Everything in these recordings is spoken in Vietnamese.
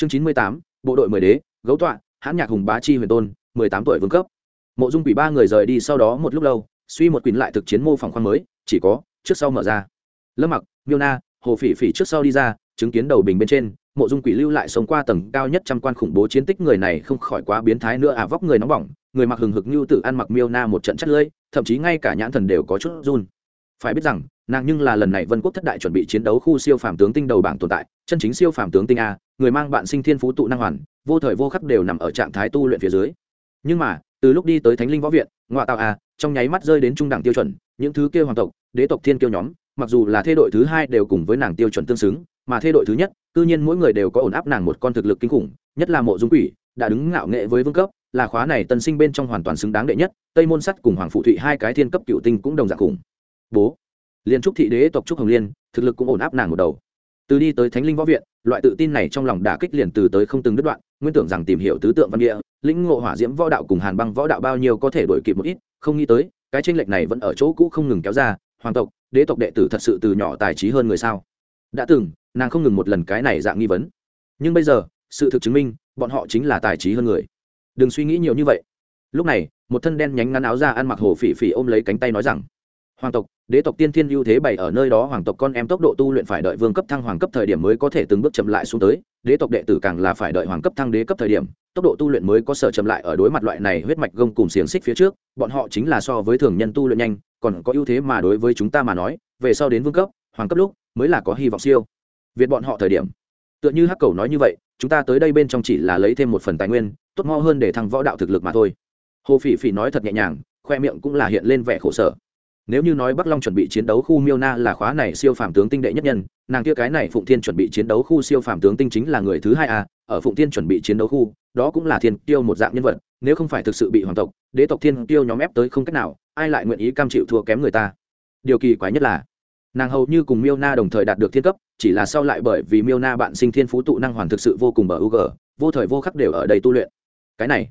chương chín mươi tám, bộ đội mười đế, gấu tọa, hãn nhạc hùng bá chi huyền tôn, mười tám tuổi vương cấp. Mộ dung quỷ ba người rời đi sau đó một lúc lâu, suy một quỳnh lại thực chiến mô phỏng khoan mới, chỉ có, trước sau mở ra. Lâm mặc, miêu na, hồ phỉ phỉ trước sau đi ra, chứng kiến đầu bình bên trên, mộ dung quỷ lưu lại sống qua tầng cao nhất trăm quan khủng bố chiến tích người này không khỏi quá biến thái nữa à vóc người nóng bỏng, người mặc hừng hực như tự ăn mặc miêu na một trận chất lưỡi, thậm chí ngay cả nhãn thần đều có chút run. Phải biết rằng nàng nhưng là lần này vân quốc thất đại chuẩn bị chiến đấu khu siêu phàm tướng tinh đầu bảng tồn tại, chân chính siêu phàm tướng tinh a, người mang bạn sinh thiên phú tụ năng hoàn, vô thời vô khắc đều nằm ở trạng thái tu luyện phía dưới. Nhưng mà, từ lúc đi tới thánh linh võ viện, ngoại tạo a, trong nháy mắt rơi đến trung đẳng tiêu chuẩn, những thứ kêu hoàng tộc, đế tộc thiên kiêu nhóm, mặc dù là thê đội thứ hai đều cùng với nàng tiêu chuẩn tương xứng, mà thê đội thứ nhất tự nhiên mỗi người đều có ổn áp nàng một con thực lực kinh khủng, nhất là mộ dung quỷ, đã đứng ngạo nghệ với vương cấp, là khóa này tân sinh bên trong hoàn toàn xứng đáng đệ nhất, tây môn sắt cùng hoàng phụ thụy hai cái thiên cấp cựu tinh cũng đồng dạng khủng. Bố liên trúc thị đế tộc trúc hồng liên, thực lực cũng ổn áp nàng một đầu. Từ đi tới thánh linh võ viện, loại tự tin này trong lòng đả kích liền từ tới không từng đứt đoạn, nguyên tưởng rằng tìm hiểu tứ tượng văn địa, lĩnh ngộ hỏa diễm võ đạo cùng hàn băng võ đạo bao nhiêu có thể đổi kịp một ít, không nghĩ tới, cái tranh lệch này vẫn ở chỗ cũ không ngừng kéo ra, hoàng tộc, đế tộc đệ tử thật sự từ nhỏ tài trí hơn người sao? Đã từng, nàng không ngừng một lần cái này dạng nghi vấn. Nhưng bây giờ, sự thực chứng minh, bọn họ chính là tài trí hơn người. Đừng suy nghĩ nhiều như vậy. Lúc này, một thân đen nhánh ngắn áo ra ăn mặc hồ phỉ phỉ ôm lấy cánh tay nói rằng, hoàng tộc đế tộc tiên thiên ưu thế bày ở nơi đó, hoàng tộc con em tốc độ tu luyện phải đợi vương cấp thăng hoàng cấp thời điểm mới có thể từng bước chậm lại xuống tới. Đế tộc đệ tử càng là phải đợi hoàng cấp thăng đế cấp thời điểm, tốc độ tu luyện mới có sở chậm lại ở đối mặt loại này huyết mạch gông cùng xiềng xích phía trước. Bọn họ chính là so với thường nhân tu luyện nhanh, còn có ưu thế mà đối với chúng ta mà nói, về sau đến vương cấp, hoàng cấp lúc mới là có hy vọng siêu. Việt bọn họ thời điểm, tựa như hắc cầu nói như vậy, chúng ta tới đây bên trong chỉ là lấy thêm một phần tài nguyên, tốt mo hơn để thăng võ đạo thực lực mà thôi. Hồ phỉ phỉ nói thật nhẹ nhàng, khoe miệng cũng là hiện lên vẻ khổ sở nếu như nói bắc long chuẩn bị chiến đấu khu miêu na là khóa này siêu phàm tướng tinh đệ nhất nhân, nàng kia cái này phụng thiên chuẩn bị chiến đấu khu siêu phàm tướng tinh chính là người thứ hai a ở phụng thiên chuẩn bị chiến đấu khu, đó cũng là thiên tiêu một dạng nhân vật, nếu không phải thực sự bị hoàng tộc, đế tộc thiên tiêu nhóm ép tới không cách nào, ai lại nguyện ý cam chịu thua kém người ta? Điều kỳ quái nhất là, nàng hầu như cùng miêu na đồng thời đạt được thiên cấp, chỉ là sau lại bởi vì miêu na bạn sinh thiên phú tụ năng hoàn thực sự vô cùng bờ ug vô thời vô khắc đều ở đây tu luyện. Cái này,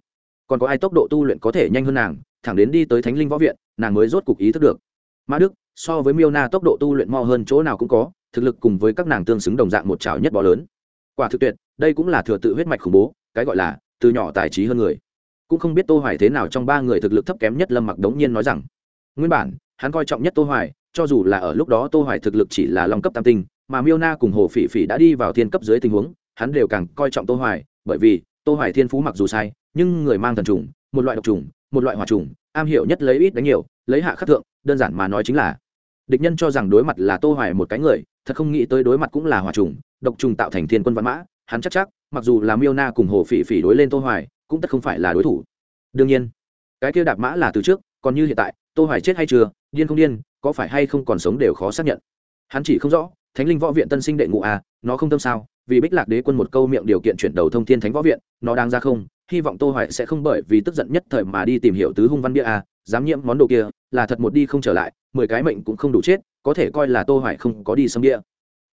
còn có ai tốc độ tu luyện có thể nhanh hơn nàng, thẳng đến đi tới thánh linh võ viện nàng mới rốt cục ý thức được. Mã đức, so với miêu na tốc độ tu luyện mo hơn chỗ nào cũng có, thực lực cùng với các nàng tương xứng đồng dạng một trào nhất bò lớn. Quả thực tuyệt, đây cũng là thừa tự huyết mạch khủng bố, cái gọi là, từ nhỏ tài trí hơn người. Cũng không biết tô hoài thế nào trong ba người thực lực thấp kém nhất lâm mặc đống nhiên nói rằng, nguyên bản, hắn coi trọng nhất tô hoài, cho dù là ở lúc đó tô hoài thực lực chỉ là long cấp tam tinh, mà miêu na cùng hồ phỉ phỉ đã đi vào thiên cấp dưới tình huống, hắn đều càng coi trọng tô hoài, bởi vì tô hoài thiên phú mặc dù sai, nhưng người mang thần trùng một loại độc trùng, một loại hỏa trùng, am hiểu nhất lấy ít đánh nhiều, lấy hạ khắc thượng, đơn giản mà nói chính là. Địch nhân cho rằng đối mặt là tô hoài một cái người, thật không nghĩ tới đối mặt cũng là hỏa trùng, độc trùng tạo thành thiên quân văn mã, hắn chắc chắc, mặc dù là miêu na cùng hồ phỉ phỉ đối lên tô hoài, cũng tất không phải là đối thủ. Đương nhiên, cái kia đạp mã là từ trước, còn như hiện tại, tô hoài chết hay chưa, điên không điên, có phải hay không còn sống đều khó xác nhận. Hắn chỉ không rõ, thánh linh võ viện tân sinh đệ ngũ à nó không tâm sao, vì bích lạc đế quân một câu miệng điều kiện chuyển đầu thông thiên thánh võ viện, nó đang ra không hy vọng tô hoài sẽ không bởi vì tức giận nhất thời mà đi tìm hiểu tứ hung văn bia à dám nhiễm món đồ kia, là thật một đi không trở lại, mười cái mệnh cũng không đủ chết, có thể coi là tô hoài không có đi xâm bia.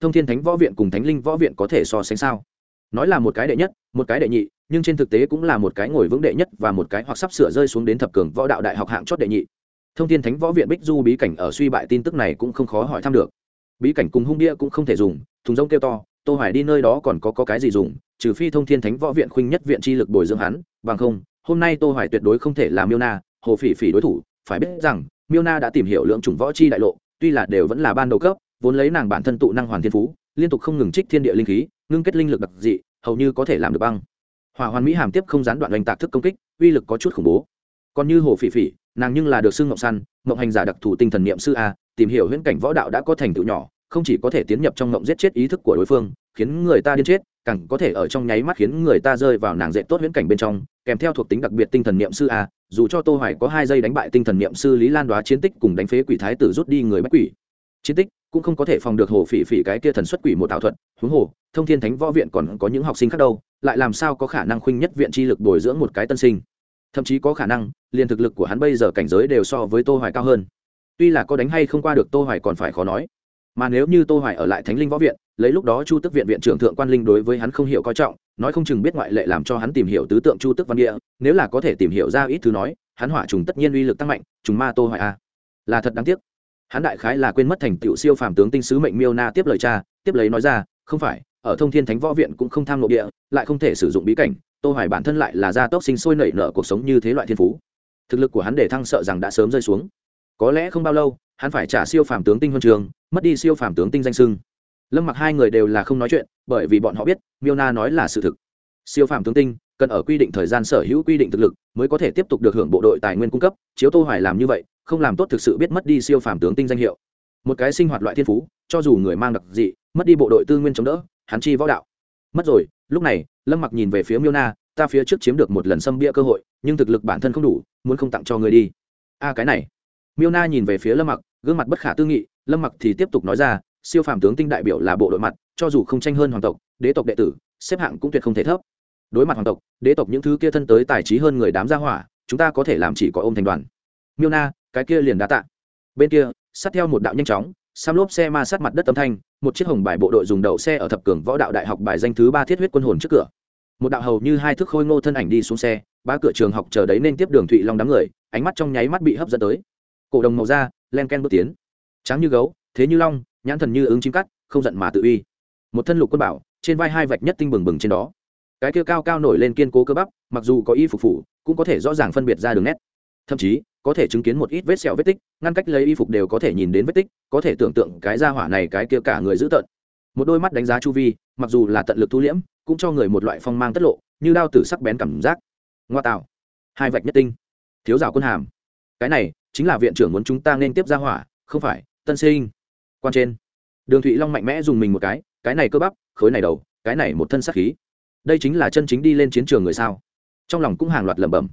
Thông thiên thánh võ viện cùng thánh linh võ viện có thể so sánh sao? Nói là một cái đệ nhất, một cái đệ nhị, nhưng trên thực tế cũng là một cái ngồi vững đệ nhất và một cái hoặc sắp sửa rơi xuống đến thập cường võ đạo đại học hạng chót đệ nhị. Thông thiên thánh võ viện bích du bí cảnh ở suy bại tin tức này cũng không khó hỏi thăm được. Bí cảnh cùng hung bia cũng không thể dùng, thùng rông kêu to, tô hoài đi nơi đó còn có có cái gì dùng trừ phi thông thiên thánh võ viện khuynh nhất viện chi lực bồi dưỡng hắn, bằng không, hôm nay tô hoài tuyệt đối không thể làm miêu na, hồ phỉ phỉ đối thủ, phải biết rằng, miêu na đã tìm hiểu lượng chủng võ chi đại lộ, tuy là đều vẫn là ban đầu cấp, vốn lấy nàng bản thân tụ năng hoàn thiên phú, liên tục không ngừng trích thiên địa linh khí, ngưng kết linh lực đặc dị, hầu như có thể làm được băng. Hỏa hoàn mỹ hàm tiếp không gián đoạn oanh tạc thức công kích, uy lực có chút khủng bố. Còn như hồ phỉ phỉ, nàng nhưng là được xưng ngọc săn ngọc hành giả đặc thù tinh thần niệm sư a, tìm hiểu huyễn cảnh võ đạo đã có thành tựu nhỏ, không chỉ có thể tiến nhập trong ngộng giết chết ý thức của đối phương, khiến người ta điên chết càng có thể ở trong nháy mắt khiến người ta rơi vào nàng dệt tốt huyễn cảnh bên trong, kèm theo thuộc tính đặc biệt tinh thần niệm sư a, dù cho tô hoài có hai giây đánh bại tinh thần niệm sư lý lan đoá chiến tích cùng đánh phế quỷ thái tử rút đi người bách quỷ. Chiến tích cũng không có thể phòng được hồ phỉ phỉ cái kia thần xuất quỷ một tạo thuật, huống hồ, thông thiên thánh võ viện còn có những học sinh khác đâu, lại làm sao có khả năng khuynh nhất viện chi lực bồi dưỡng một cái tân sinh? Thậm chí có khả năng, liền thực lực của hắn bây giờ cảnh giới đều so với tô hoài cao hơn. Tuy là có đánh hay không qua được tô hoài còn phải khó nói mà nếu như tô hoài ở lại thánh linh võ viện, lấy lúc đó chu tức viện viện trưởng thượng quan linh đối với hắn không hiểu coi trọng, nói không chừng biết ngoại lệ làm cho hắn tìm hiểu tứ tượng chu tức văn địa, nếu là có thể tìm hiểu ra ít thứ nói, hắn hỏa trùng tất nhiên uy lực tăng mạnh, trùng ma tô hoài a là thật đáng tiếc. Hắn đại khái là quên mất thành tựu siêu phàm tướng tinh sứ mệnh miêu na tiếp lời cha, tiếp lấy nói ra, không phải, ở thông thiên thánh võ viện cũng không tham nội địa, lại không thể sử dụng bí cảnh, tô hoài bản thân lại là gia tốc sinh sôi nảy nở cuộc sống như thế loại thiên phú. Thực lực của hắn để thăng sợ rằng đã sớm rơi xuống có lẽ không bao lâu, hắn phải trả siêu phàm tướng tinh huân trường, mất đi siêu phàm tướng tinh danh sưng lâm mặc hai người đều là không nói chuyện, bởi vì bọn họ biết, miêu na nói là sự thực. Siêu phàm tướng tinh, cần ở quy định thời gian sở hữu quy định thực lực, mới có thể tiếp tục được hưởng bộ đội tài nguyên cung cấp, chiếu tô hoài làm như vậy, không làm tốt thực sự biết mất đi siêu phàm tướng tinh danh hiệu. Một cái sinh hoạt loại thiên phú, cho dù người mang đặc dị, mất đi bộ đội tư nguyên chống đỡ, hắn chi võ đạo. Mất rồi, lúc này, lâm mặc nhìn về phía miêu na, ta phía trước chiếm được một lần xâm bia cơ hội, nhưng thực lực bản thân không đủ, muốn không tặng cho người đi. A, cái này miêu na nhìn về phía lâm mặc, gương mặt bất khả tư nghị, lâm mặc thì tiếp tục nói ra, siêu phàm tướng tinh đại biểu là bộ đội mặt, cho dù không tranh hơn hoàng tộc, đế tộc đệ tử, xếp hạng cũng tuyệt không thể thấp. Đối mặt hoàng tộc, đế tộc những thứ kia thân tới tài trí hơn người đám gia hỏa, chúng ta có thể làm chỉ có ôm thành đoàn. Miêu na, cái kia liền đá tạ. Bên kia, sát theo một đạo nhanh chóng sam lốp xe ma sát mặt đất âm thanh, một chiếc hồng bài bộ đội dùng đậu xe ở thập cường võ đạo đại học bài danh thứ ba thiết huyết quân hồn trước cửa. Một đạo hầu như hai thước khôi ngô thân ảnh đi xuống xe, ba cửa trường học chờ đấy nên tiếp đường thụy long đám người, ánh mắt trong nháy mắt bị hấp dẫn tới cổ đồng màu da, len ken bước tiến. Trắng như gấu, thế như long, nhãn thần như ứng chim cắt, không giận mà tự uy. Một thân lục quân bảo, trên vai hai vạch nhất tinh bừng bừng trên đó. Cái kia cao cao nổi lên kiên cố cơ bắp, mặc dù có y phục phủ, cũng có thể rõ ràng phân biệt ra đường nét. Thậm chí, có thể chứng kiến một ít vết sẹo vết tích, ngăn cách lấy y phục đều có thể nhìn đến vết tích, có thể tưởng tượng cái ra hỏa này cái kia cả người dữ tợn. Một đôi mắt đánh giá chu vi, mặc dù là tận lực thu liễm, cũng cho người một loại phong mang tất lộ, như đao tử sắc bén cảm giác. Ngoa tạo. Hai vạch nhất tinh. Thiếu rào quân hàm. Cái này chính là viện trưởng muốn chúng ta nên tiếp ra hỏa, không phải, tân sinh. Quan trên. Đường thụy long mạnh mẽ dùng mình một cái cái này cơ bắp, khối này đầu, cái này một thân sắc khí. Đây chính là chân chính đi lên chiến trường người sao? Trong lòng cũng hàng loạt lẩm bẩm.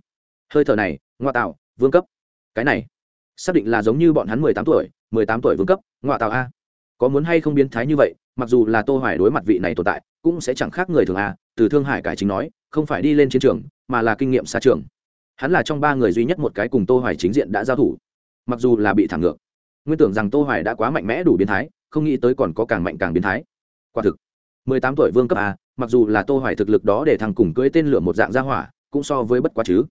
Hơi thở này ngoa tạo, vương cấp. Cái này, xác định là giống như bọn hắn mười tám tuổi, mười tám tuổi vương cấp ngoa tạo a. Có muốn hay không biến thái như vậy, mặc dù là tô hoài đối mặt vị này tồn tại, cũng sẽ chẳng khác người thường a, từ thương hải cải chính nói, không phải đi lên chiến trường, mà là kinh nghiệm xa trường hắn là trong ba người duy nhất một cái cùng tô hoài chính diện đã giao thủ, mặc dù là bị thẳng ngược. Nguyên tưởng rằng tô hoài đã quá mạnh mẽ đủ biến thái, không nghĩ tới còn có càng mạnh càng biến thái. Quả thực 18 tuổi vương cấp a, mặc dù là tô hoài thực lực đó để thằng cùng cưỡi tên lửa một dạng gia hỏa, cũng so với bất quá chứ.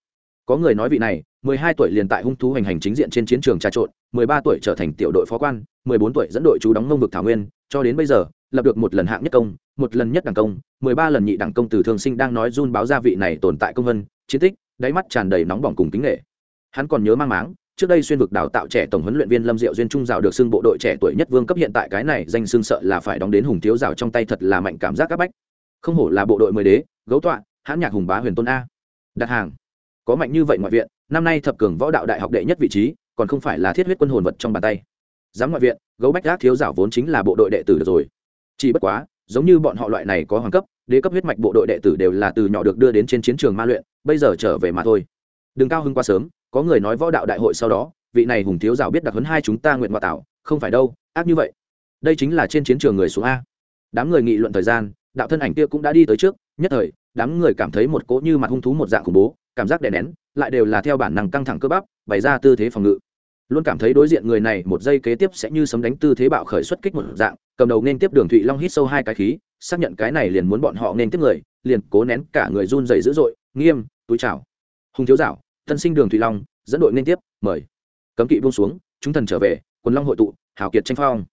Có người nói vị này 12 tuổi liền tại hung thú hành hành chính diện trên chiến trường trà trộn 13 tuổi trở thành tiểu đội phó quan 14 tuổi dẫn đội chú đóng ngông vực thảo nguyên, cho đến bây giờ, lập được một lần hạng nhất công, một lần nhất đẳng công 13 lần nhị đẳng công từ thường sinh đang nói run báo ra vị này tồn tại công vân, chiến tích đáy mắt tràn đầy nóng bỏng cùng kính nghệ hắn còn nhớ mang máng, trước đây xuyên vực đào tạo trẻ tổng huấn luyện viên lâm diệu duyên trung rào được xưng bộ đội trẻ tuổi nhất vương cấp hiện tại cái này danh xưng sợ là phải đóng đến hùng thiếu rào trong tay thật là mạnh cảm giác các bách. Không hổ là bộ đội mười đế, gấu tọa, hãn nhạc hùng bá huyền tôn a. Đặt hàng. Có mạnh như vậy ngoại viện, năm nay thập cường võ đạo đại học đệ nhất vị trí, còn không phải là thiết huyết quân hồn vật trong bàn tay. Giám ngoại viện, gấu bách gác thiếu rào vốn chính là bộ đội đệ tử được rồi. Chỉ bất quá, giống như bọn họ loại này có hoàng cấp, đế cấp huyết mạch bộ đội đệ tử đều là từ nhỏ được đưa đến trên chiến trường ma luyện bây giờ trở về mà thôi. Đừng cao hưng quá sớm, có người nói võ đạo đại hội sau đó, vị này hùng thiếu rào biết đặc hấn hai chúng ta nguyện ngoại tạo, không phải đâu, ác như vậy. Đây chính là trên chiến trường người xuống a. Đám người nghị luận thời gian, đạo thân ảnh kia cũng đã đi tới trước, nhất thời, đám người cảm thấy một cỗ như mặt hung thú một dạng khủng bố, cảm giác đè nén, lại đều là theo bản năng căng thẳng cơ bắp, bày ra tư thế phòng ngự. Luôn cảm thấy đối diện người này một giây kế tiếp sẽ như sấm đánh tư thế bạo khởi xuất kích một dạng, cầm đầu nên tiếp đường thụy long hít sâu hai cái khí, xác nhận cái này liền muốn bọn họ nên tiếp người, liền cố nén cả người run dày dữ dội, nghiêm túi chào. Hùng thiếu dạo tân sinh đường thủy long, dẫn đội nên tiếp, mời. Cấm kỵ buông xuống, chúng thần trở về, quần long hội tụ, hào kiệt tranh phong.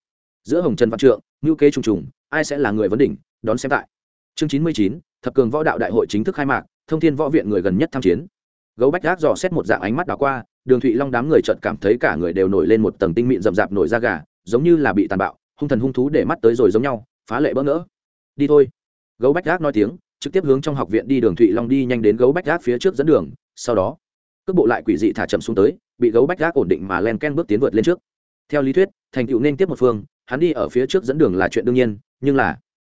Giữa hồng trần văn trượng ngữ kế trùng trùng, ai sẽ là người vấn đỉnh, đón xem tại. Chương chín mươi chín, thập cường võ đạo đại hội chính thức khai mạc, thông thiên võ viện người gần nhất tham chiến. Gấu bách gác dò xét một dạng ánh mắt đảo qua, đường thụy long đám người chợt cảm thấy cả người đều nổi lên một tầng tinh mịn rậm rạp nổi da gà, giống như là bị tàn bạo, hung thần hung thú để mắt tới rồi giống nhau, phá lệ bỡ ngỡ. Đi thôi. Gấu bách gác nói tiếng trực tiếp hướng trong học viện đi đường thụy long đi nhanh đến gấu bách gác phía trước dẫn đường, sau đó, cước bộ lại quỷ dị thả chậm xuống tới, bị gấu bách gác ổn định mà len ken bước tiến vượt lên trước. Theo lý thuyết, thành tựu nên tiếp một phương, hắn đi ở phía trước dẫn đường là chuyện đương nhiên, nhưng là,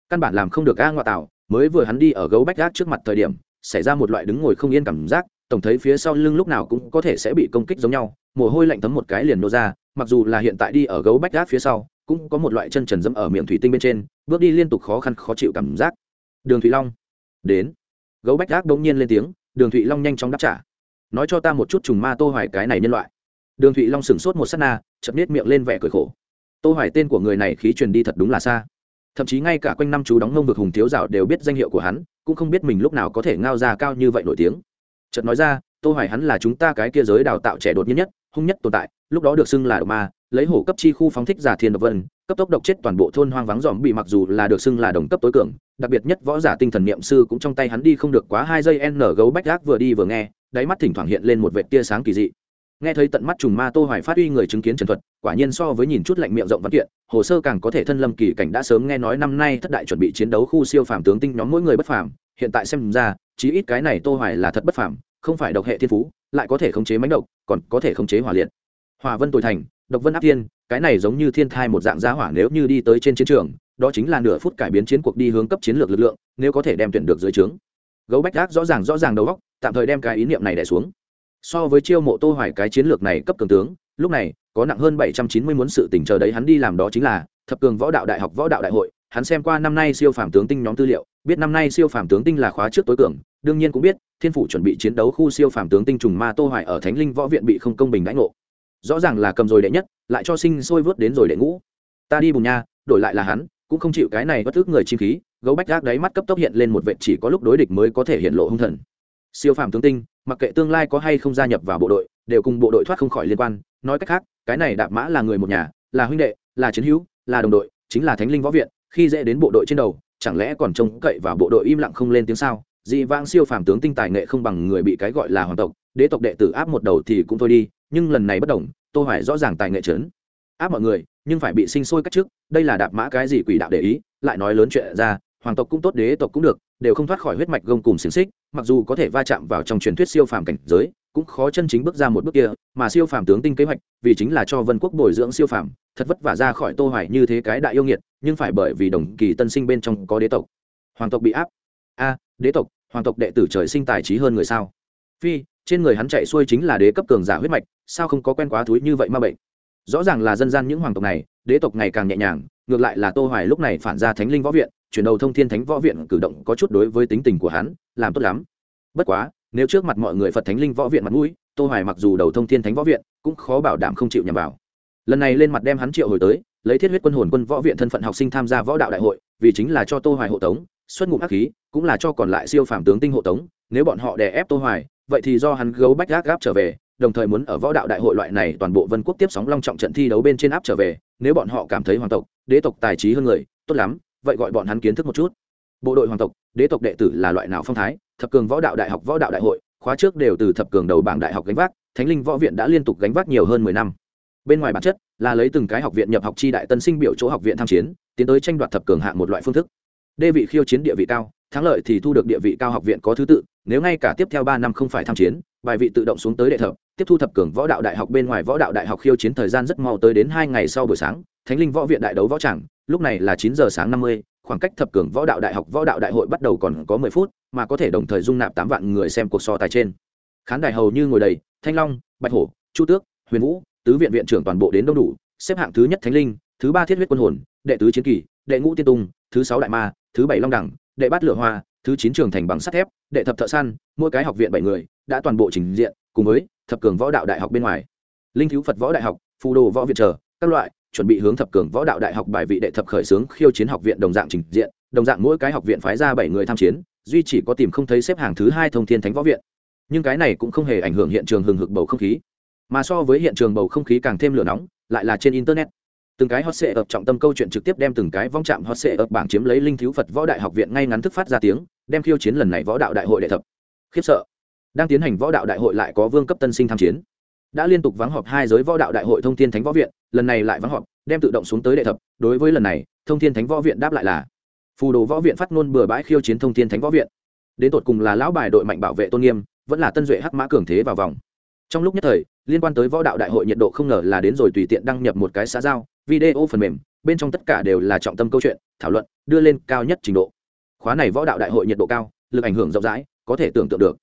căn bản làm không được a ngoại tạo mới vừa hắn đi ở gấu bách gác trước mặt thời điểm, xảy ra một loại đứng ngồi không yên cảm giác, tổng thấy phía sau lưng lúc nào cũng có thể sẽ bị công kích giống nhau, mồ hôi lạnh thấm một cái liền nô ra, mặc dù là hiện tại đi ở gấu bách gác phía sau, cũng có một loại chân trần dẫm ở miệng thủy tinh bên trên, bước đi liên tục khó khăn khó chịu cảm giác. Đường thủy long đến. Gấu bách gác đ nhiên lên tiếng, đường thụy long nhanh chóng đáp trả. Nói cho ta một chút trùng ma tô hoài cái này nhân loại. Đường thụy long sửng sốt một sát na, chợt nết miệng lên vẻ cười khổ. Tô hoài tên của người này khí truyền đi thật đúng là xa. Thậm chí ngay cả quanh năm chú đóng ngông vực hùng thiếu dạo đều biết danh hiệu của hắn, cũng không biết mình lúc nào có thể ngao ra cao như vậy nổi tiếng. Chợt nói ra, tô hoài hắn là chúng ta cái kia giới đào tạo trẻ đột nhiên nhất, hung nhất tồn tại, lúc đó được xưng là độc ma, lấy hổ cấp chi khu phóng thích giả thiên độc vân, cấp tốc độc chết toàn bộ thôn hoang vắng dòm bị mặc dù là được xưng là đồng cấp tối cường đặc biệt nhất võ giả tinh thần niệm sư cũng trong tay hắn đi không được quá hai giây n gấu bách gác vừa đi vừa nghe, đáy mắt thỉnh thoảng hiện lên một vệ tia sáng kỳ dị. Nghe thấy tận mắt trùng ma tô hoài phát uy người chứng kiến trần thuật, quả nhiên so với nhìn chút lạnh miệng rộng văn kiện, hồ sơ càng có thể thân lâm kỳ cảnh đã sớm nghe nói năm nay thất đại chuẩn bị chiến đấu khu siêu phàm tướng tinh nhóm mỗi người bất phàm, hiện tại xem ra, chí ít cái này tô hoài là thật bất phàm, không phải độc hệ thiên phú, lại có thể khống chế mãnh độc, còn có thể khống chế hỏa liệt. Hỏa vân tồi thành, độc vân áp thiên, cái này giống như thiên thai một dạng giá hỏa nếu như đi tới trên chiến trường đó chính là nửa phút cải biến chiến cuộc đi hướng cấp chiến lược lực lượng, nếu có thể đem tuyển được dưới trướng. Gấu bách gác rõ ràng rõ ràng đầu góc tạm thời đem cái ý niệm này đẻ xuống. So với chiêu mộ tô hoài cái chiến lược này cấp cường tướng, lúc này, có nặng hơn 790 muốn sự tỉnh chờ đấy hắn đi làm đó chính là, thập cường võ đạo đại học, võ đạo đại hội, hắn xem qua năm nay siêu phàm tướng tinh nhóm tư liệu, biết năm nay siêu phàm tướng tinh là khóa trước tối cường, đương nhiên cũng biết, thiên phủ chuẩn bị chiến đấu khu siêu phàm tướng tinh trùng ma tô hoài ở thánh linh võ viện bị không công bình đánh ngộ. Rõ ràng là cầm rồi đệ nhất, lại cho sinh sôi vớt đến rồi đệ ngũ. Ta đi bùn nha, đổi lại là hắn cũng không chịu cái này bất ức người chi khí, gấu bách gác đáy mắt cấp tốc hiện lên một vệ chỉ có lúc đối địch mới có thể hiện lộ hung thần. Siêu phàm tướng tinh, mặc kệ tương lai có hay không gia nhập vào bộ đội, đều cùng bộ đội thoát không khỏi liên quan. Nói cách khác, cái này đạp mã là người một nhà, là huynh đệ, là chiến hữu, là đồng đội, chính là thánh linh võ viện, khi dễ đến bộ đội trên đầu, chẳng lẽ còn trông cậy vào bộ đội im lặng không lên tiếng sao? Dị vãng siêu phàm tướng tinh tài nghệ không bằng người bị cái gọi là hoàng tộc, đế tộc đệ tử áp một đầu thì cũng thôi đi, nhưng lần này bất đồng, tô hoài rõ ràng tài nghệ trấn. Áp mọi người nhưng phải bị sinh sôi cách trước, đây là đạp mã cái gì quỷ đạo để ý, lại nói lớn chuyện ra, hoàng tộc cũng tốt, đế tộc cũng được, đều không thoát khỏi huyết mạch gông cùng xiềng xích, mặc dù có thể va chạm vào trong truyền thuyết siêu phàm cảnh giới, cũng khó chân chính bước ra một bước kia, mà siêu phàm tướng tinh kế hoạch, vì chính là cho vân quốc bồi dưỡng siêu phàm, thật vất vả ra khỏi tô hoài như thế cái đại yêu nghiệt, nhưng phải bởi vì đồng kỳ tân sinh bên trong có đế tộc. Hoàng tộc bị áp. A, đế tộc, hoàng tộc đệ tử trời sinh tài trí hơn người sao? Phi, trên người hắn chạy xuôi chính là đế cấp cường giả huyết mạch, sao không có quen quá thúi như vậy mà bệnh? Rõ ràng là dân gian những hoàng tộc này, đế tộc ngày càng nhẹ nhàng, ngược lại là tô hoài lúc này phản ra thánh linh võ viện, chuyển đầu thông thiên thánh võ viện cử động có chút đối với tính tình của hắn, làm tốt lắm. Bất quá, nếu trước mặt mọi người phật thánh linh võ viện mặt mũi, tô hoài mặc dù đầu thông thiên thánh võ viện, cũng khó bảo đảm không chịu nhầm vào. Lần này lên mặt đem hắn triệu hồi tới, lấy thiết huyết quân hồn quân võ viện thân phận học sinh tham gia võ đạo đại hội, vì chính là cho tô hoài hộ tống, xuất ngụm ác khí, cũng là cho còn lại siêu phàm tướng tinh hộ tống, nếu bọn họ đè ép tô hoài, vậy thì do hắn gấu bách gác gáp trở về đồng thời muốn ở võ đạo đại hội loại này toàn bộ vân quốc tiếp sóng long trọng trận thi đấu bên trên áp trở về, nếu bọn họ cảm thấy hoàng tộc, đế tộc tài trí hơn người, tốt lắm, vậy gọi bọn hắn kiến thức một chút. Bộ đội hoàng tộc, đế tộc đệ tử là loại nào phong thái? Thập cường võ đạo đại học, võ đạo đại hội, khóa trước đều từ thập cường đầu bảng đại học gánh vác, thánh linh võ viện đã liên tục gánh vác nhiều hơn mười năm. Bên ngoài bản chất, là lấy từng cái học viện nhập học chi đại tân sinh biểu chỗ học viện tham chiến, tiến tới tranh đoạt thập cường hạng một loại phương thức. Đê vị khiêu chiến địa vị cao, thắng lợi thì thu được địa vị cao học viện có thứ tự, nếu ngay cả tiếp theo ba năm không phải tham chiến bài vị tự động xuống tới đệ thập, tiếp thu thập cường võ đạo đại học bên ngoài võ đạo đại học khiêu chiến thời gian rất mau tới đến hai ngày sau buổi sáng, thánh linh võ viện đại đấu võ tràng, lúc này là chín giờ sáng năm mươi, khoảng cách thập cường võ đạo đại học võ đạo đại hội bắt đầu còn có mười phút, mà có thể đồng thời dung nạp tám vạn người xem cuộc so tài trên. Khán đài hầu như ngồi đầy, thanh long, bạch hổ, chu tước, huyền vũ, tứ viện viện trưởng toàn bộ đến đông đủ, xếp hạng thứ nhất thánh linh, thứ ba thiết huyết quân hồn, đệ tứ chiến kỳ, đệ ngũ tiên tung thứ sáu đại ma, thứ bảy long đẳng đệ bát lửa hoa, thứ chín trường thành bằng sắt thép, đệ thập thợ săn, mỗi cái học viện bảy người, đã toàn bộ trình diện, cùng với thập cường võ đạo đại học bên ngoài. Linh thiếu phật võ đại học, phù đồ võ viện trở các loại, chuẩn bị hướng thập cường võ đạo đại học bài vị đệ thập khởi xướng khiêu chiến học viện đồng dạng trình diện, đồng dạng mỗi cái học viện phái ra bảy người tham chiến, duy chỉ có tìm không thấy xếp hàng thứ hai thông thiên thánh võ viện. Nhưng cái này cũng không hề ảnh hưởng hiện trường hừng hực bầu không khí. Mà so với hiện trường bầu không khí càng thêm lửa nóng, lại là trên internet từng cái hot sệ ập trọng tâm câu chuyện trực tiếp đem từng cái vong chạm hot sệ ập bảng chiếm lấy linh thiếu phật võ đại học viện ngay ngắn thức phát ra tiếng, đem khiêu chiến lần này võ đạo đại hội đệ thập. Khiếp sợ. Đang tiến hành võ đạo đại hội lại có vương cấp tân sinh tham chiến. Đã liên tục vắng họp hai giới võ đạo đại hội thông thiên thánh võ viện, lần này lại vắng họp, đem tự động xuống tới đệ thập. Đối với lần này, thông thiên thánh võ viện đáp lại là, phù đồ võ viện phát ngôn bừa bãi khiêu chiến thông thiên thánh võ viện. Đến tột cùng là lão bài đội mạnh bảo vệ tôn nghiêm, vẫn là tân duệ hắc mã cường thế vào vòng. Trong lúc nhất thời, liên quan tới võ đạo đại hội nhiệt độ không ngờ là đến rồi tùy tiện đăng nhập một cái xã giao video phần mềm, bên trong tất cả đều là trọng tâm câu chuyện, thảo luận, đưa lên cao nhất trình độ. Khóa này võ đạo đại hội nhiệt độ cao, lực ảnh hưởng rộng rãi, có thể tưởng tượng được.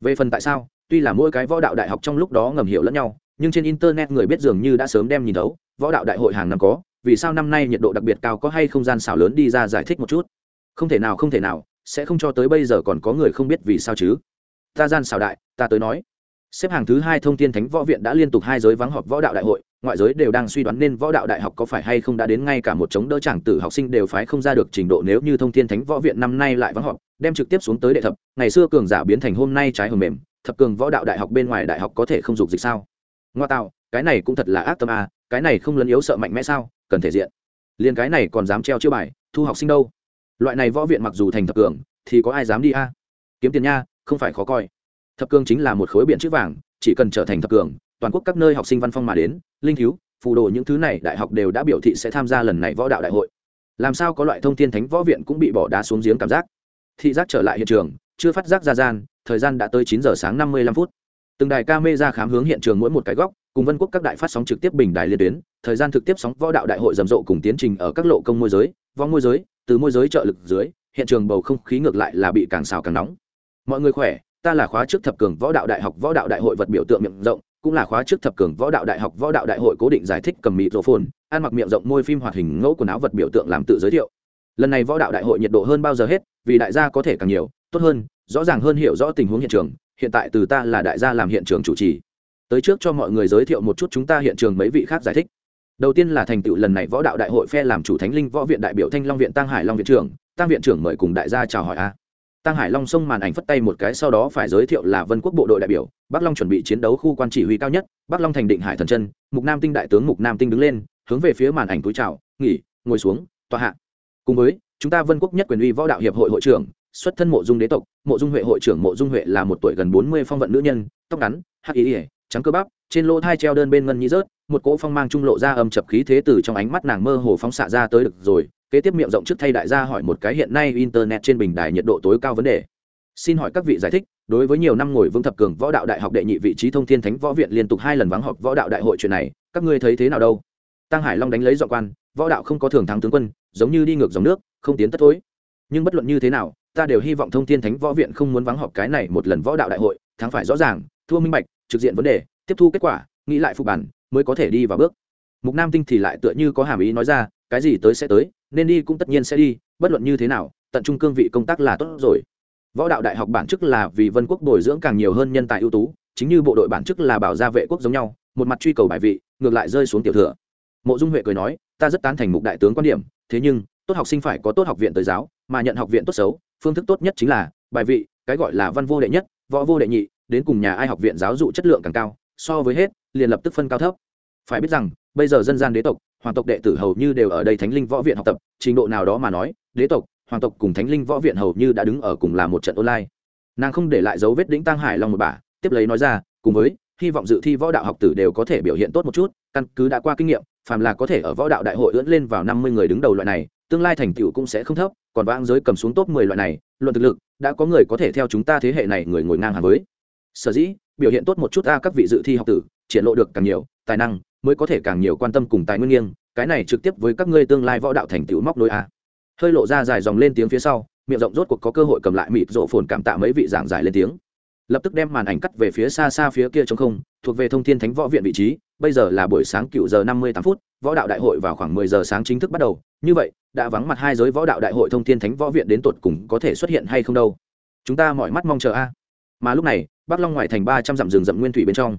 Về phần tại sao, tuy là mỗi cái võ đạo đại học trong lúc đó ngầm hiểu lẫn nhau, nhưng trên internet người biết dường như đã sớm đem nhìn thấu, võ đạo đại hội hàng năm có, vì sao năm nay nhiệt độ đặc biệt cao có hay không gian xảo lớn đi ra giải thích một chút. Không thể nào, không thể nào, sẽ không cho tới bây giờ còn có người không biết vì sao chứ. Ta gian xảo đại, ta tới nói. Xếp hàng thứ hai thông tin thánh võ viện đã liên tục hai giới vắng họp võ đạo đại hội ngoại giới đều đang suy đoán nên võ đạo đại học có phải hay không đã đến ngay cả một chống đỡ chẳng tử học sinh đều phái không ra được trình độ nếu như thông thiên thánh võ viện năm nay lại vắng họp, đem trực tiếp xuống tới đệ thập, ngày xưa cường giả biến thành hôm nay trái hầm mềm, thập cường võ đạo đại học bên ngoài đại học có thể không dục dịch sao? Ngoa tạo, cái này cũng thật là ác tâm à cái này không lấn yếu sợ mạnh mẽ sao, cần thể diện. Liền cái này còn dám treo chiêu bài, thu học sinh đâu? Loại này võ viện mặc dù thành thập cường, thì có ai dám đi a? Kiếm tiền nha, không phải khó coi. Thập cường chính là một khối biện chữ vàng, chỉ cần trở thành thập cường, toàn quốc các nơi học sinh văn phong mà đến linh thiếu phù đồ những thứ này đại học đều đã biểu thị sẽ tham gia lần này võ đạo đại hội. Làm sao có loại thông tin thánh võ viện cũng bị bỏ đá xuống giếng cảm giác? Thị giác trở lại hiện trường, chưa phát giác ra gian, thời gian đã tới chín giờ sáng năm mươi lăm phút. Từng đài ca mê ra khám hướng hiện trường mỗi một cái góc, cùng vân quốc các đại phát sóng trực tiếp bình đài liên tuyến, thời gian thực tiếp sóng võ đạo đại hội rầm rộ cùng tiến trình ở các lộ công môi giới, võ môi giới, từ môi giới trợ lực dưới, hiện trường bầu không khí ngược lại là bị càng xào càng nóng. Mọi người khỏe, ta là khóa trước thập cường võ đạo đại học võ đạo đại hội vật biểu tượng miệng rộng cũng là khóa trước thập cường võ đạo đại học, võ đạo đại hội cố định giải thích cầm mịt rổ phồn ăn mặc miệng rộng, môi phim hoạt hình, ngẫu quần áo vật biểu tượng làm tự giới thiệu. Lần này võ đạo đại hội nhiệt độ hơn bao giờ hết, vì đại gia có thể càng nhiều, tốt hơn, rõ ràng hơn hiểu rõ tình huống hiện trường, hiện tại từ ta là đại gia làm hiện trường chủ trì. Tới trước cho mọi người giới thiệu một chút chúng ta hiện trường mấy vị khác giải thích. Đầu tiên là thành tựu lần này võ đạo đại hội phe làm chủ thánh linh võ viện đại biểu thanh long viện tăng hải long viện trưởng. Tăng viện trưởng mời cùng đại gia chào hỏi a tăng hải long xông màn ảnh phất tay một cái, sau đó phải giới thiệu là vân quốc bộ đội đại biểu, bắc long chuẩn bị chiến đấu khu quan chỉ huy cao nhất, bắc long thành định hải thần chân, mục nam tinh đại tướng mục nam tinh đứng lên, hướng về phía màn ảnh túi chào, nghỉ, ngồi xuống, tọa hạ. Cùng với, chúng ta vân quốc nhất quyền uy võ đạo hiệp hội hội trưởng, xuất thân mộ dung đế tộc, mộ dung huệ hội trưởng mộ dung huệ là một tuổi gần bốn mươi phong vận nữ nhân, tóc ngắn, hắc ý ỉa trắng cơ bắp, trên lỗ thai treo đơn bên ngân nhĩ rớt, một cỗ phong mang trung lộ ra âm chập khí thế từ trong ánh mắt nàng mơ hồ phóng xạ ra tới được rồi kế tiếp miệng rộng trước thay đại gia hỏi một cái hiện nay internet trên bình đài nhiệt độ tối cao vấn đề. Xin hỏi các vị giải thích, đối với nhiều năm ngồi vững thập cường võ đạo đại học đệ nhị vị trí thông thiên thánh võ viện liên tục hai lần vắng họp võ đạo đại hội chuyện này, các ngươi thấy thế nào đâu? Tăng hải long đánh lấy giọng quan, võ đạo không có thường thắng tướng quân, giống như đi ngược dòng nước, không tiến tất thối. Nhưng bất luận như thế nào, ta đều hy vọng thông thiên thánh võ viện không muốn vắng họp cái này một lần võ đạo đại hội, thắng phải rõ ràng, thua minh bạch, trực diện vấn đề, tiếp thu kết quả, nghĩ lại phục bản, mới có thể đi vào bước. Mục nam tinh thì lại tựa như có hàm ý nói ra, cái gì tới sẽ tới nên đi cũng tất nhiên sẽ đi, bất luận như thế nào, tận trung cương vị công tác là tốt rồi. Võ đạo đại học bản chức là vì vân quốc bồi dưỡng càng nhiều hơn nhân tài ưu tú, chính như bộ đội bản chức là bảo gia vệ quốc giống nhau, một mặt truy cầu bài vị, ngược lại rơi xuống tiểu thừa. Mộ dung huệ cười nói, ta rất tán thành mục đại tướng quan điểm, thế nhưng, tốt học sinh phải có tốt học viện tới giáo, mà nhận học viện tốt xấu, phương thức tốt nhất chính là, bài vị, cái gọi là văn vô đệ nhất, võ vô đệ nhị, đến cùng nhà ai học viện giáo dục chất lượng càng cao, so với hết, liền lập tức phân cao thấp. Phải biết rằng, bây giờ dân gian đế tộc hoàng tộc đệ tử hầu như đều ở đây thánh linh võ viện học tập, trình độ nào đó mà nói, đế tộc, hoàng tộc cùng thánh linh võ viện hầu như đã đứng ở cùng là một trận online. Nàng không để lại dấu vết đĩnh tăng hải long một bà tiếp lấy nói ra, cùng với, hy vọng dự thi võ đạo học tử đều có thể biểu hiện tốt một chút, căn cứ đã qua kinh nghiệm, phàm là có thể ở võ đạo đại hội ưỡn lên vào năm mươi người đứng đầu loại này, tương lai thành tựu cũng sẽ không thấp, còn vang giới cầm xuống top mười loại này, luận thực lực, đã có người có thể theo chúng ta thế hệ này người ngồi ngang hàng với. Sở dĩ, biểu hiện tốt một chút ta các vị dự thi học tử, triển lộ được càng nhiều tài năng mới có thể càng nhiều quan tâm cùng tài nguyên nghiêng, cái này trực tiếp với các ngươi tương lai võ đạo thành tựu móc nối a. Hơi lộ ra dài dòng lên tiếng phía sau, miệng rộng rốt cuộc có cơ hội cầm lại mịt rộ phồn cảm tạ mấy vị giảng giải lên tiếng. Lập tức đem màn ảnh cắt về phía xa xa phía kia trong không, thuộc về thông thiên thánh võ viện vị trí, bây giờ là buổi sáng cựu giờ năm mươi tám phút, võ đạo đại hội vào khoảng mười giờ sáng chính thức bắt đầu. Như vậy, đã vắng mặt hai giới võ đạo đại hội thông thiên thánh võ viện đến tột cùng có thể xuất hiện hay không đâu? Chúng ta mọi mắt mong chờ a. Mà lúc này, bắc long ngoài thành ba trăm dặm rừng rậm nguyên thủy bên trong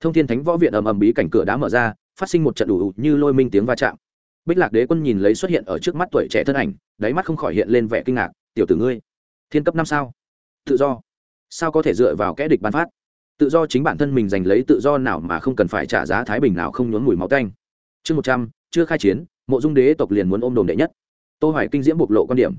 thông thiên thánh võ viện ầm ầm bí cảnh cửa đá mở ra, phát sinh một trận đủ như lôi minh tiếng va chạm. Bích lạc đế quân nhìn lấy xuất hiện ở trước mắt tuổi trẻ thân ảnh, đáy mắt không khỏi hiện lên vẻ kinh ngạc, tiểu tử ngươi, thiên cấp năm sao? Tự do, sao có thể dựa vào kẽ địch bán phát? Tự do chính bản thân mình giành lấy tự do nào mà không cần phải trả giá thái bình nào không nhốn mùi máu tanh. Chương một trăm, chưa khai chiến, mộ dung đế tộc liền muốn ôm đồn đệ nhất. Tô hoài kinh diễm bộc lộ quan điểm.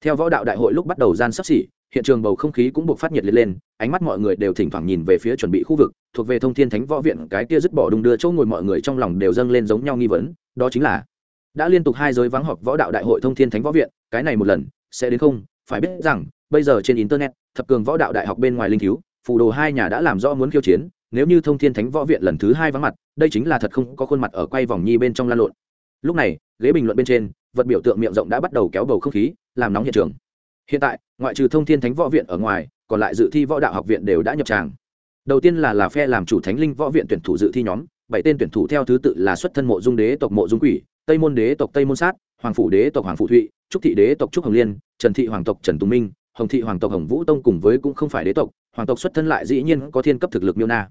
Theo võ đạo đại hội lúc bắt đầu gian sắp xỉ hiện trường bầu không khí cũng buộc phát nhiệt liệt lên, ánh mắt mọi người đều thỉnh thoảng nhìn về phía chuẩn bị khu vực, thuộc về thông thiên thánh võ viện, cái kia dứt bỏ đung đưa chỗ ngồi mọi người trong lòng đều dâng lên giống nhau nghi vấn, đó chính là, đã liên tục hai giới vắng họp võ đạo đại hội thông thiên thánh võ viện, cái này một lần, sẽ đến không? Phải biết rằng, bây giờ trên internet, thập cường võ đạo đại học bên ngoài linh thiếu, phù đồ hai nhà đã làm rõ muốn khiêu chiến, nếu như thông thiên thánh võ viện lần thứ hai vắng mặt, đây chính là thật không có khuôn mặt ở quay vòng nhi bên trong lan lộn. Lúc này, ghế bình luận bên trên, vật biểu tượng miệng rộng đã bắt đầu kéo bầu không khí, làm nóng hiện trường hiện tại, ngoại trừ thông thiên thánh võ viện ở ngoài, còn lại dự thi võ đạo học viện đều đã nhập tràng. Đầu tiên là là phe làm chủ thánh linh võ viện tuyển thủ dự thi nhóm, bảy tên tuyển thủ theo thứ tự là xuất thân mộ dung đế tộc mộ dung quỷ, tây môn đế tộc tây môn sát, hoàng phủ đế tộc hoàng phụ thụy, trúc thị đế tộc trúc hồng liên, trần thị hoàng tộc trần tùng minh, hồng thị hoàng tộc hồng vũ tông cùng với cũng không phải đế tộc, hoàng tộc xuất thân lại dĩ nhiên có thiên cấp thực lực miêu na.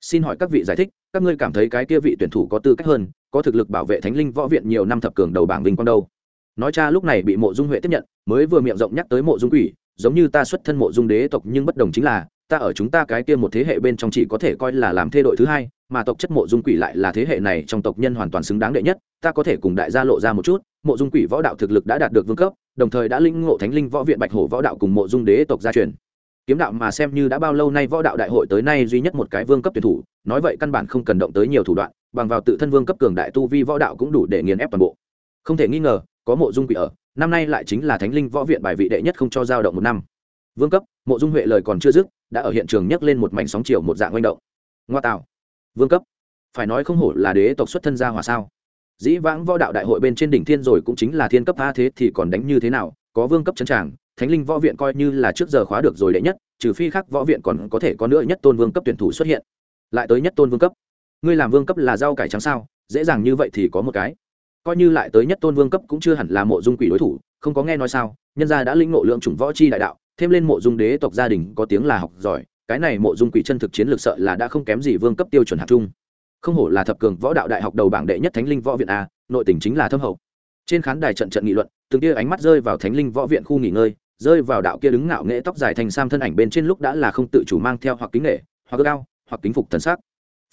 Xin hỏi các vị giải thích, các ngươi cảm thấy cái kia vị tuyển thủ có tư cách hơn, có thực lực bảo vệ thánh linh võ viện nhiều năm thập cường đầu bảng vinh quang đâu? Nói cha lúc này bị mộ dung huệ tiếp nhận, mới vừa miệng rộng nhắc tới mộ dung quỷ, giống như ta xuất thân mộ dung đế tộc nhưng bất đồng chính là, ta ở chúng ta cái kia một thế hệ bên trong chỉ có thể coi là làm thê đội thứ hai, mà tộc chất mộ dung quỷ lại là thế hệ này trong tộc nhân hoàn toàn xứng đáng đệ nhất, ta có thể cùng đại gia lộ ra một chút, mộ dung quỷ võ đạo thực lực đã đạt được vương cấp, đồng thời đã linh ngộ thánh linh võ viện bạch hổ võ đạo cùng mộ dung đế tộc gia truyền. Kiếm đạo mà xem như đã bao lâu nay võ đạo đại hội tới nay duy nhất một cái vương cấp tuyển thủ, nói vậy căn bản không cần động tới nhiều thủ đoạn, bằng vào tự thân vương cấp cường đại tu vi võ đạo cũng đủ để nghiền ép toàn bộ. Không thể nghi ngờ có mộ dung quỷ ở, năm nay lại chính là thánh linh võ viện bài vị đệ nhất không cho giao động một năm. Vương cấp, mộ dung huệ lời còn chưa dứt, đã ở hiện trường nhấc lên một mảnh sóng chiều một dạng manh động. Ngoa tạo. Vương cấp. Phải nói không hổ là đế tộc xuất thân gia hòa sao. Dĩ vãng võ đạo đại hội bên trên đỉnh thiên rồi cũng chính là thiên cấp tha thế thì còn đánh như thế nào, có vương cấp chân tràng, thánh linh võ viện coi như là trước giờ khóa được rồi đệ nhất, trừ phi khác võ viện còn có thể có nữa nhất tôn vương cấp tuyển thủ xuất hiện. Lại tới nhất tôn vương cấp. Ngươi làm vương cấp là rau cải trắng sao? Dễ dàng như vậy thì có một cái coi như lại tới nhất tôn vương cấp cũng chưa hẳn là mộ dung quỷ đối thủ, không có nghe nói sao, nhân gia đã linh ngộ lượng chủng võ chi đại đạo, thêm lên mộ dung đế tộc gia đình có tiếng là học giỏi, cái này mộ dung quỷ chân thực chiến lược sợ là đã không kém gì vương cấp tiêu chuẩn hạt trung. Không hổ là thập cường võ đạo đại học đầu bảng đệ nhất thánh linh võ viện a, nội tình chính là thâm hậu. Trên khán đài trận trận nghị luận, từng kia ánh mắt rơi vào thánh linh võ viện khu nghỉ ngơi, rơi vào đạo kia đứng ngạo nghễ tóc dài thành sam thân ảnh bên trên lúc đã là không tự chủ mang theo hoặc kính nghệ, hoặc cao hoặc kính phục thần sắc.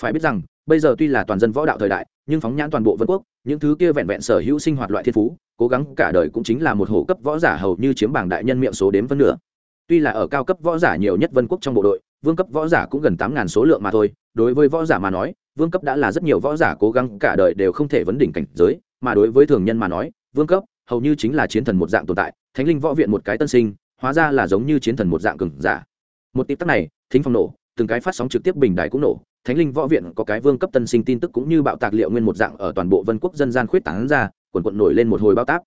Phải biết rằng bây giờ tuy là toàn dân võ đạo thời đại, nhưng phóng nhãn toàn bộ vân quốc, những thứ kia vẹn vẹn sở hữu sinh hoạt loại thiên phú, cố gắng cả đời cũng chính là một hổ cấp võ giả hầu như chiếm bảng đại nhân miệng số đếm phân nửa. Tuy là ở cao cấp võ giả nhiều nhất vân quốc trong bộ đội, vương cấp võ giả cũng gần tám ngàn số lượng mà thôi, đối với võ giả mà nói, vương cấp đã là rất nhiều võ giả cố gắng cả đời đều không thể vấn đỉnh cảnh giới, mà đối với thường nhân mà nói, vương cấp hầu như chính là chiến thần một dạng tồn tại, thánh linh võ viện một cái tân sinh, hóa ra là giống như chiến thần một dạng cường giả. Một tịp tắc này, thính phong nổ, từng cái phát sóng trực tiếp bình đài cũng nổ thánh linh võ viện có cái vương cấp tân sinh tin tức cũng như bạo tạc liệu nguyên một dạng ở toàn bộ vân quốc dân gian khuyết tán ra, quần quận nổi lên một hồi bao tác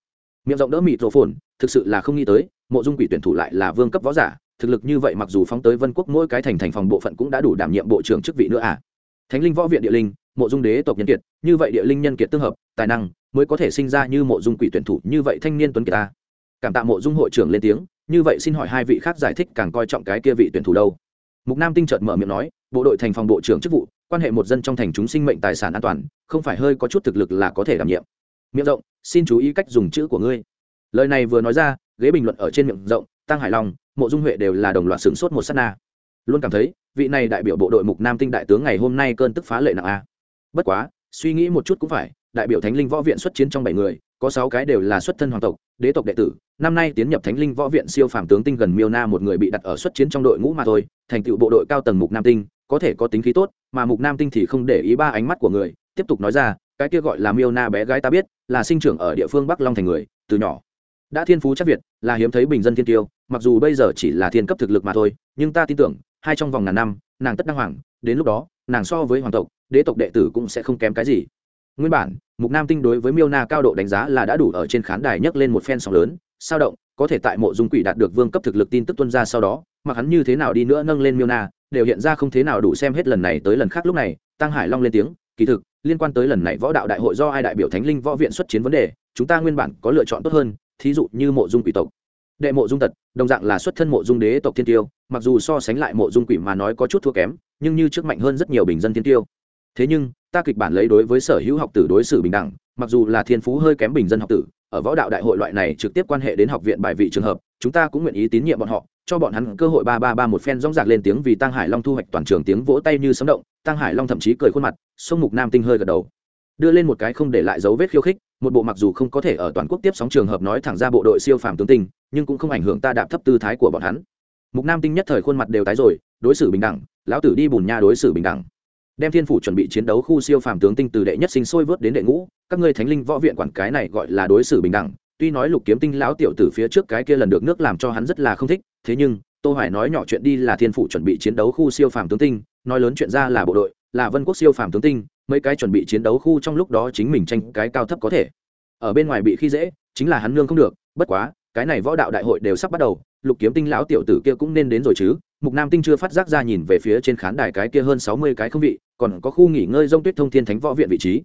miệng rộng đỡ mịt rổ phồn, thực sự là không nghĩ tới, mộ dung quỷ tuyển thủ lại là vương cấp võ giả, thực lực như vậy mặc dù phóng tới vân quốc mỗi cái thành thành phòng bộ phận cũng đã đủ đảm nhiệm bộ trưởng chức vị nữa à. Thánh linh võ viện địa linh, mộ dung đế tộc nhân kiệt, như vậy địa linh nhân kiệt tương hợp, tài năng mới có thể sinh ra như mộ dung quỷ tuyển thủ như vậy thanh niên tuấn kiệt ta cảm tạ mộ dung hội trưởng lên tiếng, như vậy xin hỏi hai vị khác giải thích càng coi trọng cái kia vị tuyển thủ đâu. Mục nam tinh chợt mở miệng nói bộ đội thành phòng bộ trưởng chức vụ, quan hệ một dân trong thành chúng sinh mệnh tài sản an toàn, không phải hơi có chút thực lực là có thể đảm nhiệm. Miệng rộng, xin chú ý cách dùng chữ của ngươi. Lời này vừa nói ra, ghế bình luận ở trên miệng rộng, tăng hải long, mộ dung huệ đều là đồng loạt sửng sốt một s á t na. Luôn cảm thấy, vị này đại biểu bộ đội mục nam tinh đại tướng ngày hôm nay cơn tức phá lệ nặng a. Bất quá, suy nghĩ một chút cũng phải, đại biểu thánh linh võ viện xuất chiến trong bảy người, có sáu cái đều là xuất thân hoàng tộc, đế tộc đệ tử, năm nay tiến nhập thánh linh võ viện siêu phàm tướng tinh gần miêu na một người bị đặt ở xuất chiến trong đội ngũ mà thôi, thành tựu bộ đội cao tầng mục nam tinh có thể có tính khí tốt, mà mục nam tinh thì không để ý ba ánh mắt của người, tiếp tục nói ra, cái kia gọi là miêu na bé gái ta biết, là sinh trưởng ở địa phương bắc long thành người, từ nhỏ. Đã thiên phú chắc việt, là hiếm thấy bình dân thiên tiêu, mặc dù bây giờ chỉ là thiên cấp thực lực mà thôi, nhưng ta tin tưởng, hai trong vòng ngàn năm, nàng tất đăng hoàng, đến lúc đó, nàng so với hoàng tộc, đế tộc đệ tử cũng sẽ không kém cái gì. Nguyên bản, mục nam tinh đối với miêu na cao độ đánh giá là đã đủ ở trên khán đài nhấc lên một phen sóng lớn, sao động, có thể tại mộ dung quỷ đạt được vương cấp thực lực tin tức tuân ra sau đó, mặc hắn như thế nào đi nữa nâng lên miêu na đều hiện ra không thế nào đủ xem hết lần này tới lần khác lúc này, tăng hải long lên tiếng, kỳ thực, liên quan tới lần này võ đạo đại hội do ai đại biểu thánh linh võ viện xuất chiến vấn đề, chúng ta nguyên bản có lựa chọn tốt hơn, thí dụ như mộ dung quỷ tộc. Đệ mộ dung tật, đồng dạng là xuất thân mộ dung đế tộc thiên tiêu, mặc dù so sánh lại mộ dung quỷ mà nói có chút thua kém, nhưng như trước mạnh hơn rất nhiều bình dân thiên tiêu. Thế nhưng, ta kịch bản lấy đối với sở hữu học tử đối xử bình đẳng, mặc dù là thiên phú hơi kém bình dân học tử, ở võ đạo đại hội loại này trực tiếp quan hệ đến học viện bài vị trường hợp, chúng ta cũng nguyện ý tín nhiệm bọn họ cho bọn hắn cơ hội ba ba ba một phen rong rạc lên tiếng vì tăng hải long thu hoạch toàn trường tiếng vỗ tay như sấm động. Tăng hải long thậm chí cười khuôn mặt, sông mục nam tinh hơi gật đầu. Đưa lên một cái không để lại dấu vết khiêu khích, một bộ mặc dù không có thể ở toàn quốc tiếp sóng trường hợp nói thẳng ra bộ đội siêu phàm tướng tinh, nhưng cũng không ảnh hưởng ta đạp thấp tư thái của bọn hắn. Mục nam tinh nhất thời khuôn mặt đều tái rồi, đối xử bình đẳng, lão tử đi bùn nha đối xử bình đẳng. Đem thiên phủ chuẩn bị chiến đấu khu siêu phàm tướng tinh từ đệ nhất sinh sôi vớt đến đệ ngũ, các ngươi thánh linh võ viện quản cái này gọi là đối xử bình đẳng, tuy nói lục kiếm tinh lão tiểu tử phía trước cái kia lần được nước làm cho hắn rất là không thích thế nhưng, tô hoài nói nhỏ chuyện đi là thiên phủ chuẩn bị chiến đấu khu siêu phàm tướng tinh, nói lớn chuyện ra là bộ đội, là vân quốc siêu phàm tướng tinh, mấy cái chuẩn bị chiến đấu khu trong lúc đó chính mình tranh cái cao thấp có thể. Ở bên ngoài bị khi dễ, chính là hắn nương không được, bất quá, cái này võ đạo đại hội đều sắp bắt đầu, lục kiếm tinh lão tiểu tử kia cũng nên đến rồi chứ, mục nam tinh chưa phát giác ra nhìn về phía trên khán đài cái kia hơn sáu mươi cái không vị, còn có khu nghỉ ngơi rông tuyết thông thiên thánh võ viện vị trí.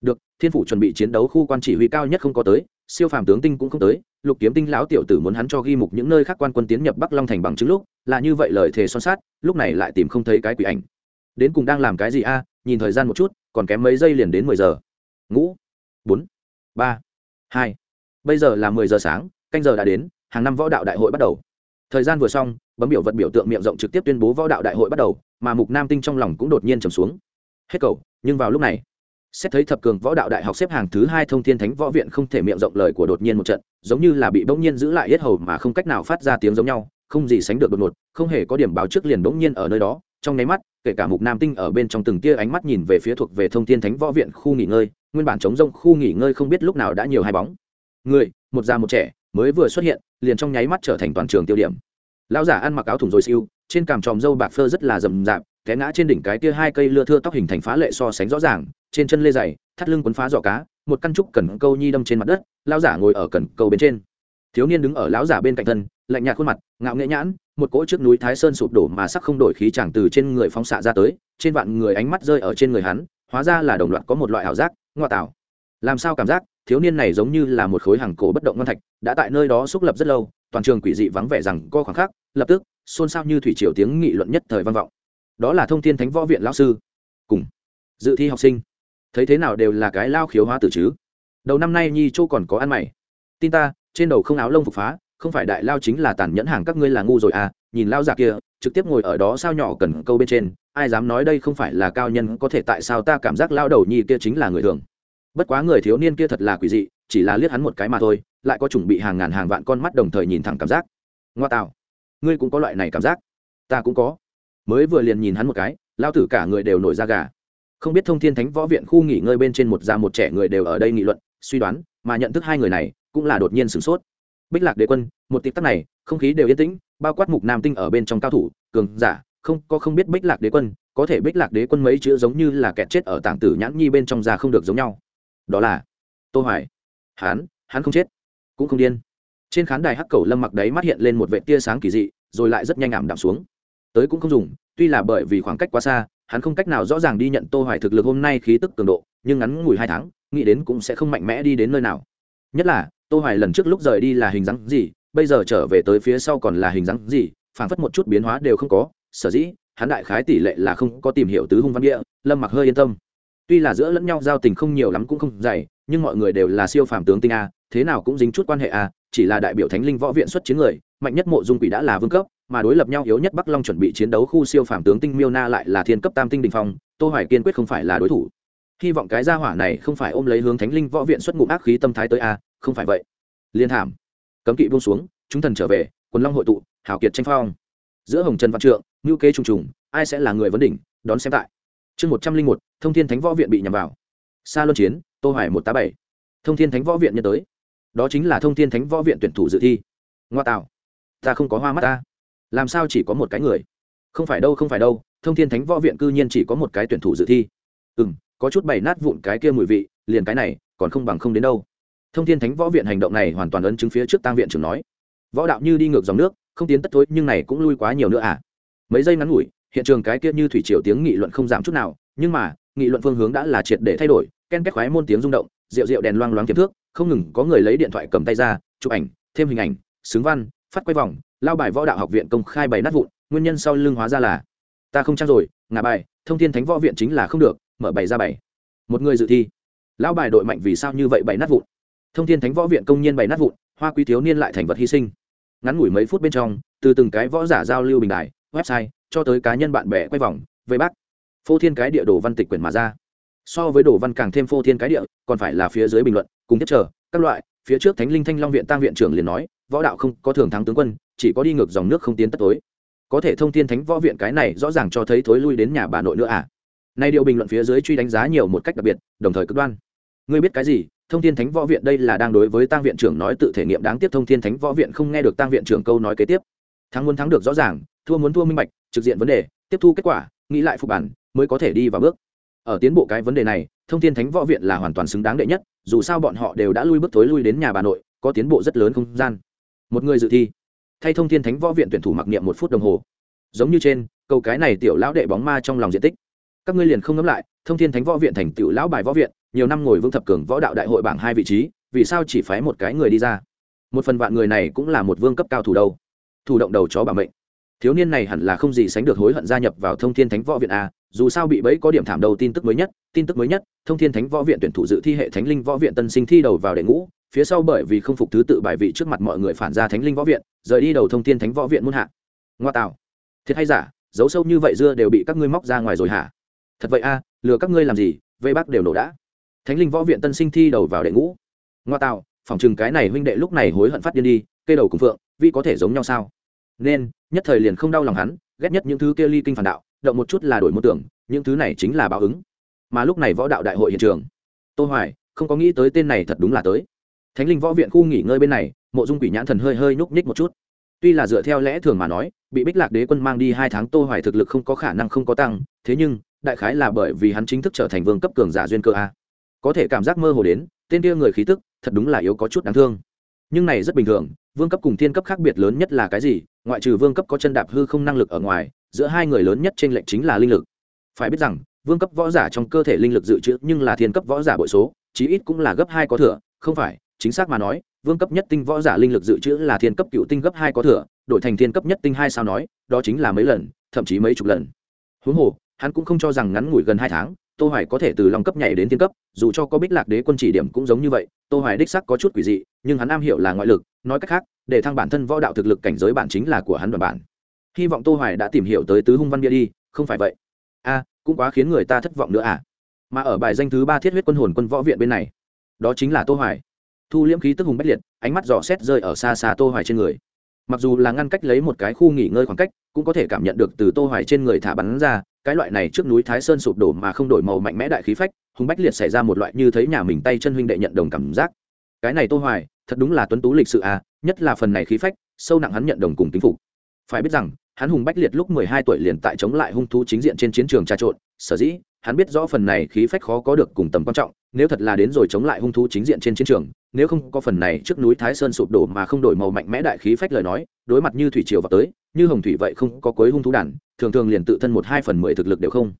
Được, thiên phủ chuẩn bị chiến đấu khu quan chỉ huy cao nhất không có tới siêu phàm tướng tinh cũng không tới, lục kiếm tinh lão tiểu tử muốn hắn cho ghi mục những nơi khác quan quân tiến nhập bắc long thành bằng chứng lúc, là như vậy lời thề son sát lúc này lại tìm không thấy cái quỷ ảnh. Đến cùng đang làm cái gì a? Nhìn thời gian một chút, còn kém mấy giây liền đến mười giờ. Ngũ, bốn, ba, hai. Bây giờ là mười giờ sáng, canh giờ đã đến, hàng năm võ đạo đại hội bắt đầu. Thời gian vừa xong, bấm biểu vật biểu tượng miệng rộng trực tiếp tuyên bố võ đạo đại hội bắt đầu, mà mục nam tinh trong lòng cũng đột nhiên trầm xuống. Hết cầu, nhưng vào lúc này xét thấy thập cường võ đạo đại học xếp hàng thứ hai thông thiên thánh võ viện không thể miệng rộng lời của đột nhiên một trận, giống như là bị bỗng nhiên giữ lại hết hầu mà không cách nào phát ra tiếng giống nhau, không gì sánh được đột ngột, không hề có điểm báo trước liền bỗng nhiên ở nơi đó, trong nháy mắt, kể cả mục nam tinh ở bên trong từng tia ánh mắt nhìn về phía thuộc về thông thiên thánh võ viện khu nghỉ ngơi, nguyên bản chống rông khu nghỉ ngơi không biết lúc nào đã nhiều hai bóng. Người, một già một trẻ, mới vừa xuất hiện, liền trong nháy mắt trở thành toàn trường tiêu điểm. Lão giả ăn mặc áo thủng rồi siêu, trên cằm tròm râu bạc phơ rất là rậm rạp té ngã trên đỉnh cái kia hai cây lưa thưa tóc hình thành phá lệ so sánh rõ ràng, trên chân lê dày, thắt lưng quấn phá giỏ cá, một căn trúc cần câu nhi đâm trên mặt đất, lão giả ngồi ở cần câu bên trên. Thiếu niên đứng ở lão giả bên cạnh thân, lạnh nhạt khuôn mặt, ngạo nghễ nhãn, một cỗ trước núi thái sơn sụp đổ mà sắc không đổi khí chẳng từ trên người phóng xạ ra tới, trên vạn người ánh mắt rơi ở trên người hắn, hóa ra là đồng loạt có một loại ảo giác, ngoa tạo. Làm sao cảm giác, thiếu niên này giống như là một khối hàng cổ bất động ngon thạch, đã tại nơi đó xúc lập rất lâu, toàn trường quỷ dị vắng vẻ rằng co khoảng khắc, lập tức, xôn xao như thủy triều tiếng nghị luận nhất thời vang vọng đó là thông tin thánh võ viện lão sư. Cùng dự thi học sinh. Thấy thế nào đều là cái lao khiếu hóa tử chứ. Đầu năm nay nhi châu còn có ăn mày. Tin ta, trên đầu không áo lông phục phá, không phải đại lao chính là tàn nhẫn hàng các ngươi là ngu rồi à nhìn lao già kia, trực tiếp ngồi ở đó sao nhỏ cần câu bên trên, ai dám nói đây không phải là cao nhân, có thể tại sao ta cảm giác lao đầu nhi kia chính là người thường. Bất quá người thiếu niên kia thật là quỷ dị, chỉ là liếc hắn một cái mà thôi, lại có chuẩn bị hàng ngàn hàng vạn con mắt đồng thời nhìn thẳng cảm giác. Ngoa tạo, ngươi cũng có loại này cảm giác. Ta cũng có mới vừa liền nhìn hắn một cái, lao tử cả người đều nổi da gà. Không biết thông thiên thánh võ viện khu nghỉ ngơi bên trên một già một trẻ người đều ở đây nghị luận, suy đoán, mà nhận thức hai người này, cũng là đột nhiên sửng sốt. Bích lạc đế quân, một tịp tắc này, không khí đều yên tĩnh, bao quát mục nam tinh ở bên trong cao thủ, cường giả, không, có không biết bích lạc đế quân, có thể bích lạc đế quân mấy chữ giống như là kẹt chết ở tảng tử nhãn nhi bên trong già không được giống nhau. Đó là tô hoài. Hắn hắn không chết, cũng không điên. Trên khán đài hắc cầu lâm mặc đấy mắt hiện lên một vệ tia sáng kỳ dị, rồi lại rất nhanh ảm đạm xuống tới cũng không dùng, tuy là bởi vì khoảng cách quá xa, hắn không cách nào rõ ràng đi nhận tô hoài thực lực hôm nay khí tức cường độ, nhưng ngắn ngủi hai tháng, nghĩ đến cũng sẽ không mạnh mẽ đi đến nơi nào. Nhất là, tô hoài lần trước lúc rời đi là hình dáng gì, bây giờ trở về tới phía sau còn là hình dáng gì, phảng phất một chút biến hóa đều không có, sở dĩ, hắn đại khái tỷ lệ là không có tìm hiểu tứ hung văn địa, lâm mặc hơi yên tâm. Tuy là giữa lẫn nhau giao tình không nhiều lắm cũng không dày, nhưng mọi người đều là siêu phàm tướng tinh a, thế nào cũng dính chút quan hệ a, chỉ là đại biểu thánh linh võ viện xuất chiến người, mạnh nhất mộ dung quỷ đã là vương cấp mà đối lập nhau yếu nhất bắc long chuẩn bị chiến đấu khu siêu phàm tướng tinh miêu na lại là thiên cấp tam tinh đỉnh phong, tô hoài kiên quyết không phải là đối thủ. Hy vọng cái gia hỏa này không phải ôm lấy hướng thánh linh võ viện xuất ngụm ác khí tâm thái tới a, không phải vậy. Liên thảm cấm kỵ buông xuống, chúng thần trở về, quần long hội tụ, hảo kiệt tranh phong. Giữa hồng trần văn trượng ngưu kế trùng trùng, ai sẽ là người vấn đỉnh, đón xem tại. Chương một trăm linh một, thông thiên thánh võ viện bị nhằm vào. Xa luân chiến, tô hoài một tá bảy. Thông thiên thánh võ viện nhân tới. Đó chính là thông thiên thánh võ viện tuyển thủ dự thi. Ngoa tạo. Ta không có hoa mắt ta làm sao chỉ có một cái người? Không phải đâu, không phải đâu, thông thiên thánh võ viện cư nhiên chỉ có một cái tuyển thủ dự thi. Ừ m có chút bày nát vụn cái kia mùi vị, liền cái này, còn không bằng không đến đâu. Thông thiên thánh võ viện hành động này hoàn toàn ấn chứng phía trước tăng viện trưởng nói. Võ đạo như đi ngược dòng nước, không tiến tất thối, nhưng này cũng lui quá nhiều nữa à? Mấy giây ngắn ngủi, hiện trường cái kia như thủy triều tiếng nghị luận không giảm chút nào, nhưng mà, nghị luận phương hướng đã là triệt để thay đổi, ken két khoái môn tiếng rung động, rượu rượu đèn loang loáng kiếm thước không ngừng có người lấy điện thoại cầm tay ra, chụp ảnh, thêm hình ảnh, xứng văn, phát quay vòng lao bài võ đạo học viện công khai bày nát vụn, nguyên nhân sau lưng hóa ra là, ta không trang rồi ngà bài, thông thiên thánh võ viện chính là không được, mở bày ra bày. Một người dự thi. Lão bài đội mạnh vì sao như vậy bày nát vụn? Thông thiên thánh võ viện công nhiên bày nát vụn, hoa quý thiếu niên lại thành vật hy sinh. Ngắn ngủi mấy phút bên trong, từ từng cái võ giả giao lưu bình đài, website, cho tới cá nhân bạn bè quay vòng vây bắc. Phô thiên cái địa đồ văn tịch quyển mà ra. So với đồ văn càng thêm phô thiên cái địa, còn phải là phía dưới bình luận, cùng tiếp chờ, các loại, phía trước thánh linh thanh long viện tăng viện trưởng liền nói, võ đạo không có thường thắng tướng quân chỉ có đi ngược dòng nước không tiến tất tối có thể thông thiên thánh võ viện cái này rõ ràng cho thấy thối lui đến nhà bà nội nữa à? Nay điều bình luận phía dưới truy đánh giá nhiều một cách đặc biệt, đồng thời cực đoan. Ngươi biết cái gì? Thông thiên thánh võ viện đây là đang đối với tăng viện trưởng nói tự thể nghiệm đáng tiếc thông thiên thánh võ viện không nghe được tăng viện trưởng câu nói kế tiếp. Thắng muốn thắng được rõ ràng, thua muốn thua minh bạch, trực diện vấn đề, tiếp thu kết quả, nghĩ lại phục bản, mới có thể đi vào bước. Ở tiến bộ cái vấn đề này, thông thiên thánh võ viện là hoàn toàn xứng đáng đệ nhất, dù sao bọn họ đều đã lui bước thối lui đến nhà bà nội, có tiến bộ rất lớn không gian. Một người dự thi thay thông thiên thánh võ viện tuyển thủ mặc niệm một phút đồng hồ. Giống như trên, câu cái này tiểu lão đệ bóng ma trong lòng diện tích. Các ngươi liền không ngẫm lại, thông thiên thánh võ viện thành tiểu lão bài võ viện, nhiều năm ngồi vương thập cường võ đạo đại hội bảng hai vị trí, vì sao chỉ phái một cái người đi ra? Một phần vạn người này cũng là một vương cấp cao thủ đâu. Thủ động đầu chó bà mệnh. Thiếu niên này hẳn là không gì sánh được hối hận gia nhập vào thông thiên thánh võ viện a, dù sao bị bẫy có điểm thảm đầu tin tức mới nhất, tin tức mới nhất, thông thiên thánh võ viện tuyển thủ dự thi hệ thánh linh võ viện tân sinh thi đầu vào đệ ngũ phía sau bởi vì không phục thứ tự bài vị trước mặt mọi người phản ra thánh linh võ viện, rời đi đầu thông thiên thánh võ viện muôn hạ. Ngoa tạo. Thiệt hay giả giấu sâu như vậy dưa đều bị các ngươi móc ra ngoài rồi hả? Thật vậy a à, lừa các ngươi làm gì, vây bác đều nổ đã. Thánh linh võ viện tân sinh thi đầu vào đệ ngũ. Ngoa tạo phòng chừng cái này huynh đệ lúc này hối hận phát điên đi cây đầu cùng phượng, vi có thể giống nhau sao? Nên, nhất thời liền không đau lòng hắn, ghét nhất những thứ kia ly kinh phản đạo, động một chút là đổi môn tưởng, những thứ này chính là báo ứng. Mà lúc này võ đạo đại hội hiện trường. Tô hoài, không có nghĩ tới tên này thật đúng là tới thánh linh võ viện khu nghỉ ngơi bên này, mộ dung quỷ nhãn thần hơi hơi nhúc nhích một chút. Tuy là dựa theo lẽ thường mà nói, bị bích lạc đế quân mang đi hai tháng tô hoài thực lực không có khả năng không có tăng, thế nhưng, đại khái là bởi vì hắn chính thức trở thành vương cấp cường giả duyên cơ a. Có thể cảm giác mơ hồ đến, tên kia người khí tức, thật đúng là yếu có chút đáng thương. Nhưng này rất bình thường, vương cấp cùng thiên cấp khác biệt lớn nhất là cái gì? Ngoại trừ vương cấp có chân đạp hư không năng lực ở ngoài, giữa hai người lớn nhất trên lệnh chính là linh lực. Phải biết rằng, vương cấp võ giả trong cơ thể linh lực dự trữ nhưng là thiên cấp võ giả bội số, chí ít cũng là gấp hai có thừa, không phải chính xác mà nói, vương cấp nhất tinh võ giả linh lực dự trữ là thiên cấp cựu tinh gấp hai có thừa, đổi thành thiên cấp nhất tinh hai sao nói, đó chính là mấy lần, thậm chí mấy chục lần. Huống hồ, hắn cũng không cho rằng ngắn ngủi gần hai tháng, tô hoài có thể từ long cấp nhảy đến thiên cấp, dù cho có bích lạc đế quân chỉ điểm cũng giống như vậy, tô hoài đích sắc có chút quỷ dị, nhưng hắn am hiểu là ngoại lực, nói cách khác, để thăng bản thân võ đạo thực lực cảnh giới bản chính là của hắn đoàn bản hy vọng tô hoài đã tìm hiểu tới tứ hung văn bia đi, không phải vậy. A, cũng quá khiến người ta thất vọng nữa à. Mà ở bài danh thứ ba thiết huyết quân hồn quân võ viện bên này, đó chính là tô hoài thu liễm khí tức hùng bách liệt, ánh mắt dò xét rơi ở xa xa tô hoài trên người. Mặc dù là ngăn cách lấy một cái khu nghỉ ngơi khoảng cách, cũng có thể cảm nhận được từ tô hoài trên người thả bắn ra, cái loại này trước núi thái sơn sụp đổ mà không đổi màu mạnh mẽ đại khí phách, hùng bách liệt xảy ra một loại như thấy nhà mình tay chân huynh đệ nhận đồng cảm giác. Cái này tô hoài, thật đúng là tuấn tú lịch sự à nhất là phần này khí phách, sâu nặng hắn nhận đồng cùng kính phục. Phải biết rằng, hắn hùng bách liệt lúc 12 tuổi liền tại chống lại hung thú chính diện trên chiến trường trà trộn, sở dĩ, hắn biết rõ phần này khí phách khó có được cùng tầm quan trọng, nếu thật là đến rồi chống lại hung thú chính diện trên chiến trường nếu không có phần này trước núi thái sơn sụp đổ mà không đổi màu mạnh mẽ đại khí phách lời nói, đối mặt như thủy triều vào tới, như hồng thủy vậy không có cối hung thú đản, thường thường liền tự thân một hai phần mười thực lực đều không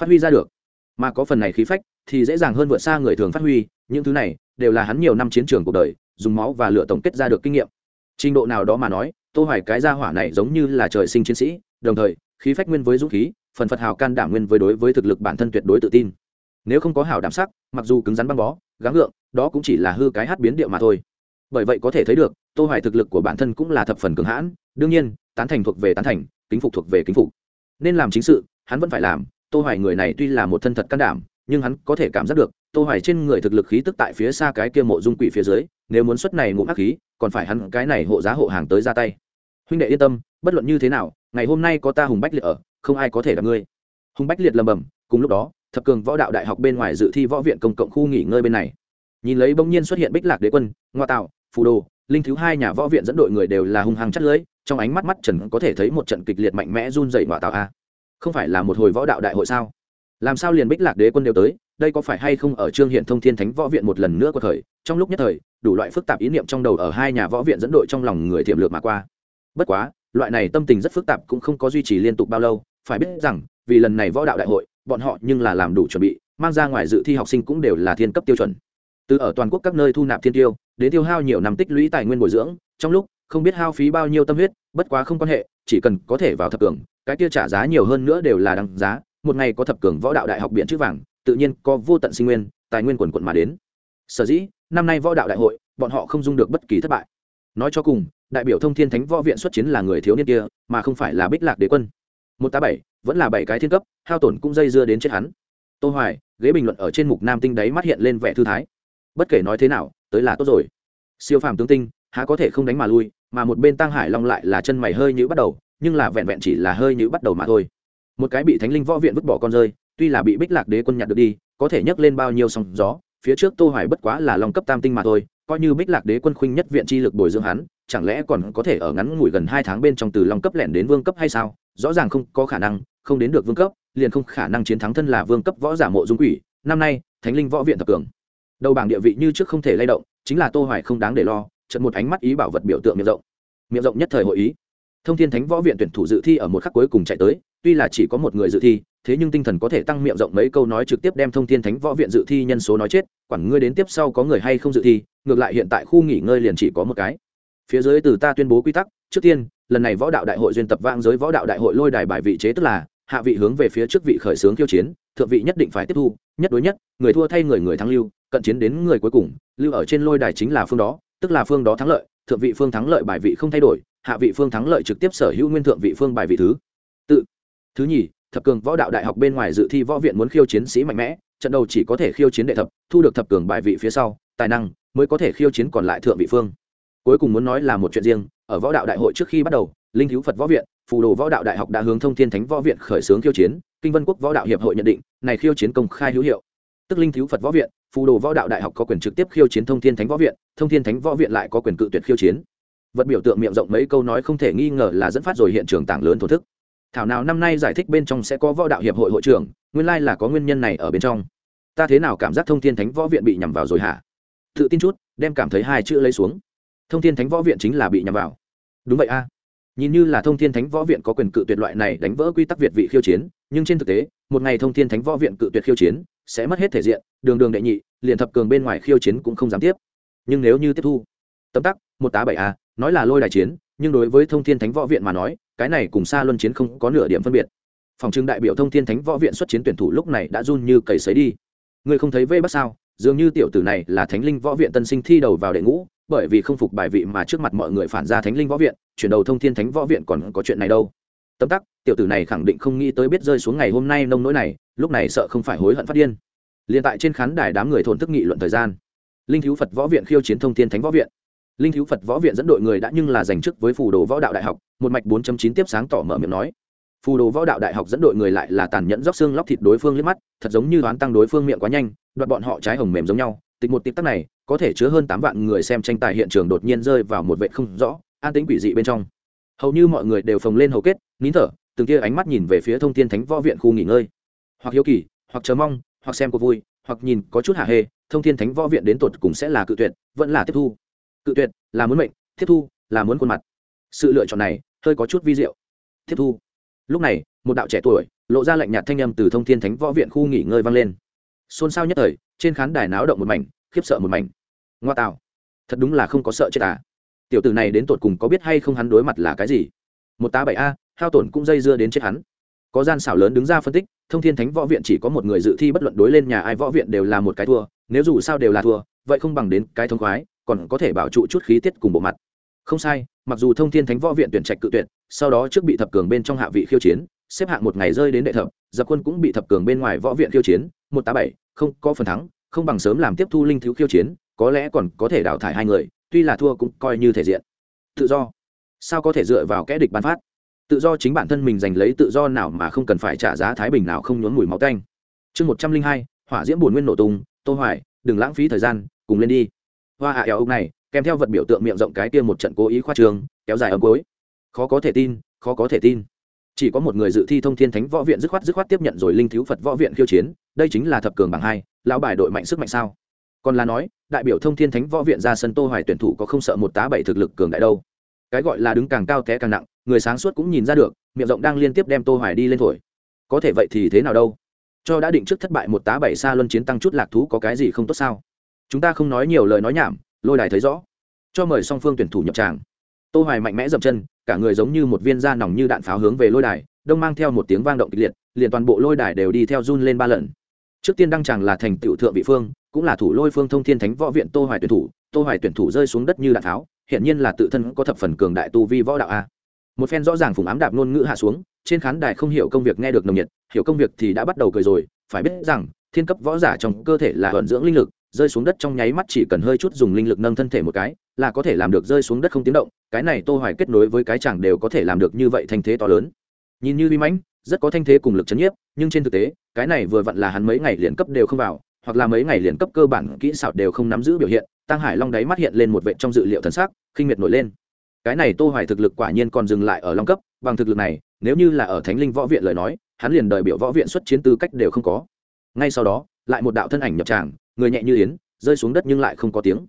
phát huy ra được. Mà có phần này khí phách thì dễ dàng hơn vượt xa người thường phát huy, những thứ này đều là hắn nhiều năm chiến trường cuộc đời, dùng máu và lửa tổng kết ra được kinh nghiệm. Trình độ nào đó mà nói, tô hoài cái gia hỏa này giống như là trời sinh chiến sĩ, đồng thời, khí phách nguyên với dũng khí, phần phật hào can đảm nguyên với đối với thực lực bản thân tuyệt đối tự tin nếu không có hảo đảm sắc, mặc dù cứng rắn băng bó, gắng gượng, đó cũng chỉ là hư cái hát biến điệu mà thôi. Bởi vậy có thể thấy được, tô hoài thực lực của bản thân cũng là thập phần cường hãn, đương nhiên, tán thành thuộc về tán thành, kính phục thuộc về kính phục. Nên làm chính sự, hắn vẫn phải làm, tô hoài người này tuy là một thân thật can đảm, nhưng hắn có thể cảm giác được, tô hoài trên người thực lực khí tức tại phía xa cái kia mộ dung quỷ phía dưới, nếu muốn xuất này ngụm ác khí, còn phải hắn cái này hộ giá hộ hàng tới ra tay. Huynh đệ yên tâm, bất luận như thế nào, ngày hôm nay có ta hùng bách liệt ở, không ai có thể gặp ngươi. Hùng bách liệt lầm bầm, cùng lúc đó thập cường võ đạo đại học bên ngoài dự thi võ viện công cộng khu nghỉ ngơi bên này. Nhìn lấy bỗng nhiên xuất hiện bích lạc đế quân, ngoa tạo, phù đồ, linh thứ hai nhà võ viện dẫn đội người đều là hung hăng chất lưới, trong ánh mắt mắt trần có thể thấy một trận kịch liệt mạnh mẽ run dậy ngoa tạo a. Không phải là một hồi võ đạo đại hội sao? Làm sao liền bích lạc đế quân đều tới, đây có phải hay không ở trương hiện thông thiên thánh võ viện một lần nữa của thời trong lúc nhất thời, đủ loại phức tạp ý niệm trong đầu ở hai nhà võ viện dẫn đội trong lòng người thiệm lược mà qua. Bất quá, loại này tâm tình rất phức tạp cũng không có duy trì liên tục bao lâu, phải biết rằng, vì lần này võ đạo đại hội bọn họ nhưng là làm đủ chuẩn bị, mang ra ngoài dự thi học sinh cũng đều là thiên cấp tiêu chuẩn. Từ ở toàn quốc các nơi thu nạp thiên tiêu, đến tiêu hao nhiều năm tích lũy tài nguyên bồi dưỡng, trong lúc, không biết hao phí bao nhiêu tâm huyết, bất quá không quan hệ, chỉ cần có thể vào thập cường, cái kia trả giá nhiều hơn nữa đều là đăng giá, một ngày có thập cường võ đạo đại học biện chữ vàng, tự nhiên có vô tận sinh nguyên, tài nguyên quần quận mà đến. Sở dĩ, năm nay võ đạo đại hội, bọn họ không dung được bất kỳ thất bại. Nói cho cùng, đại biểu thông thiên thánh võ viện xuất chiến là người thiếu niên kia, mà không phải là bích lạc đế quân. Một tá bảy vẫn là bảy cái thiên cấp, hao tổn cũng dây dưa đến chết hắn. Tô hoài, ghế bình luận ở trên mục nam tinh đấy mắt hiện lên vẻ thư thái. Bất kể nói thế nào, tới là tốt rồi. Siêu phàm tướng tinh, há có thể không đánh mà lui, mà một bên tăng hải long lại là chân mày hơi nhũ bắt đầu, nhưng là vẹn vẹn chỉ là hơi nhũ bắt đầu mà thôi. Một cái bị thánh linh võ viện vứt bỏ con rơi, tuy là bị bích lạc đế quân nhặt được đi, có thể nhấc lên bao nhiêu sóng gió, phía trước tô hoài bất quá là long cấp tam tinh mà thôi, coi như bích lạc đế quân khuynh nhất viện chi lực bồi dưỡng hắn, chẳng lẽ còn có thể ở ngắn ngủi gần hai tháng bên trong từ long cấp lẻn đến vương cấp hay sao? Rõ ràng không có khả năng không đến được vương cấp, liền không khả năng chiến thắng thân là vương cấp võ giả mộ dung quỷ, năm nay, thánh linh võ viện thập cường. Đầu bảng địa vị như trước không thể lay động, chính là tô hoài không đáng để lo, trận một ánh mắt ý bảo vật biểu tượng miệng rộng. Miệng rộng nhất thời hội ý. Thông thiên thánh võ viện tuyển thủ dự thi ở một khắc cuối cùng chạy tới, tuy là chỉ có một người dự thi, thế nhưng tinh thần có thể tăng miệng rộng mấy câu nói trực tiếp đem thông thiên thánh võ viện dự thi nhân số nói chết, quản ngươi đến tiếp sau có người hay không dự thi, ngược lại hiện tại khu nghỉ ngơi liền chỉ có một cái. Phía dưới từ ta tuyên bố quy tắc, trước tiên, lần này võ đạo đại hội duyên tập vang giới võ đạo đại hội lôi đài bài vị chế tức là hạ vị hướng về phía trước vị khởi xướng khiêu chiến, thượng vị nhất định phải tiếp thu, nhất đối nhất, người thua thay người người thắng lưu, cận chiến đến người cuối cùng, lưu ở trên lôi đài chính là phương đó, tức là phương đó thắng lợi, thượng vị phương thắng lợi bài vị không thay đổi, hạ vị phương thắng lợi trực tiếp sở hữu nguyên thượng vị phương bài vị thứ. Tự. Thứ nhì, thập cường võ đạo đại học bên ngoài dự thi võ viện muốn khiêu chiến sĩ mạnh mẽ, trận đầu chỉ có thể khiêu chiến đệ thập, thu được thập cường bài vị phía sau, tài năng, mới có thể khiêu chiến còn lại thượng vị phương cuối cùng muốn nói là một chuyện riêng, ở võ đạo đại hội trước khi bắt đầu, linh thiếu phật võ viện, phù đồ võ đạo đại học đã hướng thông thiên thánh võ viện khởi xướng khiêu chiến, kinh vân quốc võ đạo hiệp hội nhận định, này khiêu chiến công khai hữu hiệu. Tức linh thiếu phật võ viện, phù đồ võ đạo đại học có quyền trực tiếp khiêu chiến thông thiên thánh võ viện, thông thiên thánh võ viện lại có quyền cự tuyệt khiêu chiến. Vật biểu tượng miệng rộng mấy câu nói không thể nghi ngờ là dẫn phát rồi hiện trường tảng lớn thổ thức. Thảo nào năm nay giải thích bên trong sẽ có võ đạo hiệp hội hội trưởng, nguyên lai là có nguyên nhân này ở bên trong. Ta thế nào cảm giác thông thiên thánh võ viện bị nhằm vào rồi hả? Tự tin chút, đem cảm thấy hai chữ lấy xuống thông thiên thánh võ viện chính là bị nhằm vào. Đúng vậy a. Nhìn như là thông thiên thánh võ viện có quyền cự tuyệt loại này đánh vỡ quy tắc việt vị khiêu chiến, nhưng trên thực tế, một ngày thông thiên thánh võ viện cự tuyệt khiêu chiến, sẽ mất hết thể diện, đường đường đệ nhị, liền thập cường bên ngoài khiêu chiến cũng không dám tiếp. Nhưng nếu như tiếp thu, tấm tắc, một tá bảy a, nói là lôi đài chiến, nhưng đối với thông thiên thánh võ viện mà nói, cái này cùng xa luân chiến không có nửa điểm phân biệt. Phòng trưng đại biểu thông thiên thánh võ viện xuất chiến tuyển thủ lúc này đã run như cầy sấy đi. Người không thấy vây bắt sao, dường như tiểu tử này là thánh linh võ viện tân sinh thi đầu vào đệ ngũ bởi vì không phục bài vị mà trước mặt mọi người phản ra thánh linh võ viện, chuyển đầu thông thiên thánh võ viện còn có chuyện này đâu. Tấm tắc, tiểu tử này khẳng định không nghĩ tới biết rơi xuống ngày hôm nay nông nỗi này, lúc này sợ không phải hối hận phát điên. Liền tại trên khán đài đám người thổn thức nghị luận thời gian, linh thiếu phật võ viện khiêu chiến thông thiên thánh võ viện. Linh thiếu phật võ viện dẫn đội người đã nhưng là giành chức với phù đồ võ đạo đại học, một mạch 4.9 tiếp sáng tỏ mở miệng nói. Phù đồ võ đạo đại học dẫn đội người lại là tàn nhẫn róc xương lóc thịt đối phương liếc mắt, thật giống như đoán tăng đối phương miệng quá nhanh, đoạt bọn họ trái hồng mềm giống nhau tịch một tịp tắc này có thể chứa hơn tám vạn người xem tranh tài hiện trường đột nhiên rơi vào một vệ không rõ, an tính quỷ dị bên trong. Hầu như mọi người đều phồng lên hầu kết, nín thở, từng kia ánh mắt nhìn về phía thông thiên thánh võ viện khu nghỉ ngơi. Hoặc hiếu kỳ, hoặc chờ mong, hoặc xem cuộc vui, hoặc nhìn có chút hạ hê, thông thiên thánh võ viện đến tột cùng sẽ là cự tuyệt, vẫn là tiếp thu. Cự tuyệt, là muốn mệnh, tiếp thu, là muốn khuôn mặt. Sự lựa chọn này, hơi có chút vi diệu. Tiếp thu. Lúc này, một đạo trẻ tuổi, lộ ra lạnh nhạt thanh âm từ thông thiên thánh võ viện khu nghỉ ngơi vang lên. Xôn xao nhất thời trên khán đài náo động một mảnh khiếp sợ một mảnh. Ngoa tạo thật đúng là không có sợ chết à. Tiểu tử này đến tột cùng có biết hay không hắn đối mặt là cái gì? Một tá bảy a hao tổn cũng dây dưa đến chết hắn. Có gian xảo lớn đứng ra phân tích thông thiên thánh võ viện chỉ có một người dự thi bất luận đối lên nhà ai võ viện đều là một cái thua nếu dù sao đều là thua vậy không bằng đến cái thông khoái còn có thể bảo trụ chút khí tiết cùng bộ mặt. Không sai mặc dù thông thiên thánh võ viện tuyển trạch cự tuyển, sau đó trước bị thập cường bên trong hạ vị khiêu chiến xếp hạng một ngày rơi đến đệ thập dập quân cũng bị thập cường bên ngoài võ viện khiêu chiến một tá bảy, không, có phần thắng, không bằng sớm làm tiếp thu linh thiếu khiêu chiến, có lẽ còn có thể đào thải hai người, tuy là thua cũng coi như thể diện. Tự do. Sao có thể dựa vào kẽ địch bán phát? Tự do chính bản thân mình giành lấy tự do nào mà không cần phải trả giá thái bình nào không nhốn mùi máu tanh. Chương một trăm linh hai, hỏa diễm bổn nguyên nổ tung, tô hoài, đừng lãng phí thời gian, cùng lên đi. Hoa hạ eo ông này, kèm theo vật biểu tượng miệng rộng cái kia một trận cố ý khoa trường, kéo dài ấm cối khó có thể tin, khó có thể tin chỉ có một người dự thi thông thiên thánh võ viện dứt khoát dứt khoát tiếp nhận rồi linh thiếu phật võ viện khiêu chiến, đây chính là thập cường bảng hai, lão bài đội mạnh sức mạnh sao? Còn là nói, đại biểu thông thiên thánh võ viện ra sân tô hoài tuyển thủ có không sợ một tá bảy thực lực cường đại đâu. Cái gọi là đứng càng cao té càng nặng, người sáng suốt cũng nhìn ra được, miệng rộng đang liên tiếp đem tô hoài đi lên thổi. Có thể vậy thì thế nào đâu? Cho đã định trước thất bại một tá bảy xa luân chiến tăng chút lạc thú có cái gì không tốt sao? Chúng ta không nói nhiều lời nói nhảm, lôi đài thấy rõ. Cho mời song phương tuyển thủ nhập tràng tô hoài mạnh mẽ dậm chân, cả người giống như một viên da nòng như đạn pháo hướng về lôi đài, đông mang theo một tiếng vang động kịch liệt, liền toàn bộ lôi đài đều đi theo run lên ba lần. Trước tiên đăng tràng là thành tiểu thượng vị phương, cũng là thủ lôi phương thông thiên thánh võ viện tô hoài tuyển thủ, tô hoài tuyển thủ rơi xuống đất như đạn tháo hiện nhiên là tự thân có thập phần cường đại tu vi võ đạo a. Một phen rõ ràng phùng ám đạp ngôn ngữ hạ xuống, trên khán đài không hiểu công việc nghe được nồng nhiệt, hiểu công việc thì đã bắt đầu cười rồi, phải biết rằng, thiên cấp võ giả trong cơ thể là vận dưỡng linh lực rơi xuống đất trong nháy mắt chỉ cần hơi chút dùng linh lực nâng thân thể một cái, là có thể làm được rơi xuống đất không tiếng động, cái này tô hoài kết nối với cái chẳng đều có thể làm được như vậy thanh thế to lớn. Nhìn như uy mãnh, rất có thanh thế cùng lực chấn nhiếp, nhưng trên thực tế, cái này vừa vặn là hắn mấy ngày liền cấp đều không vào, hoặc là mấy ngày liền cấp cơ bản kỹ xảo đều không nắm giữ biểu hiện, tăng hải long đáy mắt hiện lên một vệ trong dự liệu thần sắc, khinh miệt nổi lên. Cái này tô hoài thực lực quả nhiên còn dừng lại ở long cấp, bằng thực lực này, nếu như là ở thánh linh võ viện lời nói, hắn liền đời biểu võ viện xuất chiến tư cách đều không có. Ngay sau đó, lại một đạo thân ảnh nhập tràng người nhẹ như yến, rơi xuống đất nhưng lại không có tiếng.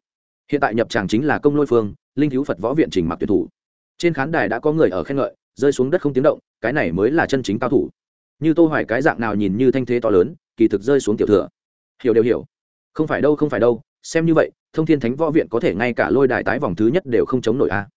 Hiện tại nhập tràng chính là công lôi phương, linh thiếu phật võ viện trình mặc tuyển thủ. Trên khán đài đã có người ở khen ngợi, rơi xuống đất không tiếng động, cái này mới là chân chính cao thủ. Như tô hoài cái dạng nào nhìn như thanh thế to lớn, kỳ thực rơi xuống tiểu thừa. Hiểu đều hiểu. Không phải đâu, không phải đâu, xem như vậy, thông thiên thánh võ viện có thể ngay cả lôi đài tái vòng thứ nhất đều không chống nổi a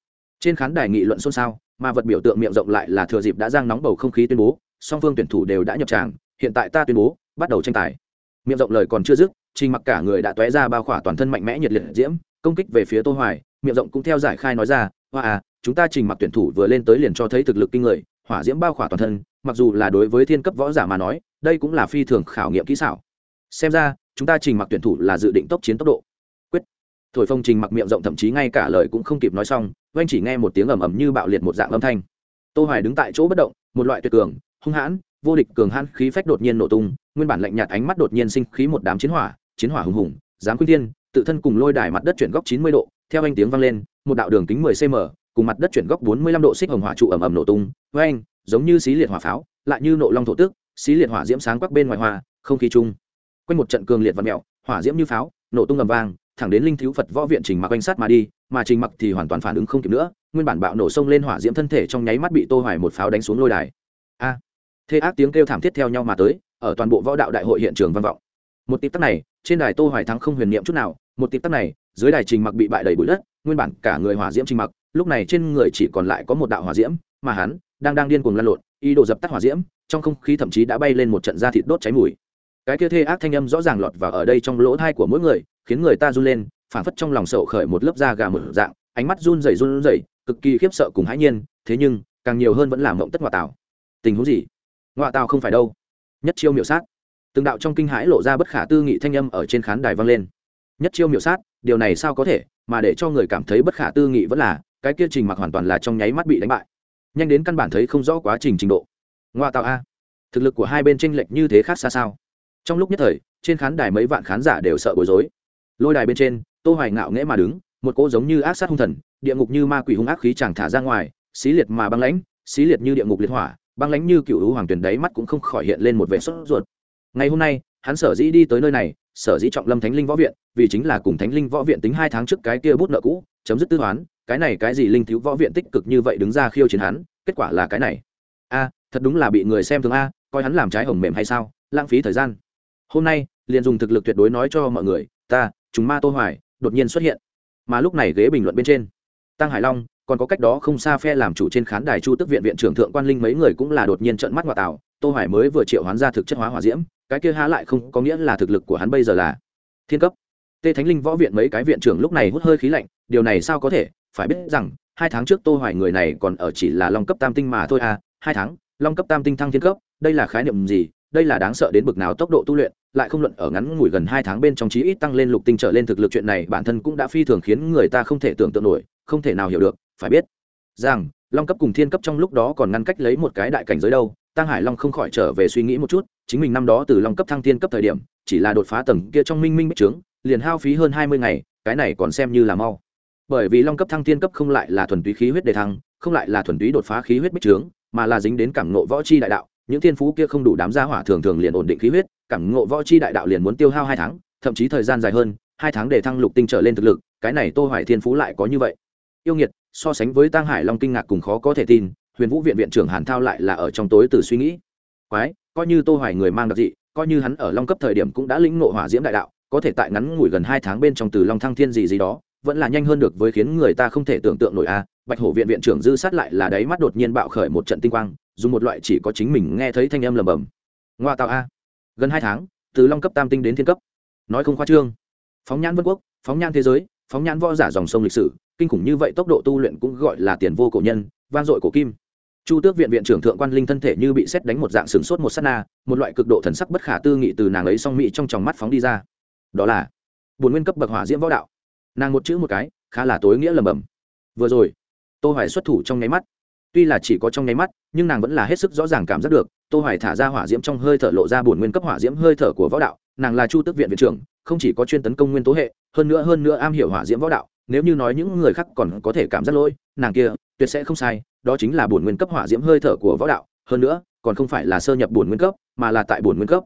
trên khán đài nghị luận xôn xao mà vật biểu tượng miệng rộng lại là thừa dịp đã giang nóng bầu không khí tuyên bố, song phương tuyển thủ đều đã nhập tràng, hiện tại ta tuyên bố, bắt đầu tranh tài. Miệng rộng lời còn chưa dứt trình mặc cả người đã tóe ra bao khỏa toàn thân mạnh mẽ nhiệt liệt diễm, công kích về phía tô hoài, miệng rộng cũng theo giải khai nói ra, hoa à chúng ta trình mặc tuyển thủ vừa lên tới liền cho thấy thực lực kinh người, hỏa diễm bao khỏa toàn thân, mặc dù là đối với thiên cấp võ giả mà nói, đây cũng là phi thường khảo nghiệm kỹ xảo. Xem ra, chúng ta trình mặc tuyển thủ là dự định tốc chiến tốc độ. Quyết. Thổi Phong trình mặc miệng rộng thậm chí ngay cả lời cũng không kịp nói xong, oanh chỉ nghe một tiếng ầm ầm như bạo liệt một dạng âm thanh. Tô hoài đứng tại chỗ bất động, một loại tuyệt cường, hung hãn, vô địch cường hãn khí phách đột nhiên nổ tung, nguyên bản lạnh nhạt ánh mắt đột nhiên sinh khí một đám chiến hỏa chiến hỏa hùng hùng giáng khuyên thiên, tự thân cùng lôi đài mặt đất chuyển góc 90 độ, theo anh tiếng vang lên, một đạo đường kính 10 cm cùng mặt đất chuyển góc 45 độ xích hồng hỏa trụ ầm ầm nổ tung với anh giống như xí liệt hỏa pháo, lại như nộ long thổ tức, xí liệt hỏa diễm sáng quắc bên ngoài hoa không khí chung. Quanh một trận cường liệt và mẹo hỏa diễm như pháo, nổ tung ầm vang, thẳng đến linh thiếu phật võ viện trình mặc quanh sát mà đi, mà trình mặc thì hoàn toàn phản ứng không kịp nữa, nguyên bản bạo nổ sông lên hỏa diễm thân thể trong nháy mắt bị tô hoài một pháo đánh xuống lôi đài. A! Thế ác tiếng kêu thảm thiết theo nhau mà tới, ở toàn bộ võ đạo đại hội hiện trường văn vọng. Một tiếp tắc này trên đài tô hoài thắng không huyền niệm chút nào, một tịp tắc này, dưới đài trình mặc bị bại đầy bụi đất, nguyên bản cả người hỏa diễm trình mặc, lúc này trên người chỉ còn lại có một đạo hỏa diễm, mà hắn đang đang điên cuồng lăn lộn, ý đồ dập tắt hỏa diễm, trong không khí thậm chí đã bay lên một trận da thịt đốt cháy mùi. Cái kia thê ác thanh âm rõ ràng lọt vào ở đây trong lỗ thai của mỗi người, khiến người ta run lên, phảng phất trong lòng sậu khởi một lớp da gà một dạng, ánh mắt run rẩy run rẩy, cực kỳ khiếp sợ cùng hãi nhiên, thế nhưng, càng nhiều hơn vẫn là mộng tất ngoại tào tình huống gì? Ngoại tào không phải đâu. Nhất chiêu miểu sát từng đạo trong kinh hãi lộ ra bất khả tư nghị thanh âm ở trên khán đài vang lên. Nhất chiêu miểu sát, điều này sao có thể, mà để cho người cảm thấy bất khả tư nghị vẫn là, cái kia trình mặc hoàn toàn là trong nháy mắt bị đánh bại. Nhanh đến căn bản thấy không rõ quá trình trình độ. Ngoa tạo a. Thực lực của hai bên tranh lệch như thế khác xa sao? Trong lúc nhất thời, trên khán đài mấy vạn khán giả đều sợ bối rối. Lôi đài bên trên, tô hoài ngạo nghễ mà đứng, một cô giống như ác sát hung thần, địa ngục như ma quỷ hung ác khí chẳng thả ra ngoài, xí liệt mà băng lãnh, xí liệt như địa ngục liệt hỏa, băng lãnh như cựu hữu hoàng tuyển đấy mắt cũng không khỏi hiện lên một vẻ sốt ruột ngày hôm nay, hắn sở dĩ đi tới nơi này, sở dĩ trọng lâm thánh linh võ viện, vì chính là cùng thánh linh võ viện tính hai tháng trước cái kia bút nợ cũ, chấm dứt tư toán, cái này cái gì linh thiếu võ viện tích cực như vậy đứng ra khiêu chiến hắn, kết quả là cái này. A, thật đúng là bị người xem thường a, coi hắn làm trái hồng mềm hay sao, lãng phí thời gian. Hôm nay, liền dùng thực lực tuyệt đối nói cho mọi người, ta chúng ma tô hoài, đột nhiên xuất hiện. Mà lúc này ghế bình luận bên trên, tăng hải long, còn có cách đó không xa phe làm chủ trên khán đài chu tức viện viện trưởng thượng quan linh mấy người cũng là đột nhiên trợn mắt ngoại tảo tô hoài mới vừa triệu hoán ra thực chất hóa hỏa diễm cái kia há lại không có nghĩa là thực lực của hắn bây giờ là thiên cấp. Tê thánh linh võ viện mấy cái viện trưởng lúc này hút hơi khí lạnh, điều này sao có thể? Phải biết rằng, hai tháng trước tô hoài người này còn ở chỉ là long cấp tam tinh mà thôi à hai tháng, long cấp tam tinh thăng thiên cấp, đây là khái niệm gì? Đây là đáng sợ đến bực nào tốc độ tu luyện, lại không luận ở ngắn ngủi gần hai tháng bên trong chí ít tăng lên lục tinh trở lên thực lực chuyện này bản thân cũng đã phi thường khiến người ta không thể tưởng tượng nổi, không thể nào hiểu được, phải biết rằng, long cấp cùng thiên cấp trong lúc đó còn ngăn cách lấy một cái đại cảnh giới đâu tăng hải long không khỏi trở về suy nghĩ một chút, chính mình năm đó từ long cấp thăng thiên cấp thời điểm, chỉ là đột phá tầng kia trong minh minh bích trướng, liền hao phí hơn hai mươi ngày, cái này còn xem như là mau. Bởi vì long cấp thăng thiên cấp không lại là thuần túy khí huyết đề thăng, không lại là thuần túy đột phá khí huyết bích trướng, mà là dính đến cảm nộ võ chi đại đạo, những thiên phú kia không đủ đám gia hỏa thường thường liền ổn định khí huyết, cảm ngộ võ chi đại đạo liền muốn tiêu hao hai tháng, thậm chí thời gian dài hơn, hai tháng để thăng lục tinh trở lên thực lực, cái này tô hoài thiên phú lại có như vậy. Yêu nghiệt, so sánh với tăng hải long kinh ngạc cùng khó có thể tin huyền vũ viện viện trưởng hàn thao lại là ở trong tối từ suy nghĩ. Quái, coi như tô hoài người mang đặc dị, coi như hắn ở long cấp thời điểm cũng đã lĩnh ngộ hỏa diễm đại đạo, có thể tại ngắn ngủi gần hai tháng bên trong từ long thăng thiên gì gì đó, vẫn là nhanh hơn được với khiến người ta không thể tưởng tượng nổi a. Bạch hổ viện viện trưởng dư sát lại là đáy mắt đột nhiên bạo khởi một trận tinh quang, dùng một loại chỉ có chính mình nghe thấy thanh âm lầm bầm ngoa tạo a. Gần hai tháng, từ long cấp tam tinh đến thiên cấp. Nói không khoa trương. Phóng nhãn vân quốc, phóng nhãn thế giới, phóng nhãn võ giả dòng sông lịch sử, kinh khủng như vậy tốc độ tu luyện cũng gọi là tiền vô cổ nhân, vang dội cổ kim chu tước viện viện trưởng thượng quan linh thân thể như bị xét đánh một dạng sừng sốt một s á t na, một loại cực độ thần sắc bất khả tư nghị từ nàng ấy song mỹ trong tròng mắt phóng đi ra. Đó là bồn nguyên cấp bậc hỏa diễm võ đạo. Nàng một chữ một cái, khá là tối nghĩa lầm bầm vừa rồi, tô hoài xuất thủ trong nháy mắt. Tuy là chỉ có trong nháy mắt, nhưng nàng vẫn là hết sức rõ ràng cảm giác được, tô hoài thả ra hỏa diễm trong hơi thở lộ ra bổn nguyên cấp hỏa diễm hơi thở của võ đạo. Nàng là chu tước viện viện trưởng, không chỉ có chuyên tấn công nguyên tố hệ, hơn nữa hơn nữa am hiểu hỏa diễm võ đạo. Nếu như nói những người khác còn có thể cảm giác lỗi, nàng kia tuyệt sẽ không sai, đó chính là bổn nguyên cấp hỏa diễm hơi thở của võ đạo, hơn nữa, còn không phải là sơ nhập bổn nguyên cấp, mà là tại bổn nguyên cấp.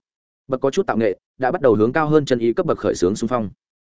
Bậc có chút tạo nghệ, đã bắt đầu hướng cao hơn chân ý cấp bậc khởi sướng xung phong.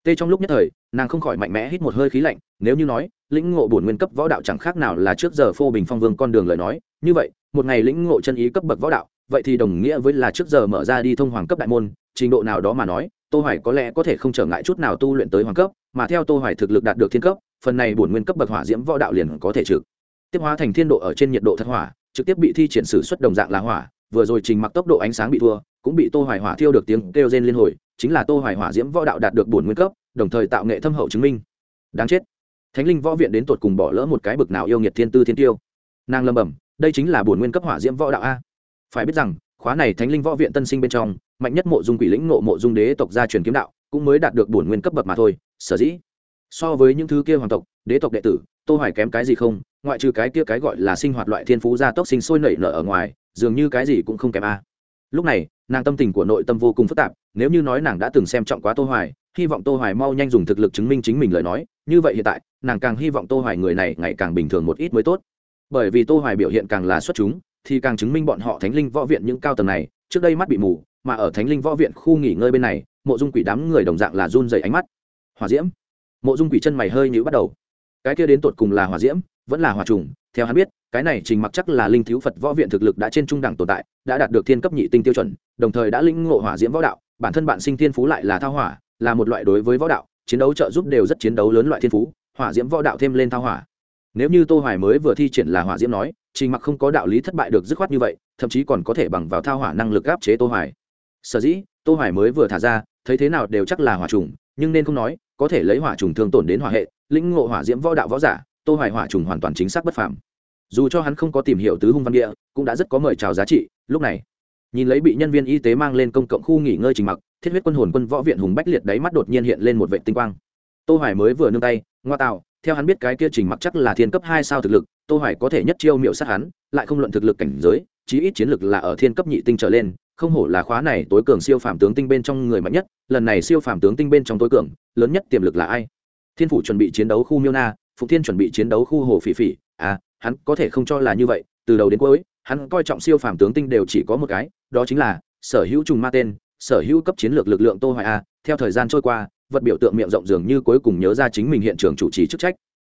Tê trong lúc nhất thời, nàng không khỏi mạnh mẽ hít một hơi khí lạnh, nếu như nói, lĩnh ngộ bổn nguyên cấp võ đạo chẳng khác nào là trước giờ phô bình phong vương con đường lời nói, như vậy, một ngày lĩnh ngộ chân ý cấp bậc võ đạo, vậy thì đồng nghĩa với là trước giờ mở ra đi thông hoàng cấp đại môn, trình độ nào đó mà nói, tô hoài có lẽ có thể không trở ngại chút nào tu luyện tới hoàng cấp mà theo tô hoài thực lực đạt được thiên cấp, phần này bổn nguyên cấp bậc hỏa diễm võ đạo liền có thể trực tiếp hóa thành thiên độ ở trên nhiệt độ thật hỏa, trực tiếp bị thi triển sử xuất đồng dạng là hỏa, vừa rồi trình mặc tốc độ ánh sáng bị thua, cũng bị tô hoài hỏa thiêu được tiếng kêu rên liên hồi, chính là tô hoài hỏa diễm võ đạo đạt được bổn nguyên cấp, đồng thời tạo nghệ thâm hậu chứng minh. Đáng chết. Thánh linh võ viện đến tột cùng bỏ lỡ một cái bực nào yêu nghiệt thiên tư thiên tiêu. Nàng lâm bẩm, đây chính là bổn nguyên cấp hỏa diễm võ đạo a. Phải biết rằng, khóa này thánh linh võ viện tân sinh bên trong, mạnh nhất mộ dung quỷ lĩnh nộ mộ dung đế tộc gia truyền kiếm đạo, cũng mới đạt được bổn nguyên cấp bậc mà thôi sở dĩ. So với những thứ kia hoàng tộc, đế tộc đệ tử, tô hoài kém cái gì không? Ngoại trừ cái kia cái gọi là sinh hoạt loại thiên phú gia tốc sinh sôi nảy nở ở ngoài, dường như cái gì cũng không kém a. Lúc này, nàng tâm tình của nội tâm vô cùng phức tạp, nếu như nói nàng đã từng xem trọng quá tô hoài, hy vọng tô hoài mau nhanh dùng thực lực chứng minh chính mình lời nói, như vậy hiện tại, nàng càng hy vọng tô hoài người này ngày càng bình thường một ít mới tốt. Bởi vì tô hoài biểu hiện càng là xuất chúng, thì càng chứng minh bọn họ thánh linh võ viện những cao tầng này, trước đây mắt bị mù, mà ở thánh linh võ viện khu nghỉ ngơi bên này, mộ dung quỷ đám người đồng dạng là run rẩy ánh mắt hỏa diễm. Mộ dung quỷ chân mày hơi nhíu bắt đầu. Cái kia đến tột cùng là hỏa diễm, vẫn là hỏa trùng, theo hắn biết, cái này trình mặc chắc là linh thiếu phật võ viện thực lực đã trên trung đẳng tồn tại, đã đạt được thiên cấp nhị tinh tiêu chuẩn, đồng thời đã lĩnh ngộ hỏa diễm võ đạo, bản thân bạn sinh thiên phú lại là thao hỏa, là một loại đối với võ đạo, chiến đấu trợ giúp đều rất chiến đấu lớn loại thiên phú, hỏa diễm võ đạo thêm lên thao hỏa. Nếu như tô hoài mới vừa thi triển là hỏa diễm nói, trình mặc không có đạo lý thất bại được dứt khoát như vậy, thậm chí còn có thể bằng vào thao hỏa năng lực áp chế tô hoài. Sở dĩ, tô hoài mới vừa thả ra, thấy thế nào đều chắc là hỏa trùng nhưng nên không nói, có thể lấy hỏa trùng thương tổn đến hỏa hệ, lĩnh ngộ hỏa diễm võ đạo võ giả, tô hoài hỏa trùng hoàn toàn chính xác bất phàm. Dù cho hắn không có tìm hiểu tứ hung văn địa, cũng đã rất có mời chào giá trị, lúc này, nhìn lấy bị nhân viên y tế mang lên công cộng khu nghỉ ngơi trình mặc, thiết huyết quân hồn quân võ viện hùng bách liệt đáy mắt đột nhiên hiện lên một vệ tinh quang. Tô hoài mới vừa nương tay, ngoa tạo, theo hắn biết cái kia trình mặc chắc là thiên cấp hai sao thực lực, tô hoài có thể nhất chiêu miệu sát hắn, lại không luận thực lực cảnh giới, chí ít chiến lực là ở thiên cấp nhị tinh trở lên không hổ là khóa này tối cường siêu phàm tướng tinh bên trong người mạnh nhất, lần này siêu phàm tướng tinh bên trong tối cường, lớn nhất tiềm lực là ai? Thiên phủ chuẩn bị chiến đấu khu miêu na phụ thiên chuẩn bị chiến đấu khu hồ phỉ phỉ. À hắn có thể không cho là như vậy, từ đầu đến cuối, hắn coi trọng siêu phàm tướng tinh đều chỉ có một cái, đó chính là sở hữu trùng ma tên, sở hữu cấp chiến lược lực lượng tô hoài a. Theo thời gian trôi qua, vật biểu tượng miệng rộng dường như cuối cùng nhớ ra chính mình hiện trường chủ trì chức trách.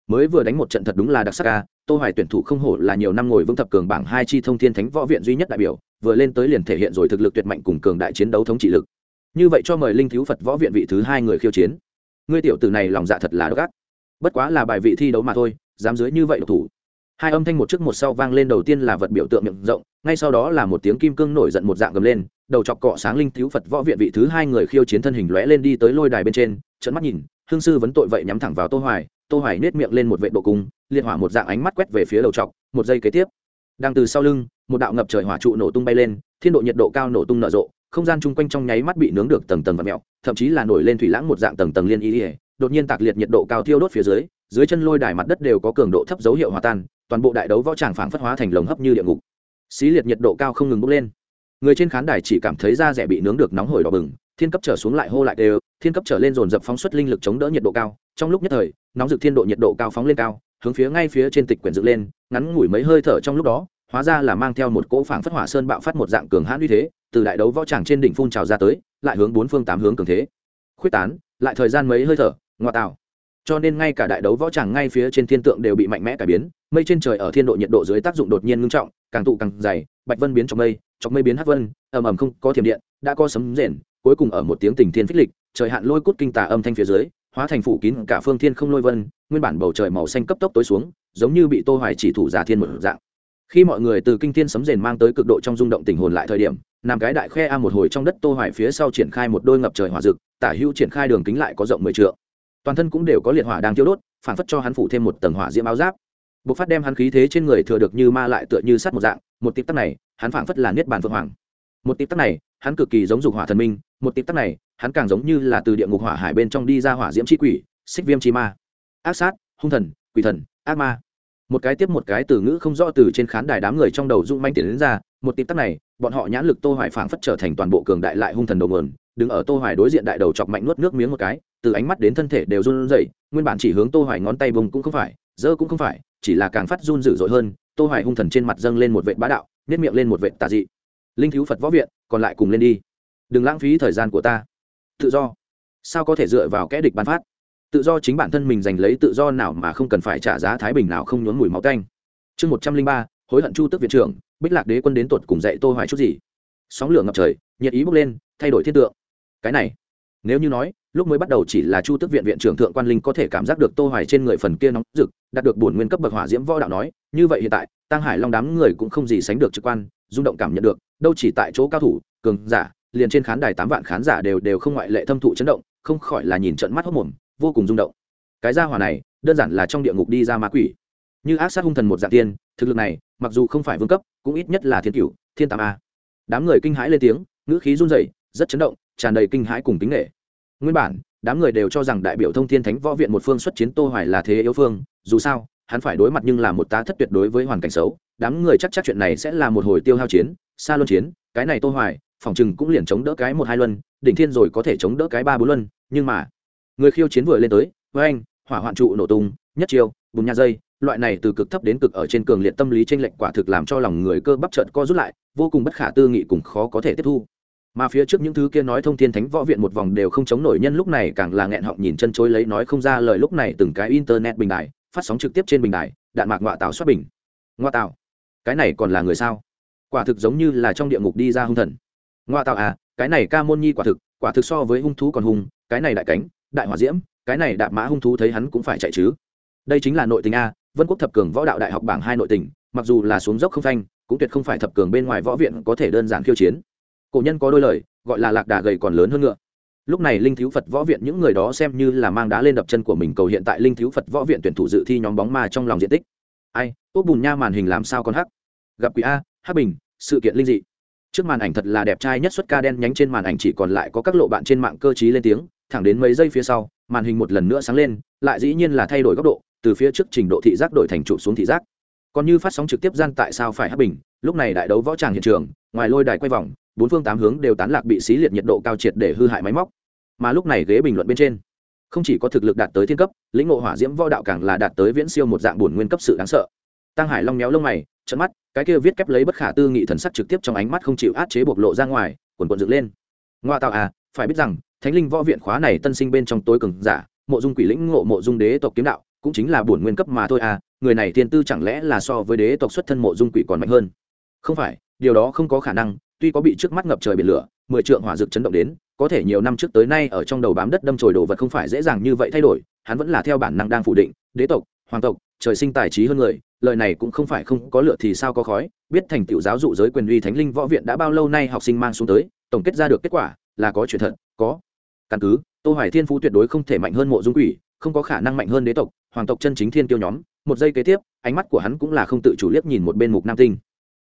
Mới vừa đánh một trận thật đúng là đặc sắc a, tô hoài tuyển thủ không hổ là nhiều năm ngồi vững thập cường bảng hai chi thông thiên thánh võ viện duy nhất đại biểu vừa lên tới liền thể hiện rồi thực lực tuyệt mạnh cùng cường đại chiến đấu thống trị lực. Như vậy cho mời linh thiếu phật võ viện vị thứ hai người khiêu chiến. Ngươi tiểu tử này lòng dạ thật là độc ác. Bất quá là bài vị thi đấu mà thôi, dám dưới như vậy độc thủ. Hai âm thanh một trước một sau vang lên đầu tiên là vật biểu tượng miệng rộng, ngay sau đó là một tiếng kim cương nổi giận một dạng gầm lên, đầu chọc cọ sáng linh thiếu phật võ viện vị thứ hai người khiêu chiến thân hình lóe lên đi tới lôi đài bên trên trận mắt nhìn, hương sư vấn tội vậy nhắm thẳng vào tô hoài tô hoài nết miệng lên một vệ độ cung liên hỏa một dạng ánh mắt quét về phía đầu chọc, một giây kế tiếp, đang từ sau lưng một đạo ngập trời hỏa trụ nổ tung bay lên, thiên độ nhiệt độ cao nổ tung nở rộ, không gian chung quanh trong nháy mắt bị nướng được tầng tầng và mèo, thậm chí là nổi lên thủy lãng một dạng tầng tầng liên y đột nhiên tạc liệt nhiệt độ cao thiêu đốt phía dưới dưới chân lôi đài mặt đất đều có cường độ thấp dấu hiệu hòa tan, toàn bộ đại đấu võ tràng phảng phất hóa thành lồng hấp như địa ngục. Xí liệt nhiệt độ cao không ngừng bốc lên. Người trên khán đài chỉ cảm thấy da rẻ bị nướng được nóng hổi đỏ bừng, thiên cấp trở xuống lại hô lại đều, thiên cấp trở lên dồn dập phóng xuất linh lực chống đỡ nhiệt độ cao, trong lúc nhất thời, nóng dực thiên độ nhiệt độ cao phóng lên cao, hướng phía ngay phía trên tịch quyển dựng lên, ngắn ngủi mấy hơi thở trong lúc đó hóa ra là mang theo một cỗ phảng phất hỏa sơn bạo phát một dạng cường hãn uy thế, từ đại đấu võ tràng trên đỉnh phun trào ra tới, lại hướng bốn phương tám hướng cường thế. Khuyết tán, lại thời gian mấy hơi thở, ngoa tạo. Cho nên ngay cả đại đấu võ tràng ngay phía trên thiên tượng đều bị mạnh mẽ cải biến, mây trên trời ở thiên độ nhiệt độ dưới tác dụng đột nhiên ngưng trọng, càng tụ càng dày, bạch vân biến trong mây trong mây biến hắc vân, ầm ầm không có thiểm điện, đã có sấm rền, cuối cùng ở một tiếng tình thiên phích lịch, trời hạn lôi cút kinh tà âm thanh phía dưới, hóa thành phủ kín cả phương thiên không lôi vân, nguyên bản bầu trời màu xanh cấp tốc tối xuống, giống như bị tô hoài chỉ thủ giả thiên một dạng khi mọi người từ kinh thiên sấm rền mang tới cực độ trong rung động tình hồn lại thời điểm, nằm cái đại khe a một hồi trong đất tô hoài phía sau triển khai một đôi ngập trời hỏa rực tả hữu triển khai đường kính lại có rộng 10 trượng. Toàn thân cũng đều có liệt hỏa đang thiêu đốt, phản phất cho hắn phủ thêm một tầng hỏa diễm áo giáp. Bộc phát đem hắn khí thế trên người thừa được như ma lại tựa như sắt một dạng, một tịp tắc này, hắn phảng phất là niết bàn phượng hoàng. Một tịp tắc này, hắn cực kỳ giống dục hỏa thần minh, một tịp tắc này, hắn càng giống như là từ địa ngục hỏa hải bên trong đi ra hỏa diễm chi quỷ, xích viêm chi ma. Ác sát, hung thần, quỷ thần, ác ma một cái tiếp một cái từ ngữ không rõ từ trên khán đài đám người trong đầu rung manh tiền đến ra, một tin tắc này, bọn họ nhãn lực tô hoài phảng phất trở thành toàn bộ cường đại lại hung thần đầu nguồn, đứng ở tô hoài đối diện đại đầu chọc mạnh nuốt nước miếng một cái, từ ánh mắt đến thân thể đều run rẩy, nguyên bản chỉ hướng tô hoài ngón tay bùng cũng không phải dơ cũng không phải, chỉ là càng phát run dữ dội hơn, tô hoài hung thần trên mặt dâng lên một vệt bá đạo nét miệng lên một vệt tà dị. Linh thiếu phật võ viện, còn lại cùng lên đi. Đừng lãng phí thời gian của ta. Tự do. Sao có thể dựa vào kẻ địch ban phát? Tự do chính bản thân mình giành lấy tự do nào mà không cần phải trả giá thái bình nào không nhốn mùi máu tanh. Chương một trăm linh ba, hối hận chu tức viện trưởng, bích lạc đế quân đến tuột cùng dạy tô hoài chút gì. Sóng lửa ngập trời, nhiệt ý bốc lên, thay đổi thiết tượng. Cái này, nếu như nói, lúc mới bắt đầu chỉ là chu tức viện viện trưởng thượng quan linh có thể cảm giác được tô hoài trên người phần kia nóng rực, đạt được bổn nguyên cấp bậc hỏa diễm võ đạo nói, như vậy hiện tại, tăng hải long đám người cũng không gì sánh được trực quan, rung động cảm nhận được, đâu chỉ tại chỗ cao thủ, cường giả, liền trên khán đài tám vạn khán giả đều đều không ngoại lệ thâm thụ chấn động, không khỏi là nhìn trận mắt hốt mồm vô cùng rung động. Cái gia hỏa này, đơn giản là trong địa ngục đi ra ma quỷ. Như ác sát hung thần một dạng tiên, thực lực này, mặc dù không phải vương cấp, cũng ít nhất là thiên cửu, thiên tam a. Đám người kinh hãi lên tiếng, ngữ khí run rẩy, rất chấn động, tràn đầy kinh hãi cùng kính nghệ nguyên bản, đám người đều cho rằng đại biểu thông thiên thánh võ viện một phương xuất chiến tô hoài là thế yếu phương, dù sao, hắn phải đối mặt nhưng là một tá thất tuyệt đối với hoàn cảnh xấu, đám người chắc chắc chuyện này sẽ là một hồi tiêu hao chiến, xa luân chiến, cái này tô hoài, phòng chừng cũng liền chống đỡ cái một hai luân, đỉnh thiên rồi có thể chống đỡ cái ba bốn luân, nhưng mà người khiêu chiến vừa lên tới với anh hỏa hoạn trụ nổ tung, nhất chiêu, bùn nhà dây, loại này từ cực thấp đến cực ở trên cường liệt tâm lý tranh lệch quả thực làm cho lòng người cơ bắp trợn co rút lại, vô cùng bất khả tư nghị cùng khó có thể tiếp thu. Mà phía trước những thứ kia nói thông thiên thánh võ viện một vòng đều không chống nổi nhân lúc này càng là nghẹn họng nhìn chân chối lấy nói không ra lời lúc này từng cái internet bình đại, phát sóng trực tiếp trên bình đài đạn mạc ngoại tảo xuất bình. Ngoa tạo cái này còn là người sao? Quả thực giống như là trong địa ngục đi ra hung thần. Ngoa tạo à cái này ca môn nhi quả thực quả thực so với hung thú còn hung, cái này đại cánh đại hỏa diễm, cái này đạp mã hung thú thấy hắn cũng phải chạy chứ. Đây chính là nội tình a, vân quốc thập cường võ đạo đại học bảng hai nội tình, mặc dù là xuống dốc không phanh, cũng tuyệt không phải thập cường bên ngoài võ viện có thể đơn giản khiêu chiến. Cổ nhân có đôi lời, gọi là lạc đà gầy còn lớn hơn ngựa. Lúc này linh thiếu phật võ viện những người đó xem như là mang đá lên đập chân của mình cầu hiện tại linh thiếu phật võ viện tuyển thủ dự thi nhóm bóng ma trong lòng diện tích. Ai ốc bùn nha màn hình làm sao còn hắc? Gặp quỷ a, hắc bình, sự kiện linh dị. Trước màn ảnh thật là đẹp trai nhất, xuất ca đen nhánh trên màn ảnh chỉ còn lại có các lộ bạn trên mạng cơ t lên tiếng thẳng đến mấy giây phía sau, màn hình một lần nữa sáng lên, lại dĩ nhiên là thay đổi góc độ, từ phía trước trình độ thị giác đổi thành trụ xuống thị giác. Còn như phát sóng trực tiếp gian tại sao phải hấp bình, lúc này đại đấu võ tràng hiện trường, ngoài lôi đài quay vòng, bốn phương tám hướng đều tán lạc bị xí liệt nhiệt độ cao triệt để hư hại máy móc. Mà lúc này ghế bình luận bên trên, không chỉ có thực lực đạt tới thiên cấp, lĩnh ngộ hỏa diễm võ đạo càng là đạt tới viễn siêu một dạng bổn nguyên cấp sự đáng sợ. Tăng hải long méo lông mày trận mắt, cái kia viết kép lấy bất khả tư nghị thần sắc trực tiếp trong ánh mắt không chịu át chế bộc lộ ra ngoài, quần quần dựng lên. Ngoa tạo à phải biết rằng thánh linh võ viện khóa này tân sinh bên trong tối cường giả, mộ dung quỷ lĩnh ngộ mộ dung đế tộc kiếm đạo, cũng chính là bổn nguyên cấp mà thôi à người này thiên tư chẳng lẽ là so với đế tộc xuất thân mộ dung quỷ còn mạnh hơn? Không phải, điều đó không có khả năng, tuy có bị trước mắt ngập trời biển lửa, mười trượng hỏa dược chấn động đến, có thể nhiều năm trước tới nay ở trong đầu bám đất đâm chồi đồ vật không phải dễ dàng như vậy thay đổi, hắn vẫn là theo bản năng đang phủ định, đế tộc, hoàng tộc, trời sinh tài trí hơn người, lời này cũng không phải không có lựa thì sao có khói, biết thành tựu giáo dụ giới quyền uy thánh linh võ viện đã bao lâu nay học sinh mang xuống tới, tổng kết ra được kết quả là có chuyện thật, có căn cứ, tô hoài thiên phú tuyệt đối không thể mạnh hơn mộ dung quỷ, không có khả năng mạnh hơn đế tộc, hoàng tộc chân chính thiên tiêu nhóm. Một giây kế tiếp, ánh mắt của hắn cũng là không tự chủ liếc nhìn một bên mục nam tinh.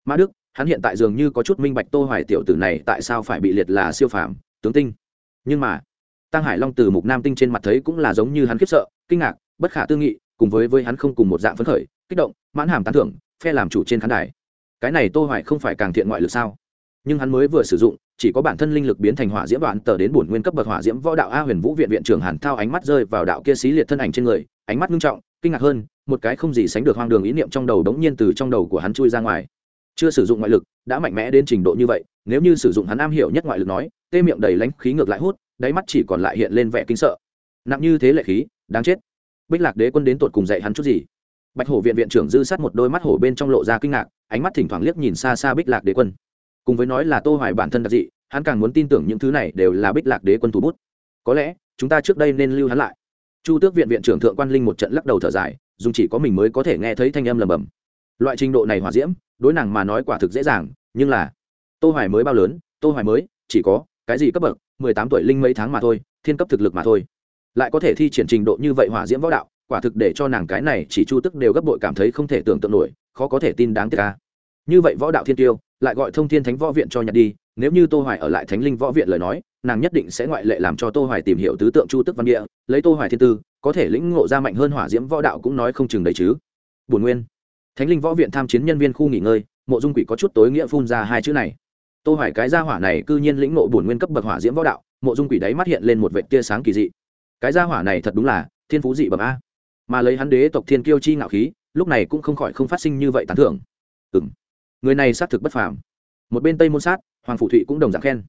Mã đức, hắn hiện tại dường như có chút minh bạch tô hoài tiểu tử này tại sao phải bị liệt là siêu phàm, tướng tinh. Nhưng mà, tăng hải long từ mục nam tinh trên mặt thấy cũng là giống như hắn khiếp sợ, kinh ngạc, bất khả tư nghị, cùng với với hắn không cùng một dạng phấn khởi, kích động, mãn hàm tán thưởng, phe làm chủ trên khán đài. Cái này tô hoài không phải càng thiện ngoại lực sao? Nhưng hắn mới vừa sử dụng chỉ có bản thân linh lực biến thành hỏa diễm đoạn tờ đến bổn nguyên cấp bậc hỏa diễm võ đạo a huyền vũ viện viện trưởng hàn thao ánh mắt rơi vào đạo kia xí liệt thân ảnh trên người, ánh mắt nghiêm trọng, kinh ngạc hơn, một cái không gì sánh được hoang đường ý niệm trong đầu đống nhiên từ trong đầu của hắn chui ra ngoài. Chưa sử dụng ngoại lực, đã mạnh mẽ đến trình độ như vậy, nếu như sử dụng hắn am hiểu nhất ngoại lực nói, tê miệng đầy lánh khí ngược lại hút, đáy mắt chỉ còn lại hiện lên vẻ kinh sợ. Nặng như thế lệ khí, đáng chết. Bích lạc đế quân đến tột cùng dạy hắn chút gì? Bạch hổ viện viện trưởng dư sát một đôi mắt hổ bên trong lộ ra kinh ngạc, ánh mắt thỉnh thoảng liếc nhìn xa xa bích lạc đế quân cùng với nói là tô hoài bản thân đặc dị, hắn càng muốn tin tưởng những thứ này đều là bích lạc đế quân thủ bút. Có lẽ, chúng ta trước đây nên lưu hắn lại. Chu tước viện viện trưởng thượng quan linh một trận lắc đầu thở dài dùng chỉ có mình mới có thể nghe thấy thanh âm lầm bầm. Loại trình độ này hỏa diễm, đối nàng mà nói quả thực dễ dàng, nhưng là, tô hoài mới bao lớn, tô hoài mới, chỉ có cái gì cấp bậc 18 tuổi linh mấy tháng mà thôi, thiên cấp thực lực mà thôi. Lại có thể thi triển trình độ như vậy hỏa diễm võ đạo, quả thực để cho nàng cái này chỉ chu tức đều gấp bội cảm thấy không thể tưởng tượng nổi, khó có thể tin đáng tiếc ca như vậy võ đạo thiên tiêu lại gọi thông thiên thánh võ viện cho nhặt đi, nếu như tô hoài ở lại thánh linh võ viện lời nói, nàng nhất định sẽ ngoại lệ làm cho tô hoài tìm hiểu tứ tượng chu tức văn địa, lấy tô hoài thiên tư, có thể lĩnh ngộ ra mạnh hơn hỏa diễm võ đạo cũng nói không chừng đấy chứ. Buồn nguyên, thánh linh võ viện tham chiến nhân viên khu nghỉ ngơi, mộ dung quỷ có chút tối nghĩa phun ra hai chữ này. Tô hoài cái gia hỏa này cư nhiên lĩnh ngộ buồn nguyên cấp bậc hỏa diễm võ đạo, mộ dung quỷ đấy mắt hiện lên một vệt tia sáng kỳ dị. Cái gia hỏa này thật đúng là thiên phú dị bẩm a. Mà lấy hắn đế tộc thiên kiêu chi ngạo khí, lúc này cũng không khỏi không phát sinh như vậy tán thưởng. Ừm người này xác thực bất phàm. Một bên tây môn sát, hoàng phủ thụy cũng đồng dạng khen.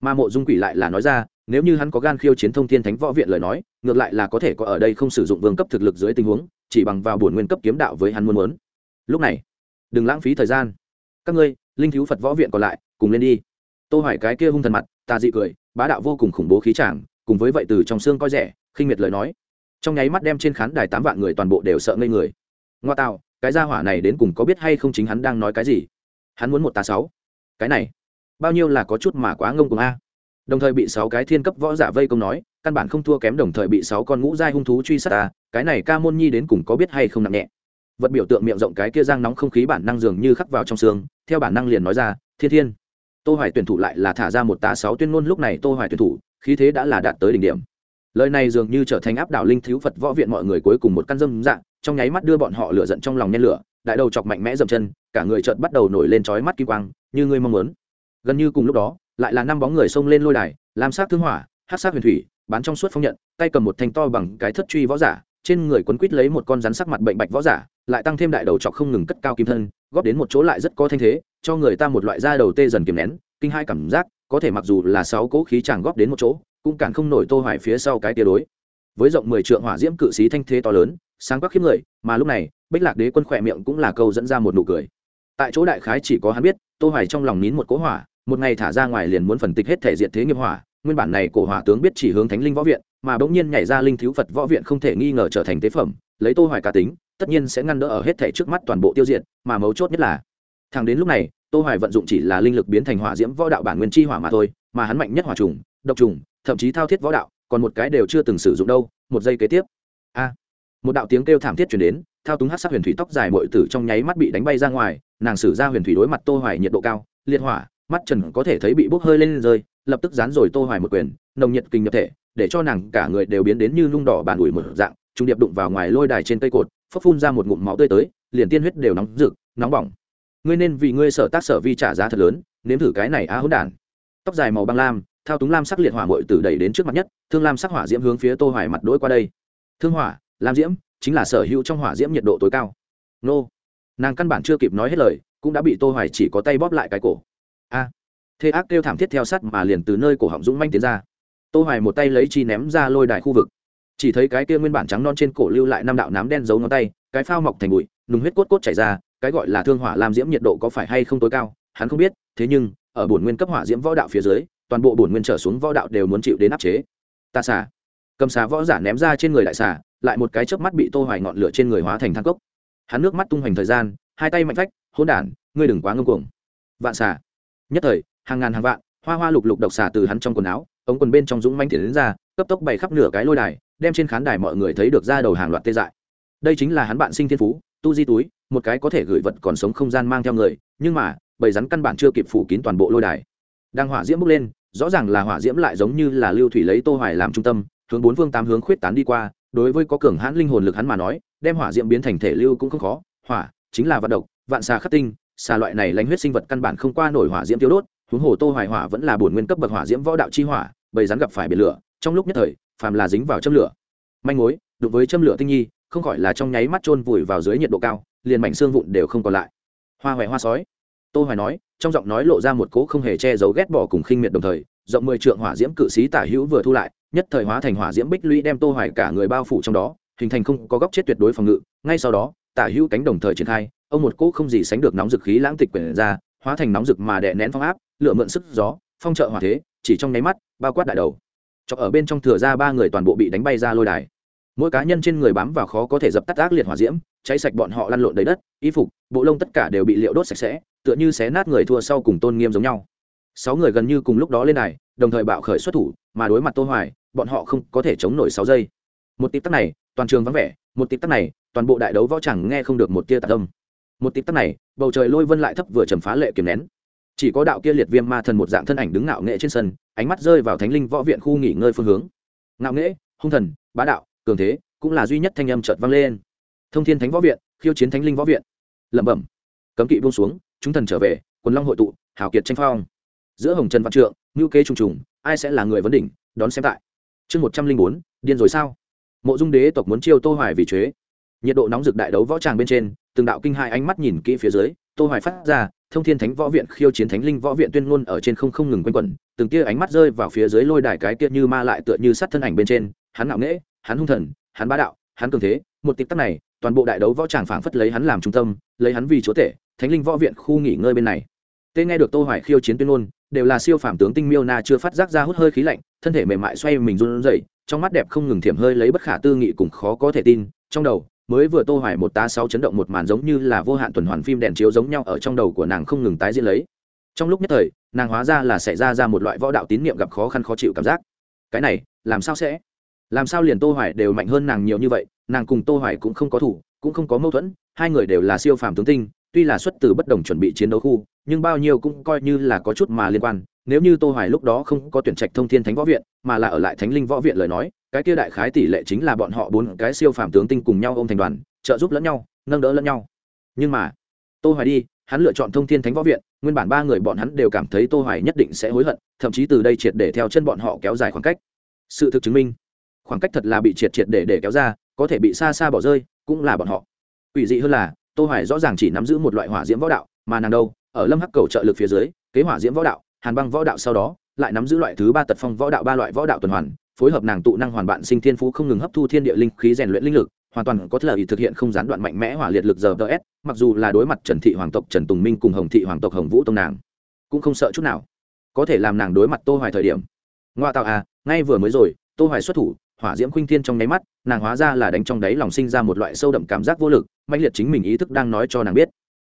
Mà mộ dung quỷ lại là nói ra, nếu như hắn có gan khiêu chiến thông thiên thánh võ viện lời nói, ngược lại là có thể có ở đây không sử dụng vương cấp thực lực dưới tình huống, chỉ bằng vào bổn nguyên cấp kiếm đạo với hắn muốn muốn. Lúc này, đừng lãng phí thời gian. Các ngươi, linh thiếu phật võ viện còn lại, cùng lên đi. Tô hỏi cái kia hung thần mặt, ta dị cười, bá đạo vô cùng khủng bố khí tràng cùng với vậy từ trong xương coi rẻ, khinh miệt lời nói. Trong nháy mắt đem trên khán đài tám vạn người toàn bộ đều sợ ngây người. Ngoa tạo, cái gia hỏa này đến cùng có biết hay không chính hắn đang nói cái gì? Hắn muốn một tá sáu. Cái này, bao nhiêu là có chút mà quá ngông cùng a. Đồng thời bị sáu cái thiên cấp võ giả vây công nói, căn bản không thua kém đồng thời bị sáu con ngũ giai hung thú truy sát ta, cái này ca môn nhi đến cùng có biết hay không nặng nhẹ. Vật biểu tượng miệng rộng cái kia giang nóng không khí bản năng dường như khắc vào trong xương, theo bản năng liền nói ra, thiên thiên. Tô hoài tuyển thủ lại là thả ra một tá sáu tuyên ngôn lúc này tô hoài tuyển thủ, khí thế đã là đạt tới đỉnh điểm. Lời này dường như trở thành áp đảo linh thiếu phật võ viện mọi người cuối cùng một căn dâm dạng trong nháy mắt đưa bọn họ lửa giận trong lòng nhen lửa đại đầu chọc mạnh mẽ dậm chân, cả người chợt bắt đầu nổi lên chói mắt kim quang, như ngươi mong muốn. Gần như cùng lúc đó, lại là năm bóng người xông lên lôi đài làm sát thương hỏa hát sát huyền thủy bán trong suốt phong nhận, tay cầm một thanh to bằng cái thất truy võ giả, trên người quấn quít lấy một con rắn sắc mặt bệnh bạch võ giả, lại tăng thêm đại đầu chọc không ngừng cất cao kim thân, góp đến một chỗ lại rất có thanh thế, cho người ta một loại da đầu tê dần kiềm nén, kinh hai cảm giác, có thể mặc dù là sáu cỗ khí chàng góp đến một chỗ, cũng cản không nổi tô hoài phía sau cái tia đối. Với rộng mười trượng hỏa diễm cự sĩ thanh thế to lớn, sáng quắc khiếp người, mà lúc này bích lạc đế quân khỏe miệng cũng là câu dẫn ra một nụ cười. Tại chỗ đại khái chỉ có hắn biết, tô hoài trong lòng nín một cỗ hỏa, một ngày thả ra ngoài liền muốn phân tích hết thể diện thế nghiệp hỏa, nguyên bản này cổ hỏa tướng biết chỉ hướng thánh linh võ viện, mà bỗng nhiên nhảy ra linh thiếu phật võ viện không thể nghi ngờ trở thành tế phẩm, lấy tô hoài cá tính, tất nhiên sẽ ngăn đỡ ở hết thể trước mắt toàn bộ tiêu diệt, mà mấu chốt nhất là thằng đến lúc này, tô hoài vận dụng chỉ là linh lực biến thành hỏa diễm võ đạo bản nguyên chi hỏa mà thôi, mà hắn mạnh nhất hỏa trùng, độc trùng, thậm chí thao thiết võ đạo, còn một cái đều chưa từng sử dụng đâu, một giây kế tiếp. A! Một đạo tiếng kêu thảm thiết truyền đến thao túng hát sắc huyền thủy tóc dài bội tử trong nháy mắt bị đánh bay ra ngoài, nàng sử ra huyền thủy đối mặt tô hoài nhiệt độ cao, liệt hỏa, mắt trần có thể thấy bị bốc hơi lên rơi, lập tức dán rồi tô hoài một quyền, nồng nhiệt kinh nhập thể, để cho nàng cả người đều biến đến như nung đỏ bàn ủi một dạng trung điệp đụng vào ngoài lôi đài trên cây cột phấp phun ra một ngụm máu tươi tới, liền tiên huyết đều nóng rực, nóng bỏng. Ngươi nên vì ngươi sở tác sở vi trả giá thật lớn, nếm thử cái này á hỗn đản. Tóc dài màu băng lam, thao túng lam sắc liệt hỏa muội tử đẩy đến trước mặt nhất, thương lam sắc hỏa diễm hướng phía tô hoài mặt đối qua đây. Thương hỏa, lam diễm chính là sở hữu trong hỏa diễm nhiệt độ tối cao. Nô. Nàng căn bản chưa kịp nói hết lời, cũng đã bị tô hoài chỉ có tay bóp lại cái cổ. A. Thế ác kêu thảm thiết theo sắt mà liền từ nơi cổ họng dũng manh tiến ra. Tô hoài một tay lấy chi ném ra lôi đài khu vực. Chỉ thấy cái kia nguyên bản trắng non trên cổ lưu lại năm đạo nám đen giấu ngón tay, cái phao mọc thành bụi, nùng huyết cốt cốt chảy ra, cái gọi là thương hỏa làm diễm nhiệt độ có phải hay không tối cao, hắn không biết, thế nhưng, ở bổn nguyên cấp hỏa diễm võ đạo phía dưới, toàn bộ bổn nguyên trở xuống võ đạo đều muốn chịu đến áp chế. Ta xả. Cầm xà võ giả ném ra trên người đại xà lại một cái chớp mắt bị tô hoài ngọn lửa trên người hóa thành than cốc. Hắn nước mắt tung hoành thời gian, hai tay mạnh phách, hỗn đản, ngươi đừng quá ngông cuồng. Vạn xà. Nhất thời, hàng ngàn hàng vạn, hoa hoa lục lục độc xà từ hắn trong quần áo, ống quần bên trong dũng manh tiến ra, cấp tốc bày khắp nửa cái lôi đài, đem trên khán đài mọi người thấy được ra đầu hàng loạt tê dại. Đây chính là hắn bạn sinh thiên phú, tu di túi, một cái có thể gửi vật còn sống không gian mang theo người, nhưng mà, bầy rắn căn bản chưa kịp phủ kín toàn bộ lôi đài. Đang hỏa diễm bốc lên, rõ ràng là hỏa diễm lại giống như là lưu thủy lấy tô hoài làm trung tâm, hướng bốn phương tám hướng khuyết tán đi qua đối với có cường hãn linh hồn lực hắn mà nói, đem hỏa diễm biến thành thể lưu cũng không khó. Hỏa chính là vật độc, vạn xà khắc tinh, xà loại này lãnh huyết sinh vật căn bản không qua nổi hỏa diễm tiêu đốt, huống hồ tô hoài hỏa vẫn là bổn nguyên cấp bậc hỏa diễm võ đạo chi hỏa bầy rắn gặp phải biển lửa, trong lúc nhất thời, phàm là dính vào châm lửa. Manh mối đối với châm lửa tinh nhi, không khỏi là trong nháy mắt chôn vùi vào dưới nhiệt độ cao, liền mảnh xương vụn đều không còn lại. Hoa hoè hoa sói. Tô hoài nói, trong giọng nói lộ ra một cố không hề che giấu ghét bỏ cùng khinh miệt đồng thời, rộng mười trượng hỏa diễm cự sĩ tả hữu vừa thu lại nhất thời hóa thành hỏa diễm bích lũy đem tô hoài cả người bao phủ trong đó, hình thành không có góc chết tuyệt đối phòng ngự. Ngay sau đó, tả hữu cánh đồng thời triển khai, ông một cỗ không gì sánh được nóng dực khí lãng tịch quyển ra, hóa thành nóng dực mà đè nén phong áp lựa mượn sức gió, phong trợ hỏa thế, chỉ trong nháy mắt, bao quát đại đầu. Chọc ở bên trong thừa ra ba người toàn bộ bị đánh bay ra lôi đài. Mỗi cá nhân trên người bám vào khó có thể dập tắt ác liệt hỏa diễm, cháy sạch bọn họ lăn lộn đầy đất, y phục, bộ lông tất cả đều bị liệu đốt sạch sẽ, tựa như xé nát người thua sau cùng tôn nghiêm giống nhau. Sáu người gần như cùng lúc đó lên này đồng thời bạo khởi xuất thủ, mà đối mặt tô hoài bọn họ không có thể chống nổi sáu giây. Một tít tắc này, toàn trường vắng vẻ, một tít tắc này, toàn bộ đại đấu võ chẳng nghe không được một tia tạc tâm một tít tắc này, bầu trời lôi vân lại thấp vừa trầm phá lệ kiềm nén. Chỉ có đạo kia liệt viêm ma thần một dạng thân ảnh đứng ngạo nghệ trên sân, ánh mắt rơi vào thánh linh võ viện khu nghỉ ngơi phương hướng. Ngạo nghệ, hung thần, bá đạo, cường thế, cũng là duy nhất thanh âm chợt vang lên. Thông thiên thánh võ viện, khiêu chiến thánh linh võ viện. Lẩm bẩm. Cấm kỵ buông xuống, chúng thần trở về, quần long hội tụ, hào kiệt tranh phong. Giữa hồng trần văn trượng ngữ kế trùng trùng, ai sẽ là người vấn đỉnh, đón xem tại chương một trăm linh bốn, điên rồi sao? Mộ dung đế tộc muốn chiêu tô hoài vì chế nhiệt độ nóng rực đại đấu võ tràng bên trên, từng đạo kinh hai ánh mắt nhìn kỹ phía dưới, tô hoài phát ra, thông thiên thánh võ viện, khiêu chiến thánh linh võ viện tuyên ngôn ở trên không không ngừng quanh quẩn, từng tia ánh mắt rơi vào phía dưới lôi đài cái kia như ma lại tựa như sát thân ảnh bên trên, hắn ngạo nghễ, hắn hung thần, hắn bá đạo, hắn cường thế, một tịp tắc này, toàn bộ đại đấu võ tràng phảng phất lấy hắn làm trung tâm, lấy hắn vì chúa tể, thánh linh võ viện khu nghỉ ngơi bên này. Tên nghe được tô hoài khiêu chiến tuyên ngôn đều là siêu phàm tướng tinh miêu na chưa phát giác ra hút hơi khí lạnh, thân thể mềm mại xoay mình run rẩy, trong mắt đẹp không ngừng thiểm hơi lấy bất khả tư nghị cùng khó có thể tin. Trong đầu, mới vừa tô hoài một tá sáu chấn động một màn giống như là vô hạn tuần hoàn phim đèn chiếu giống nhau ở trong đầu của nàng không ngừng tái diễn lấy. Trong lúc nhất thời, nàng hóa ra là xảy ra ra một loại võ đạo tín niệm gặp khó khăn khó chịu cảm giác. Cái này, làm sao sẽ? Làm sao liền tô hoài đều mạnh hơn nàng nhiều như vậy? Nàng cùng tô hoài cũng không có thủ, cũng không có mâu thuẫn, hai người đều là siêu phàm tướng tinh tuy là xuất từ bất đồng chuẩn bị chiến đấu khu, nhưng bao nhiêu cũng coi như là có chút mà liên quan. Nếu như tô hoài lúc đó không có tuyển trạch thông thiên thánh võ viện, mà là ở lại thánh linh võ viện lời nói, cái kia đại khái tỷ lệ chính là bọn họ bốn cái siêu phàm tướng tinh cùng nhau ôm thành đoàn, trợ giúp lẫn nhau, nâng đỡ lẫn nhau. Nhưng mà, tô hoài đi, hắn lựa chọn thông thiên thánh võ viện, nguyên bản ba người bọn hắn đều cảm thấy tô hoài nhất định sẽ hối hận, thậm chí từ đây triệt để theo chân bọn họ kéo dài khoảng cách. Sự thực chứng minh, khoảng cách thật là bị triệt triệt để để kéo ra, có thể bị xa xa bỏ rơi, cũng là bọn họ. Ủy dị hơn là tô hoài rõ ràng chỉ nắm giữ một loại hỏa diễm võ đạo, mà nàng đâu? Ở lâm hắc cầu trợ lực phía dưới, kế hỏa diễm võ đạo, hàn băng võ đạo sau đó, lại nắm giữ loại thứ ba tật phong võ đạo ba loại võ đạo tuần hoàn, phối hợp nàng tụ năng hoàn bạn sinh thiên phú không ngừng hấp thu thiên địa linh khí rèn luyện linh lực, hoàn toàn có thể là thực hiện không gián đoạn mạnh mẽ hỏa liệt lực giờ ts mặc dù là đối mặt trần thị hoàng tộc trần tùng minh cùng hồng thị hoàng tộc hồng vũ tông nàng, cũng không sợ chút nào. Có thể làm nàng đối mặt tô hoài thời điểm. Ngoa tạo à ngay vừa mới rồi, tô hoài xuất thủ hỏa diễm khuynh thiên trong nháy mắt nàng hóa ra là đánh trong đáy lòng sinh ra một loại sâu đậm cảm giác vô lực mãnh liệt chính mình ý thức đang nói cho nàng biết.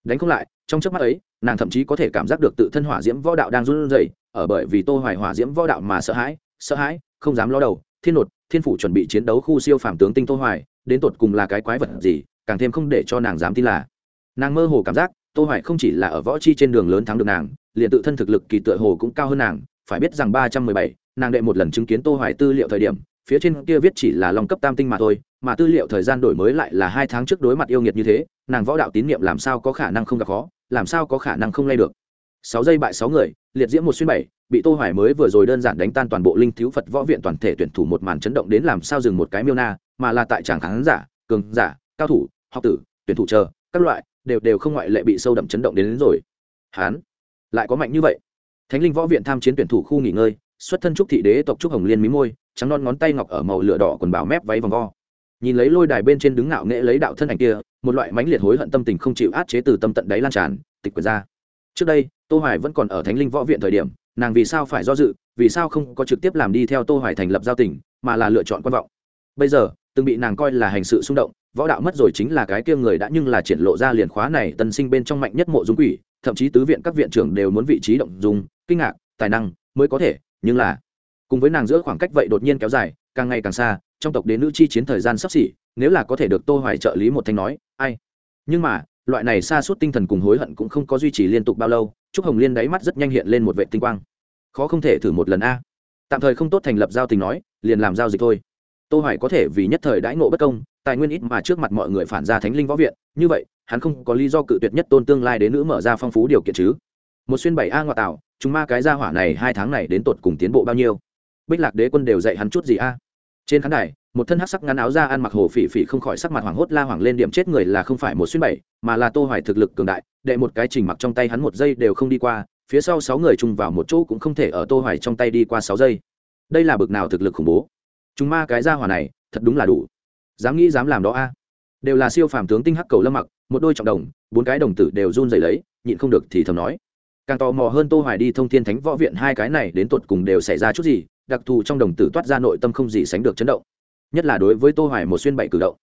Đánh không lại trong chớp mắt ấy nàng thậm chí có thể cảm giác được tự thân hỏa diễm võ đạo đang run rẩy ở bởi vì tô hoài hỏa diễm võ đạo mà sợ hãi sợ hãi không dám lo đầu thiên nột thiên phủ chuẩn bị chiến đấu khu siêu phàm tướng tinh tô hoài đến tột cùng là cái quái vật gì càng thêm không để cho nàng dám tin là. Nàng mơ hồ cảm giác tô hoài không chỉ là ở võ chi trên đường lớn thắng được nàng liền tự thân thực lực kỳ tựa hồ cũng cao hơn nàng phải biết rằng 317, nàng đệ một lần chứng kiến tô hoài tư liệu thời điểm phía trên kia viết chỉ là long cấp tam tinh mà thôi mà tư liệu thời gian đổi mới lại là hai tháng trước đối mặt yêu nghiệt như thế nàng võ đạo tín nhiệm làm sao có khả năng không gặp khó làm sao có khả năng không lay được. Sáu giây bại sáu người liệt diễm một xuyên bảy bị tô hoài mới vừa rồi đơn giản đánh tan toàn bộ linh thiếu phật võ viện toàn thể tuyển thủ một màn chấn động đến làm sao dừng một cái miêu na mà là tại tràng khán giả cường giả cao thủ học tử tuyển thủ chờ các loại đều đều không ngoại lệ bị sâu đậm chấn động đến, đến rồi. Hán lại có mạnh như vậy. Thánh linh võ viện tham chiến tuyển thủ khu nghỉ ngơi xuất thân trúc thị đế tộc trúc hồng liên mí môi, trắng non ngón tay ngọc ở màu lửa đỏ quần bào mép váy vòng vo. Nhìn lấy lôi đài bên trên đứng ngạo nghễ lấy đạo thân ảnh kia, một loại mãnh liệt hối hận tâm tình không chịu át chế từ tâm tận đáy lan tràn, tịch quyền ra. Trước đây, tô hoài vẫn còn ở thánh linh võ viện thời điểm, nàng vì sao phải do dự, vì sao không có trực tiếp làm đi theo tô hoài thành lập giao tình, mà là lựa chọn quan vọng. Bây giờ, từng bị nàng coi là hành sự xung động, võ đạo mất rồi chính là cái kia người đã nhưng là triển lộ ra liền khóa này tân sinh bên trong mạnh nhất mộ dung quỷ, thậm chí tứ viện các viện trưởng đều muốn vị trí động dung kinh ngạc, tài năng mới có thể nhưng là cùng với nàng giữa khoảng cách vậy đột nhiên kéo dài, càng ngày càng xa, trong tộc đến nữ chi chiến thời gian sắp xỉ, nếu là có thể được tô hoài trợ lý một thanh nói, ai? Nhưng mà, loại này xa suốt tinh thần cùng hối hận cũng không có duy trì liên tục bao lâu, trúc hồng liên đáy mắt rất nhanh hiện lên một vệ tinh quang. Khó không thể thử một lần a. Tạm thời không tốt thành lập giao tình nói, liền làm giao dịch thôi. Tô hoài có thể vì nhất thời đãi ngộ bất công, tài nguyên ít mà trước mặt mọi người phản ra thánh linh võ viện, như vậy, hắn không có lý do cự tuyệt nhất tôn tương lai đến nữ mở ra phong phú điều kiện chứ một xuyên bảy a ngoại tạo, chúng ma cái gia hỏa này hai tháng này đến tột cùng tiến bộ bao nhiêu? Bích lạc đế quân đều dạy hắn chút gì a? Trên khán đài, một thân hắc sắc ngắn áo ra ăn mặc hồ phỉ phỉ không khỏi sắc mặt hoảng hốt la hoảng lên điểm chết người là không phải một xuyên bảy, mà là tô hoài thực lực cường đại, đệ một cái trình mặc trong tay hắn một giây đều không đi qua, phía sau sáu người chung vào một chỗ cũng không thể ở tô hoài trong tay đi qua sáu giây. Đây là bực nào thực lực khủng bố? Chúng ma cái gia hỏa này, thật đúng là đủ. Dám nghĩ dám làm đó a. Đều là siêu phàm tướng tinh hắc cầu lâm mặc, một đôi trọng đồng, bốn cái đồng tử đều run rẩy lấy, nhịn không được thì thầm nói càng tò mò hơn tô hoài đi thông thiên thánh võ viện hai cái này đến tuột cùng đều xảy ra chút gì, đặc thù trong đồng tử toát ra nội tâm không gì sánh được chấn động. Nhất là đối với tô hoài một xuyên bảy cử động.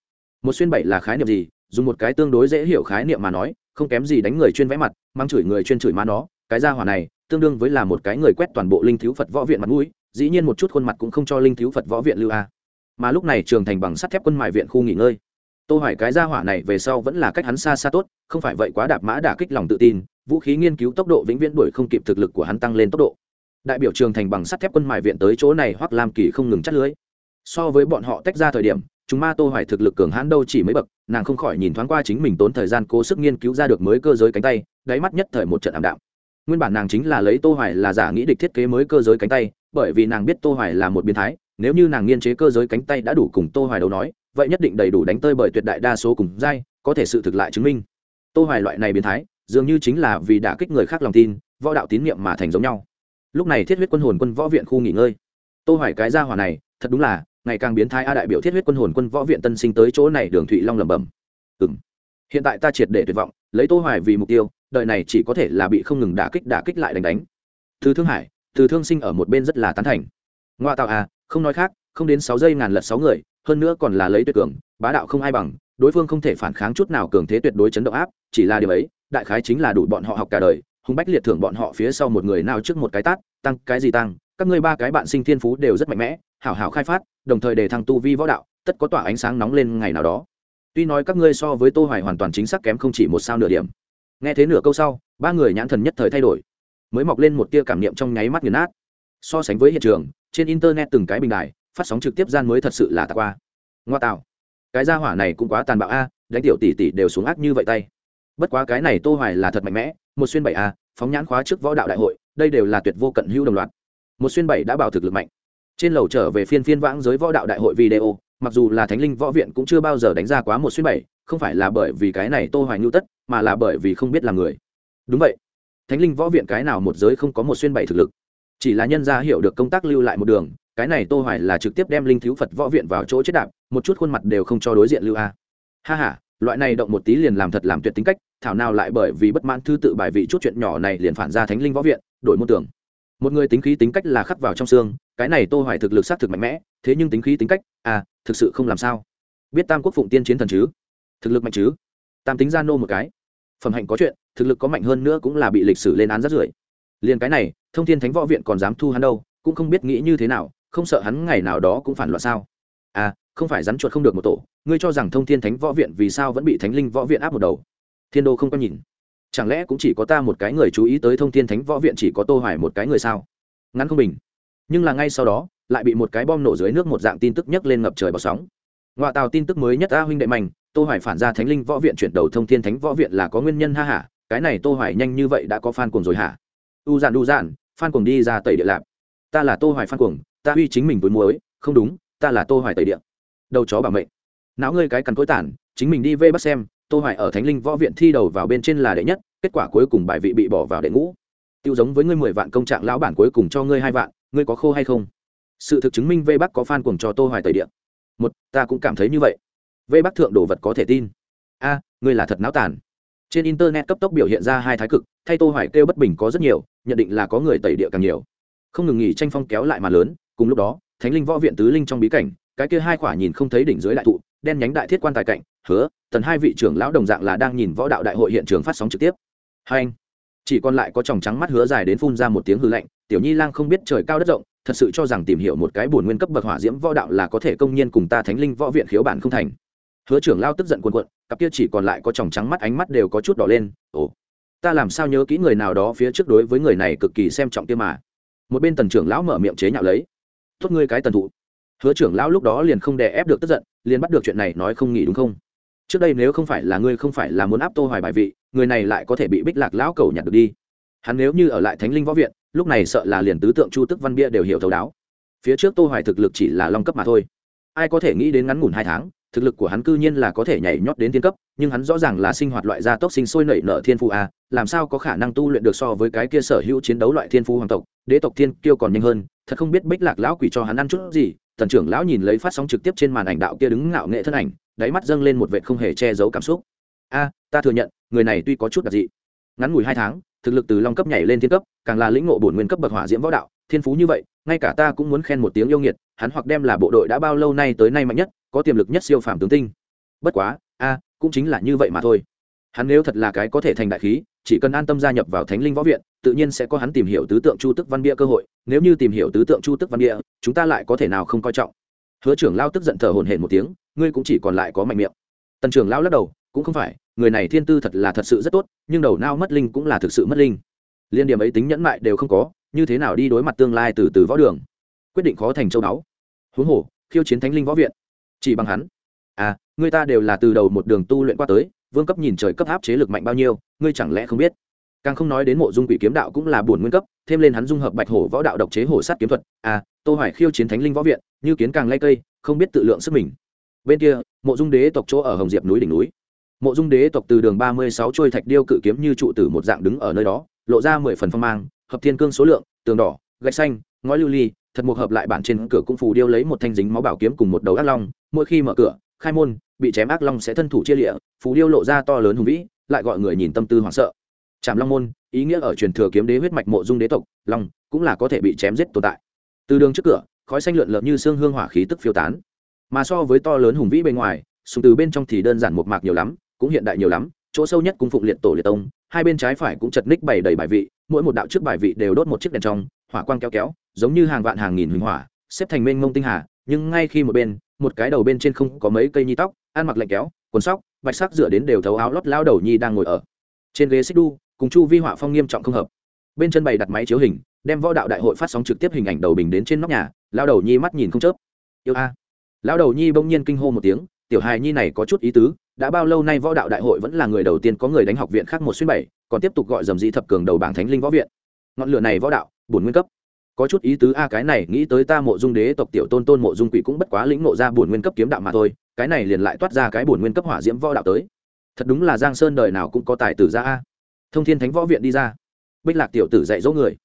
Một xuyên bảy là khái niệm gì? Dùng một cái tương đối dễ hiểu khái niệm mà nói, không kém gì đánh người chuyên vẽ mặt, mang chửi người chuyên chửi má nó. Cái gia hỏa này, tương đương với là một cái người quét toàn bộ linh thiếu phật võ viện mặt mũi, dĩ nhiên một chút khuôn mặt cũng không cho linh thiếu phật võ viện lưu a. Mà lúc này trường thành bằng sắt thép quân mại viện khu nghỉ ngơi. Tô hoài cái gia hỏa này về sau vẫn là cách hắn xa xa tốt, không phải vậy quá đạp mã đả kích lòng tự tin vũ khí nghiên cứu tốc độ vĩnh viễn đuổi không kịp thực lực của hắn tăng lên tốc độ. Đại biểu trường thành bằng sắt thép quân mại viện tới chỗ này hoặc làm kỳ không ngừng chắt lưới. So với bọn họ tách ra thời điểm, chúng ma tô hoài thực lực cường hãn đâu chỉ mấy bậc, nàng không khỏi nhìn thoáng qua chính mình tốn thời gian cố sức nghiên cứu ra được mới cơ giới cánh tay, đáy mắt nhất thời một trận ảm đạm. Nguyên bản nàng chính là lấy tô hoài là giả nghĩ địch thiết kế mới cơ giới cánh tay, bởi vì nàng biết tô hoài là một biến thái, nếu như nàng nghiên chế cơ giới cánh tay đã đủ cùng tô hoài đấu nói, vậy nhất định đầy đủ đánh tơi bởi tuyệt đại đa số cùng dai có thể sự thực lại chứng minh. Tô hoài loại này biến thái dường như chính là vì đã kích người khác lòng tin, võ đạo tín nhiệm mà thành giống nhau. Lúc này thiết huyết quân hồn quân võ viện khu nghỉ ngơi. Tô hoài cái gia hỏa này, thật đúng là, ngày càng biến thái a đại biểu thiết huyết quân hồn quân võ viện tân sinh tới chỗ này đường thụy long lẩm bẩm. Ừm. Hiện tại ta triệt để tuyệt vọng, lấy tô hoài vì mục tiêu, đời này chỉ có thể là bị không ngừng đả kích đả kích lại đánh đánh. Từ thương hải, từ thương sinh ở một bên rất là tán thành. Ngoa tạo à không nói khác, không đến sáu giây ngàn lật sáu người, hơn nữa còn là lấy tuyệt cường, bá đạo không ai bằng đối phương không thể phản kháng chút nào cường thế tuyệt đối chấn động áp, chỉ là điều ấy, đại khái chính là đủ bọn họ học cả đời hùng bách liệt thưởng bọn họ phía sau một người nào trước một cái tát, tăng cái gì tăng, các ngươi ba cái bạn sinh thiên phú đều rất mạnh mẽ, hảo hảo khai phát, đồng thời để thăng tu vi võ đạo, tất có tỏa ánh sáng nóng lên ngày nào đó. Tuy nói các ngươi so với tô hoài hoàn toàn chính xác kém không chỉ một sao nửa điểm. Nghe thế nửa câu sau, ba người nhãn thần nhất thời thay đổi, mới mọc lên một tia cảm niệm trong nháy mắt nghiền nát. So sánh với hiện trường, trên internet từng cái bình đài, phát sóng trực tiếp gian mới thật sự là tạc qua. Ngoa tạo cái gia hỏa này cũng quá tàn bạo a, đánh tiểu tỷ tỷ đều xuống ác như vậy tay. Bất quá cái này tô hoài là thật mạnh mẽ, một xuyên bảy a, phóng nhãn khóa trước võ đạo đại hội, đây đều là tuyệt vô cận hữu đồng loạt. Một xuyên bảy đã bảo thực lực mạnh. Trên lầu trở về phiên phiên vãng giới võ đạo đại hội video, mặc dù là thánh linh võ viện cũng chưa bao giờ đánh ra quá một xuyên bảy, không phải là bởi vì cái này tô hoài nhu tất, mà là bởi vì không biết là người. Đúng vậy. Thánh linh võ viện cái nào một giới không có một xuyên bảy thực lực. Chỉ là nhân gia hiểu được công tác lưu lại một đường, cái này tô hoài là trực tiếp đem linh thiếu phật võ viện vào chỗ chết đạp một chút khuôn mặt đều không cho đối diện lưu a. Ha ha, loại này động một tí liền làm thật làm tuyệt tính cách, thảo nào lại bởi vì bất mãn thư tự bài vị chút chuyện nhỏ này liền phản ra thánh linh võ viện, đổi môn tưởng. Một người tính khí tính cách là khắc vào trong xương, cái này tô hoài thực lực sát thực mạnh mẽ, thế nhưng tính khí tính cách à thực sự không làm sao. Biết tam quốc phụng tiên chiến thần chứ? Thực lực mạnh chứ? Tam tính ra nô một cái. Phẩm hạnh có chuyện, thực lực có mạnh hơn nữa cũng là bị lịch sử lên án rất rưởi. Liền cái này, thông thiên thánh võ viện còn dám thu hắn đâu, cũng không biết nghĩ như thế nào, không sợ hắn ngày nào đó cũng phản loạn sao. À không phải rắn chuột không được một tổ, ngươi cho rằng thông thiên thánh võ viện vì sao vẫn bị thánh linh võ viện áp một đầu? Thiên đô không có nhìn. Chẳng lẽ cũng chỉ có ta một cái người chú ý tới thông thiên thánh võ viện chỉ có tô hoài một cái người sao? Ngắn không bình. Nhưng là ngay sau đó, lại bị một cái bom nổ dưới nước một dạng tin tức nhấc lên ngập trời bọt sóng. Ngoại tàu tin tức mới nhất a huynh đệ mạnh tô hoài phản ra thánh linh võ viện chuyển đầu thông thiên thánh võ viện là có nguyên nhân ha hả cái này tô hoài nhanh như vậy đã có fan cuồng rồi hả? U dạn u dạn fan cuồng đi ra tẩy địa lạp. Ta là tô hoài fan cuồng, ta uy chính mình với muối, không đúng, ta là tô hoài tẩy địa đầu chó bảo mệnh. Não ngươi cái cắn cối tản chính mình đi vê bắt xem, tô hoài ở thánh linh võ viện thi đầu vào bên trên là đệ nhất, kết quả cuối cùng bài vị bị bỏ vào đệ ngũ. Tiêu giống với ngươi mười vạn công trạng lão bản cuối cùng cho ngươi hai vạn, ngươi có khô hay không? Sự thực chứng minh vê bắc có fan cuồng cho tô hoài tẩy điện. Một, ta cũng cảm thấy như vậy. Vê bắc thượng đồ vật có thể tin. A, ngươi là thật não tàn. Trên internet cấp tốc biểu hiện ra hai thái cực, thay tô hoài kêu bất bình có rất nhiều, nhận định là có người tẩy địa càng nhiều. Không ngừng nghỉ tranh phong kéo lại mà lớn, cùng lúc đó, thánh linh võ viện tứ linh trong bí cảnh cái kia hai quả nhìn không thấy đỉnh dưới đại thụ, đen nhánh đại thiết quan tài cạnh, hứa, tần hai vị trưởng lão đồng dạng là đang nhìn võ đạo đại hội hiện trường phát sóng trực tiếp. Hai anh, chỉ còn lại có tròng trắng mắt hứa dài đến phun ra một tiếng hư lạnh, tiểu nhi lang không biết trời cao đất rộng, thật sự cho rằng tìm hiểu một cái bổn nguyên cấp bậc hỏa diễm võ đạo là có thể công nhiên cùng ta thánh linh võ viện khiếu bản không thành. Hứa trưởng lao tức giận cuồn cuộn, cặp kia chỉ còn lại có tròng trắng mắt ánh mắt đều có chút đỏ lên, ồ, ta làm sao nhớ kỹ người nào đó phía trước đối với người này cực kỳ xem trọng kia mà. Một bên tần trưởng lão mở miệng chế nhạo lấy, tốt ngươi cái tần thụ hứa trưởng lão lúc đó liền không đè ép được tức giận, liền bắt được chuyện này nói không nghĩ đúng không? Trước đây nếu không phải là ngươi không phải là muốn áp tô hoài bài vị, người này lại có thể bị bích lạc lão cầu nhặt được đi. Hắn nếu như ở lại thánh linh võ viện, lúc này sợ là liền tứ tượng chu tức văn bia đều hiểu thấu đáo. Phía trước tô hoài thực lực chỉ là long cấp mà thôi. Ai có thể nghĩ đến ngắn ngủn hai tháng, thực lực của hắn cư nhiên là có thể nhảy nhót đến thiên cấp, nhưng hắn rõ ràng là sinh hoạt loại gia tốc sinh sôi nảy nở thiên phú a làm sao có khả năng tu luyện được so với cái kia sở hữu chiến đấu loại thiên phú hoàng tộc, đế tộc thiên kiêu còn nhanh hơn thật không biết bích lạc lão quỷ cho hắn ăn chút gì tần trưởng lão nhìn lấy phát sóng trực tiếp trên màn ảnh đạo kia đứng ngạo nghệ thân ảnh, đáy mắt dâng lên một vệt không hề che giấu cảm xúc. A, ta thừa nhận, người này tuy có chút đặc dị. Ngắn ngủi hai tháng, thực lực từ long cấp nhảy lên thiên cấp, càng là lĩnh ngộ bổn nguyên cấp bậc hỏa diễm võ đạo, thiên phú như vậy, ngay cả ta cũng muốn khen một tiếng yêu nghiệt, hắn hoặc đem là bộ đội đã bao lâu nay tới nay mạnh nhất, có tiềm lực nhất siêu phàm tướng tinh. Bất quá, a, cũng chính là như vậy mà thôi. Hắn nếu thật là cái có thể thành đại khí, chỉ cần an tâm gia nhập vào thánh linh võ viện tự nhiên sẽ có hắn tìm hiểu tứ tượng chu tức văn bia cơ hội, nếu như tìm hiểu tứ tượng chu tức văn bia, chúng ta lại có thể nào không coi trọng? Hứa trưởng lao tức giận thở hổn hển một tiếng, ngươi cũng chỉ còn lại có mạnh miệng. Tần trưởng lao lắc đầu, cũng không phải, người này thiên tư thật là thật sự rất tốt, nhưng đầu nao mất linh cũng là thực sự mất linh. Liên điểm ấy tính nhẫn mại đều không có, như thế nào đi đối mặt tương lai từ từ võ đường? Quyết định khó thành châu đáo huống hồ, khiêu chiến thánh linh võ viện. Chỉ bằng hắn. À người ta đều là từ đầu một đường tu luyện qua tới, vương cấp nhìn trời cấp áp chế lực mạnh bao nhiêu, ngươi chẳng lẽ không biết? Càng không nói đến mộ dung quỷ kiếm đạo cũng là buồn nguyên cấp, thêm lên hắn dung hợp bạch hổ võ đạo độc chế hổ sát kiếm thuật. À tô hoài khiêu chiến thánh linh võ viện, như kiến càng lay cây, không biết tự lượng sức mình. Bên kia, mộ dung đế tộc chỗ ở hồng diệp núi đỉnh núi. Mộ dung đế tộc từ đường 36 trôi thạch điêu cự kiếm như trụ tử một dạng đứng ở nơi đó, lộ ra mười phần phong mang, hợp thiên cương số lượng, tường đỏ, gạch xanh, ngói lưu ly, thật một hợp lại bản trên cửa cung phù điêu lấy một thanh dính máu bảo kiếm cùng một đầu ác long, mỗi khi mở cửa, khai môn, bị chém ác long sẽ thân thủ chia lịa, phù điêu lộ ra to lớn hùng vĩ, lại gọi người nhìn tâm tư hoảng sợ trảm long môn, ý nghĩa ở truyền thừa kiếm đế huyết mạch mộ dung đế tộc, long, cũng là có thể bị chém giết tồn tại. Từ đường trước cửa, khói xanh lượn lợn như xương hương hỏa khí tức phiêu tán. Mà so với to lớn hùng vĩ bên ngoài sùng từ bên trong thì đơn giản một mạc nhiều lắm, cũng hiện đại nhiều lắm, chỗ sâu nhất cung phụng liệt tổ liệt tông, hai bên trái phải cũng chật ních bày đầy bài vị, mỗi một đạo trước bài vị đều đốt một chiếc đèn trong, hỏa quang kéo kéo, giống như hàng vạn hàng nghìn huỳnh hỏa, xếp thành mênh mông tinh hà, nhưng ngay khi một bên, một cái đầu bên trên không có mấy cây nhi tóc, ăn mặc lạnh kéo, quần sóc, bạch sắc dựa đến đều thấu áo lót lao đầu nhi đang ngồi ở. Trên ghế xích đu cùng chu vi họa phong nghiêm trọng không hợp. Bên chân bày đặt máy chiếu hình, đem võ đạo đại hội phát sóng trực tiếp hình ảnh đầu bình đến trên nóc nhà, lao đầu nhi mắt nhìn không chớp. Yêu a. Lao đầu nhi bỗng nhiên kinh hô một tiếng, tiểu hài nhi này có chút ý tứ, đã bao lâu nay võ đạo đại hội vẫn là người đầu tiên có người đánh học viện khác một xuyên bảy, còn tiếp tục gọi dầm dĩ thập cường đầu bảng thánh linh võ viện. Ngọn lửa này võ đạo, bổn nguyên cấp. Có chút ý tứ a, cái này, nghĩ tới ta mộ dung đế tộc tiểu tôn tôn mộ dung quỷ cũng bất quá lĩnh ngộ ra bổn nguyên cấp kiếm đạo mà thôi, cái này liền lại toát ra cái bổn nguyên cấp hỏa diễm võ đạo tới. Thật đúng là giang sơn đời nào cũng có tài tử ra a thông thiên thánh võ viện đi ra. Bích lạc tiểu tử dạy dỗ người.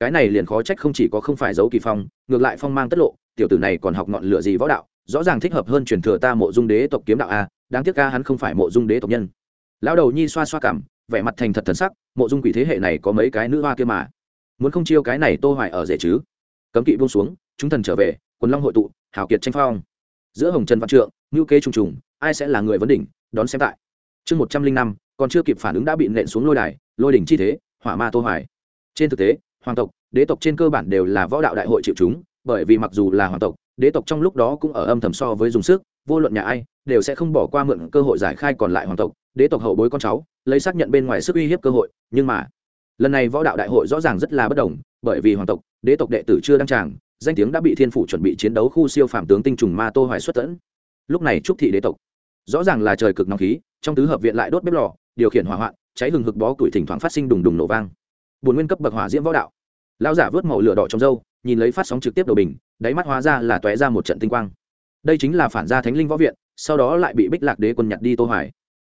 Cái này liền khó trách không chỉ có không phải giấu kỳ phong, ngược lại phong mang tất lộ, tiểu tử này còn học ngọn lửa gì võ đạo, rõ ràng thích hợp hơn truyền thừa ta mộ dung đế tộc kiếm đạo a, đáng tiếc ca hắn không phải mộ dung đế tộc nhân. Lão đầu nhi xoa xoa cảm, vẻ mặt thành thật thần sắc, mộ dung quỷ thế hệ này có mấy cái nữ hoa kia mà. Muốn không chiêu cái này tô hoài ở rể chứ? Cấm kỵ buông xuống, chúng thần trở về, quần long hội tụ hảo kiệt tranh phong. Giữa hồng trần văn trượng, ngưu kế trùng trùng, ai sẽ là người vấn đỉnh, đón xem tại. Chương một trăm linh năm còn chưa kịp phản ứng đã bị nện xuống lôi đài, lôi đỉnh chi thế, hỏa ma tô hoài. Trên thực tế, hoàng tộc, đế tộc trên cơ bản đều là võ đạo đại hội chịu chúng, bởi vì mặc dù là hoàng tộc, đế tộc trong lúc đó cũng ở âm thầm so với dùng sức, vô luận nhà ai, đều sẽ không bỏ qua mượn cơ hội giải khai còn lại hoàng tộc, đế tộc hậu bối con cháu, lấy xác nhận bên ngoài sức uy hiếp cơ hội, nhưng mà, lần này võ đạo đại hội rõ ràng rất là bất đồng, bởi vì hoàng tộc, đế tộc đệ tử chưa đăng tràng, danh tiếng đã bị thiên phủ chuẩn bị chiến đấu khu siêu phạm tướng tinh trùng ma tô hoài xuất tẫn lúc này trúc thị đế tộc rõ ràng là trời cực nóng khí, trong tứ hợp viện lại đốt bếp lò, điều khiển hỏa hoạn, cháy hừng hực bó củi thỉnh thoảng phát sinh đùng đùng nổ vang. Bồn nguyên cấp bậc hỏa diễm võ đạo. Lão giả vớt màu lửa đỏ trong dâu nhìn lấy phát sóng trực tiếp đầu bình, đáy mắt hóa ra là tóe ra một trận tinh quang. Đây chính là phản gia thánh linh võ viện, sau đó lại bị bích lạc đế quân nhặt đi tô hoài.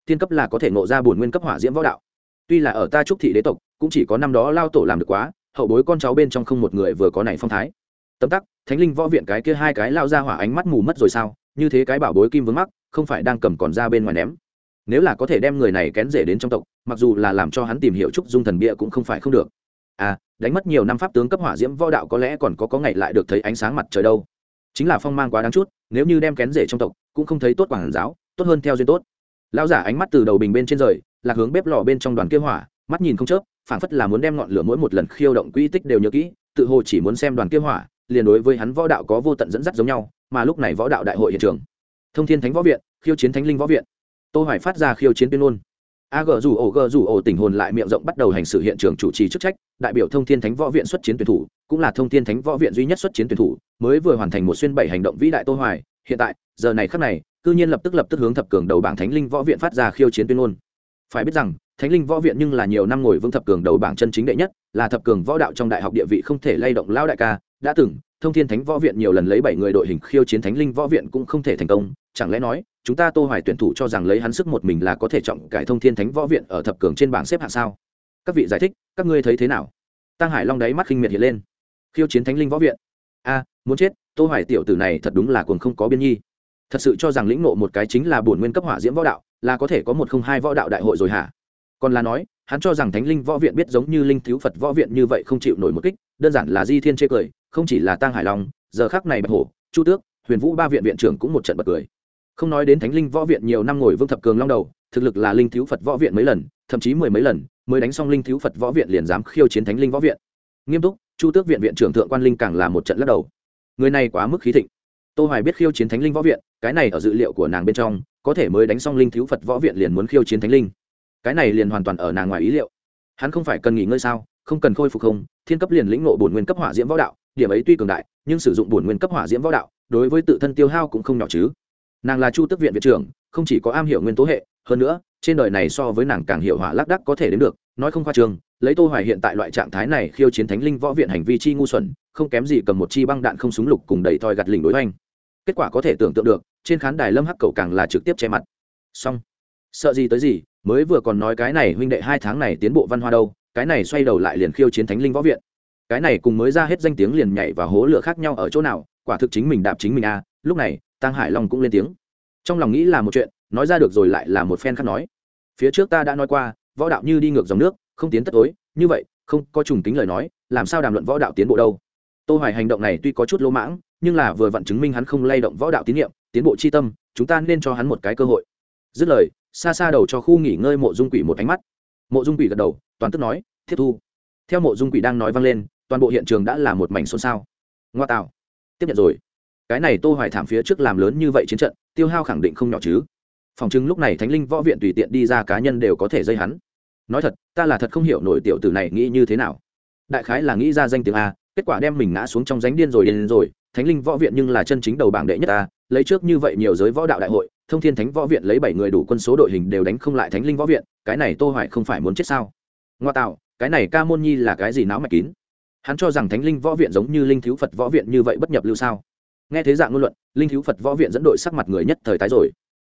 Thiên cấp là có thể ngộ ra bổn nguyên cấp hỏa diễm võ đạo. Tuy là ở ta trúc thị đế tộc, cũng chỉ có năm đó lao tổ làm được quá, hậu bối con cháu bên trong không một người vừa có này phong thái. Tấm tắc, thánh linh võ viện cái kia hai cái lao ra hỏa ánh mắt mù mất rồi sao? Như thế cái bảo bối kim vướng mắc không phải đang cầm còn ra bên ngoài ném. Nếu là có thể đem người này kén rể đến trong tộc, mặc dù là làm cho hắn tìm hiểu trúc dung thần bia cũng không phải không được. À đánh mất nhiều năm pháp tướng cấp hỏa diễm võ đạo có lẽ còn có có ngày lại được thấy ánh sáng mặt trời đâu. Chính là phong mang quá đáng chút, nếu như đem kén rể trong tộc, cũng không thấy tốt quản giáo, tốt hơn theo duyên tốt. Lão giả ánh mắt từ đầu bình bên trên rời, lạc hướng bếp lò bên trong đoàn kia hỏa, mắt nhìn không chớp, phảng phất là muốn đem ngọn lửa mỗi một lần khiêu động quỹ tích đều nhớ kỹ, tự hồ chỉ muốn xem đoàn kia hỏa, liền đối với hắn võ đạo có vô tận dẫn dắt giống nhau, mà lúc này võ đạo đại hội hiện trường thông thiên thánh võ viện, khiêu chiến thánh linh võ viện. Tô hoài phát ra khiêu chiến tuyên ngôn. A g dù ổ g dù ổ tỉnh hồn lại miệng rộng bắt đầu hành sự hiện trường chủ trì chức trách, đại biểu thông thiên thánh võ viện xuất chiến tuyển thủ, cũng là thông thiên thánh võ viện duy nhất xuất chiến tuyển thủ, mới vừa hoàn thành một xuyên bảy hành động vĩ đại tô hoài. Hiện tại, giờ này khắc này, cư nhiên lập tức lập tức hướng thập cường đầu bảng thánh linh võ viện phát ra khiêu chiến tuyên ngôn. Phải biết rằng, thánh linh võ viện nhưng là nhiều năm ngồi vương thập cường đầu bảng chân chính đệ nhất, là thập cường võ đạo trong đại học địa vị không thể lay động lao đại ca, đã từng thông thiên thánh võ viện nhiều lần lấy bảy người đội hình khiêu chiến thánh linh võ viện cũng không thể thành công, chẳng lẽ nói, chúng ta tô hoài tuyển thủ cho rằng lấy hắn sức một mình là có thể trọng cải thông thiên thánh võ viện ở thập cường trên bảng xếp hạng sao? Các vị giải thích, các ngươi thấy thế nào? Tăng hải long đáy mắt khinh miệt hiện lên. Khiêu chiến thánh linh võ viện? A, muốn chết, tô hoài tiểu tử này thật đúng là cuồng không có biên nhi. Thật sự cho rằng lĩnh ngộ một cái chính là bổn nguyên cấp hỏa diễm võ đạo, là có thể có một không hai võ đạo đại hội rồi hả? Còn là nói, hắn cho rằng thánh linh võ viện biết giống như linh thiếu phật võ viện như vậy không chịu nổi một kích, đơn giản là di thiên chê cười không chỉ là tang hải long, giờ khắc này bạch hổ, chu tước, huyền vũ ba viện viện trưởng cũng một trận bật cười. Không nói đến thánh linh võ viện nhiều năm ngồi vương thập cường long đầu, thực lực là linh thiếu phật võ viện mấy lần, thậm chí mười mấy lần, mới đánh xong linh thiếu phật võ viện liền dám khiêu chiến thánh linh võ viện. Nghiêm túc, chu tước viện viện trưởng thượng quan linh càng là một trận lắc đầu. Người này quá mức khí thịnh. Tô hoài biết khiêu chiến thánh linh võ viện, cái này ở dự liệu của nàng bên trong, có thể mới đánh xong linh thiếu phật võ viện liền muốn khiêu chiến thánh linh. Cái này liền hoàn toàn ở nàng ngoài ý liệu. Hắn không phải cần nghỉ ngơi sao, không cần khôi phục không, thiên cấp liền lĩnh ngộ bổn nguyên cấp hỏa diễm võ đạo điểm ấy tuy cường đại, nhưng sử dụng bổn nguyên cấp hỏa diễm võ đạo, đối với tự thân tiêu hao cũng không nhỏ chứ. Nàng là chu tức viện viện trưởng, không chỉ có am hiểu nguyên tố hệ, hơn nữa, trên đời này so với nàng càng hiểu hỏa lác đắc có thể đến được, nói không khoa trường, lấy tô hoài hiện tại loại trạng thái này khiêu chiến thánh linh võ viện hành vi chi ngu xuẩn, không kém gì cầm một chi băng đạn không súng lục cùng đẩy thoi gạt lình đối hoành. Kết quả có thể tưởng tượng được, trên khán đài lâm hắc cầu càng là trực tiếp che mặt. Xong. Sợ gì tới gì, mới vừa còn nói cái này huynh đệ hai tháng này tiến bộ văn hoa đâu, cái này xoay đầu lại liền khiêu chiến thánh linh võ viện cái này cùng mới ra hết danh tiếng liền nhảy và hố lửa khác nhau ở chỗ nào, quả thực chính mình đạp chính mình a à. lúc này tăng hải long cũng lên tiếng. Trong lòng nghĩ là một chuyện, nói ra được rồi lại là một phen khác nói. Phía trước ta đã nói qua, võ đạo như đi ngược dòng nước, không tiến tất tối, như vậy, không có trùng tính lời nói, làm sao đàm luận võ đạo tiến bộ đâu? Tô hoài hành động này tuy có chút lỗ mãng, nhưng là vừa vặn chứng minh hắn không lay động võ đạo tín nhiệm, tiến bộ chi tâm, chúng ta nên cho hắn một cái cơ hội. Dứt lời, xa xa đầu cho khu nghỉ ngơi mộ dung quỷ một ánh mắt. Mộ dung quỷ gật đầu, toàn tức nói, thiết thu. Theo mộ dung quỷ đang nói vang lên toàn bộ hiện trường đã là một mảnh xôn xao. Ngoa tạo. Tiếp nhận rồi. Cái này tô hoài thảm phía trước làm lớn như vậy chiến trận, tiêu hao khẳng định không nhỏ chứ. Phòng chứng lúc này thánh linh võ viện tùy tiện đi ra cá nhân đều có thể dây hắn. Nói thật, ta là thật không hiểu nổi tiểu tử này nghĩ như thế nào. Đại khái là nghĩ ra danh tiếng a, kết quả đem mình ngã xuống trong ránh điên rồi điên rồi, thánh linh võ viện nhưng là chân chính đầu bảng đệ nhất ta lấy trước như vậy nhiều giới võ đạo đại hội, thông thiên thánh võ viện lấy bảy người đủ quân số đội hình đều đánh không lại thánh linh võ viện, cái này tô hoài không phải muốn chết sao? Ngoa tạo, cái này ca môn nhi là cái gì não mạch kín? Hắn cho rằng thánh linh võ viện giống như linh thiếu phật võ viện như vậy bất nhập lưu sao? Nghe thế dạng ngôn luận, linh thiếu phật võ viện dẫn đội sắc mặt người nhất thời tái rồi.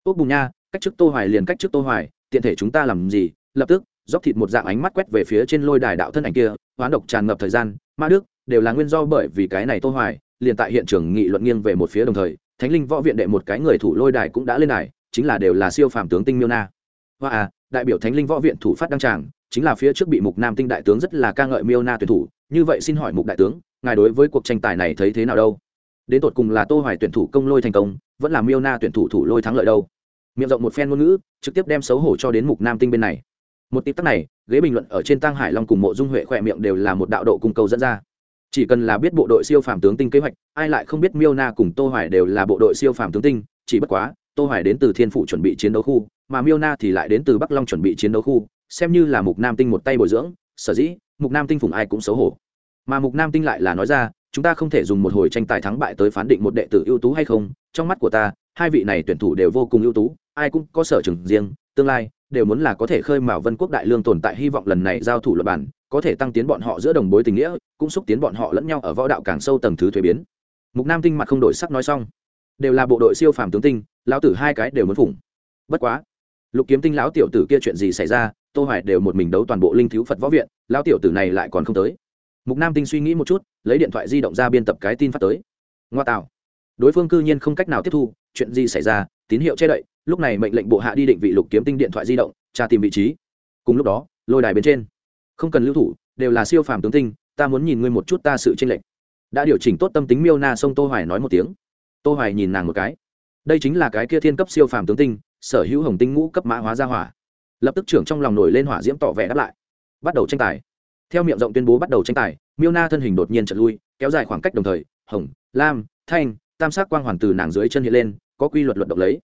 Ốc bùng nha, cách trước tô hoài liền cách trước tô hoài, tiện thể chúng ta làm gì? Lập tức, dốc thịt một dạng ánh mắt quét về phía trên lôi đài đạo thân ảnh kia, hoán độc tràn ngập thời gian. Ma đức, đều là nguyên do bởi vì cái này tô hoài, liền tại hiện trường nghị luận nghiêng về một phía đồng thời, thánh linh võ viện đệ một cái người thủ lôi đài cũng đã lên đài, chính là đều là siêu phàm tướng tinh miêu na. Và à đại biểu thánh linh võ viện thủ phát đăng tràng chính là phía trước bị mục nam tinh đại tướng rất là ca ngợi miêu na tuyển thủ, như vậy xin hỏi mục đại tướng, ngài đối với cuộc tranh tài này thấy thế nào đâu? Đến tột cùng là tô hoài tuyển thủ công lôi thành công, vẫn là miêu na tuyển thủ thủ lôi thắng lợi đâu? Miệng rộng một phen ngôn ngữ, trực tiếp đem xấu hổ cho đến mục nam tinh bên này. Một tịp tắc này, ghế bình luận ở trên tăng hải long cùng mộ dung huệ khỏe miệng đều là một đạo độ cung cầu dẫn ra. Chỉ cần là biết bộ đội siêu phàm tướng tinh kế hoạch, ai lại không biết miêu na cùng tô hoài đều là bộ đội siêu phàm tướng tinh, chỉ bất quá, tô hoài đến từ thiên phụ chuẩn bị chiến đấu khu, mà miêu na thì lại đến từ bắc long chuẩn bị chiến đấu khu xem như là mục nam tinh một tay bồi dưỡng, sở dĩ, mục nam tinh phụng ai cũng xấu hổ. Mà mục nam tinh lại là nói ra, chúng ta không thể dùng một hồi tranh tài thắng bại tới phán định một đệ tử ưu tú hay không, trong mắt của ta, hai vị này tuyển thủ đều vô cùng ưu tú, ai cũng có sở trường riêng, tương lai, đều muốn là có thể khơi mào vân quốc đại lương tồn tại hy vọng lần này giao thủ luật bản, có thể tăng tiến bọn họ giữa đồng bối tình nghĩa, cũng xúc tiến bọn họ lẫn nhau ở võ đạo càng sâu tầng thứ thuế biến. Mục nam tinh mặt không đổi sắc nói xong. Đều là bộ đội siêu phàm tướng tinh, lão tử hai cái đều muốn phủng bất quá lục kiếm tinh lão tiểu tử kia chuyện gì xảy ra, tô hoài đều một mình đấu toàn bộ linh thiếu phật võ viện, lão tiểu tử này lại còn không tới. Mục nam tinh suy nghĩ một chút, lấy điện thoại di động ra biên tập cái tin phát tới. Ngoa tạo. Đối phương cư nhiên không cách nào tiếp thu, chuyện gì xảy ra, tín hiệu che đậy, lúc này mệnh lệnh bộ hạ đi định vị lục kiếm tinh điện thoại di động, tra tìm vị trí. Cùng lúc đó, lôi đài bên trên. Không cần lưu thủ, đều là siêu phàm tướng tinh, ta muốn nhìn ngươi một chút ta sự tranh lệch. Đã điều chỉnh tốt tâm tính miêu na sông tô hoài nói một tiếng. Tô hoài nhìn nàng một cái. Đây chính là cái kia thiên cấp siêu phàm tướng tinh sở hữu hồng tinh ngũ cấp mã hóa ra hỏa. Lập tức trưởng trong lòng nổi lên hỏa diễm tỏ vẻ đáp lại. Bắt đầu tranh tài. Theo miệng rộng tuyên bố bắt đầu tranh tài, miêu na thân hình đột nhiên trật lui, kéo dài khoảng cách đồng thời, hồng, lam, thanh, tam sắc quang hoàn từ nàng dưới chân hiện lên, có quy luật luật động lấy.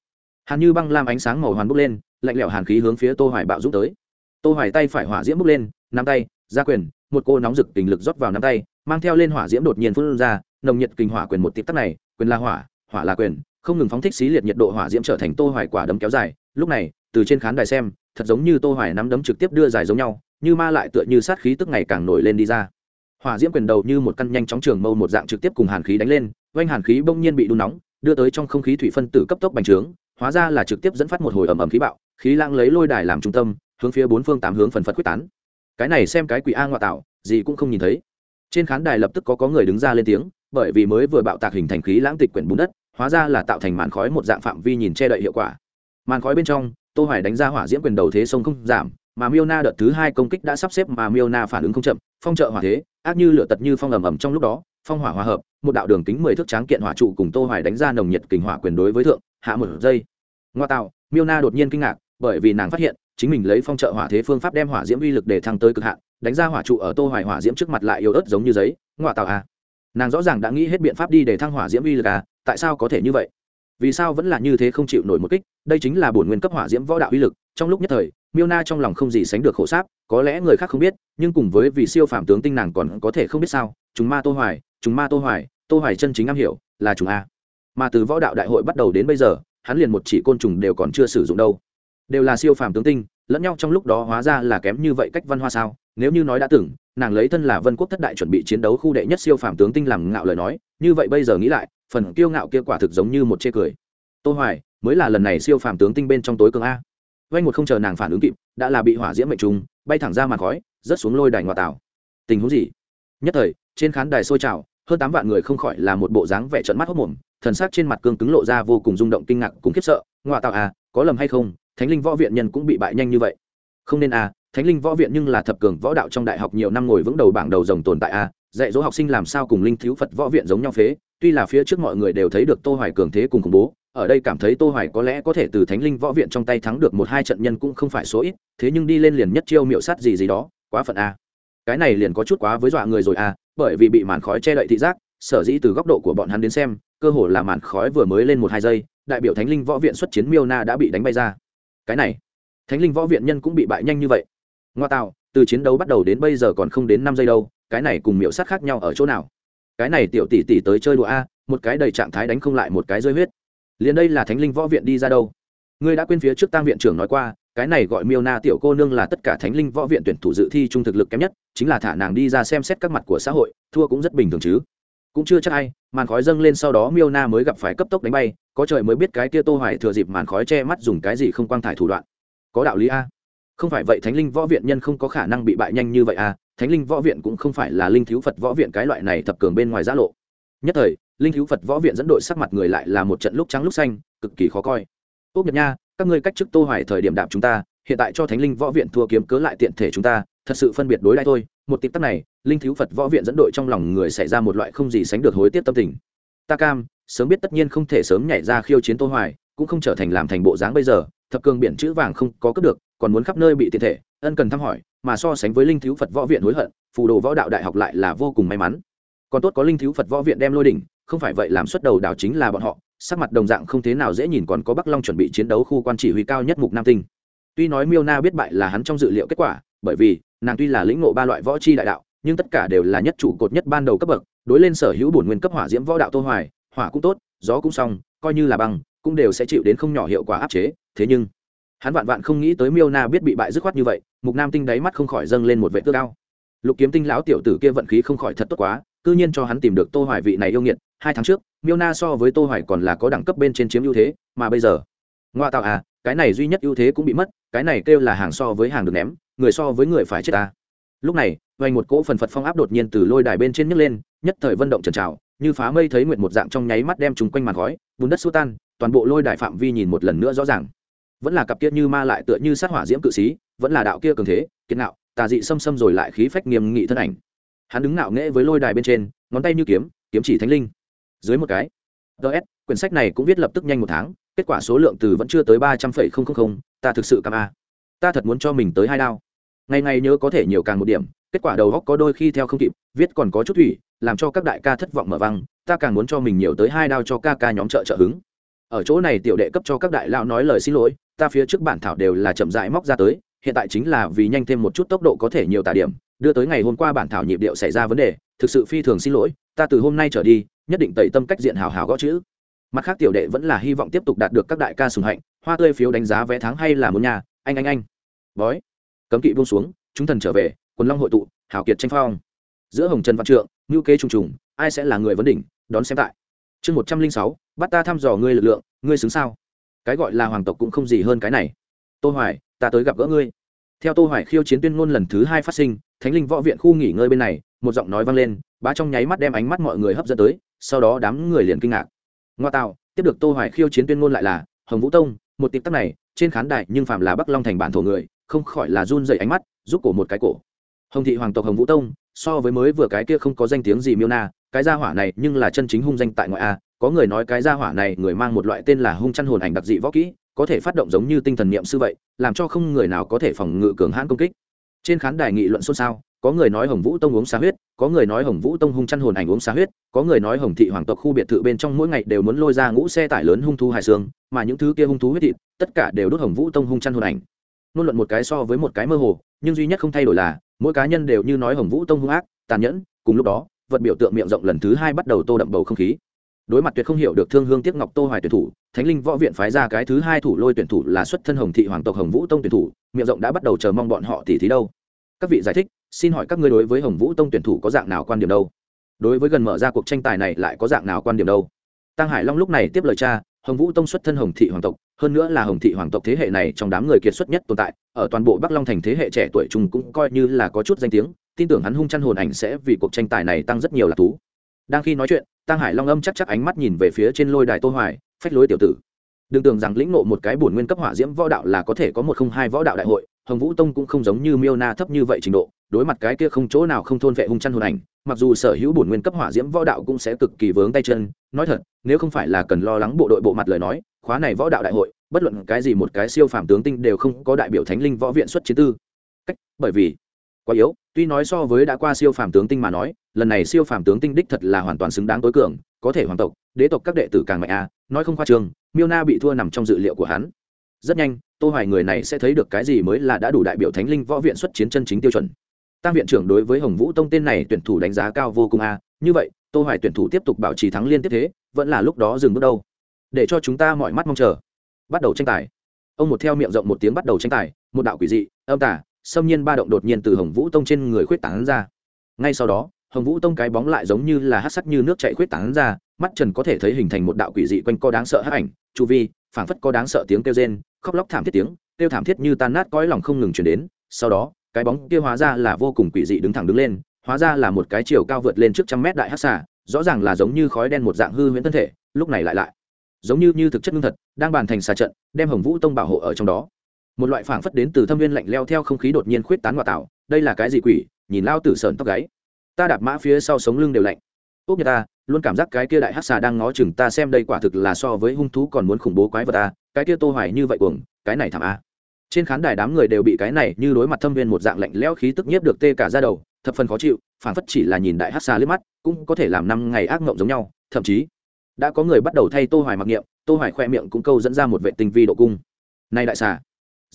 Hàn như băng lam ánh sáng màu hoàn bốc lên, lạnh lẽo hàn khí hướng phía tô hoài bạo rút tới. Tô hoài tay phải hỏa diễm bốc lên, nắm tay, ra quyền, một cô nóng rực kình lực rót vào nắm tay, mang theo lên hỏa diễm đột nhiên phun ra, nồng nhiệt kình hỏa quyền một tiếp tắc này, quyền là hỏa hỏa là quyền không ngừng phóng thích xí liệt nhiệt độ hỏa diễm trở thành tô hoài quả đấm kéo dài. Lúc này, từ trên khán đài xem, thật giống như tô hoài nắm đấm trực tiếp đưa dài giống nhau, như ma lại tựa như sát khí tức ngày càng nổi lên đi ra. Hỏa diễm quyền đầu như một căn nhanh chóng trường mâu một dạng trực tiếp cùng hàn khí đánh lên quanh hàn khí bỗng nhiên bị đun nóng, đưa tới trong không khí thủy phân tử cấp tốc bành trướng, hóa ra là trực tiếp dẫn phát một hồi ẩm ẩm khí bạo, khí lãng lấy lôi đài làm trung tâm, hướng phía bốn phương tám hướng phần phật quyết tán. Cái này xem cái quỷ a ngoại tạo, gì cũng không nhìn thấy. Trên khán đài lập tức có có người đứng ra lên tiếng, bởi vì mới vừa bạo tạc hình thành khí lãng tịch quyển bùn đất hóa ra là tạo thành màn khói một dạng phạm vi nhìn che đậy hiệu quả. Màn khói bên trong, tô hoài đánh ra hỏa diễm quyền đầu thế sông không giảm, mà miêu na đợt thứ hai công kích đã sắp xếp mà miêu na phản ứng không chậm, phong trợ hỏa thế, ác như lửa tật như phong ầm ầm trong lúc đó, phong hỏa hòa hợp, một đạo đường kính mười thước tráng kiện hỏa trụ cùng tô hoài đánh ra nồng nhiệt kình hỏa quyền đối với thượng, hạ một giây. Ngoa tạo, miêu na đột nhiên kinh ngạc, bởi vì nàng phát hiện, chính mình lấy phong trợ hỏa thế phương pháp đem hỏa diễm uy lực để thăng tới cực hạn, đánh ra hỏa trụ ở tô hoài hỏa diễm trước mặt lại yếu ớt giống như giấy. Ngoa tạo à. Nàng rõ ràng đã nghĩ hết biện pháp đi để thăng hỏa diễm uy lực à tại sao có thể như vậy? Vì sao vẫn là như thế không chịu nổi một kích? Đây chính là bổn nguyên cấp hỏa diễm võ đạo uy lực. Trong lúc nhất thời, miêu na trong lòng không gì sánh được khổ sáp. Có lẽ người khác không biết, nhưng cùng với vì siêu phàm tướng tinh nàng còn có thể không biết sao. Chúng ma tô hoài, chúng ma tô hoài tô hoài chân chính am hiểu là chúng a. Mà từ võ đạo đại hội bắt đầu đến bây giờ, hắn liền một chỉ côn trùng đều còn chưa sử dụng đâu. Đều là siêu phàm tướng tinh, lẫn nhau trong lúc đó hóa ra là kém như vậy cách văn hoa sao? Nếu như nói đã từng, nàng lấy thân là vân quốc thất đại chuẩn bị chiến đấu khu đệ nhất siêu phàm tướng tinh làm ngạo lời nói, như vậy bây giờ nghĩ lại phần kiêu ngạo kia quả thực giống như một chê cười. Tô hoài, mới là lần này siêu phàm tướng tinh bên trong tối cường a. Vay một không chờ nàng phản ứng kịp, đã là bị hỏa diễm mệnh trùng, bay thẳng ra màn khói, rớt xuống lôi đài ngoại tảo. Tình huống gì? Nhất thời, trên khán đài sôi trào, hơn tám vạn người không khỏi là một bộ dáng vẻ trợn mắt hốt mồm thần sắc trên mặt cương cứng lộ ra vô cùng rung động kinh ngạc cũng khiếp sợ, ngoại tảo à có lầm hay không, thánh linh võ viện nhân cũng bị bại nhanh như vậy. Không nên à thánh linh võ viện nhưng là thập cường võ đạo trong đại học nhiều năm ngồi vững đầu bảng đầu rồng tồn tại à dạy dỗ học sinh làm sao cùng linh thiếu phật võ viện giống nhau phế. Tuy là phía trước mọi người đều thấy được tô hoài cường thế cùng khủng bố, ở đây cảm thấy tô hoài có lẽ có thể từ thánh linh võ viện trong tay thắng được một hai trận nhân cũng không phải số ít, thế nhưng đi lên liền nhất chiêu miệu sát gì gì đó, quá phận a. Cái này liền có chút quá với dọa người rồi à bởi vì bị màn khói che đậy thị giác, sở dĩ từ góc độ của bọn hắn đến xem, cơ hồ là màn khói vừa mới lên một hai giây, đại biểu thánh linh võ viện xuất chiến miêu na đã bị đánh bay ra. Cái này, thánh linh võ viện nhân cũng bị bại nhanh như vậy. Ngoa tạo, từ chiến đấu bắt đầu đến bây giờ còn không đến năm giây đâu cái này cùng miệu sát khác nhau ở chỗ nào? Cái này tiểu tỷ tỷ tới chơi đùa a, một cái đầy trạng thái đánh không lại một cái rơi huyết. Liền đây là thánh linh võ viện đi ra đâu? Ngươi đã quên phía trước tăng viện trưởng nói qua, cái này gọi miêu na tiểu cô nương là tất cả thánh linh võ viện tuyển thủ dự thi trung thực lực kém nhất, chính là thả nàng đi ra xem xét các mặt của xã hội, thua cũng rất bình thường chứ. Cũng chưa chắc ai, màn khói dâng lên sau đó miêu na mới gặp phải cấp tốc đánh bay, có trời mới biết cái kia tô hoài thừa dịp màn khói che mắt dùng cái gì không quang thải thủ đoạn. Có đạo lý a. Không phải vậy thánh linh võ viện nhân không có khả năng bị bại nhanh như vậy a thánh linh võ viện cũng không phải là linh thiếu phật võ viện cái loại này thập cường bên ngoài giã lộ. Nhất thời, linh thiếu phật võ viện dẫn đội sắc mặt người lại là một trận lúc trắng lúc xanh, cực kỳ khó coi. Ốc nhật nha, các ngươi cách chức tô hoài thời điểm đạp chúng ta, hiện tại cho thánh linh võ viện thua kiếm cớ lại tiện thể chúng ta, thật sự phân biệt đối đãi thôi. Một tiếp tắc này, linh thiếu phật võ viện dẫn đội trong lòng người xảy ra một loại không gì sánh được hối tiếc tâm tình. Ta cam, sớm biết tất nhiên không thể sớm nhảy ra khiêu chiến tô hoài, cũng không trở thành làm thành bộ dáng bây giờ, thập cường biển chữ vàng không có cướp được, còn muốn khắp nơi bị tiện thể ân cần thăm hỏi, mà so sánh với linh thiếu phật võ viện hối hận, phù đồ võ đạo đại học lại là vô cùng may mắn. Còn tốt có linh thiếu phật võ viện đem lôi đỉnh, không phải vậy làm xuất đầu đảo chính là bọn họ, sắc mặt đồng dạng không thế nào dễ nhìn còn có bắc long chuẩn bị chiến đấu khu quan chỉ huy cao nhất mục nam tinh. Tuy nói miêu na biết bại là hắn trong dự liệu kết quả, bởi vì, nàng tuy là lĩnh ngộ ba loại võ chi đại đạo, nhưng tất cả đều là nhất chủ cột nhất ban đầu cấp bậc, đối lên sở hữu bổn nguyên cấp hỏa diễm võ đạo tô hoài, hỏa cũng tốt, gió cũng xong, coi như là băng, cũng đều sẽ chịu đến không nhỏ hiệu quả áp chế, thế nhưng hắn vạn vạn không nghĩ tới miêu na biết bị bại dứt khoát như vậy, mục nam tinh đáy mắt không khỏi dâng lên một vệ tước cao lục kiếm tinh lão tiểu tử kia vận khí không khỏi thật tốt quá, cư nhiên cho hắn tìm được tô hoài vị này yêu nghiệt, hai tháng trước, miêu na so với tô hoài còn là có đẳng cấp bên trên chiếm ưu thế, mà bây giờ, ngoa tạo à cái này duy nhất ưu thế cũng bị mất, cái này kêu là hàng so với hàng được ném, người so với người phải chết ta. Lúc này, vành một cỗ phần phật phong áp đột nhiên từ lôi đài bên trên nhấc lên, nhất thời vận động trần trào, như phá mây thấy nguyện một dạng trong nháy mắt đem chúng quanh màn khói, bùn đất xua tan, toàn bộ lôi đài phạm vi nhìn một lần nữa rõ ràng vẫn là cặp kia như ma lại tựa như sát hỏa diễm cự sĩ, vẫn là đạo kia cường thế, kiệt nạo tà dị xâm xâm rồi lại khí phách nghiêm nghị thân ảnh. Hắn đứng ngạo nghễ với lôi đài bên trên, ngón tay như kiếm kiếm chỉ thánh linh. Dưới một cái ts quyển sách này cũng viết lập tức nhanh một tháng, kết quả số lượng từ vẫn chưa tới ba trăm phẩy không không không, ta thực sự cam a. Ta thật muốn cho mình tới hai đao. Ngày ngày nhớ có thể nhiều càng một điểm, kết quả đầu góc có đôi khi theo không kịp, viết còn có chút thủy, làm cho các đại ca thất vọng mở văng, ta càng muốn cho mình nhiều tới hai đao cho ca ca nhóm trợ trợ hứng. Ở chỗ này tiểu đệ cấp cho các đại lão nói lời xin lỗi ta phía trước bản thảo đều là chậm rãi móc ra tới, hiện tại chính là vì nhanh thêm một chút tốc độ có thể nhiều tả điểm, đưa tới ngày hôm qua bản thảo nhịp điệu xảy ra vấn đề, thực sự phi thường xin lỗi, ta từ hôm nay trở đi, nhất định tẩy tâm cách diện hào hào gõ chữ. Mặt khác tiểu đệ vẫn là hy vọng tiếp tục đạt được các đại ca sùng hạnh, hoa tươi phiếu đánh giá vé tháng hay là muốn nhà, anh anh anh. Bói. Cấm kỵ buông xuống, chúng thần trở về, quần long hội tụ, hào kiệt tranh phong. Giữa hồng trần văn trượng ngữ kế trùng trùng, ai sẽ là người vấn đỉnh, đón xem tại. Chương một trăm linh sáu, bắt ta thăm dò ngươi lực lượng, ngươi xứng sao? Cái gọi là hoàng tộc cũng không gì hơn cái này. Tô hoài, ta tới gặp gỡ ngươi. Theo tô hoài khiêu chiến tuyên ngôn lần thứ hai phát sinh, thánh linh võ viện khu nghỉ ngơi bên này, một giọng nói vang lên, bá trong nháy mắt đem ánh mắt mọi người hấp dẫn tới, sau đó đám người liền kinh ngạc. Ngoa tạo, tiếp được tô hoài khiêu chiến tuyên ngôn lại là hồng vũ tông, một tiệp tắc này, trên khán đài nhưng phạm là bắc long thành bản thổ người, không khỏi là run rẩy ánh mắt giúp cổ một cái cổ. Hồng thị hoàng tộc hồng vũ tông, so với mới vừa cái kia không có danh tiếng gì miêu na, cái gia hỏa này nhưng là chân chính hung danh tại ngoại a có người nói cái gia hỏa này người mang một loại tên là hung chăn hồn ảnh đặc dị võ kỹ, có thể phát động giống như tinh thần niệm sư vậy, làm cho không người nào có thể phòng ngự cường hãn công kích. Trên khán đài nghị luận xôn xao, có người nói hồng vũ tông uống xá huyết, có người nói hồng vũ tông hung chăn hồn ảnh uống xá huyết, có người nói hồng thị hoàng tộc khu biệt thự bên trong mỗi ngày đều muốn lôi ra ngũ xe tải lớn hung thú hải xương mà những thứ kia hung thú huyết thịt, tất cả đều đốt hồng vũ tông hung chăn hồn ảnh. Luôn luận một cái so với một cái mơ hồ, nhưng duy nhất không thay đổi là, mỗi cá nhân đều như nói hồng vũ tông hung ác, tàn nhẫn, cùng lúc đó, vật biểu tượng miệng rộng lần thứ hai bắt đầu tô đậm bầu không khí đối mặt tuyệt không hiểu được thương hương tiếc ngọc tô hoài tuyển thủ, thánh linh võ viện phái ra cái thứ hai thủ lôi tuyển thủ là xuất thân hồng thị hoàng tộc hồng vũ tông tuyển thủ, miệng rộng đã bắt đầu chờ mong bọn họ tỉ thí đâu. Các vị giải thích, xin hỏi các ngươi đối với hồng vũ tông tuyển thủ có dạng nào quan điểm đâu? Đối với gần mở ra cuộc tranh tài này lại có dạng nào quan điểm đâu? Tăng hải long lúc này tiếp lời cha, hồng vũ tông xuất thân hồng thị hoàng tộc, hơn nữa là hồng thị hoàng tộc thế hệ này trong đám người kiệt xuất nhất tồn tại, ở toàn bộ bắc long thành thế hệ trẻ tuổi trung cũng coi như là có chút danh tiếng, tin tưởng hắn hung chăn hồn ảnh sẽ vì cuộc tranh tài này tăng rất nhiều lạc thú. Đang khi nói chuyện tăng hải long âm chắc chắc ánh mắt nhìn về phía trên lôi đài tô hoài, phách lối tiểu tử. Đừng tưởng rằng lĩnh ngộ một cái bổn nguyên cấp hỏa diễm võ đạo là có thể có một không hai võ đạo đại hội, hồng vũ tông cũng không giống như miêu na thấp như vậy trình độ, đối mặt cái kia không chỗ nào không thôn vệ hung chăn hồn ảnh, mặc dù sở hữu bổn nguyên cấp hỏa diễm võ đạo cũng sẽ cực kỳ vướng tay chân, nói thật, nếu không phải là cần lo lắng bộ đội bộ mặt lời nói, khóa này võ đạo đại hội, bất luận cái gì một cái siêu phàm tướng tinh đều không có đại biểu thánh linh võ viện xuất chiến tư. Cách, bởi vì quá yếu, tuy nói so với đã qua siêu phàm tướng tinh mà nói, lần này siêu phàm tướng tinh đích thật là hoàn toàn xứng đáng tối cường, có thể hoàng tộc, đế tộc các đệ tử càng mạnh a, nói không khoa trường miêu na bị thua nằm trong dự liệu của hắn. Rất nhanh, tô hoài người này sẽ thấy được cái gì mới là đã đủ đại biểu thánh linh võ viện xuất chiến chân chính tiêu chuẩn. Tăng viện trưởng đối với hồng vũ tông tên này tuyển thủ đánh giá cao vô cùng a, như vậy, tô hoài tuyển thủ tiếp tục bảo trì thắng liên tiếp thế, vẫn là lúc đó dừng bước đâu. Để cho chúng ta mọi mắt mong chờ. Bắt đầu tranh tài. Ông một theo miệng rộng một tiếng bắt đầu tranh tài, một đạo quỷ dị, âm tả xâm nhiên ba động đột nhiên từ hồng vũ tông trên người khuyết tán ra. Ngay sau đó, hồng vũ tông cái bóng lại giống như là hát sắc như nước chạy khuyết tán ra, mắt trần có thể thấy hình thành một đạo quỷ dị quanh co đáng sợ hát ảnh, chu vi, phảng phất có đáng sợ tiếng kêu rên, khóc lóc thảm thiết tiếng, kêu thảm thiết như tan nát cõi lòng không ngừng chuyển đến. Sau đó, cái bóng kia hóa ra là vô cùng quỷ dị đứng thẳng đứng lên, hóa ra là một cái chiều cao vượt lên trước trăm mét đại hát xà, rõ ràng là giống như khói đen một dạng hư huyễn thân thể, lúc này lại lại, giống như như thực chất ngưng thật, đang bàn thành xà trận, đem hồng vũ tông bảo hộ ở trong đó một loại phảng phất đến từ thâm viên lạnh leo theo không khí đột nhiên khuyết tán ngoại tạo, đây là cái gì quỷ, nhìn lao tử sờn tóc gáy. Ta đạp mã phía sau sống lưng đều lạnh. Ốc nhật ta, luôn cảm giác cái kia đại hát xà đang ngó chừng ta xem đây quả thực là so với hung thú còn muốn khủng bố quái vật ta, cái kia tô hoài như vậy cuồng, cái này thảm a. Trên khán đài đám người đều bị cái này như đối mặt thâm viên một dạng lạnh lẽo khí tức nhiếp được tê cả ra đầu, thập phần khó chịu phản phất chỉ là nhìn đại hát xà liếc mắt, cũng có thể làm năm ngày ác mộng giống nhau, thậm chí đã có người bắt đầu thay tô hoài mặc niệm, tô hoài khoe miệng cũng câu dẫn ra một vệ tinh vi độ cung. Này đại xà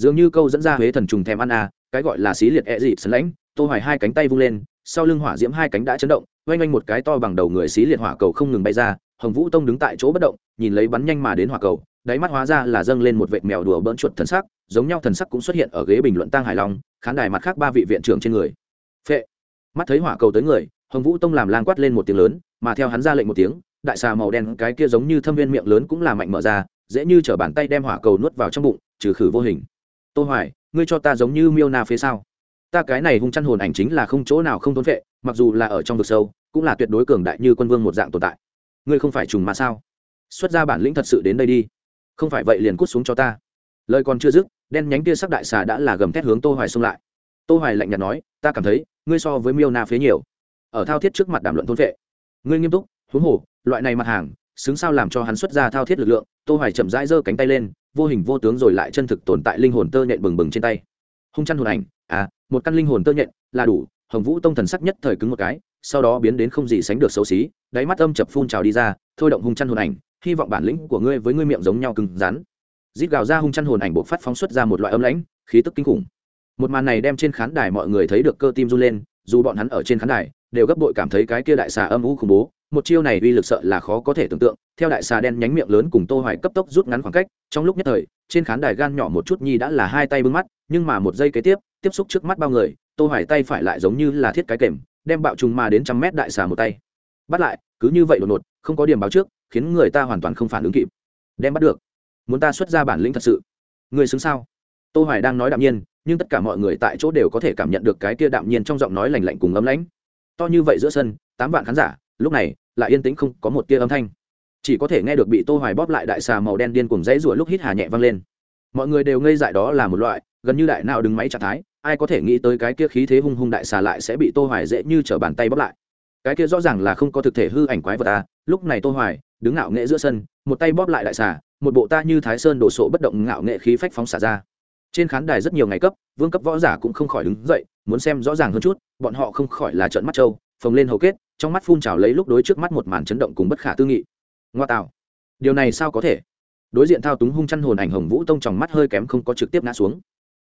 dường như câu dẫn ra huế thần trùng thèm ăn à cái gọi là xí liệt e dị sấn lãnh, tô hoài hai cánh tay vung lên, sau lưng hỏa diễm hai cánh đã chấn động, oanh oanh một cái to bằng đầu người xí liệt hỏa cầu không ngừng bay ra, hồng vũ tông đứng tại chỗ bất động, nhìn lấy bắn nhanh mà đến hỏa cầu, đáy mắt hóa ra là dâng lên một vệt mèo đùa bỡn chuột thần sắc, giống nhau thần sắc cũng xuất hiện ở ghế bình luận tăng hài long, khán đài mặt khác ba vị viện trưởng trên người. Phệ. Mắt thấy hỏa cầu tới người, hồng vũ tông làm lang quát lên một tiếng lớn, mà theo hắn ra lệnh một tiếng, đại xà màu đen cái kia giống như thâm viên miệng lớn cũng là mạnh mở ra, dễ như chở bàn tay đem hỏa cầu nuốt vào trong bụng, trừ khử vô hình tô hoài, ngươi cho ta giống như miêu na phía sau ta cái này hung chăn hồn ảnh chính là không chỗ nào không tốn vệ, mặc dù là ở trong vực sâu, cũng là tuyệt đối cường đại như quân vương một dạng tồn tại. Ngươi không phải trùng mà sao? Xuất ra bản lĩnh thật sự đến đây đi. Không phải vậy liền cút xuống cho ta. Lời còn chưa dứt, đen nhánh kia sắc đại xà đã là gầm thét hướng tô hoài xông lại. Tô hoài lạnh nhạt nói, ta cảm thấy, ngươi so với miêu na phế nhiều. Ở thao thiết trước mặt đàm luận thôn vệ. Ngươi nghiêm túc, huống hồ, loại này mặt hàng, xứng sao làm cho hắn xuất ra thao thiết lực lượng. Tô hoài chậm rãi giơ cánh tay lên vô hình vô tướng rồi lại chân thực tồn tại linh hồn tơ nhện bừng bừng trên tay. Hung chăn hồn ảnh à một căn linh hồn tơ nhện, là đủ, hồng vũ tông thần sắc nhất thời cứng một cái, sau đó biến đến không gì sánh được xấu xí, đáy mắt âm chập phun trào đi ra, thôi động hung chăn hồn ảnh, hy vọng bản lĩnh của ngươi với ngươi miệng giống nhau cứng rắn. Rít gào ra hung chăn hồn ảnh buộc phát phóng xuất ra một loại âm lãnh, khí tức kinh khủng. Một màn này đem trên khán đài mọi người thấy được cơ tim run lên, dù bọn hắn ở trên khán đài, đều gấp bội cảm thấy cái kia đại xà âm u khủng bố một chiêu này uy lực sợ là khó có thể tưởng tượng, theo đại xà đen nhánh miệng lớn cùng tô hoài cấp tốc rút ngắn khoảng cách, trong lúc nhất thời, trên khán đài gan nhỏ một chút nhi đã là hai tay bưng mắt, nhưng mà một giây kế tiếp tiếp xúc trước mắt bao người, tô hoài tay phải lại giống như là thiết cái kềm, đem bạo trùng mà đến trăm mét đại xà một tay. Bắt lại, cứ như vậy đột ngột, không có điểm báo trước, khiến người ta hoàn toàn không phản ứng kịp. Đem bắt được. Muốn ta xuất ra bản lĩnh thật sự. Người xứng sao? Tô hoài đang nói đạm nhiên, nhưng tất cả mọi người tại chỗ đều có thể cảm nhận được cái kia đạm nhiên trong giọng nói lạnh lạnh cùng ấm lãnh. To như vậy giữa sân, tám vạn khán giả lúc này, lại yên tĩnh không có một tia âm thanh. Chỉ có thể nghe được bị tô hoài bóp lại đại xà màu đen điên cuồng dãy rủa lúc hít hà nhẹ vang lên. Mọi người đều ngây dại đó là một loại, gần như đại nào đứng máy trạng thái, ai có thể nghĩ tới cái kia khí thế hung hung đại xà lại sẽ bị tô hoài dễ như trở bàn tay bóp lại. Cái kia rõ ràng là không có thực thể hư ảnh quái vật à lúc này tô hoài, đứng ngạo nghệ giữa sân, một tay bóp lại đại xà, một bộ ta như thái sơn đổ sộ bất động ngạo nghệ khí phách phóng xả ra. Trên khán đài rất nhiều ngày cấp, vương cấp võ giả cũng không khỏi đứng dậy, muốn xem rõ ràng hơn chút, bọn họ không khỏi là trợn mắt trâu, phồng lên hầu kết trong mắt phun trào lấy lúc đối trước mắt một màn chấn động cùng bất khả tư nghị. Ngoa tạo. Điều này sao có thể? Đối diện thao túng hung chăn hồn ảnh hồng vũ tông tròng mắt hơi kém không có trực tiếp ngã xuống.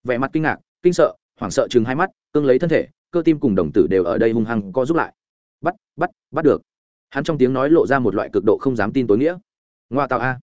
Vẻ mặt kinh ngạc, kinh sợ, hoảng sợ chừng hai mắt, cương lấy thân thể, cơ tim cùng đồng tử đều ở đây hung hăng co giúp lại. Bắt bắt bắt được. Hắn trong tiếng nói lộ ra một loại cực độ không dám tin tối nghĩa. Ngoa tạo a.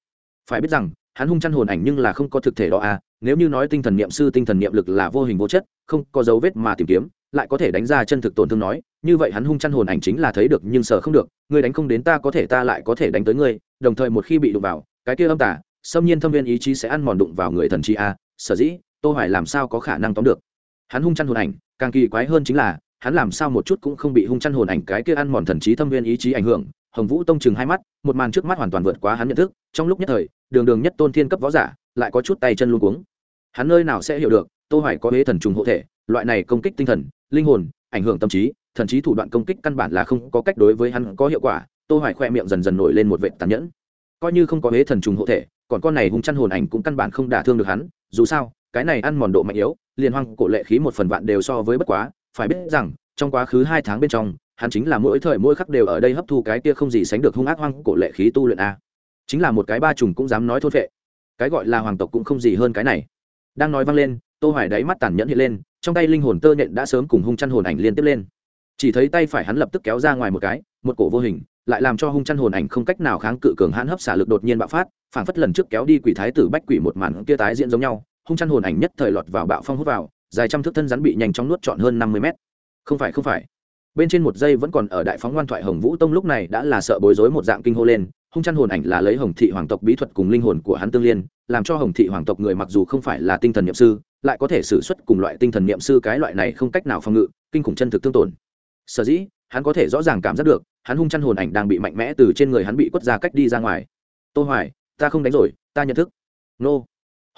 Phải biết rằng, hắn hung chăn hồn ảnh nhưng là không có thực thể đó a nếu như nói tinh thần niệm sư, tinh thần niệm lực là vô hình vô chất, không có dấu vết mà tìm kiếm, lại có thể đánh ra chân thực tổn thương nói, như vậy hắn hung chăn hồn ảnh chính là thấy được nhưng sợ không được, ngươi đánh không đến ta có thể, ta lại có thể đánh tới ngươi, đồng thời một khi bị đụng vào, cái kia âm tả xâm nhiên thâm viên ý chí sẽ ăn mòn đụng vào người thần chi a, sở dĩ, tô hoài làm sao có khả năng tóm được? Hắn hung chăn hồn ảnh, càng kỳ quái hơn chính là, hắn làm sao một chút cũng không bị hung chăn hồn ảnh cái kia ăn mòn thần trí thâm viên ý chí ảnh hưởng, hồng vũ tông chừng hai mắt, một màn trước mắt hoàn toàn vượt quá hắn nhận thức, trong lúc nhất thời, đường đường nhất tôn thiên cấp võ giả lại có chút tay chân luống cuống. Hắn nơi nào sẽ hiểu được, tô hoài có hế thần trùng hộ thể, loại này công kích tinh thần, linh hồn, ảnh hưởng tâm trí thần trí thủ đoạn công kích căn bản là không có cách đối với hắn có hiệu quả. Tô hoài khoe miệng dần dần nổi lên một vệt tàn nhẫn. Coi như không có hế thần trùng hộ thể, còn con này hung chăn hồn ảnh cũng căn bản không đả thương được hắn. Dù sao, cái này ăn mòn độ mạnh yếu, liền hoang cổ lệ khí một phần vạn đều so với bất quá. Phải biết rằng, trong quá khứ hai tháng bên trong, hắn chính là mỗi thời mỗi khắc đều ở đây hấp thu cái kia không gì sánh được hung ác hoang cổ lệ khí tu luyện a. Chính là một cái ba trùng cũng dám nói thôn vệ cái gọi là hoàng tộc cũng không gì hơn cái này. Đang nói vang lên, tô hoài đáy mắt tàn nhẫn hiện lên, trong tay linh hồn tơ nhện đã sớm cùng hung chăn hồn ảnh liên tiếp lên. Chỉ thấy tay phải hắn lập tức kéo ra ngoài một cái, một cổ vô hình, lại làm cho hung chăn hồn ảnh không cách nào kháng cự cường hãn hấp xả lực đột nhiên bạo phát, phảng phất lần trước kéo đi quỷ thái tử bách quỷ một màn kia tái diễn giống nhau, hung chăn hồn ảnh nhất thời lọt vào bạo phong hút vào, dài trăm thước thân rắn bị nhanh chóng nuốt trọn hơn năm mươi mét. Không phải không phải. Bên trên một giây vẫn còn ở đại phóng ngoan thoại hồng vũ tông lúc này đã là sợ bối rối một dạng kinh hô lên hung chăn hồn ảnh là lấy hồng thị hoàng tộc bí thuật cùng linh hồn của hắn tương liên, làm cho hồng thị hoàng tộc người mặc dù không phải là tinh thần niệm sư, lại có thể xử xuất cùng loại tinh thần niệm sư cái loại này không cách nào phòng ngự, kinh khủng chân thực tương tổn. Sở dĩ, hắn có thể rõ ràng cảm giác được, hắn hung chăn hồn ảnh đang bị mạnh mẽ từ trên người hắn bị quất ra cách đi ra ngoài. Tô hoài, ta không đánh rồi, ta nhận thức. Nô.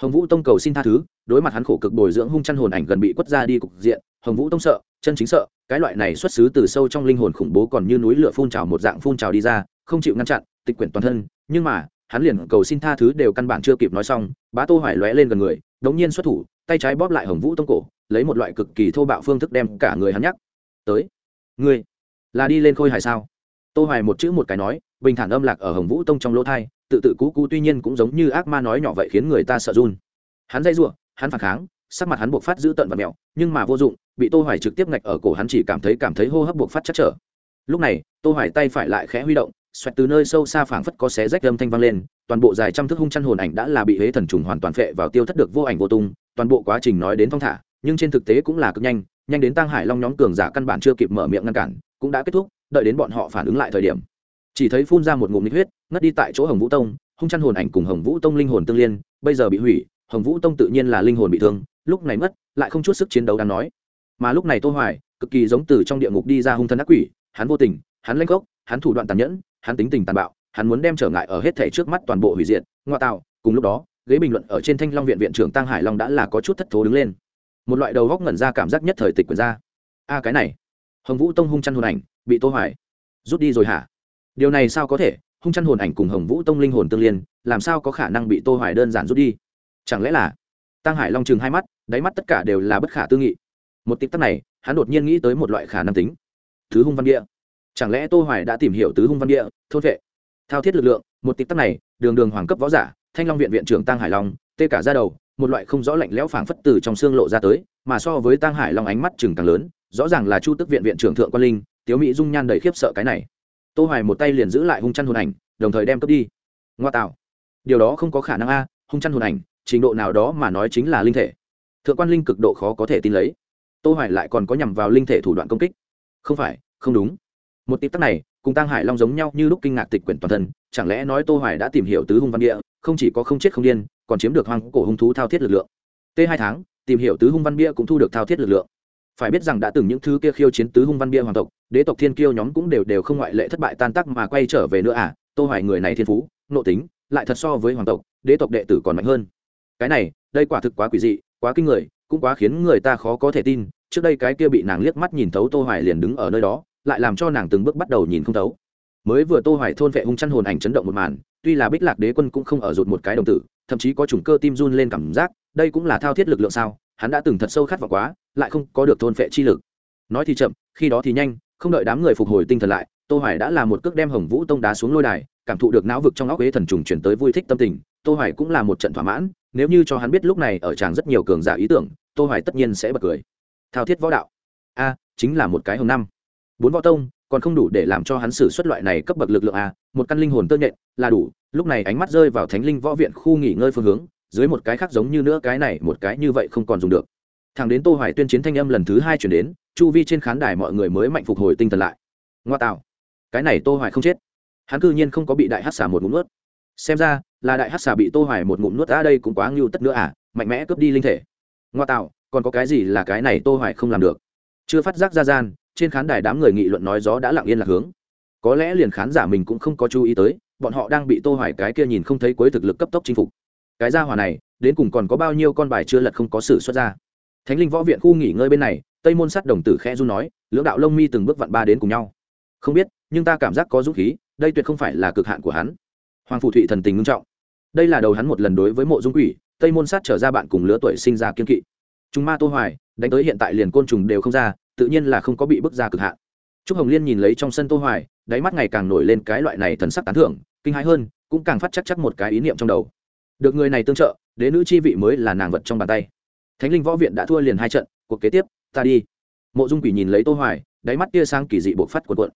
Hồng vũ tông cầu xin tha thứ, đối mặt hắn khổ cực bồi dưỡng hung chăn hồn ảnh gần bị quất ra đi cục diện, hồng vũ tông sợ, chân chính sợ, cái loại này xuất xứ từ sâu trong linh hồn khủng bố còn như núi lửa phun trào một dạng phun trào đi ra, không chịu ngăn chặn tịch quyển toàn thân, nhưng mà, hắn liền cầu xin tha thứ đều căn bản chưa kịp nói xong, bá tô hoài lóe lên gần người, đống nhiên xuất thủ, tay trái bóp lại hồng vũ tông cổ, lấy một loại cực kỳ thô bạo phương thức đem cả người hắn nhắc. Tới, ngươi, là đi lên khôi hài sao? Tô hoài một chữ một cái nói, bình thản âm lạc ở hồng vũ tông trong lỗ thai, tự tự cú cú tuy nhiên cũng giống như ác ma nói nhỏ vậy khiến người ta sợ run. Hắn dây rủa hắn phản kháng, sắc mặt hắn buộc phát giữ tận và mèo nhưng mà vô dụng, bị tô hoài trực tiếp ngạch ở cổ hắn chỉ cảm thấy cảm thấy hô hấp buộc phát chắc trở. Lúc này, tô hoài tay phải lại khẽ huy động xoẹt từ nơi sâu xa phảng phất có xé rách âm thanh vang lên, toàn bộ dài trăm thước hung chăn hồn ảnh đã là bị hế thần trùng hoàn toàn phệ vào tiêu thất được vô ảnh vô tung, toàn bộ quá trình nói đến thong thả, nhưng trên thực tế cũng là cực nhanh nhanh đến tăng hải long nhóm cường giả căn bản chưa kịp mở miệng ngăn cản, cũng đã kết thúc, đợi đến bọn họ phản ứng lại thời điểm. Chỉ thấy phun ra một ngụm nhiệt huyết, ngất đi tại chỗ hồng vũ tông, hung chăn hồn ảnh cùng hồng vũ tông linh hồn tương liên, bây giờ bị hủy, hồng vũ tông tự nhiên là linh hồn bị thương, lúc này mất, lại không chút sức chiến đấu đáng nói. Mà lúc này tô hoài, cực kỳ giống từ trong địa ngục đi ra hung thân ác quỷ, hắn vô tình, hắn lanh gốc, hắn thủ đoạn tàn nhẫn hắn tính tình tàn bạo, hắn muốn đem trở ngại ở hết thể trước mắt toàn bộ hủy diệt ngoa tạo, cùng lúc đó, ghế bình luận ở trên thanh long viện viện trưởng tăng hải long đã là có chút thất thố đứng lên. Một loại đầu góc ngẩn ra cảm giác nhất thời tịch quyền ra. A, cái này, hồng vũ tông hung chăn hồn ảnh, bị tô hoài rút đi rồi hả? Điều này sao có thể? Hung chăn hồn ảnh cùng hồng vũ tông linh hồn tương liên, làm sao có khả năng bị tô hoài đơn giản rút đi? Chẳng lẽ là tăng hải long chừng hai mắt, đáy mắt tất cả đều là bất khả tư nghị. Một tích tắc này, hắn đột nhiên nghĩ tới một loại khả năng tính. Thứ hung văn địa chẳng lẽ tô hoài đã tìm hiểu tứ hung văn địa, thôn vệ? Thao thiết lực lượng, một tích tắc này, đường đường hoàng cấp võ giả, thanh long viện viện trưởng tăng hải long, tê cả ra đầu, một loại không rõ lạnh lẽo phảng phất từ trong xương lộ ra tới, mà so với tăng hải long ánh mắt chừng càng lớn, rõ ràng là chu tức viện viện trưởng thượng quan linh, tiếu mỹ dung nhan đầy khiếp sợ cái này. Tô hoài một tay liền giữ lại hung chăn hồn ảnh, đồng thời đem cướp đi. Ngoa tạo. Điều đó không có khả năng a, hung chăn hồn ảnh, trình độ nào đó mà nói chính là linh thể. Thượng quan linh cực độ khó có thể tin lấy. Tô hoài lại còn có nhằm vào linh thể thủ đoạn công kích. Không phải, không đúng một tịp tắc này cùng tăng hải long giống nhau như lúc kinh ngạc tịch quyển toàn thân chẳng lẽ nói tô hoài đã tìm hiểu tứ hung văn bia, không chỉ có không chết không điên còn chiếm được hoang cổ hung thú thao thiết lực lượng. T hai tháng tìm hiểu tứ hung văn bia cũng thu được thao thiết lực lượng. Phải biết rằng đã từng những thứ kia khiêu chiến tứ hung văn bia hoàng tộc đế tộc thiên kiêu nhóm cũng đều đều không ngoại lệ thất bại tan tác mà quay trở về nữa à tô hoài người này thiên phú nội tính lại thật so với hoàng tộc đế tộc đệ tử còn mạnh hơn. Cái này đây quả thực quá quỷ dị quá kinh người cũng quá khiến người ta khó có thể tin trước đây cái kia bị nàng liếc mắt nhìn thấu tô hoài liền đứng ở nơi đó lại làm cho nàng từng bước bắt đầu nhìn không thấu. Mới vừa tô hoài thôn vệ hung chăn hồn ảnh chấn động một màn, tuy là bích lạc đế quân cũng không ở rụt một cái đồng tử, thậm chí có chủng cơ tim run lên cảm giác, đây cũng là thao thiết lực lượng sao, hắn đã từng thật sâu khát vọng quá, lại không có được thôn vệ chi lực. Nói thì chậm, khi đó thì nhanh, không đợi đám người phục hồi tinh thần lại, tô hoài đã là một cước đem hồng vũ tông đá xuống lôi đài, cảm thụ được não vực trong óc quế thần trùng chuyển tới vui thích tâm tình, tô hoài cũng là một trận thỏa mãn, nếu như cho hắn biết lúc này ở tràng rất nhiều cường giả ý tưởng, tô hoài tất nhiên sẽ bật cười. Thao thiết võ đạo. A, chính là một cái hồng năm bốn võ tông, còn không đủ để làm cho hắn xử xuất loại này cấp bậc lực lượng a, một căn linh hồn tơ nhện, là đủ. Lúc này ánh mắt rơi vào thánh linh võ viện khu nghỉ ngơi phương hướng, dưới một cái khác giống như nữa cái này, một cái như vậy không còn dùng được. Thằng đến tô hoài tuyên chiến thanh âm lần thứ hai chuyển đến, chu vi trên khán đài mọi người mới mạnh phục hồi tinh thần lại. Ngoa tạo. Cái này tô hoài không chết. Hắn cư nhiên không có bị đại hắc xà một ngụm nuốt. Xem ra, là đại hắc xà bị tô hoài một ngụm nuốt ra đây cũng quá ngưu tất nữa à mạnh mẽ cướp đi linh thể. Ngoa tạo, còn có cái gì là cái này tô hoài không làm được? Chưa phát giác ra gian trên khán đài đám người nghị luận nói gió đã lặng yên lạc hướng. Có lẽ liền khán giả mình cũng không có chú ý tới, bọn họ đang bị tô hoài cái kia nhìn không thấy cuối thực lực cấp tốc chinh phục. Cái gia hỏa này, đến cùng còn có bao nhiêu con bài chưa lật không có sự xuất ra. Thánh linh võ viện khu nghỉ ngơi bên này, tây môn sắt đồng tử khẽ du nói, lưỡng đạo lông mi từng bước vặn ba đến cùng nhau. Không biết, nhưng ta cảm giác có dũng khí, đây tuyệt không phải là cực hạn của hắn. Hoàng phủ thụy thần tình ngưng trọng. Đây là đầu hắn một lần đối với mộ dung quỷ, tây môn sát trở ra bạn cùng lứa tuổi sinh ra kiên kỵ. Chúng ma tô hoài, đánh tới hiện tại liền côn trùng đều không ra tự nhiên là không có bị bước ra cực hạn. Trúc hồng liên nhìn lấy trong sân tô hoài, đáy mắt ngày càng nổi lên cái loại này thần sắc tán thưởng, kinh hãi hơn, cũng càng phát chắc chắc một cái ý niệm trong đầu. Được người này tương trợ, đế nữ chi vị mới là nàng vật trong bàn tay. Thánh linh võ viện đã thua liền hai trận, cuộc kế tiếp, ta đi. Mộ dung quỷ nhìn lấy tô hoài, đáy mắt tia sang kỳ dị bộc phát cuộn cuộn.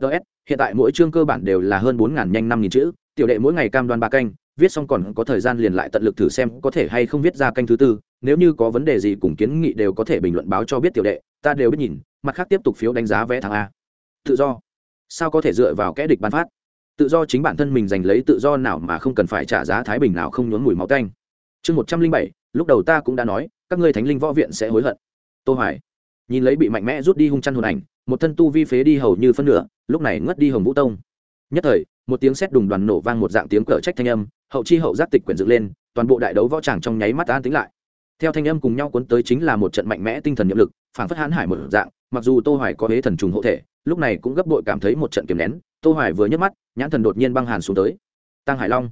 Ts hiện tại mỗi chương cơ bản đều là hơn bốn ngàn nhanh năm nghìn chữ, tiểu đệ mỗi ngày cam đoan ba canh, viết xong còn có thời gian liền lại tận lực thử xem có thể hay không viết ra canh thứ tư, nếu như có vấn đề gì cùng kiến nghị đều có thể bình luận báo cho biết tiểu đệ ta đều biết nhìn, mặt khác tiếp tục phiếu đánh giá vé thằng a. Tự do. Sao có thể dựa vào kẽ địch ban phát? Tự do chính bản thân mình giành lấy tự do nào mà không cần phải trả giá thái bình nào không nhốn mùi máu canh chương một trăm linh bảy, lúc đầu ta cũng đã nói, các ngươi thánh linh võ viện sẽ hối hận. Tô hoài. Nhìn lấy bị mạnh mẽ rút đi hung chăn hồn ảnh, một thân tu vi phế đi hầu như phân nửa, lúc này ngất đi hồng vũ tông. Nhất thời, một tiếng sét đùng đoàn nổ vang một dạng tiếng cở trách thanh âm, hậu chi hậu giác tịch quyển dựng lên, toàn bộ đại đấu võ tràng trong nháy mắt an tính lại theo thanh âm cùng nhau cuốn tới chính là một trận mạnh mẽ tinh thần nhiệm lực, phản phất hãn hải một dạng, mặc dù tô hoài có hế thần trùng hộ thể, lúc này cũng gấp bội cảm thấy một trận kiềm nén, tô hoài vừa nhấc mắt, nhãn thần đột nhiên băng hàn xuống tới. Tăng hải long,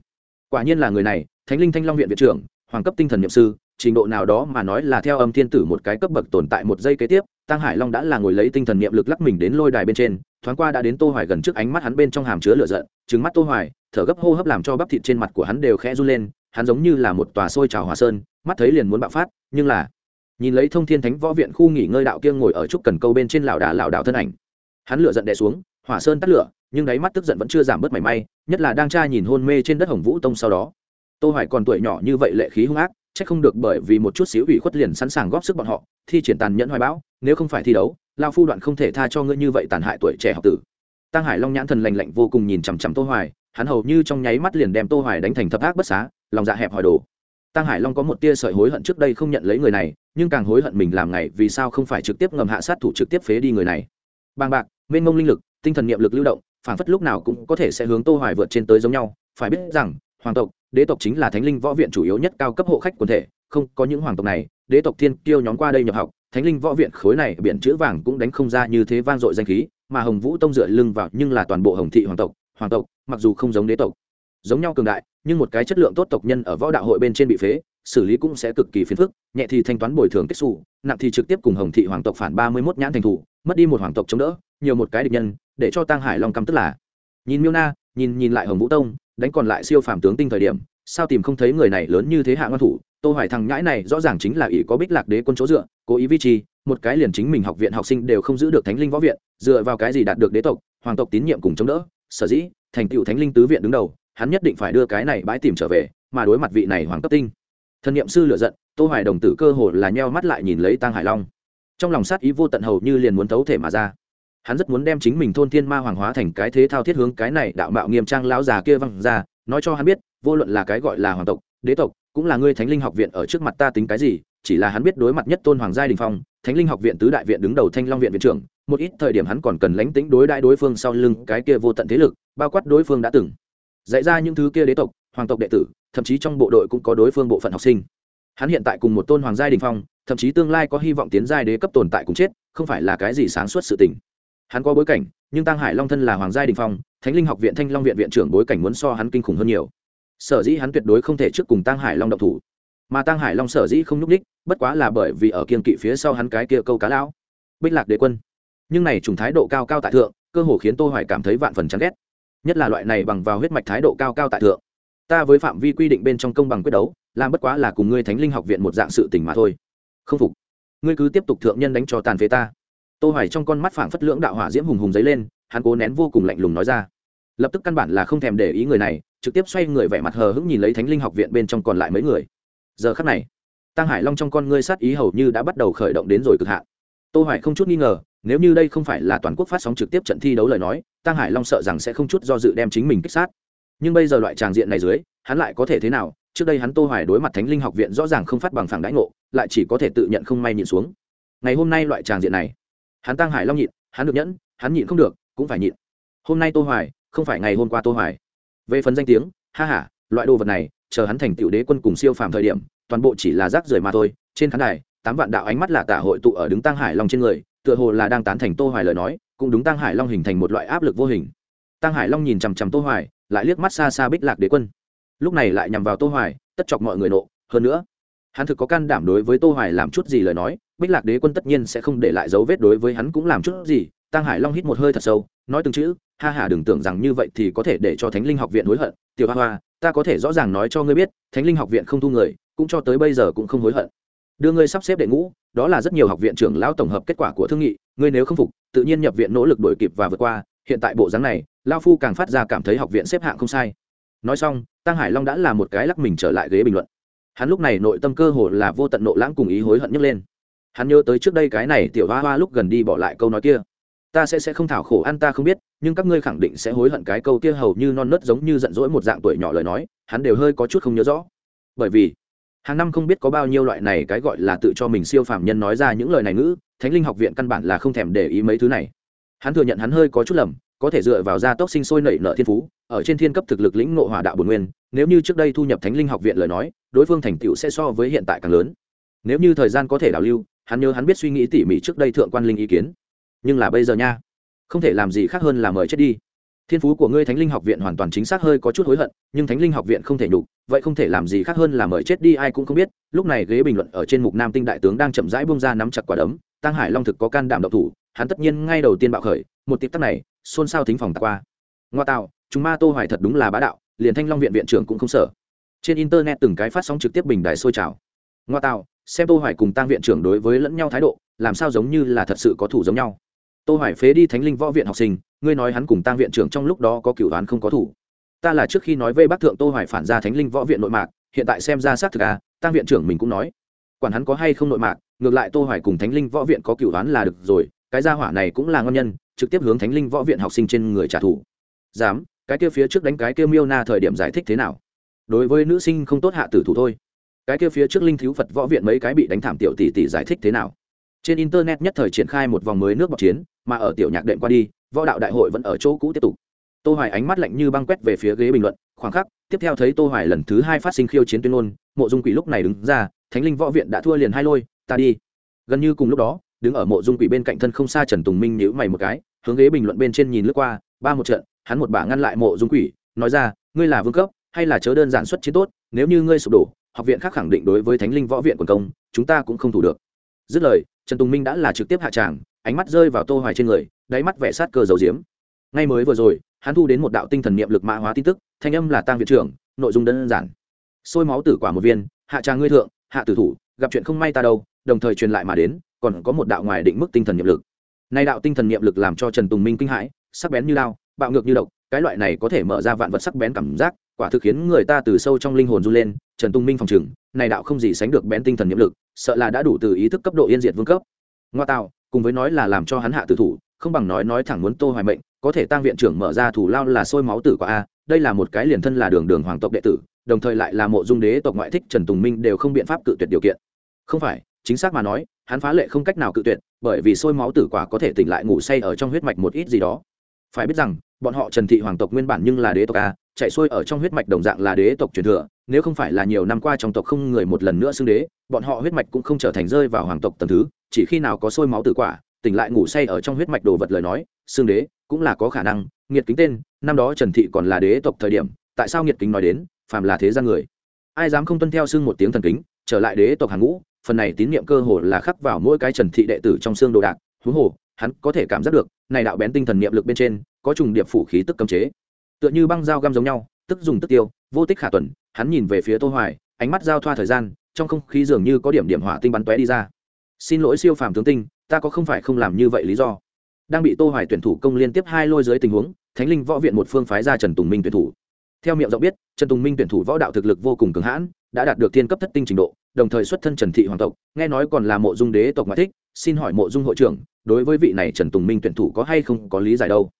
quả nhiên là người này, thánh linh thanh long viện viện trưởng, hoàng cấp tinh thần nhiệm sư, trình độ nào đó mà nói là theo âm thiên tử một cái cấp bậc tồn tại một giây kế tiếp, tăng hải long đã là ngồi lấy tinh thần niệm lực lắc mình đến lôi đài bên trên, thoáng qua đã đến tô hoài gần trước ánh mắt hắn bên trong hàm chứa lửa giận, trừng mắt tô hoài, thở gấp hô hấp làm cho bắp thịt trên mặt của hắn đều khẽ run lên, hắn giống như là một tòa sôi trào hỏa sơn mắt thấy liền muốn bạo phát, nhưng là, nhìn lấy thông thiên thánh võ viện khu nghỉ ngơi đạo kia ngồi ở trúc cần câu bên trên lão đà lão đạo thân ảnh. Hắn lửa giận đè xuống, hỏa sơn tắt lửa, nhưng đáy mắt tức giận vẫn chưa giảm bớt mảy may, nhất là đang tra nhìn hôn mê trên đất hồng vũ tông sau đó. Tô hoài còn tuổi nhỏ như vậy lệ khí hung ác, chắc không được bởi vì một chút xíu ủy khuất liền sẵn sàng góp sức bọn họ, thi triển tàn nhẫn hoài bão, nếu không phải thi đấu lao phu đoạn không thể tha cho ngươi như vậy tàn hại tuổi trẻ học tử. Tăng hải long nhãn thần lành lạnh vô cùng nhìn chằm chằm tô hoài, hắn hầu như trong nháy mắt liền đem tô hoài đánh thành thập ác bất xá, lòng dạ hẹp hòi đồ tăng hải long có một tia sợi hối hận trước đây không nhận lấy người này, nhưng càng hối hận mình làm ngày vì sao không phải trực tiếp ngầm hạ sát thủ trực tiếp phế đi người này. Bàng bạc, mênh mông linh lực, tinh thần niệm lực lưu động, phản phất lúc nào cũng có thể sẽ hướng tô hoài vượt trên tới giống nhau. Phải biết rằng, hoàng tộc, đế tộc chính là thánh linh võ viện chủ yếu nhất cao cấp hộ khách quần thể, không có những hoàng tộc này, đế tộc thiên kiêu nhóm qua đây nhập học, thánh linh võ viện khối này biển chữ vàng cũng đánh không ra như thế vang dội danh khí, mà hồng vũ tông dựa lưng vào nhưng là toàn bộ hồng thị hoàng tộc hoàng tộc, mặc dù không giống đế tộc, giống nhau cường đại nhưng một cái chất lượng tốt tộc nhân ở võ đạo hội bên trên bị phế, xử lý cũng sẽ cực kỳ phiền phức, nhẹ thì thanh toán bồi thường kết xù, nặng thì trực tiếp cùng hồng thị hoàng tộc phản ba mươi mốt nhãn thành thủ, mất đi một hoàng tộc chống đỡ, nhiều một cái địch nhân, để cho tăng hải long căm tức là. Nhìn miêu na, nhìn nhìn lại hồng vũ tông, đánh còn lại siêu phàm tướng tinh thời điểm, sao tìm không thấy người này lớn như thế hạ ngon thủ? Tô hoài thằng nhãi này rõ ràng chính là ỷ có bích lạc đế quân chỗ dựa, cố ý vi trì, một cái liền chính mình học viện học sinh đều không giữ được thánh linh võ viện, dựa vào cái gì đạt được đế tộc, hoàng tộc tín nhiệm cùng chống đỡ, sở dĩ thành tựu thánh linh tứ viện đứng đầu hắn nhất định phải đưa cái này bãi tìm trở về, mà đối mặt vị này hoàng cấp tinh. Thần niệm sư lựa giận, tô hoài đồng tử cơ hồ là nheo mắt lại nhìn lấy tăng hải long. Trong lòng sát ý vô tận hầu như liền muốn thấu thể mà ra. Hắn rất muốn đem chính mình thôn thiên ma hoàng hóa thành cái thế thao thiết hướng cái này đạo mạo nghiêm trang lão già kia văng ra, nói cho hắn biết, vô luận là cái gọi là hoàng tộc, đế tộc, cũng là ngươi thánh linh học viện ở trước mặt ta tính cái gì, chỉ là hắn biết đối mặt nhất tôn hoàng gia đình phong, thánh linh học viện tứ đại viện đứng đầu thanh long viện viện trưởng, một ít thời điểm hắn còn cần lánh tính đối đại đối phương sau lưng cái kia vô tận thế lực, bao quát đối phương đã từng dạy ra những thứ kia đế tộc, hoàng tộc đệ tử, thậm chí trong bộ đội cũng có đối phương bộ phận học sinh. Hắn hiện tại cùng một tôn hoàng gia đình phong, thậm chí tương lai có hy vọng tiến giai đế cấp tồn tại cùng chết, không phải là cái gì sáng suốt sự tình. Hắn có bối cảnh, nhưng tăng hải long thân là hoàng gia đình phong, thánh linh học viện thanh long viện viện trưởng bối cảnh muốn so hắn kinh khủng hơn nhiều. Sở dĩ hắn tuyệt đối không thể trước cùng tăng hải long động thủ. Mà tăng hải long sở dĩ không nhúc ních bất quá là bởi vì ở kiên kỵ phía sau hắn cái kia câu cá lão, bích lạc đế quân. Nhưng này trùng thái độ cao cao tại thượng, cơ hồ khiến tô hoài cảm thấy vạn phần chán ghét nhất là loại này bằng vào huyết mạch thái độ cao cao tại thượng. Ta với phạm vi quy định bên trong công bằng quyết đấu, làm bất quá là cùng ngươi thánh linh học viện một dạng sự tình mà thôi. Không phục. Ngươi cứ tiếp tục thượng nhân đánh cho tàn phế ta. Tô hoài trong con mắt phảng phất lưỡng đạo hỏa diễm hùng hùng giấy lên, hắn cố nén vô cùng lạnh lùng nói ra. Lập tức căn bản là không thèm để ý người này, trực tiếp xoay người vẻ mặt hờ hững nhìn lấy thánh linh học viện bên trong còn lại mấy người. Giờ khắc này, tăng hải long trong con ngươi sát ý hầu như đã bắt đầu khởi động đến rồi cực hạn. Tô hoài không chút nghi ngờ nếu như đây không phải là toàn quốc phát sóng trực tiếp trận thi đấu lời nói tăng hải long sợ rằng sẽ không chút do dự đem chính mình kích sát. Nhưng bây giờ loại tràng diện này dưới, hắn lại có thể thế nào? Trước đây hắn tô hoài đối mặt thánh linh học viện rõ ràng không phát bằng phẳng đãi ngộ, lại chỉ có thể tự nhận không may nhịn xuống. Ngày hôm nay loại tràng diện này, hắn tăng hải long nhịn, hắn được nhẫn, hắn nhịn không được, cũng phải nhịn. Hôm nay tô hoài, không phải ngày hôm qua tô hoài. Về phần danh tiếng, ha ha, loại đồ vật này, chờ hắn thành tiểu đế quân cùng siêu phàm thời điểm, toàn bộ chỉ là rác rưởi mà thôi. Trên khán đài, tám vạn đạo ánh mắt là tả hội tụ ở đứng tăng hải long trên người tựa hồ là đang tán thành tô hoài lời nói, cũng đúng tăng hải long hình thành một loại áp lực vô hình. Tăng hải long nhìn chằm chằm tô hoài, lại liếc mắt xa xa bích lạc đế quân. Lúc này lại nhằm vào tô hoài, tất chọc mọi người nộ. Hơn nữa, hắn thực có can đảm đối với tô hoài làm chút gì lời nói, bích lạc đế quân tất nhiên sẽ không để lại dấu vết đối với hắn cũng làm chút gì. Tăng hải long hít một hơi thật sâu, nói từng chữ, ha hà đừng tưởng rằng như vậy thì có thể để cho thánh linh học viện hối hận. Tiểu hoa hoa, ta có thể rõ ràng nói cho ngươi biết, thánh linh học viện không thu người, cũng cho tới bây giờ cũng không hối hận đưa ngươi sắp xếp đệ ngũ, đó là rất nhiều học viện trưởng lão tổng hợp kết quả của thương nghị, ngươi nếu không phục, tự nhiên nhập viện nỗ lực đổi kịp và vượt qua, hiện tại bộ dáng này lao phu càng phát ra cảm thấy học viện xếp hạng không sai. Nói xong, tăng hải long đã là một cái lắc mình trở lại ghế bình luận. Hắn lúc này nội tâm cơ hồ là vô tận nộ lãng cùng ý hối hận nhấc lên. Hắn nhớ tới trước đây cái này tiểu hoa hoa lúc gần đi bỏ lại câu nói kia. Ta sẽ sẽ không thảo khổ ăn ta không biết, nhưng các ngươi khẳng định sẽ hối hận cái câu kia hầu như non nớt giống như giận dỗi một dạng tuổi nhỏ lời nói, hắn đều hơi có chút không nhớ rõ. Bởi vì hàng năm không biết có bao nhiêu loại này cái gọi là tự cho mình siêu phàm nhân nói ra những lời này ngữ, thánh linh học viện căn bản là không thèm để ý mấy thứ này. Hắn thừa nhận hắn hơi có chút lầm, có thể dựa vào gia tốc sinh sôi nảy nở thiên phú, ở trên thiên cấp thực lực lĩnh ngộ hỏa đạo bồn nguyên, nếu như trước đây thu nhập thánh linh học viện lời nói, đối phương thành tựu sẽ so với hiện tại càng lớn. Nếu như thời gian có thể đảo lưu, hắn nhớ hắn biết suy nghĩ tỉ mỉ trước đây thượng quan linh ý kiến. Nhưng là bây giờ nha, không thể làm gì khác hơn là mời chết đi thiên phú của ngươi thánh linh học viện hoàn toàn chính xác hơi có chút hối hận, nhưng thánh linh học viện không thể nhục, vậy không thể làm gì khác hơn là mời chết đi, ai cũng không biết. Lúc này ghế bình luận ở trên mục nam tinh đại tướng đang chậm rãi bông ra nắm chặt quả đấm tăng hải long thực có can đảm độc thủ, hắn tất nhiên ngay đầu tiên bạo khởi, một tiếp tắc này, xôn xao thính phòng tạc qua. Ngoa tạo, chúng ma tô hoài thật đúng là bá đạo, liền thanh long viện viện trưởng cũng không sợ. Trên internet từng cái phát sóng trực tiếp bình đài sôi trào. Ngoa tạo, xem tô hoài cùng tăng viện trưởng đối với lẫn nhau thái độ, làm sao giống như là thật sự có thủ giống nhau. Tô hoài phế đi thánh linh võ viện học sinh ngươi nói hắn cùng tăng viện trưởng trong lúc đó có cửu đoán không có thủ. Ta là trước khi nói về bác thượng tô hoài phản ra thánh linh võ viện nội mạc, hiện tại xem ra xác thực à tăng viện trưởng mình cũng nói. Quản hắn có hay không nội mạc, ngược lại tô hoài cùng thánh linh võ viện có cửu đoán là được rồi, cái gia hỏa này cũng là ngon nhân, trực tiếp hướng thánh linh võ viện học sinh trên người trả thù. Dám, cái kia phía trước đánh cái kia miêu na thời điểm giải thích thế nào? Đối với nữ sinh không tốt hạ tử thủ thôi. Cái kia phía trước linh thiếu phật võ viện mấy cái bị đánh thảm tiểu tỷ tỷ giải thích thế nào? Trên internet nhất thời triển khai một vòng mới nước bọc chiến, mà ở tiểu nhạc đệm qua đi võ đạo đại hội vẫn ở chỗ cũ tiếp tục. Tô hoài ánh mắt lạnh như băng quét về phía ghế bình luận, khoảng khắc, tiếp theo thấy tô hoài lần thứ hai phát sinh khiêu chiến tuyên ngôn, mộ dung quỷ lúc này đứng ra, thánh linh võ viện đã thua liền hai lôi, ta đi. Gần như cùng lúc đó, đứng ở mộ dung quỷ bên cạnh thân không xa trần tùng minh nhíu mày một cái, hướng ghế bình luận bên trên nhìn lướt qua, ba một trận, hắn một bà ngăn lại mộ dung quỷ, nói ra, ngươi là vương cấp, hay là chớ đơn giản xuất chiến tốt, nếu như ngươi sụp đổ, học viện khác khẳng định đối với thánh linh võ viện quần công, chúng ta cũng không thủ được. Dứt lời, trần tùng minh đã là trực tiếp hạ tràng ánh mắt rơi vào tô hoài trên người, đáy mắt vẻ sát cơ dầu diếm ngay mới vừa rồi, hắn thu đến một đạo tinh thần niệm lực mã hóa tin tức, thanh âm là tăng viện trưởng, nội dung đơn giản. Sôi máu tử quả một viên, hạ tràng ngươi thượng, hạ tử thủ, gặp chuyện không may ta đâu, đồng thời truyền lại mà đến, còn có một đạo ngoài định mức tinh thần niệm lực. Nay đạo tinh thần niệm lực làm cho trần tùng minh kinh hãi, sắc bén như lao, bạo ngược như độc, cái loại này có thể mở ra vạn vật sắc bén cảm giác, quả thực khiến người ta từ sâu trong linh hồn run lên, trần tùng minh phòng chừng này đạo không gì sánh được bén tinh thần nhiệm lực, sợ là đã đủ từ ý thức cấp độ yên diệt vương cấp. Ngoa tạo cùng với nói là làm cho hắn hạ tử thủ, không bằng nói nói thẳng muốn tô hoài mệnh, có thể tăng viện trưởng mở ra thủ lao là sôi máu tử của a, đây là một cái liền thân là đường đường hoàng tộc đệ tử, đồng thời lại là mộ dung đế tộc ngoại thích trần tùng minh đều không biện pháp cự tuyệt điều kiện. Không phải, chính xác mà nói, hắn phá lệ không cách nào cự tuyệt, bởi vì sôi máu tử quả có thể tỉnh lại ngủ say ở trong huyết mạch một ít gì đó. Phải biết rằng, bọn họ trần thị hoàng tộc nguyên bản nhưng là đế tộc a chạy xuôi ở trong huyết mạch đồng dạng là đế tộc truyền thừa, nếu không phải là nhiều năm qua trong tộc không người một lần nữa xưng đế, bọn họ huyết mạch cũng không trở thành rơi vào hoàng tộc tầm thứ, chỉ khi nào có sôi máu tử quả, tỉnh lại ngủ say ở trong huyết mạch đồ vật lời nói, xưng đế cũng là có khả năng, nghiệt kính tên, năm đó trần thị còn là đế tộc thời điểm, tại sao nghiệt kính nói đến, phàm là thế gian người. Ai dám không tuân theo xưng một tiếng thần kính, trở lại đế tộc hàng ngũ, phần này tín nhiệm cơ hồ là khắc vào mỗi cái trần thị đệ tử trong xương đồ đạc, huống hồ, hắn có thể cảm giác được, này đạo bén tinh thần niệm lực bên trên, có trùng điệp phủ khí tức cấm chế tựa như băng dao găm giống nhau, tức dùng tức tiêu, vô tích khả tuần, hắn nhìn về phía tô hoài, ánh mắt giao thoa thời gian, trong không khí dường như có điểm điểm hỏa tinh bắn tóe đi ra. Xin lỗi siêu phàm tướng tinh, ta có không phải không làm như vậy lý do. Đang bị tô hoài tuyển thủ công liên tiếp hai lôi dưới tình huống, thánh linh võ viện một phương phái ra trần tùng minh tuyển thủ. Theo miệng rộng biết, trần tùng minh tuyển thủ võ đạo thực lực vô cùng cường hãn, đã đạt được thiên cấp thất tinh trình độ, đồng thời xuất thân trần thị hoàng tộc, nghe nói còn là mộ dung đế tộc ngoại thích, xin hỏi mộ dung hội trưởng, đối với vị này trần tùng minh tuyển thủ có hay không có lý giải đâu?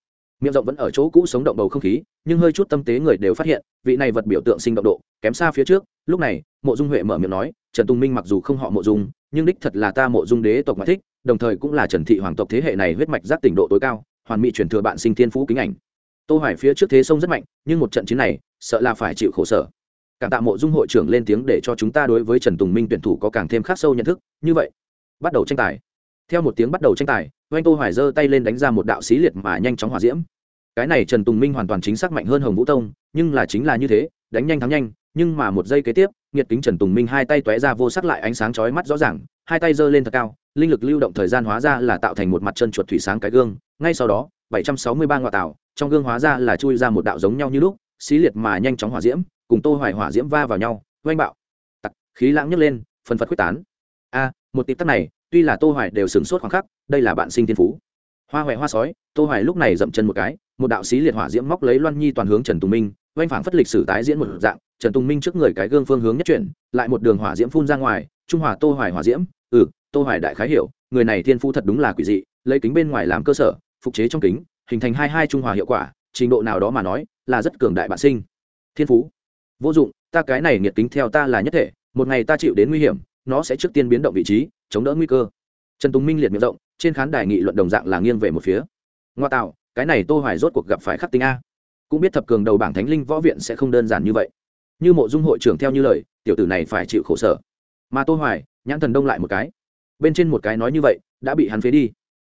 Miệng rộng vẫn ở chỗ cũ sống động bầu không khí, nhưng hơi chút tâm tế người đều phát hiện, vị này vật biểu tượng sinh động độ, kém xa phía trước. Lúc này, mộ dung huệ mở miệng nói, trần tùng minh mặc dù không họ mộ dung, nhưng đích thật là ta mộ dung đế tộc mà thích, đồng thời cũng là trần thị hoàng tộc thế hệ này huyết mạch giác tỉnh độ tối cao, hoàn mỹ truyền thừa bạn sinh thiên phú kính ảnh. Tô hoài phía trước thế sông rất mạnh, nhưng một trận chiến này, sợ là phải chịu khổ sở. Cảm tạ mộ dung hội trưởng lên tiếng để cho chúng ta đối với trần tùng minh tuyển thủ có càng thêm khắc sâu nhận thức. Như vậy, bắt đầu tranh tài theo một tiếng bắt đầu tranh tài, oanh tô hoài giơ tay lên đánh ra một đạo xí liệt mà nhanh chóng hỏa diễm. Cái này trần tùng minh hoàn toàn chính xác mạnh hơn hồng vũ tông, nhưng là chính là như thế, đánh nhanh thắng nhanh, nhưng mà một giây kế tiếp nhiệt kính trần tùng minh hai tay tóe ra vô sắc lại ánh sáng chói mắt rõ ràng, hai tay giơ lên thật cao, linh lực lưu động thời gian hóa ra là tạo thành một mặt chân chuột thủy sáng cái gương, ngay sau đó 763 ngọa tạo trong gương hóa ra là chui ra một đạo giống nhau như lúc, xí liệt mà nhanh chóng hỏa diễm, cùng tô hoài hỏa diễm va vào nhau, oanh bạo. Tặc, khí lãng nhấc lên, phần phật quyết tán. A, một tịp tắc này tuy là tô hoài đều sửng sốt khoảng khắc, đây là bạn sinh thiên phú. Hoa hoẹ hoa sói, tô hoài lúc này dậm chân một cái, một đạo sĩ liệt hỏa diễm móc lấy loan nhi toàn hướng trần tùng minh oanh phảng phất lịch sử tái diễn một dạng, trần tùng minh trước người cái gương phương hướng nhất chuyển, lại một đường hỏa diễm phun ra ngoài, trung hòa tô hoài hỏa diễm ừ tô hoài đại khái hiểu, người này thiên phú thật đúng là quỷ dị, lấy kính bên ngoài làm cơ sở, phục chế trong kính, hình thành hai hai trung hòa hiệu quả, trình độ nào đó mà nói, là rất cường đại bạn sinh. Thiên phú. Vô dụng, ta cái này nghiệt kính theo ta là nhất thể, một ngày ta chịu đến nguy hiểm, nó sẽ trước tiên biến động vị trí chống đỡ nguy cơ. Trần tùng minh liệt miệng rộng, trên khán đài nghị luận đồng dạng là nghiêng về một phía. Ngoa tạo, cái này tô hoài rốt cuộc gặp phải khắc tinh a. Cũng biết thập cường đầu bảng thánh linh võ viện sẽ không đơn giản như vậy. Như mộ dung hội trưởng theo như lời, tiểu tử này phải chịu khổ sở. Mà tô hoài, nhãn thần đông lại một cái. Bên trên một cái nói như vậy, đã bị hắn phế đi.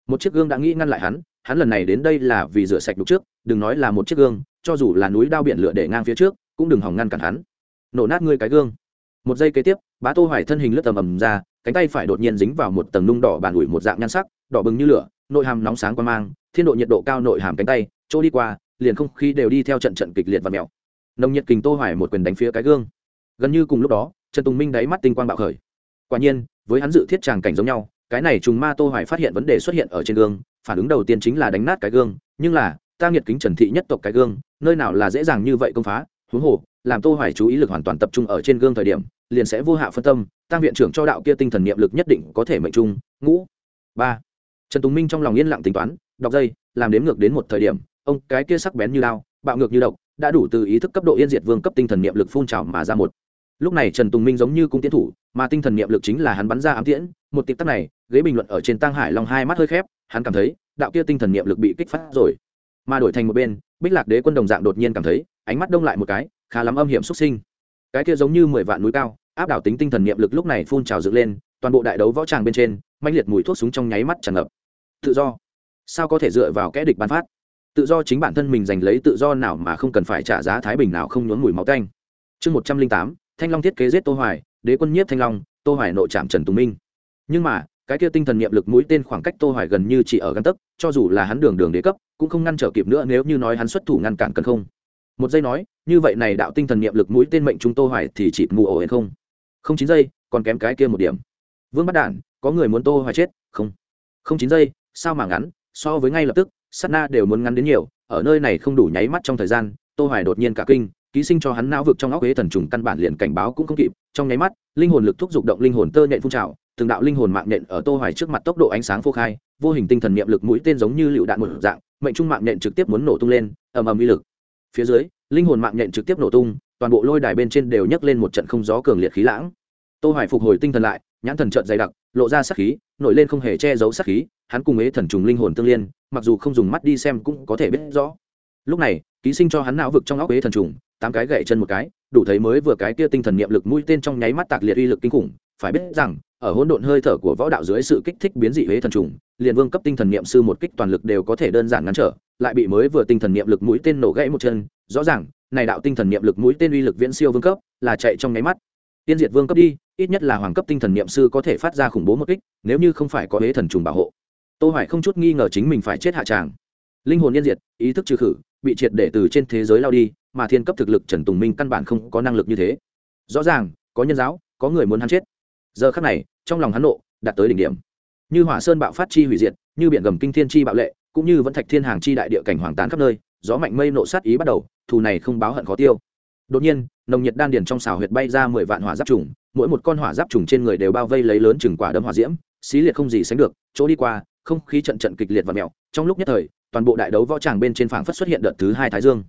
Một chiếc gương đã nghĩ ngăn lại hắn hắn lần này đến đây là vì rửa sạch đục trước, đừng nói là một chiếc gương, cho dù là núi đao biển lửa để ngang phía trước, cũng đừng hỏng ngăn cản hắn. Nổ nát ngươi cái gương. Một giây kế tiếp, bá tô hoài thân hình lướt tầm ầm ra cánh tay phải đột nhiên dính vào một tầng nung đỏ bàn ủi một dạng nhan sắc, đỏ bừng như lửa, nội hàm nóng sáng qua mang, thiên độ nhiệt độ cao nội hàm cánh tay, chỗ đi qua, liền không khí đều đi theo trận trận kịch liệt và mèo. Nồng nhiệt kình tô hoài một quyền đánh phía cái gương. Gần như cùng lúc đó, trần tùng minh đáy mắt tinh quang bạo khởi. Quả nhiên, với hắn dự thiết tràng cảnh giống nhau, cái này trùng ma tô hoài phát hiện vấn đề xuất hiện ở trên gương, phản ứng đầu tiên chính là đánh nát cái gương, nhưng là, ta nghiệt kính trần thị nhất tộc cái gương, nơi nào là dễ dàng như vậy công phá, huống hồ, làm tô hoài chú ý lực hoàn toàn tập trung ở trên gương thời điểm liền sẽ vô hạ phân tâm, tăng viện trưởng cho đạo kia tinh thần niệm lực nhất định có thể mệnh trung, ngũ. Ba. Trần tùng minh trong lòng yên lặng tính toán, đọc dây, làm đếm ngược đến một thời điểm, ông cái kia sắc bén như lao bạo ngược như độc, đã đủ từ ý thức cấp độ yên diệt vương cấp tinh thần niệm lực phun trào mà ra một. Lúc này trần tùng minh giống như cung tiến thủ, mà tinh thần niệm lực chính là hắn bắn ra ám tiễn, một tịp tắc này, ghế bình luận ở trên tăng hải long hai mắt hơi khép, hắn cảm thấy, đạo kia tinh thần niệm lực bị kích phát rồi. Mà đổi thành một bên, bích lạc đế quân đồng dạng đột nhiên cảm thấy, ánh mắt đông lại một cái, khá lắm âm hiểm xuất sinh. Cái kia giống như mười vạn núi cao áp đảo tính tinh thần niệm lực lúc này phun trào dựng lên, toàn bộ đại đấu võ tràng bên trên manh liệt mùi thuốc súng trong nháy mắt tràn ngập. Tự do. Sao có thể dựa vào kẽ địch ban phát? Tự do chính bản thân mình giành lấy tự do nào mà không cần phải trả giá thái bình nào không nhốn mùi máu canh chương một trăm linh tám, thanh long thiết kế giết tô hoài, đế quân nhiếp thanh long, tô hoài nội trạm trần tùng minh. Nhưng mà, cái kia tinh thần niệm lực mũi tên khoảng cách tô hoài gần như chỉ ở găng tấc, cho dù là hắn đường đường đế cấp, cũng không ngăn trở kịp nữa nếu như nói hắn xuất thủ ngăn cản cần không. Một giây nói, như vậy này đạo tinh thần niệm lực mũi tên mệnh chúng tô hoài thì chỉ mù ổ hay không? Không chín giây, còn kém cái kia một điểm. Vương bắt đản, có người muốn tô hoài chết? Không. Không chín giây, sao mà ngắn? So với ngay lập tức, sát na đều muốn ngắn đến nhiều. Ở nơi này không đủ nháy mắt trong thời gian, tô hoài đột nhiên cả kinh, ký sinh cho hắn não vực trong óc huế thần trùng căn bản liền cảnh báo cũng không kịp. Trong nháy mắt, linh hồn lực thúc dục động linh hồn tơ nhện phun trào, từng đạo linh hồn mạng nhện ở tô hoài trước mặt tốc độ ánh sáng phô khai, vô hình tinh thần niệm lực mũi tên giống như lựu đạn một dạng, mệnh trung mạng nhện trực tiếp muốn nổ tung lên, ầm ầm uy lực. Phía dưới, linh hồn mạng nhện trực tiếp nổ tung toàn bộ lôi đài bên trên đều nhấc lên một trận không gió cường liệt khí lãng. Tô hoài phục hồi tinh thần lại, nhãn thần trận dày đặc, lộ ra sát khí, nổi lên không hề che giấu sát khí, hắn cùng ế thần trùng linh hồn tương liên, mặc dù không dùng mắt đi xem cũng có thể biết rõ. Lúc này, ký sinh cho hắn não vực trong óc ế thần trùng, tám cái gậy chân một cái, đủ thấy mới vừa cái kia tinh thần niệm lực mũi tên trong nháy mắt tạc liệt uy lực kinh khủng, phải biết rằng, ở hỗn độn hơi thở của võ đạo dưới sự kích thích biến dị huế thần trùng, liền vương cấp tinh thần niệm sư một kích toàn lực đều có thể đơn giản ngăn trở, lại bị mới vừa tinh thần niệm lực mũi tên nổ gãy một chân, rõ ràng này đạo tinh thần niệm lực mũi tên uy lực viễn siêu vương cấp, là chạy trong nháy mắt. Tiên diệt vương cấp đi, ít nhất là hoàng cấp tinh thần niệm sư có thể phát ra khủng bố một kích, nếu như không phải có huế thần trùng bảo hộ. Tô hoài không chút nghi ngờ chính mình phải chết hạ tràng. Linh hồn nhân diệt, ý thức trừ khử, bị triệt để từ trên thế giới lao đi, mà thiên cấp thực lực trần tùng minh căn bản không có năng lực như thế. Rõ ràng, có nhân giáo, có người muốn hắn chết. Giờ khắc này, trong lòng hắn nộ, đạt tới đỉnh điểm. Như hỏa sơn bạo phát chi hủy diệt, như biển gầm kinh thiên chi bạo lệ, cũng như vẫn thạch thiên hàng chi đại địa cảnh hoàng tán khắp nơi gió mạnh mây nộ sát ý bắt đầu, thù này không báo hận khó tiêu. Đột nhiên, nồng nhiệt đan điền trong xào huyệt bay ra mười vạn hỏa giáp trùng, mỗi một con hỏa giáp trùng trên người đều bao vây lấy lớn chừng quả đấm hỏa diễm, xí liệt không gì sánh được, chỗ đi qua, không khí trận trận kịch liệt và mèo trong lúc nhất thời, toàn bộ đại đấu võ tràng bên trên phảng phất xuất hiện đợt thứ hai thái dương.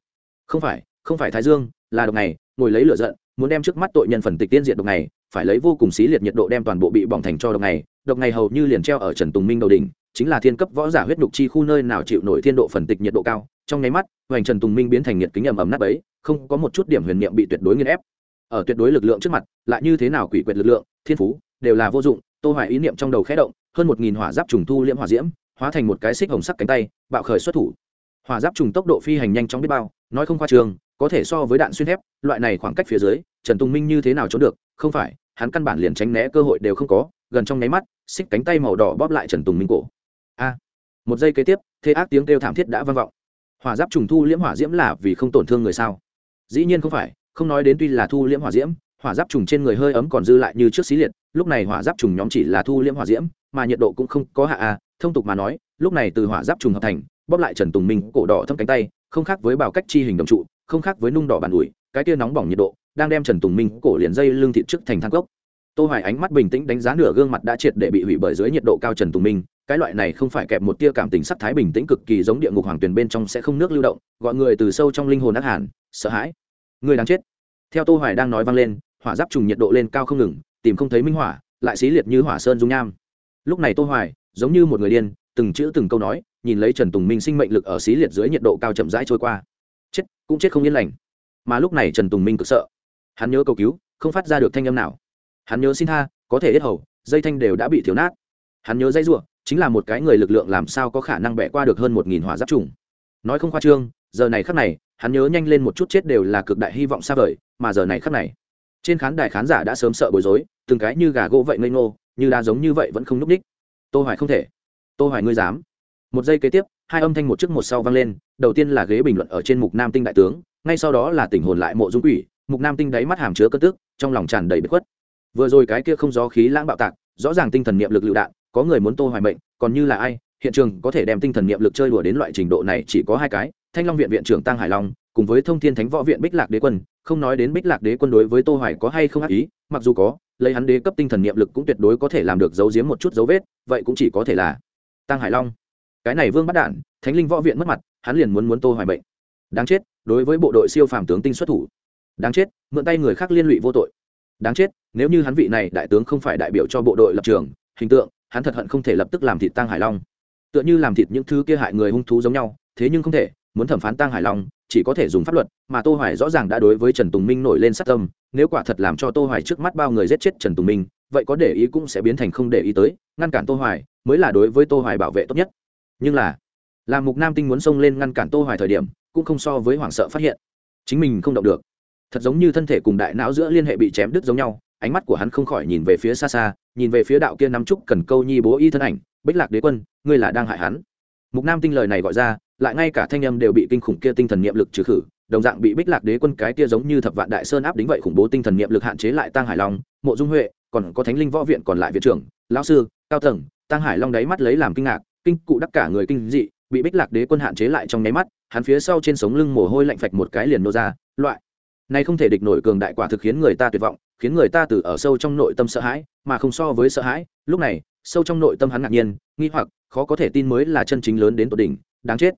Không phải không phải thái dương, là độc này, ngồi lấy lửa giận, muốn đem trước mắt tội nhân phần tịch tiên diệt độc này, phải lấy vô cùng xí liệt nhiệt độ đem toàn bộ bị bỏng thành cho độc này. Độc này hầu như liền treo ở trần tùng minh đầu đỉnh chính là thiên cấp võ giả huyết nhục chi khu nơi nào chịu nổi thiên độ phần tịch nhiệt độ cao, trong nháy mắt, hoành trần tùng minh biến thành nhiệt kính ầm ầm nát ấy không có một chút điểm huyền niệm bị tuyệt đối nghiên ép. Ở tuyệt đối lực lượng trước mặt, lại như thế nào quỷ quyệt lực lượng, thiên phú, đều là vô dụng, tô hoài ý niệm trong đầu khẽ động, hơn một nghìn hỏa giáp trùng thu liễm hỏa diễm, hóa thành một cái xích hồng sắc cánh tay, bạo khởi xuất thủ. Hỏa giáp trùng tốc độ phi hành nhanh chóng biết bao, nói không khoa trường, có thể so với đạn xuyên thép, loại này khoảng cách phía dưới, trần tùng minh như thế nào trốn được, không phải, hắn căn bản liền tránh né cơ hội đều không có, gần trong nháy mắt, xích cánh tay màu đỏ bóp lại trần tùng minh cổ a. Một giây kế tiếp, thế ác tiếng kêu thảm thiết đã vang vọng. Hỏa giáp trùng thu liễm hỏa diễm là vì không tổn thương người sao? Dĩ nhiên không phải, không nói đến tuy là thu liễm hỏa diễm, hỏa giáp trùng trên người hơi ấm còn dư lại như trước xí liệt, lúc này hỏa giáp trùng nhóm chỉ là thu liễm hỏa diễm, mà nhiệt độ cũng không có hạ a. Thông tục mà nói, lúc này từ hỏa giáp trùng hợp thành, bóp lại trần tùng minh cổ đỏ thâm cánh tay, không khác với bảo cách chi hình đồng trụ, không khác với nung đỏ bàn ủi, cái tia nóng bỏng nhiệt độ, đang đem trần tùng minh cổ liền dây lưng thịt trước thành thang cốc. Tô hoài ánh mắt bình tĩnh đánh giá nửa gương mặt đã triệt để bị hủy bởi dưới nhiệt độ cao trần tùng minh cái loại này không phải kẹp một tia cảm tình sắc thái bình tĩnh cực kỳ giống địa ngục hoàng tuyền bên trong sẽ không nước lưu động, gọi người từ sâu trong linh hồn ác hàn, sợ hãi. Người đang chết. Theo tô hoài đang nói vang lên, hỏa giáp trùng nhiệt độ lên cao không ngừng, tìm không thấy minh hỏa, lại xí liệt như hỏa sơn dung nham. Lúc này tô hoài, giống như một người điên, từng chữ từng câu nói, nhìn lấy trần tùng minh sinh mệnh lực ở xí liệt dưới nhiệt độ cao chậm rãi trôi qua. Chết, cũng chết không yên lành. Mà lúc này trần tùng minh cực sợ. Hắn nhớ cầu cứu, không phát ra được thanh âm nào. Hắn nhớ xin tha, có thể hết hầu, dây thanh đều đã bị thiếu nát. Hắn nhớ dây rủa chính là một cái người lực lượng làm sao có khả năng bẻ qua được hơn một nghìn hỏa giáp trùng. Nói không khoa trương, giờ này khắc này, hắn nhớ nhanh lên một chút chết đều là cực đại hy vọng xa vời, mà giờ này khắc này, trên khán đài khán giả đã sớm sợ bối rối, từng cái như gà gỗ vậy ngây ngô, như đá giống như vậy vẫn không núp ních tô hoài không thể. Tô hoài ngươi dám. Một giây kế tiếp, hai âm thanh một trước một sau vang lên, đầu tiên là ghế bình luận ở trên mục nam tinh đại tướng, ngay sau đó là tình hồn lại mộ dung quỷ, mục nam tinh đáy mắt hàm chứa cơn tức, trong lòng tràn đầy bất khuất. Vừa rồi cái kia không gió khí lãng bạo tạc, rõ ràng tinh thần niệm lực lựu đạn có người muốn tô hoài mệnh, còn như là ai, hiện trường có thể đem tinh thần niệm lực chơi đùa đến loại trình độ này chỉ có hai cái, thanh long viện viện trưởng tăng hải long, cùng với thông thiên thánh võ viện bích lạc đế quân, không nói đến bích lạc đế quân đối với tô hoài có hay không ác ý, mặc dù có, lấy hắn đế cấp tinh thần niệm lực cũng tuyệt đối có thể làm được giấu giếm một chút dấu vết, vậy cũng chỉ có thể là tăng hải long. Cái này vương bắt đạn, thánh linh võ viện mất mặt, hắn liền muốn muốn tô hoài bệnh đáng chết, đối với bộ đội siêu phàm tướng tinh xuất thủ. Đáng chết, mượn tay người khác liên lụy vô tội. Đáng chết, nếu như hắn vị này đại tướng không phải đại biểu cho bộ đội lập trường, hình tượng hắn thật hận không thể lập tức làm thịt tăng hải long. Tựa như làm thịt những thứ kia hại người hung thú giống nhau, thế nhưng không thể, muốn thẩm phán tăng hải long, chỉ có thể dùng pháp luật, mà tô hoài rõ ràng đã đối với trần tùng minh nổi lên sát tâm, nếu quả thật làm cho tô hoài trước mắt bao người giết chết trần tùng minh, vậy có để ý cũng sẽ biến thành không để ý tới, ngăn cản tô hoài mới là đối với tô hoài bảo vệ tốt nhất. Nhưng là làm mục nam tinh muốn xông lên ngăn cản tô hoài thời điểm, cũng không so với hoảng sợ phát hiện. Chính mình không động được. Thật giống như thân thể cùng đại não giữa liên hệ bị chém đứt giống nhau ánh mắt của hắn không khỏi nhìn về phía xa xa, nhìn về phía đạo kia nắm trúc cần câu nhi bố y thân ảnh, bích lạc đế quân, ngươi là đang hại hắn? Mục nam tinh lời này gọi ra, lại ngay cả thanh âm đều bị kinh khủng kia tinh thần niệm lực trừ khử, đồng dạng bị bích lạc đế quân cái kia giống như thập vạn đại sơn áp đính vậy khủng bố tinh thần niệm lực hạn chế lại tăng hải long, mộ dung huệ, còn có thánh linh võ viện còn lại viện trưởng, lão sư, cao tầng tăng hải long đáy mắt lấy làm kinh ngạc, kinh cụ đắc cả người kinh dị, bị bích lạc đế quân hạn chế lại trong nháy mắt, hắn phía sau trên sống lưng mồ hôi lạnh phạch một cái liền nô ra, loại nay không thể địch nổi cường đại quả thực khiến người ta tuyệt vọng, khiến người ta từ ở sâu trong nội tâm sợ hãi, mà không so với sợ hãi. Lúc này, sâu trong nội tâm hắn ngạc nhiên, nghi hoặc, khó có thể tin mới là chân chính lớn đến tột đỉnh, đáng chết.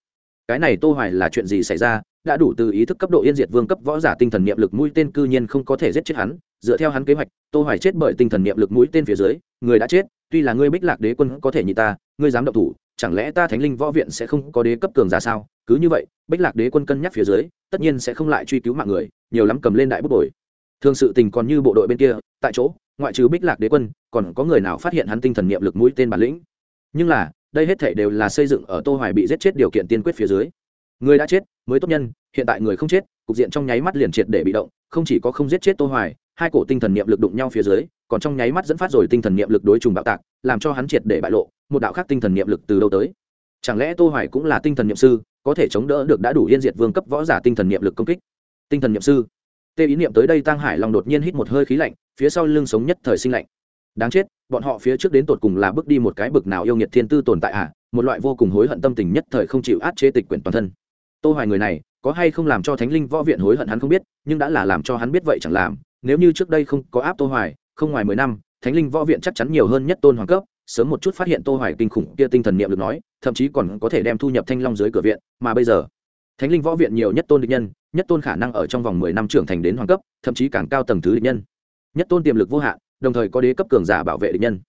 Cái này tô hoài là chuyện gì xảy ra? Đã đủ từ ý thức cấp độ yên diệt vương cấp võ giả tinh thần niệm lực mũi tên cư nhiên không có thể giết chết hắn. Dựa theo hắn kế hoạch, tô hoài chết bởi tinh thần niệm lực mũi tên phía dưới, người đã chết. Tuy là ngươi bích lạc đế quân có thể nhị ta, ngươi dám động thủ, chẳng lẽ ta thánh linh võ viện sẽ không có đế cấp cường giả sao? Cứ như vậy, bích lạc đế quân cân nhắc phía dưới, tất nhiên sẽ không lại truy cứu mạng người nhiều lắm cầm lên đại bút bồi. Thường sự tình còn như bộ đội bên kia, tại chỗ, ngoại trừ bích lạc đế quân, còn có người nào phát hiện hắn tinh thần niệm lực mũi tên bản lĩnh? Nhưng là, đây hết thể đều là xây dựng ở tô hoài bị giết chết điều kiện tiên quyết phía dưới. Người đã chết, mới tốt nhân, hiện tại người không chết, cục diện trong nháy mắt liền triệt để bị động, không chỉ có không giết chết tô hoài, hai cổ tinh thần niệm lực đụng nhau phía dưới, còn trong nháy mắt dẫn phát rồi tinh thần niệm lực đối trùng bạo tạc, làm cho hắn triệt để bại lộ, một đạo khác tinh thần niệm lực từ đâu tới? Chẳng lẽ tô hoài cũng là tinh thần niệm sư, có thể chống đỡ được đã đủ yên diệt vương cấp võ giả tinh thần niệm lực công kích? Tinh thần niệm sư. Tê ý niệm tới đây tăng hải long đột nhiên hít một hơi khí lạnh, phía sau lưng sống nhất thời sinh lạnh. Đáng chết, bọn họ phía trước đến tột cùng là bước đi một cái bực nào yêu nghiệt thiên tư tồn tại à? Một loại vô cùng hối hận tâm tình nhất thời không chịu át chế tịch quyển toàn thân. Tô hoài người này, có hay không làm cho thánh linh võ viện hối hận hắn không biết, nhưng đã là làm cho hắn biết vậy chẳng làm. Nếu như trước đây không có áp tô hoài, không ngoài 10 năm, thánh linh võ viện chắc chắn nhiều hơn nhất tôn hoàng cấp. Sớm một chút phát hiện tô hoài kinh khủng kia tinh thần niệm được nói, thậm chí còn có thể đem thu nhập thanh long dưới cửa viện, mà bây giờ, thánh linh võ viện nhiều nhất tôn địch nhân nhất tôn khả năng ở trong vòng 10 năm trưởng thành đến hoàng cấp, thậm chí càng cao tầng thứ địch nhân. Nhất tôn tiềm lực vô hạn, đồng thời có đế cấp cường giả bảo vệ địch nhân.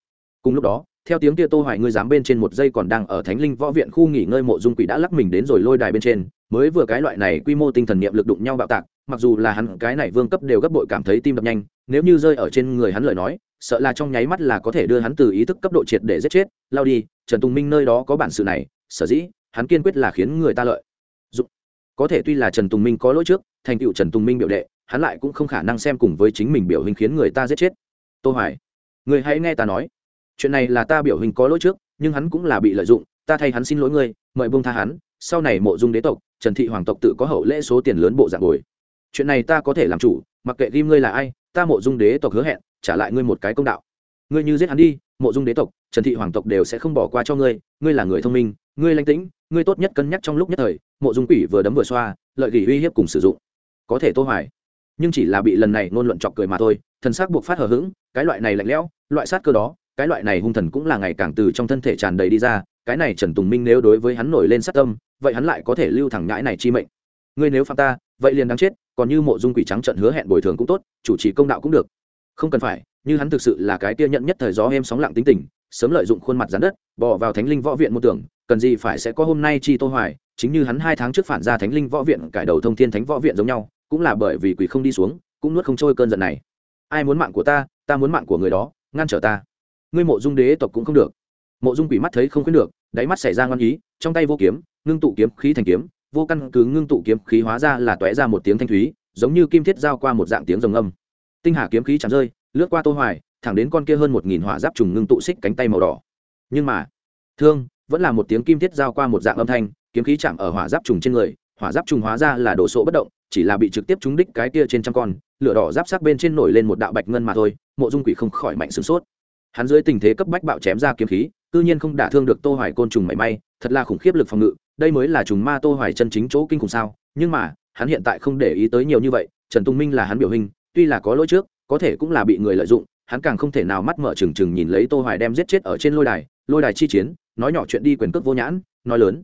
Cùng lúc đó, theo tiếng kia tô hoài ngươi dám bên trên một giây còn đang ở thánh linh võ viện khu nghỉ ngơi mộ dung quỷ đã lắc mình đến rồi lôi đài bên trên, mới vừa cái loại này quy mô tinh thần niệm lực đụng nhau bạo tạc, mặc dù là hắn, cái này vương cấp đều gấp bội cảm thấy tim đập nhanh, nếu như rơi ở trên người hắn lời nói, sợ là trong nháy mắt là có thể đưa hắn từ ý thức cấp độ triệt để giết chết. Lao đi, trần tùng minh nơi đó có bản sự này, sở dĩ, hắn kiên quyết là khiến người ta lợi có thể tuy là trần tùng minh có lỗi trước, thành tựu trần tùng minh biểu đệ, hắn lại cũng không khả năng xem cùng với chính mình biểu hình khiến người ta giết chết. Tô hoài, người hãy nghe ta nói. Chuyện này là ta biểu hình có lỗi trước, nhưng hắn cũng là bị lợi dụng, ta thay hắn xin lỗi ngươi, mời buông tha hắn, sau này mộ dung đế tộc, trần thị hoàng tộc tự có hậu lễ số tiền lớn bộ dạng bồi. Chuyện này ta có thể làm chủ, mặc kệ ghim ngươi là ai, ta mộ dung đế tộc hứa hẹn, trả lại ngươi một cái công đạo. Ngươi như giết hắn đi, mộ dung đế tộc, trần thị hoàng tộc đều sẽ không bỏ qua cho ngươi ngươi là người thông minh, ngươi lanh tĩnh ngươi tốt nhất cân nhắc trong lúc nhất thời, mộ dung quỷ vừa đấm vừa xoa, lợi gỉ uy hiếp cùng sử dụng. Có thể tô hoài, nhưng chỉ là bị lần này ngôn luận chọc cười mà thôi, thần sắc buộc phát hờ hững, cái loại này lạnh lẽo, loại sát cơ đó, cái loại này hung thần cũng là ngày càng từ trong thân thể tràn đầy đi ra, cái này trần tùng minh nếu đối với hắn nổi lên sát tâm, vậy hắn lại có thể lưu thẳng nhãi này chi mệnh. Ngươi nếu phạm ta, vậy liền đáng chết, còn như mộ dung quỷ trắng trận hứa hẹn bồi thường cũng tốt, chủ trì công đạo cũng được. Không cần phải, như hắn thực sự là cái tia nhận nhất thời gió em sóng lặng tính tình, sớm lợi dụng khuôn mặt gián đất bỏ vào thánh linh võ viện mô tưởng cần gì phải sẽ có hôm nay chi tô hoài, chính như hắn hai tháng trước phản ra thánh linh võ viện, cải đầu thông thiên thánh võ viện giống nhau, cũng là bởi vì quỷ không đi xuống, cũng nuốt không trôi cơn giận này. Ai muốn mạng của ta ta muốn mạng của người đó, ngăn trở ta. Ngươi mộ dung đế tộc cũng không được. Mộ dung quỷ mắt thấy không khuyến được, đáy mắt xảy ra ngon ý, trong tay vô kiếm, ngưng tụ kiếm khí thành kiếm, vô căn cứ ngưng tụ kiếm khí hóa ra là tóe ra một tiếng thanh thúy, giống như kim thiết giao qua một dạng tiếng rồng âm. Tinh hà kiếm khí chạm rơi, lướt qua tô hoài, thẳng đến con kia hơn một nghìn hỏa giáp trùng ngưng tụ xích cánh tay màu đỏ. Nhưng mà, thương vẫn là một tiếng kim thiết giao qua một dạng âm thanh, kiếm khí chạm ở hỏa giáp trùng trên người, hỏa giáp trùng hóa ra là đồ sộ bất động, chỉ là bị trực tiếp trúng đích cái kia trên trăm con, lửa đỏ giáp sắc bên trên nổi lên một đạo bạch ngân mà thôi, mộ dung quỷ không khỏi mạnh sửng sốt. Hắn dưới tình thế cấp bách bạo chém ra kiếm khí tự nhiên không đả thương được tô hoài côn trùng mảy may, thật là khủng khiếp lực phòng ngự, đây mới là trùng ma tô hoài chân chính chỗ kinh khủng sao, nhưng mà, hắn hiện tại không để ý tới nhiều như vậy, trần tung minh là hắn biểu hình, tuy là có lỗi trước, có thể cũng là bị người lợi dụng, hắn càng không thể nào mắt mở trừng trừng nhìn lấy tô hoài đem giết chết ở trên lôi đài lôi đài chi chiến, nói nhỏ chuyện đi quyền cước vô nhãn, nói lớn.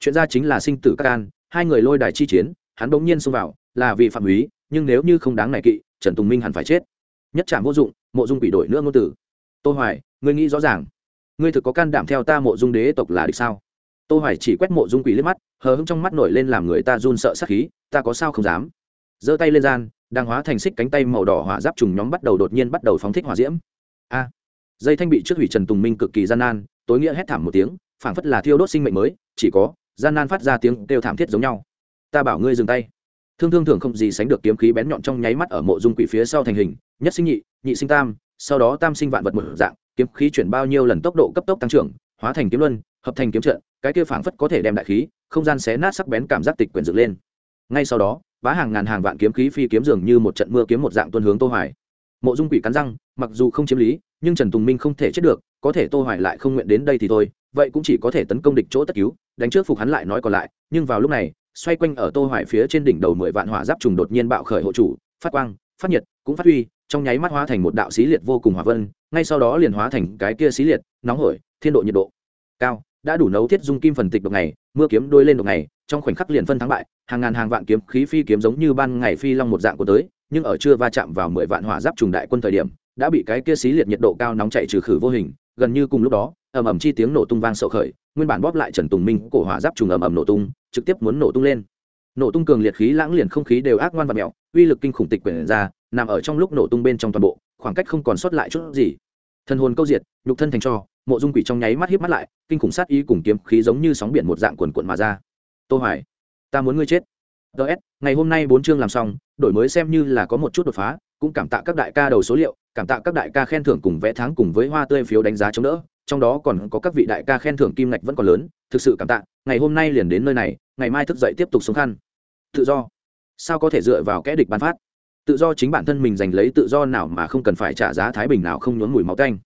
Chuyện ra chính là sinh tử các can hai người lôi đài chi chiến, hắn bỗng nhiên xông vào, là vì phạm húy nhưng nếu như không đáng này kỵ, trần tùng minh hẳn phải chết. Nhất trạm vô dụng, mộ dung bị đổi nữa ngôn tử. Tô hoài, ngươi nghĩ rõ ràng. Ngươi thực có can đảm theo ta mộ dung đế tộc là địch sao? Tô hoài chỉ quét mộ dung quỷ liếc mắt, hờ hững trong mắt nổi lên làm người ta run sợ sát khí, ta có sao không dám. Giơ tay lên gian, đang hóa thành xích cánh tay màu đỏ hỏa giáp trùng nhóm bắt đầu đột nhiên bắt đầu phóng thích hỏa diễm. A dây thanh bị trước hủy trần tùng minh cực kỳ gian nan, tối nghĩa hét thảm một tiếng, phảng phất là thiêu đốt sinh mệnh mới, chỉ có, gian nan phát ra tiếng kêu thảm thiết giống nhau. Ta bảo ngươi dừng tay. Thương thương thường không gì sánh được kiếm khí bén nhọn trong nháy mắt ở mộ dung quỷ phía sau thành hình, nhất sinh nhị nhị sinh tam, sau đó tam sinh vạn vật một dạng, kiếm khí chuyển bao nhiêu lần tốc độ cấp tốc tăng trưởng, hóa thành kiếm luân, hợp thành kiếm trận, cái kia phảng phất có thể đem đại khí, không gian xé nát sắc bén cảm giác tịch quyển dựng lên. Ngay sau đó, vá hàng ngàn hàng vạn kiếm khí phi kiếm dường như một trận mưa kiếm một dạng tuân hướng tô hoài mộ dung quỷ cắn răng, mặc dù không chiếm lý, nhưng trần tùng minh không thể chết được, có thể tô hoài lại không nguyện đến đây thì thôi, vậy cũng chỉ có thể tấn công địch chỗ tất cứu, đánh trước phục hắn lại nói còn lại, nhưng vào lúc này, xoay quanh ở tô hoài phía trên đỉnh đầu mười vạn hỏa giáp trùng đột nhiên bạo khởi hộ chủ, phát quang, phát nhiệt, cũng phát huy, trong nháy mắt hóa thành một đạo xí liệt vô cùng hỏa vân, ngay sau đó liền hóa thành cái kia xí liệt, nóng hổi, thiên độ nhiệt độ cao, đã đủ nấu thiết dung kim phần tịch độc này, mưa kiếm đôi lên độc này, trong khoảnh khắc liền phân thắng bại, hàng ngàn hàng vạn kiếm khí phi kiếm giống như ban ngày phi long một dạng của tới nhưng ở chưa va chạm vào mười vạn hỏa giáp trùng đại quân thời điểm, đã bị cái kia xí liệt nhiệt độ cao nóng chạy trừ khử vô hình, gần như cùng lúc đó, ầm ầm chi tiếng nổ tung vang sậu khởi, nguyên bản bóp lại trần tùng minh cổ hỏa giáp trùng ầm ầm nổ tung, trực tiếp muốn nổ tung lên. Nổ tung cường liệt khí lãng liền không khí đều ác ngoan và mẹo, uy lực kinh khủng tịch quyển ra, nằm ở trong lúc nổ tung bên trong toàn bộ, khoảng cách không còn sót lại chút gì. Thân hồn câu diệt, nhục thân thành cho, mộ dung quỷ trong nháy mắt hiếp mắt lại, kinh khủng sát ý cùng kiếm khí giống như sóng biển một dạng quần quận mà ra. Tô hoài, ta muốn ngươi chết. Ts ngày hôm nay bốn chương làm xong đổi mới xem như là có một chút đột phá, cũng cảm tạ các đại ca đầu số liệu, cảm tạ các đại ca khen thưởng cùng vẽ tháng cùng với hoa tươi phiếu đánh giá chống đỡ, trong đó còn có các vị đại ca khen thưởng kim ngạch vẫn còn lớn, thực sự cảm tạ, ngày hôm nay liền đến nơi này, ngày mai thức dậy tiếp tục sống khăn. Tự do. Sao có thể dựa vào kẽ địch bán phát? Tự do chính bản thân mình giành lấy tự do nào mà không cần phải trả giá thái bình nào không nhốn mùi máu canh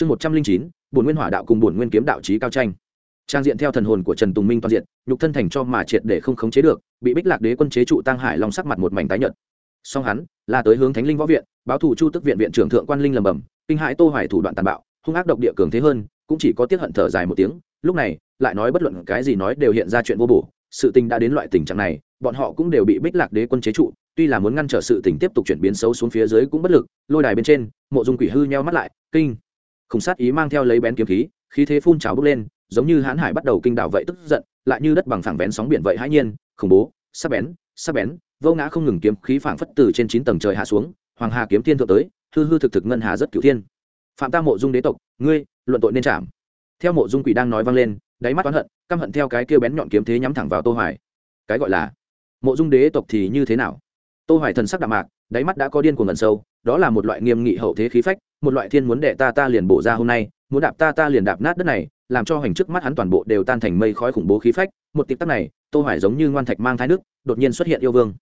chương một trăm linh chín, bổn nguyên hỏa đạo cùng bổn nguyên kiếm đạo trí cao tranh trang diện theo thần hồn của trần tùng minh toàn diện, nhục thân thành cho mà triệt để không khống chế được, bị bích lạc đế quân chế trụ tăng hải long sắc mặt một mảnh tái nhợt. Song hắn là tới hướng thánh linh võ viện, báo thủ chu tức viện viện trưởng thượng quan linh lầm bầm, kinh hãi tô hoài thủ đoạn tàn bạo, hung ác độc địa cường thế hơn, cũng chỉ có tiếc hận thở dài một tiếng, lúc này, lại nói bất luận cái gì nói đều hiện ra chuyện vô bổ, sự tình đã đến loại tình trạng này, bọn họ cũng đều bị bích lạc đế quân chế trụ, tuy là muốn ngăn trở sự tình tiếp tục chuyển biến xấu xuống phía dưới cũng bất lực, lôi đài bên trên, mộ dung quỷ hư nheo mắt lại, kinh, khủng sát ý mang theo lấy bén kiếm khí khí thế phun trào bốc lên giống như hãn hải bắt đầu kinh đảo vậy tức giận, lại như đất bằng phẳng vén sóng biển vậy hãi nhiên, khủng bố, sắc bén sắc bén, vô ngã không ngừng kiếm khí phảng phất từ trên chín tầng trời hạ xuống, hoàng hà kiếm thiên thượng tới, hư hư thực thực ngân hà rất cửu thiên. Phạm ta mộ dung đế tộc, ngươi, luận tội nên chạm theo mộ dung quỷ đang nói vang lên, đáy mắt oán hận, căm hận theo cái kia bén nhọn kiếm thế nhắm thẳng vào tô hoài. Cái gọi là, mộ dung đế tộc thì như thế nào? Tô hoài thần sắc đạm mạc, đáy mắt đã có điên cuồng ngẩn sâu, đó là một loại nghiêm nghị hậu thế khí phách, một loại thiên muốn đệ ta ta liền bổ ra hôm nay, muốn đạp ta ta liền đạp nát đất này làm cho hành trước mắt hắn toàn bộ đều tan thành mây khói khủng bố khí phách, một tịp tắc này, tô hoài giống như ngoan thạch mang thái nước, đột nhiên xuất hiện yêu vương.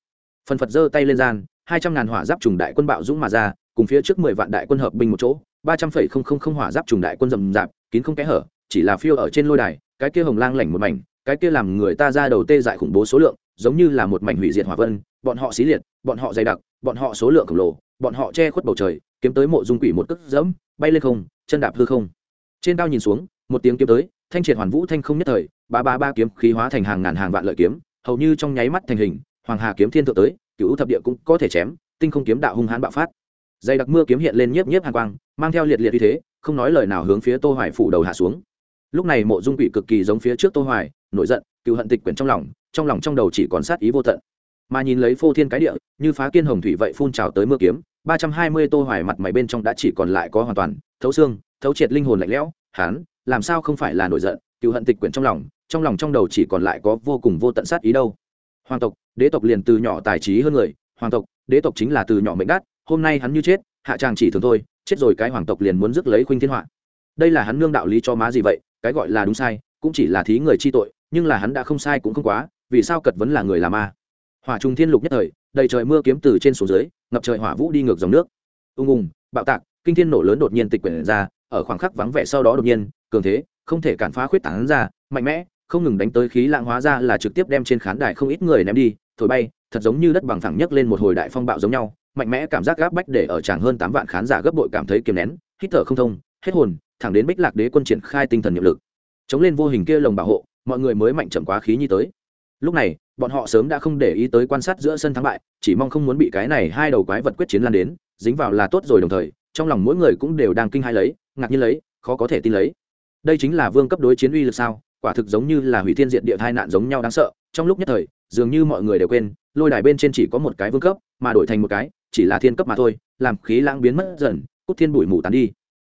Phần phật giơ tay lên gian, hai trăm ngàn hỏa giáp trùng đại quân bạo dũng mà ra, cùng phía trước mười vạn đại quân hợp binh một chỗ, ba trăm phẩy không không không hỏa giáp trùng đại quân rầm rạp, kín không kẽ hở, chỉ là phiêu ở trên lôi đài, cái kia hồng lang lảnh một mảnh, cái kia làm người ta ra đầu tê dại khủng bố số lượng, giống như là một mảnh hủy diệt hỏa vân, bọn họ xí liệt, bọn họ dày đặc, bọn họ số lượng khổng lồ, bọn họ che khuất bầu trời, kiếm tới mộ dung quỷ một cước dẫm, bay lên không, chân đạp hư không. Trên cao nhìn xuống một tiếng kiếm tới, thanh triệt hoàn vũ thanh không nhất thời, ba ba ba kiếm khí hóa thành hàng ngàn hàng vạn lợi kiếm, hầu như trong nháy mắt thành hình, hoàng hà kiếm thiên thượng tới cựu thập địa cũng có thể chém, tinh không kiếm đạo hung hãn bạo phát. Dày đặc mưa kiếm hiện lên nhiếp nhiếp hàn quang, mang theo liệt liệt như thế, không nói lời nào hướng phía tô hoài phủ đầu hạ xuống. Lúc này mộ dung quỷ cực kỳ giống phía trước tô hoài, nổi giận, cựu hận tịch quyển trong lòng trong lòng trong đầu chỉ còn sát ý vô tận. Mà nhìn lấy phô thiên cái địa, như phá kiên hồng thủy vậy phun trào tới mưa kiếm 320 tô hoài mặt mày bên trong đã chỉ còn lại có hoàn toàn, thấu xương, thấu triệt linh hồn lạnh lẽo hắn làm sao không phải là nổi giận cựu hận tịch quyển trong lòng trong lòng trong đầu chỉ còn lại có vô cùng vô tận sát ý đâu. Hoàng tộc, đế tộc liền từ nhỏ tài trí hơn người, hoàng tộc, đế tộc chính là từ nhỏ mệnh đắt, hôm nay hắn như chết, hạ tràng chỉ thường thôi, chết rồi cái hoàng tộc liền muốn rước lấy khuynh thiên họa. Đây là hắn nương đạo lý cho má gì vậy, cái gọi là đúng sai, cũng chỉ là thí người chi tội, nhưng là hắn đã không sai cũng không quá, vì sao cật vấn là người làm ma? Hỏa trung thiên lục nhất thời, đầy trời mưa kiếm từ trên xuống dưới, ngập trời hỏa vũ đi ngược dòng nước. Ung ung, bạo tạc, kinh thiên nổ lớn đột nhiên tịch quyển ra, ở khoảng khắc vắng vẻ sau đó đột nhiên cường thế, không thể cản phá khuyết tảng ra, mạnh mẽ, không ngừng đánh tới khí lãng hóa ra là trực tiếp đem trên khán đài không ít người ném đi, thổi bay, thật giống như đất bằng thẳng nhấc lên một hồi đại phong bạo giống nhau, mạnh mẽ cảm giác gáp bách để ở tràng hơn tám vạn khán giả gấp bội cảm thấy kiềm nén, hít thở không thông, hết hồn, thẳng đến bích lạc đế quân triển khai tinh thần nhiệm lực. Chống lên vô hình kia lồng bảo hộ, mọi người mới mạnh chậm quá khí như tới. Lúc này, bọn họ sớm đã không để ý tới quan sát giữa sân thắng bại, chỉ mong không muốn bị cái này hai đầu quái vật quyết chiến lan đến, dính vào là tốt rồi đồng thời, trong lòng mỗi người cũng đều đang kinh hai lấy, ngạc nhiên lấy, khó có thể tin lấy đây chính là vương cấp đối chiến uy lực sao? Quả thực giống như là hủy thiên diện địa tai nạn giống nhau đáng sợ. Trong lúc nhất thời, dường như mọi người đều quên, lôi đài bên trên chỉ có một cái vương cấp, mà đổi thành một cái, chỉ là thiên cấp mà thôi, làm khí lãng biến mất dần cút thiên bụi mù tán đi.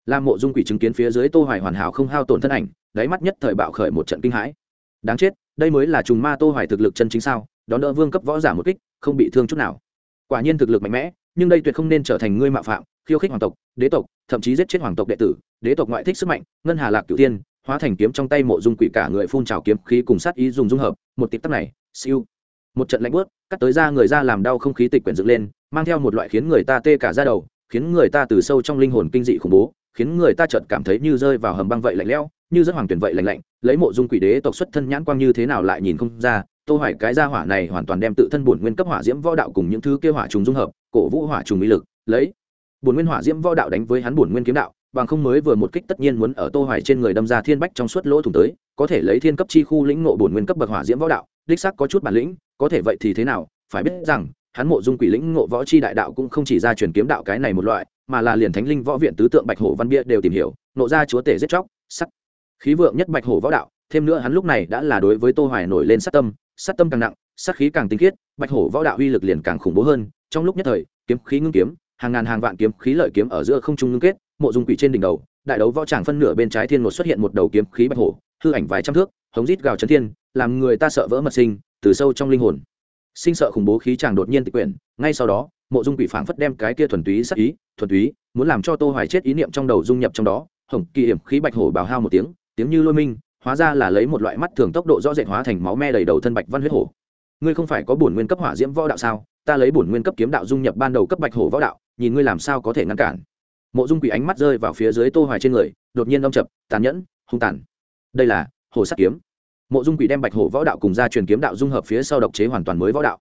Lam mộ dung quỷ chứng kiến phía dưới tô hoài hoàn hảo không hao tổn thân ảnh, đáy mắt nhất thời bạo khởi một trận kinh hãi. Đáng chết, đây mới là trùng ma tô hoài thực lực chân chính sao? Đón đỡ vương cấp võ giả một kích, không bị thương chút nào. Quả nhiên thực lực mạnh mẽ nhưng đây tuyệt không nên trở thành ngươi mạo phạm, khiêu khích hoàng tộc, đế tộc, thậm chí giết chết hoàng tộc đệ tử. Đế tộc ngoại thích sức mạnh, ngân hà lạc cửu tiên hóa thành kiếm trong tay mộ dung quỷ cả người phun trào kiếm khí cùng sát ý dùng dung hợp, một tịp tắc này, siêu. Một trận lạnh bớt cắt tới ra người ra làm đau không khí tịch quyển dựng lên, mang theo một loại khiến người ta tê cả ra đầu, khiến người ta từ sâu trong linh hồn kinh dị khủng bố, khiến người ta chợt cảm thấy như rơi vào hầm băng vậy lạnh lẽo, như rất hoàng tuyển vậy lạnh lạnh, lấy mộ dung quỷ đế tộc xuất thân nhãn quang như thế nào lại nhìn không ra, tô hoài cái gia hỏa này hoàn toàn đem tự thân bổn nguyên cấp hỏa diễm võ đạo cùng những thứ kia hỏa trùng dung hợp cổ vũ hỏa trùng mỹ lực, lấy. Bổn nguyên hỏa diễm võ đạo đánh với hắn bổn nguyên kiếm đạo, bằng không mới vừa một kích tất nhiên muốn ở tô hoài trên người đâm ra thiên bách trong suốt lỗ thủng tới, có thể lấy thiên cấp chi khu lĩnh ngộ bổn nguyên cấp bậc hỏa diễm võ đạo, đích xác có chút bản lĩnh, có thể vậy thì thế nào, phải biết rằng, hắn mộ dung quỷ lĩnh ngộ võ chi đại đạo cũng không chỉ ra truyền kiếm đạo cái này một loại, mà là liền thánh linh võ viện tứ tượng bạch hổ văn bia đều tìm hiểu, nộ ra chúa tể giết chóc, sắt. Khí vượng nhất bạch hổ võ đạo, thêm nữa hắn lúc này đã là đối với tô hoài nổi lên sát tâm sát tâm càng nặng, sát khí càng tinh khiết, bạch hổ võ đạo uy lực liền càng khủng bố hơn trong lúc nhất thời, kiếm khí ngưng kiếm, hàng ngàn hàng vạn kiếm khí lợi kiếm ở giữa không trung ngưng kết, mộ dung quỷ trên đỉnh đầu, đại đấu võ tràng phân nửa bên trái thiên một xuất hiện một đầu kiếm khí bạch hổ, hư ảnh vài trăm thước, hống rít gào chấn thiên, làm người ta sợ vỡ mật sinh, từ sâu trong linh hồn. Sinh sợ khủng bố khí chàng đột nhiên tịch quyển, ngay sau đó, mộ dung quỷ phảng phất đem cái kia thuần túy sắc ý, thuần túy, muốn làm cho tô hoài chết ý niệm trong đầu dung nhập trong đó hồng kỳ hiểm khí bạch hổ bào hao một tiếng tiếng như lôi minh, hóa ra là lấy một loại mắt thường tốc độ rõ rệt hóa thành máu me đầy đầu thân bạch văn huyết hổ. Ngươi không phải có bổn nguyên cấp hỏa diễm võ đạo sao? Ta lấy bổn nguyên cấp kiếm đạo dung nhập ban đầu cấp bạch hổ võ đạo, nhìn ngươi làm sao có thể ngăn cản. Mộ dung quỷ ánh mắt rơi vào phía dưới tô hoài trên người, đột nhiên đông chập, tàn nhẫn, hung tàn. Đây là hồ sát kiếm. Mộ dung quỷ đem bạch hổ võ đạo cùng gia truyền kiếm đạo dung hợp phía sau độc chế hoàn toàn mới võ đạo.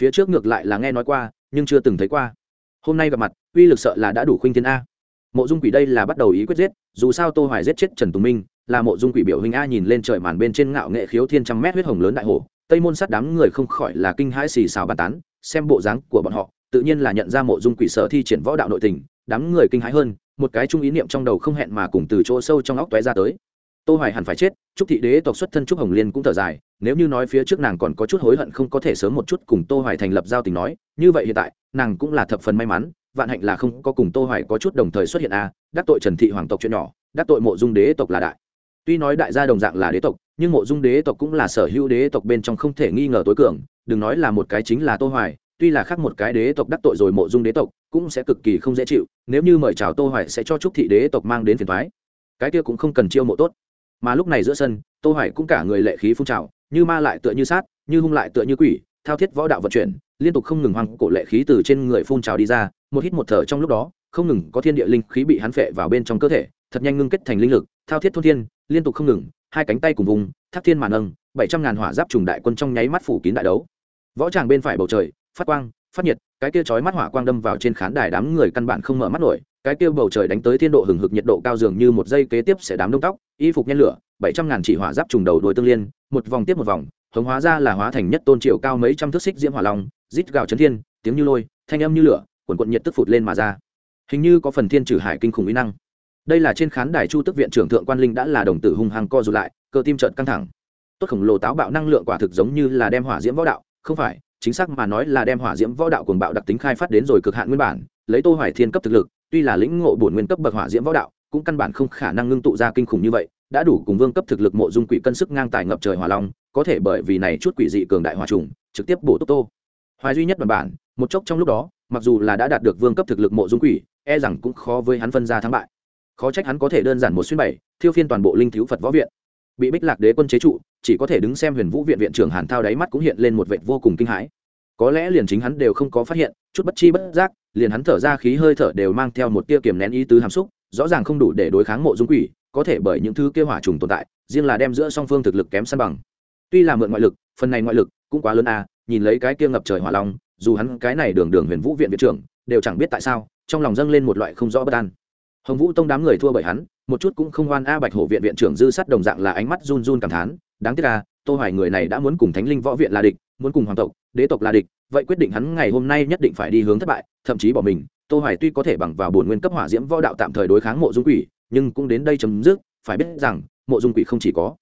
Phía trước ngược lại là nghe nói qua, nhưng chưa từng thấy qua. Hôm nay gặp mặt, uy lực sợ là đã đủ khuynh thiên a. Mộ dung quỷ đây là bắt đầu ý quyết giết, dù sao tô hoài giết chết trần tùng minh, là mộ dung quỷ biểu hình a nhìn lên trời màn bên trên ngạo nghệ khiếu thiên trăm mét huyết hồng lớn đại hổ, tây môn sát đám người không khỏi là kinh hãi xì xào bàn tán xem bộ dáng của bọn họ, tự nhiên là nhận ra mộ dung quỷ sở thi triển võ đạo nội tình, đám người kinh hãi hơn, một cái chung ý niệm trong đầu không hẹn mà cùng từ chỗ sâu trong óc tóe ra tới. Tô hoài hẳn phải chết, trúc thị đế tộc xuất thân trúc hồng liên cũng thở dài, nếu như nói phía trước nàng còn có chút hối hận không có thể sớm một chút cùng tô hoài thành lập giao tình nói, như vậy hiện tại, nàng cũng là thập phần may mắn, vạn hạnh là không có cùng tô hoài có chút đồng thời xuất hiện a, đắc tội trần thị hoàng tộc chuyện nhỏ, đắc tội mộ dung đế tộc là đại tuy nói đại gia đồng dạng là đế tộc, nhưng mộ dung đế tộc cũng là sở hữu đế tộc bên trong không thể nghi ngờ tối cường, đừng nói là một cái chính là tô hoài, tuy là khác một cái đế tộc đắc tội rồi mộ dung đế tộc, cũng sẽ cực kỳ không dễ chịu, nếu như mời chào tô hoài sẽ cho trúc thị đế tộc mang đến phiền thoái cái kia cũng không cần chiêu mộ tốt. Mà lúc này giữa sân, tô hoài cũng cả người lệ khí phun trào, như ma lại tựa như sát, như hung lại tựa như quỷ, thao thiết võ đạo vận chuyển, liên tục không ngừng hoang cổ lệ khí từ trên người phun trào đi ra, một hít một thở trong lúc đó, không ngừng có thiên địa linh khí bị hắn phệ vào bên trong cơ thể, thật nhanh ngưng kết thành linh lực, thao thiết thôn thiên liên tục không ngừng, hai cánh tay cùng vùng, thác thiên màn âng bảy trăm ngàn hỏa giáp trùng đại quân trong nháy mắt phủ kín đại đấu. Võ tràng bên phải bầu trời, phát quang, phát nhiệt, cái kia chói mắt hỏa quang đâm vào trên khán đài đám người căn bản không mở mắt nổi, cái kia bầu trời đánh tới thiên độ hừng hực nhiệt độ cao dường như một giây kế tiếp sẽ đám đông tóc, y phục nhen lửa, bảy trăm ngàn chỉ hỏa giáp trùng đầu đuôi tương liên, một vòng tiếp một vòng, hống hóa ra là hóa thành nhất tôn triệu cao mấy trăm thước xích diễm hỏa long, rít gào chấn thiên, tiếng như lôi, thanh âm như lửa quần quận nhiệt tức phụt lên mà ra. Hình như có phần thiên trừ hải kinh khủng uy năng đây là trên khán đài chu tức viện trưởng thượng quan linh đã là đồng tử hung hăng co rụt lại, cơ tim trợn căng thẳng. Tốt khổng lồ táo bạo năng lượng quả thực giống như là đem hỏa diễm võ đạo, không phải, chính xác mà nói là đem hỏa diễm võ đạo cuồng bạo đặc tính khai phát đến rồi cực hạn nguyên bản, lấy tô hoài thiên cấp thực lực, tuy là lĩnh ngộ bổn nguyên cấp bậc hỏa diễm võ đạo, cũng căn bản không khả năng ngưng tụ ra kinh khủng như vậy, đã đủ cùng vương cấp thực lực mộ dung quỷ cân sức ngang tài ngập trời hỏa long, có thể bởi vì này chút quỷ dị cường đại hỏa trùng, trực tiếp bổ túc tô. Hoài duy nhất bản bản, một chốc trong lúc đó, mặc dù là đã đạt được vương cấp thực lực mộ dung quỷ e rằng cũng khó với hắn phân ra thắng bại khó trách hắn có thể đơn giản một xuyên bảy, thiêu phiên toàn bộ linh thiếu phật võ viện. Bị bích lạc đế quân chế trụ, chỉ có thể đứng xem huyền vũ viện viện trưởng hàn thao đáy mắt cũng hiện lên một vệt vô cùng kinh hãi. Có lẽ liền chính hắn đều không có phát hiện, chút bất chi bất giác, liền hắn thở ra khí hơi thở đều mang theo một tia kiềm nén ý tứ hàm xúc, rõ ràng không đủ để đối kháng mộ dung quỷ, có thể bởi những thứ kêu hỏa trùng tồn tại, riêng là đem giữa song phương thực lực kém san bằng. Tuy là mượn ngoại lực, phần này ngoại lực cũng quá lớn à nhìn lấy cái kia ngập trời hỏa long, dù hắn cái này đường đường huyền vũ viện viện trưởng, đều chẳng biết tại sao, trong lòng dâng lên một loại không rõ bất an hồng vũ tông đám người thua bởi hắn, một chút cũng không hoan a bạch hổ viện viện trưởng dư sắt đồng dạng là ánh mắt run run cảm thán, đáng tiếc là tô hoài người này đã muốn cùng thánh linh võ viện là địch, muốn cùng hoàng tộc, đế tộc là địch, vậy quyết định hắn ngày hôm nay nhất định phải đi hướng thất bại, thậm chí bỏ mình. Tô hoài tuy có thể bằng vào bổn nguyên cấp hỏa diễm võ đạo tạm thời đối kháng mộ dung quỷ, nhưng cũng đến đây chấm dứt, phải biết rằng, mộ dung quỷ không chỉ có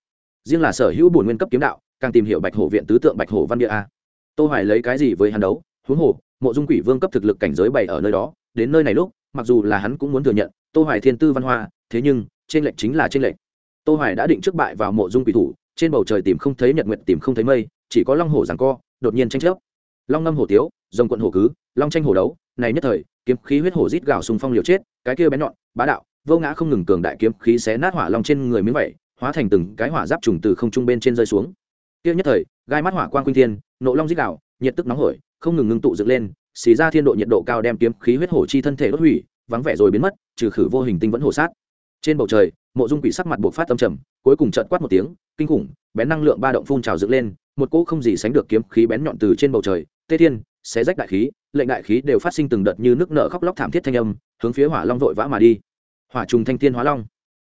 riêng là sở hữu bổn nguyên cấp kiếm đạo, càng tìm hiểu bạch hổ viện tứ tượng bạch hổ văn địa a. Tô hoài lấy cái gì với hắn đấu? Huống hồ, mộ dung quỷ vương cấp thực lực cảnh giới bày ở nơi đó, đến nơi này lúc, mặc dù là hắn cũng muốn thừa nhận tô hoài thiên tư văn hoa, thế nhưng, trên lệnh chính là trên lệnh tô hoài đã định trước bại vào mộ dung quỷ thủ, trên bầu trời tìm không thấy nhật nguyệt, tìm không thấy mây, chỉ có long hổ giằng co, đột nhiên tranh chấp. Long ngâm hổ tiếu, rồng quận hổ cứ, long tranh hổ đấu, này nhất thời, kiếm khí huyết hổ rít gào xung phong liều chết, cái kia bén nhọn, bá đạo, vô ngã không ngừng cường đại kiếm khí xé nát hỏa long trên người miếng vậy hóa thành từng cái hỏa giáp trùng từ không trung bên trên rơi xuống. Kia nhất thời, gai mắt hỏa quang quyên thiên, nộ long rít gào, nhiệt tức nóng hổi, không ngừng ngưng tụ dựng lên, xì ra thiên độ nhiệt độ cao đem kiếm khí huyết hổ chi thân thể đốt hủy vắng vẻ rồi biến mất, trừ khử vô hình tinh vẫn hồ sát. Trên bầu trời, mộ dung quỷ sắc mặt buộc phát tâm trầm, cuối cùng trợn quát một tiếng, kinh khủng, bén năng lượng ba động phun trào dựng lên, một cỗ không gì sánh được kiếm khí bén nhọn từ trên bầu trời, tê thiên, xé rách đại khí, lệnh đại khí đều phát sinh từng đợt như nước nợ khóc lóc thảm thiết thanh âm, hướng phía hỏa long vội vã mà đi. Hỏa trùng thanh thiên hóa long.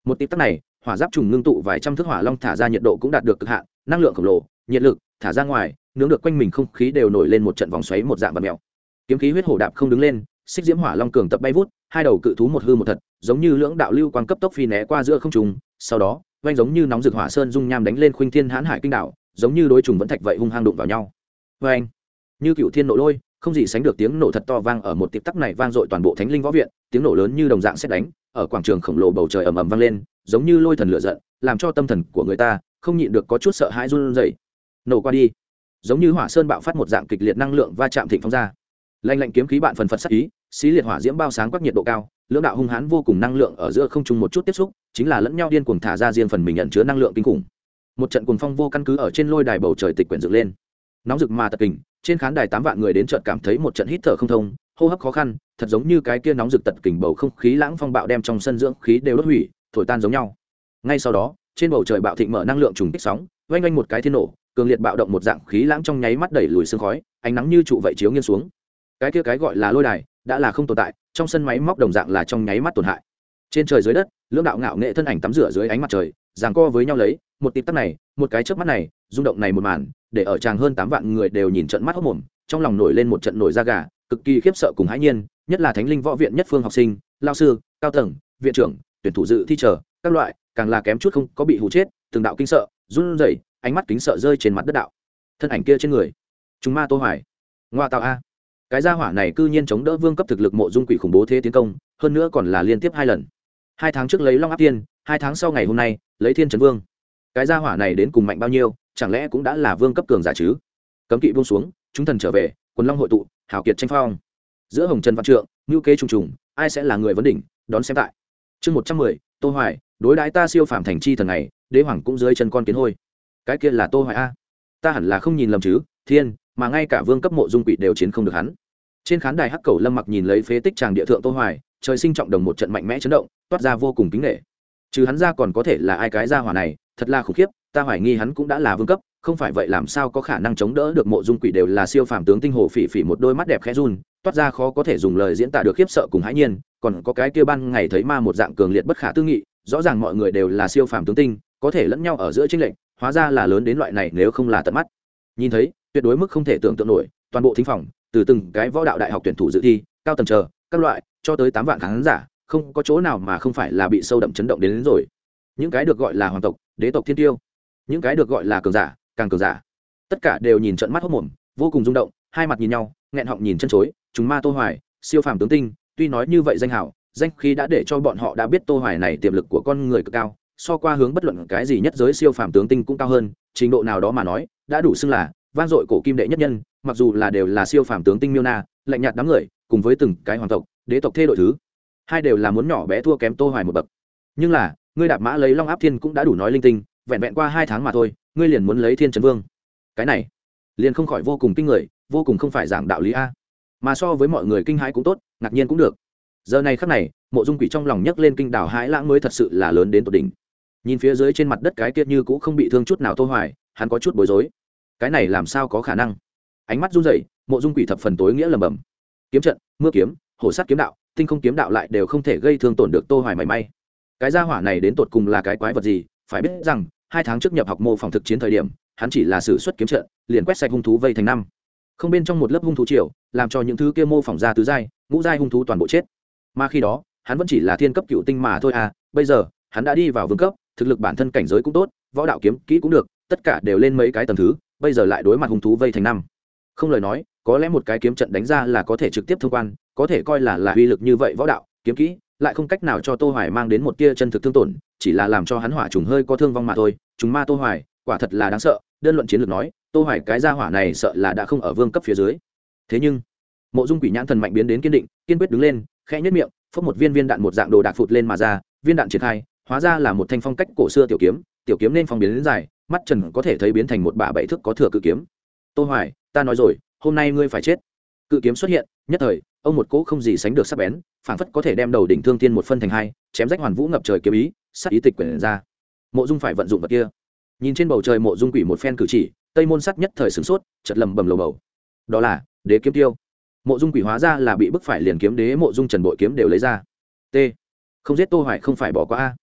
Một tịp tắc này, hỏa giáp trùng ngưng tụ vài trăm thước hỏa long thả ra nhiệt độ cũng đạt được cực hạn, năng lượng khổng lồ, nhiệt lực thả ra ngoài, nướng được quanh mình không khí đều nổi lên một trận vòng xoáy một dạng và mèo. Kiếm khí huyết hổ đạp không đứng lên xích diễm hỏa long cường tập bay vút, hai đầu cự thú một hư một thật, giống như lưỡng đạo lưu quang cấp tốc phi né qua giữa không trùng sau đó vanh giống như nóng rực hỏa sơn dung nham đánh lên khuynh thiên hãn hải kinh đạo giống như đối trùng vẫn thạch vậy hung hăng đụng vào nhau. Vanh như cựu thiên nổ lôi, không gì sánh được tiếng nổ thật to vang ở một tiệp tắc này vang dội toàn bộ thánh linh võ viện, tiếng nổ lớn như đồng dạng xét đánh, ở quảng trường khổng lồ bầu trời ầm ầm vang lên, giống như lôi thần lửa giận, làm cho tâm thần của người ta không nhịn được có chút sợ hãi run rẩy. Nổ qua đi. Giống như hỏa sơn bạo phát một dạng kịch liệt năng lượng va chạm thịnh phóng ra lanh lạnh kiếm khí bạn phần phật sắc ý, xí liệt hỏa diễm bao sáng các nhiệt độ cao, lưỡng đạo hung hãn vô cùng năng lượng ở giữa không trung một chút tiếp xúc, chính là lẫn nhau điên cuồng thả ra riêng phần mình nhận chứa năng lượng kinh khủng. Một trận cuồng phong vô căn cứ ở trên lôi đài bầu trời tịch quyển dựng lên. Nóng rực mà tật kình, trên khán đài tám vạn người đến trận cảm thấy một trận hít thở không thông, hô hấp khó khăn, thật giống như cái kia nóng rực tật kình bầu không khí lãng phong bạo đem trong sân dưỡng khí đều đốt hủy, thổi tan giống nhau. Ngay sau đó, trên bầu trời bạo thịnh mở năng lượng trùng kích sóng oanh oanh một cái thiên nổ, cường liệt bạo động một dạng khí lãng trong nháy mắt đẩy lùi sương khói, ánh nắng như trụ vậy chiếu nghiêng xuống cái kia cái gọi là lôi đài đã là không tồn tại, trong sân máy móc đồng dạng là trong nháy mắt tổn hại. Trên trời dưới đất, lưỡng đạo ngạo nghệ thân ảnh tắm rửa dưới ánh mặt trời, giằng co với nhau lấy, một tịp tắc này, một cái chớp mắt này, rung động này một màn, để ở tràng hơn tám vạn người đều nhìn trận mắt hốc mồm, trong lòng nổi lên một trận nổi da gà, cực kỳ khiếp sợ cùng hãi nhiên, nhất là thánh linh võ viện nhất phương học sinh, lao sư, cao tầng, viện trưởng, tuyển thủ dự thi trở các loại, càng là kém chút không có bị hụ chết, từng đạo kinh sợ, run rẩy, ánh mắt kính sợ rơi trên mặt đất đạo. Thân ảnh kia trên người. Chúng ma tô hoài. Ngoa tạo a cái gia hỏa này cư nhiên chống đỡ vương cấp thực lực mộ dung quỷ khủng bố thế tiến công, hơn nữa còn là liên tiếp hai lần. Hai tháng trước lấy long áp tiên hai tháng sau ngày hôm nay, lấy thiên trấn vương. Cái gia hỏa này đến cùng mạnh bao nhiêu, chẳng lẽ cũng đã là vương cấp cường giả chứ? Cấm kỵ buông xuống, chúng thần trở về, quần long hội tụ, hảo kiệt tranh phong. Giữa hồng trần văn trượng ngữ kế trùng trùng, ai sẽ là người vấn đỉnh, đón xem tại. Chương một trăm mười, tô hoài, đối đãi ta siêu phàm thành chi thần này, đế hoàng cũng dưới chân con kiến hôi. Cái kia là tô hoài a. Ta hẳn là không nhìn lầm chứ, thiên, mà ngay cả vương cấp mộ dung quỷ đều chiến không được hắn trên khán đài hắc cầu lâm mặc nhìn lấy phế tích tràng địa thượng tô hoài trời sinh trọng đồng một trận mạnh mẽ chấn động toát ra vô cùng kính nghệ trừ hắn ra còn có thể là ai cái gia hỏa này thật là khủng khiếp ta hoài nghi hắn cũng đã là vương cấp không phải vậy làm sao có khả năng chống đỡ được mộ dung quỷ đều là siêu phàm tướng tinh hồ phỉ phỉ một đôi mắt đẹp khẽ run toát ra khó có thể dùng lời diễn tả được khiếp sợ cùng hãi nhiên còn có cái kia ban ngày thấy ma một dạng cường liệt bất khả tư nghị rõ ràng mọi người đều là siêu phàm tướng tinh có thể lẫn nhau ở giữa trinh lệnh, hóa ra là lớn đến loại này nếu không là tận mắt. Nhìn thấy tuyệt đối mức không thể tưởng tượng nổi toàn bộ thính phòng từ từng cái võ đạo đại học tuyển thủ dự thi cao tầng chờ các loại cho tới tám vạn khán giả không có chỗ nào mà không phải là bị sâu đậm chấn động đến, đến rồi. Những cái được gọi là hoàng tộc đế tộc thiên tiêu những cái được gọi là cường giả càng cường giả. Tất cả đều nhìn trận mắt hốc mồm vô cùng rung động hai mặt nhìn nhau nghẹn họng nhìn chân chối chúng ma tô hoài siêu phàm tướng tinh tuy nói như vậy danh hảo danh khí đã để cho bọn họ đã biết tô hoài này tiềm lực của con người cực cao so qua hướng bất luận cái gì nhất giới siêu phàm tướng tinh cũng cao hơn trình độ nào đó mà nói đã đủ xưng là vang dội cổ kim đệ nhất nhân mặc dù là đều là siêu phàm tướng tinh miêu na, lạnh nhạt đám người, cùng với từng cái hoàng tộc, đế tộc thê đội thứ, hai đều là muốn nhỏ bé thua kém tô hoài một bậc. Nhưng là, ngươi đạp mã lấy long áp thiên cũng đã đủ nói linh tinh, vẹn vẹn qua hai tháng mà thôi, ngươi liền muốn lấy thiên trấn vương. Cái này, liền không khỏi vô cùng kinh người, vô cùng không phải giảng đạo lý a. Mà so với mọi người kinh hãi cũng tốt, ngạc nhiên cũng được. Giờ này khắc này, mộ dung quỷ trong lòng nhấc lên kinh đảo hãi lãng mới thật sự là lớn đến tột đỉnh. Nhìn phía dưới trên mặt đất cái kia như cũng không bị thương chút nào tô hoài, hắn có chút bối rối. Cái này làm sao có khả năng? Ánh mắt run rẩy, mộ dung quỷ thập phần tối nghĩa lầm bầm. Kiếm trận, mưa kiếm, hổ sát kiếm đạo, tinh không kiếm đạo lại đều không thể gây thương tổn được tô hoài mảy may. Cái gia hỏa này đến tột cùng là cái quái vật gì? Phải biết rằng, hai tháng trước nhập học mô phòng thực chiến thời điểm, hắn chỉ là sử xuất kiếm trận, liền quét sạch hung thú vây thành năm. Không bên trong một lớp hung thú triều, làm cho những thứ kia mô phỏng ra tứ giai, ngũ giai hung thú toàn bộ chết. Mà khi đó, hắn vẫn chỉ là thiên cấp cựu tinh mà thôi à bây giờ, hắn đã đi vào vương cấp, thực lực bản thân cảnh giới cũng tốt, võ đạo kiếm kỹ cũng được, tất cả đều lên mấy cái tầng thứ, bây giờ lại đối mặt hung thú vây thành năm không lời nói, có lẽ một cái kiếm trận đánh ra là có thể trực tiếp thông quan, có thể coi là là uy lực như vậy võ đạo, kiếm kỹ, lại không cách nào cho tô hoài mang đến một tia chân thực thương tổn, chỉ là làm cho hắn hỏa trùng hơi có thương vong mà thôi. Chúng ma tô hoài, quả thật là đáng sợ, đơn luận chiến lược nói, tô hoài cái gia hỏa này sợ là đã không ở vương cấp phía dưới. Thế nhưng, mộ dung quỷ nhãn thần mạnh biến đến kiên định, kiên quyết đứng lên, khẽ nhất miệng phất một viên viên đạn một dạng đồ đạc phụt lên mà ra, viên đạn triển khai, hóa ra là một thanh phong cách cổ xưa tiểu kiếm tiểu kiếm nên phong biến đến dài, mắt trần có thể thấy biến thành một bả bảy thước có thừa cự kiếm tô hoài, ta nói rồi, hôm nay ngươi phải chết. Cự kiếm xuất hiện, nhất thời, ông một cỗ không gì sánh được sắc bén, phảng phất có thể đem đầu đỉnh thương tiên một phân thành hai, chém rách hoàn vũ ngập trời kiếm ý, sát ý tịch quyển ra. Mộ dung phải vận dụng vật kia. Nhìn trên bầu trời mộ dung quỷ một phen cử chỉ, tây môn sắt nhất thời sửng sốt chật lầm bầm lầu bầu. Đó là, đế kiếm tiêu. Mộ dung quỷ hóa ra là bị bức phải liền kiếm đế mộ dung trần bội kiếm đều lấy ra. T. Không giết tô hoài không phải bỏ qua a.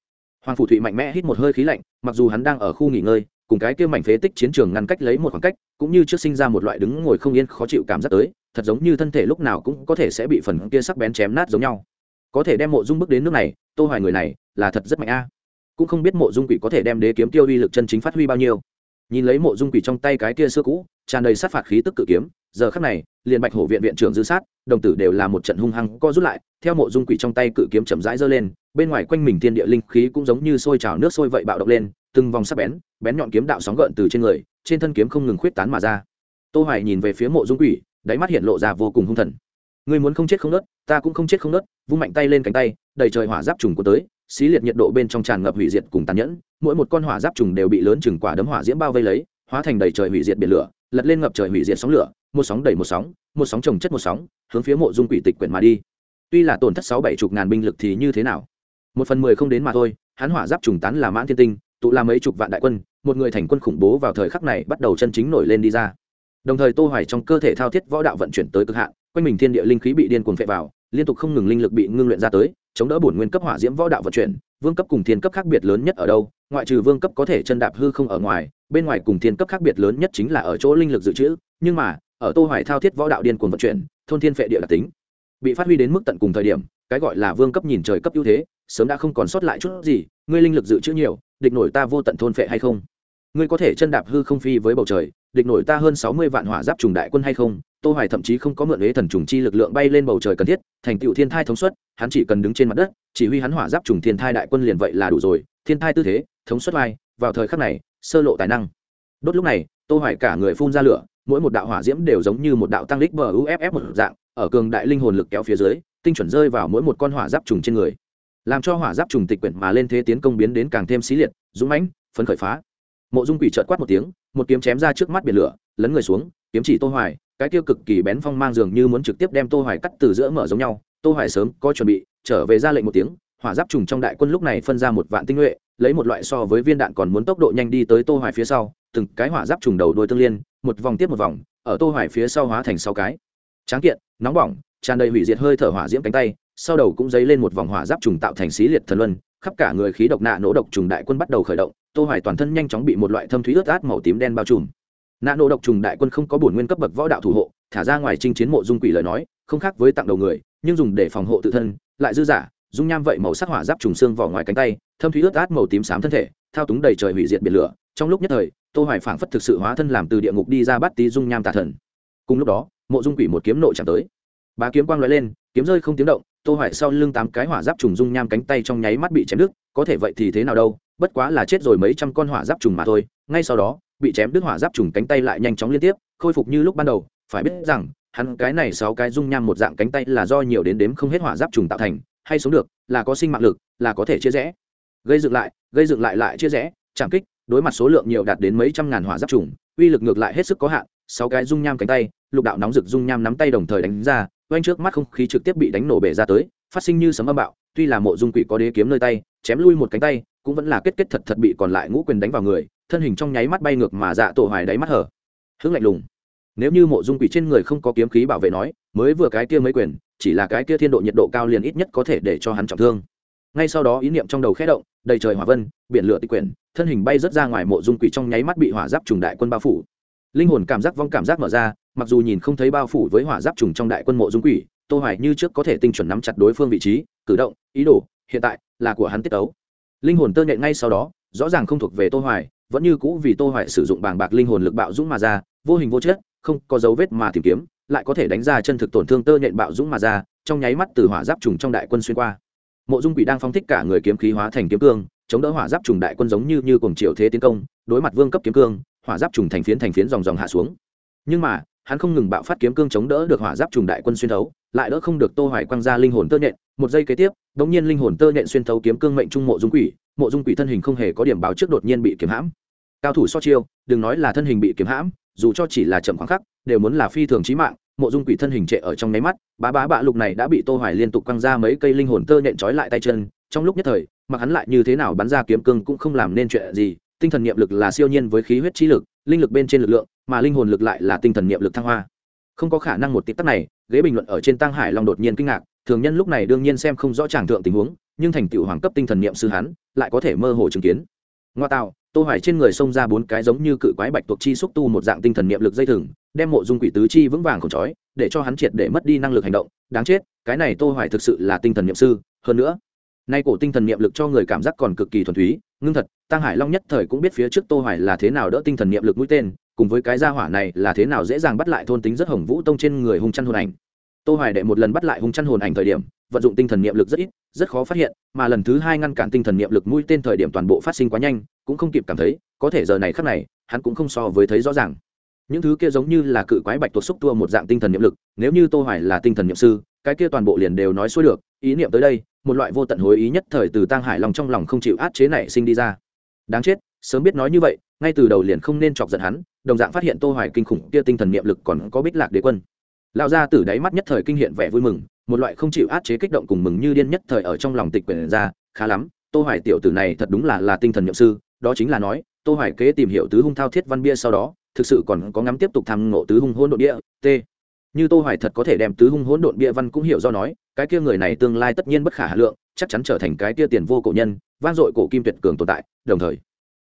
Hoàng phủ thụy mạnh mẽ hít một hơi khí lạnh, mặc dù hắn đang ở khu nghỉ ngơi cùng cái kia mảnh phế tích chiến trường ngăn cách lấy một khoảng cách, cũng như trước sinh ra một loại đứng ngồi không yên khó chịu cảm giác tới, thật giống như thân thể lúc nào cũng có thể sẽ bị phần kia sắc bén chém nát giống nhau. Có thể đem mộ dung bước đến nước này, tô hoài người này là thật rất mạnh a. Cũng không biết mộ dung quỷ có thể đem đế kiếm tiêu uy lực chân chính phát huy bao nhiêu. Nhìn lấy mộ dung quỷ trong tay cái kia xưa cũ, tràn đầy sát phạt khí tức cự kiếm giờ khắc này, liền bạch hổ viện viện trưởng dư sát, đồng tử đều là một trận hung hăng co rút lại, theo mộ dung quỷ trong tay cự kiếm chậm rãi giơ lên, bên ngoài quanh mình thiên địa linh khí cũng giống như sôi trào nước sôi vậy bạo động lên, từng vòng sắc bén bén nhọn kiếm đạo sóng gợn từ trên người, trên thân kiếm không ngừng khuyết tán mà ra. Tô hoài nhìn về phía mộ dung quỷ, đáy mắt hiện lộ ra vô cùng hung thần. Ngươi muốn không chết không nứt ta cũng không chết không nứt vung mạnh tay lên cánh tay, đầy trời hỏa giáp trùng của tới, xí liệt nhiệt độ bên trong tràn ngập hủy diệt cùng tàn nhẫn, mỗi một con hỏa giáp trùng đều bị lớn chừng quả đấm hỏa diễm bao vây lấy, hóa thành đầy trời hủy diệt biển lửa lật lên ngập trời hủy diệt sóng lửa, một sóng đẩy một sóng một sóng trồng chất một sóng, hướng phía mộ dung quỷ tịch quyển mà đi. Tuy là tổn thất sáu bảy chục ngàn binh lực thì như thế nào? Một phần mười không đến mà thôi, hắn hỏa giáp trùng tán là mãn thiên tinh, tụ là mấy chục vạn đại quân, một người thành quân khủng bố vào thời khắc này bắt đầu chân chính nổi lên đi ra. Đồng thời tô hoài trong cơ thể thao thiết võ đạo vận chuyển tới cực hạn, quanh mình thiên địa linh khí bị điên cuồng phệ vào, liên tục không ngừng linh lực bị ngưng luyện ra tới, chống đỡ bổn nguyên cấp hỏa diễm võ đạo vận chuyển, vương cấp cùng thiên cấp khác biệt lớn nhất ở đâu? Ngoại trừ vương cấp có thể chân đạp hư không ở ngoài, bên ngoài cùng thiên cấp khác biệt lớn nhất chính là ở chỗ linh lực dự trữ, nhưng mà, ở tô hoài thao thiết võ đạo điên cuồng vận chuyển, thôn thiên phệ địa đặc tính. Bị phát huy đến mức tận cùng thời điểm, cái gọi là vương cấp nhìn trời cấp ưu thế, sớm đã không còn sót lại chút gì, ngươi linh lực dự trữ nhiều, địch nổi ta vô tận thôn phệ hay không? Ngươi có thể chân đạp hư không phi với bầu trời, địch nổi ta hơn sáu mươi vạn hỏa giáp trùng đại quân hay không? Tô hoài thậm chí không có mượn ế thần trùng chi lực lượng bay lên bầu trời cần thiết, thành tựu thiên thai thống suất, hắn chỉ cần đứng trên mặt đất, chỉ huy hắn hỏa giáp trùng thiên thai đại quân liền vậy là đủ rồi, thiên thai tư thế thống xuất vai, vào thời khắc này, sơ lộ tài năng. Đốt lúc này, tô hoài cả người phun ra lửa, mỗi một đạo hỏa diễm đều giống như một đạo tăng lích bờ uff một dạng, ở cường đại linh hồn lực kéo phía dưới, tinh chuẩn rơi vào mỗi một con hỏa giáp trùng trên người. Làm cho hỏa giáp trùng tịch quyển mà lên thế tiến công biến đến càng thêm xí liệt, dũng mãnh, phấn khởi phá. Mộ dung quỷ chợt quát một tiếng, một kiếm chém ra trước mắt biển lửa, lấn người xuống, kiếm chỉ tô hoài, cái tiêu cực kỳ bén phong mang dường như muốn trực tiếp đem tô hoài cắt từ giữa mở giống nhau. Tô hoài sớm có chuẩn bị, trở về ra lệnh một tiếng hỏa giáp trùng trong đại quân lúc này phân ra một vạn tinh nhuệ, lấy một loại so với viên đạn còn muốn tốc độ nhanh đi tới tô hoài phía sau, từng cái hỏa giáp trùng đầu đuôi tương liên, một vòng tiếp một vòng, ở tô hoài phía sau hóa thành sáu cái. Tráng kiện, nóng bỏng, tràn đầy hủy diệt hơi thở hỏa diễm cánh tay, sau đầu cũng dấy lên một vòng hỏa giáp trùng tạo thành xí liệt thần luân, khắp cả người khí độc nạ nổ độc trùng đại quân bắt đầu khởi động, tô hoài toàn thân nhanh chóng bị một loại thâm thúy ướt át màu tím đen bao trùm. Nạ nổ độc trùng đại quân không có bổn nguyên cấp bậc võ đạo thủ hộ, thả ra ngoài chinh chiến mộ dung quỷ lời nói, không khác với tặng đầu người, nhưng dùng để phòng hộ tự thân, lại dư giả dung nham vậy màu sắc hỏa giáp trùng xương vỏ ngoài cánh tay, thâm thúy ướt át màu tím xám thân thể, thao túng đầy trời hủy diệt biển lửa. Trong lúc nhất thời, tô hoài phảng phất thực sự hóa thân làm từ địa ngục đi ra bắt tí dung nham tà thần. Cùng lúc đó, mộ dung quỷ một kiếm nội chạm tới. Bá kiếm quang lóe lên, kiếm rơi không tiếng động, tô hoài sau lưng tám cái hỏa giáp trùng dung nham cánh tay trong nháy mắt bị chém đứt, có thể vậy thì thế nào đâu, bất quá là chết rồi mấy trăm con hỏa giáp trùng mà thôi. Ngay sau đó, bị chém đứt hỏa giáp trùng cánh tay lại nhanh chóng liên tiếp, khôi phục như lúc ban đầu. Phải biết rằng, hắn cái này sáu cái dung nham một dạng cánh tay là do nhiều đến đếm không hết hỏa giáp trùng tạo thành hay sống được, là có sinh mạng lực, là có thể chia rẽ. Gây dựng lại, gây dựng lại lại chia rẽ chạm kích, đối mặt số lượng nhiều đạt đến mấy trăm ngàn hỏa giáp trùng, uy lực ngược lại hết sức có hạn, sáu cái dung nham cánh tay, lục đạo nóng rực dung nham nắm tay đồng thời đánh ra, oanh trước mắt không khí trực tiếp bị đánh nổ bể ra tới, phát sinh như sấm âm bạo, tuy là mộ dung quỷ có đế kiếm nơi tay, chém lui một cánh tay, cũng vẫn là kết kết thật thật bị còn lại ngũ quyền đánh vào người, thân hình trong nháy mắt bay ngược mà dạ tổ hoài đáy mắt hở. Hướng lạnh lùng nếu như mộ dung quỷ trên người không có kiếm khí bảo vệ nói, mới vừa cái kia mấy quyền, chỉ là cái kia thiên độ nhiệt độ cao liền ít nhất có thể để cho hắn trọng thương. Ngay sau đó ý niệm trong đầu khẽ động, đầy trời hỏa vân, biển lửa tịch quyển, thân hình bay rớt ra ngoài mộ dung quỷ trong nháy mắt bị hỏa giáp trùng đại quân bao phủ. Linh hồn cảm giác vong cảm giác mở ra, mặc dù nhìn không thấy bao phủ với hỏa giáp trùng trong đại quân mộ dung quỷ, tô hoài như trước có thể tinh chuẩn nắm chặt đối phương vị trí, cử động, ý đồ, hiện tại là của hắn tiết tấu. Linh hồn tơ nhện ngay sau đó, rõ ràng không thuộc về tô hoài, vẫn như cũ vì tô hoài sử dụng bảng bạc linh hồn lực bạo dũng mà ra, vô hình vô chất không có dấu vết mà tìm kiếm, lại có thể đánh ra chân thực tổn thương tơ nhện bạo dũng mà ra, trong nháy mắt từ hỏa giáp trùng trong đại quân xuyên qua. Mộ dung quỷ đang phóng thích cả người kiếm khí hóa thành kiếm cương, chống đỡ hỏa giáp trùng đại quân giống như như cùng triệu thế tiến công, đối mặt vương cấp kiếm cương, hỏa giáp trùng thành phiến thành phiến dòng dòng hạ xuống. Nhưng mà, hắn không ngừng bạo phát kiếm cương chống đỡ được hỏa giáp trùng đại quân xuyên thấu, lại đỡ không được tô hoài quăng ra linh hồn tơ nhện. Một giây kế tiếp, đống nhiên linh hồn tơ nhện xuyên thấu kiếm cương mệnh trung mộ dung quỷ. Mộ dung quỷ thân hình không hề có điểm báo trước đột nhiên bị kiếm hãm. Cao thủ so chiêu, đừng nói là thân hình bị kiếm hãm dù cho chỉ là chậm khoảng khắc, đều muốn là phi thường trí mạng, mộ dung quỷ thân hình trệ ở trong nháy mắt, bá bá bạ lục này đã bị tô hoài liên tục quăng ra mấy cây linh hồn tơ nện trói lại tay chân, trong lúc nhất thời, mặc hắn lại như thế nào bắn ra kiếm cương cũng không làm nên chuyện gì, tinh thần niệm lực là siêu nhiên với khí huyết trí lực, linh lực bên trên lực lượng, mà linh hồn lực lại là tinh thần niệm lực thăng hoa. Không có khả năng một tí tắc này, ghế bình luận ở trên tăng hải long đột nhiên kinh ngạc, thường nhân lúc này đương nhiên xem không rõ tràng thượng tình huống, nhưng thành tựu hoàng cấp tinh thần niệm sư hắn, lại có thể mơ hồ chứng kiến. Ngoa tạo tô hoài trên người xông ra bốn cái giống như cự quái bạch tuộc chi xúc tu một dạng tinh thần niệm lực dây thừng đem mộ dung quỷ tứ chi vững vàng khổng chói, để cho hắn triệt để mất đi năng lực hành động. Đáng chết cái này tô hoài thực sự là tinh thần niệm sư hơn nữa nay cổ tinh thần niệm lực cho người cảm giác còn cực kỳ thuần túy ngưng thật tăng hải long nhất thời cũng biết phía trước tô hoài là thế nào đỡ tinh thần niệm lực mũi tên cùng với cái gia hỏa này là thế nào dễ dàng bắt lại thôn tính rất hồng vũ tông trên người hung chăn hồn ảnh. Tô hoài đệ một lần bắt lại hung chăn hồn ảnh thời điểm vận dụng tinh thần niệm lực rất ít rất khó phát hiện mà lần thứ hai ngăn cản tinh thần niệm lực mũi tên thời điểm toàn bộ phát sinh quá nhanh cũng không kịp cảm thấy, có thể giờ này khắc này, hắn cũng không so với thấy rõ ràng. Những thứ kia giống như là cự quái bạch tuộc xúc tua một dạng tinh thần niệm lực, nếu như tô hoài là tinh thần niệm sư, cái kia toàn bộ liền đều nói xuôi được, ý niệm tới đây, một loại vô tận hối ý nhất thời từ tang hải lòng trong lòng không chịu át chế này sinh đi ra. Đáng chết, sớm biết nói như vậy, ngay từ đầu liền không nên chọc giận hắn, đồng dạng phát hiện tô hoài kinh khủng kia tinh thần niệm lực còn có bích lạc đế quân. Lão gia tử đáy mắt nhất thời kinh hiện vẻ vui mừng, một loại không chịu át chế kích động cùng mừng như điên nhất thời ở trong lòng tịch quyển ra, khá lắm, tô hoài tiểu tử này thật đúng là là tinh thần niệm sư đó chính là nói, tô hoài kế tìm hiểu tứ hung thao thiết văn bia sau đó, thực sự còn có ngắm tiếp tục tham ngộ tứ hung hỗn độn địa t. Như tô hoài thật có thể đem tứ hung hỗn độn bia văn cũng hiểu do nói, cái kia người này tương lai tất nhiên bất khả hà lượng, chắc chắn trở thành cái kia tiền vô cổ nhân, vang dội cổ kim tuyệt cường tồn tại, đồng thời,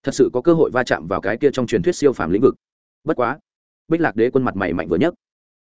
thật sự có cơ hội va chạm vào cái kia trong truyền thuyết siêu phàm lĩnh vực. Bất quá, bích lạc đế quân mặt mày mạnh vừa nhất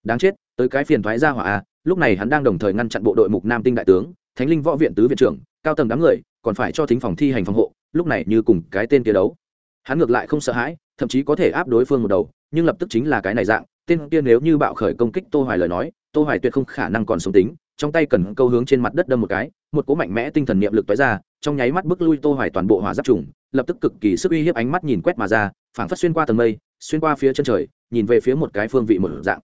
đáng chết, tới cái phiền thoái ra hỏa a lúc này hắn đang đồng thời ngăn chặn bộ đội mục nam tinh đại tướng, thánh linh võ viện tứ viện trưởng, cao tầng đám người, còn phải cho thính phòng thi hành phòng hộ lúc này như cùng cái tên kia đấu. Hắn ngược lại không sợ hãi, thậm chí có thể áp đối phương một đầu, nhưng lập tức chính là cái này dạng, tên kia nếu như bạo khởi công kích tô hoài lời nói, tô hoài tuyệt không khả năng còn sống tính, trong tay cần câu hướng trên mặt đất đâm một cái, một cỗ mạnh mẽ tinh thần niệm lực tóe ra, trong nháy mắt bức lui tô hoài toàn bộ hỏa giáp trùng, lập tức cực kỳ sức uy hiếp ánh mắt nhìn quét mà ra, phảng phất xuyên qua tầng mây, xuyên qua phía chân trời, nhìn về phía một cái phương vị một dạng.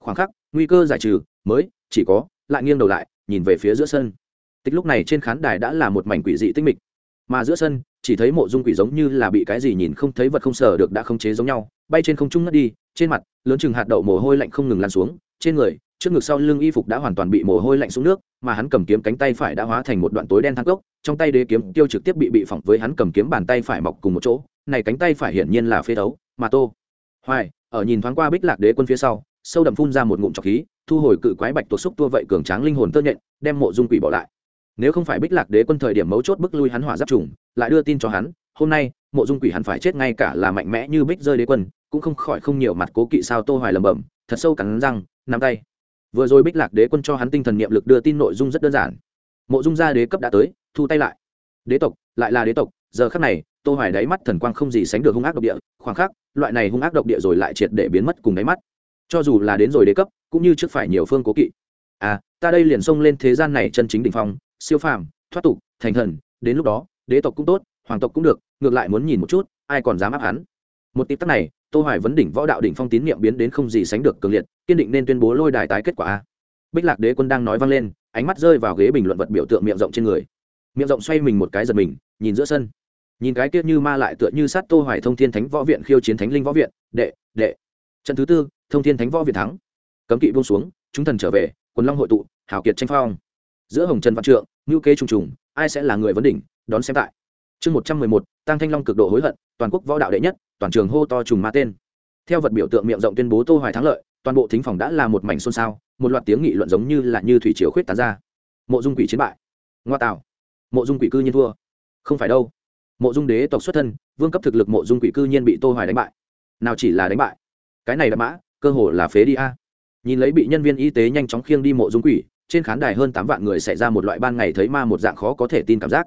Khoảng khắc, nguy cơ giải trừ, mới, chỉ có, lại nghiêng đầu lại, nhìn về phía giữa sân. Tích lúc này trên khán đài đã là một mảnh quỷ dị tinh mịch mà giữa sân, chỉ thấy mộ dung quỷ giống như là bị cái gì nhìn không thấy vật không sờ được đã không chế giống nhau, bay trên không trung ngất đi, trên mặt, lớn chừng hạt đậu mồ hôi lạnh không ngừng lan xuống, trên người, trước ngực sau lưng y phục đã hoàn toàn bị mồ hôi lạnh xuống nước, mà hắn cầm kiếm cánh tay phải đã hóa thành một đoạn tối đen thang cốc, trong tay đế kiếm tiêu trực tiếp bị bị phỏng với hắn cầm kiếm bàn tay phải mọc cùng một chỗ, này cánh tay phải hiển nhiên là phế đấu, mà tô hoài, ở nhìn thoáng qua bích lạc đế quân phía sau, sâu đậm phun ra một ngụm trọc khí, thu hồi cự quái bạch tuột xúc tua vậy cường tráng linh hồn tơ nhện, đem mộ dung quỷ bỏ lại nếu không phải bích lạc đế quân thời điểm mấu chốt bức lui hắn hỏa giáp trùng, lại đưa tin cho hắn, hôm nay, mộ dung quỷ hắn phải chết ngay cả là mạnh mẽ như bích rơi đế quân, cũng không khỏi không nhiều mặt cố kỵ sao tô hoài lẩm bẩm, thật sâu cắn răng, nắm tay. Vừa rồi bích lạc đế quân cho hắn tinh thần niệm lực đưa tin nội dung rất đơn giản. Mộ dung gia đế cấp đã tới, thu tay lại. Đế tộc, lại là đế tộc, giờ khắc này, tô hoài đáy mắt thần quang không gì sánh được hung ác độc địa, khoảng khắc, loại này hung ác độc địa rồi lại triệt để biến mất cùng đáy mắt. Cho dù là đến rồi đế cấp, cũng như trước phải nhiều phương cố kỵ. À ta đây liền xông lên thế gian này chân chính đỉnh phong siêu phàm, thoát tục, thành thần, đến lúc đó, đế tộc cũng tốt, hoàng tộc cũng được, ngược lại muốn nhìn một chút, ai còn dám áp hắn. Một tịp tắc này, tô hoài vấn đỉnh võ đạo đỉnh phong tín niệm biến đến không gì sánh được cường liệt, kiên định nên tuyên bố lôi đài tái kết quả bích lạc đế quân đang nói vang lên, ánh mắt rơi vào ghế bình luận vật biểu tượng miệng rộng trên người. Miệng rộng xoay mình một cái giật mình, nhìn giữa sân. Nhìn cái kia như ma lại tựa như sát tô hoài thông thiên thánh võ viện khiêu chiến thánh linh võ viện, đệ đệ. Trận thứ tư, thông thiên thánh võ viện thắng. Cấm kỵ buông xuống, chúng thần trở về, quần long hội tụ hảo kiệt tranh phong giữa hồng trần văn trượng ngữ kế trùng trùng, ai sẽ là người vấn đỉnh, đón xem tại. Chương một trăm mười một tăng thanh long cực độ hối hận, toàn quốc võ đạo đệ nhất, toàn trường hô to trùng ma tên. Theo vật biểu tượng miệng rộng tuyên bố tô hoài thắng lợi, toàn bộ thính phòng đã là một mảnh xôn xao, một loạt tiếng nghị luận giống như là như thủy triều khuyết tán ra. Mộ dung quỷ chiến bại. Ngoa tạo. Mộ dung quỷ cư nhiên thua. Không phải đâu. Mộ dung đế tộc xuất thân, vương cấp thực lực mộ dung quỷ cư nhiên bị tô hoài đánh bại. Nào chỉ là đánh bại. Cái này đã mã, cơ hồ là phế đi a. Nhìn lấy bị nhân viên y tế nhanh chóng khiêng đi mộ dung quỷ trên khán đài hơn tám vạn người xảy ra một loại ban ngày thấy ma một dạng khó có thể tin cảm giác.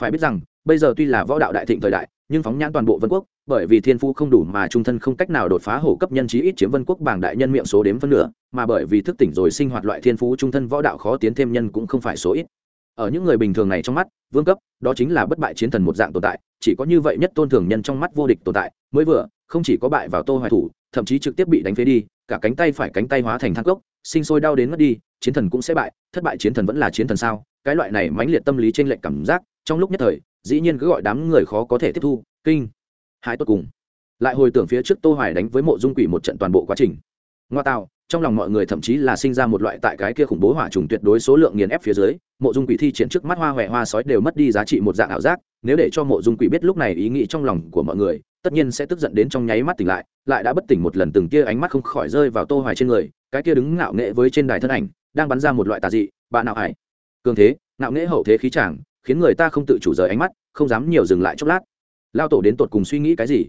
Phải biết rằng, bây giờ tuy là võ đạo đại thịnh thời đại, nhưng phóng nhãn toàn bộ vân quốc, bởi vì thiên phú không đủ mà trung thân không cách nào đột phá hổ cấp nhân trí ít chiếm vân quốc bảng đại nhân miệng số đếm phân nửa, mà bởi vì thức tỉnh rồi sinh hoạt loại thiên phú trung thân võ đạo khó tiến thêm nhân cũng không phải số ít. Ở những người bình thường này trong mắt, vương cấp, đó chính là bất bại chiến thần một dạng tồn tại, chỉ có như vậy nhất tôn thường nhân trong mắt vô địch tồn tại, mới vừa, không chỉ có bại vào tô hoài thủ, thậm chí trực tiếp bị đánh phế đi, cả cánh tay phải cánh tay hóa thành thang cốc, sinh sôi đau đến mất đi chiến thần cũng sẽ bại, thất bại chiến thần vẫn là chiến thần sao? Cái loại này mãnh liệt tâm lý trên lệnh cảm giác, trong lúc nhất thời, dĩ nhiên cứ gọi đám người khó có thể tiếp thu. Kinh. Hai tốt cùng. Lại hồi tưởng phía trước tô hoài đánh với mộ dung quỷ một trận toàn bộ quá trình. Ngoa tạo trong lòng mọi người thậm chí là sinh ra một loại tại cái kia khủng bố hỏa trùng tuyệt đối số lượng nghiền ép phía dưới, mộ dung quỷ thi triển trước mắt hoa huệ hoa sói đều mất đi giá trị một dạng ảo giác, nếu để cho mộ dung quỷ biết lúc này ý nghĩ trong lòng của mọi người, tất nhiên sẽ tức giận đến trong nháy mắt tỉnh lại lại đã bất tỉnh một lần từng kia ánh mắt không khỏi rơi vào tô hoài trên người, cái kia đứng ngạo nghệ với trên đài thân ảnh đang bắn ra một loại tà dị bạn nào hải. Cường thế, ngạo nghễ hậu thế khí chàng, khiến người ta không tự chủ rời ánh mắt, không dám nhiều dừng lại chốc lát. Lao tổ đến tột cùng suy nghĩ cái gì?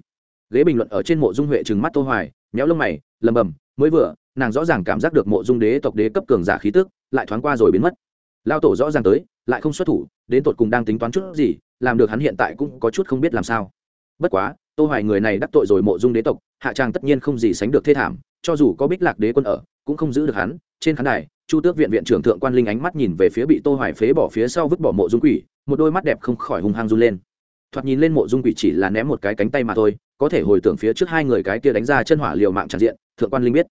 Ghế bình luận ở trên mộ dung huệ trừng mắt tô hoài nhéo lông mày lầm bầm mới vừa, nàng rõ ràng cảm giác được mộ dung đế tộc đế cấp cường giả khí tức, lại thoáng qua rồi biến mất. Lao tổ rõ ràng tới, lại không xuất thủ, đến tột cùng đang tính toán chút gì, làm được hắn hiện tại cũng có chút không biết làm sao. Bất quá, tô hoài người này đắc tội rồi mộ dung đế tộc, hạ trang tất nhiên không gì sánh được thê thảm, cho dù có bích lạc đế quân ở, cũng không giữ được hắn, trên khán đài chu tước viện viện trưởng thượng quan linh ánh mắt nhìn về phía bị tô hoài phế bỏ phía sau vứt bỏ mộ dung quỷ, một đôi mắt đẹp không khỏi hung hăng run lên. Thoạt nhìn lên mộ dung quỷ chỉ là ném một cái cánh tay mà thôi, có thể hồi tưởng phía trước hai người cái kia đánh ra chân hỏa liều mạng tràn diện, thượng quan linh biết.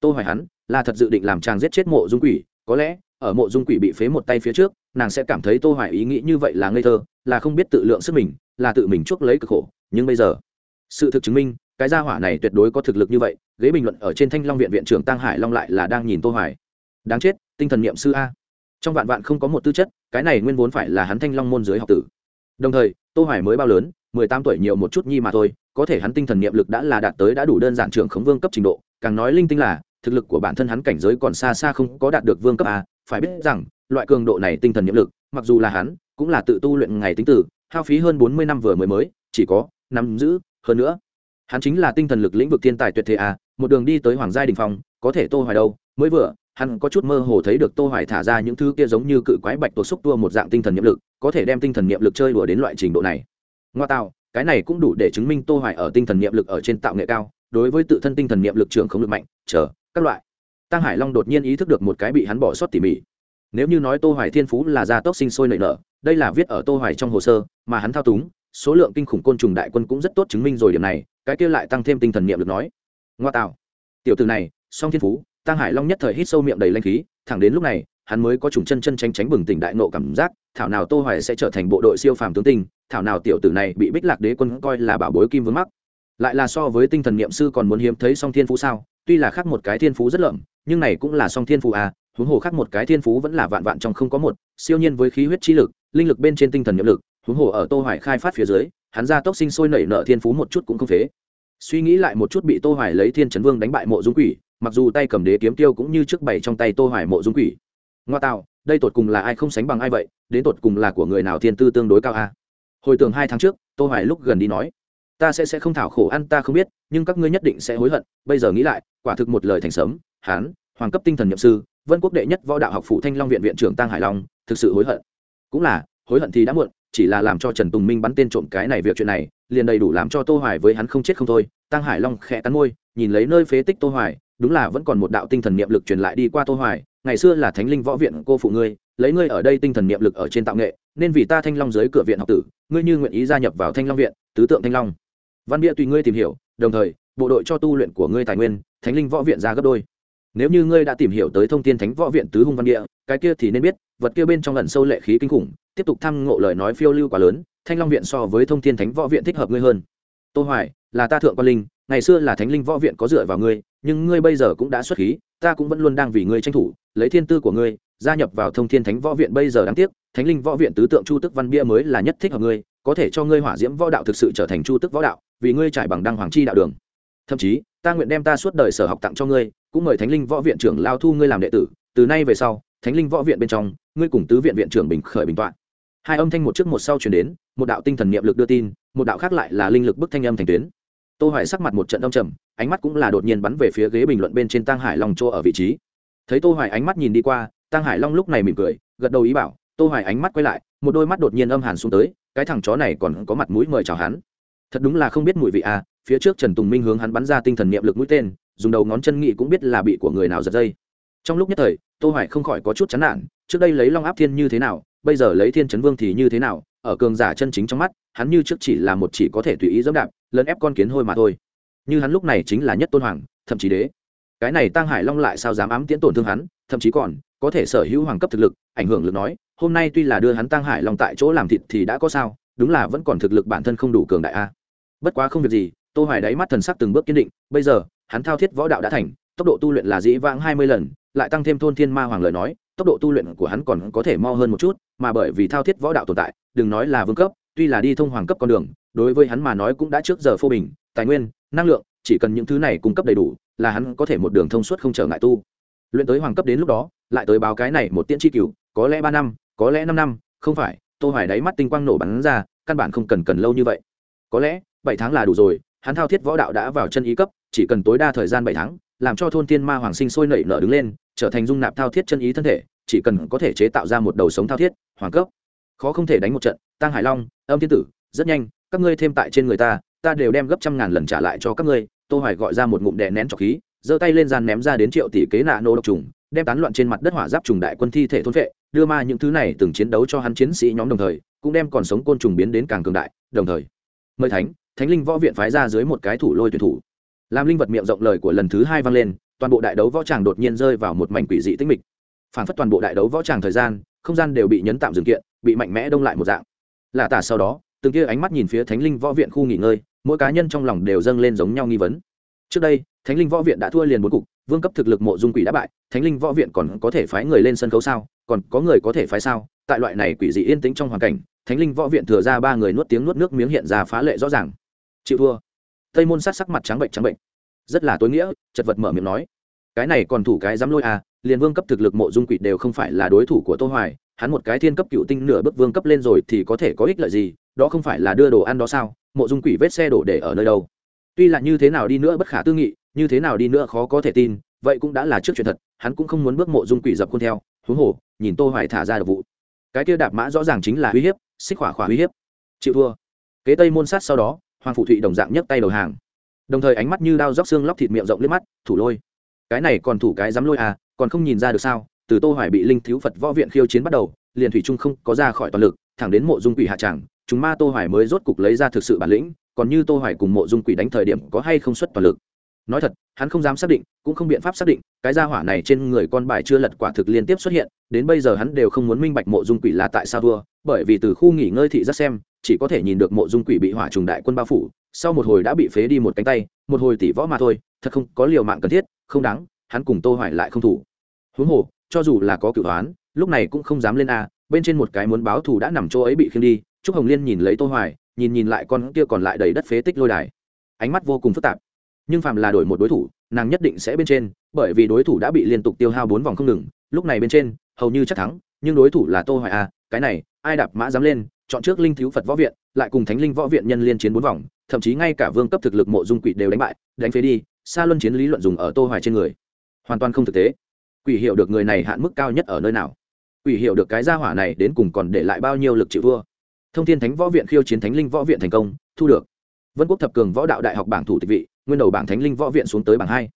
Tô hoài hắn, là thật dự định làm chàng giết chết mộ dung quỷ, có lẽ, ở mộ dung quỷ bị phế một tay phía trước, nàng sẽ cảm thấy tô hoài ý nghĩ như vậy là ngây thơ, là không biết tự lượng sức mình, là tự mình chuốc lấy cực khổ, nhưng bây giờ, sự thực chứng minh, cái gia hỏa này tuyệt đối có thực lực như vậy, ghế bình luận ở trên thanh long viện viện trưởng tăng hải long lại là đang nhìn tô hoài đáng chết, tinh thần niệm sư a. Trong vạn vạn không có một tư chất, cái này nguyên vốn phải là hắn thanh long môn dưới học tử. Đồng thời, tô hoài mới bao lớn 18 tuổi nhiều một chút nhi mà thôi, có thể hắn tinh thần niệm lực đã là đạt tới đã đủ đơn giản trưởng khống vương cấp trình độ, càng nói linh tinh là, thực lực của bản thân hắn cảnh giới còn xa xa không có đạt được vương cấp a, phải biết rằng, loại cường độ này tinh thần niệm lực, mặc dù là hắn, cũng là tự tu luyện ngày tính tử, hao phí hơn 40 năm vừa mới mới, chỉ có nắm giữ, hơn nữa, hắn chính là tinh thần lực lĩnh vực thiên tài tuyệt thế a, một đường đi tới hoàng gia đình phong, có thể tô hoài đâu, mới vừa hắn có chút mơ hồ thấy được tô hoài thả ra những thứ kia giống như cự quái bạch tuộc xúc tua một dạng tinh thần nhiệm lực, có thể đem tinh thần nhiệm lực chơi đùa đến loại trình độ này. Ngoa tạo, cái này cũng đủ để chứng minh tô hoài ở tinh thần nhiệm lực ở trên tạo nghệ cao, đối với tự thân tinh thần niệm lực trưởng không lực mạnh, chờ, các loại. Tăng hải long đột nhiên ý thức được một cái bị hắn bỏ sót tỉ mỉ. Nếu như nói tô hoài thiên phú là gia tốc sinh sôi nảy nở, đây là viết ở tô hoài trong hồ sơ, mà hắn thao túng, số lượng kinh khủng côn trùng đại quân cũng rất tốt chứng minh rồi điểm này, cái kia lại tăng thêm tinh thần niệm được nói. Ngoa tạo, tiểu tử này, song thiên phú tăng hải long nhất thời hít sâu miệng đầy lanh khí, thẳng đến lúc này, hắn mới có trùng chân chân tránh tránh bừng tỉnh đại nộ cảm giác, thảo nào tô hoài sẽ trở thành bộ đội siêu phàm tướng tinh, thảo nào tiểu tử này bị bích lạc đế quân coi là bảo bối kim vương mắc. Lại là so với tinh thần niệm sư còn muốn hiếm thấy song thiên phú sao, tuy là khác một cái thiên phú rất lợm, nhưng này cũng là song thiên phú à huống hồ khác một cái thiên phú vẫn là vạn vạn trong không có một, siêu nhiên với khí huyết chi lực, linh lực bên trên tinh thần niệm lực, huống hồ ở tô hoài khai phát phía dưới, hắn ra tốc sinh sôi nảy nở thiên phú một chút cũng không phế. Suy nghĩ lại một chút bị tô hoài lấy thiên chấn vương đánh bại mộ dung quỷ mặc dù tay cầm đế kiếm tiêu cũng như trước bảy trong tay tô hoài mộ dung quỷ. Ngoa tạo, đây tột cùng là ai không sánh bằng ai vậy, đến tột cùng là của người nào thiên tư tương đối cao a? Hồi tưởng hai tháng trước, tô hoài lúc gần đi nói, ta sẽ sẽ không thảo khổ ăn, ta không biết, nhưng các ngươi nhất định sẽ hối hận, bây giờ nghĩ lại, quả thực một lời thành sớm hán, hoàng cấp tinh thần nhậm sư, vân quốc đệ nhất võ đạo học phủ thanh long viện viện trưởng tăng hải long, thực sự hối hận. Cũng là, hối hận thì đã muộn, chỉ là làm cho trần tùng minh bắn tên trộm cái này việc chuyện này, liền đầy đủ làm cho tô hoài với hắn không chết không thôi. Tăng hải long khẽ cắn môi, nhìn lấy nơi phế tích tô hoài đúng là vẫn còn một đạo tinh thần niệm lực truyền lại đi qua tô hoài, ngày xưa là thánh linh võ viện cô phụ ngươi, lấy ngươi ở đây tinh thần niệm lực ở trên tạo nghệ, nên vì ta thanh long dưới cửa viện học tử, ngươi như nguyện ý gia nhập vào thanh long viện, tứ tượng thanh long. Văn bia tùy ngươi tìm hiểu, đồng thời, bộ đội cho tu luyện của ngươi tài nguyên, thánh linh võ viện ra gấp đôi. Nếu như ngươi đã tìm hiểu tới thông tin thánh võ viện tứ hung văn địa, cái kia thì nên biết, vật kia bên trong lần sâu lệ khí kinh khủng, tiếp tục thăm ngộ lời nói phiêu lưu quá lớn, thanh long viện so với thông tin thánh võ viện thích hợp ngươi hơn. Tô hoài, là ta thượng quan linh, ngày xưa là thánh linh võ viện có dựa vào ngươi nhưng ngươi bây giờ cũng đã xuất khí, ta cũng vẫn luôn đang vì ngươi tranh thủ, lấy thiên tư của ngươi, gia nhập vào thông thiên thánh võ viện bây giờ đáng tiếc, thánh linh võ viện tứ tượng chu tức văn bia mới là nhất thích hợp ngươi, có thể cho ngươi hỏa diễm võ đạo thực sự trở thành chu tức võ đạo, vì ngươi trải bằng đăng hoàng chi đạo đường. Thậm chí, ta nguyện đem ta suốt đời sở học tặng cho ngươi, cũng mời thánh linh võ viện trưởng lao thu ngươi làm đệ tử, từ nay về sau, thánh linh võ viện bên trong, ngươi cùng tứ viện viện trưởng bình khởi bình tọa hai âm thanh một trước một sau chuyển đến, một đạo tinh thần niệm lực đưa tin, một đạo khác lại là linh lực bức thanh âm thành tuyến tô hoài sắc mặt một trận âm trầm, ánh mắt cũng là đột nhiên bắn về phía ghế bình luận bên trên tăng hải long chỗ ở vị trí. Thấy tô hoài ánh mắt nhìn đi qua tăng hải long lúc này mỉm cười, gật đầu ý bảo, tô hoài ánh mắt quay lại, một đôi mắt đột nhiên âm hàn xuống tới, cái thằng chó này còn có mặt mũi mời chào hắn. Thật đúng là không biết mùi vị à phía trước trần tùng minh hướng hắn bắn ra tinh thần niệm lực mũi tên, dùng đầu ngón chân nghị cũng biết là bị của người nào giật dây. Trong lúc nhất thời, tô hoài không khỏi có chút chán nản, trước đây lấy long áp thiên như thế nào, bây giờ lấy thiên chấn vương thì như thế nào ở cường giả chân chính trong mắt, hắn như trước chỉ là một chỉ có thể tùy ý dẫm đạp, lấn ép con kiến hôi mà thôi. Như hắn lúc này chính là nhất tôn hoàng, thậm chí đế. Cái này tăng hải long lại sao dám ám tiễn tổn thương hắn, thậm chí còn có thể sở hữu hoàng cấp thực lực, ảnh hưởng lực nói, hôm nay tuy là đưa hắn tăng hải long tại chỗ làm thịt thì đã có sao, đúng là vẫn còn thực lực bản thân không đủ cường đại a. Bất quá không việc gì, tô hoài đáy mắt thần sắc từng bước kiên định, bây giờ, hắn thao thiết võ đạo đã thành, tốc độ tu luyện là dĩ vãng 20 lần, lại tăng thêm thôn thiên ma hoàng lời nói tốc độ tu luyện của hắn còn có thể mau hơn một chút, mà bởi vì thao thiết võ đạo tồn tại, đừng nói là vương cấp, tuy là đi thông hoàng cấp con đường, đối với hắn mà nói cũng đã trước giờ phô bình, tài nguyên, năng lượng, chỉ cần những thứ này cung cấp đầy đủ, là hắn có thể một đường thông suốt không trở ngại tu. Luyện tới hoàng cấp đến lúc đó, lại tới báo cái này một tiễn chi cửu, có lẽ ba năm, có lẽ năm năm, không phải, tô hoài đáy mắt tinh quang nổ bắn ra, căn bản không cần cần lâu như vậy. Có lẽ, bảy tháng là đủ rồi, hắn thao thiết võ đạo đã vào chân ý cấp, chỉ cần tối đa thời gian bảy tháng làm cho thôn tiên ma hoàng sinh sôi nảy nở đứng lên, trở thành dung nạp thao thiết chân ý thân thể, chỉ cần có thể chế tạo ra một đầu sống thao thiết, hoàng cấp. Khó không thể đánh một trận tăng hải long, âm thiên tử, rất nhanh, các ngươi thêm tại trên người ta ta đều đem gấp trăm ngàn lần trả lại cho các ngươi. Tô hoài gọi ra một ngụm đè nén trọc khí, giơ tay lên gian ném ra đến triệu tỷ kế nạ nô độc trùng, đem tán loạn trên mặt đất hỏa giáp trùng đại quân thi thể thôn vệ, đưa ma những thứ này từng chiến đấu cho hắn chiến sĩ nhóm đồng thời, cũng đem còn sống côn trùng biến đến càng cường đại, đồng thời. Mời thánh thánh linh võ viện phái ra dưới một cái thủ lôi tuyển thủ làm linh vật miệng rộng lời của lần thứ hai vang lên, toàn bộ đại đấu võ tràng đột nhiên rơi vào một mảnh quỷ dị tĩnh mịch. Phản phất toàn bộ đại đấu võ tràng thời gian, không gian đều bị nhấn tạm dừng kiện, bị mạnh mẽ đông lại một dạng. Lạ tả sau đó, từng kia ánh mắt nhìn phía thánh linh võ viện khu nghỉ ngơi, mỗi cá nhân trong lòng đều dâng lên giống nhau nghi vấn. Trước đây, thánh linh võ viện đã thua liền bốn cục, vương cấp thực lực mộ dung quỷ đã bại, thánh linh võ viện còn có thể phái người lên sân khấu sao, còn có người có thể phái sao? Tại loại này quỷ dị yên tĩnh trong hoàn cảnh, thánh linh võ viện thừa ra ba người nuốt tiếng nuốt nước miếng hiện ra phá lệ rõ ràng. Chịu thua tây môn sát sắc mặt trắng bệnh trắng bệnh. Rất là tối nghĩa, chật vật mở miệng nói. Cái này còn thủ cái dám lôi à liền vương cấp thực lực mộ dung quỷ đều không phải là đối thủ của tô hoài, hắn một cái thiên cấp cựu tinh nửa bước vương cấp lên rồi thì có thể có ích lợi gì, đó không phải là đưa đồ ăn đó sao, mộ dung quỷ vết xe đổ để ở nơi đâu. Tuy là như thế nào đi nữa bất khả tư nghị, như thế nào đi nữa khó có thể tin, vậy cũng đã là trước chuyện thật, hắn cũng không muốn bước mộ dung quỷ dập khuôn theo, huống hồ, nhìn tô hoài thả ra được vụ. Cái kia đạp mã rõ ràng chính là uy hiếp, xích khỏa khỏa uy hiếp. Chịu thua. Kế tây môn sát sau đó hoàng phụ thụy đồng dạng nhấc tay đầu hàng. Đồng thời ánh mắt như đao róc xương lóc thịt miệng rộng liếc mắt, thủ lôi, cái này còn thủ cái dám lôi à còn không nhìn ra được sao? Từ tô hoài bị linh thiếu phật võ viện khiêu chiến bắt đầu, liền thủy trung không có ra khỏi toàn lực, thẳng đến mộ dung quỷ hạ tràng chúng ma tô hoài mới rốt cục lấy ra thực sự bản lĩnh, còn như tô hoài cùng mộ dung quỷ đánh thời điểm có hay không xuất toàn lực nói thật, hắn không dám xác định, cũng không biện pháp xác định, cái gia hỏa này trên người con bài chưa lật quả thực liên tiếp xuất hiện, đến bây giờ hắn đều không muốn minh bạch mộ dung quỷ là tại sao thua, bởi vì từ khu nghỉ ngơi thị rất xem, chỉ có thể nhìn được mộ dung quỷ bị hỏa trùng đại quân bao phủ, sau một hồi đã bị phế đi một cánh tay, một hồi tỷ võ mà thôi, thật không có liều mạng cần thiết, không đáng, hắn cùng tô hoài lại không thủ. Huống hồ, cho dù là có cửu đoán lúc này cũng không dám lên a, bên trên một cái muốn báo thù đã nằm chỗ ấy bị khiêng đi, trúc hồng liên nhìn lấy tô hoài, nhìn nhìn lại con kia còn lại đầy đất phế tích lôi đài. Ánh mắt vô cùng phức tạp nhưng phạm là đổi một đối thủ, nàng nhất định sẽ bên trên, bởi vì đối thủ đã bị liên tục tiêu hao bốn vòng không ngừng, lúc này bên trên, hầu như chắc thắng, nhưng đối thủ là tô hoài a, cái này, ai đạp mã dám lên, chọn trước linh thiếu phật võ viện, lại cùng thánh linh võ viện nhân liên chiến bốn vòng, thậm chí ngay cả vương cấp thực lực mộ dung quỷ đều đánh bại, đánh phế đi xa luân chiến lý luận dùng ở tô hoài trên người. Hoàn toàn không thực tế. Quỷ hiểu được người này hạn mức cao nhất ở nơi nào? Quỷ hiểu được cái gia hỏa này đến cùng còn để lại bao nhiêu lực chịu vua? thông thiên thánh võ viện khiêu chiến thánh linh võ viện thành công, thu được. Vân quốc thập cường võ đạo đại học bảng thủ tịch vị nguyên đầu bảng thánh linh võ viện xuống tới bảng hai.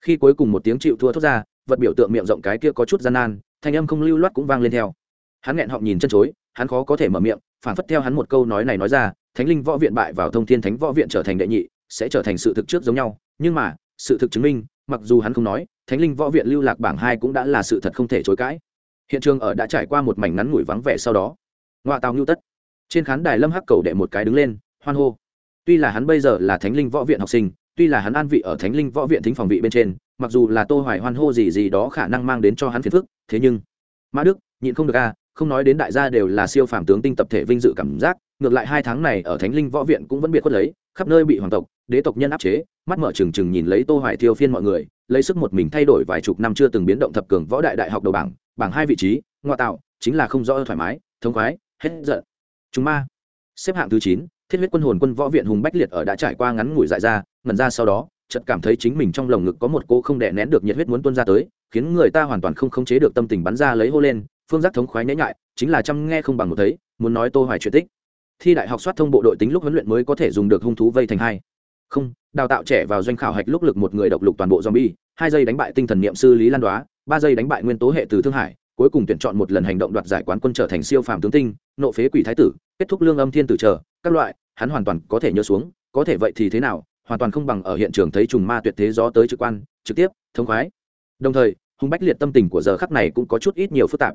Khi cuối cùng một tiếng chịu thua thốt ra, vật biểu tượng miệng rộng cái kia có chút gian nan, thanh âm không lưu loát cũng vang lên theo. Hắn nghẹn họng nhìn chân chối, hắn khó có thể mở miệng phản phất theo hắn một câu nói này nói ra, thánh linh võ viện bại vào thông thiên thánh võ viện trở thành đệ nhị, sẽ trở thành sự thực trước giống nhau. Nhưng mà, sự thực chứng minh, mặc dù hắn không nói, thánh linh võ viện lưu lạc bảng hai cũng đã là sự thật không thể chối cãi. Hiện trường ở đã trải qua một mảnh ngắn ngủi vắng vẻ sau đó, ngoại tàu ngưu tất. Trên khán đài lâm hắc cầu đệ một cái đứng lên, hoan hô. Tuy là hắn bây giờ là thánh linh võ viện học sinh tuy là hắn an vị ở thánh linh võ viện thính phòng vị bên trên mặc dù là tô hoài hoan hô gì gì đó khả năng mang đến cho hắn phiền phức thế nhưng mã đức nhịn không được a không nói đến đại gia đều là siêu phàm tướng tinh tập thể vinh dự cảm giác ngược lại hai tháng này ở thánh linh võ viện cũng vẫn biệt khuất lấy khắp nơi bị hoàng tộc đế tộc nhân áp chế mắt mở trừng trừng nhìn lấy tô hoài thiêu phiên mọi người lấy sức một mình thay đổi vài chục năm chưa từng biến động thập cường võ đại đại học đầu bảng bảng hai vị trí ngoại tạo chính là không rõ thoải mái thống khoái hết giận. Chúng ma xếp hạng thứ 9, thiết huyết quân hồn quân võ viện hùng bách liệt ở đã trải qua ngắn ngủi dại ra, ngẩn ra sau đó, chợt cảm thấy chính mình trong lồng ngực có một cô không đè nén được nhiệt huyết muốn tuôn ra tới, khiến người ta hoàn toàn không khống chế được tâm tình bắn ra lấy hô lên, phương giác thống khoái nhễ nhại, chính là chăm nghe không bằng một thấy, muốn nói tô hoài chuyện tích. Thi đại học soát thông bộ đội tính lúc huấn luyện mới có thể dùng được hung thú vây thành hai. Không, đào tạo trẻ vào doanh khảo hạch lúc lực một người độc lục toàn bộ zombie, hai giây đánh bại tinh thần niệm sư lý lan đoá, ba giây đánh bại nguyên tố hệ từ thương hải, cuối cùng tuyển chọn một lần hành động đoạt giải quán quân trở thành siêu phàm tướng tinh, nộ phế quỷ thái tử, kết thúc lương âm thiên tử chờ các loại, hắn hoàn toàn có thể nhớ xuống, có thể vậy thì thế nào, hoàn toàn không bằng ở hiện trường thấy trùng ma tuyệt thế gió tới trực quan, trực tiếp, thông khoái. Đồng thời, hùng bách liệt tâm tình của giờ khắc này cũng có chút ít nhiều phức tạp.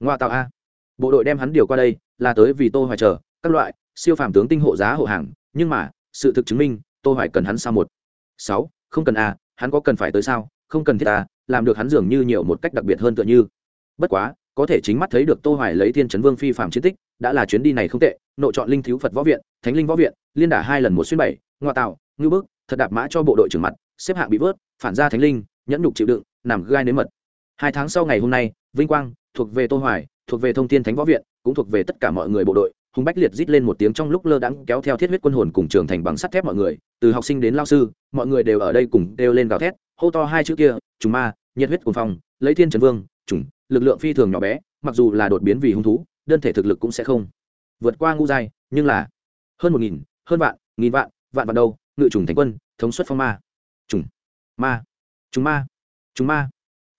Ngoa tạo a. Bộ đội đem hắn điều qua đây, là tới vì tô hoài chờ, các loại, siêu phàm tướng tinh hộ giá hộ hàng, nhưng mà, sự thực chứng minh, tô hoài cần hắn sao một. Sáu, không cần a, hắn có cần phải tới sao, không cần thiết a, làm được hắn dường như nhiều một cách đặc biệt hơn tựa như. Bất quá, có thể chính mắt thấy được tô hoài lấy thiên chấn vương phi phạm chiến tích đã là chuyến đi này không tệ nội chọn linh thiếu phật võ viện, thánh linh võ viện, liên đả hai lần một xuyên bảy ngoại tạo ngư bức, thật đạp mã cho bộ đội trưởng mặt, xếp hạng bị vớt, phản ra thánh linh, nhẫn nhục chịu đựng, nằm gai nếm mật. Hai tháng sau ngày hôm nay, vinh quang, thuộc về tô hoài, thuộc về thông thiên thánh võ viện, cũng thuộc về tất cả mọi người bộ đội, hùng bách liệt rít lên một tiếng trong lúc lơ đãng kéo theo thiết huyết quân hồn cùng trường thành bằng sắt thép mọi người, từ học sinh đến lao sư, mọi người đều ở đây cùng đều lên gào thét, hô to hai chữ kia, trùng ma, nhiệt huyết cùng phong, lấy thiên trần vương, trùng, lực lượng phi thường nhỏ bé, mặc dù là đột biến vì hung thú đơn thể thực lực cũng sẽ không vượt qua ngũ giai, nhưng là hơn một nghìn, hơn vạn, nghìn vạn vạn vạn đâu, ngự trùng thành quân, thống suất phong ma. Trùng ma trùng ma trùng ma.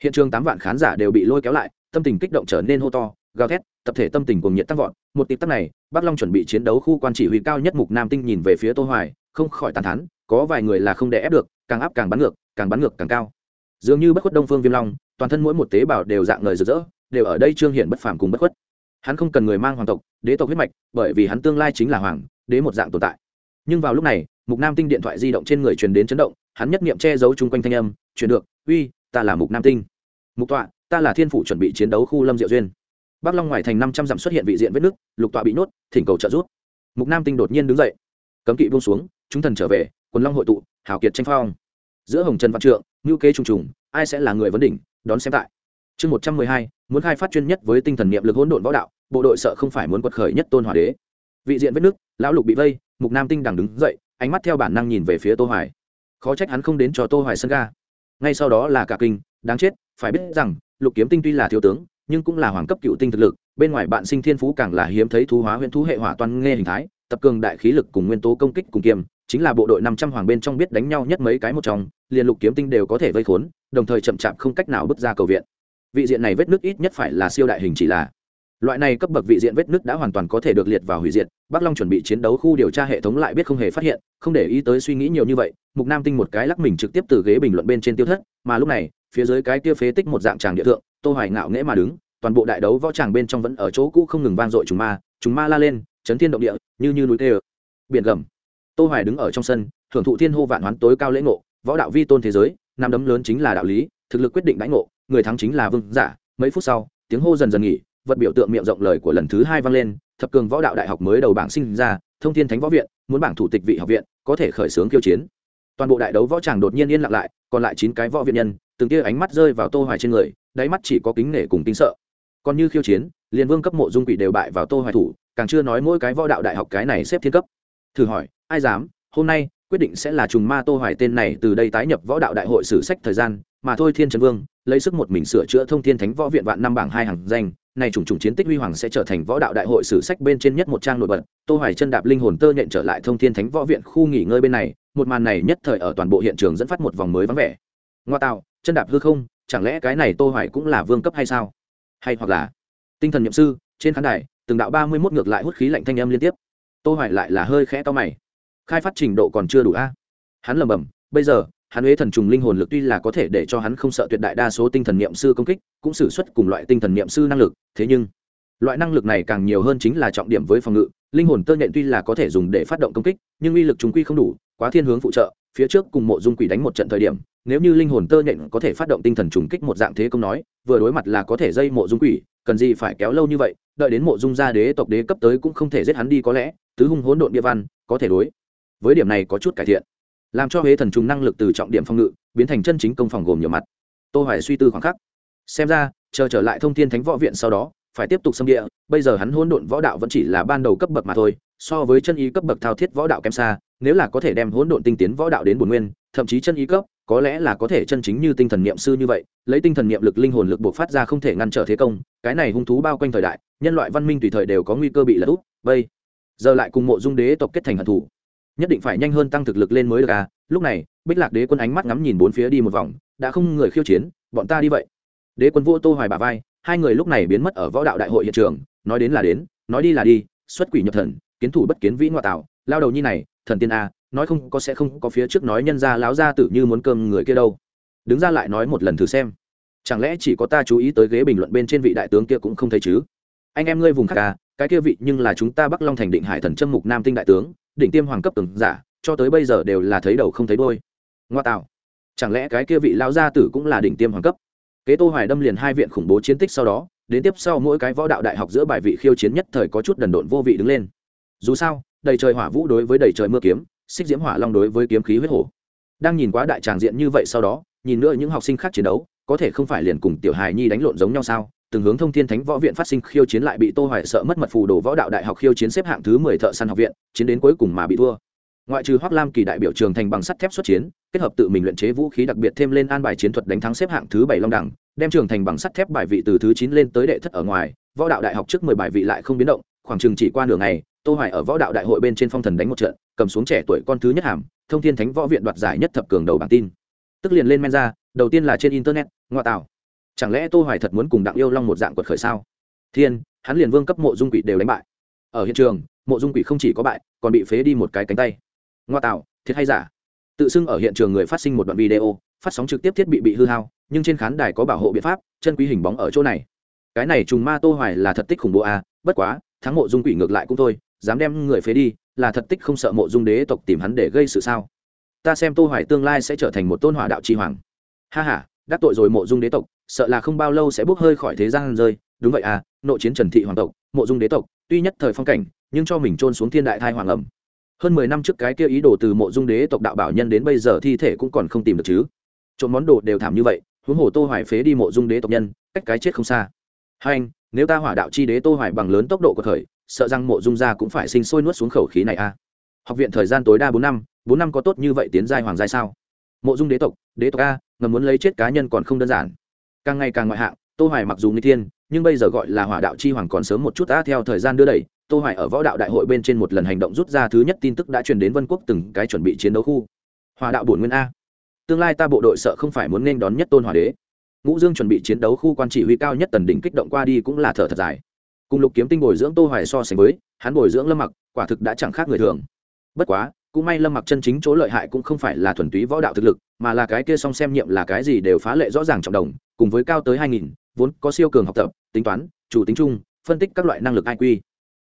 Hiện trường tám vạn khán giả đều bị lôi kéo lại, tâm tình kích động trở nên hô to, gào thét, tập thể tâm tình cuồng nhiệt tăng vọt. Một tịp tắc này, bắc long chuẩn bị chiến đấu khu quan chỉ huy cao nhất mục nam tinh nhìn về phía tô hoài, không khỏi tàn thán, có vài người là không đè ép được, càng áp càng bắn ngược, càng bắn ngược càng cao. Dường như bất khuất đông phương viêm long, toàn thân mỗi một tế bào đều dạng người rực rỡ, đều ở đây trương hiển bất phàm cùng bất khuất hắn không cần người mang hoàng tộc, đế tộc huyết mạch, bởi vì hắn tương lai chính là hoàng, đế một dạng tồn tại. Nhưng vào lúc này, mục nam tinh điện thoại di động trên người truyền đến chấn động, hắn nhất niệm che giấu chung quanh thanh âm truyền được, uy, ta là mục nam tinh. Mục tọa, ta là thiên phủ chuẩn bị chiến đấu khu lâm diệu duyên. Bắc long ngoài thành năm trăm dặm xuất hiện vị diện vết nước lục tọa bị nốt thỉnh cầu trợ giúp. Mục nam tinh đột nhiên đứng dậy, cấm kỵ buông xuống, chúng thần trở về, quần long hội tụ, hào kiệt tranh phong. Giữa hồng trần văn trượng ngữ kế trùng trùng, ai sẽ là người vấn đỉnh, đón xem tại chương một trăm mười hai, muốn khai phát chuyên nhất với tinh thần niệm lực hỗn độn võ đạo, bộ đội sợ không phải muốn quật khởi nhất tôn hòa đế. Vị diện vết nước, lão lục bị vây, mục nam tinh đằng đứng dậy, ánh mắt theo bản năng nhìn về phía tô hoài. Khó trách hắn không đến cho tô hoài sân ga. Ngay sau đó là cả kinh, đáng chết, phải biết rằng, lục kiếm tinh tuy là thiếu tướng, nhưng cũng là hoàng cấp cựu tinh thực lực, bên ngoài bạn sinh thiên phú càng là hiếm thấy thú hóa huyện thú hệ hỏa toàn nghe hình thái, tập cường đại khí lực cùng nguyên tố công kích cùng kiêm chính là bộ đội năm trăm hoàng bên trong biết đánh nhau nhất mấy cái một trong, liền lục kiếm tinh đều có thể vây khốn, đồng thời chậm chạp không cách nào bước ra cầu viện vị diện này vết nước ít nhất phải là siêu đại hình chỉ là. Loại này cấp bậc vị diện vết nước đã hoàn toàn có thể được liệt vào hủy diệt, bắc long chuẩn bị chiến đấu khu điều tra hệ thống lại biết không hề phát hiện, không để ý tới suy nghĩ nhiều như vậy, mục nam tinh một cái lắc mình trực tiếp từ ghế bình luận bên trên tiêu thất, mà lúc này, phía dưới cái kia phế tích một dạng tràng địa thượng, tô hoài ngạo nghễ mà đứng, toàn bộ đại đấu võ tràng bên trong vẫn ở chỗ cũ không ngừng vang dội trùng ma trùng ma la lên, chấn thiên động địa, như như núi tê biển gầm. Tô hoài đứng ở trong sân, thưởng thụ thiên hô vạn hoán tối cao lễ ngộ, võ đạo vi tôn thế giới, năm đấm lớn chính là đạo lý thực lực quyết định đánh ngộ, người thắng chính là vương giả. Mấy phút sau, tiếng hô dần dần nghỉ, vật biểu tượng miệng rộng lời của lần thứ hai vang lên, thập cường võ đạo đại học mới đầu bảng sinh ra, thông thiên thánh võ viện, muốn bảng thủ tịch vị học viện, có thể khởi xướng kiêu chiến. Toàn bộ đại đấu võ tràng đột nhiên yên lặng lại, còn lại chín cái võ viện nhân, từng kia ánh mắt rơi vào tô hoài trên người, đáy mắt chỉ có kính nể cùng kính sợ. Còn như khiêu chiến, liền vương cấp mộ dung quỷ đều bại vào tô hoài thủ, càng chưa nói mỗi cái võ đạo đại học cái này xếp thiên cấp. Thử hỏi, ai dám? Hôm nay quyết định sẽ là trùng ma tô hoài tên này từ đây tái nhập võ đạo đại hội sử sách thời gian, mà thôi thiên trần vương, lấy sức một mình sửa chữa thông thiên thánh võ viện vạn năm bảng hai hàng danh, này trùng trùng chiến tích huy hoàng sẽ trở thành võ đạo đại hội sử sách bên trên nhất một trang nổi bật. Tô hoài chân đạp linh hồn tơ nhện trở lại thông thiên thánh võ viện khu nghỉ ngơi bên này, một màn này nhất thời ở toàn bộ hiện trường dẫn phát một vòng mới vắng vẻ. Ngoa tạo, chân đạp hư không, chẳng lẽ cái này tô hoài cũng là vương cấp hay sao? Hay hoặc là tinh thần nhậm sư, trên khán đài, từng đạo 31 ngược lại hút khí lạnh thanh âm liên tiếp. Tô hoài lại là hơi khẽ to mày khai phát trình độ còn chưa đủ a. Hắn lầm bầm bây giờ, hắn huế thần trùng linh hồn lực tuy là có thể để cho hắn không sợ tuyệt đại đa số tinh thần niệm sư công kích, cũng xử suất cùng loại tinh thần niệm sư năng lực, thế nhưng, loại năng lực này càng nhiều hơn chính là trọng điểm với phòng ngự, linh hồn tơ nhện tuy là có thể dùng để phát động công kích, nhưng uy lực chúng quy không đủ, quá thiên hướng phụ trợ, phía trước cùng mộ dung quỷ đánh một trận thời điểm, nếu như linh hồn tơ nhện có thể phát động tinh thần trùng kích một dạng thế công nói, vừa đối mặt là có thể dây mộ dung quỷ, cần gì phải kéo lâu như vậy, đợi đến mộ dung gia đế tộc đế cấp tới cũng không thể giết hắn đi có lẽ, tứ hung hỗn độn địa văn, có thể đối với điểm này có chút cải thiện. Làm cho huế thần trùng năng lực từ trọng điểm phòng ngự biến thành chân chính công phòng gồm nhiều mặt. Tô hoài suy tư khoảng khắc. Xem ra, chờ trở lại thông thiên thánh võ viện sau đó, phải tiếp tục xâm địa, bây giờ hắn hỗn độn võ đạo vẫn chỉ là ban đầu cấp bậc mà thôi, so với chân ý cấp bậc thao thiết võ đạo kém xa, nếu là có thể đem hỗn độn tinh tiến võ đạo đến bổn nguyên, thậm chí chân ý cấp, có lẽ là có thể chân chính như tinh thần niệm sư như vậy, lấy tinh thần niệm lực linh hồn lực buộc phát ra không thể ngăn trở thế công, cái này hung thú bao quanh thời đại, nhân loại văn minh tùy thời đều có nguy cơ bị lật úp bây giờ lại cùng mộ dung đế tộc kết thành hận thủ nhất định phải nhanh hơn tăng thực lực lên mới được à? Lúc này, bích lạc đế quân ánh mắt ngắm nhìn bốn phía đi một vòng, đã không người khiêu chiến, bọn ta đi vậy. Đế quân vô tô hoài bà vai, hai người lúc này biến mất ở võ đạo đại hội hiện trường, nói đến là đến, nói đi là đi, xuất quỷ nhập thần, kiến thủ bất kiến vĩ ngoại tạo, lao đầu như này, thần tiên a, nói không có sẽ không có phía trước nói nhân ra láo ra tử như muốn cơm người kia đâu. Đứng ra lại nói một lần thử xem. Chẳng lẽ chỉ có ta chú ý tới ghế bình luận bên trên vị đại tướng kia cũng không thấy chứ? Anh em ngươi vùng khác à cái kia vị nhưng là chúng ta bắc long thành định hải thần trâm mục nam tinh đại tướng đỉnh tiêm hoàng cấp từng giả, cho tới bây giờ đều là thấy đầu không thấy đôi ngoa tạo. Chẳng lẽ cái kia vị lao gia tử cũng là đỉnh tiêm hoàng cấp? Kế tô hoài đâm liền hai viện khủng bố chiến tích sau đó, đến tiếp sau mỗi cái võ đạo đại học giữa bài vị khiêu chiến nhất thời có chút đần độn vô vị đứng lên. Dù sao, đầy trời hỏa vũ đối với đầy trời mưa kiếm, xích diễm hỏa long đối với kiếm khí huyết hổ. Đang nhìn quá đại tràng diện như vậy sau đó, nhìn nữa những học sinh khác chiến đấu có thể không phải liền cùng tiểu hài nhi đánh lộn giống nhau sao? Từng hướng thông thiên thánh võ viện phát sinh khiêu chiến lại bị tô hoài sợ mất mật phù đồ võ đạo đại học khiêu chiến xếp hạng thứ 10 thợ săn học viện, chiến đến cuối cùng mà bị thua. Ngoại trừ hoắc lam kỳ đại biểu trường thành bằng sắt thép xuất chiến, kết hợp tự mình luyện chế vũ khí đặc biệt thêm lên an bài chiến thuật đánh thắng xếp hạng thứ bảy long đẳng, đem trường thành bằng sắt thép bài vị từ thứ chín lên tới đệ thất ở ngoài, võ đạo đại học trước mười bài vị lại không biến động, khoảng chừng chỉ qua nửa ngày, tô hoài ở võ đạo đại hội bên trên phong thần đánh một trận, cầm xuống trẻ tuổi con thứ nhất hàm, thông thiên thánh võ viện đoạt giải nhất thập cường đầu bảng tin. Tức liền lên men ra đầu tiên là trên internet, ngoa tạo. Chẳng lẽ tô hoài thật muốn cùng đặng yêu long một dạng quật khởi sao? Thiên, hắn liền vương cấp mộ dung quỷ đều đánh bại. Ở hiện trường, mộ dung quỷ không chỉ có bại, còn bị phế đi một cái cánh tay. Ngoa tạo, thiệt hay giả? Tự xưng ở hiện trường người phát sinh một đoạn video, phát sóng trực tiếp thiết bị bị hư hao, nhưng trên khán đài có bảo hộ biện pháp, chân quý hình bóng ở chỗ này. Cái này trùng ma tô hoài là thật tích khủng bố à bất quá, thắng mộ dung quỷ ngược lại cũng thôi, dám đem người phế đi, là thật tích không sợ mộ dung đế tộc tìm hắn để gây sự sao? Ta xem tô hoài tương lai sẽ trở thành một tôn hỏa đạo chi hoàng ha ha, đắc tội rồi mộ dung đế tộc, sợ là không bao lâu sẽ bước hơi khỏi thế gian rơi. Đúng vậy à nội chiến trần thị hoàng tộc, mộ dung đế tộc, tuy nhất thời phong cảnh, nhưng cho mình trôn xuống thiên đại thai hoàng ẩm. Hơn mười năm trước cái kia ý đồ từ mộ dung đế tộc đạo bảo nhân đến bây giờ thi thể cũng còn không tìm được chứ. Trộm món đồ đều thảm như vậy, huống hồ tô hoài phế đi mộ dung đế tộc nhân, cách cái chết không xa. Hai anh, nếu ta hỏa đạo chi đế tô hoài bằng lớn tốc độ của thời, sợ rằng mộ dung gia cũng phải sinh sôi nuốt xuống khẩu khí này a học viện thời gian tối đa bốn năm bốn năm có tốt như vậy tiến giai hoàng giai sao? Mộ dung đế tộc đế tộc a ngầm muốn lấy chết cá nhân còn không đơn giản. Càng ngày càng ngoại hạng, tô hoài mặc dù nghi thiên, nhưng bây giờ gọi là hỏa đạo chi hoàng còn sớm một chút đã theo thời gian đưa đẩy, tô hoài ở võ đạo đại hội bên trên một lần hành động rút ra thứ nhất tin tức đã truyền đến vân quốc từng cái chuẩn bị chiến đấu khu. Hỏa đạo bổn nguyên a. Tương lai ta bộ đội sợ không phải muốn nên đón nhất tôn hòa đế. Ngũ dương chuẩn bị chiến đấu khu quan chỉ huy cao nhất tần đỉnh kích động qua đi cũng là thở thật dài. Cùng lục kiếm tinh bồi dưỡng tô hoài so sánh với, hắn bồi dưỡng lâm mặc, quả thực đã chẳng khác người thường. Bất quá cũng may lâm mặc chân chính chỗ lợi hại cũng không phải là thuần túy võ đạo thực lực mà là cái kia song xem nhiệm là cái gì đều phá lệ rõ ràng trọng đồng cùng với cao tới 2000, vốn có siêu cường học tập tính toán chủ tính chung phân tích các loại năng lực IQ.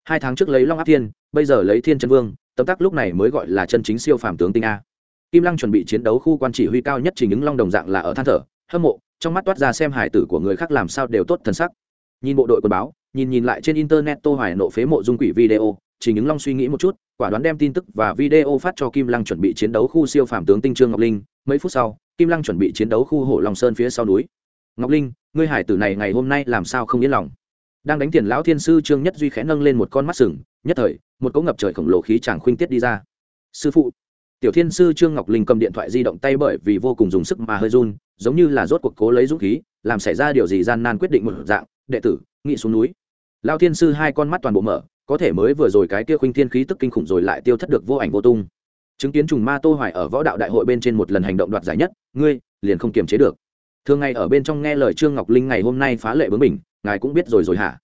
hai tháng trước lấy long áp thiên bây giờ lấy thiên chân vương tấm tắc lúc này mới gọi là chân chính siêu phàm tướng tinh a kim lăng chuẩn bị chiến đấu khu quan chỉ huy cao nhất chỉ ứng long đồng dạng là ở than thở hâm mộ trong mắt toát ra xem hải tử của người khác làm sao đều tốt thần sắc nhìn bộ đội quần báo nhìn nhìn lại trên internet tô hoài nộ phế mộ dung quỷ video chỉ những long suy nghĩ một chút quả đoán đem tin tức và video phát cho kim lăng chuẩn bị chiến đấu khu siêu phàm tướng tinh trương ngọc linh. Mấy phút sau, kim lăng chuẩn bị chiến đấu khu Hổ long sơn phía sau núi. Ngọc linh, ngươi hải tử này ngày hôm nay làm sao không yên lòng? Đang đánh tiền lão thiên sư trương nhất duy khẽ nâng lên một con mắt sừng, nhất thời, một cỗ ngập trời khổng lồ khí chàng khuynh tiết đi ra. Sư phụ. Tiểu thiên sư trương ngọc linh cầm điện thoại di động tay bởi vì vô cùng dùng sức mà hơi run, giống như là rốt cuộc cố lấy dũng khí, làm xảy ra điều gì gian nan quyết định một dạng, đệ tử nghị xuống núi. Lao thiên sư hai con mắt toàn bộ mở có thể mới vừa rồi cái kia khuynh thiên khí tức kinh khủng rồi lại tiêu thất được vô ảnh vô tung. Chứng kiến trùng ma tô hoài ở võ đạo đại hội bên trên một lần hành động đoạt giải nhất, ngươi liền không kiềm chế được. Thường ngày ở bên trong nghe lời trương ngọc linh ngày hôm nay phá lệ bướng mình ngài cũng biết rồi rồi hả?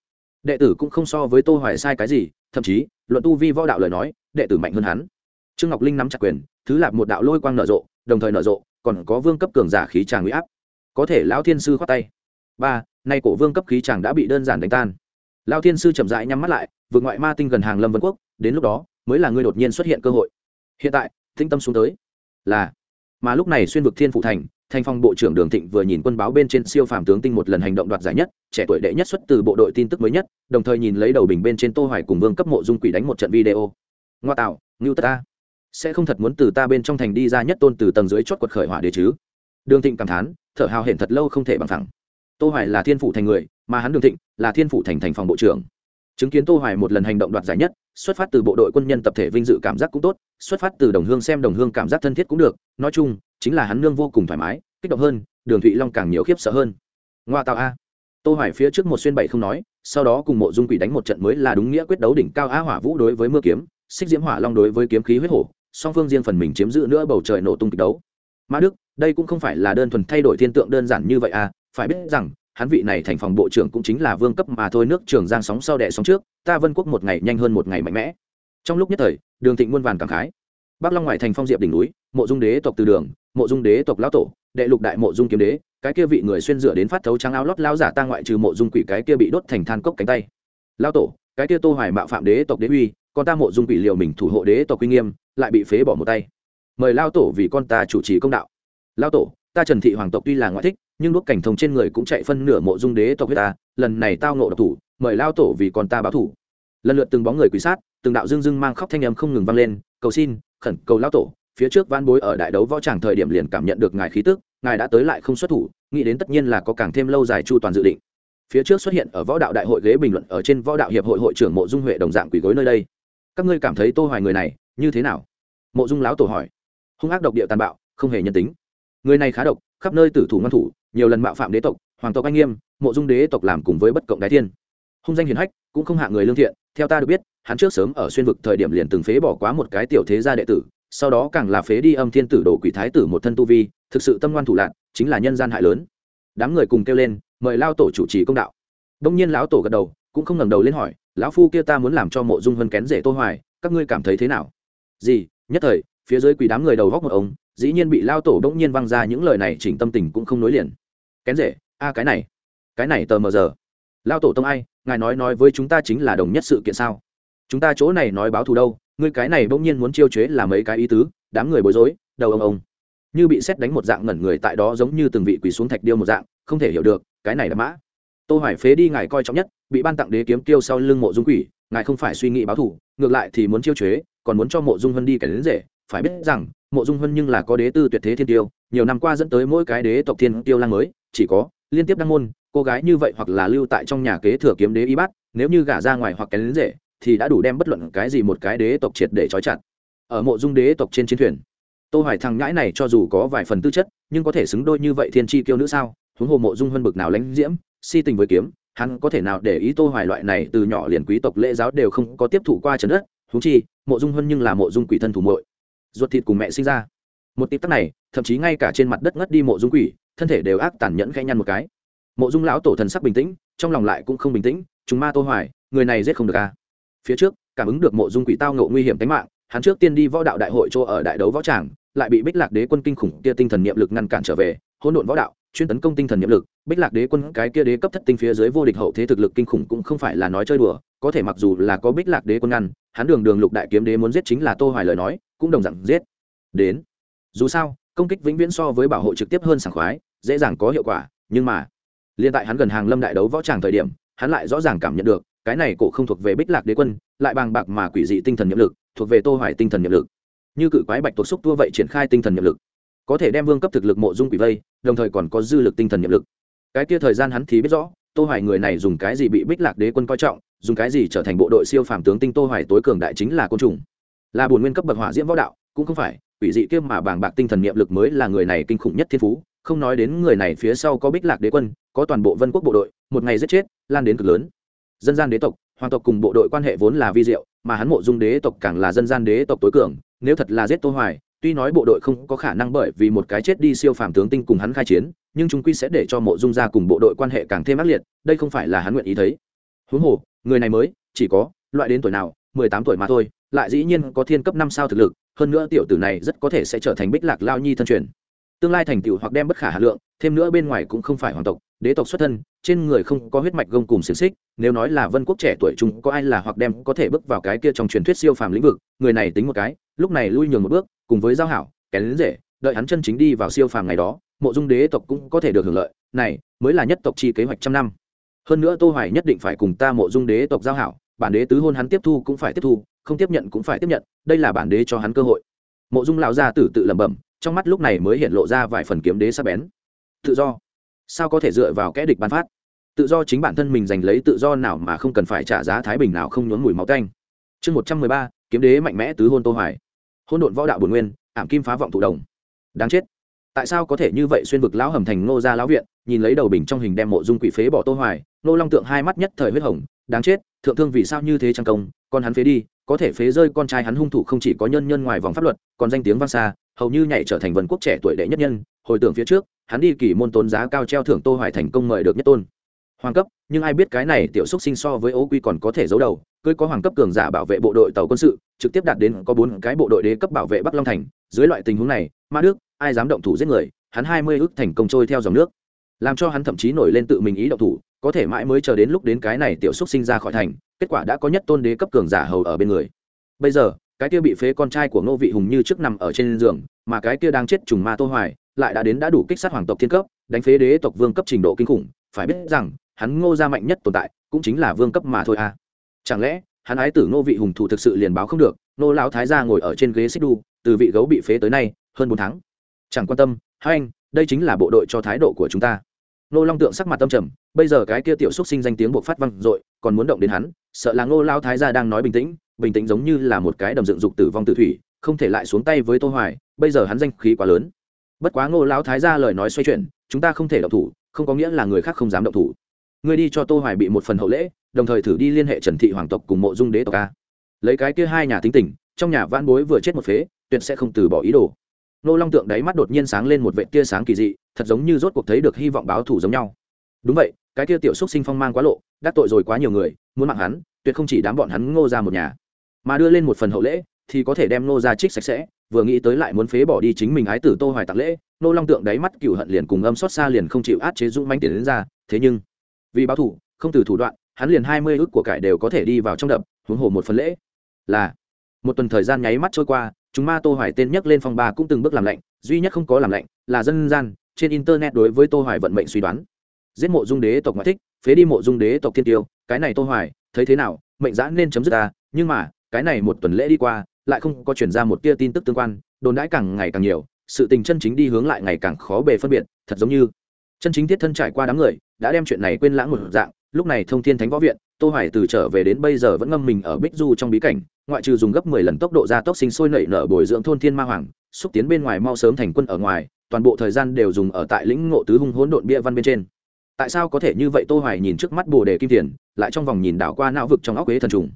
Đệ tử cũng không so với tô hoài sai cái gì, thậm chí, luận tu vi võ đạo lời nói, đệ tử mạnh hơn hắn. Trương ngọc linh nắm chặt quyền, thứ lạp một đạo lôi quang nở rộ, đồng thời nở rộ, còn có vương cấp cường giả khí tràng nguy áp. Có thể lão thiên sư khoát tay. Ba, nay cổ vương cấp khí tràng đã bị đơn giản đánh tan lão thiên sư chậm rãi nhắm mắt lại, vượt ngoại ma tinh gần hàng lâm vân quốc, đến lúc đó, mới là ngươi đột nhiên xuất hiện cơ hội. Hiện tại thinh tâm xuống tới, là, mà lúc này xuyên vực thiên phụ thành thành phong bộ trưởng đường thịnh vừa nhìn quân báo bên trên siêu phàm tướng tinh một lần hành động đoạt giải nhất, trẻ tuổi đệ nhất xuất từ bộ đội tin tức mới nhất, đồng thời nhìn lấy đầu bình bên trên tô hoài cùng vương cấp mộ dung quỷ đánh một trận video. Ngoa tạo, ngưu tất ta sẽ không thật muốn từ ta bên trong thành đi ra nhất tôn từ tầng dưới chót quật khởi hỏa đế chứ? Đường thịnh cảm thán, thở hào hển thật lâu không thể bằng thẳng tô hoài là thiên phụ thành người, mà hắn đường thịnh là thiên phụ thành thành phòng bộ trưởng. Chứng kiến tô hoài một lần hành động đoạt giải nhất, xuất phát từ bộ đội quân nhân tập thể vinh dự cảm giác cũng tốt, xuất phát từ đồng hương xem đồng hương cảm giác thân thiết cũng được, nói chung, chính là hắn nương vô cùng thoải mái, kích động hơn, đường thụy long càng nhiều khiếp sợ hơn. Ngoa tạo a. Tô hoài phía trước một xuyên bảy không nói, sau đó cùng mộ dung quỷ đánh một trận mới là đúng nghĩa quyết đấu đỉnh cao a hỏa vũ đối với mưa kiếm, xích diễm hỏa long đối với kiếm khí huyết hổ, song phương riêng phần mình chiếm giữ nữa bầu trời nổ tung kịch đấu. Mã đức, đây cũng không phải là đơn thuần thay đổi thiên tượng đơn giản như vậy à phải biết rằng, hắn vị này thành phòng bộ trưởng cũng chính là vương cấp mà thôi, nước trường giang sóng sau đẻ sóng trước, ta vân quốc một ngày nhanh hơn một ngày mạnh mẽ. Trong lúc nhất thời, đường thịnh muôn vàn cảm khái. Bắc long ngoại thành phong diệp đỉnh núi, mộ dung đế tộc từ đường, mộ dung đế tộc lão tổ, đệ lục đại mộ dung kiếm đế, cái kia vị người xuyên dựa đến phát thấu trắng áo lót lao giả ta ngoại trừ mộ dung quỷ cái kia bị đốt thành than cốc cánh tay. Lao tổ, cái kia tô hoài mạo phạm đế tộc đế uy con ta mộ dung quỷ liều mình thủ hộ đế tộc Quy nghiêm, lại bị phế bỏ một tay. Mời lao tổ vì con ta chủ trì công đạo. Lao tổ ta trần thị hoàng tộc tuy là ngoại thích, nhưng đuốc cảnh thông trên người cũng chạy phân nửa mộ dung đế tộc huyết ta, lần này tao ngộ độc thủ, mời lao tổ vì còn ta báo thủ. Lần lượt từng bóng người quỷ sát, từng đạo dương dưng mang khóc thanh âm không ngừng vang lên, cầu xin, khẩn cầu lao tổ, phía trước van bối ở đại đấu võ tràng thời điểm liền cảm nhận được ngài khí tức, ngài đã tới lại không xuất thủ, nghĩ đến tất nhiên là có càng thêm lâu dài chu toàn dự định. Phía trước xuất hiện ở võ đạo đại hội ghế bình luận ở trên võ đạo hiệp hội hội trưởng mộ dung huệ đồng dạng quỷ gối nơi đây. Các ngươi cảm thấy tô hoài người này như thế nào? Mộ dung lão tổ hỏi. Hung ác độc địa tàn bạo, không hề nhân tính người này khá độc, khắp nơi tử thủ ngăn thủ, nhiều lần mạo phạm đế tộc, hoàng tộc anh nghiêm, mộ dung đế tộc làm cùng với bất cộng đái thiên. Hung danh hiền hách, cũng không hạ người lương thiện, theo ta được biết, hắn trước sớm ở xuyên vực thời điểm liền từng phế bỏ quá một cái tiểu thế gia đệ tử, sau đó càng là phế đi âm thiên tử đồ quỷ thái tử một thân tu vi, thực sự tâm ngoan thủ lạc chính là nhân gian hại lớn. Đám người cùng kêu lên, mời lao tổ chủ trì công đạo. Đông nhiên lão tổ gật đầu, cũng không ngẩng đầu lên hỏi, lão phu kia ta muốn làm cho mộ dung vân kén rể tô hoài, các ngươi cảm thấy thế nào? Gì, nhất thời phía dưới quỳ đám người đầu góc một ông, dĩ nhiên bị lao tổ đông nhiên văng ra những lời này chỉnh tâm tình cũng không nối liền. Kén rể, a, cái này cái này tờ mờ giờ. Lao tổ tông ai, ngài nói nói với chúng ta chính là đồng nhất sự kiện sao? Chúng ta chỗ này nói báo thù đâu, ngươi cái này bỗng nhiên muốn chiêu chế là mấy cái ý tứ, đám người bối rối, đầu ông ông. Như bị xét đánh một dạng ngẩn người tại đó giống như từng vị quỳ xuống thạch điêu một dạng, không thể hiểu được, cái này là mã. Tô hoài phế đi ngài coi trọng nhất, bị ban tặng đế kiếm tiêu sau lưng mộ dung quỷ, ngài không phải suy nghĩ báo thù, ngược lại thì muốn chiêu chế, còn muốn cho mộ dung vân đi kẻ đến rể phải biết rằng, mộ dung vân nhưng là có đế tư tuyệt thế thiên tiêu, nhiều năm qua dẫn tới mỗi cái đế tộc thiên tiêu lang mới, chỉ có liên tiếp đăng môn, cô gái như vậy hoặc là lưu tại trong nhà kế thừa kiếm đế y bát, nếu như gả ra ngoài hoặc kén lính rể, thì đã đủ đem bất luận cái gì một cái đế tộc triệt để trói chặt. Ở mộ dung đế tộc trên chiến thuyền, tô hoài thằng nhãi này cho dù có vài phần tư chất, nhưng có thể xứng đôi như vậy thiên chi kiêu nữ sao? Huống hồ mộ dung huân bực nào lãnh diễm, si tình với kiếm, hắn có thể nào để ý tô hoài loại này từ nhỏ liền quý tộc lễ giáo đều không có tiếp thụ qua trấn đất? Huống chi, mộ dung huân nhưng là mộ dung quỷ thân thủ muội ruột thịt cùng mẹ sinh ra. Một tịp tắc này, thậm chí ngay cả trên mặt đất ngất đi mộ dung quỷ, thân thể đều ác tàn nhẫn khẽ nhăn một cái. Mộ dung lão tổ thần sắc bình tĩnh, trong lòng lại cũng không bình tĩnh chúng ma tô hoài, người này giết không được à? Phía trước, cảm ứng được mộ dung quỷ tao ngộ nguy hiểm tính mạng, hắn trước tiên đi võ đạo đại hội chỗ ở đại đấu võ tràng, lại bị bích lạc đế quân kinh khủng kia tinh thần niệm lực ngăn cản trở về, hỗn độn võ đạo, chuyên tấn công tinh thần niệm lực. Bích lạc đế quân cái kia đế cấp thất tinh phía dưới vô địch hậu thế thực lực kinh khủng cũng không phải là nói chơi đùa có thể mặc dù là có bích lạc đế quân ngăn, hắn đường đường lục đại kiếm đế muốn giết chính là tô hoài lời nói, cũng đồng dạng giết. Đến. Dù sao, công kích vĩnh viễn so với bảo hộ trực tiếp hơn sảng khoái, dễ dàng có hiệu quả, nhưng mà, liên tại hắn gần hàng lâm đại đấu võ tràng thời điểm, hắn lại rõ ràng cảm nhận được, cái này cổ không thuộc về bích lạc đế quân, lại bàng bạc mà quỷ dị tinh thần nhiệm lực, thuộc về tô hoài tinh thần nhiệm lực. Như cự quái bạch tuộc xúc tua vậy triển khai tinh thần nhiệm lực. Có thể đem vương cấp thực lực mộ dung quỷ vây, đồng thời còn có dư lực tinh thần nhiệm lực. Cái kia thời gian hắn thì biết rõ, tô hoài người này dùng cái gì bị bích lạc đế quân coi trọng dùng cái gì trở thành bộ đội siêu phàm tướng tinh tô hoài tối cường đại chính là côn trùng. Là bổn nguyên cấp bậc hỏa diễm võ đạo, cũng không phải, quỷ dị kia mà bàng bạc tinh thần niệm lực mới là người này kinh khủng nhất thiên phú, không nói đến người này phía sau có bích lạc đế quân, có toàn bộ vân quốc bộ đội, một ngày giết chết, lan đến cực lớn. Dân gian đế tộc, hoàng tộc cùng bộ đội quan hệ vốn là vi diệu, mà hắn mộ dung đế tộc càng là dân gian đế tộc tối cường, nếu thật là giết tô hoài, tuy nói bộ đội không có khả năng bởi vì một cái chết đi siêu phàm tướng tinh cùng hắn khai chiến, nhưng chúng quy sẽ để cho mộ dung gia cùng bộ đội quan hệ càng thêm ác liệt, đây không phải là hắn nguyện ý thấy. Huống hồ người này mới, chỉ có, loại đến tuổi nào 18 tuổi mà thôi, lại dĩ nhiên có thiên cấp năm sao thực lực, hơn nữa tiểu tử này rất có thể sẽ trở thành bích lạc lao nhi thân truyền. Tương lai thành tựu hoặc đem bất khả hà lượng, thêm nữa bên ngoài cũng không phải hoàng tộc, đế tộc xuất thân, trên người không có huyết mạch gông cùng xiềng xích, nếu nói là vân quốc trẻ tuổi chúng có ai là hoặc đem có thể bước vào cái kia trong truyền thuyết siêu phàm lĩnh vực, người này tính một cái, lúc này lui nhường một bước, cùng với giao hảo, kén lính rể, đợi hắn chân chính đi vào siêu phàm ngày đó, mộ dung đế tộc cũng có thể được hưởng lợi, này, mới là nhất tộc chi kế hoạch trăm năm hơn nữa tô hoài nhất định phải cùng ta mộ dung đế tộc giao hảo, bản đế tứ hôn hắn tiếp thu cũng phải tiếp thu, không tiếp nhận cũng phải tiếp nhận, đây là bản đế cho hắn cơ hội. Mộ dung lão gia tử tự lẩm bẩm, trong mắt lúc này mới hiện lộ ra vài phần kiếm đế sắc bén. Tự do. Sao có thể dựa vào kẻ địch ban phát? Tự do chính bản thân mình giành lấy tự do nào mà không cần phải trả giá thái bình nào không nhốn mùi máu tanh. Chương một trăm mười ba, kiếm đế mạnh mẽ tứ hôn tô hoài. Hôn độn võ đạo bổn nguyên, ảm kim phá vọng thủ đồng. Đáng chết tại sao có thể như vậy xuyên vực lão hầm thành ngô gia lão viện, nhìn lấy đầu bình trong hình đem mộ dung quỷ phế bỏ tô hoài nô long tượng hai mắt nhất thời huyết hồng, đáng chết, thượng thương vì sao như thế trang công, con hắn phế đi, có thể phế rơi con trai hắn hung thủ không chỉ có nhân nhân ngoài vòng pháp luật, còn danh tiếng vang xa, hầu như nhảy trở thành vần quốc trẻ tuổi đệ nhất nhân, hồi tưởng phía trước, hắn đi kỳ môn tôn giá cao treo thưởng tô hoài thành công mời được nhất tôn. Hoàng cấp, nhưng ai biết cái này tiểu xúc sinh so với ô quy còn có thể giấu đầu, cưới có hoàng cấp cường giả bảo vệ bộ đội tàu quân sự, trực tiếp đạt đến có bốn cái bộ đội đế cấp bảo vệ bắc long thành, dưới loại tình huống này, ma đức ai dám động thủ giết người, hắn hai mươi ước thành công trôi theo dòng nước. Làm cho hắn thậm chí nổi lên tự mình ý động thủ, có thể mãi mới chờ đến lúc đến cái này tiểu xúc sinh ra khỏi thành, kết quả đã có nhất tôn đế cấp cường giả hầu ở bên người. Bây giờ, cái kia bị phế con trai của ngô vị hùng như trước nằm ở trên giường, mà cái kia đang chết trùng ma tô hoài, lại đã đến đã đủ kích sát hoàng tộc thiên cấp, đánh phế đế tộc vương cấp trình độ kinh khủng, phải biết rằng, hắn ngô gia mạnh nhất tồn tại, cũng chính là vương cấp mà thôi à. Chẳng lẽ, hắn ái tử ngô vị hùng thủ thực sự liền báo không được nô lão thái gia ngồi ở trên ghế xích đu, từ vị gấu bị phế tới nay, hơn bốn tháng chẳng quan tâm, hai anh, đây chính là bộ đội cho thái độ của chúng ta. Nô long tượng sắc mặt tâm trầm, bây giờ cái kia tiểu xúc sinh danh tiếng buộc phát văng dội, còn muốn động đến hắn, sợ là ngô lao thái gia đang nói bình tĩnh bình tĩnh giống như là một cái đầm dựng dục tử vong tự thủy, không thể lại xuống tay với tô hoài, bây giờ hắn danh khí quá lớn. Bất quá ngô lão thái gia lời nói xoay chuyển, chúng ta không thể động thủ, không có nghĩa là người khác không dám động thủ. Ngươi đi cho tô hoài bị một phần hậu lễ, đồng thời thử đi liên hệ trần thị hoàng tộc cùng mộ dung đế tộc a. Lấy cái kia hai nhà tính tình, trong nhà vãn bối vừa chết một phế, tuyệt sẽ không từ bỏ ý đồ nô long tượng đáy mắt đột nhiên sáng lên một vệ tia sáng kỳ dị, thật giống như rốt cuộc thấy được hy vọng báo thủ giống nhau. Đúng vậy, cái kia tiểu xúc sinh phong mang quá lộ, đắc tội rồi quá nhiều người, muốn mạng hắn, tuyệt không chỉ đám bọn hắn ngô ra một nhà. Mà đưa lên một phần hậu lễ, thì có thể đem nô ra trích sạch sẽ, vừa nghĩ tới lại muốn phế bỏ đi chính mình ái tử tô hoài tặng lễ, nô long tượng đáy mắt cựu hận liền cùng âm xót xa liền không chịu át chế dũng manh tiền đến ra, thế nhưng, vì báo thủ không từ thủ đoạn, hắn liền hai mươi ước của cải đều có thể đi vào trong đập, huống hồ một phần lễ, là, một tuần thời gian nháy mắt trôi qua chúng ma tô hoài tên nhắc lên phòng ba cũng từng bước làm lạnh, duy nhất không có làm lạnh là dân gian, trên internet đối với tô hoài vận mệnh suy đoán. Giết mộ dung đế tộc ngoại thích, phế đi mộ dung đế tộc thiên tiêu, cái này tô hoài, thấy thế nào, mệnh giã nên chấm dứt ta, nhưng mà, cái này một tuần lễ đi qua, lại không có chuyển ra một tia tin tức tương quan, đồn đãi càng ngày càng nhiều, sự tình chân chính đi hướng lại ngày càng khó bề phân biệt, thật giống như chân chính thiết thân trải qua đám người, đã đem chuyện này quên lãng một dạng lúc này thông thiên thánh võ viện, tô hoài từ trở về đến bây giờ vẫn ngâm mình ở bích du trong bí cảnh, ngoại trừ dùng gấp 10 lần tốc độ gia tốc sinh sôi nảy nở bồi dưỡng thôn thiên ma hoàng, xúc tiến bên ngoài mau sớm thành quân ở ngoài, toàn bộ thời gian đều dùng ở tại lĩnh ngộ tứ hung hỗn độn bia văn bên trên. Tại sao có thể như vậy? Tô hoài nhìn trước mắt bồ đề kim tiền lại trong vòng nhìn đảo qua não vực trong óc quế thần trùng.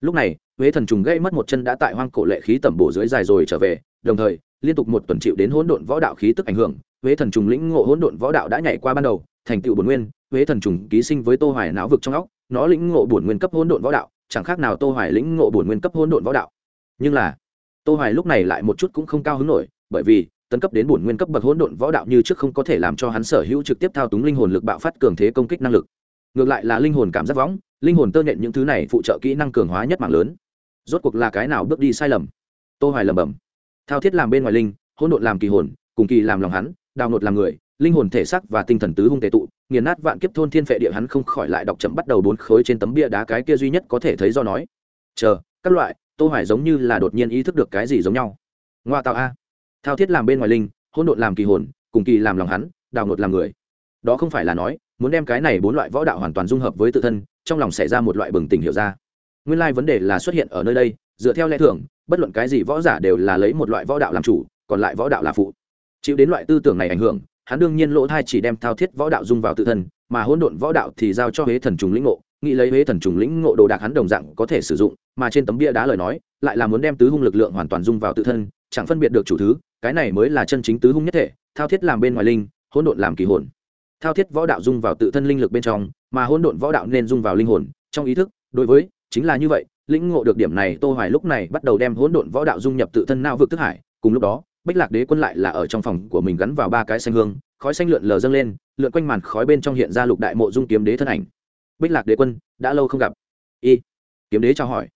Lúc này quế thần trùng gây mất một chân đã tại hoang cổ lệ khí tẩm bổ dưới dài rồi trở về, đồng thời, liên tục một tuần chịu đến hỗn độn võ đạo khí tức ảnh hưởng huế thần trùng lĩnh ngộ hỗn độn võ đạo đã nhảy qua ban đầu, thành tựu bổn nguyên, huế thần trùng ký sinh với tô hoài não vực trong óc, nó lĩnh ngộ bổn nguyên cấp hỗn độn võ đạo, chẳng khác nào tô hoài lĩnh ngộ bổn nguyên cấp hỗn độn võ đạo. Nhưng là, tô hoài lúc này lại một chút cũng không cao hứng nổi, bởi vì, tấn cấp đến bổn nguyên cấp bậc hỗn độn võ đạo như trước không có thể làm cho hắn sở hữu trực tiếp thao túng linh hồn lực bạo phát cường thế công kích năng lực. Ngược lại là linh hồn cảm giác võng, linh hồn tơ nhện những thứ này phụ trợ kỹ năng cường hóa nhất mạng lớn. Rốt cuộc là cái nào bước đi sai lầm? Tô hoài lầm bầm thao thiết làm bên ngoài linh, hỗn độn làm kỳ hồn, cùng kỳ làm lòng hắn đào nột làm người, linh hồn thể xác và tinh thần tứ hung tề tụ, nghiền nát vạn kiếp thôn thiên phệ địa hắn không khỏi lại đọc chậm bắt đầu bốn khối trên tấm bia đá cái kia duy nhất có thể thấy do nói. Chờ, các loại, tô hoài giống như là đột nhiên ý thức được cái gì giống nhau. Ngoa tạo a. Thao thiết làm bên ngoài linh, hỗn độn làm kỳ hồn, cùng kỳ làm lòng hắn, đào nột làm người. Đó không phải là nói, muốn đem cái này bốn loại võ đạo hoàn toàn dung hợp với tự thân, trong lòng xảy ra một loại bừng tỉnh hiểu ra. Nguyên lai vấn đề là xuất hiện ở nơi đây, dựa theo lẽ thường, bất luận cái gì võ giả đều là lấy một loại võ đạo làm chủ, còn lại võ đạo là phụ chịu đến loại tư tưởng này ảnh hưởng, hắn đương nhiên lỗ thai chỉ đem thao thiết võ đạo dung vào tự thân, mà hỗn độn võ đạo thì giao cho huế thần trùng lĩnh ngộ. Nghĩ lấy huế thần trùng lĩnh ngộ đồ đạc hắn đồng dạng có thể sử dụng, mà trên tấm bia đá lời nói, lại là muốn đem tứ hung lực lượng hoàn toàn dung vào tự thân, chẳng phân biệt được chủ thứ, cái này mới là chân chính tứ hung nhất thể, thao thiết làm bên ngoài linh, hỗn độn làm kỳ hồn. Thao thiết võ đạo dung vào tự thân linh lực bên trong, mà hỗn độn võ đạo nên dung vào linh hồn, trong ý thức, đối với, chính là như vậy, lĩnh ngộ được điểm này tô hoài lúc này bắt đầu đem hỗn độn võ đạo dung nhập tự thân não vực thức hải, cùng lúc đó bích lạc đế quân lại là ở trong phòng của mình gắn vào ba cái xanh hương, khói xanh lượn lờ dâng lên, lượn quanh màn khói bên trong hiện ra lục đại mộ dung kiếm đế thân ảnh. Bích lạc đế quân, đã lâu không gặp. Y, kiếm đế chào hỏi.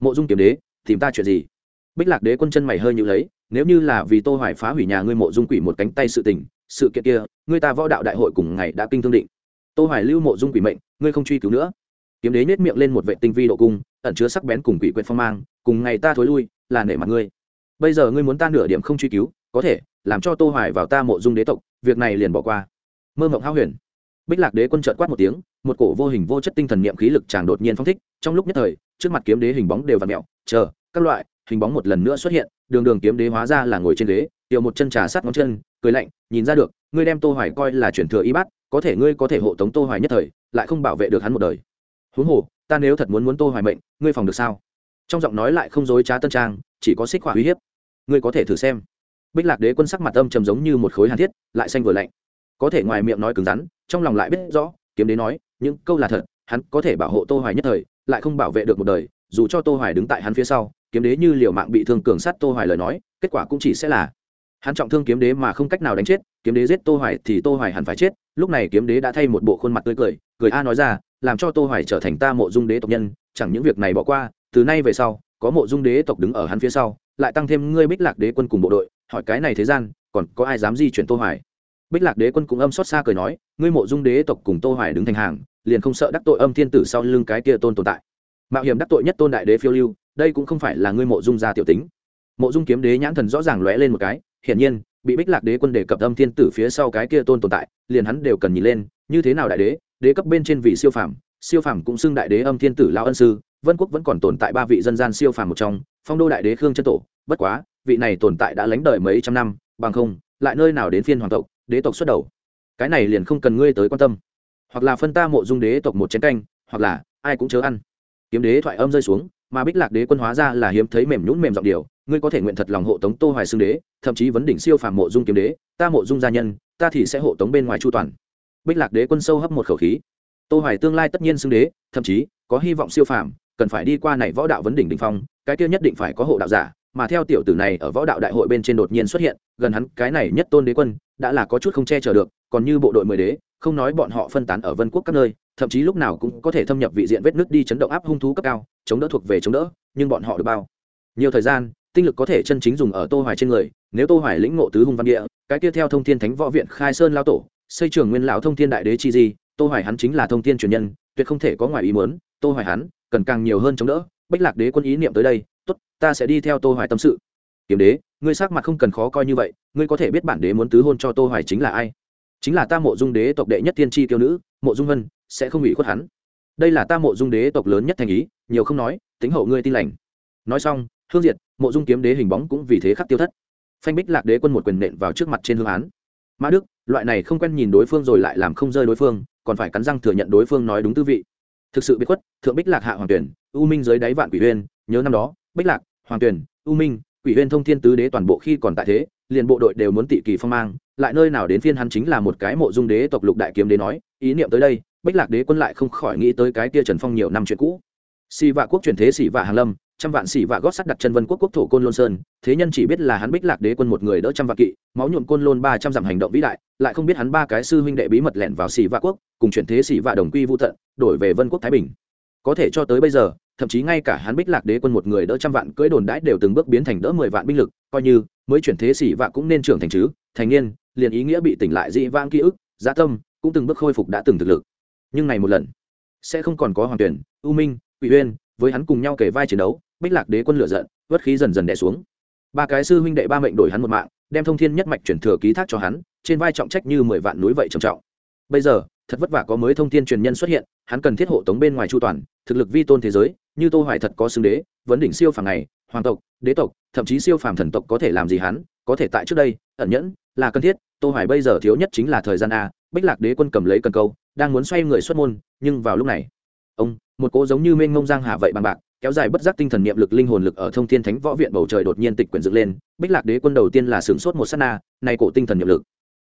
Mộ dung kiếm đế, tìm ta chuyện gì? Bích lạc đế quân chân mày hơi nhữ lấy, nếu như là vì tô hoài phá hủy nhà ngươi mộ dung quỷ một cánh tay sự tình, sự kiện kia, ngươi ta võ đạo đại hội cùng ngày đã kinh thương định. Tô hoài lưu mộ dung quỷ mệnh, ngươi không truy cứu nữa. Kiếm đế nhếch miệng lên một vệ tinh vi độ cung, ẩn chứa sắc bén cùng quỷ quyệt phong mang, cùng ngày ta thối lui, là nể mặt ngươi bây giờ ngươi muốn ta nửa điểm không truy cứu, có thể, làm cho tô hoài vào ta mộ dung đế tộc, việc này liền bỏ qua. Mơ mộng hao huyền. Bích lạc đế quân chợt quát một tiếng, một cổ vô hình vô chất tinh thần niệm khí lực chàng đột nhiên phong thích, trong lúc nhất thời, trước mặt kiếm đế hình bóng đều vặn mèo, chờ, các loại, hình bóng một lần nữa xuất hiện, đường đường kiếm đế hóa ra là ngồi trên ghế, tiểu một chân trà sát ngón chân, cười lạnh, nhìn ra được, ngươi đem tô hoài coi là chuyển thừa y bát, có thể ngươi có thể hộ tống tô hoài nhất thời, lại không bảo vệ được hắn một đời. Huống hồ, ta nếu thật muốn muốn tô hoài mệnh, ngươi phòng được sao? Trong giọng nói lại không dối trá tân trang, chỉ có xích hỏa uy hiếp ngươi có thể thử xem. Bích lạc đế quân sắc mặt âm trầm giống như một khối hàn thiết, lại xanh vừa lạnh. Có thể ngoài miệng nói cứng rắn, trong lòng lại biết rõ, kiếm đế nói, những câu là thật, hắn có thể bảo hộ tô hoài nhất thời, lại không bảo vệ được một đời, dù cho tô hoài đứng tại hắn phía sau, kiếm đế như liều mạng bị thương cường sát tô hoài lời nói, kết quả cũng chỉ sẽ là hắn trọng thương kiếm đế mà không cách nào đánh chết, kiếm đế giết tô hoài thì tô hoài hẳn phải chết. Lúc này kiếm đế đã thay một bộ khuôn mặt tươi cười cười a nói ra, làm cho tô hoài trở thành ta mộ dung đế tộc nhân, chẳng những việc này bỏ qua, từ nay về sau, có mộ dung đế tộc đứng ở hắn phía sau lại tăng thêm ngươi bích lạc đế quân cùng bộ đội, hỏi cái này thế gian, còn có ai dám di chuyển tô hoài? Bích lạc đế quân cũng âm xót xa cười nói, ngươi mộ dung đế tộc cùng tô hoài đứng thành hàng, liền không sợ đắc tội âm thiên tử sau lưng cái kia tôn tồn tại. Mạo hiểm đắc tội nhất tôn đại đế phiêu lưu, đây cũng không phải là ngươi mộ dung gia tiểu tính. Mộ dung kiếm đế nhãn thần rõ ràng lóe lên một cái, hiển nhiên, bị bích lạc đế quân đề cập âm thiên tử phía sau cái kia tôn tồn tại, liền hắn đều cần nhìn lên, như thế nào đại đế đế cấp bên trên vị siêu phàm siêu phàm cũng xưng đại đế âm thiên tử lao ân sư vân quốc vẫn còn tồn tại ba vị dân gian siêu phàm một trong, phong đô đại đế khương chân tổ. Bất quá, vị này tồn tại đã lánh đời mấy trăm năm, bằng không, lại nơi nào đến phiên hoàng tộc, đế tộc xuất đầu. Cái này liền không cần ngươi tới quan tâm. Hoặc là phân ta mộ dung đế tộc một chén canh, hoặc là ai cũng chớ ăn. Kiếm đế thoại âm rơi xuống, mà bích lạc đế quân hóa ra là hiếm thấy mềm nhún mềm giọng điều ngươi có thể nguyện thật lòng hộ tống tô hoài xương đế, thậm chí vấn đỉnh siêu phàm mộ dung kiếm đế, ta mộ dung gia nhân, ta thì sẽ hộ tống bên ngoài chu toàn. Bích lạc đế quân sâu hấp một khẩu khí. Tô hoài tương lai tất nhiên xương đế, thậm chí có hy vọng siêu phàm cần phải đi qua này võ đạo vấn đỉnh đỉnh phong, cái kia nhất định phải có hộ đạo giả, mà theo tiểu tử này ở võ đạo đại hội bên trên đột nhiên xuất hiện, gần hắn, cái này nhất tôn đế quân, đã là có chút không che chở được, còn như bộ đội mười đế, không nói bọn họ phân tán ở vân quốc các nơi, thậm chí lúc nào cũng có thể thâm nhập vị diện vết nước đi chấn động áp hung thú cấp cao, chống đỡ thuộc về chống đỡ, nhưng bọn họ được bao nhiều thời gian, tinh lực có thể chân chính dùng ở tô hoài trên người, nếu tô hoài lĩnh ngộ tứ hung văn địa, cái kia theo thông thiên thánh võ viện khai sơn lao tổ, xây trường nguyên lão thông thiên đại đế chi gì tô hoài hắn chính là thông thiên truyền nhân, tuyệt không thể có ngoài ý muốn, tô hoài hắn, cần càng nhiều hơn chống đỡ, bách lạc đế quân ý niệm tới đây, tốt, ta sẽ đi theo tô hoài tâm sự. Kiếm đế, ngươi sắc mặt không cần khó coi như vậy, ngươi có thể biết bản đế muốn tứ hôn cho tô hoài chính là ai? Chính là ta mộ dung đế tộc đệ nhất thiên tri tiêu nữ, mộ dung vân, sẽ không bị khuất hắn. Đây là ta mộ dung đế tộc lớn nhất thành ý, nhiều không nói, tính hậu ngươi tin lành. Nói xong, hương diệt, mộ dung kiếm đế hình bóng cũng vì thế khắc tiêu thất. Phanh bích lạc đế quân một quyền nện vào trước mặt trên hương án mã đức, loại này không quen nhìn đối phương rồi lại làm không rơi đối phương còn phải cắn răng thừa nhận đối phương nói đúng tư vị. Thực sự biết khuất, thượng bích lạc hạ hoàng tuyển, u minh dưới đáy vạn quỷ huyên, nhớ năm đó, bích lạc, hoàng tuyển, u minh, quỷ huyên thông thiên tứ đế toàn bộ khi còn tại thế, liền bộ đội đều muốn tị kỳ phong mang, lại nơi nào đến phiên hắn chính là một cái mộ dung đế tộc lục đại kiếm đế nói, ý niệm tới đây, bích lạc đế quân lại không khỏi nghĩ tới cái kia trần phong nhiều năm chuyện cũ. Xì vạ quốc truyền thế xì vạ hàn lâm trăm vạn Sĩ vạ gót sắt đặt chân vân quốc quốc thổ côn lôn sơn, thế nhân chỉ biết là hắn bích lạc đế quân một người đỡ trăm vạn kỵ, máu nhuộm côn lôn ba trăm dặm hành động vĩ đại, lại không biết hắn ba cái sư huynh đệ bí mật lẻn vào Sĩ vạ quốc, cùng chuyển thế Sĩ vạ đồng quy vũ tận, đổi về vân quốc thái bình. Có thể cho tới bây giờ, thậm chí ngay cả hắn bích lạc đế quân một người đỡ trăm vạn cưỡi đồn đãi đều từng bước biến thành đỡ mười vạn binh lực, coi như mới chuyển thế xỉ vạ cũng nên trưởng thành chứ, thành niên, liền ý nghĩa bị tỉnh lại dị vang ký ức gia tâm, cũng từng bước khôi phục đã từng thực lực. Nhưng này một lần, sẽ không còn có hoàng tuyển, u minh, quỷ uyên với hắn cùng nhau kể vai chiến đấu, bích lạc đế quân lửa giận vất khí dần dần đẻ xuống. Ba cái sư huynh đệ ba mệnh đổi hắn một mạng, đem thông thiên nhất mạch chuyển thừa ký thác cho hắn, trên vai trọng trách như mười vạn núi vậy trầm trọng. Bây giờ, thật vất vả có mới thông thiên truyền nhân xuất hiện, hắn cần thiết hộ tống bên ngoài chu toàn, thực lực vi tôn thế giới, như tô hoài thật có xưng đế, vấn đỉnh siêu phàm này, hoàng tộc, đế tộc, thậm chí siêu phàm thần tộc có thể làm gì hắn, có thể tại trước đây, ẩn nhẫn, là cần thiết, tô hoài bây giờ thiếu nhất chính là thời gian a, bích lạc đế quân cầm lấy cần câu, đang muốn xoay người xuất môn, nhưng vào lúc này, ông một cỗ giống như mênh ngông giang hà vậy bằng bạc, kéo dài bất giác tinh thần niệm lực linh hồn lực ở thông thiên thánh võ viện bầu trời đột nhiên tịch quyển dựng lên, bích lạc đế quân đầu tiên là sướng sốt một sát na, này cổ tinh thần niệm lực.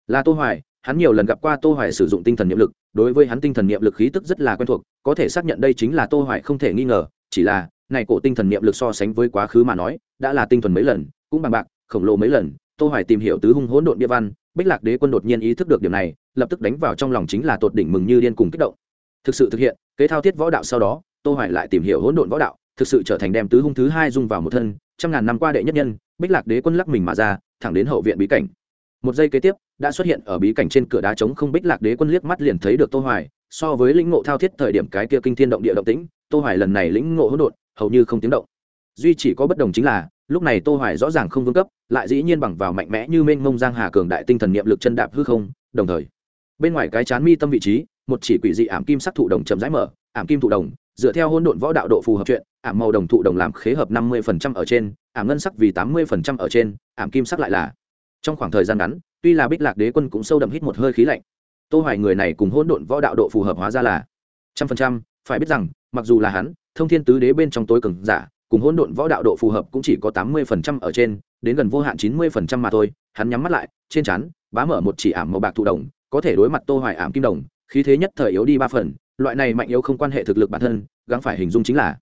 Là tô hoài, hắn nhiều lần gặp qua tô hoài sử dụng tinh thần niệm lực, đối với hắn tinh thần niệm lực khí tức rất là quen thuộc, có thể xác nhận đây chính là tô hoài không thể nghi ngờ, chỉ là, này cổ tinh thần niệm lực so sánh với quá khứ mà nói, đã là tinh thuần mấy lần, cũng bằng bạc, khổng lồ mấy lần, tô hoài tìm hiểu tứ hung hỗn độn địa văn, bích lạc đế quân đột nhiên ý thức được điều này, lập tức đánh vào trong lòng chính là tột đỉnh mừng như điên cùng kích động. Thực sự thực hiện kế thao thiết võ đạo sau đó, tô hoài lại tìm hiểu hỗn độn võ đạo, thực sự trở thành đem tứ hung thứ hai dung vào một thân, trăm ngàn năm qua đệ nhất nhân, bích lạc đế quân lắc mình mà ra, thẳng đến hậu viện bí cảnh. Một giây kế tiếp, đã xuất hiện ở bí cảnh trên cửa đá trống không bích lạc đế quân liếc mắt liền thấy được tô hoài, so với lĩnh ngộ thao thiết thời điểm cái kia kinh thiên động địa động tĩnh, tô hoài lần này lĩnh ngộ hỗn độn, hầu như không tiếng động. Duy chỉ có bất đồng chính là, lúc này tô hoài rõ ràng không vương cấp, lại dĩ nhiên bằng vào mạnh mẽ như mênh mông giang hà cường đại tinh thần niệm lực chân đạp hư không, đồng thời, bên ngoài cái chán mi tâm vị trí một chỉ quỷ dị ảm kim sắc thụ đồng chậm rãi mở, ảm kim thụ đồng, dựa theo hôn độn võ đạo độ phù hợp chuyện, ảm màu đồng thụ đồng làm khế hợp 50% ở trên, ảm ngân sắc vì 80% ở trên, ảm kim sắc lại là. Trong khoảng thời gian ngắn, tuy là bích lạc đế quân cũng sâu đậm hít một hơi khí lạnh, tô hoài người này cùng hôn độn võ đạo độ phù hợp hóa ra là trăm phần trăm, phải biết rằng, mặc dù là hắn, thông thiên tứ đế bên trong tối cường giả, cùng hỗn độn võ đạo độ phù hợp cũng chỉ có 80% ở trên, đến gần vô hạn 90% mà thôi, hắn nhắm mắt lại, trên chắn bá mở một chỉ ảm màu bạc thụ đồng, có thể đối mặt tô hoài ảm kim đồng khí thế nhất thời yếu đi ba phần, loại này mạnh yếu không quan hệ thực lực bản thân, gắng phải hình dung chính là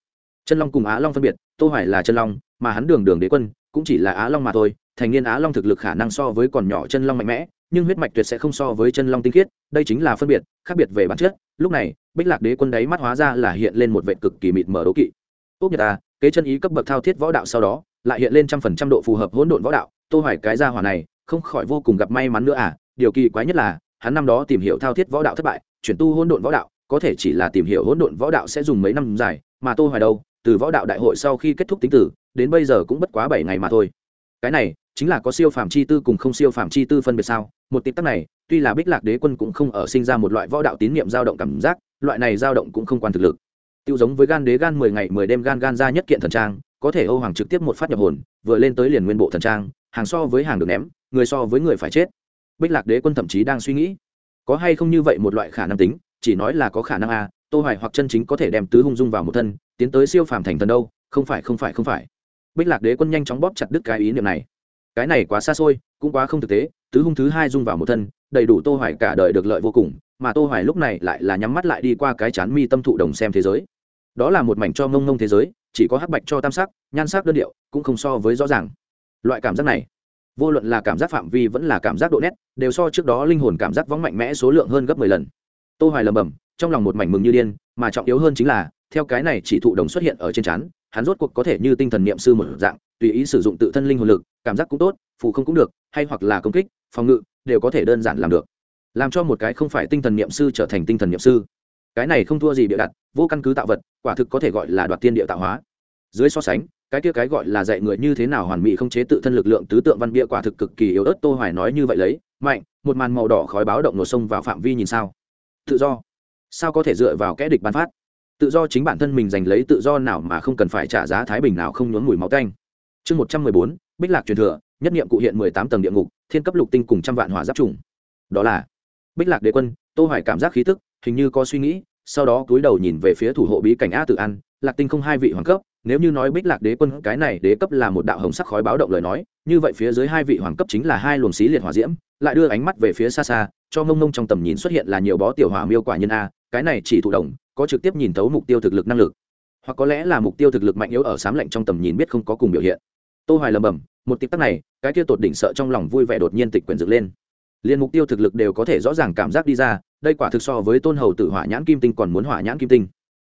chân long cùng á long phân biệt, tô hoài là chân long, mà hắn đường đường đế quân cũng chỉ là á long mà thôi, thành niên á long thực lực khả năng so với còn nhỏ chân long mạnh mẽ, nhưng huyết mạch tuyệt sẽ không so với chân long tinh khiết, đây chính là phân biệt, khác biệt về bản chất. Lúc này, bích lạc đế quân đấy mắt hóa ra là hiện lên một vệ cực kỳ mịt mờ đố kỵ. Ốc nhật ta kế chân ý cấp bậc thao thiết võ đạo sau đó, lại hiện lên trăm phần trăm độ phù hợp hỗn độn võ đạo. Tô hoài cái gia hỏa này, không khỏi vô cùng gặp may mắn nữa à điều kỳ quái nhất là hắn năm đó tìm hiểu thao thiết võ đạo thất bại, chuyển tu hỗn độn võ đạo, có thể chỉ là tìm hiểu hỗn độn võ đạo sẽ dùng mấy năm dài, mà tô hoài đâu, từ võ đạo đại hội sau khi kết thúc tính tử, đến bây giờ cũng bất quá 7 ngày mà thôi. Cái này, chính là có siêu phàm chi tư cùng không siêu phàm chi tư phân biệt sao? Một tịp tắc này, tuy là bích lạc đế quân cũng không ở sinh ra một loại võ đạo tín niệm dao động cảm giác, loại này dao động cũng không quan thực lực. Tiêu giống với gan đế gan mười ngày mười đêm gan gan ra nhất kiện thần trang, có thể âu hoàng trực tiếp một phát nhập hồn, vừa lên tới liền nguyên bộ thần trang, hàng so với hàng được ném, người so với người phải chết bích lạc đế quân thậm chí đang suy nghĩ có hay không như vậy một loại khả năng tính chỉ nói là có khả năng a à, tô hoài hoặc chân chính có thể đem tứ hung dung vào một thân tiến tới siêu phàm thành thần đâu không phải không phải không phải. Bích lạc đế quân nhanh chóng bóp chặt đứt cái ý niệm này. Cái này quá xa xôi cũng quá không thực tế tứ hung thứ hai dung vào một thân đầy đủ tô hoài cả đời được lợi vô cùng mà tô hoài lúc này lại là nhắm mắt lại đi qua cái chán mi tâm thụ đồng xem thế giới. Đó là một mảnh cho ngông ngông thế giới chỉ có hắc bạch cho tam sắc nhan sắc đơn điệu cũng không so với rõ ràng. Loại cảm giác này vô luận là cảm giác phạm vi vẫn là cảm giác độ nét, đều so trước đó linh hồn cảm giác vắng mạnh mẽ số lượng hơn gấp 10 lần. Tô hoài lầm bầm trong lòng một mảnh mừng như điên, mà trọng yếu hơn chính là, theo cái này chỉ thụ đồng xuất hiện ở trên chán hắn rốt cuộc có thể như tinh thần niệm sư một dạng, tùy ý sử dụng tự thân linh hồn lực, cảm giác cũng tốt, phù không cũng được, hay hoặc là công kích, phòng ngự, đều có thể đơn giản làm được. Làm cho một cái không phải tinh thần niệm sư trở thành tinh thần niệm sư. Cái này không thua gì bịa đặt, vô căn cứ tạo vật, quả thực có thể gọi là đoạt tiên địa tạo hóa. Dưới so sánh cái kia cái gọi là dạy người như thế nào hoàn mỹ không chế tự thân lực lượng tứ tượng văn bia quả thực cực kỳ yếu ớt, tô hoài nói như vậy lấy, mạnh, một màn màu đỏ khói báo động nổ sông vào phạm vi nhìn sao? Tự do. Sao có thể dựa vào kẽ địch ban phát? Tự do chính bản thân mình giành lấy tự do nào mà không cần phải trả giá thái bình nào không nhốn mùi máu tanh. Chương một trăm mười bốn, bích lạc truyền thừa, nhất niệm cụ hiện mười tám tầng địa ngục, thiên cấp lục tinh cùng trăm vạn hỏa giáp trùng. Đó là bích lạc đế quân, tô hoài cảm giác khí tức, hình như có suy nghĩ, sau đó cúi đầu nhìn về phía thủ hộ bí cảnh a tự an, lạc tinh không hai vị hoàng cấp nếu như nói bích lạc đế quân, cái này đế cấp là một đạo hồng sắc khói báo động lời nói, như vậy phía dưới hai vị hoàng cấp chính là hai luồng xí liệt hỏa diễm, lại đưa ánh mắt về phía xa xa, cho mông mông trong tầm nhìn xuất hiện là nhiều bó tiểu hỏa miêu quả nhân a, cái này chỉ thụ động, có trực tiếp nhìn thấu mục tiêu thực lực năng lực. Hoặc có lẽ là mục tiêu thực lực mạnh yếu ở sám lạnh trong tầm nhìn biết không có cùng biểu hiện. Tô hoài lầm bầm, một tịp tắc này, cái kia tột đỉnh sợ trong lòng vui vẻ đột nhiên tịch quyển dựng lên. Liền mục tiêu thực lực đều có thể rõ ràng cảm giác đi ra, đây quả thực so với tôn hầu tử hỏa nhãn kim tinh còn muốn hỏa nhãn kim tinh.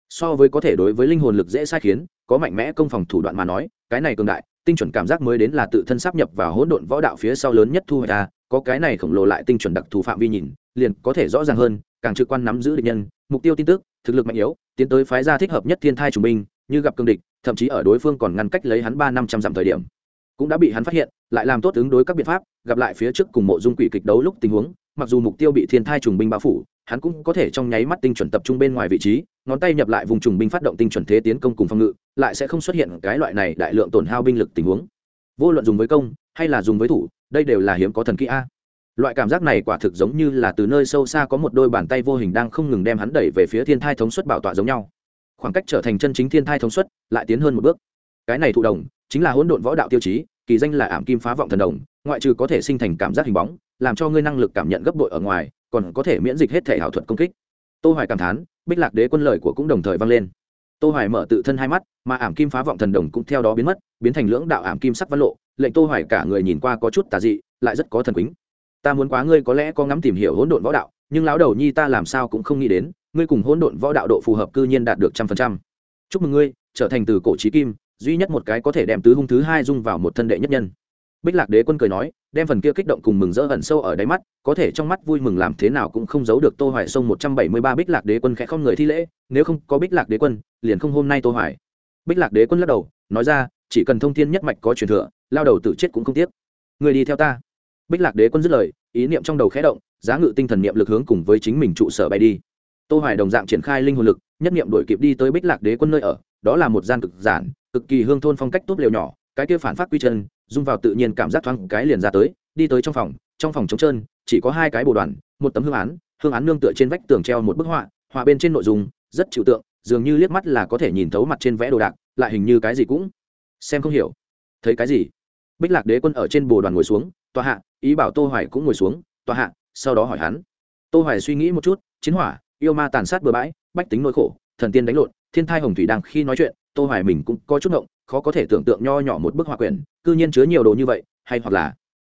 So với có thể đối với linh hồn lực dễ sai khiến có mạnh mẽ công phòng thủ đoạn mà nói, cái này cường đại, tinh chuẩn cảm giác mới đến là tự thân sắp nhập vào hỗn độn võ đạo phía sau lớn nhất thu hoạch ta có cái này khổng lồ lại tinh chuẩn đặc thù phạm vi nhìn, liền có thể rõ ràng hơn, càng trực quan nắm giữ địch nhân, mục tiêu tin tức, thực lực mạnh yếu, tiến tới phái ra thích hợp nhất thiên thai trùng binh, như gặp cương địch, thậm chí ở đối phương còn ngăn cách lấy hắn ba năm trăm dặm thời điểm. Cũng đã bị hắn phát hiện, lại làm tốt ứng đối các biện pháp, gặp lại phía trước cùng mộ dung quỷ kịch đấu lúc tình huống, mặc dù mục tiêu bị thiên thai trùng binh bao phủ hắn cũng có thể trong nháy mắt tinh chuẩn tập trung bên ngoài vị trí, ngón tay nhập lại vùng trùng binh phát động tinh chuẩn thế tiến công cùng phòng ngự, lại sẽ không xuất hiện cái loại này đại lượng tổn hao binh lực tình huống. Vô luận dùng với công, hay là dùng với thủ, đây đều là hiếm có thần kỹ a. Loại cảm giác này quả thực giống như là từ nơi sâu xa có một đôi bàn tay vô hình đang không ngừng đem hắn đẩy về phía thiên thai thống suất bảo tọa giống nhau. Khoảng cách trở thành chân chính thiên thai thống suất lại tiến hơn một bước. Cái này thụ đồng chính là hỗn độn võ đạo tiêu chí, kỳ danh là ảm kim phá vọng thần đồng, ngoại trừ có thể sinh thành cảm giác hình bóng, làm cho ngươi năng lực cảm nhận gấp bội ở ngoài còn có thể miễn dịch hết thể ảo thuật công kích. Tô hoài cảm thán, bích lạc đế quân lời của cũng đồng thời vang lên. Tô hoài mở tự thân hai mắt, mà ảm kim phá vọng thần đồng cũng theo đó biến mất, biến thành lưỡng đạo ảm kim sắc văn lộ, lệnh tô hoài cả người nhìn qua có chút tà dị, lại rất có thần quýnh ta muốn quá ngươi có lẽ có ngắm tìm hiểu hỗn độn võ đạo, nhưng lão đầu nhi ta làm sao cũng không nghĩ đến, ngươi cùng hỗn độn võ đạo độ phù hợp cư nhiên đạt được trăm phần trăm. Chúc mừng ngươi, trở thành từ cổ chí kim, duy nhất một cái có thể đem tứ hung thứ hai dung vào một thân đệ nhất nhân bích lạc đế quân cười nói, đem phần kia kích động cùng mừng rỡ ẩn sâu ở đáy mắt, có thể trong mắt vui mừng làm thế nào cũng không giấu được tô hoài sông 173 bích lạc đế quân khẽ không người thi lễ, nếu không có bích lạc đế quân, liền không hôm nay tô hoài. Bích lạc đế quân lắc đầu, nói ra, chỉ cần thông thiên nhất mạch có truyền thừa, lao đầu tự chết cũng không tiếc. Người đi theo ta. Bích lạc đế quân dứt lời, ý niệm trong đầu khẽ động, giá ngự tinh thần niệm lực hướng cùng với chính mình trụ sở bay đi. Tô hoài đồng dạng triển khai linh hồn lực, nhất niệm đuổi kịp đi tới bích lạc đế quân nơi ở, đó là một gian cực giản, cực kỳ hương thôn phong cách tốt liều nhỏ, cái kia phản phát quy chân dung vào tự nhiên cảm giác thoáng cái liền ra tới, đi tới trong phòng trong phòng trống trơn, chỉ có hai cái bồ đoàn, một tấm hương án hương án nương tựa trên vách tường treo một bức họa họa bên trên nội dung, rất chịu tượng, dường như liếc mắt là có thể nhìn thấu mặt trên vẽ đồ đạc, lại hình như cái gì cũng xem không hiểu. Thấy cái gì? Bích lạc đế quân ở trên bồ đoàn ngồi xuống, tòa hạ, ý bảo tô hoài cũng ngồi xuống, tòa hạ. Sau đó hỏi hắn. Tô hoài suy nghĩ một chút, chiến hỏa, yêu ma tàn sát bừa bãi, bách tính nỗi khổ, thần tiên đánh lộn, thiên thai hồng thủy đang khi nói chuyện tô hoài mình cũng có chút ngộng, khó có thể tưởng tượng nho nhỏ một bức họa quyển, cư nhiên chứa nhiều đồ như vậy, hay hoặc là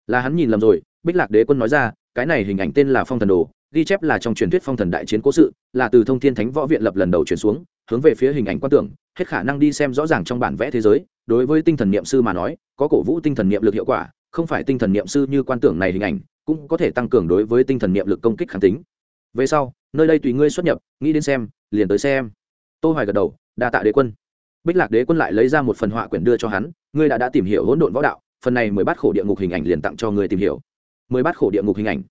là hắn nhìn lầm rồi, bích lạc đế quân nói ra, cái này hình ảnh tên là phong thần đồ, ghi chép là trong truyền thuyết phong thần đại chiến cố sự, là từ thông thiên thánh võ viện lập lần đầu chuyển xuống, hướng về phía hình ảnh quan tưởng, hết khả năng đi xem rõ ràng trong bản vẽ thế giới. Đối với tinh thần niệm sư mà nói, có cổ vũ tinh thần niệm lực hiệu quả, không phải tinh thần niệm sư như quan tưởng này hình ảnh, cũng có thể tăng cường đối với tinh thần niệm lực công kích kháng tính. Về sau, nơi đây tùy ngươi xuất nhập, nghĩ đến xem, liền tới xem. Tô hoài gật đầu, đa tạ đế quân bích lạc đế quân lại lấy ra một phần họa quyển đưa cho hắn, ngươi đã đã tìm hiểu hỗn độn võ đạo, phần này mười bát khổ địa ngục hình ảnh liền tặng cho ngươi tìm hiểu. Mười bát khổ địa ngục hình ảnh.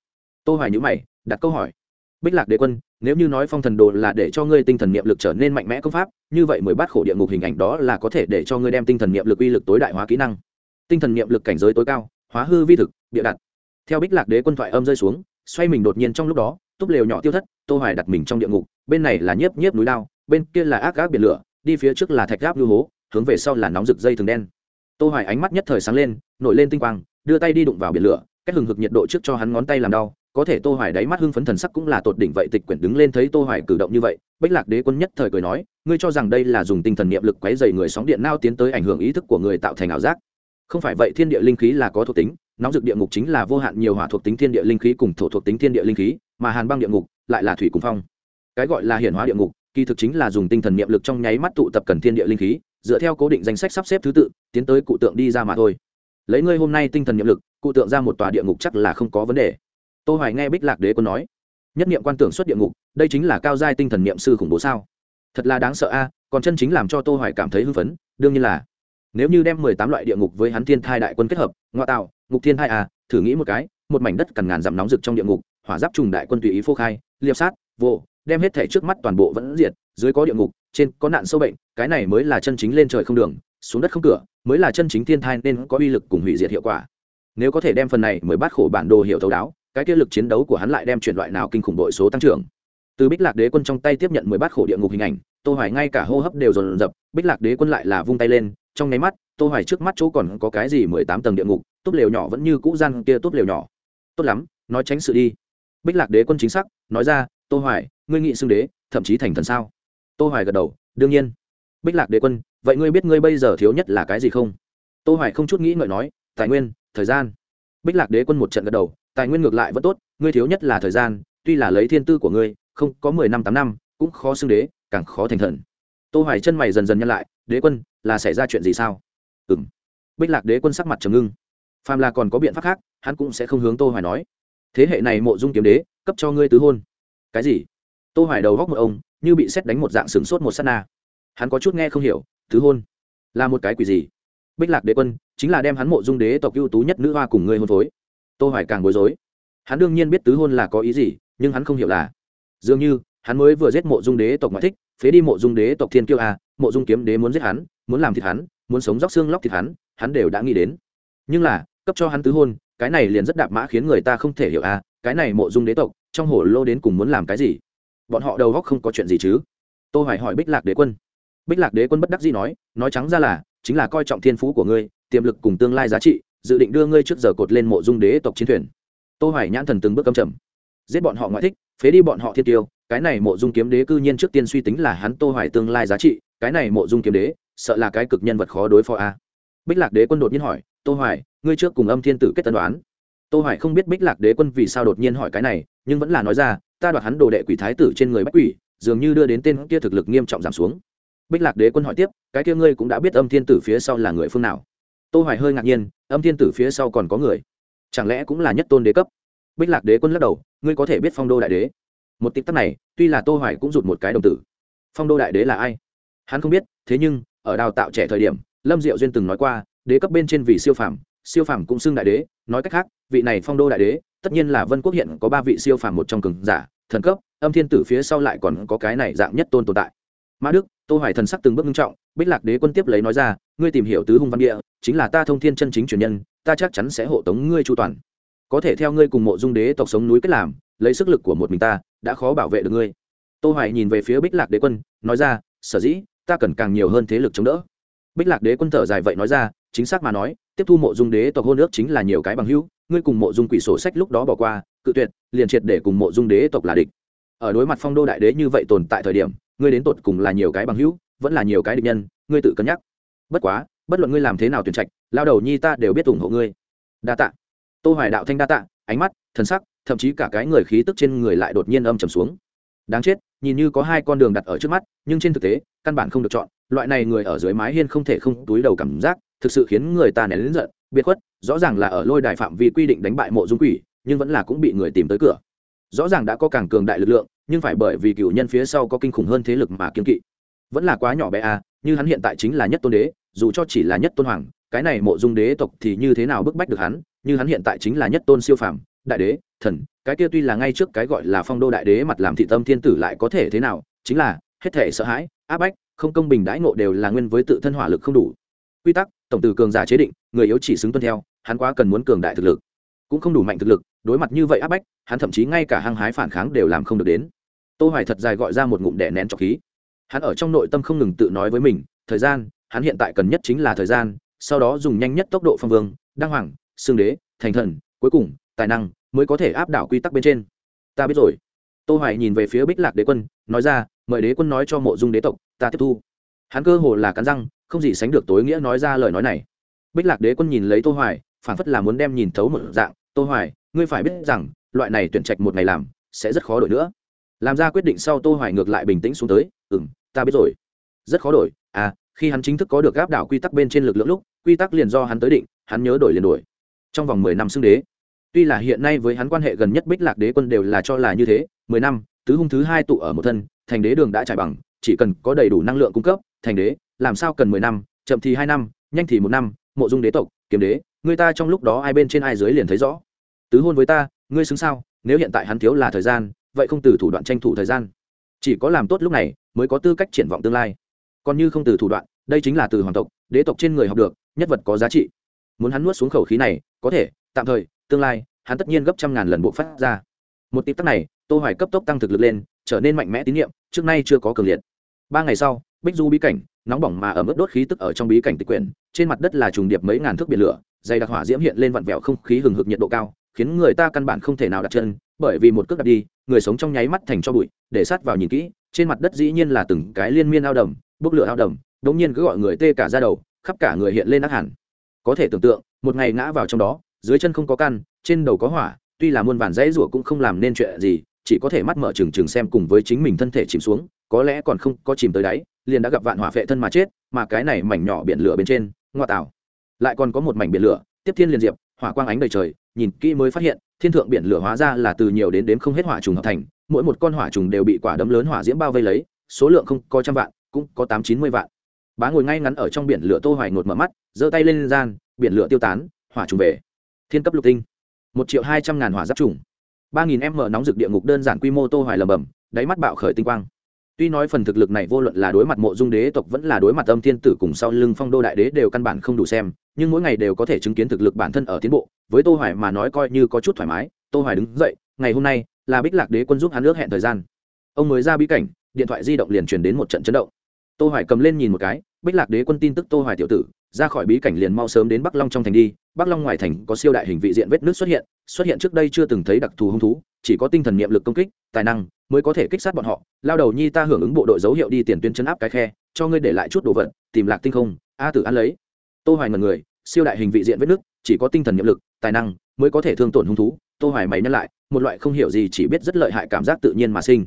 Tô hoài nhíu mày, đặt câu hỏi. Bích lạc đế quân, nếu như nói phong thần đồ là để cho ngươi tinh thần niệm lực trở nên mạnh mẽ công pháp, như vậy mười bát khổ địa ngục hình ảnh đó là có thể để cho ngươi đem tinh thần niệm lực uy lực tối đại hóa kỹ năng. Tinh thần niệm lực cảnh giới tối cao, hóa hư vi thực, bịa đặt. Theo bích lạc đế quân thoại âm rơi xuống, xoay mình đột nhiên trong lúc đó, túp lều nhỏ tiêu thất, tô hoài đặt mình trong địa ngục, bên này là nhiếp nhiếp núi lao bên kia là ác ác biển lửa đi phía trước là thạch gáp lưu hố, hướng về sau là nóng rực dây thường đen. Tô hoài ánh mắt nhất thời sáng lên, nổi lên tinh quang, đưa tay đi đụng vào biển lửa, cách hừng hực nhiệt độ trước cho hắn ngón tay làm đau, có thể tô hoài đáy mắt hưng phấn thần sắc cũng là tột đỉnh vậy, tịch quyển đứng lên thấy tô hoài cử động như vậy bách lạc đế quân nhất thời cười nói, ngươi cho rằng đây là dùng tinh thần niệm lực quấy dày người sóng điện nao tiến tới ảnh hưởng ý thức của người tạo thành ảo giác. Không phải vậy thiên địa linh khí là có thuộc tính, nóng rực địa ngục chính là vô hạn nhiều hỏa thuộc tính thiên địa linh khí cùng thổ thuộc tính thiên địa linh khí, mà hàn băng địa ngục lại là thủy cùng phong. Cái gọi là hiển hóa địa ngục kỳ thực chính là dùng tinh thần niệm lực trong nháy mắt tụ tập cần thiên địa linh khí, dựa theo cố định danh sách sắp xếp thứ tự, tiến tới cụ tượng đi ra mà thôi. Lấy ngươi hôm nay tinh thần niệm lực, cụ tượng ra một tòa địa ngục chắc là không có vấn đề. Tô hoài nghe bích lạc đế quân nói, nhất niệm quan tưởng xuất địa ngục, đây chính là cao giai tinh thần niệm sư khủng bố sao? Thật là đáng sợ a, còn chân chính làm cho tô hoài cảm thấy hưng phấn, đương nhiên là, nếu như đem 18 loại địa ngục với hắn thiên thai đại quân kết hợp ngoại tạo, ngục thiên thai a thử nghĩ một cái, một mảnh đất cằn ngàn dặm nóng rực trong địa ngục, hỏa giáp trùng đại quân tùy ý phô khai, liệp sát vô đem hết thể trước mắt toàn bộ vẫn diệt, dưới có địa ngục, trên có nạn sâu bệnh, cái này mới là chân chính lên trời không đường, xuống đất không cửa, mới là chân chính thiên thai nên có uy lực cùng hủy diệt hiệu quả. Nếu có thể đem phần này mới bắt khổ bản đồ hiểu thấu đáo, cái kia lực chiến đấu của hắn lại đem chuyển loại nào kinh khủng đội số tăng trưởng. Từ bích lạc đế quân trong tay tiếp nhận mười bát khổ địa ngục hình ảnh, tô hoài ngay cả hô hấp đều dồn dập, bích lạc đế quân lại là vung tay lên, trong nháy mắt, tô hoài trước mắt chỗ còn có cái gì mười tám tầng địa ngục tốt lều nhỏ vẫn như cũ gian kia tốt lều nhỏ. Tốt lắm, nói tránh sự đi. Bích lạc đế quân chính xác, nói ra tô hoài, ngươi nghị xưng đế, thậm chí thành thần sao? Tô hoài gật đầu, đương nhiên. Bích lạc đế quân, vậy ngươi biết ngươi bây giờ thiếu nhất là cái gì không? Tô hoài không chút nghĩ ngợi nói, tài nguyên, thời gian. Bích lạc đế quân một trận gật đầu, tài nguyên ngược lại vẫn tốt, ngươi thiếu nhất là thời gian, tuy là lấy thiên tư của ngươi, không có mười năm, tám năm, cũng khó xưng đế, càng khó thành thần. Tô hoài chân mày dần dần nhăn lại, đế quân, là xảy ra chuyện gì sao? Ừm. Bích lạc đế quân sắc mặt trầm ngưng. Phàm là còn có biện pháp khác, hắn cũng sẽ không hướng tô hoài nói. Thế hệ này mộ dung kiếm đế, cấp cho ngươi tứ hôn cái gì? Tô hoài đầu góc một ông, như bị xét đánh một dạng sừng sốt một sát na. Hắn có chút nghe không hiểu tứ hôn là một cái quỷ gì? Bích lạc đế quân chính là đem hắn mộ dung đế tộc ưu tú nhất nữ hoa cùng ngươi hôn phối. Tô hoài càng bối rối. Hắn đương nhiên biết tứ hôn là có ý gì, nhưng hắn không hiểu là. Dường như, hắn mới vừa giết mộ dung đế tộc ngoại thích, phế đi mộ dung đế tộc thiên kiêu a, mộ dung kiếm đế muốn giết hắn, muốn làm thịt hắn, muốn sống róc xương lóc thịt hắn hắn đều đã nghĩ đến. Nhưng là, cấp cho hắn tứ hôn, cái này liền rất đạp mã khiến người ta không thể hiểu a cái này mộ dung đế tộc, trong hồ lô đến cùng muốn làm cái gì? Bọn họ đầu góc không có chuyện gì chứ? Tôi hỏi hỏi bích lạc đế quân. Bích lạc đế quân bất đắc dĩ nói nói trắng ra là, chính là coi trọng thiên phú của ngươi, tiềm lực cùng tương lai giá trị, dự định đưa ngươi trước giờ cột lên mộ dung đế tộc chiến thuyền. Tôi hỏi nhãn thần từng bước cầm trầm. Giết bọn họ ngoại thích, phế đi bọn họ thiên tiêu, cái này mộ dung kiếm đế cư nhiên trước tiên suy tính là hắn tô hoài tương lai giá trị, cái này mộ dung kiếm đế, sợ là cái cực nhân vật khó đối phó a. Bích lạc đế quân đột nhiên hỏi, tô hoài, ngươi trước cùng âm thiên tử kết tân đoán tô hoài không biết bích lạc đế quân vì sao đột nhiên hỏi cái này, nhưng vẫn là nói ra, ta đoạt hắn đồ đệ quỷ thái tử trên người bách quỷ, dường như đưa đến tên kia thực lực nghiêm trọng giảm xuống. Bích lạc đế quân hỏi tiếp, cái kia ngươi cũng đã biết âm thiên tử phía sau là người phương nào? Tô hoài hơi ngạc nhiên, âm thiên tử phía sau còn có người? Chẳng lẽ cũng là nhất tôn đế cấp? Bích lạc đế quân lắc đầu, ngươi có thể biết phong đô đại đế? Một tích tắc này, tuy là tô hoài cũng rụt một cái đồng tử. Phong đô đại đế là ai? Hắn không biết, thế nhưng, ở đào tạo trẻ thời điểm, lâm diệu duyên từng nói qua, đế cấp bên trên vì siêu phàm siêu phàm cũng xưng đại đế, nói cách khác vị này phong đô đại đế, tất nhiên là vân quốc hiện có ba vị siêu phàm một trong cường giả, thần cấp, âm thiên tử phía sau lại còn có cái này dạng nhất tôn tồn tại. Mã đức, tô hoài thần sắc từng bước nghiêm trọng, bích lạc đế quân tiếp lấy nói ra, ngươi tìm hiểu tứ hung văn địa, chính là ta thông thiên chân chính truyền nhân, ta chắc chắn sẽ hộ tống ngươi chu toàn. Có thể theo ngươi cùng mộ dung đế tộc sống núi kết làm, lấy sức lực của một mình ta, đã khó bảo vệ được ngươi. Tô hoài nhìn về phía bích lạc đế quân, nói ra, sở dĩ, ta cần càng nhiều hơn thế lực chống đỡ. Bích lạc đế quân thở dài vậy nói ra chính xác mà nói, tiếp thu mộ dung đế tộc hôn ước chính là nhiều cái bằng hữu, ngươi cùng mộ dung quỷ sổ sách lúc đó bỏ qua, cự tuyệt, liền triệt để cùng mộ dung đế tộc là địch. Ở đối mặt phong đô đại đế như vậy tồn tại thời điểm, ngươi đến tột cùng là nhiều cái bằng hữu, vẫn là nhiều cái địch nhân, ngươi tự cân nhắc. Bất quá, bất luận ngươi làm thế nào tuyển trạch, lao đầu nhi ta đều biết ủng hộ ngươi. Đa tạ. Tô hoài đạo thanh đa tạ, ánh mắt, thần sắc, thậm chí cả cái người khí tức trên người lại đột nhiên âm trầm xuống. Đáng chết, nhìn như có hai con đường đặt ở trước mắt, nhưng trên thực tế, căn bản không được chọn, loại này người ở dưới mái hiên không thể không túi đầu cảm giác thực sự khiến người ta nén lớn giận, biệt khuất, rõ ràng là ở lôi đài phạm vi quy định đánh bại mộ dung quỷ, nhưng vẫn là cũng bị người tìm tới cửa. Rõ ràng đã có càng cường đại lực lượng, nhưng phải bởi vì cựu nhân phía sau có kinh khủng hơn thế lực mà kiên kỵ. Vẫn là quá nhỏ bé à như hắn hiện tại chính là nhất tôn đế, dù cho chỉ là nhất tôn hoàng, cái này mộ dung đế tộc thì như thế nào bức bách được hắn, như hắn hiện tại chính là nhất tôn siêu phàm, đại đế, thần, cái kia tuy là ngay trước cái gọi là phong đô đại đế mặt làm thị tâm thiên tử lại có thể thế nào, chính là, hết thể sợ hãi, áp bách, không công bình đãi ngộ đều là nguyên với tự thân hỏa lực không đủ quy tắc, tổng từ cường giả chế định, người yếu chỉ xứng tuân theo, hắn quá cần muốn cường đại thực lực. Cũng không đủ mạnh thực lực, đối mặt như vậy áp bách, hắn thậm chí ngay cả hăng hái phản kháng đều làm không được đến. Tô hoài thật dài gọi ra một ngụm đè nén trọc khí. Hắn ở trong nội tâm không ngừng tự nói với mình, thời gian, hắn hiện tại cần nhất chính là thời gian, sau đó dùng nhanh nhất tốc độ phong vương, đăng hoàng, xương đế, thành thần, cuối cùng, tài năng, mới có thể áp đảo quy tắc bên trên. Ta biết rồi. Tô hoài nhìn về phía bích lạc đế quân, nói ra, mời đế quân nói cho mộ dung đế tộc, ta tiếp thu. Hắn cơ hồ là cắn răng không gì sánh được tối nghĩa nói ra lời nói này. Bích lạc đế quân nhìn lấy tô hoài phản phất là muốn đem nhìn thấu một dạng, tô hoài, ngươi phải biết rằng, loại này tuyển trạch một ngày làm, sẽ rất khó đổi nữa. Làm ra quyết định sau tô hoài ngược lại bình tĩnh xuống tới, ừm, ta biết rồi. Rất khó đổi? À khi hắn chính thức có được áp đảo quy tắc bên trên lực lượng lúc, quy tắc liền do hắn tới định, hắn nhớ đổi liền đổi. Trong vòng 10 năm xưng đế, tuy là hiện nay với hắn quan hệ gần nhất bích lạc đế quân đều là cho là như thế 10 năm, tứ hung thứ hai tụ ở một thân, thành đế đường đã trải bằng, chỉ cần có đầy đủ năng lượng cung cấp, thành đế làm sao cần 10 năm, chậm thì hai năm, nhanh thì một năm, mộ dung đế tộc, kiếm đế, người ta trong lúc đó ai bên trên ai dưới liền thấy rõ. Tứ hôn với ta, ngươi xứng sao, nếu hiện tại hắn thiếu là thời gian, vậy không từ thủ đoạn tranh thủ thời gian. Chỉ có làm tốt lúc này, mới có tư cách triển vọng tương lai. Còn như không từ thủ đoạn, đây chính là từ hoàng tộc, đế tộc trên người học được, nhất vật có giá trị. Muốn hắn nuốt xuống khẩu khí này, có thể, tạm thời, tương lai, hắn tất nhiên gấp trăm ngàn lần bộ phát ra. Một tịp tắc này, tô hoài cấp tốc tăng thực lực lên, trở nên mạnh mẽ tín nhiệm, trước nay chưa có cường liệt. Ba ngày sau bích du bí cảnh, nóng bỏng mà ở mức đốt khí tức ở trong bí cảnh tịch quyển, trên mặt đất là trùng điệp mấy ngàn thước biển lửa, dày đặc hỏa diễm hiện lên vặn vẹo không khí hừng hực nhiệt độ cao, khiến người ta căn bản không thể nào đặt chân, bởi vì một cước đặt đi, người sống trong nháy mắt thành cho bụi, để sát vào nhìn kỹ, trên mặt đất dĩ nhiên là từng cái liên miên ao đầm, bốc lửa ao đầm, đống nhiên cứ gọi người tê cả ra đầu, khắp cả người hiện lên ác hẳn. Có thể tưởng tượng, một ngày ngã vào trong đó, dưới chân không có căn, trên đầu có hỏa, tuy là muôn vàn dãy rủa cũng không làm nên chuyện gì, chỉ có thể mắt mở trừng trừng xem cùng với chính mình thân thể chìm xuống, có lẽ còn không có chìm tới đáy liền đã gặp vạn hỏa phệ thân mà chết, mà cái này mảnh nhỏ biển lửa bên trên, ngoa tạo. Lại còn có một mảnh biển lửa, tiếp thiên liền diệp, hỏa quang ánh đầy trời, nhìn kỹ mới phát hiện, thiên thượng biển lửa hóa ra là từ nhiều đến đếm không hết hỏa trùng hợp thành, mỗi một con hỏa trùng đều bị quả đấm lớn hỏa diễm bao vây lấy, số lượng không có trăm vạn, cũng có tám chín mươi vạn. Bá ngồi ngay ngắn ở trong biển lửa tô hoài ngột mở mắt, giơ tay lên gian, biển lửa tiêu tán, hỏa trùng về. Thiên cấp lục tinh. Một triệu hai trăm ngàn hỏa giáp trùng. ba nghìn mở nóng rực địa ngục đơn giản quy mô tô hoài lầm bầm đáy mắt bạo khởi tinh quang tuy nói phần thực lực này vô luận là đối mặt mộ dung đế tộc vẫn là đối mặt âm thiên tử cùng sau lưng phong đô đại đế đều căn bản không đủ xem, nhưng mỗi ngày đều có thể chứng kiến thực lực bản thân ở tiến bộ, với tô hoài mà nói coi như có chút thoải mái, tô hoài đứng dậy, ngày hôm nay, là bích lạc đế quân giúp hắn nước hẹn thời gian. Ông mới ra bí cảnh, điện thoại di động liền truyền đến một trận chấn động. Tô hoài cầm lên nhìn một cái, bích lạc đế quân tin tức tô hoài tiểu tử ra khỏi bí cảnh liền mau sớm đến bắc long trong thành đi. Bắc long ngoài thành có siêu đại hình vị diện vết nước xuất hiện xuất hiện trước đây chưa từng thấy đặc thù hung thú, chỉ có tinh thần niệm lực công kích, tài năng mới có thể kích sát bọn họ. Lao đầu nhi ta hưởng ứng bộ đội dấu hiệu đi tiền tuyến chấn áp cái khe, cho ngươi để lại chút đồ vật, tìm lạc tinh không, a tử ăn lấy. Tô hoài ngần người, siêu đại hình vị diện vết nước chỉ có tinh thần niệm lực, tài năng mới có thể thương tổn hung thú. Tô hoài mày nhắc lại, một loại không hiểu gì chỉ biết rất lợi hại cảm giác tự nhiên mà sinh.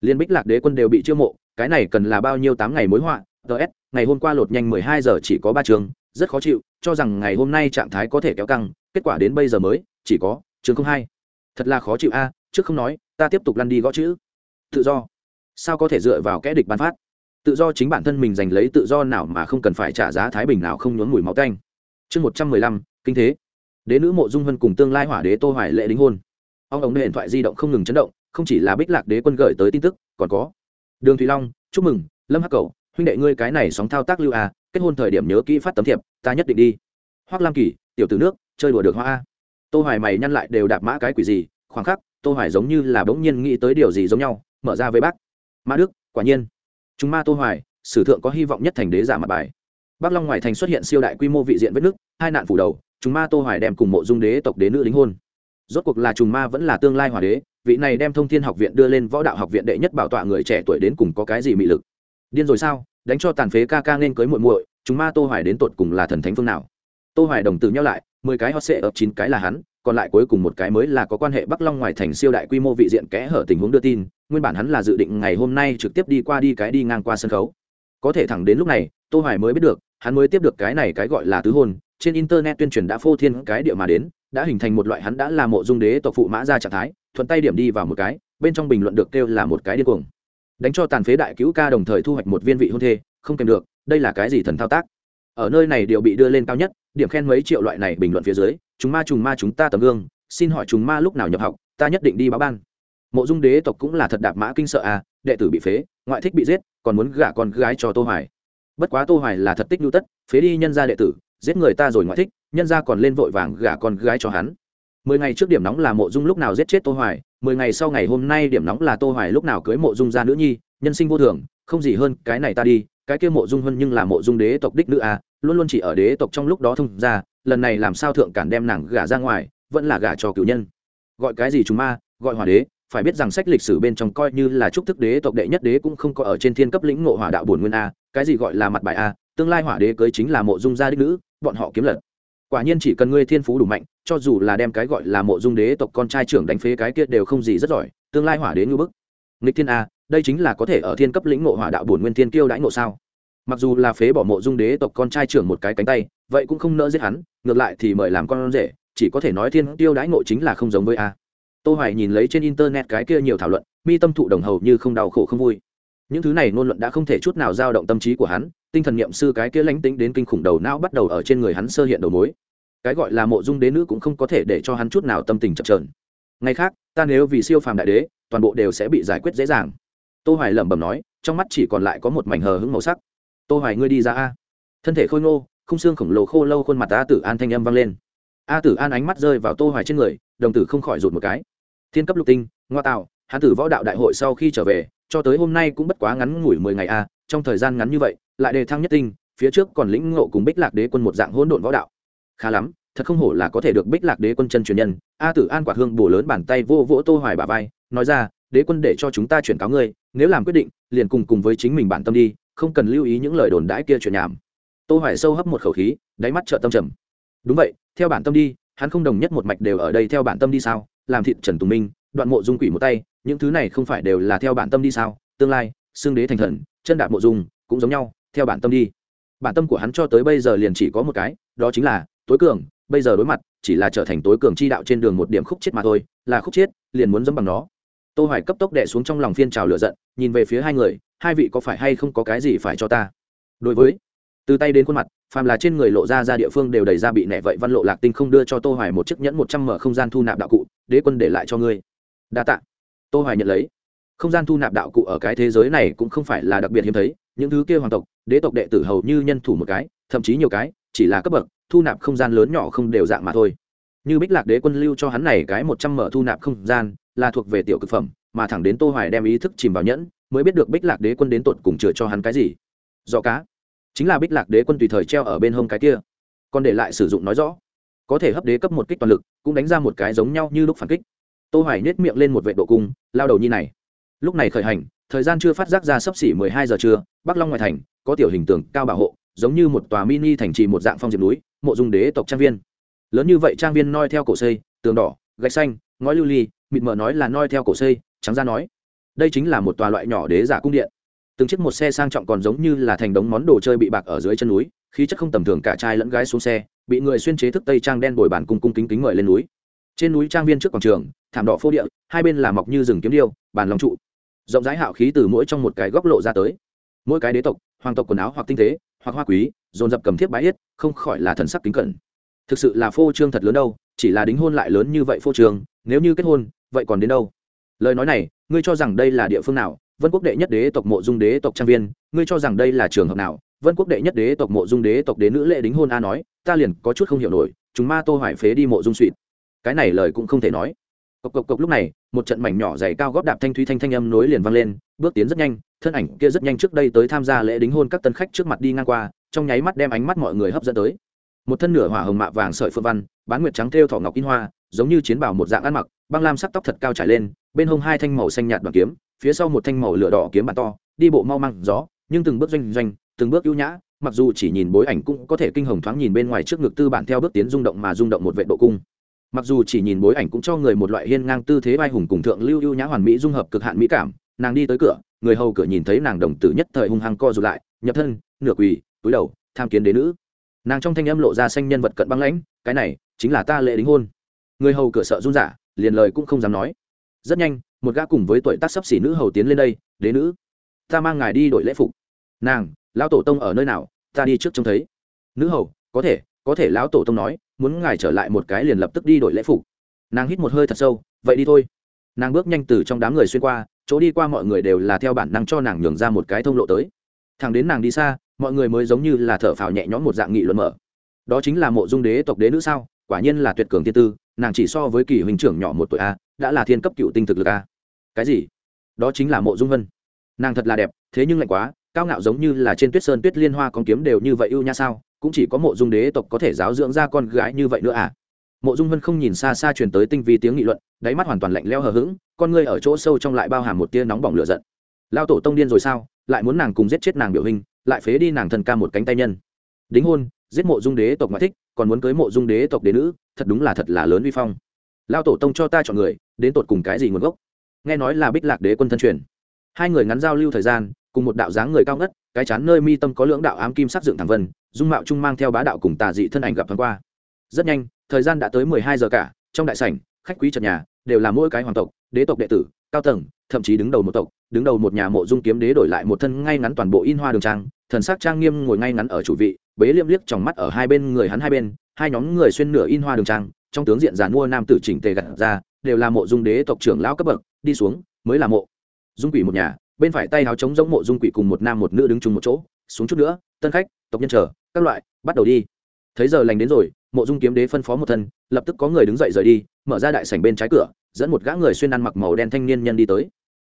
Liên bích lạc đế quân đều bị chiêu mộ, cái này cần là bao nhiêu tám ngày mối họa ts ngày hôm qua lột nhanh 12 giờ chỉ có ba trường, rất khó chịu, cho rằng ngày hôm nay trạng thái có thể kéo căng, kết quả đến bây giờ mới, chỉ có chương không hai. Thật là khó chịu a, trước không nói, ta tiếp tục lăn đi gõ chữ. Tự do. Sao có thể dựa vào kẽ địch bán phát? Tự do chính bản thân mình giành lấy tự do nào mà không cần phải trả giá thái bình nào không nhốn mùi máu canh chương một trăm mười lăm, kinh thế. Đế nữ mộ dung vân cùng tương lai hỏa đế tô hoài lệ đính hôn. Ông ống điện thoại di động không ngừng chấn động, không chỉ là bích lạc đế quân gửi tới tin tức, còn có đường thủy long, chúc mừng, lâm hắc cầu huynh đệ ngươi cái này sóng thao tác lưu à kết hôn thời điểm nhớ kỹ phát tấm thiệp, ta nhất định đi. Hoác lam kỳ, tiểu tử nước, chơi đùa được hoa a. Tô hoài mày nhăn lại đều đạp mã cái quỷ gì, khoảng khắc, tô hoài giống như là bỗng nhiên nghĩ tới điều gì giống nhau, mở ra với bác. Mã đức, quả nhiên. Chúng ma tô hoài, sử thượng có hy vọng nhất thành đế giả mặt bài. Bắc long ngoài thành xuất hiện siêu đại quy mô vị diện vết nước hai nạn phủ đầu, chúng ma tô hoài đem cùng mộ dung đế tộc đế nữ đính hôn. Rốt cuộc là trùng ma vẫn là tương lai hòa đế, vị này đem thông thiên học viện đưa lên võ đạo học viện đệ nhất bảo tọa người trẻ tuổi đến cùng có cái gì mị lực điên rồi sao? Đánh cho tàn phế ca ca nên cưới muội muội, chúng ma tô hoài đến tột cùng là thần thánh phương nào? Tô hoài đồng tử nhau lại, mười cái hot sệ ập chín cái là hắn, còn lại cuối cùng một cái mới là có quan hệ bắc long ngoài thành siêu đại quy mô vị diện kẽ hở tình huống đưa tin, nguyên bản hắn là dự định ngày hôm nay trực tiếp đi qua đi cái đi ngang qua sân khấu. Có thể thẳng đến lúc này, tô hoài mới biết được, hắn mới tiếp được cái này cái gọi là tứ hôn, trên internet tuyên truyền đã phô thiên cái địa mà đến, đã hình thành một loại hắn đã là mộ dung đế tộc phụ mã ra trạng thái, thuận tay điểm đi vào một cái, bên trong bình luận được kêu là một cái điên cuồng đánh cho tàn phế đại cứu ca đồng thời thu hoạch một viên vị hôn thê, không kèm được, đây là cái gì thần thao tác? Ở nơi này đều bị đưa lên cao nhất, điểm khen mấy triệu loại này bình luận phía dưới chúng ma trùng ma chúng ta tấm gương, xin hỏi chúng ma lúc nào nhập học, ta nhất định đi báo ban. Mộ dung đế tộc cũng là thật đạp mã kinh sợ à đệ tử bị phế, ngoại thích bị giết, còn muốn gả con gái cho tô hoài. Bất quá tô hoài là thật tích lưu tất, phế đi nhân gia đệ tử, giết người ta rồi ngoại thích, nhân gia còn lên vội vàng gả con gái cho hắn. Mười ngày trước điểm nóng là mộ dung lúc nào giết chết tô hoài mười ngày sau ngày hôm nay điểm nóng là tô hoài lúc nào cưới mộ dung gia nữ nhi, nhân sinh vô thường, không gì hơn cái này ta đi, cái kia mộ dung hơn nhưng là mộ dung đế tộc đích nữ à luôn luôn chỉ ở đế tộc trong lúc đó thông ra, lần này làm sao thượng cản đem nàng gả ra ngoài, vẫn là gả cho cửu nhân. Gọi cái gì chúng ma, gọi hỏa đế, phải biết rằng sách lịch sử bên trong coi như là trúc thức đế tộc đệ nhất đế cũng không có ở trên thiên cấp lĩnh ngộ hỏa đạo bổn nguyên a, cái gì gọi là mặt bài a, tương lai hỏa đế cưới chính là mộ dung gia đích nữ, bọn họ kiếm lật quả nhiên chỉ cần ngươi thiên phú đủ mạnh, cho dù là đem cái gọi là mộ dung đế tộc con trai trưởng đánh phế cái kia đều không gì rất giỏi, tương lai hỏa đế ngư bức. Nghịch thiên a, đây chính là có thể ở thiên cấp lĩnh ngộ hỏa đạo bổn nguyên thiên kiêu đãi ngộ sao? Mặc dù là phế bỏ mộ dung đế tộc con trai trưởng một cái cánh tay, vậy cũng không nỡ giết hắn, ngược lại thì mời làm con rể, chỉ có thể nói thiên tiêu đãi ngộ chính là không giống với a. Tô hoài nhìn lấy trên internet cái kia nhiều thảo luận, mi tâm thụ đồng hầu như không đau khổ không vui. Những thứ này ngôn luận đã không thể chút nào dao động tâm trí của hắn tinh thần niệm sư cái kia lánh tính đến kinh khủng đầu não bắt đầu ở trên người hắn sơ hiện đầu mối. Cái gọi là mộ dung đế nữ cũng không có thể để cho hắn chút nào tâm tình chậm trờn. ngày khác, ta nếu vì siêu phàm đại đế, toàn bộ đều sẽ bị giải quyết dễ dàng. Tô hoài lẩm bẩm nói, trong mắt chỉ còn lại có một mảnh hờ hững màu sắc. Tô hoài ngươi đi ra a. Thân thể khôi ngô không xương khổng lồ khô lâu khuôn mặt a tử an thanh âm vang lên. A tử an ánh mắt rơi vào tô hoài trên người, đồng tử không khỏi rụt một cái. Thiên cấp lục tinh, ngoa tạo, hắn tử võ đạo đại hội sau khi trở về, cho tới hôm nay cũng bất quá ngắn ngủi mười ngày a, trong thời gian ngắn như vậy lại đề thăng nhất tinh, phía trước còn lĩnh ngộ cùng bích lạc đế quân một dạng hỗn độn võ đạo. Khá lắm, thật không hổ là có thể được bích lạc đế quân chân truyền nhân. A tử an quả hương bổ lớn bàn tay vô vỗ tô hoài bà vai, nói ra, đế quân để cho chúng ta chuyển cáo ngươi, nếu làm quyết định, liền cùng cùng với chính mình bản tâm đi, không cần lưu ý những lời đồn đãi kia chuyện nhảm. Tô hoài sâu hấp một khẩu khí, đáy mắt trợ tâm trầm. Đúng vậy, theo bản tâm đi, hắn không đồng nhất một mạch đều ở đây theo bản tâm đi sao? Làm thịt trần tùng minh, đoạn mộ dung quỷ một tay, những thứ này không phải đều là theo bản tâm đi sao? Tương lai, xương đế thành thần, chân đạp mộ dung, cũng giống nhau theo bản tâm đi. Bản tâm của hắn cho tới bây giờ liền chỉ có một cái, đó chính là tối cường, bây giờ đối mặt, chỉ là trở thành tối cường chi đạo trên đường một điểm khúc chết mà thôi, là khúc chết, liền muốn dẫm bằng nó. Tô hoài cấp tốc đè xuống trong lòng phiên trào lửa giận, nhìn về phía hai người, hai vị có phải hay không có cái gì phải cho ta? Đối với, từ tay đến khuôn mặt, phàm là trên người lộ ra ra địa phương đều đầy ra bị nẻ vậy văn lộ lạc tinh không đưa cho tô hoài một chiếc nhẫn 100 mở không gian thu nạp đạo cụ, đế quân để lại cho ngươi. Đa tạ. Tô hoài nhận lấy. Không gian thu nạp đạo cụ ở cái thế giới này cũng không phải là đặc biệt hiếm thấy, những thứ kia hoàng tộc đế tộc đệ tử hầu như nhân thủ một cái, thậm chí nhiều cái, chỉ là cấp bậc, thu nạp không gian lớn nhỏ không đều dạng mà thôi. Như bích lạc đế quân lưu cho hắn này cái một trăm mở thu nạp không gian, là thuộc về tiểu cực phẩm, mà thẳng đến tô hoài đem ý thức chìm vào nhẫn, mới biết được bích lạc đế quân đến tột cùng chừa cho hắn cái gì. Rõ cá. Chính là bích lạc đế quân tùy thời treo ở bên hông cái kia. Còn để lại sử dụng nói rõ. Có thể hấp đế cấp một kích toàn lực, cũng đánh ra một cái giống nhau như lúc phản kích. Tô hoài nết miệng lên một vệ độ cung, lao đầu như này. Lúc này khởi hành thời gian chưa phát giác ra sấp xỉ 12 giờ trưa, bắc long ngoại thành, có tiểu hình tường cao bảo hộ, giống như một tòa mini thành trì một dạng phong diệp núi, mộ dung đế tộc trang viên. Lớn như vậy trang viên noi theo cổ xây, tường đỏ, gạch xanh, ngói lưu ly, mịt mờ nói là noi theo cổ xây, trắng ra nói. Đây chính là một tòa loại nhỏ đế giả cung điện. Từng chiếc một xe sang trọng còn giống như là thành đống món đồ chơi bị bạc ở dưới chân núi, khí chất không tầm thường cả trai lẫn gái xuống xe, bị người xuyên chế thức tây trang đen bồi bàn cung cung kính kính mời lên núi. Trên núi trang viên trước quảng trường, thảm đỏ phô địa, hai bên là mọc như rừng kiếm điêu, bàn lòng trụ rộng rãi hạo khí từ mỗi trong một cái góc lộ ra tới. Mỗi cái đế tộc, hoàng tộc quần áo hoặc tinh tế, hoặc hoa quý, dồn dập cầm thiếp bái yết, không khỏi là thần sắc kính cẩn. Thực sự là phô trương thật lớn đâu, chỉ là đính hôn lại lớn như vậy phô trương, nếu như kết hôn, vậy còn đến đâu? Lời nói này, ngươi cho rằng đây là địa phương nào? Vân quốc đệ nhất đế tộc mộ dung đế tộc trang viên, ngươi cho rằng đây là trường hợp nào? Vân quốc đệ nhất đế tộc mộ dung đế tộc đế nữ lệ đính hôn a nói, ta liền có chút không hiểu nổi, chúng ma tô hoài phế đi mộ dung suỵt. Cái này lời cũng không thể nói. Cộc cộc cộc lúc này một trận mảnh nhỏ dày cao góp đạp thanh thúy thanh thanh âm nối liền vang lên, bước tiến rất nhanh, thân ảnh kia rất nhanh trước đây tới tham gia lễ đính hôn các tân khách trước mặt đi ngang qua, trong nháy mắt đem ánh mắt mọi người hấp dẫn tới. Một thân nửa hỏa hồng mạ vàng sợi phượng văn, bán nguyệt trắng thêu thỏ ngọc in hoa, giống như chiến bào một dạng ăn mặc, băng lam sắc tóc thật cao trải lên, bên hông hai thanh màu xanh nhạt đoàn kiếm, phía sau một thanh màu lửa đỏ kiếm bàn to, đi bộ mau măng gió, nhưng từng bước doanh doanh, từng bước ưu nhã, mặc dù chỉ nhìn bối ảnh cũng có thể kinh hồng thoáng nhìn bên ngoài trước ngực tư bản theo bước tiến rung động mà rung động một vệ độ cung mặc dù chỉ nhìn bối ảnh cũng cho người một loại hiên ngang tư thế vai hùng cùng thượng lưu ưu nhã hoàn mỹ dung hợp cực hạn mỹ cảm, nàng đi tới cửa, người hầu cửa nhìn thấy nàng đồng tử nhất thời hung hăng co rụt lại, nhập thân, nửa quỳ, túi đầu, tham kiến đế nữ. Nàng trong thanh âm lộ ra xanh nhân vật cận băng lãnh, cái này chính là ta lễ đính hôn. Người hầu cửa sợ run giả liền lời cũng không dám nói. Rất nhanh, một gã cùng với tuổi tác sắp xỉ nữ hầu tiến lên đây, đế nữ, ta mang ngài đi đội lễ phục. Nàng, lão tổ tông ở nơi nào? Ta đi trước trông thấy. Nữ hầu, có thể có thể, lão tổ tông nói muốn ngài trở lại một cái liền lập tức đi đội lễ phục. Nàng hít một hơi thật sâu, vậy đi thôi. Nàng bước nhanh từ trong đám người xuyên qua, chỗ đi qua mọi người đều là theo bản năng cho nàng nhường ra một cái thông lộ tới. Thằng đến nàng đi xa, mọi người mới giống như là thở phào nhẹ nhõm một dạng nghị luận mở. Đó chính là mộ dung đế tộc đế nữ sao? Quả nhiên là tuyệt cường tiên tư, nàng chỉ so với kỳ huynh trưởng nhỏ một tuổi a, đã là thiên cấp cựu tinh thực lực a. Cái gì? Đó chính là mộ dung vân. Nàng thật là đẹp, thế nhưng lạnh quá, cao ngạo giống như là trên tuyết sơn tuyết liên hoa con kiếm đều như vậy ưu nha sao? Cũng chỉ có mộ dung đế tộc có thể giáo dưỡng ra con gái như vậy nữa à? Mộ dung vân không nhìn xa xa truyền tới tinh vi tiếng nghị luận, đáy mắt hoàn toàn lạnh leo hờ hững, con ngươi ở chỗ sâu trong lại bao hàm một tia nóng bỏng lửa giận. Lao tổ tông điên rồi sao? Lại muốn nàng cùng giết chết nàng biểu hình, lại phế đi nàng thần ca một cánh tay nhân. Đính hôn, giết mộ dung đế tộc ngoại thích, còn muốn cưới mộ dung đế tộc đế nữ, thật đúng là thật là lớn vi phong. Lao tổ tông cho ta chọn người, đến tột cùng cái gì nguồn gốc? Nghe nói là bích lạc đế quân thân truyền. Hai người ngắn giao lưu thời gian, cùng một đạo dáng người cao ngất, cái chán nơi mi tâm có lưỡng đạo ám kim sắc dựng thẳng vân dung mạo trung mang theo bá đạo cùng tà dị thân ảnh gặp thoáng qua. Rất nhanh, thời gian đã tới mười hai giờ cả, trong đại sảnh, khách quý trật nhà đều là mỗi cái hoàng tộc, đế tộc đệ tử, cao tầng, thậm chí đứng đầu một tộc, đứng đầu một nhà mộ dung kiếm đế đổi lại một thân ngay ngắn toàn bộ in hoa đường trang, thần sắc trang nghiêm ngồi ngay ngắn ở chủ vị, bế liêm liếc trong mắt ở hai bên người hắn hai bên, hai nhóm người xuyên nửa in hoa đường trang, trong tướng diện giàn mua nam tử chỉnh tề gặt ra, đều là mộ dung đế tộc trưởng lão cấp bậc, đi xuống, mới là mộ dung quỷ một nhà, bên phải tay háo chống giống mộ dung quỷ cùng một nam một nữ đứng chung một chỗ, xuống chút nữa, tân khách tộc nhân chờ, các loại, bắt đầu đi. Thấy giờ lành đến rồi, mộ dung kiếm đế phân phó một thân, lập tức có người đứng dậy rời đi, mở ra đại sảnh bên trái cửa, dẫn một gã người xuyên ăn mặc màu đen thanh niên nhân đi tới.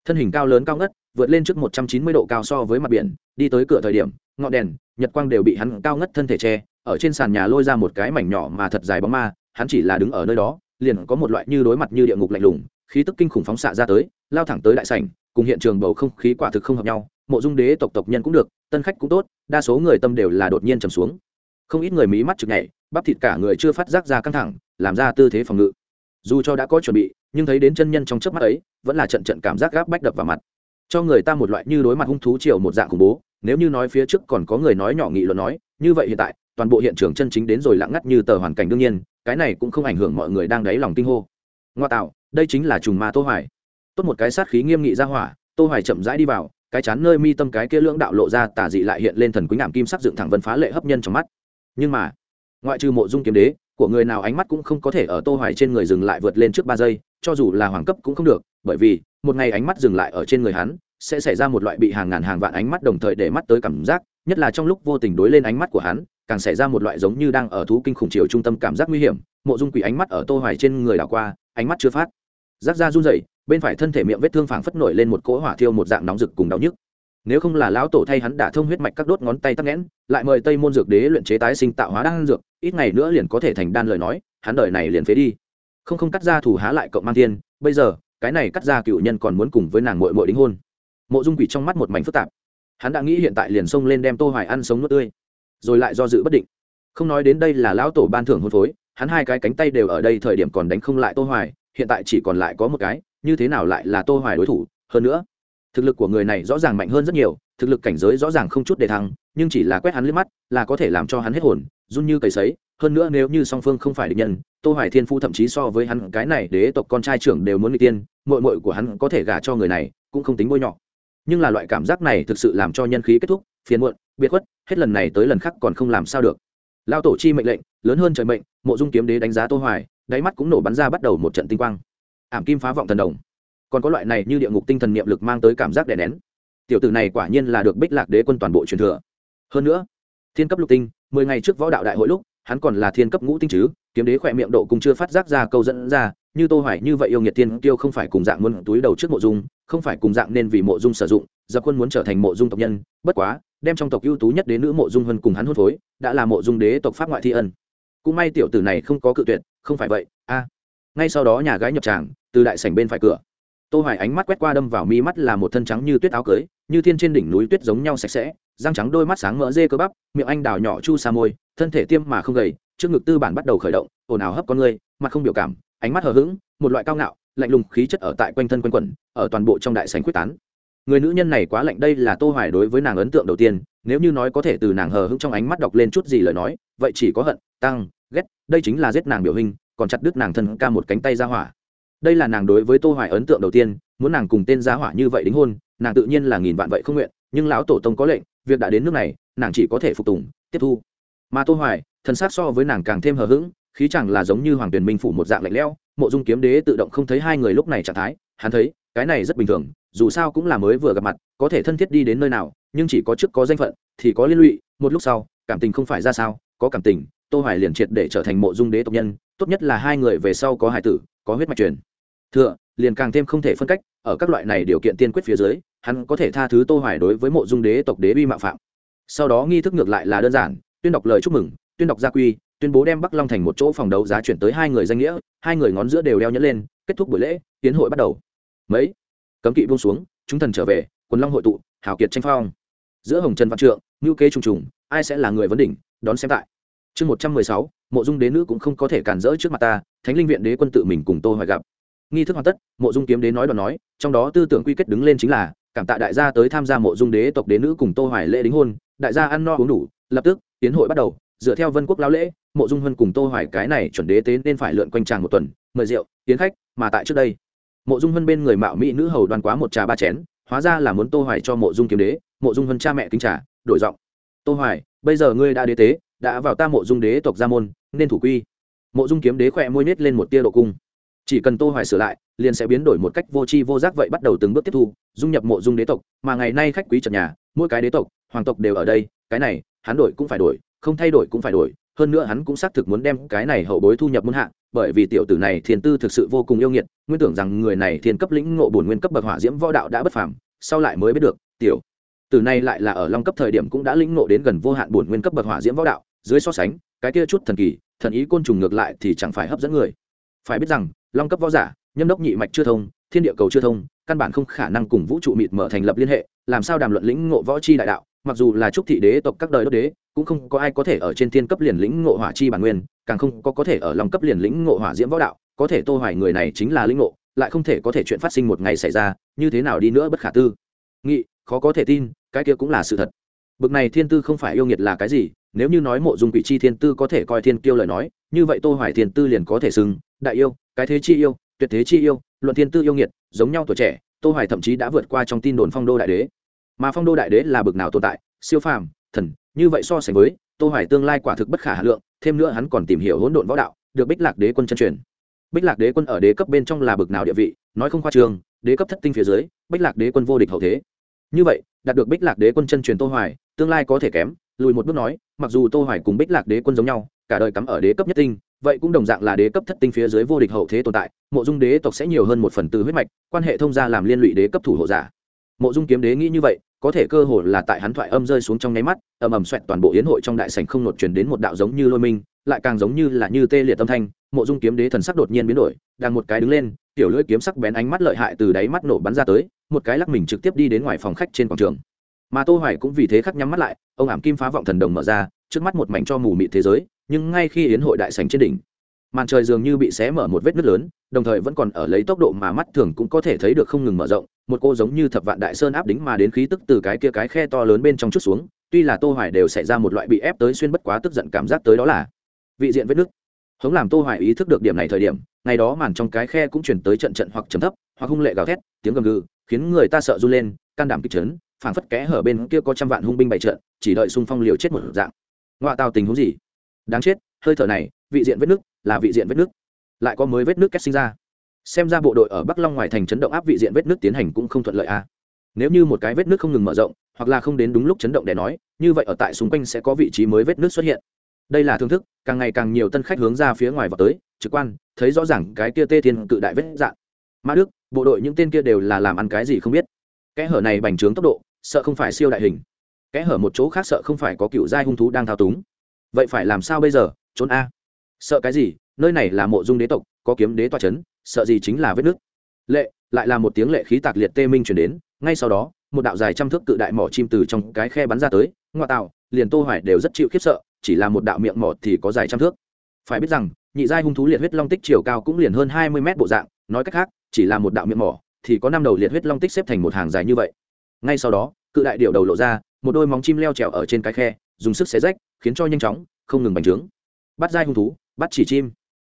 Thân hình cao lớn cao ngất, vượt lên trước một trăm chín mươi độ cao so với mặt biển, đi tới cửa thời điểm, ngọn đèn, nhật quang đều bị hắn cao ngất thân thể che, ở trên sàn nhà lôi ra một cái mảnh nhỏ mà thật dài bóng ma, hắn chỉ là đứng ở nơi đó, liền có một loại như đối mặt như địa ngục lạnh lùng, khí tức kinh khủng phóng xạ ra tới, lao thẳng tới đại sảnh, cùng hiện trường bầu không khí quả thực không hợp nhau mộ dung đế tộc tộc nhân cũng được, tân khách cũng tốt, đa số người tâm đều là đột nhiên trầm xuống. Không ít người mí mắt chực nhảy, bắp thịt cả người chưa phát giác ra căng thẳng, làm ra tư thế phòng ngự. Dù cho đã có chuẩn bị, nhưng thấy đến chân nhân trong chớp mắt ấy, vẫn là trận trận cảm giác gáp bách đập vào mặt. Cho người ta một loại như đối mặt hung thú chiều một dạng khủng bố, nếu như nói phía trước còn có người nói nhỏ nghị luận nói, như vậy hiện tại, toàn bộ hiện trường chân chính đến rồi lặng ngắt như tờ hoàn cảnh đương nhiên, cái này cũng không ảnh hưởng mọi người đang đáy lòng kinh hô. Ngoa tạo, đây chính là trùng ma tô hoài. Tốt một cái sát khí nghiêm nghị ra hỏa, tô hoài chậm rãi đi vào cái chán nơi mi tâm cái kia lưỡng đạo lộ ra tả dị lại hiện lên thần quýnh ngảm kim sắc dựng thẳng vân phá lệ hấp nhân trong mắt. Nhưng mà, ngoại trừ mộ dung kiếm đế, của người nào ánh mắt cũng không có thể ở tô hoài trên người dừng lại vượt lên trước ba giây, cho dù là hoàng cấp cũng không được, bởi vì, một ngày ánh mắt dừng lại ở trên người hắn, sẽ xảy ra một loại bị hàng ngàn hàng vạn ánh mắt đồng thời để mắt tới cảm giác, nhất là trong lúc vô tình đối lên ánh mắt của hắn, càng xảy ra một loại giống như đang ở thú kinh khủng chiều trung tâm cảm giác nguy hiểm, mộ dung quỷ ánh mắt ở tô hoài trên người đảo qua, ánh mắt chưa phát. Giác ra run rẩy bên phải thân thể miệng vết thương phảng phất nổi lên một cỗ hỏa thiêu một dạng nóng rực cùng đau nhức. Nếu không là lão tổ thay hắn đả thông huyết mạch các đốt ngón tay tắc nghẽn, lại mời tây môn dược đế luyện chế tái sinh tạo hóa đan dược, ít ngày nữa liền có thể thành đan lời nói, hắn đời này liền phế đi. Không không cắt ra thủ há lại cộng mang thiên, bây giờ, cái này cắt ra cựu nhân còn muốn cùng với nàng muội muội đính hôn. Mộ dung quỷ trong mắt một mảnh phức tạp. Hắn đã nghĩ hiện tại liền xông lên đem tô hoài ăn sống nuốt tươi, rồi lại do dự bất định. Không nói đến đây là lão tổ ban thưởng hôn phối, hắn hai cái cánh tay đều ở đây thời điểm còn đánh không lại tô hoài, hiện tại chỉ còn lại có một cái như thế nào lại là tô hoài đối thủ? Hơn nữa, thực lực của người này rõ ràng mạnh hơn rất nhiều, thực lực cảnh giới rõ ràng không chút để thăng, nhưng chỉ là quét hắn lên mắt là có thể làm cho hắn hết hồn, run như cầy sấy. Hơn nữa nếu như song phương không phải địch nhân, tô hoài thiên phu thậm chí so với hắn, cái này đế tộc con trai trưởng đều muốn bị tiên, muội muội của hắn có thể gả cho người này, cũng không tính bôi nhọ. Nhưng là loại cảm giác này thực sự làm cho nhân khí kết thúc, phiền muộn, biệt khuất, hết lần này tới lần khác còn không làm sao được. Lao tổ chi mệnh lệnh, lớn hơn trời mệnh, mộ dung kiếm đế đánh giá tô hoài, đáy mắt cũng nổ bắn ra bắt đầu một trận tinh quang ảm kim phá vọng thần đồng. Còn có loại này như địa ngục tinh thần niệm lực mang tới cảm giác đè nén. Tiểu tử này quả nhiên là được bích lạc đế quân toàn bộ truyền thừa. Hơn nữa, thiên cấp lục tinh, mười ngày trước võ đạo đại hội lúc, hắn còn là thiên cấp ngũ tinh chứ, kiếm đế khỏe miệng độ cùng chưa phát giác ra câu dẫn ra, như tô hoài như vậy yêu nghiệt tiên tiêu không phải cùng dạng muốn túi đầu trước mộ dung, không phải cùng dạng nên vì mộ dung sử dụng, dập quân muốn trở thành mộ dung tộc nhân, bất quá, đem trong tộc ưu tú nhất đến nữ mộ dung hơn cùng hắn hôn phối, đã là mộ dung đế tộc pháp ngoại thi ân. Cũng may tiểu tử này không có cự tuyệt, không phải vậy, a. Ngay sau đó nhà gái nhập tràng từ đại sảnh bên phải cửa. Tô hoài ánh mắt quét qua đâm vào mi mắt là một thân trắng như tuyết áo cưới, như thiên trên đỉnh núi tuyết giống nhau sạch sẽ, răng trắng đôi mắt sáng mỡ dê cơ bắp, miệng anh đào nhỏ chu sa môi, thân thể tiêm mà không gầy, trước ngực tư bản bắt đầu khởi động, ồn ào hấp con người, mặt không biểu cảm, ánh mắt hờ hững, một loại cao ngạo, lạnh lùng khí chất ở tại quanh thân quanh quẩn, ở toàn bộ trong đại sảnh quyết tán. Người nữ nhân này quá lạnh đây là tô hoài đối với nàng ấn tượng đầu tiên, nếu như nói có thể từ nàng hờ hững trong ánh mắt đọc lên chút gì lời nói, vậy chỉ có hận tăng ghét, đây chính là giết nàng biểu hình, còn chặt đứt nàng thân ca một cánh tay ra hỏa đây là nàng đối với tô hoài ấn tượng đầu tiên, muốn nàng cùng tên gia hỏa như vậy đính hôn, nàng tự nhiên là nghìn vạn vậy không nguyện, nhưng lão tổ tông có lệnh, việc đã đến nước này, nàng chỉ có thể phục tùng, tiếp thu. Mà tô hoài thân xác so với nàng càng thêm hờ hững, khí chẳng là giống như hoàng tuyển minh phủ một dạng lạnh lẽo, mộ dung kiếm đế tự động không thấy hai người lúc này trạng thái, hắn thấy, cái này rất bình thường, dù sao cũng là mới vừa gặp mặt, có thể thân thiết đi đến nơi nào, nhưng chỉ có trước có danh phận, thì có liên lụy, một lúc sau, cảm tình không phải ra sao, có cảm tình, tô hoài liền triệt để trở thành mộ dung đế tộc nhân, tốt nhất là hai người về sau có hài tử, có huyết mạch truyền thừa, liền càng thêm không thể phân cách, ở các loại này điều kiện tiên quyết phía dưới, hắn có thể tha thứ tô hoài đối với mộ dung đế tộc đế bi mạo phạm. Sau đó nghi thức ngược lại là đơn giản, tuyên đọc lời chúc mừng, tuyên đọc gia quy, tuyên bố đem bắc long thành một chỗ phòng đấu giá chuyển tới hai người danh nghĩa, hai người ngón giữa đều đeo nhẫn lên, kết thúc buổi lễ, tiến hội bắt đầu. Mấy? Cấm kỵ buông xuống, chúng thần trở về, quần long hội tụ, hào kiệt tranh phong. Giữa hồng trần văn trượng, ngưu kế trùng trùng, ai sẽ là người vấn đỉnh, đón xem tại. Chương một trăm mười sáu, mộ dung đế nữ cũng không có thể cản rỡ trước mặt ta, thánh linh viện đế quân tự mình cùng tô hoài gặp nghi thức hoàn tất, mộ dung kiếm đế nói đoạn nói, trong đó tư tưởng quy kết đứng lên chính là, cảm tạ đại gia tới tham gia mộ dung đế tộc đế nữ cùng tô hoài lễ đính hôn, đại gia ăn no uống đủ, lập tức, tiến hội bắt đầu, dựa theo vân quốc lao lễ, mộ dung hân cùng tô hoài cái này chuẩn đế tế nên phải lượn quanh tràng một tuần, mời rượu, tiến khách, mà tại trước đây, mộ dung hân bên người mạo mỹ nữ hầu đoàn quá một trà ba chén, hóa ra là muốn tô hoài cho mộ dung kiếm đế, mộ dung hân cha mẹ kính trà, đổi giọng, tô hoài, bây giờ ngươi đã đế tế, đã vào ta mộ dung đế tộc gia môn, nên thủ quy. Mộ dung kiếm đế khỏe môi nết lên một tia độ cung chỉ cần tô hoài sửa lại, liền sẽ biến đổi một cách vô tri vô giác vậy bắt đầu từng bước tiếp thu, dung nhập mộ dung đế tộc, mà ngày nay khách quý trần nhà, mỗi cái đế tộc, hoàng tộc đều ở đây, cái này, hắn đổi cũng phải đổi, không thay đổi cũng phải đổi, hơn nữa hắn cũng xác thực muốn đem cái này hậu bối thu nhập môn hạ, bởi vì tiểu tử này thiên tư thực sự vô cùng yêu nghiệt, nguyên tưởng rằng người này thiên cấp lĩnh ngộ bổn nguyên cấp bậc hỏa diễm võ đạo đã bất phàm, sau lại mới biết được, tiểu tử này lại là ở long cấp thời điểm cũng đã lĩnh ngộ đến gần vô hạn bổn nguyên cấp bậc hỏa diễm võ đạo, dưới so sánh, cái kia chút thần kỳ, thần ý côn trùng ngược lại thì chẳng phải hấp dẫn người. Phải biết rằng long cấp võ giả, nhâm đốc nhị mạch chưa thông, thiên địa cầu chưa thông, căn bản không khả năng cùng vũ trụ mịt mở thành lập liên hệ, làm sao đàm luận lĩnh ngộ võ chi đại đạo, mặc dù là trúc thị đế tộc các đời đất đế, cũng không có ai có thể ở trên thiên cấp liền lĩnh ngộ hỏa chi bản nguyên, càng không có có thể ở lòng cấp liền lĩnh ngộ hỏa diễm võ đạo, có thể tô hoài người này chính là lĩnh ngộ, lại không thể có thể chuyện phát sinh một ngày xảy ra, như thế nào đi nữa bất khả tư. Nghị, khó có thể tin, cái kia cũng là sự thật. Bực này thiên tư không phải yêu nghiệt là cái gì, nếu như nói mộ dung quỷ chi thiên tư có thể coi thiên kiêu lời nói, như vậy tô hoài thiên tư liền có thể xưng đại yêu cái thế chi yêu, tuyệt thế chi yêu, luận thiên tư yêu nghiệt, giống nhau tuổi trẻ, tô hoài thậm chí đã vượt qua trong tin đồn phong đô đại đế. Mà phong đô đại đế là bực nào tồn tại, siêu phàm, thần, như vậy so sánh với, tô hoài tương lai quả thực bất khả hà lượng, thêm nữa hắn còn tìm hiểu hỗn độn võ đạo, được bích lạc đế quân chân truyền. Bích lạc đế quân ở đế cấp bên trong là bực nào địa vị, nói không khoa trường, đế cấp thất tinh phía dưới, bích lạc đế quân vô địch hậu thế. Như vậy, đạt được bích lạc đế quân chân truyền tô hoài, tương lai có thể kém, lùi một bước nói, mặc dù tô hoài cùng bích lạc đế quân giống nhau, cả đời cắm ở đế cấp nhất tinh vậy cũng đồng dạng là đế cấp thất tinh phía dưới vô địch hậu thế tồn tại, mộ dung đế tộc sẽ nhiều hơn một phần từ huyết mạch, quan hệ thông gia làm liên lụy đế cấp thủ hộ giả. Mộ dung kiếm đế nghĩ như vậy, có thể cơ hội là tại hắn thoại âm rơi xuống trong nháy mắt, ầm ầm xoẹt toàn bộ yến hội trong đại sảnh không nột truyền đến một đạo giống như lôi minh, lại càng giống như là như tê liệt tâm thanh, mộ dung kiếm đế thần sắc đột nhiên biến đổi, đang một cái đứng lên, tiểu lưỡi kiếm sắc bén ánh mắt lợi hại từ đáy mắt nổ bắn ra tới, một cái lắc mình trực tiếp đi đến ngoài phòng khách trên quảng trường. Mà tô hoài cũng vì thế khắc nhắm mắt lại, ông ảm kim phá vọng thần đồng mở ra, trước mắt một mảnh cho mù mịt thế giới nhưng ngay khi yến hội đại sảnh trên đỉnh, màn trời dường như bị xé mở một vết nứt lớn, đồng thời vẫn còn ở lấy tốc độ mà mắt thường cũng có thể thấy được không ngừng mở rộng, một cô giống như thập vạn đại sơn áp đính mà đến khí tức từ cái kia cái khe to lớn bên trong chút xuống, tuy là tô hoài đều xảy ra một loại bị ép tới xuyên bất quá tức giận cảm giác tới đó là vị diện vết nứt. Hống làm tô hoài ý thức được điểm này thời điểm, ngày đó màn trong cái khe cũng chuyển tới trận trận hoặc trầm thấp, hoặc hung lệ gào thét, tiếng gầm gừ, khiến người ta sợ run lên, can đảm kinh chấn phảng phất kẽ hở bên kia có trăm vạn hung binh bày trận, chỉ đợi xung phong liều chết một dạng. Ngoại tào tình huống gì? Đáng chết, hơi thở này, vị diện vết nước, là vị diện vết nước. Lại có mới vết nước kết sinh ra. Xem ra bộ đội ở bắc long ngoài thành chấn động áp vị diện vết nước tiến hành cũng không thuận lợi a à. nếu như một cái vết nước không ngừng mở rộng, hoặc là không đến đúng lúc chấn động để nói, như vậy ở tại xung quanh sẽ có vị trí mới vết nước xuất hiện. Đây là thương thức, càng ngày càng nhiều tân khách hướng ra phía ngoài vào tới, trực quan, thấy rõ ràng cái kia tê thiên cự đại vết dạn Ma đức, bộ đội những tên kia đều là làm ăn cái gì không biết. Kẽ hở này bành trướng tốc độ, sợ không phải siêu đại hình. Kẽ hở một chỗ khác sợ không phải có cựu giai hung thú đang thao túng vậy phải làm sao bây giờ? Trốn a. Sợ cái gì? Nơi này là mộ dung đế tộc, có kiếm đế toa c h ấ n sợ gì chính là vết nước lệ, lại là một tiếng lệ khí tạc liệt tê minh chuyển đến, ngay sau đó, một đạo dài trăm thước cự đại mỏ chim từ trong cái khe bắn ra tới ngoại tạo, liền tô hoài đều rất chịu khiếp sợ, chỉ là một đạo miệng mỏ thì có dài trăm thước. Phải biết rằng, nhị giai hung thú liệt huyết long tích chiều cao cũng liền hơn hai mươi mét bộ dạng, nói cách khác, chỉ là một đạo miệng mỏ thì có năm đầu liệt huyết long tích xếp thành một hàng dài như vậy. Ngay sau đó, cự đại điệu đầu lộ ra, một đôi móng chim leo trèo ở trên cái khe, dùng sức xé rách khiến cho nhanh chóng, không ngừng bành trướng. Bắt dai hung thú, bắt chỉ chim.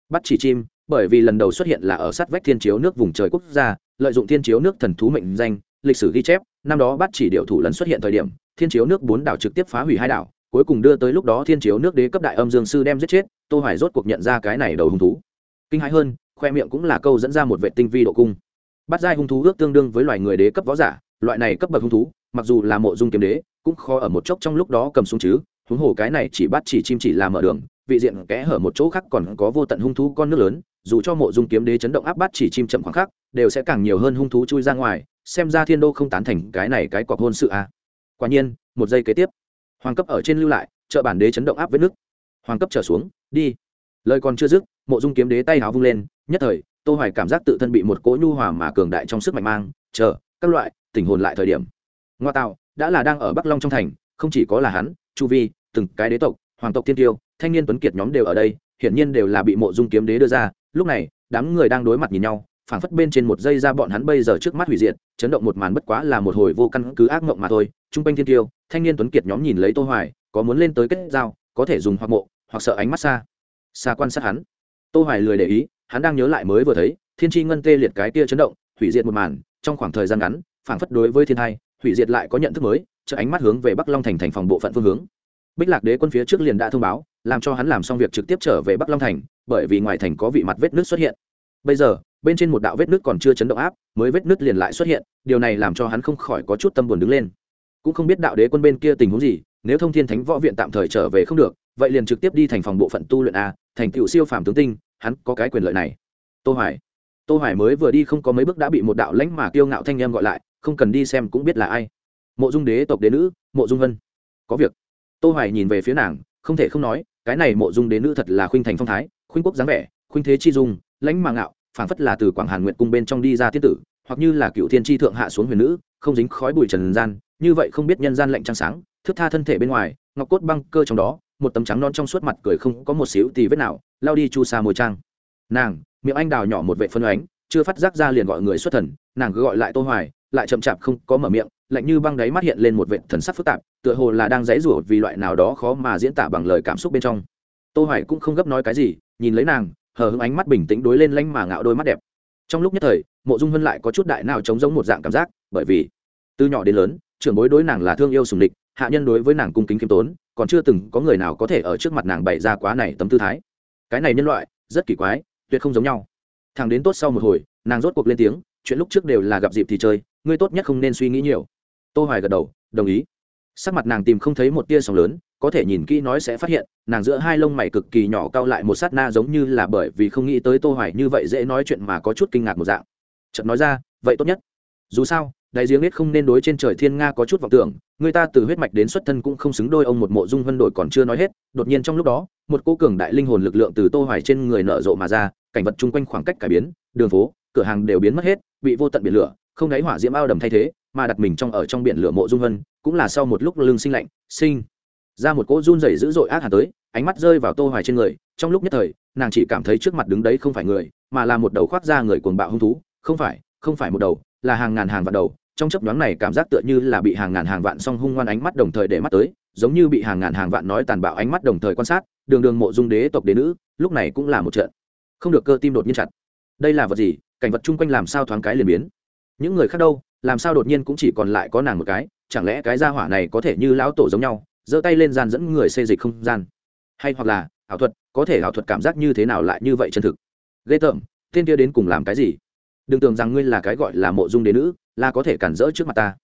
Bắt chỉ chim, bởi vì lần đầu xuất hiện là ở sát vách thiên chiếu nước vùng trời quốc gia, lợi dụng thiên chiếu nước thần thú mệnh danh, lịch sử ghi chép, năm đó bắt chỉ điệu thủ lần xuất hiện thời điểm, thiên chiếu nước bốn đảo trực tiếp phá hủy hai đảo, cuối cùng đưa tới lúc đó thiên chiếu nước đế cấp đại âm dương sư đem giết chết, tô hoài rốt cuộc nhận ra cái này đầu hung thú. Kinh hãi hơn, khoe miệng cũng là câu dẫn ra một vệ tinh vi độ cung. Bắt giai hung thú ước tương đương với loài người đế cấp võ giả, loại này cấp bậc hung thú, mặc dù là mộ dung kiếm đế, cũng khó ở một chốc trong lúc đó cầm xuống chứ huống hồ cái này chỉ bắt chỉ chim chỉ là mở đường, vị diện kẽ hở một chỗ khác còn có vô tận hung thú con nước lớn, dù cho mộ dung kiếm đế chấn động áp bắt chỉ chim chậm khoảng khắc, đều sẽ càng nhiều hơn hung thú chui ra ngoài, xem ra thiên đô không tán thành cái này cái cọc hôn sự à. quả nhiên, một giây kế tiếp, hoàng cấp ở trên lưu lại, chợ bản đế chấn động áp với nước. Hoàng cấp trở xuống, đi. Lời còn chưa dứt, mộ dung kiếm đế tay háo vung lên, nhất thời, tô hoài cảm giác tự thân bị một cỗ nhu hòa mà cường đại trong sức mạnh mang, chờ, các loại tình hồn lại thời điểm. Ngoa tạo, đã là đang ở bắc long trong thành, không chỉ có là hắn, chu vi từng cái đế tộc, hoàng tộc thiên tiêu, thanh niên tuấn kiệt nhóm đều ở đây, hiển nhiên đều là bị mộ dung kiếm đế đưa ra. Lúc này, đám người đang đối mặt nhìn nhau, phảng phất bên trên một giây ra bọn hắn bây giờ trước mắt hủy diệt, chấn động một màn bất quá là một hồi vô căn cứ ác mộng mà thôi. Trung quanh thiên tiêu, thanh niên tuấn kiệt nhóm nhìn lấy tô hoài, có muốn lên tới kết giao, có thể dùng hoặc mộ, hoặc sợ ánh mắt xa xa quan sát hắn. Tô hoài lười để ý, hắn đang nhớ lại mới vừa thấy, thiên tri ngân tê liệt cái kia chấn động, hủy diệt một màn, trong khoảng thời gian ngắn, phảng phất đối với thiên hai hủy diệt lại có nhận thức mới chợ ánh mắt hướng về bắc long thành thành phòng bộ phận phương hướng bích lạc đế quân phía trước liền đã thông báo, làm cho hắn làm xong việc trực tiếp trở về bắc long thành, bởi vì ngoài thành có vị mặt vết nước xuất hiện. Bây giờ, bên trên một đạo vết nước còn chưa chấn động áp, mới vết nước liền lại xuất hiện, điều này làm cho hắn không khỏi có chút tâm buồn đứng lên. Cũng không biết đạo đế quân bên kia tình huống gì, nếu thông thiên thánh võ viện tạm thời trở về không được, vậy liền trực tiếp đi thành phòng bộ phận tu luyện a, thành tựu siêu phàm tướng tinh, hắn có cái quyền lợi này. Tô hoài tô hoài mới vừa đi không có mấy bước đã bị một đạo lãnh mà kiêu ngạo thanh em gọi lại, không cần đi xem cũng biết là ai. Mộ dung đế tộc đế nữ, mộ dung vân, có việc tô hoài nhìn về phía nàng, không thể không nói, cái này mộ dung đế nữ thật là khuynh thành phong thái, khuynh quốc dáng vẻ, khuynh thế chi dung, lãnh mà ngạo, phảng phất là từ quảng hàn nguyện cung bên trong đi ra tiết tử, hoặc như là cựu thiên tri thượng hạ xuống huyền nữ, không dính khói bụi trần gian, như vậy không biết nhân gian lạnh trăng sáng, thức tha thân thể bên ngoài, ngọc cốt băng cơ trong đó, một tấm trắng non trong suốt mặt cười không có một xíu tì vết nào, lao đi chu xa môi trang. Nàng, miệng anh đào nhỏ một vệ phân ánh, chưa phát giác ra liền gọi người xuất thần, nàng cứ gọi lại tô hoài, lại chậm chạp không có mở miệng lạnh như băng đáy mắt hiện lên một vệ thần sắc phức tạp, tựa hồ là đang dãy rủa vì loại nào đó khó mà diễn tả bằng lời cảm xúc bên trong. Tô hoài cũng không gấp nói cái gì, nhìn lấy nàng, hờ hững ánh mắt bình tĩnh đối lên lanh mà ngạo đôi mắt đẹp. Trong lúc nhất thời, mộ dung hân lại có chút đại nào chống giống một dạng cảm giác, bởi vì, từ nhỏ đến lớn, trưởng bối đối nàng là thương yêu sùng địch hạ nhân đối với nàng cung kính kiêm tốn, còn chưa từng có người nào có thể ở trước mặt nàng bày ra quá này tấm tư thái. Cái này nhân loại, rất kỳ quái, tuyệt không giống nhau. Thằng đến tốt sau một hồi, nàng rốt cuộc lên tiếng, chuyện lúc trước đều là gặp dịp thì chơi, ngươi tốt nhất không nên suy nghĩ nhiều tô hoài gật đầu, đồng ý. Sắc mặt nàng tìm không thấy một tia sóng lớn, có thể nhìn kỹ nói sẽ phát hiện, nàng giữa hai lông mày cực kỳ nhỏ cao lại một sát na giống như là bởi vì không nghĩ tới tô hoài như vậy dễ nói chuyện mà có chút kinh ngạc một dạng. Chợt nói ra, vậy tốt nhất. Dù sao, đại giếng biết không nên đối trên trời thiên nga có chút vọng tưởng, người ta từ huyết mạch đến xuất thân cũng không xứng đôi ông một mộ dung vân đội còn chưa nói hết, đột nhiên trong lúc đó, một cô cường đại linh hồn lực lượng từ tô hoài trên người nở rộ mà ra, cảnh vật chung quanh khoảng cách cải biến, đường phố, cửa hàng đều biến mất hết, bị vô tận biển lửa, không đáy hỏa diễm ao đầm thay thế mà đặt mình trong ở trong biển lửa mộ dung vân cũng là sau một lúc lưng sinh lạnh, sinh ra một cỗ run rẩy dữ dội ác hẳn tới, ánh mắt rơi vào tô hoài trên người, trong lúc nhất thời, nàng chỉ cảm thấy trước mặt đứng đấy không phải người, mà là một đầu khoác ra người cuồng bạo hung thú, không phải không phải một đầu, là hàng ngàn hàng vạn đầu, trong chấp nhoáng này cảm giác tựa như là bị hàng ngàn hàng vạn song hung ngoan ánh mắt đồng thời để mắt tới, giống như bị hàng ngàn hàng vạn nói tàn bạo ánh mắt đồng thời quan sát, đường đường mộ dung đế tộc đế nữ, lúc này cũng là một trận. Không được cơ tim đột nhiên chặt. Đây là vật gì? Cảnh vật chung quanh làm sao thoáng cái liền biến? Những người khác đâu? Làm sao đột nhiên cũng chỉ còn lại có nàng một cái, chẳng lẽ cái gia hỏa này có thể như lão tổ giống nhau, giơ tay lên gian dẫn người xê dịch không gian? Hay hoặc là, ảo thuật, có thể ảo thuật cảm giác như thế nào lại như vậy chân thực? Ghê tởm, tên kia đến cùng làm cái gì? Đừng tưởng rằng ngươi là cái gọi là mộ dung đế nữ, là có thể cản rỡ trước mặt ta.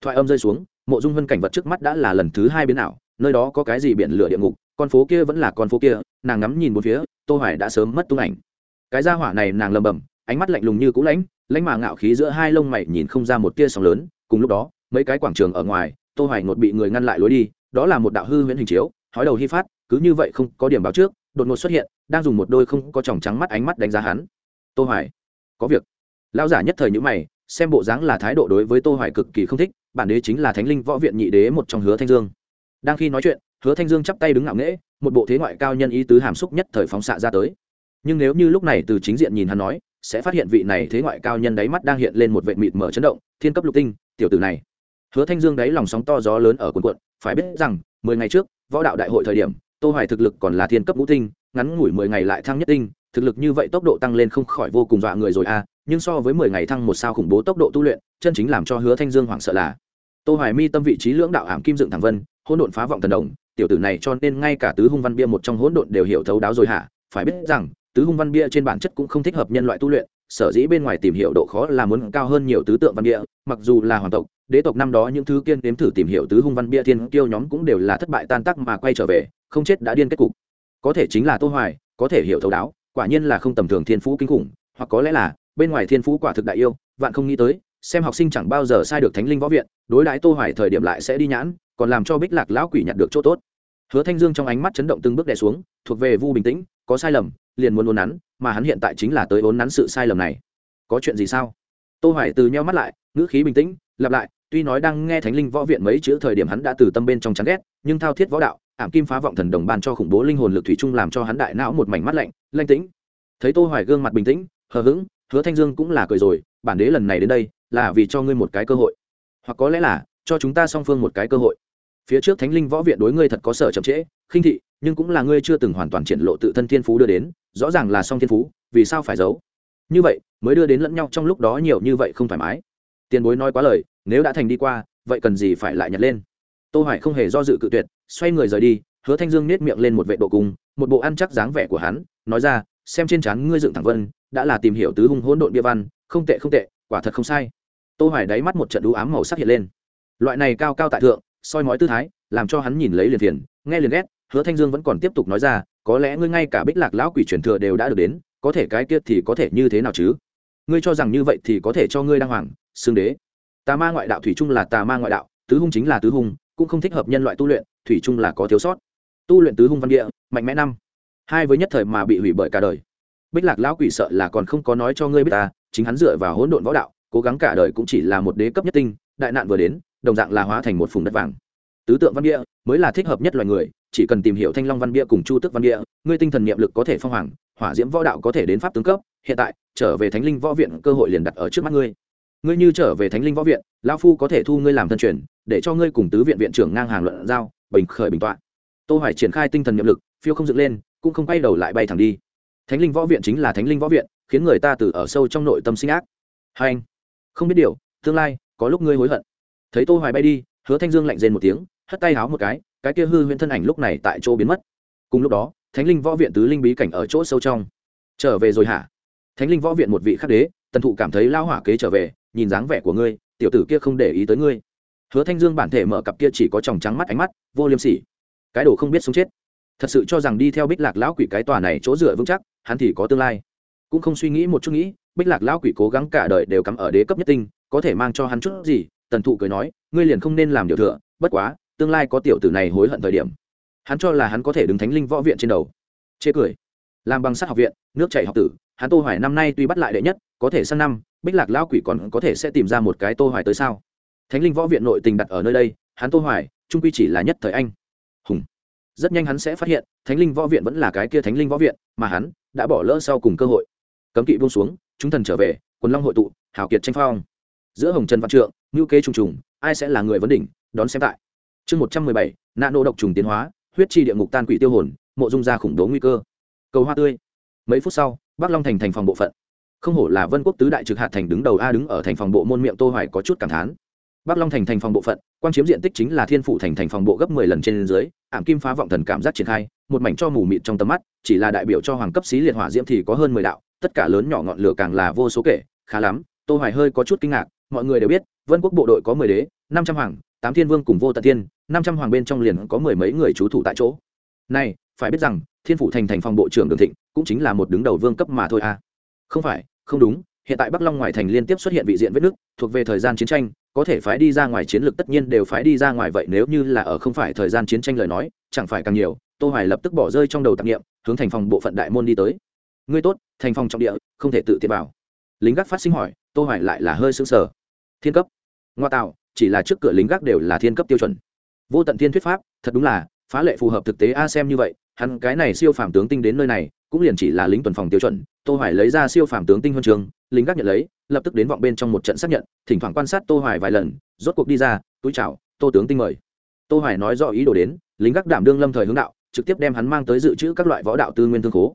Thoại âm rơi xuống, mộ dung vân cảnh vật trước mắt đã là lần thứ hai biến ảo, nơi đó có cái gì biển lửa địa ngục, con phố kia vẫn là con phố kia, nàng ngắm nhìn một phía, tô hoài đã sớm mất tung ảnh. Cái gia hỏa này nàng lầm bầm ánh mắt lạnh lùng như cũ lãnh lãnh mà ngạo khí giữa hai lông mày nhìn không ra một tia sóng lớn, cùng lúc đó, mấy cái quảng trường ở ngoài, tô hoài ngột bị người ngăn lại lối đi, đó là một đạo hư huyễn hình chiếu, hói đầu hy phát, cứ như vậy không có điểm báo trước, đột ngột xuất hiện, đang dùng một đôi không có tròng trắng mắt ánh mắt đánh giá hắn. Tô hoài, có việc. Lão giả nhất thời những mày, xem bộ dáng là thái độ đối với tô hoài cực kỳ không thích, bản đế chính là thánh linh võ viện nhị đế một trong hứa thanh dương. Đang khi nói chuyện, hứa thanh dương chắp tay đứng ngạo nghễ, một bộ thế ngoại cao nhân ý tứ hàm xúc nhất thời phóng xạ ra tới. Nhưng nếu như lúc này từ chính diện nhìn hắn nói sẽ phát hiện vị này thế ngoại cao nhân đáy mắt đang hiện lên một vệ mịt mở chấn động thiên cấp lục tinh tiểu tử này. Hứa thanh dương đáy lòng sóng to gió lớn ở quần quận phải biết rằng mười ngày trước võ đạo đại hội thời điểm tô hoài thực lực còn là thiên cấp ngũ tinh ngắn ngủi mười ngày lại thăng nhất tinh thực lực như vậy tốc độ tăng lên không khỏi vô cùng dọa người rồi a à, nhưng so với mười ngày thăng một sao khủng bố tốc độ tu luyện chân chính làm cho hứa thanh dương hoảng sợ là tô hoài mi tâm vị trí lưỡng đạo ảm kim dựng thẳng vân hỗn độn phá vọng thần đồng tiểu tử này cho nên ngay cả tứ hung văn bia một trong hỗn độn đều hiểu thấu đáo rồi hả? Phải biết rằng tứ hung văn bia trên bản chất cũng không thích hợp nhân loại tu luyện, sở dĩ bên ngoài tìm hiểu độ khó là muốn cao hơn nhiều tứ tượng văn bia, mặc dù là hoàng tộc, đế tộc năm đó những thứ kiên đếm thử tìm hiểu tứ hung văn bia thiên kiêu nhóm cũng đều là thất bại tan tác mà quay trở về, không chết đã điên kết cục. Có thể chính là tô hoài, có thể hiểu thấu đáo, quả nhiên là không tầm thường thiên phú kinh khủng, hoặc có lẽ là, bên ngoài thiên phú quả thực đại yêu, vạn không nghĩ tới, xem học sinh chẳng bao giờ sai được thánh linh võ viện, đối đãi tô hoài thời điểm lại sẽ đi nhãn, còn làm cho bích lạc lão quỷ nhặt được chỗ tốt. Hứa thanh dương trong ánh mắt chấn động từng bước đè xuống, thuộc về vu bình tĩnh, có sai lầm liền muốn uốn nắn, mà hắn hiện tại chính là tới uốn nắn sự sai lầm này. Có chuyện gì sao? Tô hoài từ nheo mắt lại, ngữ khí bình tĩnh, lặp lại, tuy nói đang nghe thánh linh võ viện mấy chữ thời điểm hắn đã từ tâm bên trong chán ghét, nhưng thao thiết võ đạo, ảm kim phá vọng thần đồng ban cho khủng bố linh hồn lực thủy chung làm cho hắn đại não một mảnh mắt lạnh lanh tĩnh. Thấy tô hoài gương mặt bình tĩnh, hờ hững, hứa thanh dương cũng là cười rồi, bản đế lần này đến đây, là vì cho ngươi một cái cơ hội. Hoặc có lẽ là, cho chúng ta song phương một cái cơ hội. Phía trước thánh linh võ viện đối ngươi thật có sở chậm trễ, khinh thị nhưng cũng là ngươi chưa từng hoàn toàn triển lộ tự thân thiên phú đưa đến, rõ ràng là song thiên phú, vì sao phải giấu? Như vậy, mới đưa đến lẫn nhau trong lúc đó nhiều như vậy không thoải mái. Tiền bối nói quá lời, nếu đã thành đi qua, vậy cần gì phải lại nhặt lên? Tô hoài không hề do dự cự tuyệt, xoay người rời đi, hứa thanh dương nết miệng lên một vệ độ cung, một bộ ăn chắc dáng vẻ của hắn, nói ra, xem trên trán ngươi dựng thẳng vân, đã là tìm hiểu tứ hung hỗn độn địa văn, không tệ không tệ, quả thật không sai. Tô hoài đáy mắt một trận đũ ám màu sắc hiện lên. Loại này cao cao tại thượng, soi mói tư thái, làm cho hắn nhìn lấy liền phiền, nghe liền ghét hứa thanh dương vẫn còn tiếp tục nói ra, có lẽ ngươi ngay cả bích lạc lão quỷ truyền thừa đều đã được đến, có thể cái kia thì có thể như thế nào chứ? Ngươi cho rằng như vậy thì có thể cho ngươi đăng hoàng xương đế. Tà ma ngoại đạo thủy chung là tà ma ngoại đạo, tứ hung chính là tứ hung, cũng không thích hợp nhân loại tu luyện, thủy chung là có thiếu sót. Tu luyện tứ hung văn địa, mạnh mẽ năm. Hai với nhất thời mà bị hủy bởi cả đời. Bích lạc lão quỷ sợ là còn không có nói cho ngươi biết ta, chính hắn dựa vào hỗn độn võ đạo, cố gắng cả đời cũng chỉ là một đế cấp nhất tinh, đại nạn vừa đến, đồng dạng là hóa thành một phùng đất vàng. Tứ tượng văn địa mới là thích hợp nhất loài người chỉ cần tìm hiểu thanh long văn bia cùng chu tức văn bia, ngươi tinh thần niệm lực có thể phong hoàng hỏa diễm võ đạo có thể đến pháp tướng cấp hiện tại trở về thánh linh võ viện cơ hội liền đặt ở trước mắt ngươi. Ngươi như trở về thánh linh võ viện lão phu có thể thu ngươi làm thân truyền để cho ngươi cùng tứ viện viện trưởng ngang hàng luận giao bình khởi bình tọa. Tô hoài triển khai tinh thần niệm lực phiêu không dựng lên cũng không quay đầu lại bay thẳng đi. Thánh linh võ viện chính là thánh linh võ viện khiến người ta từ ở sâu trong nội tâm sinh ác. Hai anh không biết điều tương lai có lúc ngươi hối hận. Thấy tô hoài bay đi hứa thanh dương lạnh rên một tiếng hất tay háo một cái cái kia hư huyễn thân ảnh lúc này tại chỗ biến mất. Cùng lúc đó, thánh linh võ viện tứ linh bí cảnh ở chỗ sâu trong. Trở về rồi hả? Thánh linh võ viện một vị khắc đế, tần thụ cảm thấy lao hỏa kế trở về, nhìn dáng vẻ của ngươi, tiểu tử kia không để ý tới ngươi. Hứa thanh dương bản thể mở cặp kia chỉ có tròng trắng mắt ánh mắt, vô liêm sỉ. Cái đồ không biết sống chết. Thật sự cho rằng đi theo bích lạc lão quỷ cái tòa này chỗ dựa vững chắc, hắn thì có tương lai. Cũng không suy nghĩ một chút nghĩ, bích lạc lão quỷ cố gắng cả đời đều cắm ở đế cấp nhất tinh, có thể mang cho hắn chút gì, tần thụ cười nói, ngươi liền không nên làm điều thừa, bất quá tương lai có tiểu tử này hối hận thời điểm. Hắn cho là hắn có thể đứng thánh linh võ viện trên đầu. Chê cười. Làm bằng sắt học viện, nước chảy học tử, hắn tô hoài năm nay tuy bắt lại đệ nhất, có thể sang năm, bích lạc lão quỷ còn có thể sẽ tìm ra một cái tô hoài tới sao? Thánh linh võ viện nội tình đặt ở nơi đây, hắn tô hoài, trung quy chỉ là nhất thời anh. Hùng. Rất nhanh hắn sẽ phát hiện, thánh linh võ viện vẫn là cái kia thánh linh võ viện, mà hắn đã bỏ lỡ sau cùng cơ hội. Cấm kỵ buông xuống, chúng thần trở về, quần long hội tụ, hào kiệt tranh phong. Giữa hồng trần văn trượng ngữ kế trùng trùng, ai sẽ là người vấn đỉnh, đón xem tại chương một trăm mười bảy nạn nộ độc trùng tiến hóa, huyết chi địa ngục tan quỷ tiêu hồn, mộ dung ra khủng bố nguy cơ. Cầu hoa tươi. Mấy phút sau, bắc long thành thành phòng bộ phận. Không hổ là vân quốc tứ đại trực hạt thành đứng đầu a đứng ở thành phòng bộ môn miệng tô hoài có chút cảm thán. Bắc long thành thành phòng bộ phận quan chiếm diện tích chính là thiên Phụ thành thành phòng bộ gấp 10 lần trên dưới, ảm kim phá vọng thần cảm giác triển khai, một mảnh cho mù mịt trong tầm mắt, chỉ là đại biểu cho hoàng cấp xí liệt hỏa diễm thì có hơn 10 đạo, tất cả lớn nhỏ ngọn lửa càng là vô số kể, khá lắm, tô hoài hơi có chút kinh ngạc, mọi người đều biết, vân quốc bộ đội có 10 đế 500 hoàng tám thiên vương cùng vô tận thiên 500 hoàng bên trong liền có mười mấy người trú thủ tại chỗ. Này, phải biết rằng, thiên phủ thành thành phòng bộ trưởng đường thịnh cũng chính là một đứng đầu vương cấp mà thôi à. Không phải, không đúng, hiện tại bắc long ngoài thành liên tiếp xuất hiện vị diện vết nước thuộc về thời gian chiến tranh, có thể phái đi ra ngoài chiến lược tất nhiên đều phái đi ra ngoài vậy, nếu như là ở không phải thời gian chiến tranh lời nói, chẳng phải càng nhiều, tô hoài lập tức bỏ rơi trong đầu tạp nghiệm hướng thành phòng bộ phận đại môn đi tới. Ngươi tốt, thành phòng trọng địa, không thể tự tiện vào. Lính gác phát sinh hỏi, tô hoài lại là hơi sững sờ. Thiên cấp. Ngoa tạo chỉ là trước cửa lính gác đều là thiên cấp tiêu chuẩn. Vô tận thiên thuyết pháp, thật đúng là, phá lệ phù hợp thực tế a xem như vậy, hắn cái này siêu phàm tướng tinh đến nơi này, cũng liền chỉ là lính tuần phòng tiêu chuẩn, tô hoài lấy ra siêu phàm tướng tinh huân trường, lính gác nhận lấy, lập tức đến vọng bên trong một trận xác nhận, thỉnh thoảng quan sát tô hoài vài lần, rốt cuộc đi ra, túi chào, tô tướng tinh mời. Tô hoài nói rõ ý đồ đến, lính gác đảm đương lâm thời hướng đạo, trực tiếp đem hắn mang tới dự trữ các loại võ đạo tư nguyên thương khố.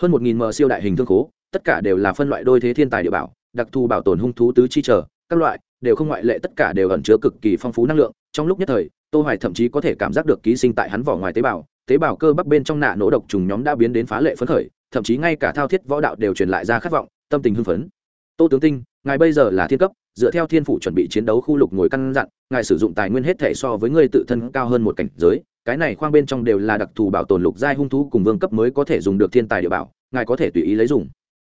Hơn một nghìn mờ siêu đại hình thương khố, tất cả đều là phân loại đôi thế thiên tài địa bảo, đặc thù bảo tồn hung thú tứ chi trở các loại đều không ngoại lệ, tất cả đều ẩn chứa cực kỳ phong phú năng lượng. Trong lúc nhất thời, tô hoài thậm chí có thể cảm giác được ký sinh tại hắn vỏ ngoài tế bào. Tế bào cơ bắp bên trong nạ nổ độc trùng nhóm đã biến đến phá lệ phấn khởi, thậm chí ngay cả thao thiết võ đạo đều truyền lại ra khát vọng, tâm tình hưng phấn. Tô tướng tinh, ngài bây giờ là thiên cấp, dựa theo thiên phủ chuẩn bị chiến đấu khu lục ngồi căn dặn, ngài sử dụng tài nguyên hết thể so với người tự thân cao hơn một cảnh giới. Cái này khoang bên trong đều là đặc thù bảo tồn lục giai hung thú cùng vương cấp mới có thể dùng được thiên tài địa bảo, ngài có thể tùy ý lấy dùng.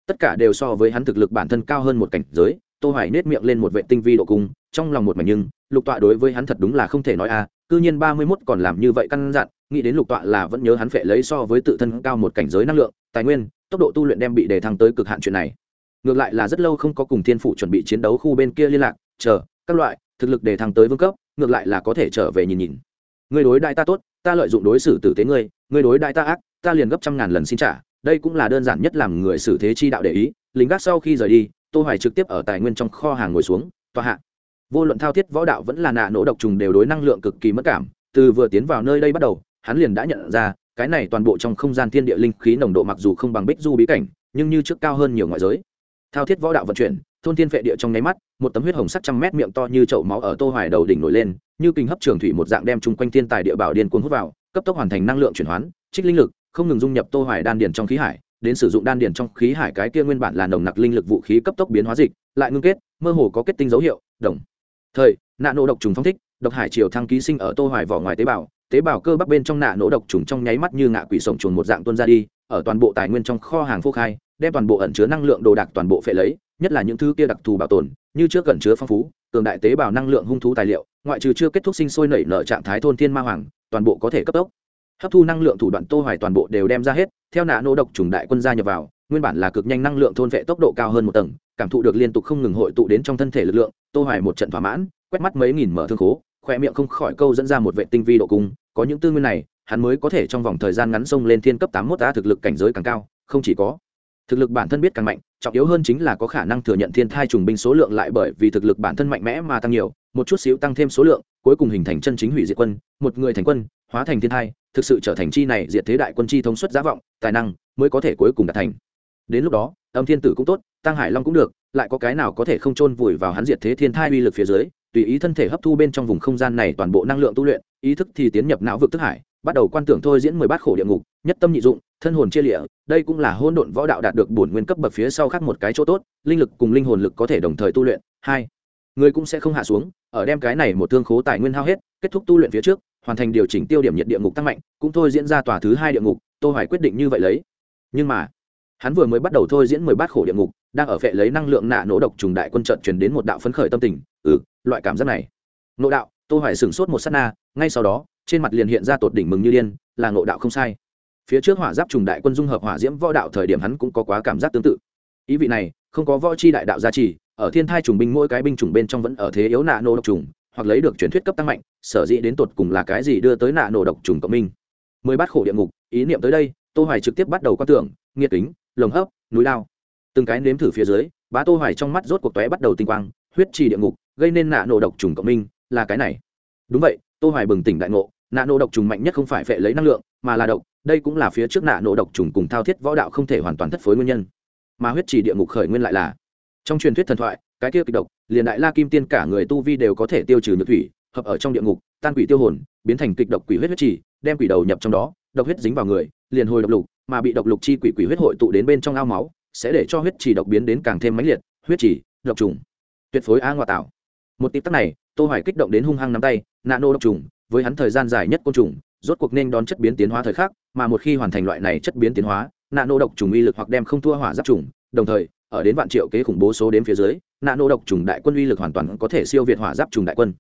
Tất cả đều so với hắn thực lực bản thân cao hơn một cảnh giới tô hoài nết miệng lên một vệ tinh vi độ cung trong lòng một mảnh nhưng lục tọa đối với hắn thật đúng là không thể nói a à, cư nhiên 31 còn làm như vậy căn dặn nghĩ đến lục tọa là vẫn nhớ hắn phệ lấy so với tự thân cao một cảnh giới năng lượng tài nguyên tốc độ tu luyện đem bị đề thăng tới cực hạn chuyện này. Ngược lại là rất lâu không có cùng thiên phủ chuẩn bị chiến đấu khu bên kia liên lạc chờ các loại thực lực đề thăng tới vương cấp ngược lại là có thể trở về nhìn nhìn. Người đối đại ta tốt ta lợi dụng đối xử tử tế ngươi người đối đại ta ác ta liền gấp trăm ngàn lần xin trả đây cũng là đơn giản nhất làm người xử thế chi đạo để ý lính gác sau khi rời đi tô hoài trực tiếp ở tài nguyên trong kho hàng ngồi xuống, tòa hạ. Vô luận thao thiết võ đạo vẫn là nạ nổ độc trùng đều đối năng lượng cực kỳ mất cảm, từ vừa tiến vào nơi đây bắt đầu, hắn liền đã nhận ra, cái này toàn bộ trong không gian thiên địa linh khí nồng độ mặc dù không bằng bích du bí cảnh, nhưng như trước cao hơn nhiều ngoại giới. Thao thiết võ đạo vận chuyển, thôn thiên vệ địa trong nháy mắt, một tấm huyết hồng sắc trăm mét miệng to như chậu máu ở tô hoài đầu đỉnh nổi lên, như kinh hấp trường thủy một dạng đem chung quanh thiên tài địa bảo điên cuồng hút vào, cấp tốc hoàn thành năng lượng chuyển hoán, trích linh lực, không ngừng dung nhập tô hoài đan điền trong khí hải đến sử dụng đan điền trong khí hải cái kia nguyên bản là nồng nặc linh lực vũ khí cấp tốc biến hóa dịch, lại ngưng kết, mơ hồ có kết tinh dấu hiệu, đồng. Thời nạ nổ độc trùng phong thích, độc hải triều thăng ký sinh ở tô hoài vỏ ngoài tế bào tế bào cơ bắp bên trong nạ nổ độc trùng trong nháy mắt như ngạ quỷ sổng chuồn một dạng tuôn ra đi, ở toàn bộ tài nguyên trong kho hàng phô khai, đem toàn bộ ẩn chứa năng lượng đồ đạc toàn bộ phệ lấy, nhất là những thứ kia đặc thù bảo tồn, như trước gần chứa phong phú, cường đại tế bào năng lượng hung thú tài liệu, ngoại trừ chưa kết thúc sinh sôi nảy nở trạng thái thôn thiên ma hoàng, toàn bộ có thể cấp tốc hấp thu năng lượng thủ đoạn tô hoài toàn bộ đều đem ra hết, theo nạ nô độc trùng đại quân gia nhập vào, nguyên bản là cực nhanh năng lượng thôn vệ tốc độ cao hơn một tầng, cảm thụ được liên tục không ngừng hội tụ đến trong thân thể lực lượng, tô hoài một trận thỏa mãn, quét mắt mấy nghìn mở thương khố khoe miệng không khỏi câu dẫn ra một vệ tinh vi độ cung, có những tư nguyên này, hắn mới có thể trong vòng thời gian ngắn xông lên thiên cấp tám mốt thực lực cảnh giới càng cao, không chỉ có. Thực lực bản thân biết càng mạnh trọng yếu hơn chính là có khả năng thừa nhận thiên thai trùng binh số lượng lại bởi vì thực lực bản thân mạnh mẽ mà tăng nhiều, một chút xíu tăng thêm số lượng, cuối cùng hình thành chân chính hủy diệt quân, một người thành quân, hóa thành thiên thai, thực sự trở thành chi này diệt thế đại quân chi thống suất giá vọng, tài năng mới có thể cuối cùng đạt thành. Đến lúc đó, âm thiên tử cũng tốt, tăng hải long cũng được, lại có cái nào có thể không chôn vùi vào hắn diệt thế thiên thai uy lực phía dưới, tùy ý thân thể hấp thu bên trong vùng không gian này toàn bộ năng lượng tu luyện, ý thức thì tiến nhập não vực thức hải, bắt đầu quan tưởng thôi diễn mười bát khổ địa ngục, nhất tâm nhị dụng thân hồn chia lịa, đây cũng là hôn độn võ đạo đạt được bổn nguyên cấp bậc phía sau khác một cái chỗ tốt, linh lực cùng linh hồn lực có thể đồng thời tu luyện. Hai, người cũng sẽ không hạ xuống, ở đem cái này một thương khố tài nguyên hao hết, kết thúc tu luyện phía trước, hoàn thành điều chỉnh tiêu điểm nhiệt địa ngục tăng mạnh, cũng thôi diễn ra tòa thứ hai địa ngục Tôi hoài quyết định như vậy lấy. Nhưng mà, hắn vừa mới bắt đầu thôi diễn mười bát khổ địa ngục, đang ở phệ lấy năng lượng nạ nổ độc trùng đại quân trận truyền đến một đạo phấn khởi tâm tình. Ừ loại cảm giác này. Nộ đạo tôi hoài sửng sốt một sát na, ngay sau đó, trên mặt liền hiện ra tột đỉnh mừng như điên, là nộ đạo không sai phía trước hỏa giáp trùng đại quân dung hợp hỏa diễm võ đạo thời điểm hắn cũng có quá cảm giác tương tự. Ý vị này, không có võ chi đại đạo gia trì, ở thiên thai trùng binh mỗi cái binh chủng bên trong vẫn ở thế yếu nạ nổ độc trùng, hoặc lấy được truyền thuyết cấp tăng mạnh, sở dĩ đến tột cùng là cái gì đưa tới nạ nổ độc trùng cộng minh. Mười bát khổ địa ngục, ý niệm tới đây, tô hoài trực tiếp bắt đầu quan tưởng, nghiệt kính, lồng hấp, núi lao. Từng cái nếm thử phía dưới, bá tô hoài trong mắt rốt cuộc tóe bắt đầu tinh quang, huyết trì địa ngục, gây nên nạ nổ độc trùng cộng minh, là cái này. Đúng vậy, tô hoài bừng tỉnh đại ngộ, nạ nổ độc trùng mạnh nhất không phải phệ lấy năng lượng, mà là độc đây cũng là phía trước nạ nổ độc trùng cùng thao thiết võ đạo không thể hoàn toàn thất phối nguyên nhân. Mà huyết trì địa ngục khởi nguyên lại là, trong truyền thuyết thần thoại, cái kia kịch độc, liền đại la kim tiên cả người tu vi đều có thể tiêu trừ nhược thủy, hợp ở trong địa ngục, tan quỷ tiêu hồn, biến thành kịch độc quỷ huyết huyết trì, đem quỷ đầu nhập trong đó, độc huyết dính vào người, liền hồi độc lục, mà bị độc lục chi quỷ quỷ huyết hội tụ đến bên trong ao máu, sẽ để cho huyết trì độc biến đến càng thêm mãnh liệt, huyết trì, độc trùng. Tuyệt phối a ngoại tạo một tịp tắc này, tô hoài kích động đến hung hăng nắm tay, nạ nô độc trùng, với hắn thời gian dài nhất côn trùng, rốt cuộc nên đón chất biến tiến hóa thời khắc mà một khi hoàn thành loại này chất biến tiến hóa, nano độc trùng uy lực hoặc đem không thua hỏa giáp trùng, đồng thời, ở đến vạn triệu kế khủng bố số đến phía dưới, nano độc trùng đại quân uy lực hoàn toàn có thể siêu việt hỏa giáp trùng đại quân.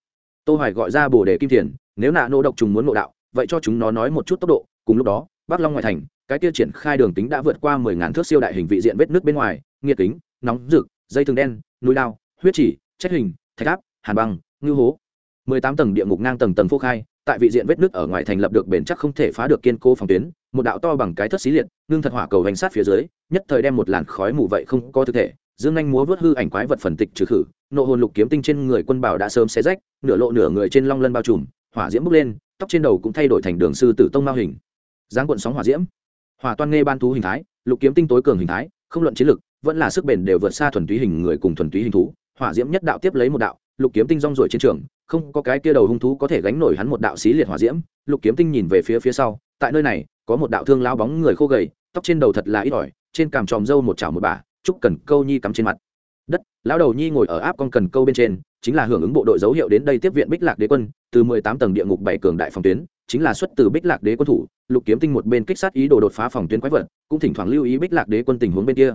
Tô hoài gọi ra bổ đề kim tiền nếu nano độc trùng muốn nội đạo, vậy cho chúng nó nói một chút tốc độ. Cùng lúc đó, bắc long ngoại thành, cái kia triển khai đường tính đã vượt qua mười ngàn thước siêu đại hình vị diện vết nước bên ngoài, nghiệt kính, nóng rực, dây thường đen, núi đao, huyết chỉ, trách hình, thạch áp, hàn băng, ngư hố. mười tám tầng địa ngục ngang tầng tầng phô khai tại vị diện vết nước ở ngoài thành lập được bền chắc không thể phá được kiên cố phòng tuyến, một đạo to bằng cái thất xí liệt, ngưng thật hỏa cầu hành sát phía dưới, nhất thời đem một làn khói mù vậy không có thực thể. Dương anh múa vớt hư ảnh quái vật phần tịch trừ khử, nộ hồn lục kiếm tinh trên người quân bảo đã sớm xé rách, nửa lộ nửa người trên long lân bao trùm, hỏa diễm bốc lên, tóc trên đầu cũng thay đổi thành đường sư tử tông mao hình. Dáng cuộn sóng hỏa diễm. Hỏa toan nghe ban thú hình thái, lục kiếm tinh tối cường hình thái, không luận chiến lực, vẫn là sức bền đều vượt xa thuần túy hình người cùng thuần túy hình thú. Hỏa diễm nhất đạo tiếp lấy một đạo, lục kiếm tinh rong ruổi trên trường không có cái kia đầu hung thú có thể gánh nổi hắn một đạo xí liệt hỏa diễm, lục kiếm tinh nhìn về phía phía sau, tại nơi này, có một đạo thương lao bóng người khô gầy, tóc trên đầu thật là ít ỏi, trên cằm tròm râu một chảo một bà trúc cần câu nhi cắm trên mặt. Đất, lão đầu nhi ngồi ở áp con cần câu bên trên, chính là hưởng ứng bộ đội dấu hiệu đến đây tiếp viện bích lạc đế quân, từ mười tám tầng địa ngục bảy cường đại phòng tuyến, chính là xuất từ bích lạc đế quân thủ, lục kiếm tinh một bên kích sát ý đồ đột phá phòng tuyến quái vật, cũng thỉnh thoảng lưu ý bích lạc đế quân tình huống bên kia.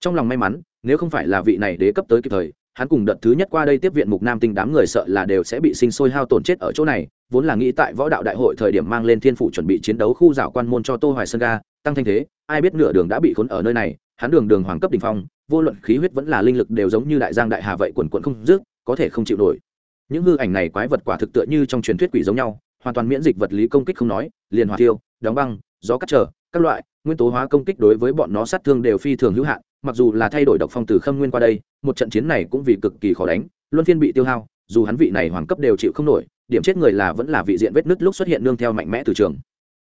Trong lòng may mắn, nếu không phải là vị này đế cấp tới kịp thời hắn cùng đợt thứ nhất qua đây tiếp viện mục nam tinh đám người sợ là đều sẽ bị sinh sôi hao tổn chết ở chỗ này, vốn là nghĩ tại võ đạo đại hội thời điểm mang lên thiên phủ chuẩn bị chiến đấu khu dạo quan môn cho tô hoài sơn ga, tăng thanh thế, ai biết nửa đường đã bị khốn ở nơi này, hắn đường đường hoàng cấp đỉnh phong, vô luận khí huyết vẫn là linh lực đều giống như đại giang đại hà vậy quần quần không dứt, có thể không chịu nổi. Những hư ảnh này quái vật quả thực tựa như trong truyền thuyết quỷ giống nhau, hoàn toàn miễn dịch vật lý công kích không nói, liền hỏa tiêu đóng băng, gió cắt trở, các loại nguyên tố hóa công kích đối với bọn nó sát thương đều phi thường hữu hạn, mặc dù là thay đổi độc phong từ khâm nguyên qua đây, một trận chiến này cũng vì cực kỳ khó đánh, luân phiên bị tiêu hao, dù hắn vị này hoàng cấp đều chịu không nổi, điểm chết người là vẫn là vị diện vết nứt lúc xuất hiện nương theo mạnh mẽ từ trường.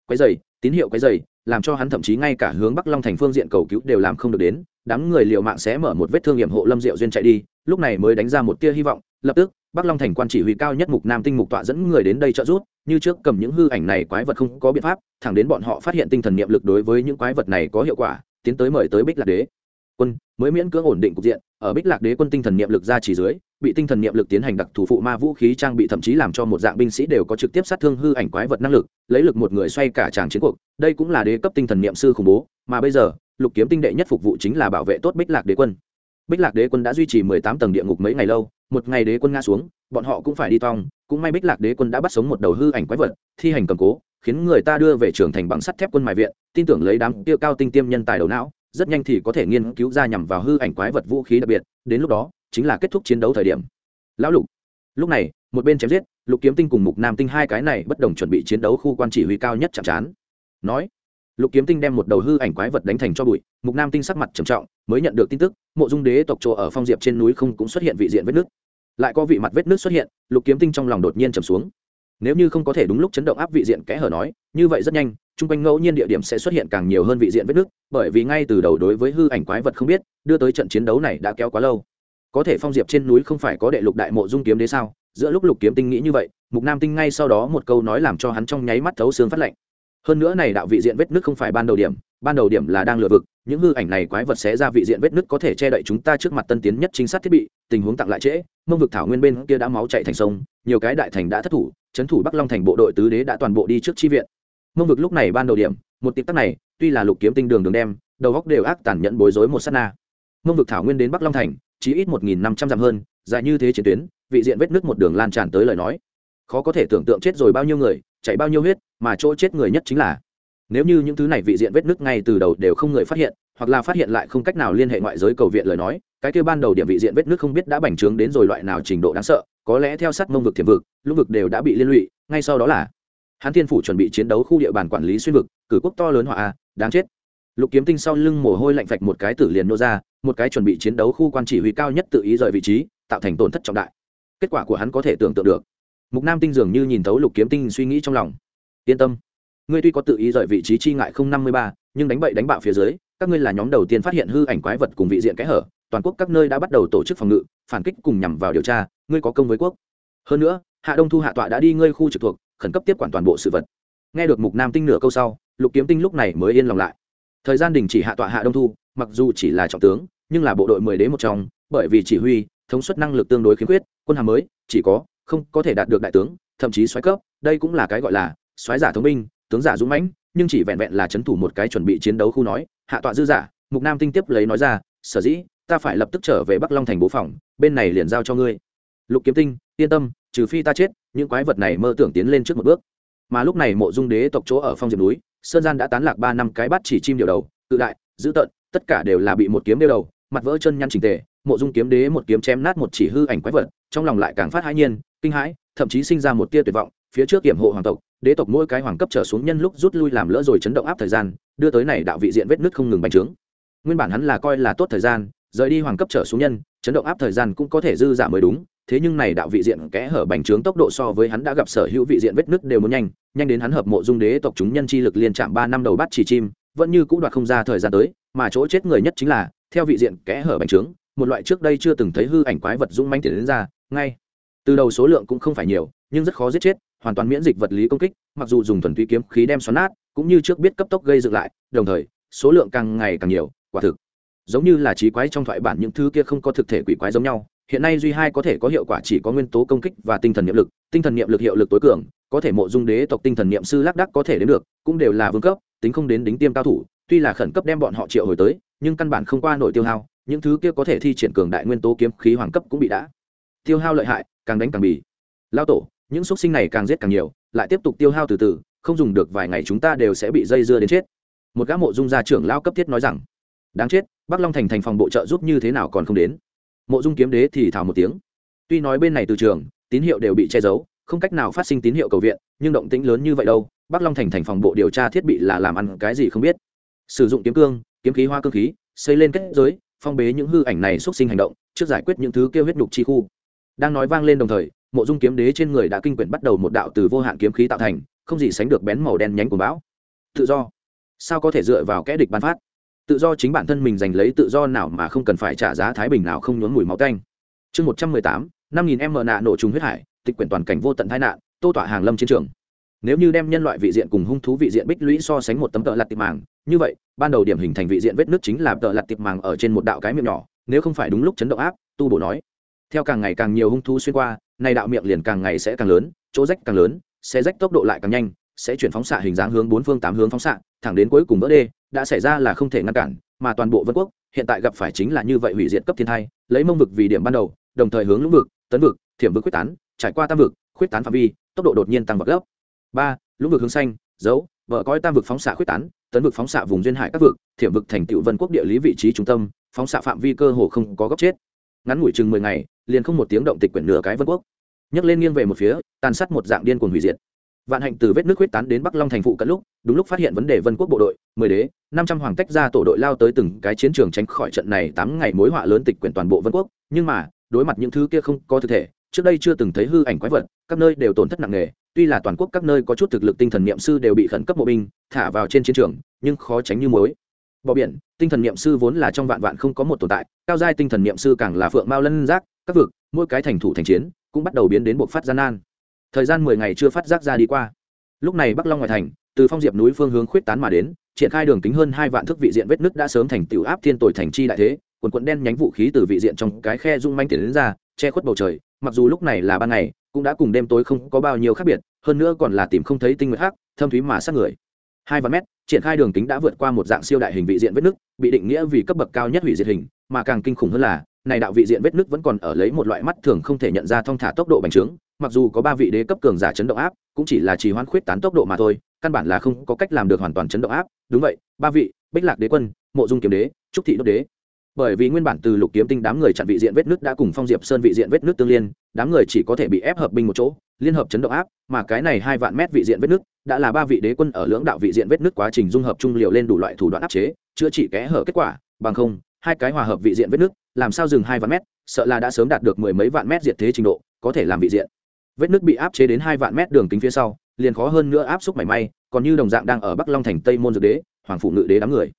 Quái dày tín hiệu quái dày làm cho hắn thậm chí ngay cả hướng bắc long thành phương diện cầu cứu đều làm không được đến, đám người liều mạng sẽ mở một vết thương nghiệm hộ lâm diệu duyên chạy đi, lúc này mới đánh ra một tia hy vọng, lập tức, bắc long thành quan chỉ huy cao nhất mục nam tinh mục tọa dẫn người đến đây trợ giúp như trước cầm những hư ảnh này quái vật không có biện pháp, thẳng đến bọn họ phát hiện tinh thần niệm lực đối với những quái vật này có hiệu quả, tiến tới mời tới bích lạc đế. Quân, mới miễn cưỡng ổn định cục diện, ở bích lạc đế quân tinh thần niệm lực ra chỉ dưới, bị tinh thần niệm lực tiến hành đặc thù phụ ma vũ khí trang bị thậm chí làm cho một dạng binh sĩ đều có trực tiếp sát thương hư ảnh quái vật năng lực, lấy lực một người xoay cả tràng chiến cuộc, đây cũng là đế cấp tinh thần niệm sư khủng bố, mà bây giờ, lục kiếm tinh đệ nhất phục vụ chính là bảo vệ tốt bích lạc đế quân. Bích lạc đế quân đã duy trì mười tám tầng địa ngục mấy ngày lâu một ngày đế quân ngã xuống, bọn họ cũng phải đi tong cũng may bích lạc đế quân đã bắt sống một đầu hư ảnh quái vật, thi hành cầm cố, khiến người ta đưa về trường thành bằng sắt thép quân mài viện. Tin tưởng lấy đám tiêu cao tinh tiêm nhân tài đầu não, rất nhanh thì có thể nghiên cứu ra nhằm vào hư ảnh quái vật vũ khí đặc biệt. Đến lúc đó, chính là kết thúc chiến đấu thời điểm. Lão lục. Lúc này, một bên chém giết, lục kiếm tinh cùng mục nam tinh hai cái này bất đồng chuẩn bị chiến đấu khu quan chỉ huy cao nhất chạm chán nói lục kiếm tinh đem một đầu hư ảnh quái vật đánh thành cho bụi, mục nam tinh sắc mặt trầm trọng, mới nhận được tin tức, mộ dung đế tộc chỗ ở phong diệp trên núi không cũng xuất hiện vị diện vết nước lại có vị mặt vết nước xuất hiện, lục kiếm tinh trong lòng đột nhiên trầm xuống. Nếu như không có thể đúng lúc chấn động áp vị diện kẽ hở nói, như vậy rất nhanh chung quanh ngẫu nhiên địa điểm sẽ xuất hiện càng nhiều hơn vị diện vết nước bởi vì ngay từ đầu đối với hư ảnh quái vật không biết, đưa tới trận chiến đấu này đã kéo quá lâu. Có thể phong diệp trên núi không phải có đệ lục đại mộ dung kiếm đế sao? Giữa lúc lục kiếm tinh nghĩ như vậy, mục nam tinh ngay sau đó một câu nói làm cho hắn trong nháy mắt thấu xương phát lạnh hơn nữa này đạo vị diện vết nước không phải ban đầu điểm, ban đầu điểm là đang lừa vực, những hư ảnh này quái vật xé ra vị diện vết nước có thể che đậy chúng ta trước mặt tân tiến nhất chính xác thiết bị, tình huống tặng lại trễ, mông vực thảo nguyên bên kia đã máu chạy thành sông, nhiều cái đại thành đã thất thủ, trấn thủ bắc long thành bộ đội tứ đế đã toàn bộ đi trước chi viện. Mông vực lúc này ban đầu điểm, một tiệp tắc này, tuy là lục kiếm tinh đường đường đem, đầu góc đều ác tàn nhẫn bối rối một sát na. Mông vực thảo nguyên đến bắc long thành chỉ ít một nghìn năm trăm dặm hơn, dài như thế chiến tuyến, vị diện vết nước một đường lan tràn tới lời nói. Khó có thể tưởng tượng chết rồi bao nhiêu người chảy bao nhiêu huyết, mà chỗ chết người nhất chính là. Nếu như những thứ này vị diện vết nước ngay từ đầu đều không người phát hiện, hoặc là phát hiện lại không cách nào liên hệ ngoại giới cầu viện lời nói, cái kia ban đầu điểm vị diện vết nước không biết đã bành trướng đến rồi loại nào trình độ đáng sợ, có lẽ theo sát mông vực thiểm vực lũ vực đều đã bị liên lụy, ngay sau đó là hán thiên phủ chuẩn bị chiến đấu khu địa bàn quản lý xuyên vực, cử quốc to lớn họa a đáng chết. Lục kiếm tinh sau lưng mồ hôi lạnh phạch một cái tử liền nô ra, một cái chuẩn bị chiến đấu khu quan chỉ huy cao nhất tự ý rời vị trí, tạo thành tổn thất trọng đại. Kết quả của hắn có thể tưởng tượng được mục nam tinh dường như nhìn thấu lục kiếm tinh suy nghĩ trong lòng. Yên tâm, ngươi tuy có tự ý rời vị trí chi ngại không năm mươi ba, nhưng đánh bậy đánh bạo phía dưới, các ngươi là nhóm đầu tiên phát hiện hư ảnh quái vật cùng vị diện kẽ hở, toàn quốc các nơi đã bắt đầu tổ chức phòng ngự, phản kích cùng nhằm vào điều tra, ngươi có công với quốc. Hơn nữa, hạ đông thu hạ tọa đã đi ngơi khu trực thuộc, khẩn cấp tiếp quản toàn bộ sự vật. Nghe được mục nam tinh nửa câu sau, lục kiếm tinh lúc này mới yên lòng lại. Thời gian đình chỉ hạ tọa hạ đông thu, mặc dù chỉ là trọng tướng, nhưng là bộ đội mười đế một trong, bởi vì chỉ huy, thống suất năng lực tương đối khiếm khuyết, quân hàm mới, chỉ có không có thể đạt được đại tướng, thậm chí xoáy cấp, đây cũng là cái gọi là xoáy giả thống binh tướng giả dũng mãnh, nhưng chỉ vẹn vẹn là chấn thủ một cái chuẩn bị chiến đấu khu nói, hạ tọa dư giả, mục nam tinh tiếp lấy nói ra, sở dĩ, ta phải lập tức trở về bắc long thành bố phòng, bên này liền giao cho ngươi. Lục kiếm tinh, yên tâm, trừ phi ta chết, những quái vật này mơ tưởng tiến lên trước một bước. Mà lúc này mộ dung đế tộc chỗ ở phong diệp núi, sơn gian đã tán lạc ba năm cái bắt chỉ chim điều đầu, tự đại, dữ tợn, tất cả đều là bị một kiếm đeo đầu, mặt vỡ chân nhăn trình tề mộ dung kiếm đế một kiếm chém nát một chỉ hư ảnh quái vật, trong lòng lại càng phát hãi nhiên, kinh hãi, thậm chí sinh ra một tia tuyệt vọng, phía trước kiểm hộ hoàng tộc, đế tộc mỗi cái hoàng cấp trở xuống nhân lúc rút lui làm lỡ rồi chấn động áp thời gian, đưa tới này đạo vị diện vết nứt không ngừng bành trướng. Nguyên bản hắn là coi là tốt thời gian, rời đi hoàng cấp trở xuống nhân, chấn động áp thời gian cũng có thể dư giả mới đúng, thế nhưng này đạo vị diện kẽ hở bành trướng tốc độ so với hắn đã gặp sở hữu vị diện vết nứt đều muốn nhanh nhanh đến hắn hợp mộ dung đế tộc chúng nhân chi lực liên chạm ba năm đầu bắt chỉ chim, vẫn như cũng đoạt không ra thời gian tới, mà chỗ chết người nhất chính là, theo vị diện kẽ hở bành trướng một loại trước đây chưa từng thấy hư ảnh quái vật dũng manh thể đến ra, ngay. Từ đầu số lượng cũng không phải nhiều, nhưng rất khó giết chết, hoàn toàn miễn dịch vật lý công kích, mặc dù dùng thuần túy kiếm khí đem xoắn nát, cũng như trước biết cấp tốc gây dựng lại, đồng thời, số lượng càng ngày càng nhiều, quả thực. Giống như là trí quái trong thoại bản những thứ kia không có thực thể quỷ quái giống nhau, hiện nay duy hai có thể có hiệu quả chỉ có nguyên tố công kích và tinh thần niệm lực, tinh thần niệm lực hiệu lực tối cường, có thể mộ dung đế tộc tinh thần niệm sư lác đắc có thể đến được, cũng đều là vương cấp, tính không đến đính tiêm cao thủ, tuy là khẩn cấp đem bọn họ triệu hồi tới, nhưng căn bản không qua nội tiêu hao những thứ kia có thể thi triển cường đại nguyên tố kiếm khí hoàng cấp cũng bị đã. Tiêu hao lợi hại, càng đánh càng bì. Lao tổ, những x sinh này càng giết càng nhiều, lại tiếp tục tiêu hao từ từ, không dùng được vài ngày chúng ta đều sẽ bị dây dưa đến chết. Một gã mộ dung gia trưởng lao cấp thiết nói rằng, đáng chết, bắc long thành thành phòng bộ trợ giúp như thế nào còn không đến? Mộ dung kiếm đế thì thảo một tiếng. Tuy nói bên này từ trường, tín hiệu đều bị che giấu, không cách nào phát sinh tín hiệu cầu viện, nhưng động tĩnh lớn như vậy đâu, bắc long thành thành phòng bộ điều tra thiết bị là làm ăn cái gì không biết. Sử dụng kiếm cương, kiếm khí, hoa cơ khí, xây lên kết giới phong bế những hư ảnh này xuất sinh hành động, trước giải quyết những thứ kêu huyết nhục chi khu. Đang nói vang lên đồng thời, mộ dung kiếm đế trên người đã kinh quyển bắt đầu một đạo từ vô hạn kiếm khí tạo thành, không gì sánh được bén màu đen nhánh của bão. Tự do. Sao có thể dựa vào kẽ địch ban phát? Tự do chính bản thân mình giành lấy tự do nào mà không cần phải trả giá thái bình nào không nhốn mùi máu canh chương một trăm mười tám, năm nghìn m nạ nổ trùng huyết hải, tịch quyển toàn cảnh vô tận tai nạn, tô tỏa hàng lâm chiến trường. Nếu như đem nhân loại vị diện cùng hung thú vị diện bích lũy so sánh một tấm tợ lặt tiệp màng như vậy, ban đầu điểm hình thành vị diện vết nước chính là tợ lặt tiệp màng ở trên một đạo cái miệng nhỏ, nếu không phải đúng lúc chấn động áp, tu bổ nói. Theo càng ngày càng nhiều hung thú xuyên qua nay đạo miệng liền càng ngày sẽ càng lớn, chỗ rách càng lớn, sẽ rách tốc độ lại càng nhanh, sẽ chuyển phóng xạ hình dáng hướng bốn phương tám hướng phóng xạ, thẳng đến cuối cùng vỡ đê, đã xảy ra là không thể ngăn cản, mà toàn bộ vân quốc, hiện tại gặp phải chính là như vậy hủy diệt cấp thiên thai, lấy mông vực vì điểm ban đầu, đồng thời hướng lũng vực, tấn vực, thiểm vực quyết tán, trải qua tam vực khuyết tán phạm vi, tốc độ đột nhiên tăng bậc gấp. Ba, lũng vực hướng xanh, dấu vợ coi tam vực phóng xạ khuyết tán, tấn vực phóng xạ vùng duyên hải các vực, thiểm vực thành tựu vân quốc địa lý vị trí trung tâm, phóng xạ phạm vi cơ hồ không có góc chết. Ngắn ngủi chừng mười ngày, liền không một tiếng động tịch quyển nửa cái vân quốc. Nhấc lên nghiêng về một phía, tàn sát một dạng điên cuồng hủy diệt. Vạn hạnh từ vết nước huyết tán đến bắc long thành phụ cận lúc, đúng lúc phát hiện vấn đề vân quốc bộ đội, mười đế, năm trăm hoàng tách ra tổ đội lao tới từng cái chiến trường tránh khỏi trận này tám ngày mối họa lớn tịch quyển toàn bộ vân quốc. Nhưng mà, đối mặt những thứ kia không có thực thể, trước đây chưa từng thấy hư ảnh quái vật, các nơi đều tổn thất nặng nề tuy là toàn quốc các nơi có chút thực lực tinh thần niệm sư đều bị khẩn cấp bộ binh, thả vào trên chiến trường, nhưng khó tránh như mối bờ biển, tinh thần niệm sư vốn là trong vạn vạn không có một tồn tại, cao giai tinh thần niệm sư càng là phượng mao lân giác, các vực, mỗi cái thành thủ thành chiến, cũng bắt đầu biến đến buộc phát gian nan. Thời gian mười ngày chưa phát giác ra đi qua. Lúc này bắc long ngoại thành, từ phong diệp núi phương hướng khuyết tán mà đến, triển khai đường kính hơn hai vạn thước vị diện vết nứt đã sớm thành tiểu áp thiên tội thành chi đại thế, quần quận đen nhánh vũ khí từ vị diện trong cái khe rung manh tiến đến ra, che khuất bầu trời, mặc dù lúc này là ban ngày cũng đã cùng đêm tối không có bao nhiêu khác biệt, hơn nữa còn là tìm không thấy tinh nguyệt hắc, thâm thúy mà sát người. Hai vạn mét, triển khai đường kính đã vượt qua một dạng siêu đại hình vị diện vết nứt, bị định nghĩa vì cấp bậc cao nhất hủy diệt hình, mà càng kinh khủng hơn là, này đạo vị diện vết nứt vẫn còn ở lấy một loại mắt thường không thể nhận ra thông thả tốc độ bành trướng, mặc dù có ba vị đế cấp cường giả chấn động áp, cũng chỉ là trì hoãn khuyết tán tốc độ mà thôi, căn bản là không có cách làm được hoàn toàn chấn động áp. Đúng vậy, ba vị, bích lạc đế quân, mộ dung kiếm đế, trúc thị đốc đế bởi vì nguyên bản từ lục kiếm tinh đám người chặn vị diện vết nứt đã cùng phong diệp sơn vị diện vết nứt tương liên, đám người chỉ có thể bị ép hợp binh một chỗ, liên hợp chấn động áp, mà cái này hai vạn mét vị diện vết nứt đã là ba vị đế quân ở lưỡng đạo vị diện vết nứt quá trình dung hợp trung liều lên đủ loại thủ đoạn áp chế, chữa trị kẽ hở kết quả, bằng không, hai cái hòa hợp vị diện vết nứt, làm sao dừng hai vạn mét, sợ là đã sớm đạt được mười mấy vạn mét diệt thế trình độ, có thể làm vị diện. Vết nứt bị áp chế đến hai vạn mét đường kính phía sau, liền khó hơn nữa áp xúc mảy may, còn như đồng dạng đang ở bắc long thành tây môn dược đế, hoàng phụ ngự đế đám người.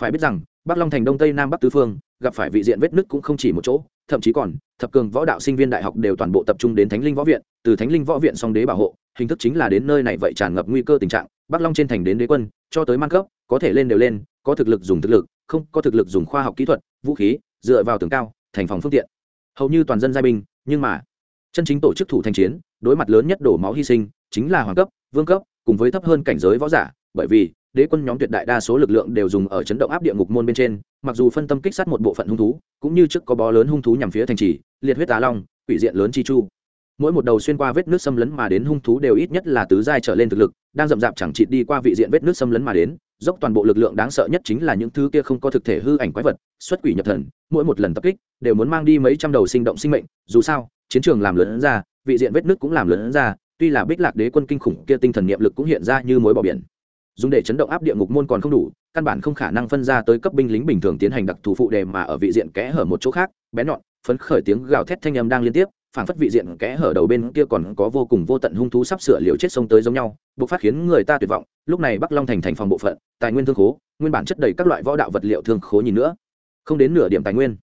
Phải biết rằng bắc long thành đông tây nam bắc tứ phương, gặp phải vị diện vết nứt cũng không chỉ một chỗ, thậm chí còn, thập cường võ đạo sinh viên đại học đều toàn bộ tập trung đến thánh linh võ viện, từ thánh linh võ viện song đế bảo hộ, hình thức chính là đến nơi này vậy tràn ngập nguy cơ tình trạng, bắc long trên thành đến đế quân, cho tới man cấp, có thể lên đều lên, có thực lực dùng thực lực, không, có thực lực dùng khoa học kỹ thuật, vũ khí, dựa vào tường cao, thành phòng phương tiện. Hầu như toàn dân giai binh, nhưng mà, chân chính tổ chức thủ thành chiến, đối mặt lớn nhất đổ máu hy sinh, chính là hoàng cấp, vương cấp, cùng với thấp hơn cảnh giới võ giả, bởi vì đế quân nhóm tuyệt đại đa số lực lượng đều dùng ở chấn động áp địa ngục môn bên trên, mặc dù phân tâm kích sát một bộ phận hung thú, cũng như trước có bó lớn hung thú nhằm phía thành trì, liệt huyết tá long, quỷ diện lớn chi chu. Mỗi một đầu xuyên qua vết nước xâm lấn mà đến hung thú đều ít nhất là tứ giai trở lên thực lực, đang rậm rạp chẳng chịt đi qua vị diện vết nước xâm lấn mà đến, dốc toàn bộ lực lượng đáng sợ nhất chính là những thứ kia không có thực thể hư ảnh quái vật, xuất quỷ nhập thần, mỗi một lần tập kích đều muốn mang đi mấy trăm đầu sinh động sinh mệnh, dù sao, chiến trường làm lớn ra, vị diện vết nước cũng làm lớn ra, tuy là bích lạc đế quân kinh khủng kia tinh thần niệm lực cũng hiện ra như mối bỏ biển dùng để chấn động áp địa ngục môn còn không đủ, căn bản không khả năng phân ra tới cấp binh lính bình thường tiến hành đặc thù phụ đề mà ở vị diện kẽ hở một chỗ khác bé nhọn, phấn khởi tiếng gào thét thanh âm đang liên tiếp phản phất vị diện kẽ hở đầu bên kia còn có vô cùng vô tận hung thú sắp sửa liều chết sông tới giống nhau buộc phát khiến người ta tuyệt vọng. Lúc này bắc long thành thành phòng bộ phận, tài nguyên thương khố, nguyên bản chất đầy các loại võ đạo vật liệu thương khố nhìn nữa. Không đến nửa điểm tài nguyên.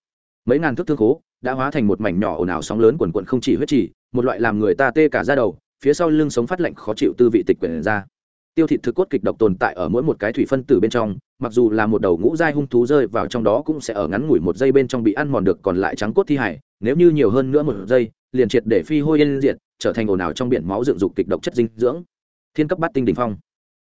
Mấy ngàn thước thương khố đã hóa thành một mảnh nhỏ ồn ào sóng lớn quần quận không chỉ huyết chỉ một loại làm người ta tê cả ra đầu, phía sau lưng sống phát lạnh khó chịu tư vị tịch quyển ra tiêu thịt thực cốt kịch độc tồn tại ở mỗi một cái thủy phân tử bên trong, mặc dù là một đầu ngũ dai hung thú rơi vào trong đó cũng sẽ ở ngắn ngủi một giây bên trong bị ăn mòn được còn lại trắng cốt thi hải nếu như nhiều hơn nữa một giây, liền triệt để phi hôi yên diệt, trở thành ồn ào trong biển máu dựng dục kịch độc chất dinh dưỡng. Thiên cấp bát tinh đỉnh phong.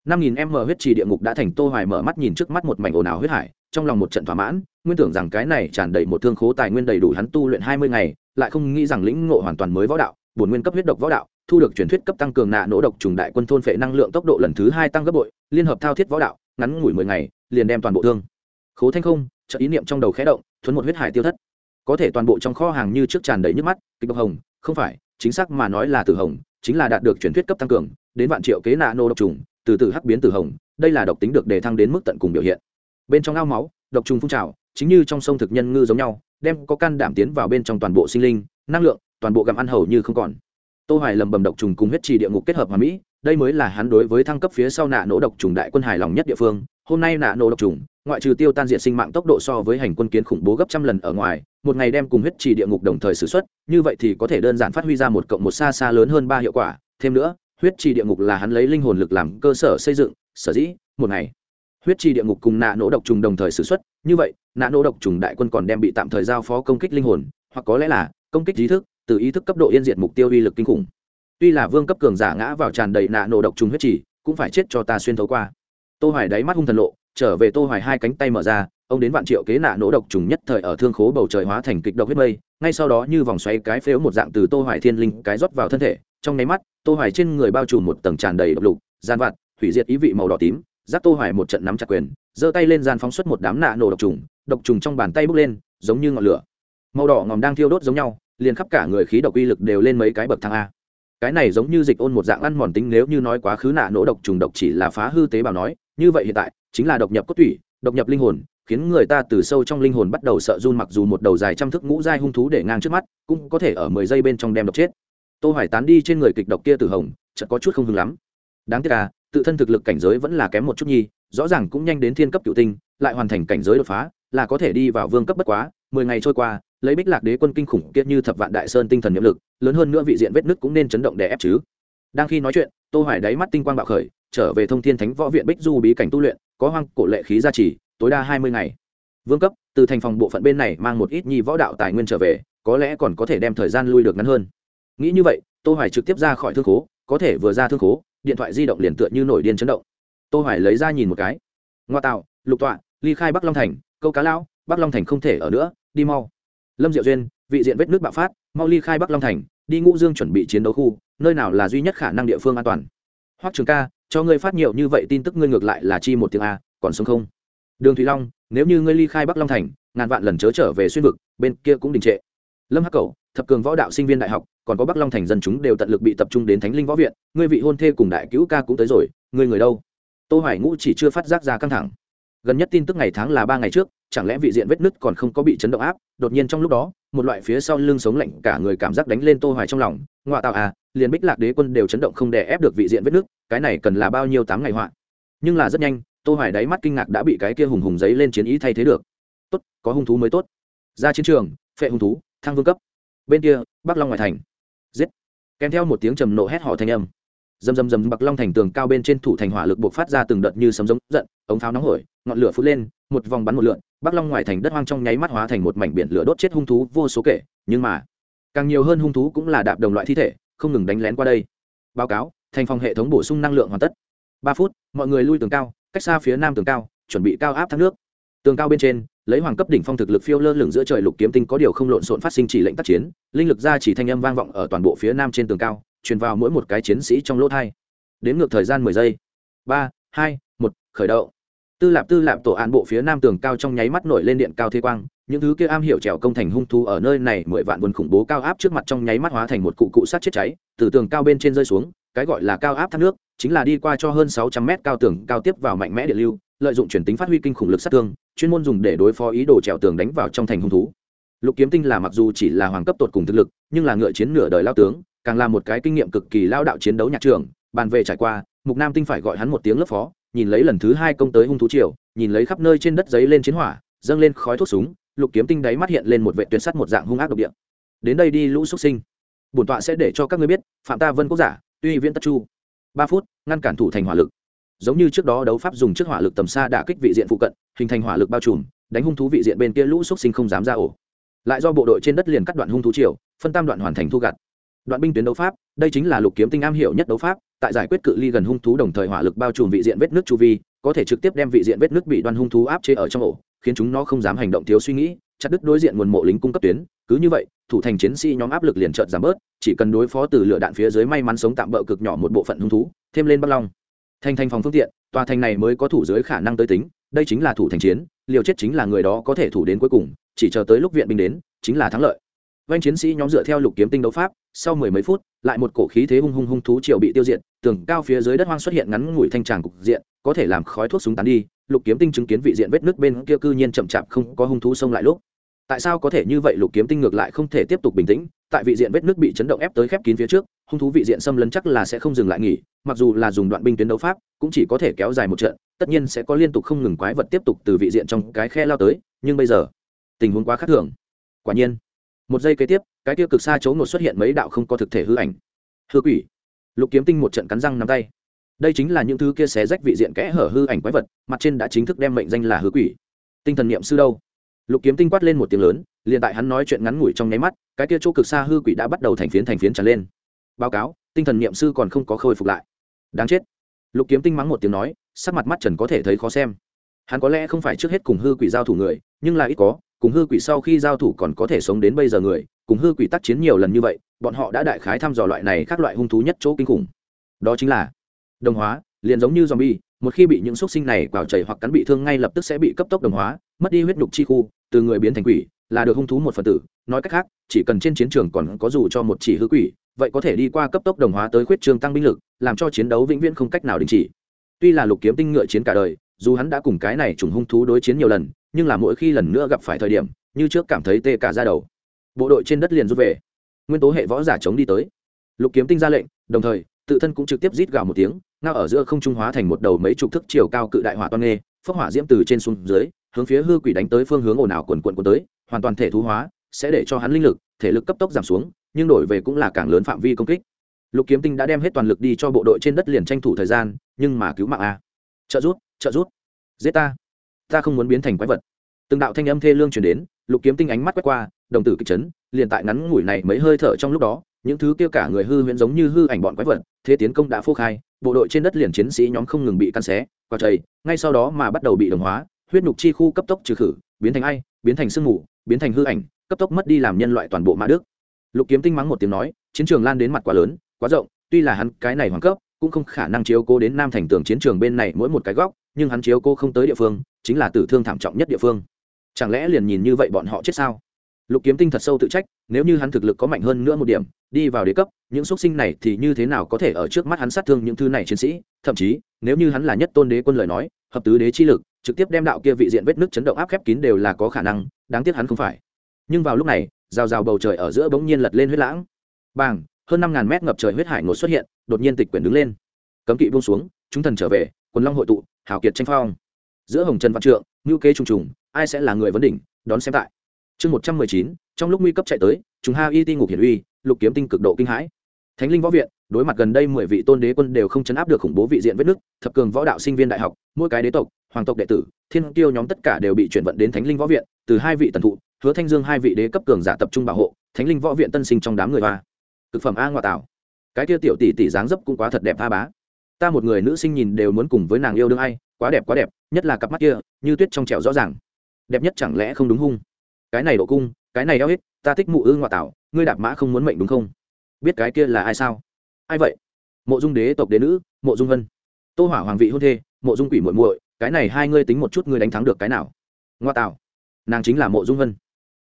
Năm nghìn m huyết trì địa ngục đã thành tô hoài mở mắt nhìn trước mắt một mảnh ồn ào huyết hải, trong lòng một trận thỏa mãn, nguyên tưởng rằng cái này tràn đầy một thương khố tài nguyên đầy đủ hắn tu luyện 20 ngày, lại không nghĩ rằng lĩnh ngộ hoàn toàn mới võ đạo bổn nguyên cấp huyết độc võ đạo, thu được truyền thuyết cấp tăng cường nạ nỗ độc trùng đại quân thôn phệ năng lượng tốc độ lần thứ hai tăng gấp bội, liên hợp thao thiết võ đạo, ngắn ngủi mười ngày, liền đem toàn bộ thương. Khố thanh không trợ ý niệm trong đầu khẽ động, thuấn một huyết hải tiêu thất. Có thể toàn bộ trong kho hàng như trước tràn đầy nước mắt, kịch độc hồng, không phải, chính xác mà nói là tử hồng, chính là đạt được truyền thuyết cấp tăng cường, đến vạn triệu kế nạ nô độc trùng, từ từ hắc biến tử hồng, đây là độc tính được đề thăng đến mức tận cùng biểu hiện. Bên trong ao máu, độc trùng phun trào, chính như trong sông thực nhân ngư giống nhau, đem có can đảm tiến vào bên trong toàn bộ sinh linh, năng lượng toàn bộ gặm ăn hầu như không còn. Tô hoài lầm bầm độc trùng cùng huyết trì địa ngục kết hợp hòa mỹ, đây mới là hắn đối với thăng cấp phía sau nạ nổ độc trùng đại quân hài lòng nhất địa phương. Hôm nay nạ nổ độc trùng, ngoại trừ tiêu tan diện sinh mạng tốc độ so với hành quân kiến khủng bố gấp trăm lần ở ngoài, một ngày đem cùng huyết trì địa ngục đồng thời sử xuất như vậy thì có thể đơn giản phát huy ra một cộng một xa xa lớn hơn ba hiệu quả. Thêm nữa, huyết trì địa ngục là hắn lấy linh hồn lực làm cơ sở xây dựng, sở dĩ, một ngày, huyết trì địa ngục cùng nạ nổ độc trùng đồng thời sử xuất như vậy, nạ nổ độc trùng đại quân còn đem bị tạm thời giao phó công kích linh hồn, hoặc có lẽ là công kích trí thức từ ý thức cấp độ yên diệt mục tiêu uy lực kinh khủng. Tuy là vương cấp cường giả ngã vào tràn đầy nạ nổ độc trùng huyết chỉ cũng phải chết cho ta xuyên thấu qua. Tô hoài đáy mắt hung thần lộ, trở về tô hoài hai cánh tay mở ra, ông đến vạn triệu kế nạ nổ độc trùng nhất thời ở thương khố bầu trời hóa thành kịch độc huyết mây, ngay sau đó như vòng xoáy cái phếu một dạng từ tô hoài thiên linh cái rót vào thân thể, trong nháy mắt, tô hoài trên người bao trùm một tầng tràn đầy độc lục, gian vặt, hủy diệt ý vị màu đỏ tím, giáp tô hoài một trận nắm chặt quyền, giơ tay lên gian phóng xuất một đám nạ nổ độc trùng độc trùng trong bàn tay bốc lên, giống như ngọn lửa. Màu đỏ ngòm đang thiêu đốt giống nhau liền khắp cả người khí độc uy lực đều lên mấy cái bậc thang a. Cái này giống như dịch ôn một dạng ăn mòn tính nếu như nói quá khứ nạ nổ độc trùng độc chỉ là phá hư tế bào nói, như vậy hiện tại, chính là độc nhập cốt tủy, độc nhập linh hồn, khiến người ta từ sâu trong linh hồn bắt đầu sợ run mặc dù một đầu dài trăm thước ngũ dai hung thú để ngang trước mắt, cũng có thể ở mười giây bên trong đem độc chết. Tô hoài tán đi trên người kịch độc kia từ hồng, chợt có chút không hứng lắm. Đáng tiếc à tự thân thực lực cảnh giới vẫn là kém một chút nhi, rõ ràng cũng nhanh đến thiên cấp cựu tinh, lại hoàn thành cảnh giới đột phá, là có thể đi vào vương cấp bất quá, mười ngày trôi qua lấy bích lạc đế quân kinh khủng kiệt như thập vạn đại sơn tinh thần nhiệm lực, lớn hơn nữa vị diện vết nứt cũng nên chấn động để ép chứ. Đang khi nói chuyện, tô hoài đáy mắt tinh quang bạo khởi, trở về thông thiên thánh võ viện bích du bí cảnh tu luyện, có hoang cổ lệ khí gia trì, tối đa 20 ngày. Vương cấp, từ thành phòng bộ phận bên này mang một ít nhi võ đạo tài nguyên trở về, có lẽ còn có thể đem thời gian lui được ngắn hơn. Nghĩ như vậy, tô hoài trực tiếp ra khỏi thương khố, có thể vừa ra thương khố, điện thoại di động liền tựa như nổi điên chấn động. Tô hoài lấy ra nhìn một cái. Ngoa tạo, lục tọa, ly khai bắc long thành, câu cá lão, bắc long thành không thể ở nữa, đi mau lâm diệu duyên, vị diện vết nước bạo phát, mau ly khai bắc long thành, đi ngũ dương chuẩn bị chiến đấu khu, nơi nào là duy nhất khả năng địa phương an toàn. Hoắc trường ca, cho ngươi phát nhiều như vậy tin tức ngươi ngược lại là chi một tiếng a, còn sống không? Đường thủy long, nếu như ngươi ly khai bắc long thành, ngàn vạn lần chớ trở về xuyên vực, bên kia cũng đình trệ. Lâm hắc cầu thập cường võ đạo sinh viên đại học, còn có bắc long thành dân chúng đều tận lực bị tập trung đến thánh linh võ viện, ngươi vị hôn thê cùng đại cứu ca cũng tới rồi, ngươi người đâu? Tô hoài ngũ chỉ chưa phát giác ra căng thẳng. Gần nhất tin tức ngày tháng là ba ngày trước chẳng lẽ vị diện vết nứt còn không có bị chấn động áp? Đột nhiên trong lúc đó, một loại phía sau lưng sống lạnh cả người cảm giác đánh lên tô hoài trong lòng. Ngoại tạo à liền bích lạc đế quân đều chấn động không đè ép được vị diện vết nứt, cái này cần là bao nhiêu tám ngày họa? Nhưng là rất nhanh, tô hoài đáy mắt kinh ngạc đã bị cái kia hùng hùng giấy lên chiến ý thay thế được. Tốt, có hung thú mới tốt. Ra chiến trường, phệ hung thú, thăng vương cấp. Bên kia, bắc long ngoại thành. Giết. Kèm theo một tiếng trầm nộ hét họ thanh âm. Dầm dầm dầm, bắc long thành tường cao bên trên thủ thành hỏa lực buộc phát ra từng đợt như sấm giống giận, ống pháo nóng hổi, ngọn lửa phút lên, một vòng bắn một lượn bắc long ngoài thành đất hoang trong nháy mắt hóa thành một mảnh biển lửa đốt chết hung thú vô số kể, nhưng mà, càng nhiều hơn hung thú cũng là đạp đồng loại thi thể, không ngừng đánh lén qua đây. Báo cáo, thành phòng hệ thống bổ sung năng lượng hoàn tất. Ba phút, mọi người lui tường cao, cách xa phía nam tường cao, chuẩn bị cao áp thác nước. Tường cao bên trên, lấy hoàng cấp đỉnh phong thực lực phiêu lơ lửng giữa trời lục kiếm tinh có điều không lộn xộn phát sinh chỉ lệnh tác chiến, linh lực ra chỉ thanh âm vang vọng ở toàn bộ phía nam trên tường cao, truyền vào mỗi một cái chiến sĩ trong lỗ thai. Đến ngược thời gian mười giây. Ba, hai, một, khởi động tư lạp tư lạp tổ án bộ phía nam tường cao trong nháy mắt nổi lên điện cao thế quang, những thứ kia am hiểu trèo công thành hung thu ở nơi này mười vạn buồn khủng bố cao áp trước mặt trong nháy mắt hóa thành một cụ cụ sát chết cháy, từ tường cao bên trên rơi xuống, cái gọi là cao áp thác nước, chính là đi qua cho hơn sáu trăm mét cao tường cao tiếp vào mạnh mẽ điện lưu, lợi dụng chuyển tính phát huy kinh khủng lực sát thương, chuyên môn dùng để đối phó ý đồ trèo tường đánh vào trong thành hung thú. Lục kiếm tinh là mặc dù chỉ là hoàng cấp tột cùng thực lực, nhưng là ngựa chiến nửa đời lao tướng, càng là một cái kinh nghiệm cực kỳ lao đạo chiến đấu nhạc trường, bàn về trải qua, mục nam tinh phải gọi hắn một tiếng lớp phó nhìn lấy lần thứ hai công tới hung thú triều, nhìn lấy khắp nơi trên đất giấy lên chiến hỏa, dâng lên khói thuốc súng, lục kiếm tinh đáy mắt hiện lên một vệ tuyệt sắt một dạng hung ác độc địa. Đến đây đi, lũ xuất sinh. Bổn tọa sẽ để cho các ngươi biết, phạm ta vân quốc giả, tuy viễn tất chu. Ba phút, ngăn cản thủ thành hỏa lực. Giống như trước đó đấu pháp dùng trước hỏa lực tầm xa đả kích vị diện phụ cận, hình thành hỏa lực bao trùm, đánh hung thú vị diện bên kia lũ xuất sinh không dám ra ổ. Lại do bộ đội trên đất liền cắt đoạn hung thú triều, phân tam đoạn hoàn thành thu gặt đoạn binh tuyến đấu pháp, đây chính là lục kiếm tinh am hiểu nhất đấu pháp, tại giải quyết cự ly gần hung thú đồng thời hỏa lực bao trùm vị diện vết nước chu vi, có thể trực tiếp đem vị diện vết nước bị đoan hung thú áp chế ở trong ổ, khiến chúng nó không dám hành động thiếu suy nghĩ, chặt đứt đối diện nguồn mộ lính cung cấp tuyến, cứ như vậy, thủ thành chiến sĩ nhóm áp lực liền trợt giảm bớt, chỉ cần đối phó từ lửa đạn phía dưới may mắn sống tạm bỡ cực nhỏ một bộ phận hung thú, thêm lên bắc long. Thành thành phòng phương tiện, tòa thành này mới có thủ dưới khả năng tới tính, đây chính là thủ thành chiến, liều chết chính là người đó có thể thủ đến cuối cùng, chỉ chờ tới lúc viện binh đến, chính là thắng lợi. Vanh chiến sĩ nhóm dựa theo lục kiếm tinh đấu pháp sau mười mấy phút, lại một cổ khí thế hung hung hung thú triều bị tiêu diệt, tường cao phía dưới đất hoang xuất hiện ngắn ngủi thanh tràng cục diện, có thể làm khói thuốc súng tán đi, lục kiếm tinh chứng kiến vị diện vết nước bên kia cư nhiên chậm chạp không có hung thú xông lại lúc. Tại sao có thể như vậy, lục kiếm tinh ngược lại không thể tiếp tục bình tĩnh, tại vị diện vết nước bị chấn động ép tới khép kín phía trước, hung thú vị diện xâm lấn chắc là sẽ không dừng lại nghỉ, mặc dù là dùng đoạn binh tuyến đấu pháp, cũng chỉ có thể kéo dài một trận, tất nhiên sẽ có liên tục không ngừng quái vật tiếp tục từ vị diện trong cái khe lao tới, nhưng bây giờ, tình huống quá khác thường. Quả nhiên, một giây kế tiếp cái tiêu cực xa chỗ ngột xuất hiện mấy đạo không có thực thể hư ảnh. Hư quỷ. Lục kiếm tinh một trận cắn răng nắm tay. Đây chính là những thứ kia xé rách vị diện kẽ hở hư ảnh quái vật, mặt trên đã chính thức đem mệnh danh là hư quỷ. Tinh thần niệm sư đâu? Lục kiếm tinh quát lên một tiếng lớn, liền tại hắn nói chuyện ngắn ngủi trong nháy mắt, cái kia chỗ cực xa hư quỷ đã bắt đầu thành phiến thành phiến tràn lên. Báo cáo, tinh thần niệm sư còn không có khôi phục lại. Đáng chết. Lục kiếm tinh mắng một tiếng nói, sắc mặt mắt trần có thể thấy khó xem. Hắn có lẽ không phải trước hết cùng hư quỷ giao thủ người, nhưng là ít có cùng hư quỷ sau khi giao thủ còn có thể sống đến bây giờ người, cùng hư quỷ tác chiến nhiều lần như vậy, bọn họ đã đại khái thăm dò loại này các loại hung thú nhất chỗ kinh khủng. Đó chính là đồng hóa, liền giống như zombie, một khi bị những xúc sinh này quào chảy hoặc cắn bị thương ngay lập tức sẽ bị cấp tốc đồng hóa, mất đi huyết nhục chi khu, từ người biến thành quỷ, là được hung thú một phần tử. Nói cách khác, chỉ cần trên chiến trường còn có dù cho một chỉ hư quỷ, vậy có thể đi qua cấp tốc đồng hóa tới khuyết trường tăng binh lực, làm cho chiến đấu vĩnh viễn không cách nào đình chỉ. Tuy là lục kiếm tinh ngựa chiến cả đời, dù hắn đã cùng cái này trùng hung thú đối chiến nhiều lần nhưng là mỗi khi lần nữa gặp phải thời điểm, như trước cảm thấy tê cả ra đầu. Bộ đội trên đất liền rút về. Nguyên tố hệ võ giả chống đi tới. Lục kiếm tinh ra lệnh, đồng thời, tự thân cũng trực tiếp rít gào một tiếng, ngao ở giữa không trung hóa thành một đầu mấy chục thước chiều cao cự đại hỏa toan nghê phước hỏa diễm từ trên xuống dưới, hướng phía hư quỷ đánh tới phương hướng ồn ào quần quận của tới, hoàn toàn thể thú hóa, sẽ để cho hắn linh lực, thể lực cấp tốc giảm xuống, nhưng đổi về cũng là càng lớn phạm vi công kích. Lục kiếm tinh đã đem hết toàn lực đi cho bộ đội trên đất liền tranh thủ thời gian, nhưng mà cứu mạng a. Trợ rút trợ rút giết ta ta không muốn biến thành quái vật. Từng đạo thanh âm thê lương chuyển đến, lục kiếm tinh ánh mắt quét qua, đồng tử kịch chấn, liền tại ngắn ngủi này mấy hơi thở trong lúc đó, những thứ kia cả người hư huyễn giống như hư ảnh bọn quái vật, thế tiến công đã phô khai, bộ đội trên đất liền chiến sĩ nhóm không ngừng bị căn xé qua chảy ngay sau đó mà bắt đầu bị đồng hóa, huyết nhục chi khu cấp tốc trừ khử, biến thành ai, biến thành sương mù, biến thành hư ảnh, cấp tốc mất đi làm nhân loại toàn bộ mã đức. Lục kiếm tinh mắng một tiếng nói, chiến trường lan đến mặt quá lớn, quá rộng, tuy là hắn cái này hoàng cấp, cũng không khả năng chiếu cố đến nam thành tường chiến trường bên này mỗi một cái góc nhưng hắn chiếu cô không tới địa phương, chính là tử thương thảm trọng nhất địa phương. Chẳng lẽ liền nhìn như vậy bọn họ chết sao? Lục kiếm tinh thật sâu tự trách, nếu như hắn thực lực có mạnh hơn nữa một điểm, đi vào đế cấp, những xuất sinh này thì như thế nào có thể ở trước mắt hắn sát thương những thứ này chiến sĩ? Thậm chí, nếu như hắn là nhất tôn đế quân lời nói, hợp tứ đế chi lực, trực tiếp đem đạo kia vị diện vết nước chấn động áp khép kín đều là có khả năng, đáng tiếc hắn không phải. Nhưng vào lúc này, rào rào bầu trời ở giữa bỗng nhiên lật lên huyết lãng. Bàng, hơn năm ngàn mét ngập trời huyết hải ngột xuất hiện, đột nhiên tịch quyển đứng lên. Cấm kỵ buông xuống, chúng thần trở về, quần long hội tụ hảo kiệt tranh phong. Giữa hồng trần văn trượng ngữ kế trùng trùng, ai sẽ là người vấn đỉnh, đón xem tại. Chương một trăm mười chín, trong lúc nguy cấp chạy tới chúng ha y ti ngục hiển uy, lục kiếm tinh cực độ kinh hãi. Thánh linh võ viện, đối mặt gần đây mười vị tôn đế quân đều không chấn áp được khủng bố vị diện vết nước thập cường võ đạo sinh viên đại học, mỗi cái đế tộc, hoàng tộc đệ tử, thiên tiêu nhóm tất cả đều bị chuyển vận đến thánh linh võ viện, từ hai vị tần thụ, hứa thanh dương hai vị đế cấp cường giả tập trung bảo hộ, thánh linh võ viện tân sinh trong đám người hoa. Thực phẩm a ngoại tảo. Cái kia tiểu tỷ tỷ dáng dấp cũng quá thật đẹp tha bá ta một người nữ sinh nhìn đều muốn cùng với nàng yêu đương ai, quá đẹp quá đẹp, nhất là cặp mắt kia, như tuyết trong trẻo rõ ràng. Đẹp nhất chẳng lẽ không đúng hung? Cái này độ cung, cái này eo hết ta thích mụ ư ngoại tảo, ngươi đạp mã không muốn mệnh đúng không? Biết cái kia là ai sao? Ai vậy? Mộ dung đế tộc đế nữ, mộ dung vân. Tô hỏa hoàng vị hôn thê, mộ dung quỷ muội muội, cái này hai ngươi tính một chút ngươi đánh thắng được cái nào? Ngoa tạo nàng chính là mộ dung vân.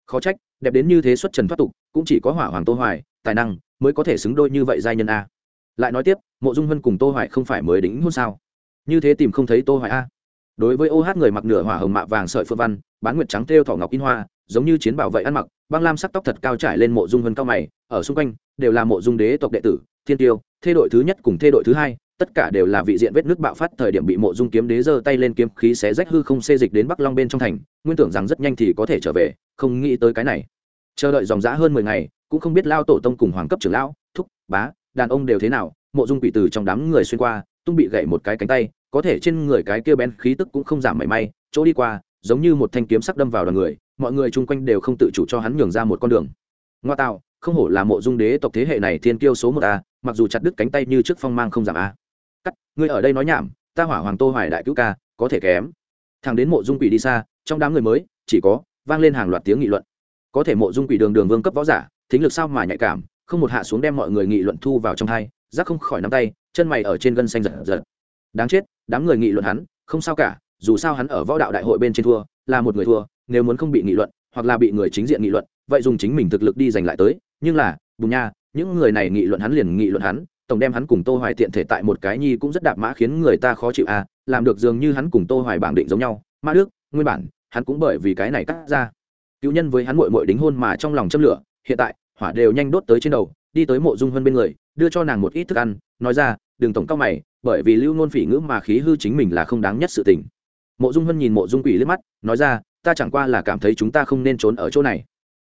Khó trách, đẹp đến như thế xuất trần thoát tục, cũng chỉ có hỏa hoàng tô hoài, tài năng mới có thể xứng đôi như vậy giai nhân a lại nói tiếp, mộ dung hân cùng tô hoài không phải mới đính hôn sao? Như thế tìm không thấy tô hoài a. Đối với ô hát người mặc nửa hỏa hồng mạ vàng sợi phượng văn, bán nguyệt trắng thêu thỏ ngọc in hoa, giống như chiến bảo vệ ăn mặc, băng lam sắc tóc thật cao trải lên mộ dung hân cao mày, ở xung quanh, đều là mộ dung đế tộc đệ tử, thiên tiêu thê đội thứ nhất cùng thê đội thứ hai, tất cả đều là vị diện vết nước bạo phát thời điểm bị mộ dung kiếm đế giơ tay lên kiếm khí xé rách hư không xê dịch đến bắc long bên trong thành, nguyên tưởng rằng rất nhanh thì có thể trở về, không nghĩ tới cái này. Chờ đợi dòng dã hơn mười ngày, cũng không biết lao tổ tông cùng hoàng cấp trưởng lão, thúc, bá đàn ông đều thế nào, mộ dung quỷ từ trong đám người xuyên qua, tung bị gậy một cái cánh tay, có thể trên người cái kia bén khí tức cũng không giảm mảy may, chỗ đi qua, giống như một thanh kiếm sắc đâm vào đoàn người, mọi người chung quanh đều không tự chủ cho hắn nhường ra một con đường. Ngoa tạo, không hổ là mộ dung đế tộc thế hệ này thiên kiêu số một a, mặc dù chặt đứt cánh tay như trước phong mang không giảm a. Cắt, ngươi ở đây nói nhảm, ta hỏa hoàng tô hoài đại cứu ca, có thể kém. Thằng đến mộ dung quỷ đi xa, trong đám người mới, chỉ có, vang lên hàng loạt tiếng nghị luận. Có thể mộ dung quỷ đường đường vương cấp võ giả, thính lực sao mà nhạy cảm không một hạ xuống đem mọi người nghị luận thu vào trong hai giác không khỏi nắm tay, chân mày ở trên gân xanh giật giật. Đáng chết, đám người nghị luận hắn, không sao cả, dù sao hắn ở võ đạo đại hội bên trên thua, là một người thua, nếu muốn không bị nghị luận, hoặc là bị người chính diện nghị luận, vậy dùng chính mình thực lực đi giành lại tới, nhưng là, bùn nha, những người này nghị luận hắn liền nghị luận hắn, tổng đem hắn cùng tô hoài tiện thể tại một cái nhi cũng rất đạp mã khiến người ta khó chịu à làm được dường như hắn cùng tô hoài bảng định giống nhau, ma đức, nguyên bản, hắn cũng bởi vì cái này cắt ra. Cứu nhân với hắn muội muội đính hôn mà trong lòng châm lửa, hiện tại hỏa đều nhanh đốt tới trên đầu, đi tới mộ dung hơn bên người, đưa cho nàng một ít thức ăn, nói ra, đừng tổng cao mày, bởi vì lưu ngôn phỉ ngữ mà khí hư chính mình là không đáng nhất sự tình. Mộ dung hân nhìn mộ dung quỷ liếc mắt, nói ra, ta chẳng qua là cảm thấy chúng ta không nên trốn ở chỗ này.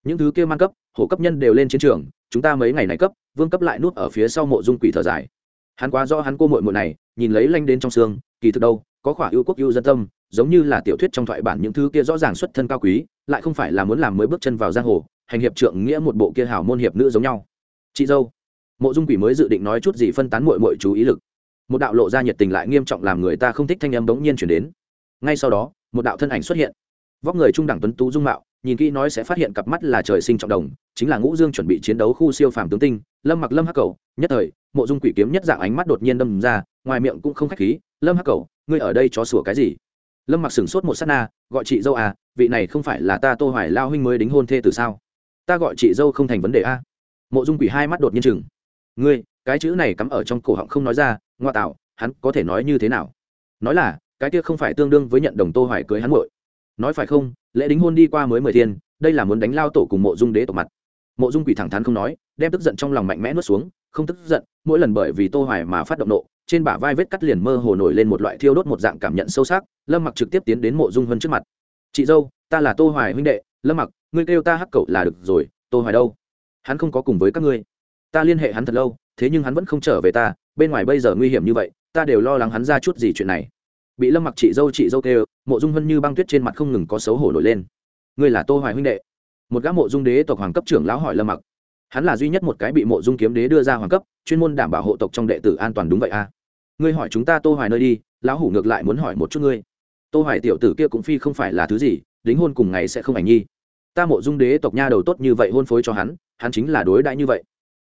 Những thứ kia mang cấp, hổ cấp nhân đều lên chiến trường, chúng ta mấy ngày này cấp, vương cấp lại nuốt ở phía sau mộ dung quỷ thở dài. Hắn quá do hắn cô mội mội này, nhìn lấy lanh đến trong xương, kỳ thực đâu, có khỏa yêu quốc yêu dân tâm, giống như là tiểu thuyết trong thoại bản những thứ kia rõ ràng xuất thân cao quý, lại không phải là muốn làm mới bước chân vào giang hồ hành hiệp trượng nghĩa một bộ kia hảo môn hiệp nữ giống nhau. Chị dâu, mộ dung quỷ mới dự định nói chút gì phân tán mội mội chú ý lực. Một đạo lộ ra nhiệt tình lại nghiêm trọng làm người ta không thích thanh âm bỗng nhiên chuyển đến. Ngay sau đó, một đạo thân ảnh xuất hiện. Vóc người trung đẳng tuấn tú dung mạo, nhìn kỹ nói sẽ phát hiện cặp mắt là trời sinh trọng đồng, chính là ngũ dương chuẩn bị chiến đấu khu siêu phàm tướng tinh, lâm mặc lâm hắc cầu, nhất thời, mộ dung quỷ kiếm nhất dạng ánh mắt đột nhiên đâm ra, ngoài miệng cũng không khách khí, lâm hắc cầu, ngươi ở đây cho sủa cái gì? Lâm mặc sửng sốt một s á t na, gọi chị dâu à vị này không phải là ta tô hoài lao huynh mới đính hôn thê từ sao? Ta gọi chị dâu không thành vấn đề a. Mộ dung quỷ hai mắt đột nhiên chừng. Ngươi, cái chữ này cắm ở trong cổ họng không nói ra, ngoa tạo, hắn có thể nói như thế nào? Nói là, cái kia không phải tương đương với nhận đồng tô hoài cưới hắn muội. Nói phải không, lễ đính hôn đi qua mới mười thiên đây là muốn đánh lao tổ cùng mộ dung đế tổ mặt. Mộ dung quỷ thẳng thắn không nói, đem tức giận trong lòng mạnh mẽ nuốt xuống, không tức giận, mỗi lần bởi vì tô hoài mà phát động nộ, trên bả vai vết cắt liền mơ hồ nổi lên một loại thiêu đốt một dạng cảm nhận sâu sắc, lâm mặc trực tiếp tiến đến mộ dung vân trước mặt. Chị dâu, ta là tô hoài huynh đệ lâm mặc, ngươi kêu ta hắc cậu là được rồi, tô hoài đâu? Hắn không có cùng với các ngươi. Ta liên hệ hắn thật lâu, thế nhưng hắn vẫn không trở về ta, bên ngoài bây giờ nguy hiểm như vậy, ta đều lo lắng hắn ra chút gì chuyện này. Bị lâm mặc chị dâu chị dâu kêu, mộ dung vân như băng tuyết trên mặt không ngừng có xấu hổ nổi lên. Ngươi là tô hoài huynh đệ. Một gã mộ dung đế tộc hoàng cấp trưởng lão hỏi lâm mặc. Hắn là duy nhất một cái bị mộ dung kiếm đế đưa ra hoàng cấp, chuyên môn đảm bảo hộ tộc trong đệ tử an toàn đúng vậy à? Ngươi hỏi chúng ta tô hoài nơi đi, lão hủ ngược lại muốn hỏi một chút ngươi. Tô hoài tiểu tử kia cũng phi không phải là thứ gì, đính hôn cùng ngày sẽ không ảnh nhi ta mộ dung đế tộc nha đầu tốt như vậy hôn phối cho hắn hắn chính là đối đãi như vậy.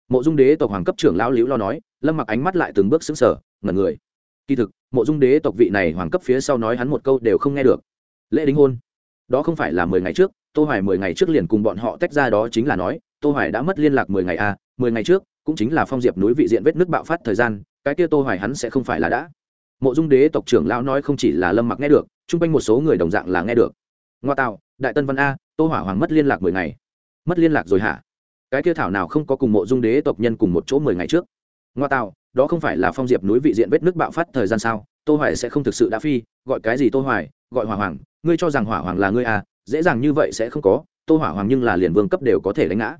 Mộ dung đế tộc hoàng cấp trưởng lão liễu lo nói, lâm mặc ánh mắt lại từng bước sững sờ, ngẩn người. Kỳ thực, mộ dung đế tộc vị này hoàng cấp phía sau nói hắn một câu đều không nghe được. Lễ đính hôn. Đó không phải là mười ngày trước, tô hoài mười ngày trước liền cùng bọn họ tách ra đó chính là nói, tô hoài đã mất liên lạc mười ngày à mười ngày trước, cũng chính là phong diệp núi vị diện vết nước bạo phát thời gian, cái kia tô hoài hắn sẽ không phải là đã. Mộ dung đế tộc trưởng lão nói không chỉ là lâm mặc nghe được, chung quanh một số người đồng dạng là nghe được. Ngoa tạo, đại tân văn a tô hỏa hoàng mất liên lạc mười ngày. Mất liên lạc rồi hả? Cái kia thảo nào không có cùng mộ dung đế tộc nhân cùng một chỗ mười ngày trước? Ngoa tạo, đó không phải là phong diệp núi vị diện vết nước bạo phát thời gian sao? Tô hoài sẽ không thực sự đã phi, gọi cái gì tô hoài, gọi hỏa hoàng, ngươi cho rằng hỏa hoàng là ngươi à dễ dàng như vậy sẽ không có, tô hỏa hoàng nhưng là liền vương cấp đều có thể đánh ngã.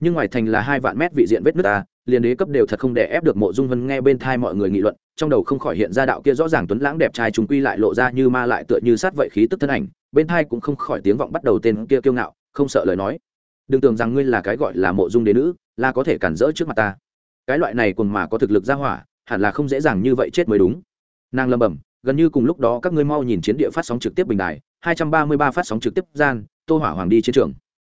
Nhưng ngoài thành là hai vạn mét vị diện vết nước ta liền đế cấp đều thật không đè ép được mộ dung vân nghe bên thai mọi người nghị luận, trong đầu không khỏi hiện ra đạo kia rõ ràng tuấn lãng đẹp trai chúng quy lại lộ ra như ma lại tựa như sát vậy khí tức thân ảnh, bên thai cũng không khỏi tiếng vọng bắt đầu tên kia kiêu ngạo, không sợ lời nói. Đừng tưởng rằng ngươi là cái gọi là mộ dung đế nữ, là có thể cản rỡ trước mặt ta. Cái loại này còn mà có thực lực ra hỏa, hẳn là không dễ dàng như vậy chết mới đúng. Nàng lâm bẩm gần như cùng lúc đó các ngươi mau nhìn chiến địa phát sóng trực tiếp bình đài, hai trăm ba mươi ba phát sóng trực tiếp gian, tô hỏa hoàng đi chiến trường.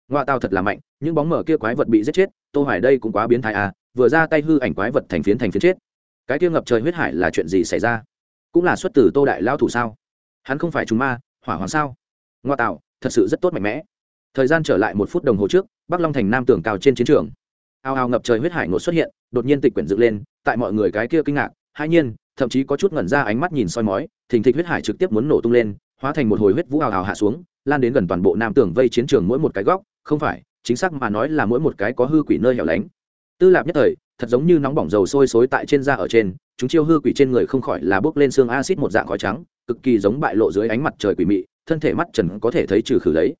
Ngoại tao thật là mạnh những bóng mở kia quái vật bị giết chết, tô hoài đây cũng quá biến thái à vừa ra tay hư ảnh quái vật thành phiến thành phiến chết. Cái kia ngập trời huyết hải là chuyện gì xảy ra? Cũng là xuất từ tô đại lao thủ sao? Hắn không phải chúng ma, hỏa hoàng sao? Ngoa tạo, thật sự rất tốt mạnh mẽ. Thời gian trở lại một phút đồng hồ trước, bắc long thành nam tường cao trên chiến trường. Ao ao ngập trời huyết hải ngột xuất hiện, đột nhiên tịch quyển dựng lên, tại mọi người cái kia kinh ngạc, hai nhiên, thậm chí có chút ngẩn ra ánh mắt nhìn soi mói, thình thịch huyết hải trực tiếp muốn nổ tung lên, hóa thành một hồi huyết vũ ào ào hạ xuống, lan đến gần toàn bộ nam tường vây chiến trường mỗi một cái góc, không phải chính xác mà nói là mỗi một cái có hư quỷ nơi hẻo lánh. Tư lạp nhất thời, thật giống như nóng bỏng dầu sôi sối tại trên da ở trên, chúng chiêu hư quỷ trên người không khỏi là bốc lên xương acid một dạng khói trắng, cực kỳ giống bại lộ dưới ánh mặt trời quỷ mị, thân thể mắt trần có thể thấy trừ khử lấy.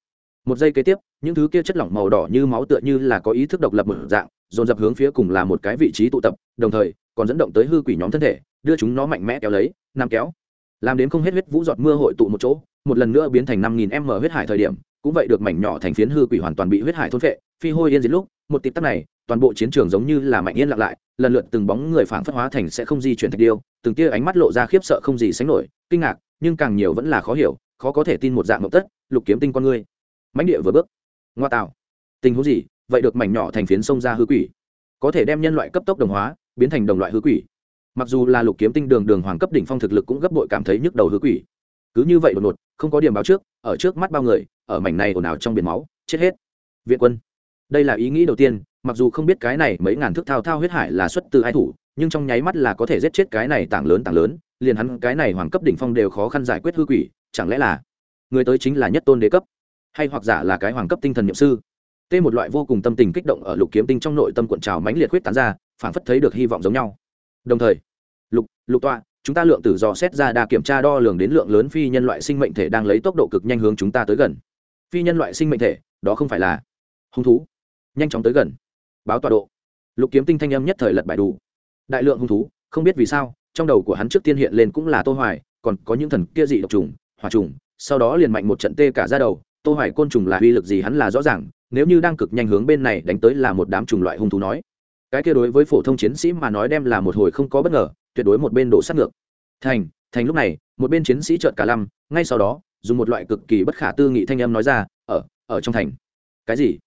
Một giây kế tiếp, những thứ kia chất lỏng màu đỏ như máu tựa như là có ý thức độc lập một dạng, dồn dập hướng phía cùng là một cái vị trí tụ tập, đồng thời, còn dẫn động tới hư quỷ nhóm thân thể, đưa chúng nó mạnh mẽ kéo lấy nam kéo. Làm đến không hết huyết vũ giọt mưa hội tụ một chỗ, một lần nữa biến thành năm nghìn m huyết hải thời điểm cũng vậy được mảnh nhỏ thành phiến hư quỷ hoàn toàn bị huyết hải thôn phệ, phi hôi yên diệt lúc, một tịp tắc này, toàn bộ chiến trường giống như là mạnh yên lặng lại, lần lượt từng bóng người phản phất hóa thành sẽ không di chuyển thạch điêu, từng tia ánh mắt lộ ra khiếp sợ không gì sánh nổi, kinh ngạc, nhưng càng nhiều vẫn là khó hiểu, khó có thể tin một dạng mộng tất, lục kiếm tinh con ngươi. Mãnh địa vừa bước. Ngoa tạo. Tình huống gì? Vậy được mảnh nhỏ thành phiến sông ra hư quỷ. Có thể đem nhân loại cấp tốc đồng hóa, biến thành đồng loại hư quỷ. Mặc dù là lục kiếm tinh đường đường hoàng cấp đỉnh phong thực lực cũng gấp bội cảm thấy nhức đầu hư quỷ cứ như vậy đột ngột, không có điểm báo trước, ở trước mắt bao người, ở mảnh này ồn ào trong biển máu, chết hết. Viện quân, đây là ý nghĩ đầu tiên, mặc dù không biết cái này mấy ngàn thước thao thao huyết hải là xuất từ ai thủ, nhưng trong nháy mắt là có thể giết chết cái này tảng lớn tảng lớn, liền hắn cái này hoàng cấp đỉnh phong đều khó khăn giải quyết hư quỷ, chẳng lẽ là người tới chính là nhất tôn đế cấp, hay hoặc giả là cái hoàng cấp tinh thần nhậm sư? Tê một loại vô cùng tâm tình kích động ở lục kiếm tinh trong nội tâm cuộn trào mãnh liệt huyết tán ra phản phất thấy được hy vọng giống nhau. Đồng thời, lục lục tọa chúng ta lượng tử dò xét ra đa kiểm tra đo lường đến lượng lớn phi nhân loại sinh mệnh thể đang lấy tốc độ cực nhanh hướng chúng ta tới gần. Phi nhân loại sinh mệnh thể, đó không phải là hung thú. Nhanh chóng tới gần. Báo tọa độ. Lục kiếm tinh thanh âm nhất thời lật bài đủ. Đại lượng hung thú, không biết vì sao, trong đầu của hắn trước tiên hiện lên cũng là tô hoài, còn có những thần kia dị độc trùng, hỏa trùng, sau đó liền mạnh một trận tê cả ra đầu, tô hoài côn trùng là uy lực gì hắn là rõ ràng, nếu như đang cực nhanh hướng bên này đánh tới là một đám trùng loại hung thú nói. Cái kia đối với phổ thông chiến sĩ mà nói đem là một hồi không có bất ngờ tuyệt đối một bên đổ sát ngược. Thành thành lúc này, một bên chiến sĩ trợn cả lăm, ngay sau đó, dùng một loại cực kỳ bất khả tư nghị thanh âm nói ra, ở ở trong thành. Cái gì?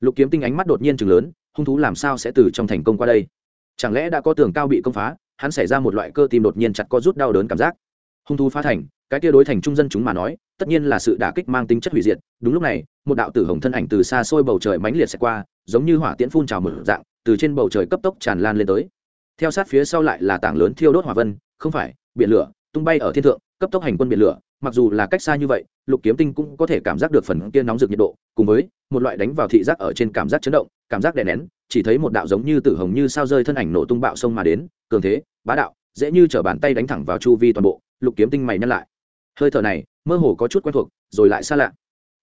Lục kiếm tinh ánh mắt đột nhiên chừng lớn, hung thú làm sao sẽ từ trong thành công qua đây? Chẳng lẽ đã có tường cao bị công phá, hắn xảy ra một loại cơ tim đột nhiên chặt co rút đau đớn cảm giác? Hung thú phá thành, cái kia đối thành trung dân chúng mà nói, tất nhiên là sự đả kích mang tính chất hủy diệt. Đúng lúc này, một đạo tử hồng thân ảnh từ xa xôi bầu trời mãnh liệt sẽ qua, giống như hỏa tiễn phun trào mở dạng, từ trên bầu trời cấp tốc tràn lan lên tới theo sát phía sau lại là tảng lớn thiêu đốt hỏa vân, không phải, biển lửa, tung bay ở thiên thượng, cấp tốc hành quân biển lửa, mặc dù là cách xa như vậy, lục kiếm tinh cũng có thể cảm giác được phần kia nóng rực nhiệt độ, cùng với một loại đánh vào thị giác ở trên cảm giác chấn động, cảm giác đè nén, chỉ thấy một đạo giống như tử hồng như sao rơi thân ảnh nổ tung bạo sông mà đến, cường thế, bá đạo, dễ như chở bàn tay đánh thẳng vào chu vi toàn bộ, lục kiếm tinh mày nhăn lại. Hơi thở này, mơ hồ có chút quen thuộc, rồi lại xa lạ.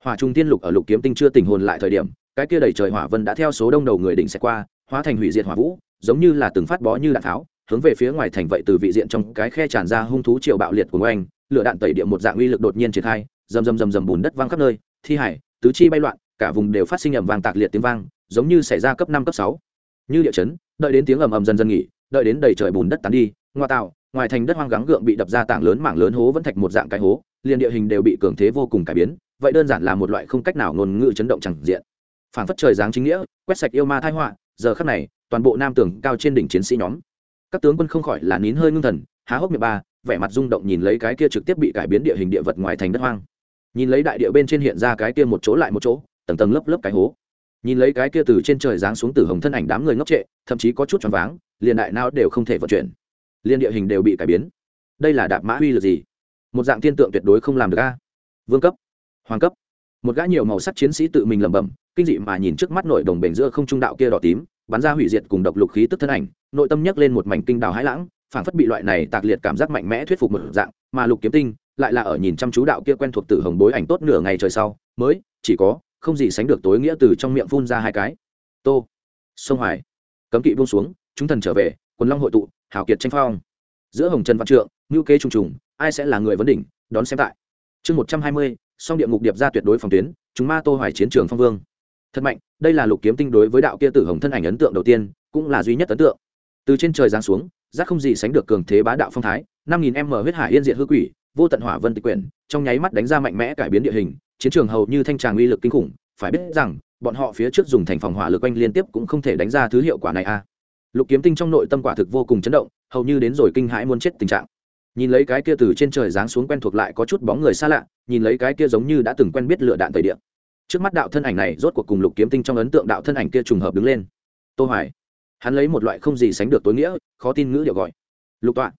Hỏa trung tiên lục ở lục kiếm tinh chưa tình hồn lại thời điểm, cái kia đầy trời hỏa vân đã theo số đông đầu người đỉnh sẽ qua, hóa thành hủy diệt hỏa vũ giống như là từng phát bó như đạn tháo, hướng về phía ngoài thành vậy từ vị diện trong cái khe tràn ra hung thú triệu bạo liệt của oanh, lửa đạn tẩy địa một dạng uy lực đột nhiên triển khai, rầm rầm rầm rầm bùn đất văng khắp nơi, thi hải, tứ chi bay loạn, cả vùng đều phát sinh ầm vang tạc liệt tiếng vang, giống như xảy ra cấp năm, cấp sáu. Như địa chấn, đợi đến tiếng ầm ầm dần dần nghỉ, đợi đến đầy trời bùn đất tán đi, ngoa tạo, ngoài thành đất hoang gắng gượng bị đập ra tảng lớn mảng lớn hố vẫn thạch một dạng cái hố, liền địa hình đều bị cường thế vô cùng cải biến, vậy đơn giản là một loại không cách nào ngôn ngữ chấn động chẳng diện. Phản phất trời giáng chính nghĩa, quét sạch yêu ma thai họa, giờ khắc này toàn bộ nam tường cao trên đỉnh chiến sĩ nhóm. Các tướng quân không khỏi là nín hơi ngưng thần, há hốc miệng ba, vẻ mặt rung động nhìn lấy cái kia trực tiếp bị cải biến địa hình địa vật ngoài thành đất hoang. Nhìn lấy đại địa bên trên hiện ra cái kia một chỗ lại một chỗ, tầng tầng lớp lớp cái hố. Nhìn lấy cái kia từ trên trời giáng xuống từ hồng thân ảnh đám người ngốc trệ, thậm chí có chút choáng váng, liền đại não đều không thể vận chuyển. Liền địa hình đều bị cải biến. Đây là đạp mã uy lực gì? Một dạng tiên tượng tuyệt đối không làm được a. Vương cấp, hoàng cấp. Một gã nhiều màu sắc chiến sĩ tự mình lẩm bẩm, kinh dị mà nhìn trước mắt nội đồng bể giữa không trung đạo kia đỏ tím bắn ra hủy diệt cùng độc lục khí tức thân ảnh, nội tâm nhấc lên một mảnh kinh đào hãi lãng, phảng phất bị loại này tạc liệt cảm giác mạnh mẽ thuyết phục một dạng, mà lục kiếm tinh lại là ở nhìn chăm chú đạo kia quen thuộc tử hồng bối ảnh tốt nửa ngày trời sau, mới, chỉ có, không gì sánh được tối nghĩa từ trong miệng phun ra hai cái. Tô, sông hoài, cấm kỵ buông xuống, chúng thần trở về, quần long hội tụ, hào kiệt tranh phong. Giữa hồng trần văn trượng ngữ kế trùng trùng, ai sẽ là người vấn đỉnh, đón xem tại. Chương một trăm hai mươi, song địa ngục điệp ra tuyệt đối phòng tuyến, chúng ma tô hoài chiến trường phong vương thật mạnh, đây là lục kiếm tinh đối với đạo kia tử hồng thân ảnh ấn tượng đầu tiên, cũng là duy nhất ấn tượng. Từ trên trời giáng xuống giác không gì sánh được cường thế bá đạo phong thái, năm nghìn m huyết hải yên diện hư quỷ, vô tận hỏa vân tịch quyển, trong nháy mắt đánh ra mạnh mẽ cải biến địa hình, chiến trường hầu như thanh tràng uy lực kinh khủng, phải biết rằng, bọn họ phía trước dùng thành phòng hỏa lực oanh liên tiếp cũng không thể đánh ra thứ hiệu quả này a. Lục kiếm tinh trong nội tâm quả thực vô cùng chấn động, hầu như đến rồi kinh hãi muốn chết tình trạng. Nhìn lấy cái kia từ trên trời giáng xuống quen thuộc lại có chút bóng người xa lạ, nhìn lấy cái kia giống như đã từng quen biết lựa đạn thời điểm trước mắt đạo thân ảnh này rốt cuộc cùng lục kiếm tinh trong ấn tượng đạo thân ảnh kia trùng hợp đứng lên. Tô hoài, hắn lấy một loại không gì sánh được tối nghĩa, khó tin ngữ điệu gọi. Lục tọa,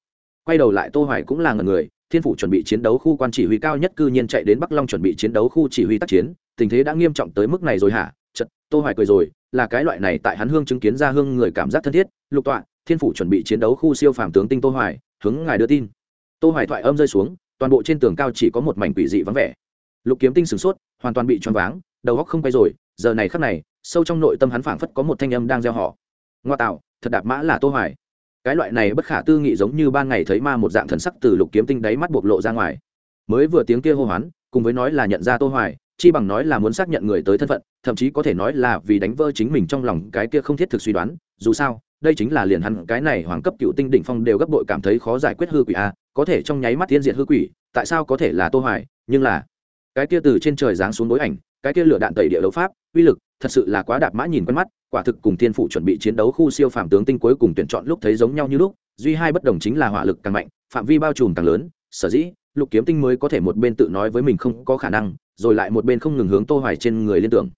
quay đầu lại, tô hoài cũng là ngần người, thiên phủ chuẩn bị chiến đấu khu quan chỉ huy cao nhất cư nhiên chạy đến bắc long chuẩn bị chiến đấu khu chỉ huy tác chiến, tình thế đã nghiêm trọng tới mức này rồi hả? Chật tô hoài cười rồi, là cái loại này tại hắn hương chứng kiến ra hương người cảm giác thân thiết. Lục tọa, thiên phủ chuẩn bị chiến đấu khu siêu phàm tướng tinh tô hoài, hướng ngài đưa tin. Tô hoài thoại âm rơi xuống, toàn bộ trên tường cao chỉ có một mảnh quỷ dị vắng vẻ. Lục kiếm tinh sửng sốt hoàn toàn bị choáng váng, đầu óc không quay rồi, giờ này khắc này, sâu trong nội tâm hắn phảng phất có một thanh âm đang gieo họ. Ngoa tạo, thật đạp mã là tô hoài. Cái loại này bất khả tư nghị giống như ban ngày thấy ma một dạng thần sắc từ lục kiếm tinh đáy mắt bộc lộ ra ngoài. Mới vừa tiếng kia hô hoán, cùng với nói là nhận ra tô hoài, chi bằng nói là muốn xác nhận người tới thân phận, thậm chí có thể nói là vì đánh vỡ chính mình trong lòng cái kia không thiết thực suy đoán, dù sao, đây chính là liền hắn, cái này hoàng cấp cựu tinh đỉnh phong đều gấp bội cảm thấy khó giải quyết hư quỷ a, có thể trong nháy mắt tiên diệt hư quỷ, tại sao có thể là tô hoài, nhưng là cái kia từ trên trời giáng xuống đối ảnh, cái kia lửa đạn tẩy địa đấu pháp, uy lực, thật sự là quá đạp mã nhìn quen mắt, quả thực cùng thiên phụ chuẩn bị chiến đấu khu siêu phàm tướng tinh cuối cùng tuyển chọn lúc thấy giống nhau như lúc, duy hai bất đồng chính là hỏa lực càng mạnh, phạm vi bao trùm càng lớn, sở dĩ, lục kiếm tinh mới có thể một bên tự nói với mình không có khả năng, rồi lại một bên không ngừng hướng tô hoài trên người liên tưởng.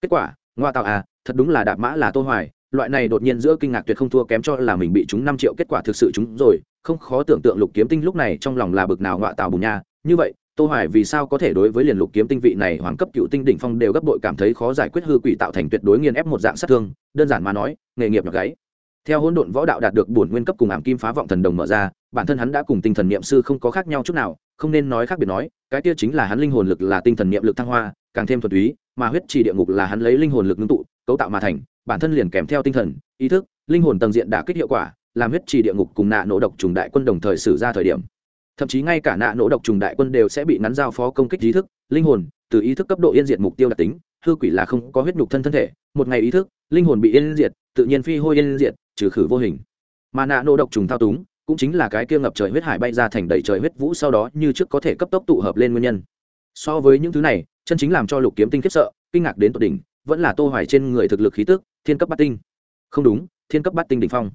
Kết quả, ngoa tạo à thật đúng là đạp mã là tô hoài, loại này đột nhiên giữa kinh ngạc tuyệt không thua kém cho là mình bị chúng 5 triệu kết quả thực sự chúng rồi, không khó tưởng tượng lục kiếm tinh lúc này trong lòng là bực nào ngoa tạo bùn nha, như vậy tô hoài vì sao có thể đối với liền lục kiếm tinh vị này hoàng cấp cựu tinh đỉnh phong đều gấp bội cảm thấy khó giải quyết hư quỷ tạo thành tuyệt đối nghiền ép một dạng sát thương, đơn giản mà nói, nghề nghiệp nhọc gáy. Theo hỗn độn võ đạo đạt được bổn nguyên cấp cùng ảm kim phá vọng thần đồng mở ra, bản thân hắn đã cùng tinh thần niệm sư không có khác nhau chút nào, không nên nói khác biệt nói, cái kia chính là hắn linh hồn lực là tinh thần niệm lực thăng hoa, càng thêm thuần túy, mà huyết trì địa ngục là hắn lấy linh hồn lực ngưng tụ, cấu tạo mà thành, bản thân liền kèm theo tinh thần, ý thức, linh hồn tầng diện đã kích hiệu quả, làm huyết trì địa ngục cùng nạ nổ độc trùng đại quân đồng thời xử ra thời điểm thậm chí ngay cả nạ nỗ độc trùng đại quân đều sẽ bị ngắn giao phó công kích ý thức, linh hồn, từ ý thức cấp độ yên diệt mục tiêu đặc tính, hư quỷ là không có huyết nhục thân thân thể, một ngày ý thức, linh hồn bị yên diệt, tự nhiên phi hôi yên diệt, trừ khử vô hình. Mà nạ nỗ độc trùng thao túng, cũng chính là cái kia ngập trời huyết hải bay ra thành đầy trời huyết vũ sau đó như trước có thể cấp tốc tụ hợp lên nguyên nhân. So với những thứ này, chân chính làm cho lục kiếm tinh khiếp sợ, kinh ngạc đến tột đỉnh, vẫn là tô hoài trên người thực lực khí tức, thiên cấp bát tinh. Không đúng, thiên cấp bát tinh đỉnh phong.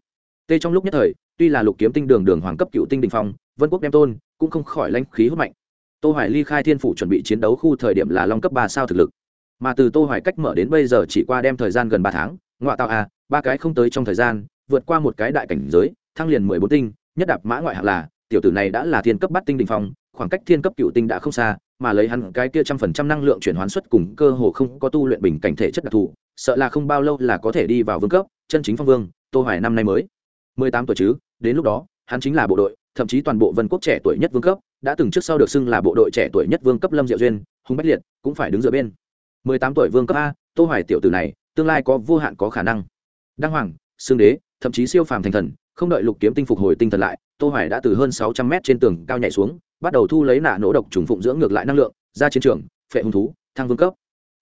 Tê trong lúc nhất thời tuy là lục kiếm tinh đường đường hoàng cấp cựu tinh đình phong, vân quốc đem tôn, cũng không khỏi lãnh khí hút mạnh. Tô hoài ly khai thiên phủ chuẩn bị chiến đấu khu thời điểm là long cấp ba sao thực lực. Mà từ tô hoài cách mở đến bây giờ chỉ qua đem thời gian gần ba tháng ngoại tạo a ba cái không tới trong thời gian, vượt qua một cái đại cảnh giới, thăng liền mười bốn tinh, nhất đạp mã ngoại hạng là, tiểu tử này đã là thiên cấp bát tinh đình phong, khoảng cách thiên cấp cựu tinh đã không xa, mà lấy hắn cái kia trăm phần trăm năng lượng chuyển hoán xuất cùng cơ hồ không có tu luyện bình cảnh thể chất đặc thù, sợ là không bao lâu là có thể đi vào vương cấp, chân chính phong vương, tô hoài năm nay mới mười tám tuổi chứ đến lúc đó, hắn chính là bộ đội, thậm chí toàn bộ vân quốc trẻ tuổi nhất vương cấp, đã từng trước sau được xưng là bộ đội trẻ tuổi nhất vương cấp lâm diệu duyên, hùng bách liệt cũng phải đứng dựa bên. Mười tám tuổi vương cấp a, tô hoài tiểu tử này, tương lai có vô hạn có khả năng. Đăng hoàng xương đế, thậm chí siêu phàm thành thần, không đợi lục kiếm tinh phục hồi tinh thần lại, tô hoài đã từ hơn 600 mét trên tường cao nhảy xuống, bắt đầu thu lấy nạ nỗ độc trùng phụng dưỡng ngược lại năng lượng, ra chiến trường, phệ hung thú, thăng vương cấp.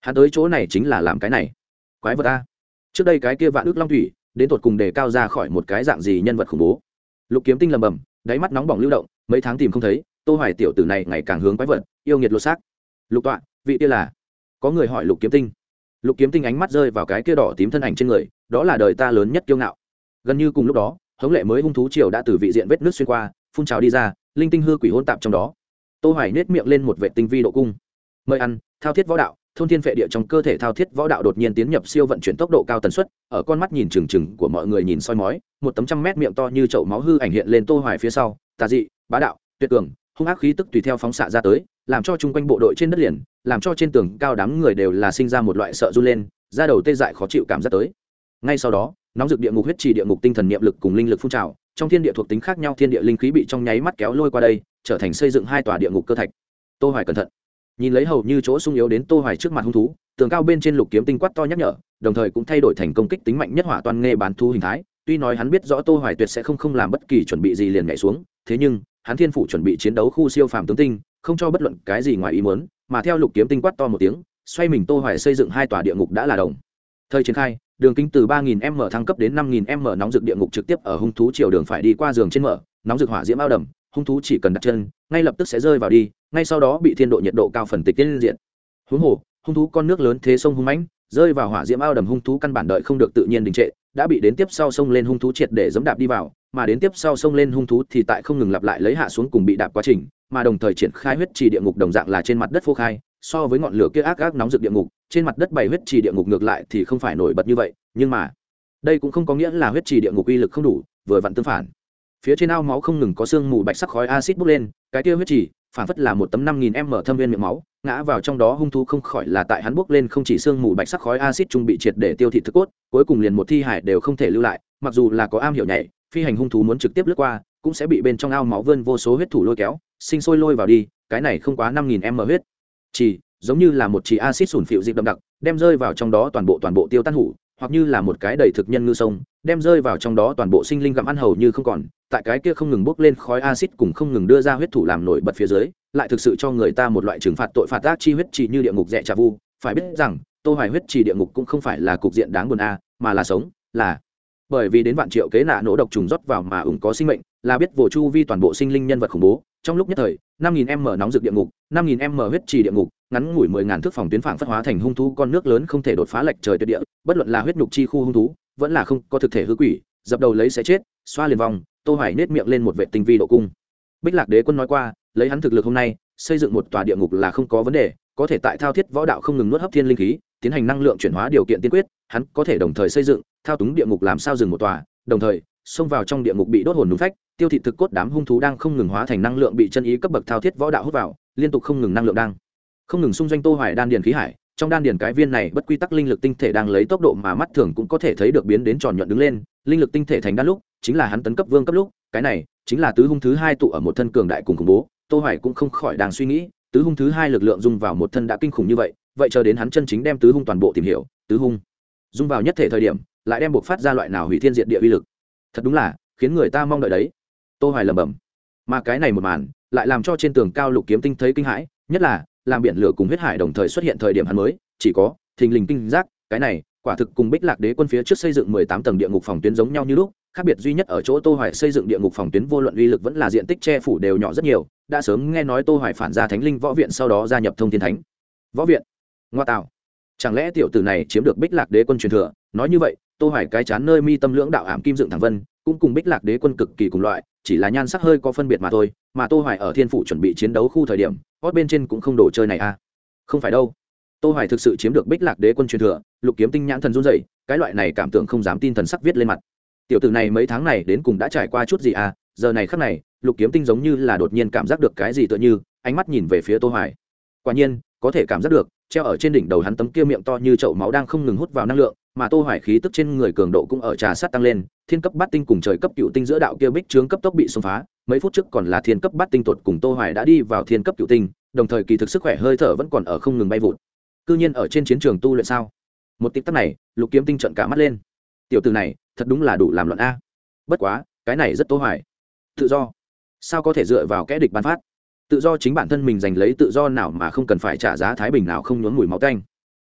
Hắn tới chỗ này chính là làm cái này. Quái vật a. Trước đây cái kia vạn ước long thủy, đến tột cùng đề cao ra khỏi một cái dạng gì nhân vật khủng bố lục kiếm tinh lầm bầm đáy mắt nóng bỏng lưu động, mấy tháng tìm không thấy, tô hoài tiểu tử này ngày càng hướng quái vật, yêu nghiệt lột xác. Lục tọa, vị kia là? Có người hỏi lục kiếm tinh. Lục kiếm tinh ánh mắt rơi vào cái kia đỏ tím thân ảnh trên người, đó là đời ta lớn nhất kiêu ngạo. Gần như cùng lúc đó, hống lệ mới hung thú triều đã từ vị diện vết nước xuyên qua, phun trào đi ra, linh tinh hư quỷ hôn tạp trong đó. Tô hoài nết miệng lên một vệ tinh vi độ cung. Mời ăn, thao thiết võ đạo thôn thiên phệ địa trong cơ thể thao thiết võ đạo đột nhiên tiến nhập siêu vận chuyển tốc độ cao tần suất, ở con mắt nhìn trừng trừng của mọi người nhìn soi mói, một tấm trăm mét miệng to như chậu máu hư ảnh hiện lên tô hoài phía sau, tà dị, bá đạo, tuyệt cường, hung ác khí tức tùy theo phóng xạ ra tới, làm cho chung quanh bộ đội trên đất liền, làm cho trên tường cao đám người đều là sinh ra một loại sợ run lên, da đầu tê dại khó chịu cảm giác tới. Ngay sau đó, nóng dực địa ngục huyết trì địa ngục tinh thần niệm lực cùng linh lực phun trào, trong thiên địa thuộc tính khác nhau thiên địa linh khí bị trong nháy mắt kéo lôi qua đây, trở thành xây dựng hai tòa địa ngục cơ thạch. Tô hoài cẩn thận nhìn lấy hầu như chỗ sung yếu đến tô hoài trước mặt hung thú, tường cao bên trên lục kiếm tinh quát to nhắc nhở, đồng thời cũng thay đổi thành công kích tính mạnh nhất hỏa toàn nghe bán thu hình thái, tuy nói hắn biết rõ tô hoài tuyệt sẽ không không làm bất kỳ chuẩn bị gì liền nhảy xuống, thế nhưng, hắn thiên phủ chuẩn bị chiến đấu khu siêu phàm tướng tinh, không cho bất luận cái gì ngoài ý muốn, mà theo lục kiếm tinh quát to một tiếng, xoay mình tô hoài xây dựng hai tòa địa ngục đã là đồng. Thời triển khai, đường kính từ 3.000 m thăng cấp đến 5.000 m nóng rực địa ngục trực tiếp ở hung thú chiều đường phải đi qua giường trên mở, nóng rực hỏa diễm bao đầm, hung thú chỉ cần đặt chân, ngay lập tức sẽ rơi vào đi ngay sau đó bị thiên độ nhiệt độ cao phần tịch tiên diện. Huống hồ, hung thú con nước lớn thế sông hung mãnh, rơi vào hỏa diễm ao đầm hung thú căn bản đợi không được tự nhiên đình trệ, đã bị đến tiếp sau sông lên hung thú triệt để giẫm đạp đi vào, mà đến tiếp sau sông lên hung thú thì tại không ngừng lặp lại lấy hạ xuống cùng bị đạp quá trình, mà đồng thời triển khai huyết trì địa ngục đồng dạng là trên mặt đất phô khai, so với ngọn lửa kia ác ác nóng rực địa ngục, trên mặt đất bày huyết trì địa ngục ngược lại thì không phải nổi bật như vậy, nhưng mà đây cũng không có nghĩa là huyết trì địa ngục uy lực không đủ, vừa vặn tương phản. Phía trên ao máu không ngừng có sương mù bạch sắc khói acid bốc lên, cái kia huyết trì phản phất là một tấm năm nghìn m thâm viên miệng máu, ngã vào trong đó hung thú không khỏi là tại hắn buốc lên không chỉ sương mù bạch sắc khói acid trung bị triệt để tiêu thị thức cốt, cuối cùng liền một thi hải đều không thể lưu lại, mặc dù là có am hiểu nhảy, phi hành hung thú muốn trực tiếp lướt qua, cũng sẽ bị bên trong ao máu vươn vô số huyết thủ lôi kéo, sinh sôi lôi vào đi, cái này không quá năm nghìn m huyết. Chỉ, giống như là một chỉ acid sủn phịu dịch đậm đặc, đem rơi vào trong đó toàn bộ toàn bộ tiêu tan hủ hoặc như là một cái đầy thực nhân ngư sông, đem rơi vào trong đó toàn bộ sinh linh gặm ăn hầu như không còn, tại cái kia không ngừng bốc lên khói acid cùng không ngừng đưa ra huyết thủ làm nổi bật phía dưới, lại thực sự cho người ta một loại trừng phạt tội phạt ác chi huyết chỉ như địa ngục rẻ trà vu. Phải biết rằng, tô hoài huyết chỉ địa ngục cũng không phải là cục diện đáng buồn a, mà là sống, là. Bởi vì đến vạn triệu kế nạ nổ độc trùng rót vào mà ủng có sinh mệnh, là biết vô chu vi toàn bộ sinh linh nhân vật khủng bố. Trong lúc nhất thời, năm nghìn mở nóng rực địa ngục năm nghìn m huyết trì địa ngục, ngắn ngủi mười ngàn thước phòng tuyến phảng phất hóa thành hung thú, con nước lớn không thể đột phá lệch trời tuyệt địa, bất luận là huyết nhục chi khu hung thú, vẫn là không có thực thể hư quỷ, dập đầu lấy sẽ chết, xoa liền vòng, tô hoài nết miệng lên một vệ tinh vi độ cung. Bích lạc đế quân nói qua, lấy hắn thực lực hôm nay, xây dựng một tòa địa ngục là không có vấn đề, có thể tại thao thiết võ đạo không ngừng nuốt hấp thiên linh khí, tiến hành năng lượng chuyển hóa điều kiện tiên quyết, hắn có thể đồng thời xây dựng, thao túng địa ngục làm sao dừng một tòa, đồng thời, xông vào trong địa ngục bị đốt hồn đúng phách, tiêu thị thực cốt đám hung thú đang không ngừng hóa thành năng lượng bị chân ý cấp bậc thao thiết võ đạo hút vào liên tục không ngừng năng lượng đang, không ngừng xung doanh tô hoài đan điền khí hải. Trong đan điền cái viên này bất quy tắc linh lực tinh thể đang lấy tốc độ mà mắt thường cũng có thể thấy được biến đến tròn nhuận đứng lên. Linh lực tinh thể thành đan lúc, chính là hắn tấn cấp vương cấp lúc. Cái này chính là tứ hung thứ hai tụ ở một thân cường đại cùng khủng bố. Tô hoài cũng không khỏi đang suy nghĩ, tứ hung thứ hai lực lượng dung vào một thân đã kinh khủng như vậy vậy chờ đến hắn chân chính đem tứ hung toàn bộ tìm hiểu, tứ hung dung vào nhất thể thời điểm, lại đem buộc phát ra loại nào hủy thiên diệt địa uy lực. Thật đúng là khiến người ta mong đợi đấy. Tô hoài lẩm bẩm, mà cái này một màn lại làm cho trên tường cao lục kiếm tinh thấy kinh hãi, nhất là, làm biển lửa cùng huyết hải đồng thời xuất hiện thời điểm hắn mới, chỉ có, thình lình kinh giác, cái này, quả thực cùng bích lạc đế quân phía trước xây dựng mười tám tầng địa ngục phòng tuyến giống nhau như lúc, khác biệt duy nhất ở chỗ tô hoài xây dựng địa ngục phòng tuyến vô luận uy lực vẫn là diện tích che phủ đều nhỏ rất nhiều, đã sớm nghe nói tô hoài phản ra thánh linh võ viện sau đó gia nhập thông thiên thánh. Võ viện? Ngoa tạo. Chẳng lẽ tiểu tử này chiếm được bích lạc đế quân truyền thừa? Nói như vậy, tô hoài cái chán nơi mi tâm lưỡng đạo ảm kim dựng thẳng vân cũng cùng bích lạc đế quân cực kỳ cùng loại, chỉ là nhan sắc hơi có phân biệt mà thôi, mà tô hoài ở thiên phủ chuẩn bị chiến đấu khu thời điểm hót bên trên cũng không đồ chơi này à. Không phải đâu. Tô hoài thực sự chiếm được bích lạc đế quân truyền thừa, lục kiếm tinh nhãn thần run rẩy, cái loại này cảm tưởng không dám tin thần sắc viết lên mặt. Tiểu tử này mấy tháng này đến cùng đã trải qua chút gì à giờ này khắc này, lục kiếm tinh giống như là đột nhiên cảm giác được cái gì tựa như, ánh mắt nhìn về phía tô hoài. Quả nhiên, có thể cảm giác được, treo ở trên đỉnh đầu hắn tấm kia miệng to như chậu máu đang không ngừng hút vào năng lượng mà tô hoài khí tức trên người cường độ cũng ở trà sát tăng lên, thiên cấp bát tinh cùng trời cấp cựu tinh giữa đạo kia bích trướng cấp tốc bị xông phá, mấy phút trước còn là thiên cấp bát tinh tuột cùng tô hoài đã đi vào thiên cấp cựu tinh, đồng thời kỳ thực sức khỏe hơi thở vẫn còn ở không ngừng bay vụt. Cư nhiên ở trên chiến trường tu luyện sao? Một tích tắc này, lục kiếm tinh trận cả mắt lên. Tiểu tử này, thật đúng là đủ làm luận a. Bất quá, cái này rất tô hoài. Tự do. Sao có thể dựa vào kẽ địch ban phát? Tự do chính bản thân mình giành lấy tự do nào mà không cần phải trả giá thái bình nào không nhuốm mùi máu tanh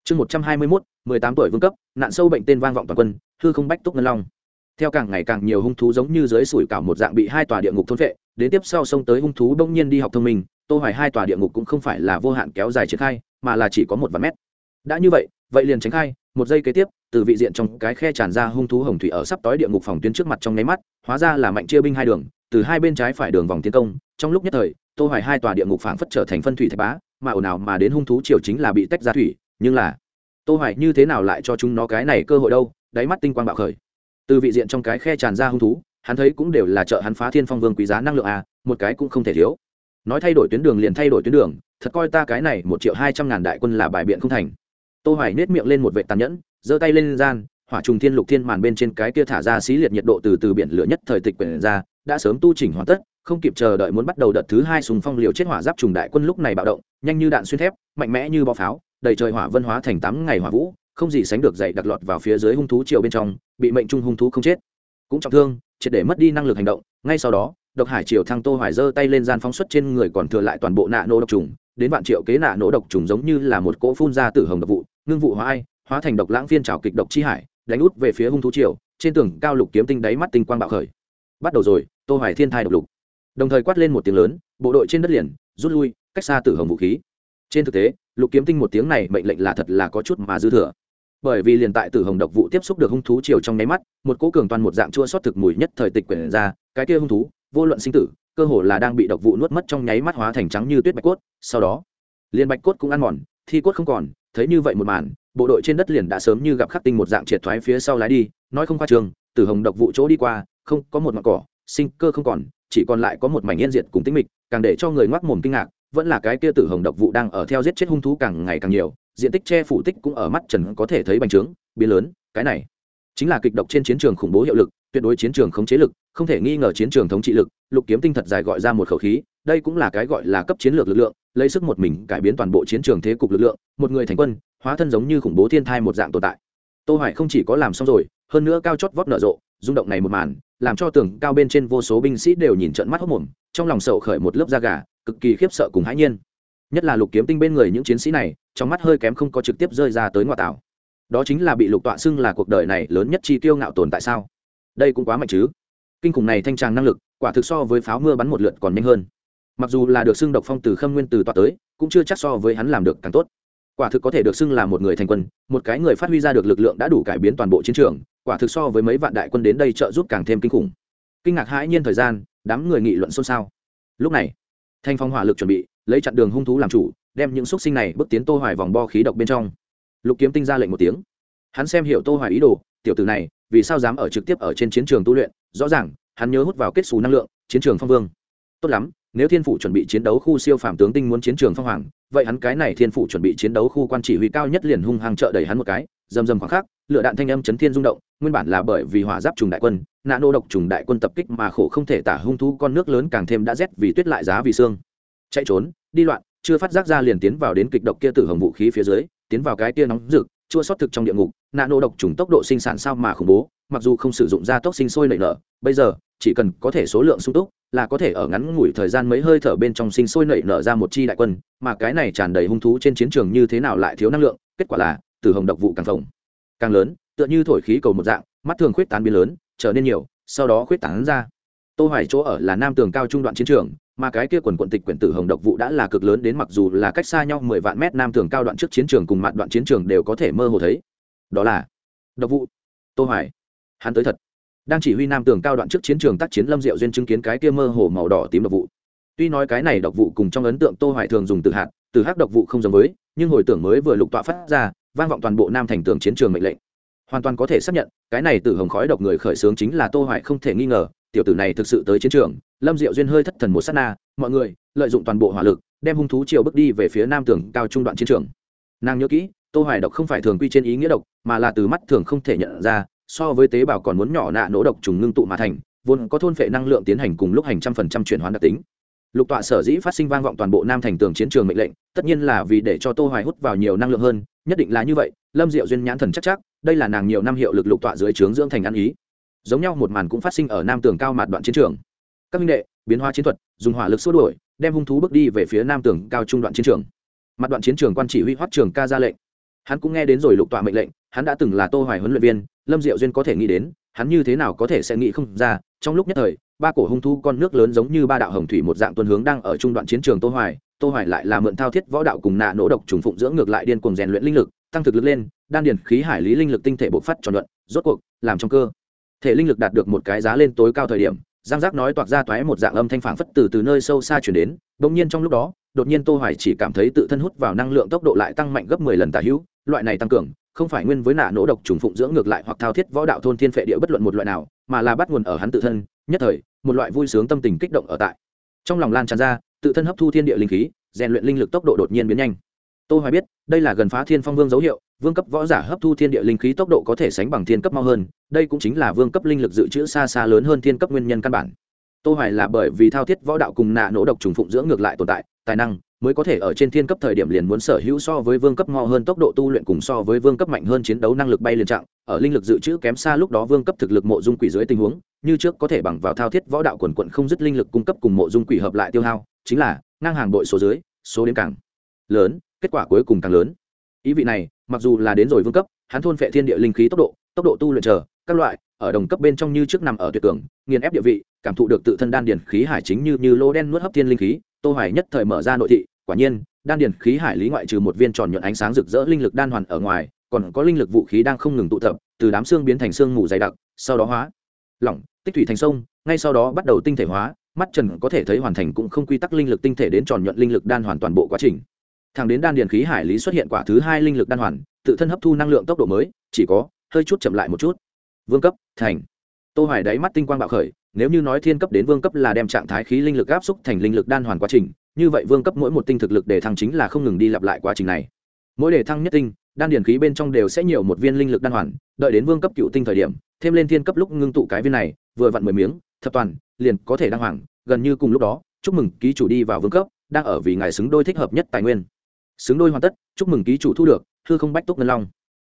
chương một trăm hai mươi mốt, mười tám tuổi vương cấp, nạn sâu bệnh tên vang vọng toàn quân, hư không bách túc ngân long. Theo càng ngày càng nhiều hung thú giống như dưới sủi cảo một dạng bị hai tòa địa ngục thôn vệ đến tiếp sau xông tới hung thú bỗng nhiên đi học thông minh, tô hoài hai tòa địa ngục cũng không phải là vô hạn kéo dài triển khai, mà là chỉ có một vạn mét. Đã như vậy vậy liền tránh khai, một giây kế tiếp, từ vị diện trong cái khe tràn ra hung thú hồng thủy ở sắp tối địa ngục phòng tuyến trước mặt trong nháy mắt, hóa ra là mạnh chia binh hai đường, từ hai bên trái phải đường vòng tiến công, trong lúc nhất thời, tô hoài hai tòa địa ngục phảng phất trở thành phân thủy thạch bá, mà ồn ào mà đến hung thú triều chính là bị tách ra thủy nhưng là, tô hoài như thế nào lại cho chúng nó cái này cơ hội đâu? Đáy mắt tinh quang bạo khởi. Từ vị diện trong cái khe tràn ra hung thú, hắn thấy cũng đều là trợ hắn phá thiên phong vương quý giá năng lượng à một cái cũng không thể thiếu. Nói thay đổi tuyến đường liền thay đổi tuyến đường, thật coi ta cái này một triệu hai trăm ngàn đại quân là bài biện không thành. Tô hoài nết miệng lên một vệ tàn nhẫn, giơ tay lên gian, hỏa trùng thiên lục thiên màn bên trên cái kia thả ra xí liệt nhiệt độ từ từ biển lửa nhất thời tịch quyển ra, đã sớm tu chỉnh hoàn tất, không kịp chờ đợi muốn bắt đầu đợt thứ hai sùng phong liều chết hỏa giáp trùng đại quân lúc này bạo động, nhanh như đạn xuyên thép, mạnh mẽ như bom pháo đầy trời hỏa vân hóa thành tám ngày hỏa vũ, không gì sánh được dậy đặt lọt vào phía dưới hung thú triều bên trong, bị mệnh trung hung thú không chết. Cũng trọng thương, triệt để mất đi năng lực hành động, ngay sau đó, độc hải triều thăng tô hoài giơ tay lên gian phóng xuất trên người còn thừa lại toàn bộ nạ nổ độc trùng, đến vạn triệu kế nạ nổ độc trùng giống như là một cỗ phun ra tử hồng độc vụ, ngưng vụ hóa ai, hóa thành độc lãng phiên trào kịch độc chi hải, đánh út về phía hung thú triều, trên tường cao lục kiếm tinh đáy mắt tinh quang bạo khởi. Bắt đầu rồi, tô hoài thiên thai độc lục. Đồng thời quát lên một tiếng lớn, bộ đội trên đất liền, rút lui, cách xa tử hồng vũ khí trên thực tế, lục kiếm tinh một tiếng này mệnh lệnh là thật là có chút mà dư thừa. Bởi vì liền tại tử hồng độc vụ tiếp xúc được hung thú chiều trong nháy mắt, một cỗ cường toàn một dạng chua sót thực mùi nhất thời tịch quyển ra, cái kia hung thú, vô luận sinh tử, cơ hồ là đang bị độc vụ nuốt mất trong nháy mắt hóa thành trắng như tuyết bạch cốt, sau đó, liền bạch cốt cũng ăn mòn, thi cốt không còn, thấy như vậy một màn, bộ đội trên đất liền đã sớm như gặp khắc tinh một dạng triệt thoái phía sau lái đi, nói không qua trường, tử hồng độc vụ chỗ đi qua, không, có một mặt cỏ, sinh cơ không còn, chỉ còn lại có một mảnh yên diệt cùng tĩnh mịch, càng để cho người ngoác mồm kinh ngạc vẫn là cái kia tử hồng độc vụ đang ở theo giết chết hung thú càng ngày càng nhiều, diện tích che phủ tích cũng ở mắt trần có thể thấy bành trướng, biến lớn, cái này chính là kịch độc trên chiến trường khủng bố hiệu lực, tuyệt đối chiến trường khống chế lực, không thể nghi ngờ chiến trường thống trị lực, lục kiếm tinh thật dài gọi ra một khẩu khí, đây cũng là cái gọi là cấp chiến lược lực lượng, lấy sức một mình cải biến toàn bộ chiến trường thế cục lực lượng, một người thành quân, hóa thân giống như khủng bố thiên thai một dạng tồn tại. Tô hoài không chỉ có làm xong rồi, hơn nữa cao chót vót nở rộ, rung động này một màn, làm cho tường cao bên trên vô số binh sĩ đều nhìn trận mắt hốc mồm trong lòng sậu khởi một lớp da gà, cực kỳ khiếp sợ cùng hãi nhiên. Nhất là lục kiếm tinh bên người những chiến sĩ này, trong mắt hơi kém không có trực tiếp rơi ra tới ngoại tảo đó chính là bị lục tọa xưng là cuộc đời này lớn nhất chi tiêu ngạo tồn tại sao? Đây cũng quá mạnh chứ. Kinh khủng này thanh tràng năng lực, quả thực so với pháo mưa bắn một lượt còn nhanh hơn. Mặc dù là được xưng độc phong từ khâm nguyên từ tọa tới, cũng chưa chắc so với hắn làm được càng tốt. Quả thực có thể được xưng là một người thành quân, một cái người phát huy ra được lực lượng đã đủ cải biến toàn bộ chiến trường, quả thực so với mấy vạn đại quân đến đây trợ giúp càng thêm kinh khủng. Kinh ngạc hãi nhiên thời gian đám người nghị luận xôn xao. Lúc này, thanh phong hỏa lực chuẩn bị, lấy chặn đường hung thú làm chủ, đem những xúc sinh này bước tiến tô hoài vòng bo khí độc bên trong. Lục kiếm tinh ra lệnh một tiếng. Hắn xem hiểu tô hoài ý đồ, tiểu tử này, vì sao dám ở trực tiếp ở trên chiến trường tu luyện? Rõ ràng, hắn nhớ hút vào kết xù năng lượng, chiến trường phong vương. Tốt lắm, nếu thiên phủ chuẩn bị chiến đấu khu siêu phàm tướng tinh muốn chiến trường phong hoàng vậy hắn cái này thiên phủ chuẩn bị chiến đấu khu quan chỉ huy cao nhất liền hung hăng trợ đẩy hắn một cái dầm dầm khoảng khắc lựa đạn thanh âm chấn thiên rung động, nguyên bản là bởi vì hỏa giáp trùng đại quân nạn nô độc trùng đại quân tập kích mà khổ không thể tả hung thú con nước lớn càng thêm đã rét vì tuyết lại giá vì xương. Chạy trốn, đi loạn, chưa phát giác ra liền tiến vào đến kịch độc kia tử hồng vũ khí phía dưới, tiến vào cái kia nóng rực, chua sót thực trong địa ngục nạn nô độc trùng tốc độ sinh sản sao mà khủng bố, mặc dù không sử dụng ra tốc sinh sôi nảy nở, bây giờ chỉ cần có thể số lượng sung túc là có thể ở ngắn ngủi thời gian mấy hơi thở bên trong sinh sôi nảy nở ra một chi đại quân, mà cái này tràn đầy hung thú trên chiến trường như thế nào lại thiếu năng lượng, kết quả là tử hồng độc vụ càng phồng. Càng lớn, tựa như thổi khí cầu một dạng, mắt thường khuyết tán biến lớn, trở nên nhiều, sau đó khuyết tán ra. Tô hoài chỗ ở là nam tường cao trung đoạn chiến trường, mà cái kia quần quận tịch quyển tử hồng độc vụ đã là cực lớn đến mặc dù là cách xa nhau 10 vạn mét nam tường cao đoạn trước chiến trường cùng mặt đoạn chiến trường đều có thể mơ hồ thấy. Đó là độc vụ. Tô hoài, hắn tới thật đang chỉ huy nam tường cao đoạn trước chiến trường tác chiến lâm diệu duyên chứng kiến cái kia mơ hồ màu đỏ tím độc vụ. Tuy nói cái này độc vụ cùng trong ấn tượng tô hoài thường dùng từ hạt, từ hắc độc vụ không giống với, nhưng hồi tưởng mới vừa lục tọa phát ra, vang vọng toàn bộ nam thành tường chiến trường mệnh lệnh. Hoàn toàn có thể xác nhận, cái này từ hồng khói độc người khởi sướng chính là tô hoài không thể nghi ngờ, tiểu tử này thực sự tới chiến trường, lâm diệu duyên hơi thất thần một sát na, mọi người, lợi dụng toàn bộ hỏa lực, đem hung thú chiều bước đi về phía nam tường cao trung đoạn chiến trường. Nàng nhớ kỹ, tô hoài độc không phải thường quy trên ý nghĩa độc, mà là từ mắt thường không thể nhận ra so với tế bào còn muốn nhỏ nạ nỗ độc trùng ngưng tụ mà thành, vốn có thôn phệ năng lượng tiến hành cùng lúc hành trăm phần trăm chuyển hóa đặc tính. Lục tọa sở dĩ phát sinh vang vọng toàn bộ nam thành tường chiến trường mệnh lệnh, tất nhiên là vì để cho tô hoài hút vào nhiều năng lượng hơn, nhất định là như vậy, lâm diệu duyên nhãn thần chắc chắc, đây là nàng nhiều năm hiệu lực lục tọa dưới trướng dưỡng thành ăn ý. Giống nhau một màn cũng phát sinh ở nam tường cao mặt đoạn chiến trường. Các minh đệ, biến hóa chiến thuật, dùng hỏa lực xua đuổi, đem hung thú bước đi về phía nam tường cao trung đoạn chiến trường. Mặt đoạn chiến trường quan chỉ huy hoắc trường ca ra lệnh. Hắn cũng nghe đến rồi lục tọa mệnh lệnh, hắn đã từng là tô hoài huấn luyện viên lâm diệu duyên có thể nghĩ đến, hắn như thế nào có thể sẽ nghĩ không ra, trong lúc nhất thời, ba cổ hung thu con nước lớn giống như ba đạo hồng thủy một dạng tuần hướng đang ở trung đoạn chiến trường tô hoài tô hoài lại là mượn thao thiết võ đạo cùng nạ nỗ độc trùng phụng dưỡng ngược lại điên cuồng rèn luyện linh lực, tăng thực lực lên, đan điền khí hải lý linh lực tinh thể bộc phát tròn luận, rốt cuộc, làm trong cơ. Thể linh lực đạt được một cái giá lên tối cao thời điểm, giang giác nói toạc ra toái một dạng âm thanh phảng phất từ từ nơi sâu xa chuyển đến, bỗng nhiên trong lúc đó, đột nhiên tô hoài chỉ cảm thấy tự thân hút vào năng lượng tốc độ lại tăng mạnh gấp 10 lần tả hữu, loại này tăng cường không phải nguyên với nạ nỗ độc trùng phụng dưỡng ngược lại hoặc thao thiết võ đạo thôn thiên phệ địa bất luận một loại nào, mà là bắt nguồn ở hắn tự thân, nhất thời, một loại vui sướng tâm tình kích động ở tại. Trong lòng lan tràn ra, tự thân hấp thu thiên địa linh khí, rèn luyện linh lực tốc độ đột nhiên biến nhanh. Tôi hoài biết, đây là gần phá thiên phong vương dấu hiệu, vương cấp võ giả hấp thu thiên địa linh khí tốc độ có thể sánh bằng thiên cấp mau hơn, đây cũng chính là vương cấp linh lực dự trữ xa xa lớn hơn thiên cấp nguyên nhân căn bản. Tô hoài là bởi vì thao thiết võ đạo cùng nạ nỗ độc trùng phụng dưỡng ngược lại tồn tại, tài năng mới có thể ở trên thiên cấp thời điểm liền muốn sở hữu so với vương cấp ngò hơn tốc độ tu luyện cùng so với vương cấp mạnh hơn chiến đấu năng lực bay liền trạng, ở linh lực dự trữ kém xa lúc đó vương cấp thực lực mộ dung quỷ dưới tình huống, như trước có thể bằng vào thao thiết võ đạo quần quận không dứt linh lực cung cấp cùng mộ dung quỷ hợp lại tiêu hao, chính là, ngang hàng đội số dưới, số đến càng lớn, kết quả cuối cùng càng lớn. Ý vị này, mặc dù là đến rồi vương cấp, hắn thôn phệ thiên địa linh khí tốc độ tốc độ tu luyện chờ, các loại, ở đồng cấp bên trong như trước nằm ở tuyệt cường, nghiền ép địa vị, cảm thụ được tự thân đan điền khí hải chính như như lô đen nuốt hấp thiên linh khí, tô hoài nhất thời mở ra nội thị quả nhiên, đan điền khí hải lý ngoại trừ một viên tròn nhuận ánh sáng rực rỡ linh lực đan hoàn ở ngoài, còn có linh lực vũ khí đang không ngừng tụ tập, từ đám xương biến thành xương mù dày đặc, sau đó hóa lỏng, tích thủy thành sông, ngay sau đó bắt đầu tinh thể hóa, mắt trần có thể thấy hoàn thành cũng không quy tắc linh lực tinh thể đến tròn nhuận linh lực đan hoàn toàn bộ quá trình. Thẳng đến đan điền khí hải lý xuất hiện quả thứ hai linh lực đan hoàn, tự thân hấp thu năng lượng tốc độ mới, chỉ có hơi chút chậm lại một chút. Vương cấp, thành. Tô hoài đáy mắt tinh quang bạo khởi, nếu như nói thiên cấp đến vương cấp là đem trạng thái khí linh lực áp xúc thành linh lực đan hoàn quá trình như vậy vương cấp mỗi một tinh thực lực để thăng chính là không ngừng đi lặp lại quá trình này. Mỗi đề thăng nhất tinh, đan điển khí bên trong đều sẽ nhiều một viên linh lực đan hoàn, đợi đến vương cấp cựu tinh thời điểm, thêm lên thiên cấp lúc ngưng tụ cái viên này, vừa vặn mười miếng, thập toàn, liền có thể đăng hoàng, gần như cùng lúc đó, chúc mừng ký chủ đi vào vương cấp, đang ở vì ngài xứng đôi thích hợp nhất tài nguyên. Xứng đôi hoàn tất, chúc mừng ký chủ thu được thư không bách túc ngân long.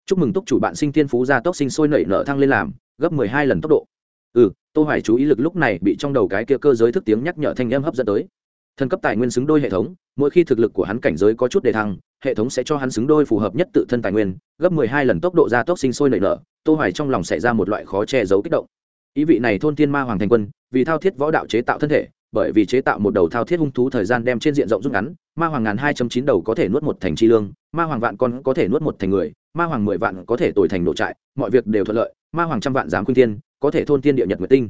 Chúc mừng túc chủ bạn sinh tiên phú gia tốc sinh sôi nảy nở thăng lên làm, gấp mười hai lần tốc độ. Ừ tô hoài chú ý lực lúc này bị trong đầu cái kia cơ giới thức tiếng nhắc nhở thanh âm hấp dẫn tới thần cấp tài nguyên xứng đôi hệ thống, mỗi khi thực lực của hắn cảnh giới có chút đề thăng, hệ thống sẽ cho hắn xứng đôi phù hợp nhất tự thân tài nguyên, gấp mười hai lần tốc độ gia tốc sinh sôi nảy nở, tô hoài trong lòng xảy ra một loại khó che giấu kích động. Ý vị này thôn thiên ma hoàng thành quân, vì thao thiết võ đạo chế tạo thân thể, bởi vì chế tạo một đầu thao thiết hung thú thời gian đem trên diện rộng rút ngắn, ma hoàng ngàn hai chín đầu có thể nuốt một thành chi lương, ma hoàng vạn con có thể nuốt một thành người, ma hoàng mười vạn có thể tồi thành nổ trại, mọi việc đều thuận lợi, ma hoàng trăm vạn dám khuyên tiên có thể thôn tiên địa nhật nguyệt tinh.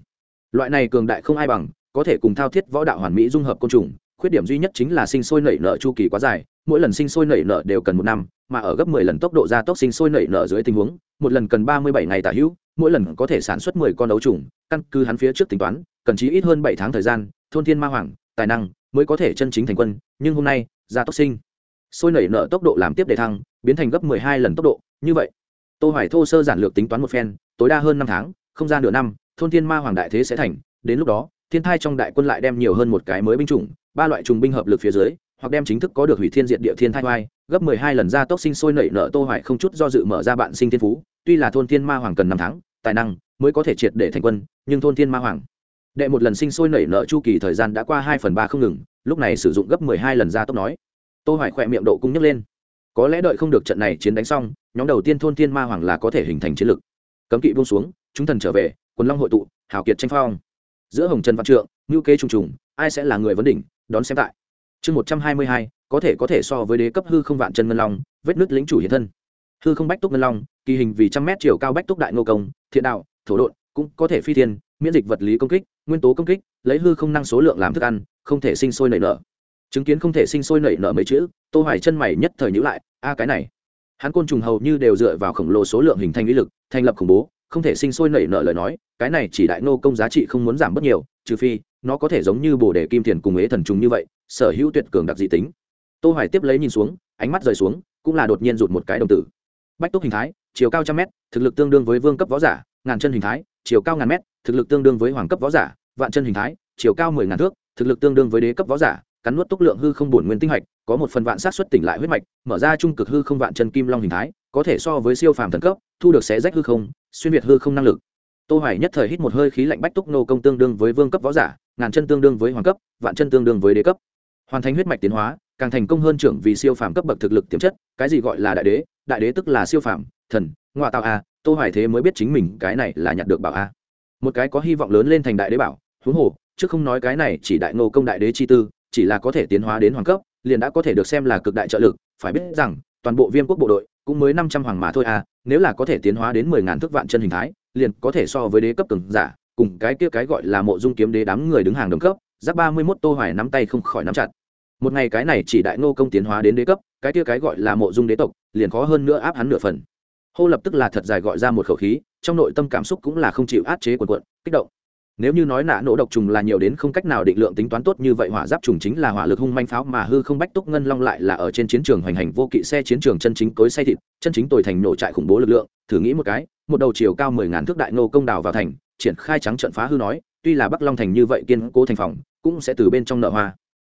Loại này cường đại không ai bằng, có thể cùng thao thiết võ đạo hoàn mỹ dung hợp côn trùng khuyết điểm duy nhất chính là sinh sôi nảy nở chu kỳ quá dài, mỗi lần sinh sôi nảy nở đều cần một năm, mà ở gấp mười lần tốc độ gia tốc sinh sôi nảy nở dưới tình huống, một lần cần ba mươi bảy ngày tả hữu, mỗi lần có thể sản xuất mười con đấu trùng, căn cứ hắn phía trước tính toán, cần chí ít hơn bảy tháng thời gian, thôn thiên ma hoàng tài năng mới có thể chân chính thành quân, nhưng hôm nay, gia tốc sinh sôi nảy nở tốc độ làm tiếp đề thăng, biến thành gấp mười hai lần tốc độ, như vậy. Tô hoài thô sơ giản lược tính toán một phen, tối đa hơn năm tháng, không gian nửa năm, thôn thiên ma hoàng đại thế sẽ thành, đến lúc đó, thiên thai trong đại quân lại đem nhiều hơn một cái mới binh chủng ba loại trùng binh hợp lực phía dưới, hoặc đem chính thức có được hủy thiên diện địa thiên thai oai gấp mười hai lần ra tốc sinh sôi nảy nở tô hoài không chút do dự mở ra bạn sinh thiên phú, tuy là thôn thiên ma hoàng cần năm tháng, tài năng mới có thể triệt để thành quân, nhưng thôn thiên ma hoàng, đệ một lần sinh sôi nảy nở chu kỳ thời gian đã qua hai phần ba không ngừng, lúc này sử dụng gấp mười hai lần ra tốc nói. Tô hoài khỏe miệng độ cung nhấc lên. Có lẽ đợi không được trận này chiến đánh xong, nhóm đầu tiên thôn thiên ma hoàng là có thể hình thành chiến lực. Cấm kỵ buông xuống, chúng thần trở về, quần long hội tụ, hào kiệt tranh phong. Giữa hồng trần văn trượng, ngưu kế trùng trùng ai sẽ là người vấn đỉnh, đón xem tại. Chương một trăm hai mươi hai, có thể có thể so với đế cấp hư không vạn chân ngân long, vết nứt lính chủ hiện thân. Hư không bách túc ngân long, kỳ hình vì trăm mét chiều cao bách túc đại ngô công, thiện đạo, thổ độn, cũng có thể phi thiên, miễn dịch vật lý công kích, nguyên tố công kích, lấy hư không năng số lượng làm thức ăn, không thể sinh sôi nảy nở. Chứng kiến không thể sinh sôi nảy nở mấy chữ, tô hoài chân mày nhất thời nhữ lại, a cái này. Hắn côn trùng hầu như đều dựa vào khổng lồ số lượng hình thành lý lực, thành lập khủng bố, không thể sinh sôi nảy nở lời nói, cái này chỉ đại nô công giá trị không muốn giảm bất nhiều, trừ phi nó có thể giống như bồ đề kim tiền cùng ế thần trùng như vậy, sở hữu tuyệt cường đặc dị tính. Tô hoài tiếp lấy nhìn xuống, ánh mắt rời xuống, cũng là đột nhiên rụt một cái đồng tử. Bách túc hình thái, chiều cao trăm mét, thực lực tương đương với vương cấp võ giả, ngàn chân hình thái, chiều cao ngàn mét, thực lực tương đương với hoàng cấp võ giả, vạn chân hình thái, chiều cao mười ngàn thước, thực lực tương đương với đế cấp võ giả, cắn nuốt túc lượng hư không bổn nguyên tinh hạch, có một phần vạn sát xuất tỉnh lại huyết mạch, mở ra trung cực hư không vạn chân kim long hình thái, có thể so với siêu phàm thần cấp, thu được xé rách hư không, xuyên việt hư không năng lực tô hoài nhất thời hít một hơi khí lạnh bách túc nô công tương đương với vương cấp võ giả, ngàn chân tương đương với hoàng cấp, vạn chân tương đương với đế cấp. Hoàn thành huyết mạch tiến hóa, càng thành công hơn trưởng vì siêu phàm cấp bậc thực lực tiềm chất, cái gì gọi là đại đế? Đại đế tức là siêu phàm, thần ngoại tạo a, tô hoài thế mới biết chính mình cái này là nhặt được bảo a. Một cái có hy vọng lớn lên thành đại đế bảo, huống hồ, chứ không nói cái này chỉ đại nô công đại đế chi tư, chỉ là có thể tiến hóa đến hoàng cấp, liền đã có thể được xem là cực đại trợ lực, phải biết rằng, toàn bộ viêm quốc bộ đội cũng mới năm trăm hoàng mà thôi à nếu là có thể tiến hóa đến mười ngàn thước vạn chân hình thái liền có thể so với đế cấp cường giả, cùng cái kia cái gọi là mộ dung kiếm đế đám người đứng hàng đồng cấp, giáp ba mươi mốt tô hoài nắm tay không khỏi nắm chặt. Một ngày cái này chỉ đại ngô công tiến hóa đến đế cấp, cái kia cái gọi là mộ dung đế tộc, liền khó hơn nữa áp hắn nửa phần. Hô lập tức là thật dài gọi ra một khẩu khí, trong nội tâm cảm xúc cũng là không chịu át chế quần quận kích động nếu như nói nã nổ độc trùng là nhiều đến không cách nào định lượng tính toán tốt như vậy, hỏa giáp trùng chính là hỏa lực hung manh pháo mà hư không bách túc ngân long lại là ở trên chiến trường hoành hành vô kỵ xe chiến trường chân chính cối say thịt, chân chính tồi thành nổ trại khủng bố lực lượng. Thử nghĩ một cái, một đầu chiều cao mười ngàn thước đại nô công đào vào thành, triển khai trắng trận phá hư nói, tuy là bắc long thành như vậy kiên cố thành phòng, cũng sẽ từ bên trong nợ hoa.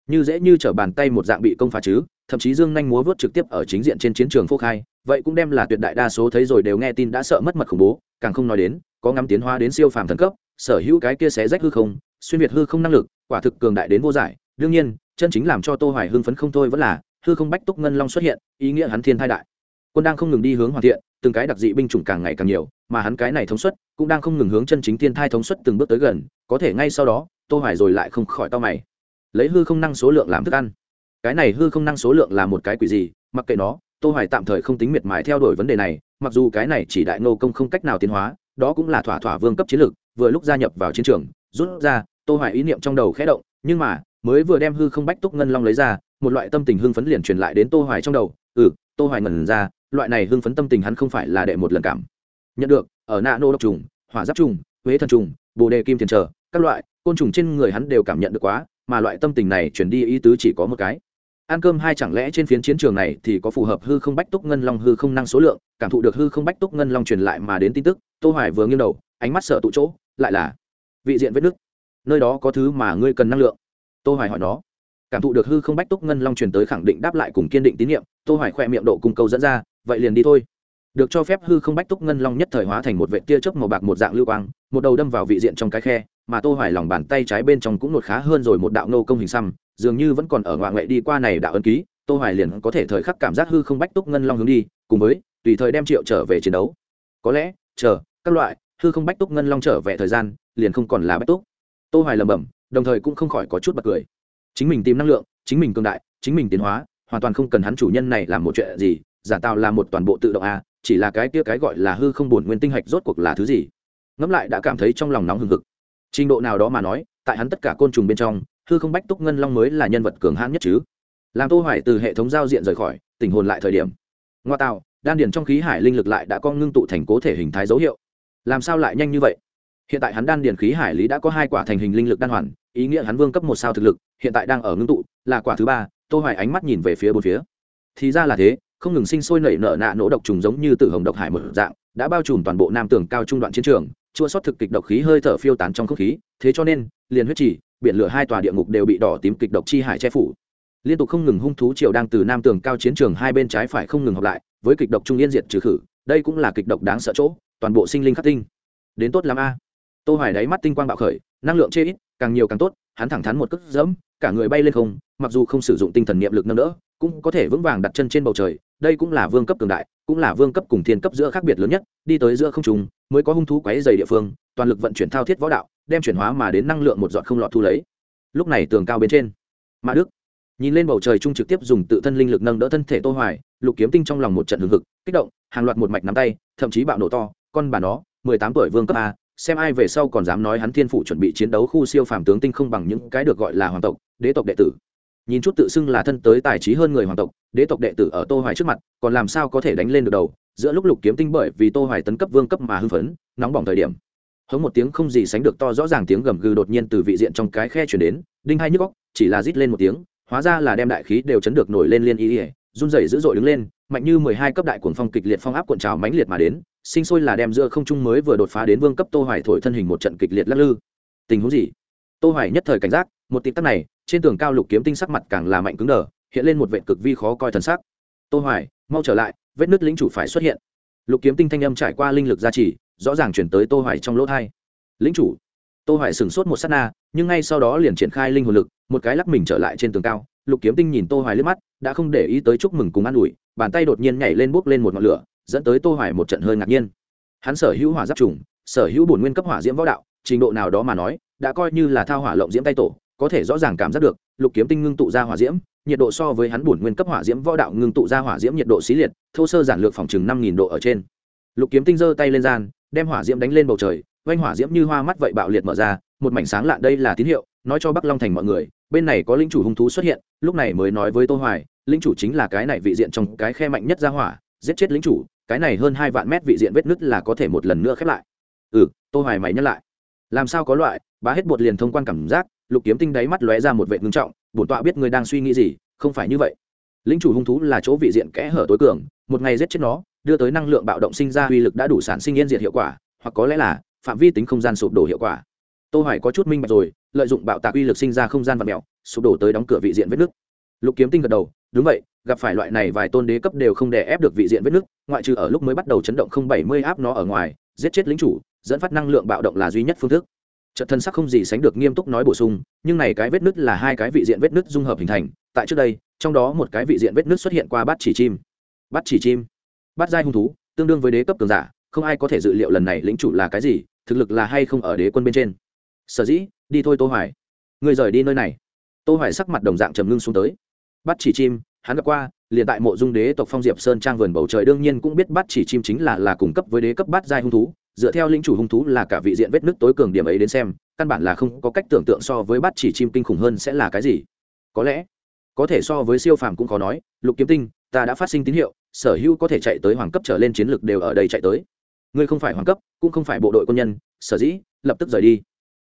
Như dễ như trở bàn tay một dạng bị công phá chứ, thậm chí dương nhanh múa vớt trực tiếp ở chính diện trên chiến trường phô khai, vậy cũng đem là tuyệt đại đa số thấy rồi đều nghe tin đã sợ mất mật khủng bố, càng không nói đến, có ngắm tiến hóa đến siêu phàm thần cấp sở hữu cái kia xé rách hư không, xuyên việt hư không năng lực, quả thực cường đại đến vô giải. Đương nhiên, chân chính làm cho tô hoài hưng phấn không thôi vẫn là, hư không bách túc ngân long xuất hiện, ý nghĩa hắn thiên thai đại. Quân đang không ngừng đi hướng hoàn thiện, từng cái đặc dị binh chủng càng ngày càng nhiều, mà hắn cái này thống suất cũng đang không ngừng hướng chân chính thiên thai thống suất từng bước tới gần, có thể ngay sau đó, tô hoài rồi lại không khỏi to mày. Lấy hư không năng số lượng làm thức ăn. Cái này hư không năng số lượng là một cái quỷ gì, mặc kệ nó, tô hoài tạm thời không tính miệt mài theo đuổi vấn đề này, mặc dù cái này chỉ đại nô công không cách nào tiến hóa, đó cũng là thỏa thỏa vương cấp chiến lược vừa lúc gia nhập vào chiến trường, rút ra, tô hoài ý niệm trong đầu khẽ động, nhưng mà, mới vừa đem hư không bách túc ngân long lấy ra, một loại tâm tình hưng phấn liền truyền lại đến tô hoài trong đầu. Ừ tô hoài ngẩn ra, loại này hưng phấn tâm tình hắn không phải là đệ một lần cảm. Nhận được, ở nạ nô độc trùng, hỏa giáp trùng, huế thần trùng, bồ đề kim thiền trở, các loại, côn trùng trên người hắn đều cảm nhận được quá, mà loại tâm tình này truyền đi ý tứ chỉ có một cái. Ăn cơm hai chẳng lẽ trên phiến chiến trường này thì có phù hợp hư không bách túc ngân long hư không năng số lượng, cảm thụ được hư không bách túc ngân long truyền lại mà đến tin tức, tô hoài vừa nghiêng đầu, ánh mắt sợ tụ chỗ lại là vị diện vết nước nơi đó có thứ mà ngươi cần năng lượng. Tô hoài hỏi nó. Cảm thụ được hư không bách túc ngân long truyền tới khẳng định đáp lại cùng kiên định tín nhiệm tô hoài khoe miệng độ cung câu dẫn ra, vậy liền đi thôi. Được cho phép hư không bách túc ngân long nhất thời hóa thành một vệ tia chớp màu bạc một dạng lưu quang, một đầu đâm vào vị diện trong cái khe, mà tô hoài lòng bàn tay trái bên trong cũng nột khá hơn rồi một đạo nô công hình xăm, dường như vẫn còn ở ngoại ngoại đi qua này đạo ấn ký, tô hoài liền có thể thời khắc cảm giác hư không bách túc ngân long hướng đi, cùng với, tùy thời đem triệu trở về chiến đấu. Có lẽ, chờ, các loại hư không bách túc ngân long trở về thời gian, liền không còn là bách túc. Tô hoài lẩm bẩm, đồng thời cũng không khỏi có chút bật cười. Chính mình tìm năng lượng, chính mình cường đại, chính mình tiến hóa, hoàn toàn không cần hắn chủ nhân này làm một chuyện gì, giả tạo là một toàn bộ tự động a, chỉ là cái kia cái gọi là hư không buồn nguyên tinh hạch rốt cuộc là thứ gì? Ngẫm lại đã cảm thấy trong lòng nóng hừng hực. Trình độ nào đó mà nói, tại hắn tất cả côn trùng bên trong, hư không bách túc ngân long mới là nhân vật cường hãn nhất chứ. Làm tô hoài từ hệ thống giao diện rời khỏi tình hồn lại thời điểm. Ngoa tạo, đan điền trong khí hải linh lực lại đã có ngưng tụ thành cố thể hình thái dấu hiệu làm sao lại nhanh như vậy? Hiện tại hắn đan điền khí hải lý đã có hai quả thành hình linh lực đan hoàn, ý nghĩa hắn vương cấp một sao thực lực, hiện tại đang ở ngưng tụ, là quả thứ ba, tô hoài ánh mắt nhìn về phía bốn phía. Thì ra là thế, không ngừng sinh sôi nảy nở nạ nổ độc trùng giống như tử hồng độc hải một dạng, đã bao trùm toàn bộ nam tường cao trung đoạn chiến trường, chua sót thực kịch độc khí hơi thở phiêu tán trong không khí, thế cho nên, liền huyết chỉ biển lửa hai tòa địa ngục đều bị đỏ tím kịch độc chi hải che phủ. Liên tục không ngừng hung thú triều đang từ nam tường cao chiến trường hai bên trái phải không ngừng hợp lại, với kịch độc trung yên diệt trừ khử, đây cũng là kịch độc đáng sợ chỗ toàn bộ sinh linh khắc tinh. Đến tốt lắm a. Tô hoài đáy mắt tinh quang bạo khởi, năng lượng chê ít, càng nhiều càng tốt, hắn thẳng thắn một cước dẫm cả người bay lên không, mặc dù không sử dụng tinh thần niệm lực nâng đỡ, cũng có thể vững vàng đặt chân trên bầu trời, đây cũng là vương cấp cường đại, cũng là vương cấp cùng thiên cấp giữa khác biệt lớn nhất, đi tới giữa không trung, mới có hung thú quấy dày địa phương, toàn lực vận chuyển thao thiết võ đạo, đem chuyển hóa mà đến năng lượng một giọt không lọt thu lấy. Lúc này tường cao bên trên, mã đức nhìn lên bầu trời trung trực tiếp dùng tự thân linh lực nâng đỡ thân thể tô hoài, lục kiếm tinh trong lòng một trận hừng hực, kích động, hàng loạt một mạch nắm tay, thậm chí bạo nổ to con bà nó 18 tuổi vương cấp a, xem ai về sau còn dám nói hắn thiên phụ chuẩn bị chiến đấu khu siêu phàm tướng tinh không bằng những cái được gọi là hoàng tộc, đế tộc đệ tử. Nhìn chút tự xưng là thân tới tài trí hơn người hoàng tộc, đế tộc đệ tử ở tô hoài trước mặt, còn làm sao có thể đánh lên được đầu, giữa lúc lục kiếm tinh bởi vì tô hoài tấn cấp vương cấp mà hưng phấn, nóng bỏng thời điểm. Hống một tiếng không gì sánh được to rõ ràng tiếng gầm gừ đột nhiên từ vị diện trong cái khe chuyển đến, đinh hai nhức óc, chỉ là rít lên một tiếng, hóa ra là đem đại khí đều chấn được nổi lên liên y run rẩy dữ dội đứng lên, mạnh như mười hai cấp đại cuồng phong kịch liệt phong áp cuộn trào mãnh liệt mà đến, sinh sôi là đem giữa không trung mới vừa đột phá đến vương cấp tô hoài thổi thân hình một trận kịch liệt lắc lư. Tình huống gì? Tô hoài nhất thời cảnh giác, một tịp tắc này, trên tường cao lục kiếm tinh sắc mặt càng là mạnh cứng đờ, hiện lên một vệ cực vi khó coi thần sắc. Tô hoài, mau trở lại, vết nứt lĩnh chủ phải xuất hiện. Lục kiếm tinh thanh âm trải qua linh lực gia trì, rõ ràng chuyển tới tô hoài trong lỗ thay lĩnh chủ tô hoài sừng sốt một sát na, nhưng ngay sau đó liền triển khai linh hồn lực, một cái lắc mình trở lại trên tường cao, lục kiếm tinh nhìn tô hoài lướt mắt, đã không để ý tới chúc mừng cùng an ủi, bàn tay đột nhiên nhảy lên bước lên một ngọn lửa, dẫn tới tô hoài một trận hơi ngạc nhiên. Hắn sở hữu hỏa giáp trùng, sở hữu bổn nguyên cấp hỏa diễm võ đạo, trình độ nào đó mà nói, đã coi như là thao hỏa lộng diễm tay tổ, có thể rõ ràng cảm giác được, lục kiếm tinh ngưng tụ ra hỏa diễm, nhiệt độ so với hắn bổn nguyên cấp hỏa diễm võ đạo ngưng tụ ra hỏa diễm nhiệt độ xí liệt, thô sơ giản lược phòng chừng năm nghìn độ ở trên. Lục kiếm tinh giơ tay lên gian, đem hỏa diễm đánh lên bầu trời vanh hỏa diễm như hoa mắt vậy bạo liệt mở ra, một mảnh sáng lạ đây là tín hiệu, nói cho bắc long thành mọi người, bên này có linh chủ hung thú xuất hiện, lúc này mới nói với tô hoài, linh chủ chính là cái này vị diện trong cái khe mạnh nhất ra hỏa, giết chết linh chủ, cái này hơn hai vạn mét vị diện vết nứt là có thể một lần nữa khép lại. Ừ tô hoài mày nhắc lại. Làm sao có loại, bá hết bột liền thông quan cảm giác, lục kiếm tinh đáy mắt lóe ra một vệ ngưng trọng, bổn tọa biết người đang suy nghĩ gì, không phải như vậy. Linh chủ hung thú là chỗ vị diện kẽ hở tối cường, một ngày giết chết nó, đưa tới năng lượng bạo động sinh ra uy lực đã đủ sản sinh yên diệt hiệu quả, hoặc có lẽ là phạm vi tính không gian sụp đổ hiệu quả. Tô hoài có chút minh bạch rồi, lợi dụng bạo tạc uy lực sinh ra không gian vật mèo sụp đổ tới đóng cửa vị diện vết nước lục kiếm tinh gật đầu, đúng vậy, gặp phải loại này vài tôn đế cấp đều không đè ép được vị diện vết nước ngoại trừ ở lúc mới bắt đầu chấn động không bảy mươi áp nó ở ngoài, giết chết lính chủ, dẫn phát năng lượng bạo động là duy nhất phương thức. Trận thân sắc không gì sánh được nghiêm túc nói bổ sung, nhưng này cái vết nứt là hai cái vị diện vết nứt dung hợp hình thành, tại trước đây, trong đó một cái vị diện vết nứt xuất hiện qua bát chỉ chim. Bát chỉ chim? Bát giai hung thú, tương đương với đế cấp cường giả, không ai có thể dự liệu lần này lĩnh chủ là cái gì thực lực là hay không ở đế quân bên trên? Sở dĩ, đi thôi tô hoài. Người rời đi nơi này. Tô hoài sắc mặt đồng dạng trầm ngưng xuống tới. Bắt chỉ chim, hắn gặp qua, liền tại mộ dung đế tộc phong diệp sơn trang vườn bầu trời đương nhiên cũng biết bắt chỉ chim chính là là cung cấp với đế cấp bát giai hung thú. Dựa theo lĩnh chủ hung thú là cả vị diện vết nứt tối cường điểm ấy đến xem, căn bản là không có cách tưởng tượng so với bắt chỉ chim kinh khủng hơn sẽ là cái gì. Có lẽ, có thể so với siêu phàm cũng khó nói. Lục kiếm tinh, ta đã phát sinh tín hiệu, sở hữu có thể chạy tới hoàng cấp trở lên chiến lực đều ở đây chạy tới ngươi không phải hoàng cấp, cũng không phải bộ đội quân nhân, sở dĩ, lập tức rời đi.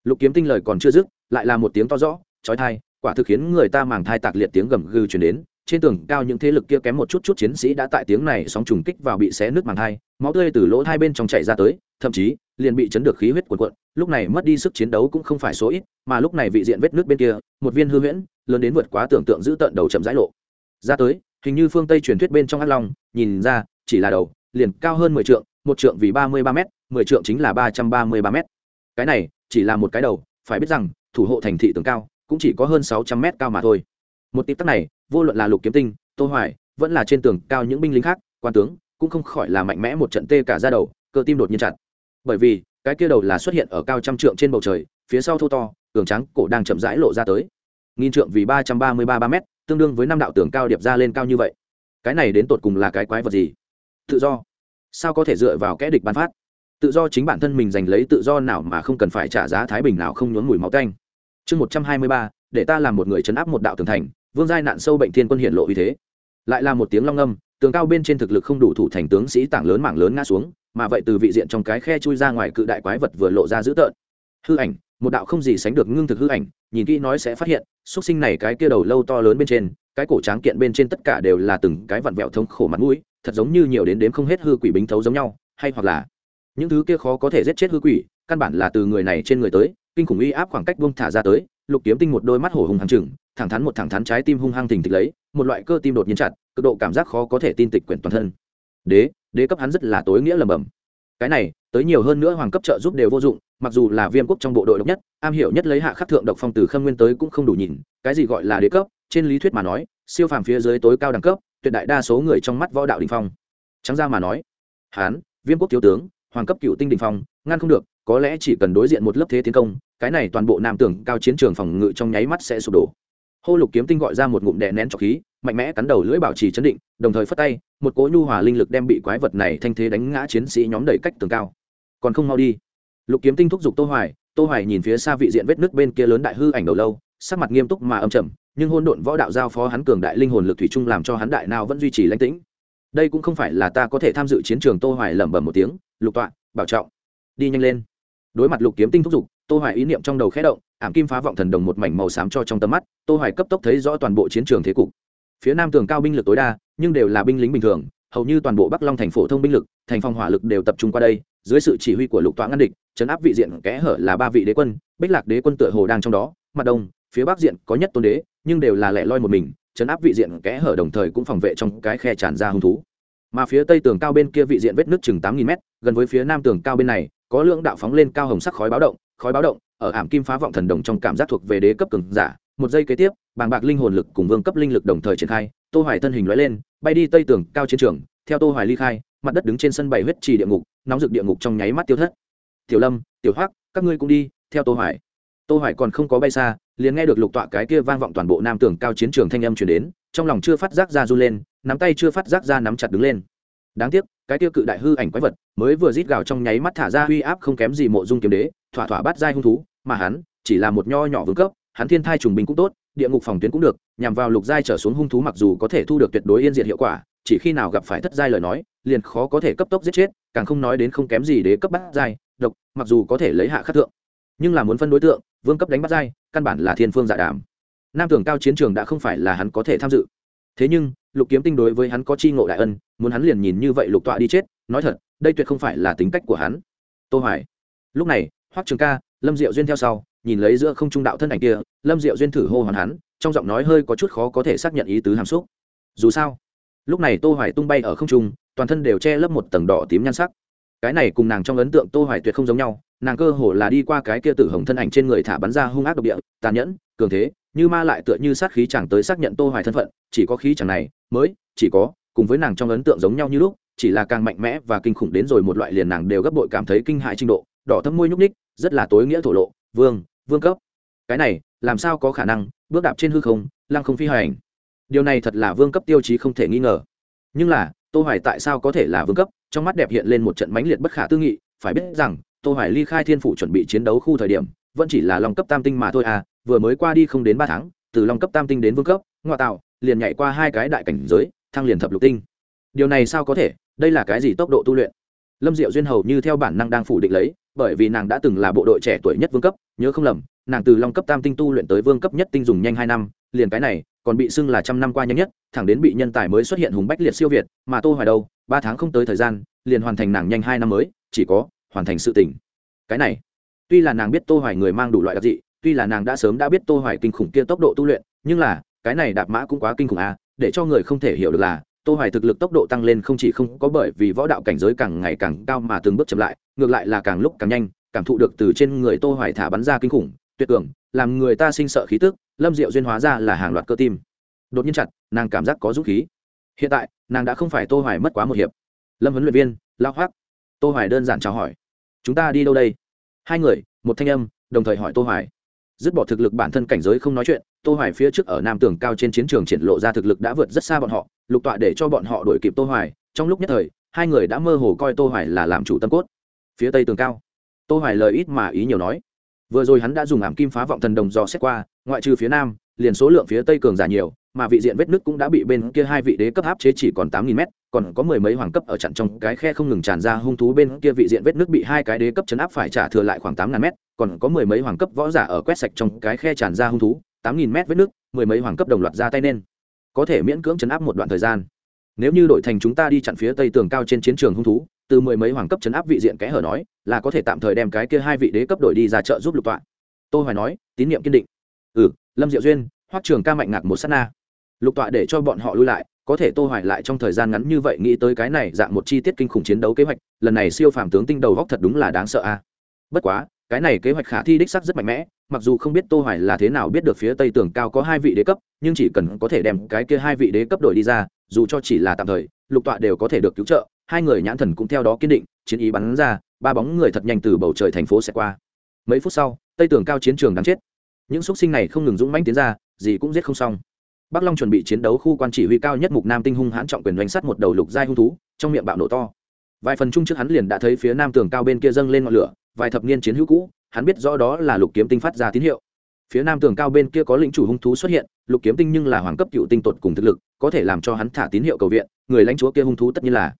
Lục kiếm tinh lời còn chưa dứt, lại là một tiếng to rõ trói thai quả thực khiến người ta màng thai tạc liệt tiếng gầm gừ chuyển đến. Trên tường cao những thế lực kia kém một chút chút chiến sĩ đã tại tiếng này sóng trùng kích vào bị xé nước màng thai, máu tươi từ lỗ hai bên trong chạy ra tới, thậm chí, liền bị chấn được khí huyết cuộn cuộn. Lúc này mất đi sức chiến đấu cũng không phải số ít, mà lúc này vị diện vết nước bên kia, một viên hư huyễn, lớn đến vượt quá tưởng tượng giữ tận đầu chậm rãi lộ. Ra tới, hình như phương tây truyền thuyết bên trong ác long, nhìn ra, chỉ là đầu, liền cao hơn mười trượng một trượng vì ba mươi ba m mười trượng chính là ba trăm ba mươi ba m cái này, chỉ là một cái đầu, phải biết rằng, thủ hộ thành thị tường cao, cũng chỉ có hơn sáu trăm mét cao mà thôi. Một tịp tắc này, vô luận là lục kiếm tinh, tô hoài, vẫn là trên tường cao những binh lính khác, quan tướng, cũng không khỏi là mạnh mẽ một trận tê cả ra đầu, cơ tim đột nhiên chặt. Bởi vì, cái kia đầu là xuất hiện ở cao trăm trượng trên bầu trời, phía sau thô to, tường trắng cổ đang chậm rãi lộ ra tới. Nghìn trượng vì ba trăm ba mươi ba ba mét, tương đương với năm đạo tường cao điệp ra lên cao như vậy. Cái này đến tột cùng là cái quái vật gì? Tự do sao có thể dựa vào kẽ địch ban phát? Tự do chính bản thân mình giành lấy tự do nào mà không cần phải trả giá thái bình nào không nhốn mùi máu canh chương một trăm hai mươi ba, để ta làm một người chấn áp một đạo tường thành, vương giai nạn sâu bệnh thiên quân hiện lộ uy thế. Lại là một tiếng long âm tường cao bên trên thực lực không đủ thủ thành tướng sĩ tảng lớn mảng lớn ngã xuống, mà vậy từ vị diện trong cái khe chui ra ngoài cự đại quái vật vừa lộ ra dữ tợn. Hư ảnh, một đạo không gì sánh được ngưng thực hư ảnh, nhìn kỹ nói sẽ phát hiện xuất sinh này cái kia đầu lâu to lớn bên trên, cái cổ tráng kiện bên trên tất cả đều là từng cái vặn vẹo thống khổ mặt mũi thật giống như nhiều đến đếm không hết hư quỷ bính thấu giống nhau, hay hoặc là những thứ kia khó có thể giết chết hư quỷ, căn bản là từ người này trên người tới, kinh khủng uy áp khoảng cách buông thả ra tới, lục kiếm tinh một đôi mắt hổ hùng hàng chừng, thẳng thắn một thẳng thắn trái tim hung hăng thình thịch lấy, một loại cơ tim đột nhiên chặt, cực độ cảm giác khó có thể tin tịch quyển toàn thân. Đế đế cấp hắn rất là tối nghĩa lầm bầm cái này, tới nhiều hơn nữa hoàng cấp trợ giúp đều vô dụng, mặc dù là viêm quốc trong bộ đội độc nhất, am hiểu nhất lấy hạ khắc thượng độc phong từ khâm nguyên tới cũng không đủ nhìn, cái gì gọi là đế cấp, trên lý thuyết mà nói, siêu phàm phía dưới tối cao đẳng cấp tuyệt đại đa số người trong mắt võ đạo đình phong. Trắng ra mà nói, hán, viêm quốc thiếu tướng, hoàng cấp cựu tinh đình phong, ngăn không được, có lẽ chỉ cần đối diện một lớp thế tiến công, cái này toàn bộ nam tưởng cao chiến trường phòng ngự trong nháy mắt sẽ sụp đổ. Hô lục kiếm tinh gọi ra một ngụm đè nén trọc khí, mạnh mẽ cắn đầu lưỡi bảo trì chấn định, đồng thời phất tay, một cỗ nhu hòa linh lực đem bị quái vật này thanh thế đánh ngã chiến sĩ nhóm đẩy cách tường cao. Còn không mau đi. Lục kiếm tinh thúc giục tô hoài tô hoài nhìn phía xa vị diện vết nước bên kia lớn đại hư ảnh đầu lâu, sắc mặt nghiêm túc mà âm trầm nhưng hôn độn võ đạo giao phó hắn cường đại linh hồn lực thủy chung làm cho hắn đại nào vẫn duy trì lãnh tĩnh. Đây cũng không phải là ta có thể tham dự chiến trường tô hoài lẩm bẩm một tiếng, lục tọa, bảo trọng. Đi nhanh lên. Đối mặt lục kiếm tinh thúc giục, tô hoài ý niệm trong đầu khẽ động, ảm kim phá vọng thần đồng một mảnh màu xám cho trong tầm mắt, tô hoài cấp tốc thấy rõ toàn bộ chiến trường thế cục. Phía nam tường cao binh lực tối đa, nhưng đều là binh lính bình thường, hầu như toàn bộ bắc long thành phổ thông binh lực, thành phong hỏa lực đều tập trung qua đây, dưới sự chỉ huy của lục tọa ngăn địch chấn áp vị diện kẽ hở là ba vị đế quân, bích lạc đế quân tựa hồ đang trong đó, mặt đông, phía bắc diện có nhất tôn đế nhưng đều là lẻ loi một mình chấn áp vị diện kẽ hở đồng thời cũng phòng vệ trong cái khe tràn ra hung thú. Mà phía tây tường cao bên kia vị diện vết nước chừng tám nghìn mét, gần với phía nam tường cao bên này, có lượng đạo phóng lên cao hồng sắc khói báo động, khói báo động, ở ảm kim phá vọng thần đồng trong cảm giác thuộc về đế cấp cường giả. Một giây kế tiếp, bàng bạc linh hồn lực cùng vương cấp linh lực đồng thời triển khai, tô hoài thân hình lóe lên, bay đi tây tường cao chiến trường. Theo tô hoài ly khai, mặt đất đứng trên sân bảy huyết trì địa ngục, nóng rực địa ngục trong nháy mắt tiêu thất. Tiểu lâm, tiểu hoắc, các ngươi cũng đi, theo tô hoài tô hoài còn không có bay xa, liền nghe được lục tọa cái kia vang vọng toàn bộ nam tường cao chiến trường thanh âm truyền đến, trong lòng chưa phát giác ra du lên, nắm tay chưa phát giác ra nắm chặt đứng lên. Đáng tiếc, cái kia cự đại hư ảnh quái vật mới vừa rít gào trong nháy mắt thả ra uy áp không kém gì mộ dung kiếm đế, thỏa thỏa bắt giai hung thú, mà hắn chỉ là một nho nhỏ vương cấp, hắn thiên thai trùng binh cũng tốt, địa ngục phòng tuyến cũng được, nhằm vào lục giai trở xuống hung thú mặc dù có thể thu được tuyệt đối yên diệt hiệu quả, chỉ khi nào gặp phải thất giai lời nói, liền khó có thể cấp tốc giết chết, càng không nói đến không kém gì đế cấp bắt giai, độc, mặc dù có thể lấy hạ khắc thượng nhưng là muốn phân đối tượng vương cấp đánh bắt dai, căn bản là thiên phương dạ đàm. Nam tưởng cao chiến trường đã không phải là hắn có thể tham dự. Thế nhưng lục kiếm tinh đối với hắn có chi ngộ đại ân muốn hắn liền nhìn như vậy lục tọa đi chết nói thật đây tuyệt không phải là tính cách của hắn. Tô hoài. Lúc này hoắc trường ca lâm diệu duyên theo sau nhìn lấy giữa không trung đạo thân ảnh kia lâm diệu duyên thử hô hoàn hắn trong giọng nói hơi có chút khó có thể xác nhận ý tứ hàm xúc. Dù sao lúc này tô hoài tung bay ở không trung toàn thân đều che lấp một tầng đỏ tím nhan sắc cái này cùng nàng trong ấn tượng tô hoài tuyệt không giống nhau, nàng cơ hồ là đi qua cái kia tử hồng thân ảnh trên người thả bắn ra hung ác độc địa, tàn nhẫn, cường thế, như ma lại tựa như sát khí chẳng tới xác nhận tô hoài thân phận, chỉ có khí chẳng này, mới, chỉ có, cùng với nàng trong ấn tượng giống nhau như lúc, chỉ là càng mạnh mẽ và kinh khủng đến rồi một loại liền nàng đều gấp bội cảm thấy kinh hãi trình độ, đỏ thâm môi nhúc ních rất là tối nghĩa thổ lộ, vương vương cấp. Cái này, làm sao có khả năng, bước đạp trên hư không, lăng không phi hành. Điều này thật là vương cấp tiêu chí không thể nghi ngờ. Nhưng là, tô hoài tại sao có thể là vương cấp? Trong mắt đẹp hiện lên một trận mãnh liệt bất khả tư nghị, phải biết rằng, tô hoài ly khai thiên phủ chuẩn bị chiến đấu khu thời điểm, vẫn chỉ là long cấp tam tinh mà thôi à vừa mới qua đi không đến ba tháng, từ long cấp tam tinh đến vương cấp, ngoại tạo, liền nhảy qua hai cái đại cảnh giới, thăng liền thập lục tinh. Điều này sao có thể, đây là cái gì tốc độ tu luyện? Lâm diệu duyên hầu như theo bản năng đang phủ định lấy, bởi vì nàng đã từng là bộ đội trẻ tuổi nhất vương cấp, nhớ không lầm, nàng từ long cấp tam tinh tu luyện tới vương cấp nhất tinh dùng nhanh hai năm, liền cái này còn bị xưng là trăm năm qua nhanh nhất, thẳng đến bị nhân tài mới xuất hiện hùng bách liệt siêu việt, mà tô hoài đâu, ba tháng không tới thời gian, liền hoàn thành nàng nhanh hai năm mới, chỉ có, hoàn thành sự tỉnh cái này, tuy là nàng biết tô hoài người mang đủ loại đặc dị, tuy là nàng đã sớm đã biết tô hoài kinh khủng kia tốc độ tu luyện, nhưng là, cái này đạp mã cũng quá kinh khủng à để cho người không thể hiểu được là, tô hoài thực lực tốc độ tăng lên không chỉ không có bởi vì võ đạo cảnh giới càng ngày càng cao mà từng bước chậm lại, ngược lại là càng lúc càng nhanh, cảm thụ được từ trên người tô hoài thả bắn ra kinh khủng, tuyệt cường, làm người ta sinh sợ khí tức lâm diệu duyên hóa ra là hàng loạt cơ tim. Đột nhiên chặt, nàng cảm giác có dũng khí. Hiện tại, nàng đã không phải tô hoài mất quá một hiệp. Lâm huấn luyện viên lao hoác tô hoài đơn giản chào hỏi. Chúng ta đi đâu đây? Hai người, một thanh âm, đồng thời hỏi tô hoài. Dứt bỏ thực lực bản thân cảnh giới không nói chuyện, tô hoài phía trước ở nam tường cao trên chiến trường triển lộ ra thực lực đã vượt rất xa bọn họ, lục tọa để cho bọn họ đuổi kịp tô hoài. Trong lúc nhất thời, hai người đã mơ hồ coi tô hoài là làm chủ tâm cốt. Phía tây tường cao, tô hoài lời ít mà ý nhiều nói vừa rồi hắn đã dùng ảm kim phá vọng thần đồng dò xét qua, ngoại trừ phía nam, liền số lượng phía tây cường giả nhiều, mà vị diện vết nứt cũng đã bị bên kia hai vị đế cấp áp chế chỉ còn tám nghìn mét, còn có mười mấy hoàng cấp ở chặn trong cái khe không ngừng tràn ra hung thú bên kia vị diện vết nứt bị hai cái đế cấp chấn áp phải trả thừa lại khoảng tám ngàn mét, còn có mười mấy hoàng cấp võ giả ở quét sạch trong cái khe tràn ra hung thú, tám nghìn mét vết nứt, mười mấy hoàng cấp đồng loạt ra tay nên. Có thể miễn cưỡng chấn áp một đoạn thời gian. Nếu như đội thành chúng ta đi chặn phía tây tường cao trên chiến trường hung thú từ mười mấy hoàng cấp chấn áp vị diện kẽ hở nói, là có thể tạm thời đem cái kia hai vị đế cấp đổi đi ra chợ giúp lục tọa. Tôi hoài nói, tín nhiệm kiên định. Ừ lâm diệu duyên, hoắc trường ca mạnh ngạc một sát na. Lục tọa để cho bọn họ lui lại, có thể tô hoài lại trong thời gian ngắn như vậy nghĩ tới cái này dạng một chi tiết kinh khủng chiến đấu kế hoạch, lần này siêu phàm tướng tinh đầu góc thật đúng là đáng sợ a. Bất quá, cái này kế hoạch khả thi đích sắc rất mạnh mẽ, mặc dù không biết tô hoài là thế nào biết được phía tây tường cao có hai vị đế cấp, nhưng chỉ cần có thể đem cái kia hai vị đế cấp đổi đi ra, dù cho chỉ là tạm thời, lục tọa đều có thể được cứu trợ hai người nhãn thần cũng theo đó kiên định, chiến ý bắn ra, ba bóng người thật nhanh từ bầu trời thành phố sẽ qua. Mấy phút sau, tây tường cao chiến trường đáng chết. Những xuất sinh này không ngừng dũng mãnh tiến ra, gì cũng giết không xong. Bắc long chuẩn bị chiến đấu khu quan chỉ huy cao nhất mục nam tinh hung hãn trọng quyền doanh sắt một đầu lục giai hung thú, trong miệng bạo nổ to. Vài phần chung trước hắn liền đã thấy phía nam tường cao bên kia dâng lên ngọn lửa, vài thập niên chiến hữu cũ, hắn biết rõ đó là lục kiếm tinh phát ra tín hiệu. Phía nam tường cao bên kia có lĩnh chủ hung thú xuất hiện, lục kiếm tinh nhưng là hoàng cấp cựu tinh tột cùng thực lực, có thể làm cho hắn thả tín hiệu cầu viện, người lãnh chúa kia hung thú tất nhiên là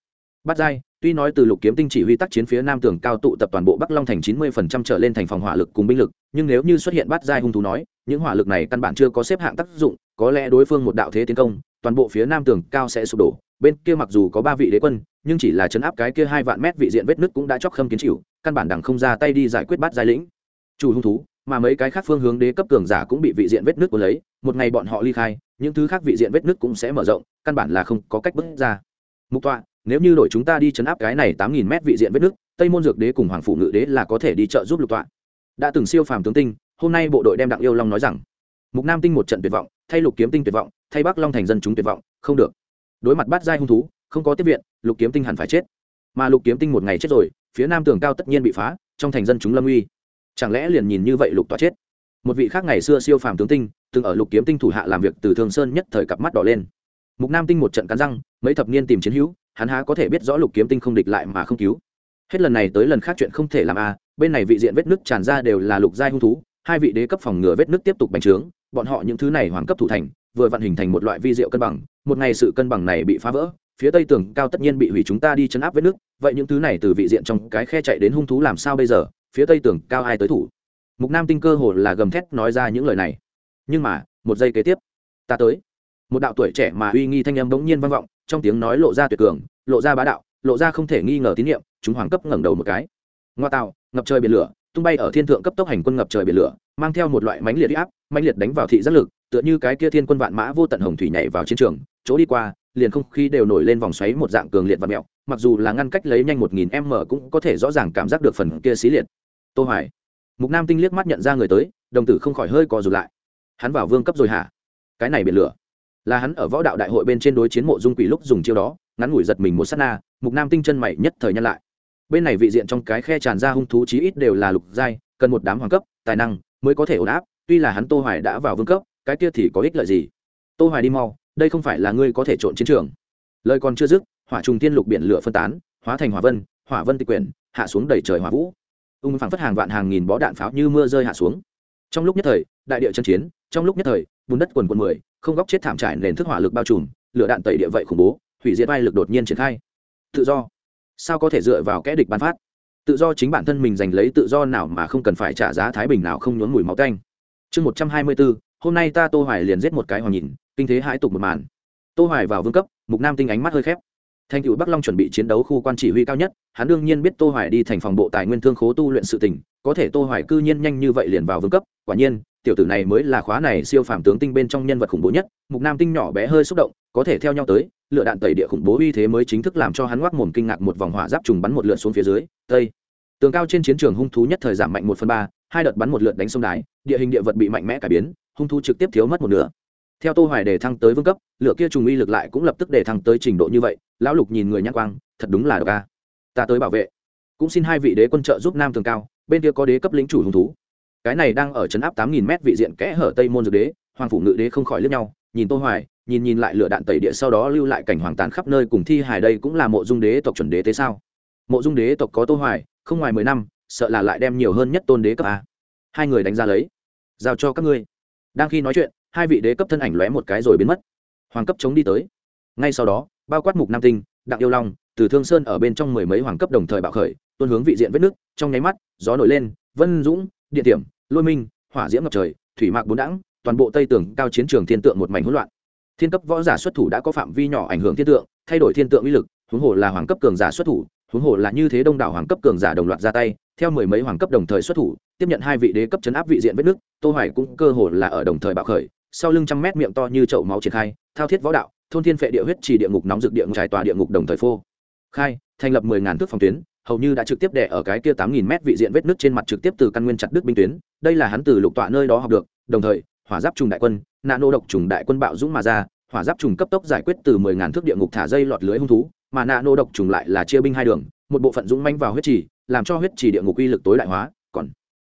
bắt giai, tuy nói từ lục kiếm tinh chỉ huy tác chiến phía nam tường cao tụ tập toàn bộ bắc long thành chín mươi phần trăm trở lên thành phòng hỏa lực cùng binh lực, nhưng nếu như xuất hiện bắt giai hung thú nói, những hỏa lực này căn bản chưa có xếp hạng tác dụng, có lẽ đối phương một đạo thế tiến công, toàn bộ phía nam tường cao sẽ sụp đổ. Bên kia mặc dù có ba vị đế quân, nhưng chỉ là chấn áp cái kia hai vạn mét vị diện vết nứt cũng đã chóc khâm kiến chịu, căn bản đằng không ra tay đi giải quyết bắt giai lĩnh. Chủ hung thú, mà mấy cái khác phương hướng đế cấp cường giả cũng bị vị diện vết nứt của lấy, một ngày bọn họ ly khai, những thứ khác vị diện vết nứt cũng sẽ mở rộng, căn bản là không có cách bước ra. Mục tọa nếu như đổi chúng ta đi chấn áp cái này tám nghìn mét vị diện vết nước, tây môn dược đế cùng hoàng phụ ngự đế là có thể đi trợ giúp lục tọa. Đã từng siêu phàm tướng tinh, hôm nay bộ đội đem đặng yêu long nói rằng, mục nam tinh một trận tuyệt vọng, thay lục kiếm tinh tuyệt vọng, thay bắc long thành dân chúng tuyệt vọng, không được. Đối mặt bắt giai hung thú, không có tiếp viện, lục kiếm tinh hẳn phải chết. Mà lục kiếm tinh một ngày chết rồi, phía nam tường cao tất nhiên bị phá, trong thành dân chúng lâm uy chẳng lẽ liền nhìn như vậy lục tọa chết? Một vị khác ngày xưa siêu phàm tướng tinh, từng ở lục kiếm tinh thủ hạ làm việc từ thường sơn nhất thời cặp mắt đỏ lên. Mục nam tinh một trận cắn răng, mấy thập niên tìm chiến hữu hắn há có thể biết rõ lục kiếm tinh không địch lại mà không cứu. Hết lần này tới lần khác chuyện không thể làm a à, bên này vị diện vết nứt tràn ra đều là lục giai hung thú, hai vị đế cấp phòng ngừa vết nứt tiếp tục bành trướng, bọn họ những thứ này hoàng cấp thủ thành, vừa vận hình thành một loại vi diệu cân bằng, một ngày sự cân bằng này bị phá vỡ, phía tây tường cao tất nhiên bị hủy chúng ta đi chấn áp vết nước vậy những thứ này từ vị diện trong cái khe chạy đến hung thú làm sao bây giờ, phía tây tường cao ai tới thủ? Mục nam tinh cơ hồ là gầm thét nói ra những lời này. Nhưng mà, một giây kế tiếp, ta tới. Một đạo tuổi trẻ mà uy nghi thanh âm bỗng nhiên vang vọng trong tiếng nói lộ ra tuyệt cường, lộ ra bá đạo, lộ ra không thể nghi ngờ tín nhiệm, chúng hoàng cấp ngẩng đầu một cái. Ngoa tạo, ngập trời biển lửa, tung bay ở thiên thượng cấp tốc hành quân ngập trời biển lửa, mang theo một loại mãnh liệt áp, mãnh liệt đánh vào thị giác lực, tựa như cái kia thiên quân vạn mã vô tận hồng thủy nhảy vào chiến trường, chỗ đi qua, liền không khí đều nổi lên vòng xoáy một dạng cường liệt và mẹo, mặc dù là ngăn cách lấy nhanh một nghìn m cũng có thể rõ ràng cảm giác được phần kia xí liệt. Tô hoài, mục nam tinh liếc mắt nhận ra người tới, đồng tử không khỏi hơi co rụt lại. Hắn vào vương cấp rồi hả? Cái này biển lửa là hắn ở võ đạo đại hội bên trên đối chiến mộ dung quỷ lúc dùng chiêu đó, ngắn ngủi giật mình một sát na, mục nam tinh chân mày nhất thời nhân lại. Bên này vị diện trong cái khe tràn ra hung thú chí ít đều là lục giai, cần một đám hoàng cấp, tài năng mới có thể ổn áp, tuy là hắn tô hoài đã vào vương cấp, cái kia thì có ích lợi gì? Tô hoài đi mau, đây không phải là ngươi có thể trộn chiến trường. Lời còn chưa dứt, hỏa trùng tiên lục biển lửa phân tán, hóa thành hỏa vân hỏa vân tịch quyển, hạ xuống đầy trời hỏa vũ. Ung phảng phất hàng vạn hàng nghìn bó đạn pháo như mưa rơi hạ xuống. Trong lúc nhất thời, đại địa chân chiến, trong lúc nhất thời, bùn đất quần quần mười không góc chết thảm trải nền thức hỏa lực bao trùm, lửa đạn tẩy địa vậy khủng bố, hủy diệt vai lực đột nhiên triển khai. Tự do. Sao có thể dựa vào kẽ địch ban phát? Tự do chính bản thân mình giành lấy tự do nào mà không cần phải trả giá thái bình nào không nhốn mùi máu tanh. Chương một trăm hai mươi bốn, hôm nay ta tô hoài liền giết một cái hoàng nhìn, kinh thế hãi tục một màn. Tô hoài vào vương cấp, mục nam tinh ánh mắt hơi khép. Thành cựu bắc long chuẩn bị chiến đấu khu quan chỉ huy cao nhất, hắn đương nhiên biết tô hoài đi thành phòng bộ tài nguyên thương khố tu luyện sự tình, có thể tô hoài cư nhiên nhanh như vậy liền vào vương cấp, quả nhiên tiểu tử này mới là khóa này siêu phàm tướng tinh bên trong nhân vật khủng bố nhất, mục nam tinh nhỏ bé hơi xúc động, có thể theo nhau tới lựa đạn tẩy địa khủng bố uy thế mới chính thức làm cho hắn ngoác mồm kinh ngạc một vòng hỏa giáp trùng bắn một lượt xuống phía dưới, tây. Tường cao trên chiến trường hung thú nhất thời giảm mạnh một phần ba, hai đợt bắn một lượt đánh sông đái địa hình địa vật bị mạnh mẽ cải biến, hung thú trực tiếp thiếu mất một nửa. Theo tô hoài đề thăng tới vương cấp, lửa kia trùng uy lực lại cũng lập tức đề thăng tới trình độ như vậy, lão lục nhìn người nhãn quang, thật đúng là độc a. Ta tới bảo vệ. Cũng xin hai vị đế quân trợ giúp nam tường cao, bên kia có đế cấp lĩnh chủ hung thú cái này đang ở chấn áp tám nghìn mét vị diện kẽ hở tây môn dược đế, hoàng phủ ngự đế không khỏi liếc nhau, nhìn tô hoài, nhìn nhìn lại lửa đạn tẩy địa sau đó lưu lại cảnh hoàng tàn khắp nơi cùng thi hài đây cũng là mộ dung đế tộc chuẩn đế thế sao? Mộ dung đế tộc có tô hoài, không ngoài mười năm, sợ là lại đem nhiều hơn nhất tôn đế cấp a. Hai người đánh ra lấy. Giao cho các ngươi. Đang khi nói chuyện, hai vị đế cấp thân ảnh lóe một cái rồi biến mất. Hoàng cấp chống đi tới. Ngay sau đó, bao quát mục nam tinh, đặng yêu long, từ thương sơn ở bên trong mười mấy hoàng cấp đồng thời bạo khởi, tuôn hướng vị diện vết nước trong nháy mắt, gió nổi lên, vân dũng, điện tiệm lôi minh, hỏa diễm ngập trời, thủy mạc bốn đẳng toàn bộ tây tường cao chiến trường thiên tượng một mảnh hỗn loạn. Thiên cấp võ giả xuất thủ đã có phạm vi nhỏ ảnh hưởng thiên tượng, thay đổi thiên tượng uy lực, huống hồ là hoàng cấp cường giả xuất thủ, huống hồ là như thế đông đảo hoàng cấp cường giả đồng loạt ra tay, theo mười mấy hoàng cấp đồng thời xuất thủ, tiếp nhận hai vị đế cấp chấn áp vị diện vết nước tô hoài cũng cơ hồ là ở đồng thời bạo khởi, sau lưng trăm mét miệng to như chậu máu triển khai, thao thiết võ đạo, thôn thiên phệ địa huyết trì địa ngục nóng dược địa ngục trải tòa địa ngục đồng thời phô. Khai, thành lập mười ngàn thước phòng tuyến hầu như đã trực tiếp đè ở cái kia tám nghìn mét vị diện vết nước trên mặt trực tiếp từ căn nguyên chặt đứt binh tuyến, đây là hắn từ lục tọa nơi đó học được, đồng thời, hỏa giáp trùng đại quân nạ nô độc trùng đại quân bạo dũng mà ra, hỏa giáp trùng cấp tốc giải quyết từ mười ngàn thước địa ngục thả dây lọt lưới hung thú, mà nạ nô độc trùng lại là chia binh hai đường, một bộ phận dũng manh vào huyết trì, làm cho huyết trì địa ngục uy lực tối đại hóa, còn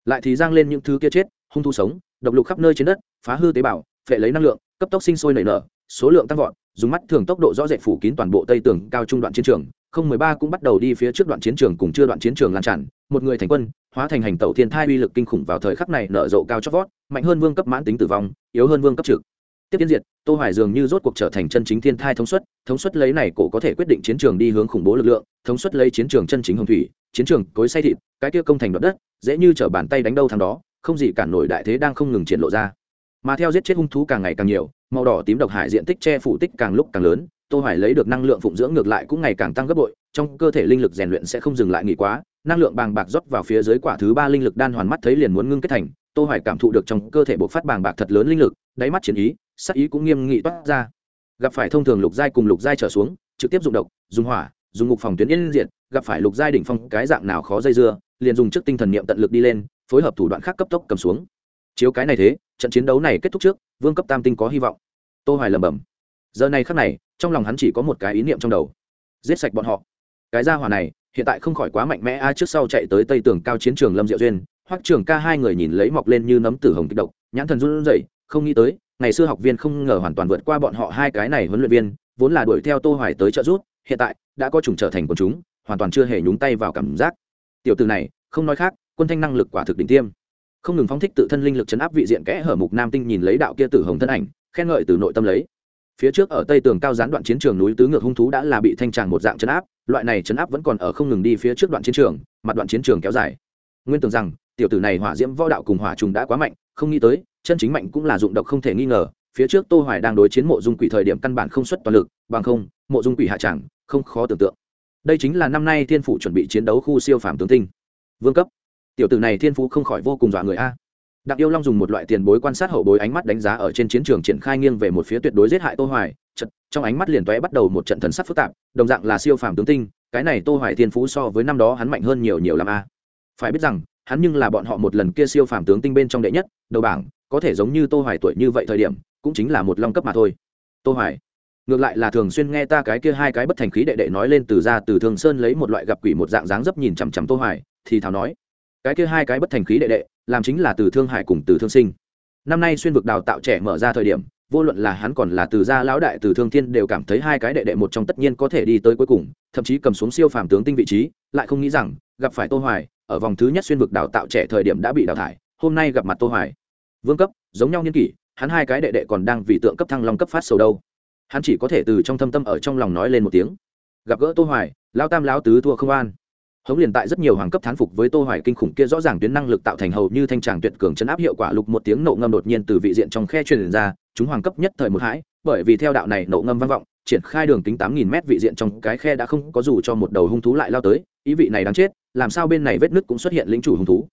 lại thì giang lên những thứ kia chết, hung thú sống, độc lục khắp nơi trên đất, phá hư tế bào, phệ lấy năng lượng, cấp tốc sinh sôi nảy nở, số lượng tăng vọt, dùng mắt thường tốc độ rõ rệt phủ kín toàn bộ tây tường cao trung đoạn chiến trường không mười ba cũng bắt đầu đi phía trước đoạn chiến trường cùng chưa đoạn chiến trường lan tràn, một người thành quân, hóa thành hành tẩu thiên thai uy lực kinh khủng vào thời khắc này nở rộ cao chót vót, mạnh hơn vương cấp mãn tính tử vong, yếu hơn vương cấp trực. Tiếp tiến diệt, tô hoài dường như rốt cuộc trở thành chân chính thiên thai thống suất thống suất lấy này cổ có thể quyết định chiến trường đi hướng khủng bố lực lượng, thống suất lấy chiến trường chân chính hồng thủy, chiến trường cối say thịt, cái kia công thành đoạt đất, dễ như trở bàn tay đánh đâu thằng đó, không gì cản nổi đại thế đang không ngừng triển lộ ra. Mà theo giết chết hung thú càng ngày càng nhiều, màu đỏ tím độc hại diện tích che phủ tích càng lúc càng lớn tô hoài lấy được năng lượng phụng dưỡng ngược lại cũng ngày càng tăng gấp bội, trong cơ thể linh lực rèn luyện sẽ không dừng lại nghỉ quá, năng lượng bàng bạc rót vào phía dưới quả thứ ba linh lực đan hoàn mắt thấy liền muốn ngưng kết thành, tô hoài cảm thụ được trong cơ thể bộc phát bàng bạc thật lớn linh lực, đáy mắt chiến ý, sắc ý cũng nghiêm nghị toát ra. Gặp phải thông thường lục giai cùng lục giai trở xuống, trực tiếp dùng độc, dùng hỏa, dùng ngục phòng tuyến yên diện gặp phải lục giai đỉnh phong, cái dạng nào khó dây dưa, liền dùng trước tinh thần niệm tận lực đi lên, phối hợp thủ đoạn khác cấp tốc cầm xuống. Chiếu cái này thế, trận chiến đấu này kết thúc trước, vương cấp tam tinh có hy vọng. Tô hoài lẩm bẩm. Giờ này khắc này trong lòng hắn chỉ có một cái ý niệm trong đầu. Giết sạch bọn họ. Cái gia hỏa này, hiện tại không khỏi quá mạnh mẽ ai trước sau chạy tới tây tường cao chiến trường lâm diệu duyên, hoắc trường ca hai người nhìn lấy mọc lên như nấm tử hồng kích động nhãn thần run rẩy, không nghĩ tới, ngày xưa học viên không ngờ hoàn toàn vượt qua bọn họ hai cái này huấn luyện viên, vốn là đuổi theo tô hoài tới trợ giúp, hiện tại, đã có chủng trở thành của chúng, hoàn toàn chưa hề nhúng tay vào cảm giác. Tiểu tử này, không nói khác, quân thanh năng lực quả thực đỉnh tiêm. Không ngừng phóng thích tự thân linh lực chấn áp vị diện kẽ hở mục nam tinh nhìn lấy đạo kia tử hồng thân ảnh, khen ngợi từ nội tâm lấy phía trước ở tây tường cao gián đoạn chiến trường núi tứ ngược hung thú đã là bị thanh tràng một dạng chấn áp, loại này chấn áp vẫn còn ở không ngừng đi phía trước đoạn chiến trường mặt đoạn chiến trường kéo dài. Nguyên tưởng rằng, tiểu tử này hỏa diễm võ đạo cùng hỏa trùng đã quá mạnh, không nghĩ tới, chân chính mạnh cũng là dụng độc không thể nghi ngờ, phía trước tô hoài đang đối chiến mộ dung quỷ thời điểm căn bản không xuất toàn lực, bằng không, mộ dung quỷ hạ chẳng, không khó tưởng tượng. Đây chính là năm nay thiên phủ chuẩn bị chiến đấu khu siêu phàm tướng tinh. Vương cấp. Tiểu tử này thiên phú không khỏi vô cùng dọa người a đặng yêu long dùng một loại tiền bối quan sát hậu bối ánh mắt đánh giá ở trên chiến trường triển khai nghiêng về một phía tuyệt đối giết hại tô hoài. Trận trong ánh mắt liền tóe bắt đầu một trận thần sắc phức tạp, đồng dạng là siêu phàm tướng tinh, cái này tô hoài thiên phú so với năm đó hắn mạnh hơn nhiều nhiều lắm a. Phải biết rằng, hắn nhưng là bọn họ một lần kia siêu phàm tướng tinh bên trong đệ nhất, đầu bảng, có thể giống như tô hoài tuổi như vậy thời điểm, cũng chính là một long cấp mà thôi. Tô hoài, ngược lại là thường xuyên nghe ta cái kia hai cái bất thành khí đệ đệ nói lên từ ra từ thường sơn lấy một loại gặp quỷ một dạng dáng dấp nhìn chằm chằm tô hoài, thì thảo nói cái kia hai cái bất thành khí đệ đệ, làm chính là từ thương hải cùng từ thương sinh. Năm nay xuyên vực đào tạo trẻ mở ra thời điểm, vô luận là hắn còn là từ gia lão đại từ thương thiên đều cảm thấy hai cái đệ đệ một trong tất nhiên có thể đi tới cuối cùng, thậm chí cầm xuống siêu phàm tướng tinh vị trí, lại không nghĩ rằng, gặp phải tô hoài, ở vòng thứ nhất xuyên vực đào tạo trẻ thời điểm đã bị đào thải, hôm nay gặp mặt tô hoài. Vương cấp, giống nhau niên kỷ, hắn hai cái đệ đệ còn đang vì tượng cấp thăng long cấp phát sầu đâu. Hắn chỉ có thể từ trong thâm tâm ở trong lòng nói lên một tiếng. Gặp gỡ tô hoài, lão tam lão tứ thua không an hống liền tại rất nhiều hoàng cấp thán phục với tô hoài kinh khủng kia rõ ràng tuyến năng lực tạo thành hầu như thanh tràng tuyệt cường chấn áp hiệu quả lục một tiếng nộ ngâm đột nhiên từ vị diện trong khe truyền ra, chúng hoàng cấp nhất thời một hãi, bởi vì theo đạo này nộ ngâm vang vọng, triển khai đường kính 8.000 mét vị diện trong cái khe đã không có dù cho một đầu hung thú lại lao tới, ý vị này đáng chết, làm sao bên này vết nứt cũng xuất hiện lĩnh chủ hung thú.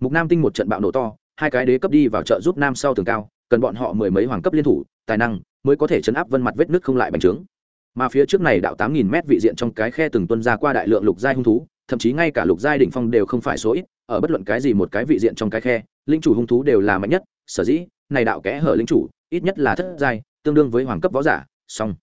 Mục nam tinh một trận bạo nổ to, hai cái đế cấp đi vào trợ giúp nam sau tường cao, cần bọn họ mười mấy hoàng cấp liên thủ, tài năng mới có thể chấn áp vân mặt vết nứt không lại bành trướng. Mà phía trước này đạo 8.000 mét vị diện trong cái khe từng tuân ra qua đại lượng lục giai hung thú thậm chí ngay cả lục giai đỉnh phong đều không phải số ít, ở bất luận cái gì một cái vị diện trong cái khe, linh chủ hung thú đều là mạnh nhất, sở dĩ, này đạo kẽ hở linh chủ, ít nhất là thất giai, tương đương với hoàng cấp võ giả song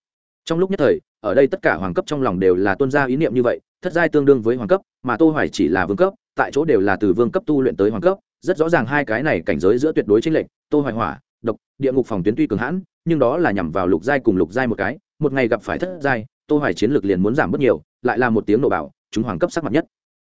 trong lúc nhất thời, ở đây tất cả hoàng cấp trong lòng đều là tuân ra ý niệm như vậy, thất giai tương đương với hoàng cấp, mà tô hoài chỉ là vương cấp, tại chỗ đều là từ vương cấp tu luyện tới hoàng cấp, rất rõ ràng hai cái này cảnh giới giữa tuyệt đối chênh lệch, tô hoài hỏa, độc, địa ngục phòng tuyến tuy cường hãn, nhưng đó là nhằm vào lục giai cùng lục giai một cái, một ngày gặp phải thất giai, tô hoài chiến lược liền muốn giảm bớt nhiều, lại là một tiếng nổ bảo chúng hoàng cấp sắc mặt nhất.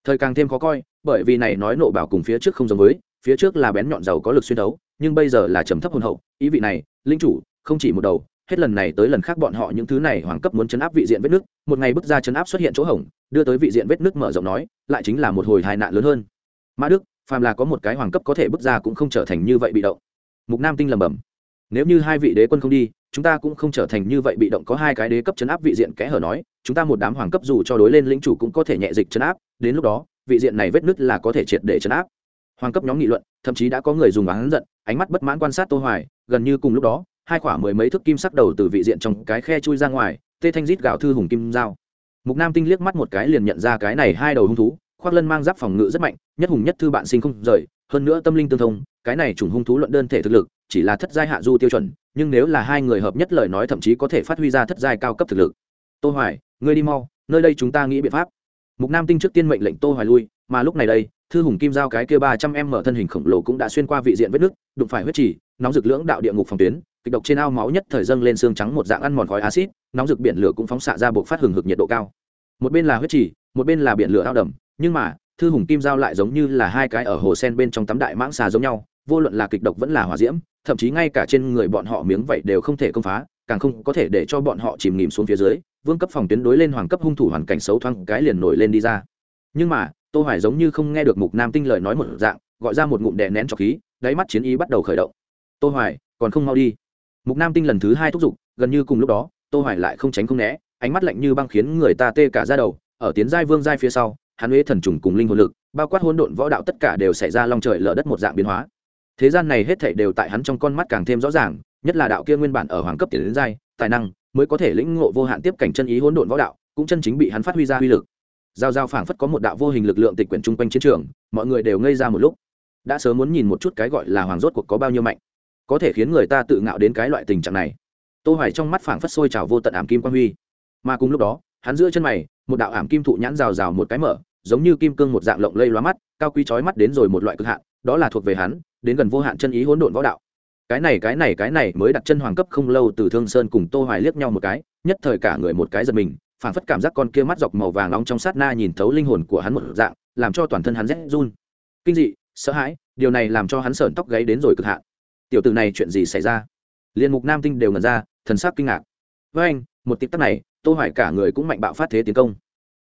Thời càng thêm khó coi, bởi vì này nói nộ bảo cùng phía trước không giống với, phía trước là bén nhọn giàu có lực xuyên đấu nhưng bây giờ là trầm thấp hồn hậu, ý vị này, linh chủ, không chỉ một đầu, hết lần này tới lần khác bọn họ những thứ này hoàng cấp muốn chấn áp vị diện vết nước, một ngày bước ra chấn áp xuất hiện chỗ hỏng đưa tới vị diện vết nước mở rộng nói, lại chính là một hồi tai nạn lớn hơn. Mã đức, phàm là có một cái hoàng cấp có thể bước ra cũng không trở thành như vậy bị động. Mục nam tinh lầm bầm nếu như hai vị đế quân không đi, chúng ta cũng không trở thành như vậy bị động có hai cái đế cấp chấn áp vị diện kẽ hở nói, chúng ta một đám hoàng cấp dù cho đối lên lĩnh chủ cũng có thể nhẹ dịch chấn áp, đến lúc đó, vị diện này vết nứt là có thể triệt để chấn áp. Hoàng cấp nhóm nghị luận, thậm chí đã có người dùng oán giận, ánh mắt bất mãn quan sát tô hoài, gần như cùng lúc đó, hai quả mười mấy thước kim sắc đầu từ vị diện trong cái khe chui ra ngoài, tê thanh rít gạo thư hùng kim dao. Mục nam tinh liếc mắt một cái liền nhận ra cái này hai đầu hung thú, khoác lân mang giáp phòng ngự rất mạnh, nhất hùng nhất thư bạn sinh không rời, hơn nữa tâm linh tương thông, cái này trùng hung thú luận đơn thể thực lực chỉ là thất giai hạ du tiêu chuẩn, nhưng nếu là hai người hợp nhất lời nói thậm chí có thể phát huy ra thất giai cao cấp thực lực. Tô hoài, ngươi đi mau, nơi đây chúng ta nghĩ biện pháp. Mục nam tinh trước tiên mệnh lệnh tô hoài lui, mà lúc này đây, thư hùng kim giao cái kia 300 em mở thân hình khổng lồ cũng đã xuyên qua vị diện vết nước đụng phải huyết trì, nóng rực lưỡng đạo địa ngục phòng tuyến, kịch độc trên ao máu nhất thời dâng lên xương trắng một dạng ăn mòn khói axit, nóng rực biển lửa cũng phóng xạ ra buộc phát hừng hực nhiệt độ cao. Một bên là huyết trì, một bên là biển lửa ao đầm, nhưng mà, thư hùng kim giao lại giống như là hai cái ở hồ sen bên trong tắm đại mãng xà giống nhau, vô luận là kịch độc vẫn là hỏa diễm thậm chí ngay cả trên người bọn họ miếng vậy đều không thể công phá, càng không có thể để cho bọn họ chìm nghỉm xuống phía dưới, vương cấp phòng tuyến đối lên hoàng cấp hung thủ hoàn cảnh xấu thoáng cái liền nổi lên đi ra. Nhưng mà, tô hoài giống như không nghe được mục nam tinh lời nói một dạng, gọi ra một ngụm đè nén cho khí, đáy mắt chiến ý bắt đầu khởi động. Tô hoài, còn không mau đi. Mục nam tinh lần thứ hai thúc giục, gần như cùng lúc đó, tô hoài lại không tránh không né, ánh mắt lạnh như băng khiến người ta tê cả da đầu, ở tiến giai vương giai phía sau, hắn uế thần trùng cùng linh hồn lực, bao quát hỗn độn võ đạo tất cả đều xảy ra long trời lở đất một dạng biến hóa thế gian này hết thảy đều tại hắn trong con mắt càng thêm rõ ràng, nhất là đạo kia nguyên bản ở hoàng cấp tiền đến giai, tài năng, mới có thể lĩnh ngộ vô hạn tiếp cảnh chân ý hỗn độn võ đạo, cũng chân chính bị hắn phát huy ra uy lực. Giao giao phảng phất có một đạo vô hình lực lượng tịch quyển chung quanh chiến trường, mọi người đều ngây ra một lúc. Đã sớm muốn nhìn một chút cái gọi là hoàng rốt cuộc có bao nhiêu mạnh, có thể khiến người ta tự ngạo đến cái loại tình trạng này. Tô hoài trong mắt phảng phất sôi trào vô tận ảm kim quang huy. Mà cùng lúc đó, hắn giữa chân mày, một đạo ảm kim thụ nhãn rào rào một cái mở, giống như kim cương một dạng lộng lây loa mắt, cao quý chói mắt đến rồi một loại cực hạn, đó là thuộc về hắn đến gần vô hạn chân ý hỗn độn võ đạo. Cái này cái này cái này mới đặt chân hoàng cấp không lâu từ thương sơn cùng tô hoài liếc nhau một cái, nhất thời cả người một cái giật mình, phảng phất cảm giác con kia mắt dọc màu vàng nóng trong sát na nhìn thấu linh hồn của hắn một dạng, làm cho toàn thân hắn rét run. Kinh dị, sợ hãi, điều này làm cho hắn sởn tóc gáy đến rồi cực hạn. Tiểu tử này chuyện gì xảy ra? Liên mục nam tinh đều ngẩn ra, thần sắc kinh ngạc. Với anh, một tích tắc này, tô hoài cả người cũng mạnh bạo phát thế tiến công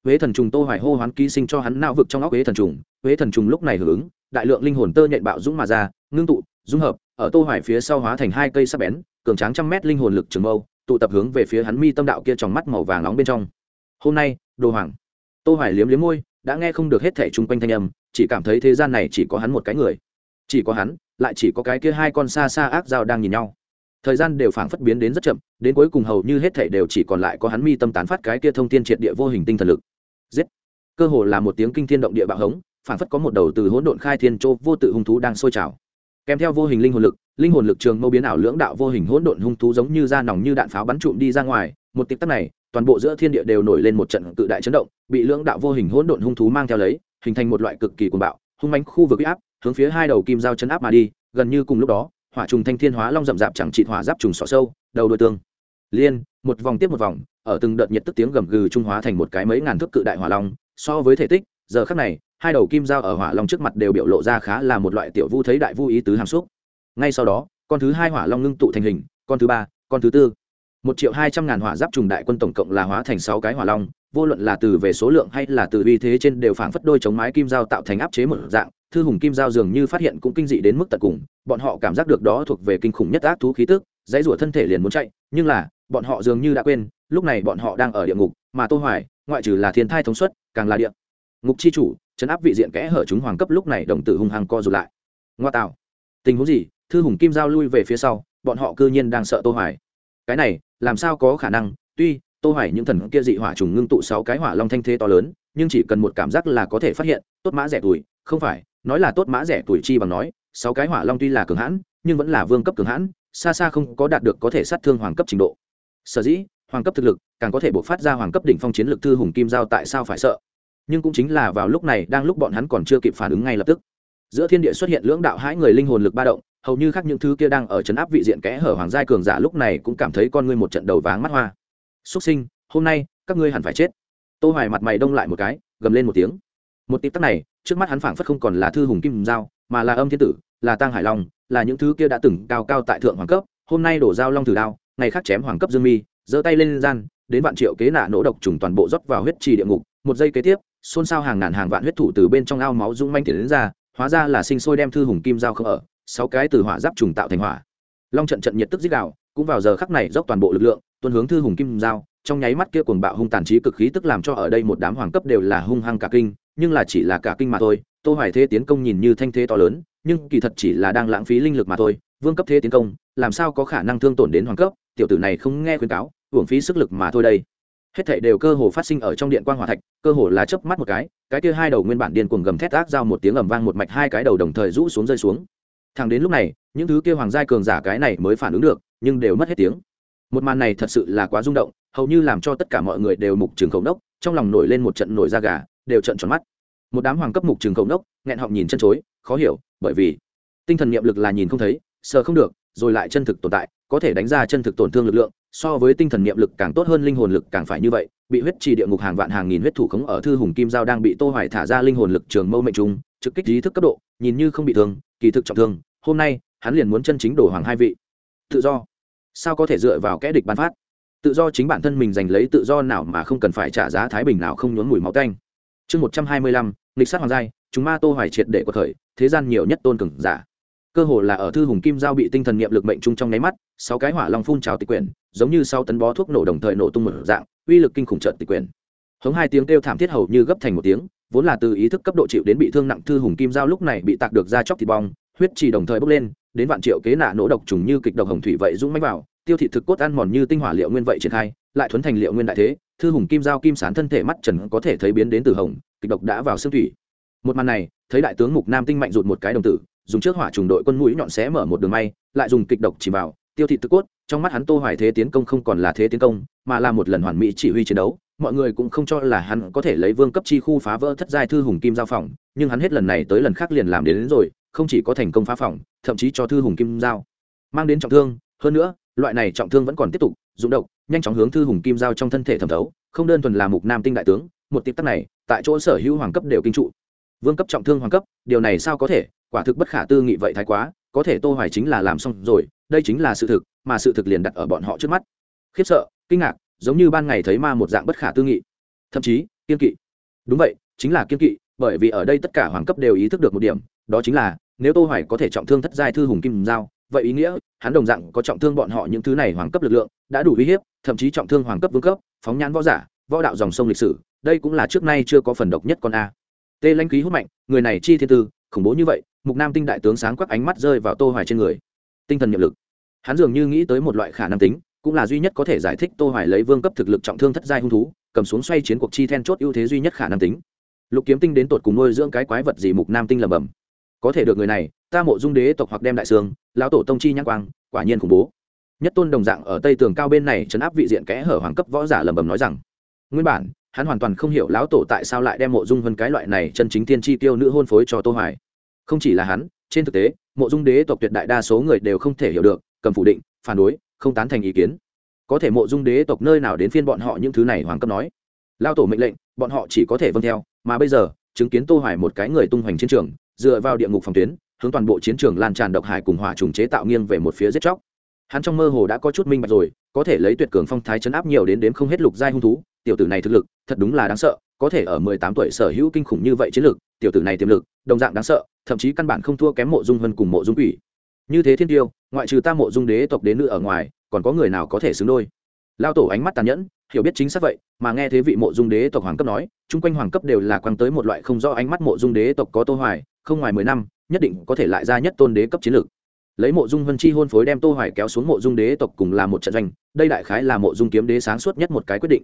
huế thần trùng tô hoài hô hoán ký sinh cho hắn não vực trong óc huế thần trùng. Huế thần trùng lúc này hưởng ứng, đại lượng linh hồn tơ nhện bạo dũng mà ra, ngưng tụ, dung hợp, ở tô hoài phía sau hóa thành hai cây sắc bén, cường tráng trăm mét linh hồn lực trường mâu, tụ tập hướng về phía hắn mi tâm đạo kia trong mắt màu vàng nóng bên trong. Hôm nay, đồ hoàng. Tô hoài liếm liếm môi, đã nghe không được hết thể chung quanh thanh âm, chỉ cảm thấy thế gian này chỉ có hắn một cái người. Chỉ có hắn, lại chỉ có cái kia hai con xa xa ác dao đang nhìn nhau. Thời gian đều phảng phất biến đến rất chậm, đến cuối cùng hầu như hết thể đều chỉ còn lại có hắn mi tâm tán phát cái kia thông thiên triệt địa vô hình tinh thần lực giết. Cơ hồ là một tiếng kinh thiên động địa bạo hống phản phất có một đầu từ hỗn độn khai thiên châu vô tự hung thú đang sôi trào. Kèm theo vô hình linh hồn lực, linh hồn lực trường mâu biến ảo lưỡng đạo vô hình hỗn độn hung thú giống như da nòng như đạn pháo bắn trụm đi ra ngoài, một tích tắc này, toàn bộ giữa thiên địa đều nổi lên một trận cự đại chấn động, bị lưỡng đạo vô hình hỗn độn hung thú mang theo lấy, hình thành một loại cực kỳ cuồng bạo, hung mãnh khu vực áp, hướng phía hai đầu kim dao chấn áp mà đi, gần như cùng lúc đó, hỏa trùng thanh thiên hóa long rậm rạp chẳng trị hỏa giáp trùng sọ sâu, đầu đôi tương liên, một vòng tiếp một vòng, ở từng đợt nhiệt tức tiếng gầm gừ trung hóa thành một cái mấy ngàn thước cự đại hỏa long, so với thể tích, giờ khắc này, hai đầu kim dao ở hỏa long trước mặt đều biểu lộ ra khá là một loại tiểu vu thấy đại vu ý tứ hàm xúc. Ngay sau đó, con thứ hai hỏa long ngưng tụ thành hình, con thứ ba, con thứ tư. Một triệu hai trăm ngàn hỏa giáp trùng đại quân tổng cộng là hóa thành sáu cái hỏa long, vô luận là từ về số lượng hay là từ uy thế trên đều phảng phất đôi chống mái kim dao tạo thành áp chế một dạng, thư hùng kim dao dường như phát hiện cũng kinh dị đến mức tận cùng, bọn họ cảm giác được đó thuộc về kinh khủng nhất ác thú khí tức, dãy rủa thân thể liền muốn chạy, nhưng là bọn họ dường như đã quên, lúc này bọn họ đang ở địa ngục, mà tô hoài, ngoại trừ là thiên thai thống suất, càng là địa ngục chi chủ chấn áp vị diện kẽ hở chúng hoàng cấp lúc này đồng tử hung hăng co rụt lại. Ngoa tạo. Tình huống gì? Thư hùng kim giao lui về phía sau, bọn họ cư nhiên đang sợ tô hoài. Cái này, làm sao có khả năng? Tuy, tô hoài những thần kia dị hỏa trùng ngưng tụ sáu cái hỏa long thanh thế to lớn, nhưng chỉ cần một cảm giác là có thể phát hiện, tốt mã rẻ tuổi, không phải, nói là tốt mã rẻ tuổi chi bằng nói, sáu cái hỏa long tuy là cường hãn, nhưng vẫn là vương cấp cường hãn, xa xa không có đạt được có thể sát thương hoàng cấp trình độ sở dĩ, hoàng cấp thực lực càng có thể bộc phát ra hoàng cấp đỉnh phong chiến lực thư hùng kim giao tại sao phải sợ? Nhưng cũng chính là vào lúc này đang lúc bọn hắn còn chưa kịp phản ứng ngay lập tức. Giữa thiên địa xuất hiện lưỡng đạo hãi người linh hồn lực ba động, hầu như khác những thứ kia đang ở chấn áp vị diện kẽ hở hoàng giai cường giả lúc này cũng cảm thấy con ngươi một trận đầu váng mắt hoa. Xuất sinh, hôm nay các ngươi hẳn phải chết. Tô hoài mặt mày đông lại một cái, gầm lên một tiếng. Một tịp tắc này, trước mắt hắn phảng phất không còn là thư hùng kim giao, mà là âm thiên tử, là tăng hải long, là những thứ kia đã từng cao cao tại thượng hoàng cấp, hôm nay đổ dao long thử đao ngày khác chém hoàng cấp dương mi, giơ tay lên gian, đến vạn triệu kế nạ nỗ độc trùng toàn bộ rót vào huyết trì địa ngục. Một giây kế tiếp, xôn xao hàng ngàn hàng vạn huyết thủ từ bên trong ao máu dung manh tiền đến ra, hóa ra là sinh sôi đem thư hùng kim giao không ở, sáu cái từ hỏa giáp trùng tạo thành hỏa. Long trận trận nhiệt tức dích đạo, cũng vào giờ khắc này dốc toàn bộ lực lượng, tuân hướng thư hùng kim giao, trong nháy mắt kia cuồng bạo hung tàn trí cực khí tức làm cho ở đây một đám hoàng cấp đều là hung hăng cả kinh, nhưng là chỉ là cả kinh mà thôi. Tô hoài thế tiến công nhìn như thanh thế to lớn, nhưng kỳ thật chỉ là đang lãng phí linh lực mà thôi. Vương cấp thế tiến công, làm sao có khả năng thương tổn đến hoàng cấp? Tiểu tử này không nghe khuyên cáo hưởng phí sức lực mà thôi đây. Hết thảy đều cơ hồ phát sinh ở trong điện quang hỏa thạch, cơ hồ là chớp mắt một cái cái kia hai đầu nguyên bản điên cuồng gầm thét ác giao một tiếng ầm vang một mạch hai cái đầu đồng thời rũ xuống rơi xuống. Thẳng đến lúc này, những thứ kia hoàng giai cường giả cái này mới phản ứng được, nhưng đều mất hết tiếng. Một màn này thật sự là quá rung động, hầu như làm cho tất cả mọi người đều mục trường khẩu nốc, trong lòng nổi lên một trận nổi da gà, đều trận tròn mắt. Một đám hoàng cấp mục trường khẩu nốc, nghẹn họng nhìn chân chối, khó hiểu, bởi vì tinh thần niệm lực là nhìn không thấy, sợ không được rồi lại chân thực tồn tại, có thể đánh ra chân thực tổn thương lực lượng, so với tinh thần niệm lực càng tốt hơn linh hồn lực càng phải như vậy. Bị huyết trì địa ngục hàng vạn hàng nghìn huyết thủ khống ở thư hùng kim giao đang bị tô hoài thả ra linh hồn lực trường mâu mệnh trung trực kích ý thức cấp độ, nhìn như không bị thương, kỳ thực trọng thương. Hôm nay, hắn liền muốn chân chính đổ hoàng hai vị. Tự do. Sao có thể dựa vào kẽ địch ban phát? Tự do chính bản thân mình giành lấy tự do nào mà không cần phải trả giá thái bình nào không nhốn mùi máu tanh. Chương một trăm hai mươi lăm sát hoàng giai, chúng ma tô hoài triệt để của thời thế gian nhiều nhất tôn cường giả cơ hồ là ở thư hùng kim giao bị tinh thần niệm lực mệnh trung trong nháy mắt, sáu cái hỏa long phun trào tịch quyển, giống như sau tấn bó thuốc nổ đồng thời nổ tung một dạng, uy lực kinh khủng trận tịch quyển. Hống hai tiếng kêu thảm thiết hầu như gấp thành một tiếng, vốn là từ ý thức cấp độ chịu đến bị thương nặng thư hùng kim giao lúc này bị tạc được ra chóc thịt bong, huyết trì đồng thời bốc lên, đến vạn triệu kế nạ nổ độc trùng như kịch độc hồng thủy vậy dũng máy vào, tiêu thị thực cốt ăn mòn như tinh hỏa liệu nguyên vậy triển khai, lại thuấn thành liệu nguyên đại thế, thư hùng kim giao kim sán thân thể mắt trần có thể thấy biến đến từ hồng, kịch độc đã vào xương thủy. Một màn này, thấy đại tướng mục nam tinh mạnh rụt một cái đồng tử dùng trước hỏa trùng đội quân mũi nhọn xé mở một đường may lại dùng kịch độc chỉ vào tiêu thị tứ cốt trong mắt hắn tô hoài thế tiến công không còn là thế tiến công mà là một lần hoàn mỹ chỉ huy chiến đấu. Mọi người cũng không cho là hắn có thể lấy vương cấp chi khu phá vỡ thất giai thư hùng kim giao phòng nhưng hắn hết lần này tới lần khác liền làm đến, đến rồi không chỉ có thành công phá phòng thậm chí cho thư hùng kim giao mang đến trọng thương. Hơn nữa loại này trọng thương vẫn còn tiếp tục rụng độc, nhanh chóng hướng thư hùng kim giao trong thân thể thẩm thấu không đơn thuần là mục nam tinh đại tướng một tiếp tắc này tại chỗ sở hữu hoàng cấp đều kinh trụ. Vương cấp trọng thương hoàng cấp điều này sao có thể? Quả thực bất khả tư nghị vậy thái quá, có thể tô hoài chính là làm xong rồi, đây chính là sự thực, mà sự thực liền đặt ở bọn họ trước mắt. Khiếp sợ, kinh ngạc, giống như ban ngày thấy ma một dạng bất khả tư nghị. Thậm chí, kiên kỵ. Đúng vậy, chính là kiên kỵ, bởi vì ở đây tất cả hoàng cấp đều ý thức được một điểm, đó chính là, nếu tô hoài có thể trọng thương thất giai thư hùng kim giao, vậy ý nghĩa, hắn đồng dạng có trọng thương bọn họ những thứ này hoàng cấp lực lượng, đã đủ uy hiếp, thậm chí trọng thương hoàng cấp vương cấp, phóng nhãn võ giả, võ đạo dòng sông lịch sử, đây cũng là trước nay chưa có phần độc nhất con a. Tê lanh khí hút mạnh, người này chi thiên tư, khủng bố như vậy mục nam tinh đại tướng sáng quắc ánh mắt rơi vào tô hoài trên người tinh thần nhiệm lực hắn dường như nghĩ tới một loại khả năng tính cũng là duy nhất có thể giải thích tô hoài lấy vương cấp thực lực trọng thương thất giai hung thú cầm xuống xoay chiến cuộc chi then chốt ưu thế duy nhất khả năng tính lục kiếm tinh đến tột cùng nuôi dưỡng cái quái vật gì mục nam tinh lầm bầm có thể được người này ta mộ dung đế tộc hoặc đem đại sương lão tổ tông chi nhãn quang quả nhiên khủng bố nhất tôn đồng dạng ở tây tường cao bên này chấn áp vị diện kẽ hở hoàng cấp võ giả lầm bầm nói rằng nguyên bản hắn hoàn toàn không hiểu lão tổ tại sao lại đem mộ dung hơn cái loại này chân chính tiên chi tiêu nữ hôn phối cho tô hoài không chỉ là hắn, trên thực tế, mộ dung đế tộc tuyệt đại đa số người đều không thể hiểu được, cầm phủ định, phản đối, không tán thành ý kiến. Có thể mộ dung đế tộc nơi nào đến phiên bọn họ những thứ này, hoàng cấp nói. Lao tổ mệnh lệnh, bọn họ chỉ có thể vâng theo, mà bây giờ, chứng kiến tô hoài một cái người tung hoành chiến trường, dựa vào địa ngục phòng tuyến, hướng toàn bộ chiến trường lan tràn độc hải cùng hỏa trùng chế tạo nghiêng về một phía giết chóc. Hắn trong mơ hồ đã có chút minh bạch rồi, có thể lấy tuyệt cường phong thái chấn áp nhiều đến đếm không hết lục giai hung thú, tiểu tử này thực lực, thật đúng là đáng sợ, có thể ở 18 tuổi sở hữu kinh khủng như vậy chiến lực, tiểu tử này tiềm lực, đồng dạng đáng sợ thậm chí căn bản không thua kém mộ dung hơn cùng mộ dung quỷ. Như thế thiên tiêu, ngoại trừ ta mộ dung đế tộc đến nữ ở ngoài, còn có người nào có thể xứng đôi? Lao tổ ánh mắt tàn nhẫn, hiểu biết chính xác vậy, mà nghe thế vị mộ dung đế tộc hoàng cấp nói, chung quanh hoàng cấp đều là quăng tới một loại không rõ ánh mắt mộ dung đế tộc có tô hoài, không ngoài mười năm, nhất định có thể lại ra nhất tôn đế cấp chiến lược. Lấy mộ dung vân chi hôn phối đem tô hoài kéo xuống mộ dung đế tộc cùng là một trận doanh, đây đại khái là mộ dung kiếm đế sáng suốt nhất một cái quyết định.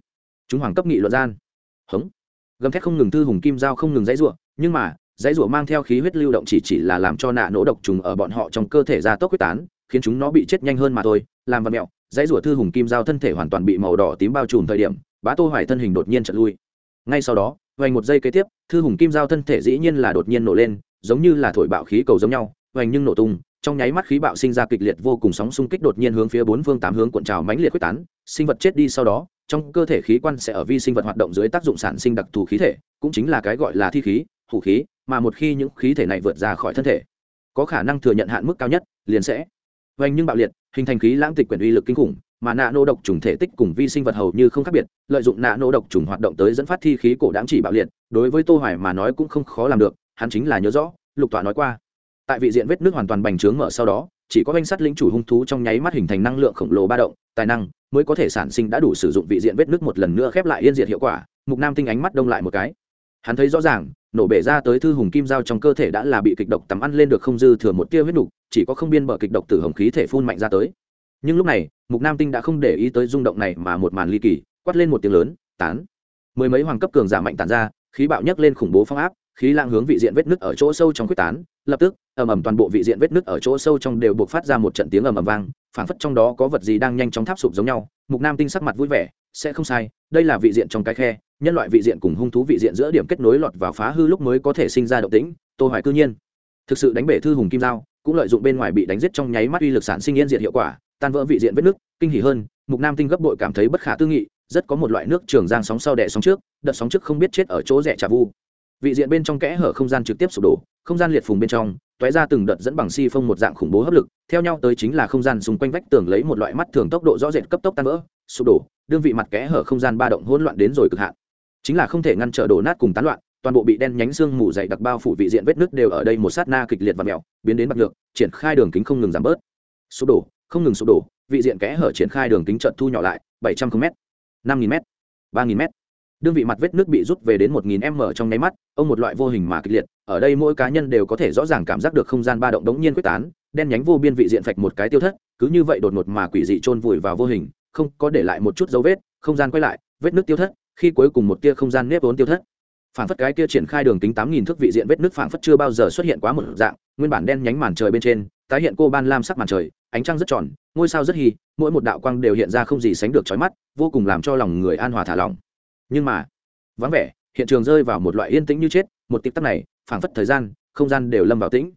Chúng hoàng cấp nghị luận gian. Hống. Gầm thét không ngừng thư hùng kim giao không ngừng dãy rủa, nhưng mà dãy rủa mang theo khí huyết lưu động chỉ chỉ là làm cho nạ nổ độc trùng ở bọn họ trong cơ thể ra tốc huyết tán, khiến chúng nó bị chết nhanh hơn mà thôi. Làm vật mẹo, dãy rủa thư hùng kim giao thân thể hoàn toàn bị màu đỏ tím bao trùm thời điểm, bá tô hoài thân hình đột nhiên chợt lui. Ngay sau đó, vành một giây kế tiếp, thư hùng kim giao thân thể dĩ nhiên là đột nhiên nổ lên, giống như là thổi bạo khí cầu giống nhau, vành nhưng nổ tung, trong nháy mắt khí bạo sinh ra kịch liệt vô cùng sóng xung kích đột nhiên hướng phía bốn phương tám hướng cuộn trào mãnh liệt quyết tán, sinh vật chết đi sau đó, trong cơ thể khí quan sẽ ở vi sinh vật hoạt động dưới tác dụng sản sinh đặc thù khí thể, cũng chính là cái gọi là thi khí, hủ khí mà một khi những khí thể này vượt ra khỏi thân thể, có khả năng thừa nhận hạn mức cao nhất, liền sẽ vành nhưng bạo liệt, hình thành khí lãng tịch quyển uy lực kinh khủng, mà nạ nô độc trùng thể tích cùng vi sinh vật hầu như không khác biệt, lợi dụng nạ nô độc trùng hoạt động tới dẫn phát thi khí cổ đáng chỉ bạo liệt, đối với tô hoài mà nói cũng không khó làm được, hắn chính là nhớ rõ, lục tọa nói qua. Tại vị diện vết nước hoàn toàn bành trướng mở sau đó, chỉ có danh sắt lĩnh chủ hung thú trong nháy mắt hình thành năng lượng khổng lồ ba động, tài năng mới có thể sản sinh đã đủ sử dụng vị diện vết nước một lần nữa khép lại yên diệt hiệu quả, mục nam tinh ánh mắt đông lại một cái. Hắn thấy rõ ràng nổ bể ra tới thư hùng kim giao trong cơ thể đã là bị kịch độc tắm ăn lên được không dư thừa một tia huyết đủ, chỉ có không biên bờ kịch độc tử hồng khí thể phun mạnh ra tới. Nhưng lúc này mục nam tinh đã không để ý tới rung động này mà một màn ly kỳ quát lên một tiếng lớn tán! Mười mấy hoàng cấp cường giả mạnh tàn ra khí bạo nhấc lên khủng bố phong áp khí lang hướng vị diện vết nứt ở chỗ sâu trong quyết tán lập tức ầm ầm toàn bộ vị diện vết nứt ở chỗ sâu trong đều buộc phát ra một trận tiếng ầm ầm vang phảng phất trong đó có vật gì đang nhanh chóng tháp sụp giống nhau. Mục nam tinh sắc mặt vui vẻ sẽ không sai đây là vị diện trong cái khe nhân loại vị diện cùng hung thú vị diện giữa điểm kết nối lọt vào phá hư lúc mới có thể sinh ra động tĩnh, tô hoài cư nhiên. Thực sự đánh bể thư hùng kim dao, cũng lợi dụng bên ngoài bị đánh giết trong nháy mắt uy lực sản sinh yên diện hiệu quả, tan vỡ vị diện vết nước kinh hỉ hơn, mục nam tinh gấp bội cảm thấy bất khả tư nghị, rất có một loại nước trường giang sóng sau đẻ sóng trước, đợt sóng trước không biết chết ở chỗ rẻ trà vu. Vị diện bên trong kẽ hở không gian trực tiếp sụp đổ, không gian liệt phùng bên trong, tóe ra từng đợt dẫn bằng si phong một dạng khủng bố hấp lực, theo nhau tới chính là không gian xung quanh vách tường lấy một loại mắt thường tốc độ rõ rệt cấp tốc tan vỡ, sụp đổ, đương vị mặt kẽ hở không gian ba động hỗn loạn đến rồi cực hạn chính là không thể ngăn trở đổ nát cùng tán loạn, toàn bộ bị đen nhánh xương mù dày đặc bao phủ vị diện vết nứt đều ở đây một sát na kịch liệt và mèo, biến đến bạc lượng triển khai đường kính không ngừng giảm bớt. Sụp đổ, không ngừng sụp đổ, vị diện kẽ hở triển khai đường kính trận thu nhỏ lại, bảy trăm linh m năm nghìn m ba nghìn m đương vị mặt vết nước bị rút về đến một nghìn m trong nháy mắt, ông một loại vô hình mà kịch liệt, ở đây mỗi cá nhân đều có thể rõ ràng cảm giác được không gian ba động đống nhiên quyết tán, đen nhánh vô biên vị diện phạch một cái tiêu thất, cứ như vậy đột ngột mà quỷ dị chôn vùi vào vô hình, không có để lại một chút dấu vết, không gian quay lại, vết nước tiêu thất khi cuối cùng một tia không gian nếp vốn tiêu thất. Phản phất cái kia triển khai đường kính tám nghìn thước vị diện vết nước phản phất chưa bao giờ xuất hiện quá một dạng, nguyên bản đen nhánh màn trời bên trên, tái hiện cô ban lam sắc màn trời, ánh trăng rất tròn, ngôi sao rất hy mỗi một đạo quang đều hiện ra không gì sánh được trói mắt, vô cùng làm cho lòng người an hòa thả lỏng. Nhưng mà, vắng vẻ, hiện trường rơi vào một loại yên tĩnh như chết, một tích tắc này, phảng phất thời gian, không gian đều lâm vào tĩnh.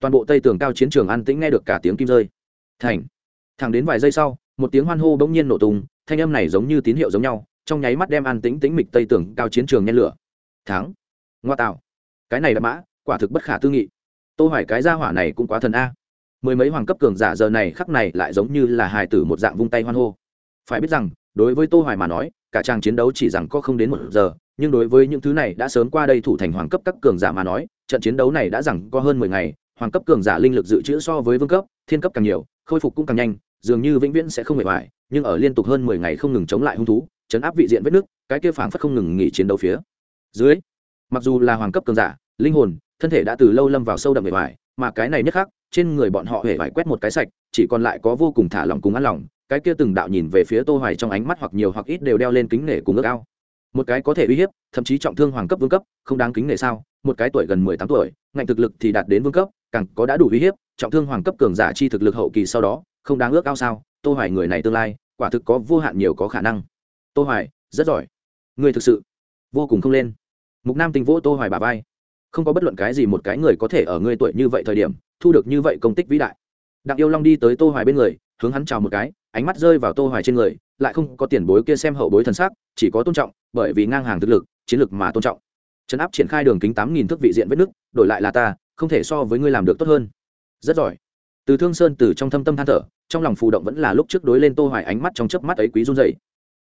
Toàn bộ tây tường cao chiến trường an tĩnh nghe được cả tiếng kim rơi. Thành, thẳng đến vài giây sau, một tiếng hoan hô bỗng nhiên nổ tung, thanh âm này giống như tín hiệu giống nhau trong nháy mắt đem an tĩnh tĩnh mịch tây tưởng cao chiến trường nhen lửa. Thắng. Ngoa tạo. Cái này đã mã, quả thực bất khả tư nghị. Tô hỏi cái gia hỏa này cũng quá thần a. Mười mấy hoàng cấp cường giả giờ này khắc này lại giống như là hài tử một dạng vung tay hoan hô. Phải biết rằng, đối với tô hoài mà nói, cả trang chiến đấu chỉ rằng có không đến một giờ, nhưng đối với những thứ này đã sớm qua đây thủ thành hoàng cấp các cường giả mà nói, trận chiến đấu này đã rằng có hơn mười ngày, hoàng cấp cường giả linh lực dự trữ so với vương cấp, thiên cấp càng nhiều, khôi phục cũng càng nhanh, dường như vĩnh viễn sẽ không hề hoài, nhưng ở liên tục hơn mười ngày không ngừng chống lại hung thú chấn áp vị diện vết nước, cái kia phảng phất không ngừng nghỉ chiến đấu phía dưới. Mặc dù là hoàng cấp cường giả, linh hồn, thân thể đã từ lâu lâm vào sâu đậm bề ngoài, mà cái này nhất khác trên người bọn họ hề phải quét một cái sạch, chỉ còn lại có vô cùng thả lỏng cùng ăn lòng cái kia từng đạo nhìn về phía tô hoài trong ánh mắt hoặc nhiều hoặc ít đều đeo lên kính nể cùng ước ao. Một cái có thể uy hiếp, thậm chí trọng thương hoàng cấp vương cấp, không đáng kính nể sao? Một cái tuổi gần 18 tuổi, ngạnh thực lực thì đạt đến vương cấp, càng có đã đủ uy hiếp, trọng thương hoàng cấp cường giả chi thực lực hậu kỳ sau đó, không đáng ước ao sao? Tô hoài người này tương lai, quả thực có vô hạn nhiều có khả năng tô hoài, rất giỏi. Người thực sự vô cùng không lên. Mục nam tình vỗ tô hoài bà vai. Không có bất luận cái gì một cái người có thể ở ngươi tuổi như vậy thời điểm, thu được như vậy công tích vĩ đại. Đặng yêu long đi tới tô hoài bên người, hướng hắn chào một cái, ánh mắt rơi vào tô hoài trên người, lại không có tiền bối kia xem hậu bối thần sắc, chỉ có tôn trọng, bởi vì ngang hàng thực lực, chiến lực mà tôn trọng. Trấn áp triển khai đường kính tám nghìn thước vị diện vết nước đổi lại là ta, không thể so với ngươi làm được tốt hơn. Rất giỏi. Từ thương sơn từ trong thâm tâm than thở, trong lòng phù động vẫn là lúc trước đối lên tô hoài ánh mắt trong chớp mắt ấy quý run rẩy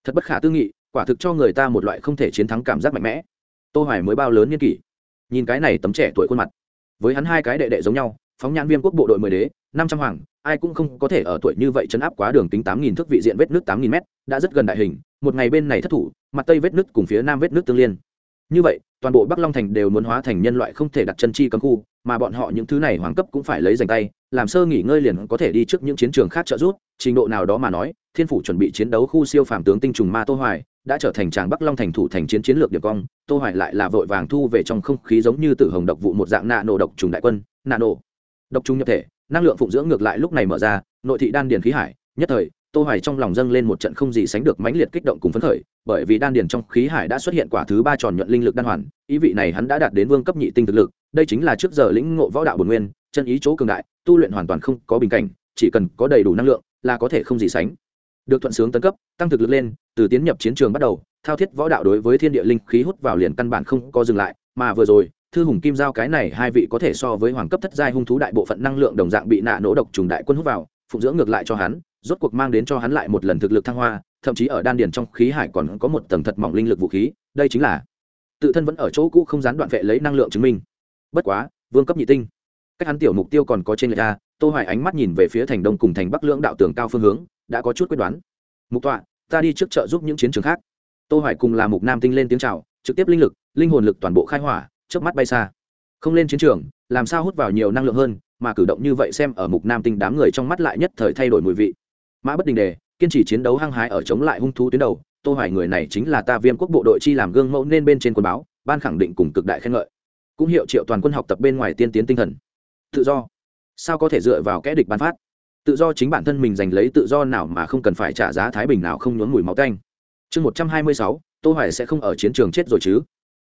thật bất khả tư nghị, quả thực cho người ta một loại không thể chiến thắng cảm giác mạnh mẽ. Tô hoài mới bao lớn niên kỷ, nhìn cái này tấm trẻ tuổi khuôn mặt. Với hắn hai cái đệ đệ giống nhau, phóng nhãn viêm quốc bộ đội mười đế, năm trăm hoàng, ai cũng không có thể ở tuổi như vậy chấn áp quá đường tính tám nghìn thước vị diện vết nước tám nghìn m đã rất gần đại hình, một ngày bên này thất thủ, mặt tây vết nước cùng phía nam vết nước tương liên. Như vậy, toàn bộ bắc long thành đều muốn hóa thành nhân loại không thể đặt chân chi cấm khu, mà bọn họ những thứ này hoàng cấp cũng phải lấy giành tay làm sơ nghỉ ngơi liền có thể đi trước những chiến trường khác trợ giúp, trình độ nào đó mà nói, thiên phủ chuẩn bị chiến đấu khu siêu phàm tướng tinh trùng ma tô hoài đã trở thành tràng bắc long thành thủ thành chiến chiến lược điểm cong, tô hoài lại là vội vàng thu về trong không khí giống như tử hồng độc vụ một dạng nạ nổ độc trùng đại quân nạ nổ độc trùng nhập thể, năng lượng phụng dưỡng ngược lại lúc này mở ra, nội thị đan điền khí hải, nhất thời, tô hoài trong lòng dâng lên một trận không gì sánh được mãnh liệt kích động cùng phấn khởi, bởi vì đan điền trong khí hải đã xuất hiện quả thứ ba tròn nhuận linh lực đan hoàn, ý vị này hắn đã đạt đến vương cấp nhị tinh thực lực đây chính là trước giờ lĩnh ngộ võ đạo bổn nguyên, chân ý chỗ cường đại, tu luyện hoàn toàn không có bình cảnh, chỉ cần có đầy đủ năng lượng là có thể không gì sánh. Được thuận sướng tấn cấp, tăng thực lực lên, từ tiến nhập chiến trường bắt đầu, thao thiết võ đạo đối với thiên địa linh khí hút vào liền căn bản không có dừng lại, mà vừa rồi, thư hùng kim giao cái này hai vị có thể so với hoàng cấp thất giai hung thú đại bộ phận năng lượng đồng dạng bị nạ nổ độc trùng đại quân hút vào, phụng dưỡng ngược lại cho hắn, rốt cuộc mang đến cho hắn lại một lần thực lực thăng hoa, thậm chí ở đan điền trong khí hải còn có một tầng thật mỏng linh lực vũ khí, đây chính là tự thân vẫn ở chỗ cũ không gián đoạn vệ lấy năng lượng chứng minh bất quá, vương cấp nhị tinh. Cách hắn tiểu mục tiêu còn có trên lệch ra tô hoài ánh mắt nhìn về phía thành đông cùng thành bắc lưỡng đạo tường cao phương hướng, đã có chút quyết đoán. Mục tọa, ta đi trước trợ giúp những chiến trường khác. Tô hoài cùng là mục nam tinh lên tiếng chào, trực tiếp linh lực, linh hồn lực toàn bộ khai hỏa trước mắt bay xa. Không lên chiến trường, làm sao hút vào nhiều năng lượng hơn, mà cử động như vậy xem ở mục nam tinh đám người trong mắt lại nhất thời thay đổi mùi vị. Mã bất đình đề, kiên trì chiến đấu hăng hái ở chống lại hung thú tuyến đầu, tô hoài người này chính là ta viêm quốc bộ đội chi làm gương mẫu nên bên trên quân báo, ban khẳng định cùng cực đại khen ngợi cũng hiệu triệu toàn quân học tập bên ngoài tiên tiến tinh thần. Tự do. Sao có thể dựa vào kẽ địch ban phát? Tự do chính bản thân mình giành lấy tự do nào mà không cần phải trả giá thái bình nào không nhốn mùi máu tanh. Chương 126, tô hoài sẽ không ở chiến trường chết rồi chứ?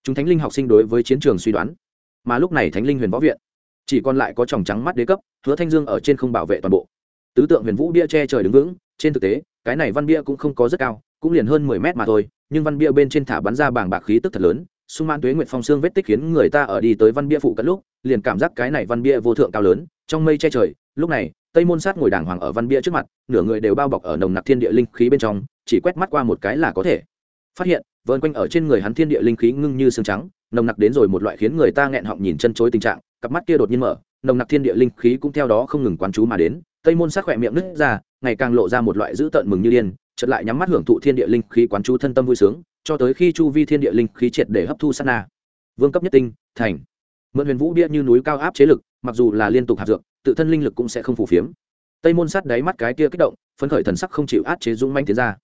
Chúng thánh linh học sinh đối với chiến trường suy đoán. Mà lúc này thánh linh huyền võ viện chỉ còn lại có tròng trắng mắt đế cấp hứa thanh dương ở trên không bảo vệ toàn bộ. Tứ tượng huyền vũ bia che trời đứng vững trên thực tế cái này văn bia cũng không có rất cao cũng liền hơn mười mét mà thôi nhưng văn bia bên trên thả bắn ra bảng bạc khí tức thật lớn sung man tuế nguyệt phong xương vết tích khiến người ta ở đi tới văn bia phụ cận lúc, liền cảm giác cái này văn bia vô thượng cao lớn, trong mây che trời. Lúc này, tây môn sát ngồi đàng hoàng ở văn bia trước mặt, nửa người đều bao bọc ở nồng nặc thiên địa linh khí bên trong, chỉ quét mắt qua một cái là có thể. Phát hiện vơn quanh ở trên người hắn thiên địa linh khí ngưng như xương trắng, nồng nặc đến rồi một loại khiến người ta nghẹn họng nhìn chân chối tình trạng, cặp mắt kia đột nhiên mở, nồng nặc thiên địa linh khí cũng theo đó không ngừng quán chú mà đến. Tây môn sát khỏe miệng nứt ra, ngày càng lộ ra một loại dữ tợn mừng như điên, chợt lại nhắm mắt hưởng thụ thiên địa linh khí quán chú thân tâm vui sướng cho tới khi chu vi thiên địa linh khí triệt để hấp thu sát na. Vương cấp nhất tinh, thành. Mượn huyền vũ bia như núi cao áp chế lực, mặc dù là liên tục hạt dược, tự thân linh lực cũng sẽ không phù phiếm. Tây môn sát đáy mắt cái kia kích động, phấn khởi thần sắc không chịu át chế dũng manh tiến ra.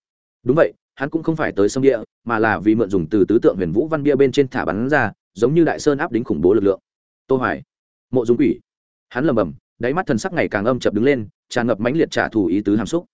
Đúng vậy, hắn cũng không phải tới sông địa mà là vì mượn dùng từ tứ tượng huyền vũ văn bia bên trên thả bắn ra, giống như đại sơn áp đính khủng bố lực lượng. Tô hoài, mộ dung quỷ. Hắn lầm bầm đáy mắt thần sắc ngày càng âm chập đứng lên, tràn ngập mãnh liệt trả thù ý tứ hàm xúc.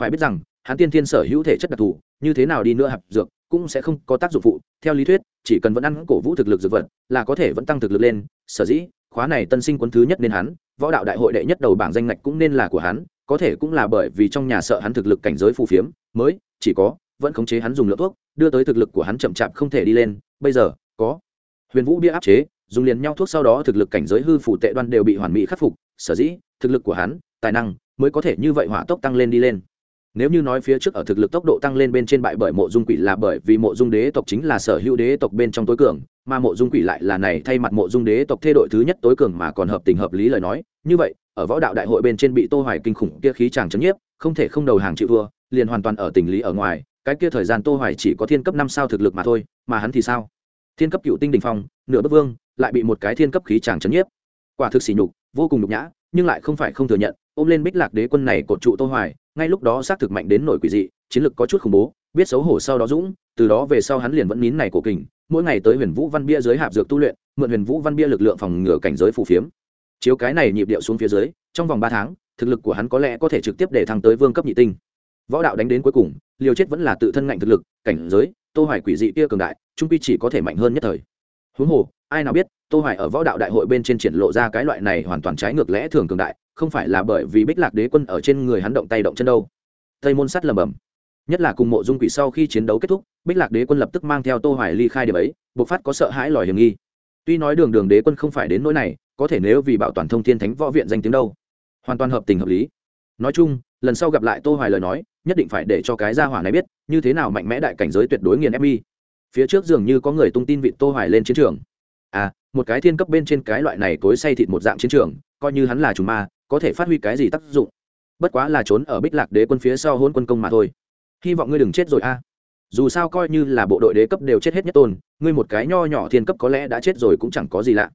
Phải biết rằng, hắn tiên thiên sở hữu thể chất đặc thù, như thế nào đi nữa hạp dược cũng sẽ không có tác dụng phụ. Theo lý thuyết, chỉ cần vẫn ăn cổ vũ thực lực dược vật, là có thể vẫn tăng thực lực lên. Sở dĩ, khóa này tân sinh quân thứ nhất nên hắn, võ đạo đại hội đệ nhất đầu bảng danh ngạch cũng nên là của hắn, có thể cũng là bởi vì trong nhà sợ hắn thực lực cảnh giới phù phiếm, mới, chỉ có, vẫn khống chế hắn dùng lượng thuốc, đưa tới thực lực của hắn chậm chạp không thể đi lên. Bây giờ, có huyền vũ bia áp chế, dùng liền nhau thuốc sau đó thực lực cảnh giới hư phụ tệ đoan đều bị hoàn mỹ khắc phục. Sở dĩ, thực lực của hắn, tài năng, mới có thể như vậy hỏa tốc tăng lên đi lên nếu như nói phía trước ở thực lực tốc độ tăng lên bên trên bại bởi mộ dung quỷ là bởi vì mộ dung đế tộc chính là sở hữu đế tộc bên trong tối cường, mà mộ dung quỷ lại là này thay mặt mộ dung đế tộc thê đội thứ nhất tối cường mà còn hợp tình hợp lý lời nói. Như vậy, ở võ đạo đại hội bên trên bị tô hoài kinh khủng kia khí chàng chấn nhiếp, không thể không đầu hàng chịu thua, liền hoàn toàn ở tình lý ở ngoài, cái kia thời gian tô hoài chỉ có thiên cấp năm sao thực lực mà thôi, mà hắn thì sao? Thiên cấp cựu tinh đỉnh phong, nửa bất vương, lại bị một cái thiên cấp khí chàng chấn nhiếp. Quả thực xỉ nhục, vô cùng nhục nhã, nhưng lại không phải không thừa nhận, ôm lên bích lạc đế quân này cột trụ tô hoài ngay lúc đó xác thực mạnh đến nổi quỷ dị, chiến lực có chút khủng bố, biết xấu hổ sau đó dũng, từ đó về sau hắn liền vẫn nín này cổ kình, mỗi ngày tới huyền vũ văn bia dưới hạp dược tu luyện, mượn huyền vũ văn bia lực lượng phòng ngừa cảnh giới phù phiếm. Chiếu cái này nhịp điệu xuống phía dưới, trong vòng ba tháng, thực lực của hắn có lẽ có thể trực tiếp để thăng tới vương cấp nhị tinh. Võ đạo đánh đến cuối cùng, liều chết vẫn là tự thân ngạnh thực lực, cảnh giới, tô hoài quỷ dị kia cường đại, trung quy chỉ có thể mạnh hơn nhất thời. Huống hồ ai nào biết, tô hoài ở võ đạo đại hội bên trên triển lộ ra cái loại này hoàn toàn trái ngược lẽ thường cường đại, không phải là bởi vì bích lạc đế quân ở trên người hắn động tay động chân đâu. Tây môn sắt lầm bầm nhất là cùng mộ dung quỷ sau khi chiến đấu kết thúc, bích lạc đế quân lập tức mang theo tô hoài ly khai điểm ấy, bộc phát có sợ hãi lòi hiểm nghi. Tuy nói đường đường đế quân không phải đến nỗi này, có thể nếu vì bảo toàn thông thiên thánh võ viện danh tiếng đâu, hoàn toàn hợp tình hợp lý. Nói chung, lần sau gặp lại tô hoài lời nói, nhất định phải để cho cái gia hỏa này biết, như thế nào mạnh mẽ đại cảnh giới tuyệt đối nghiền ép mi. Phía trước dường như có người tung tin vị tô hoài lên chiến trường à một cái thiên cấp bên trên cái loại này cối say thịt một dạng chiến trường, coi như hắn là chủ ma, có thể phát huy cái gì tác dụng? Bất quá là trốn ở bích lạc đế quân phía sau hôn quân công mà thôi. Hy vọng ngươi đừng chết rồi a. Dù sao coi như là bộ đội đế cấp đều chết hết nhất tôn, ngươi một cái nho nhỏ thiên cấp có lẽ đã chết rồi cũng chẳng có gì lạ.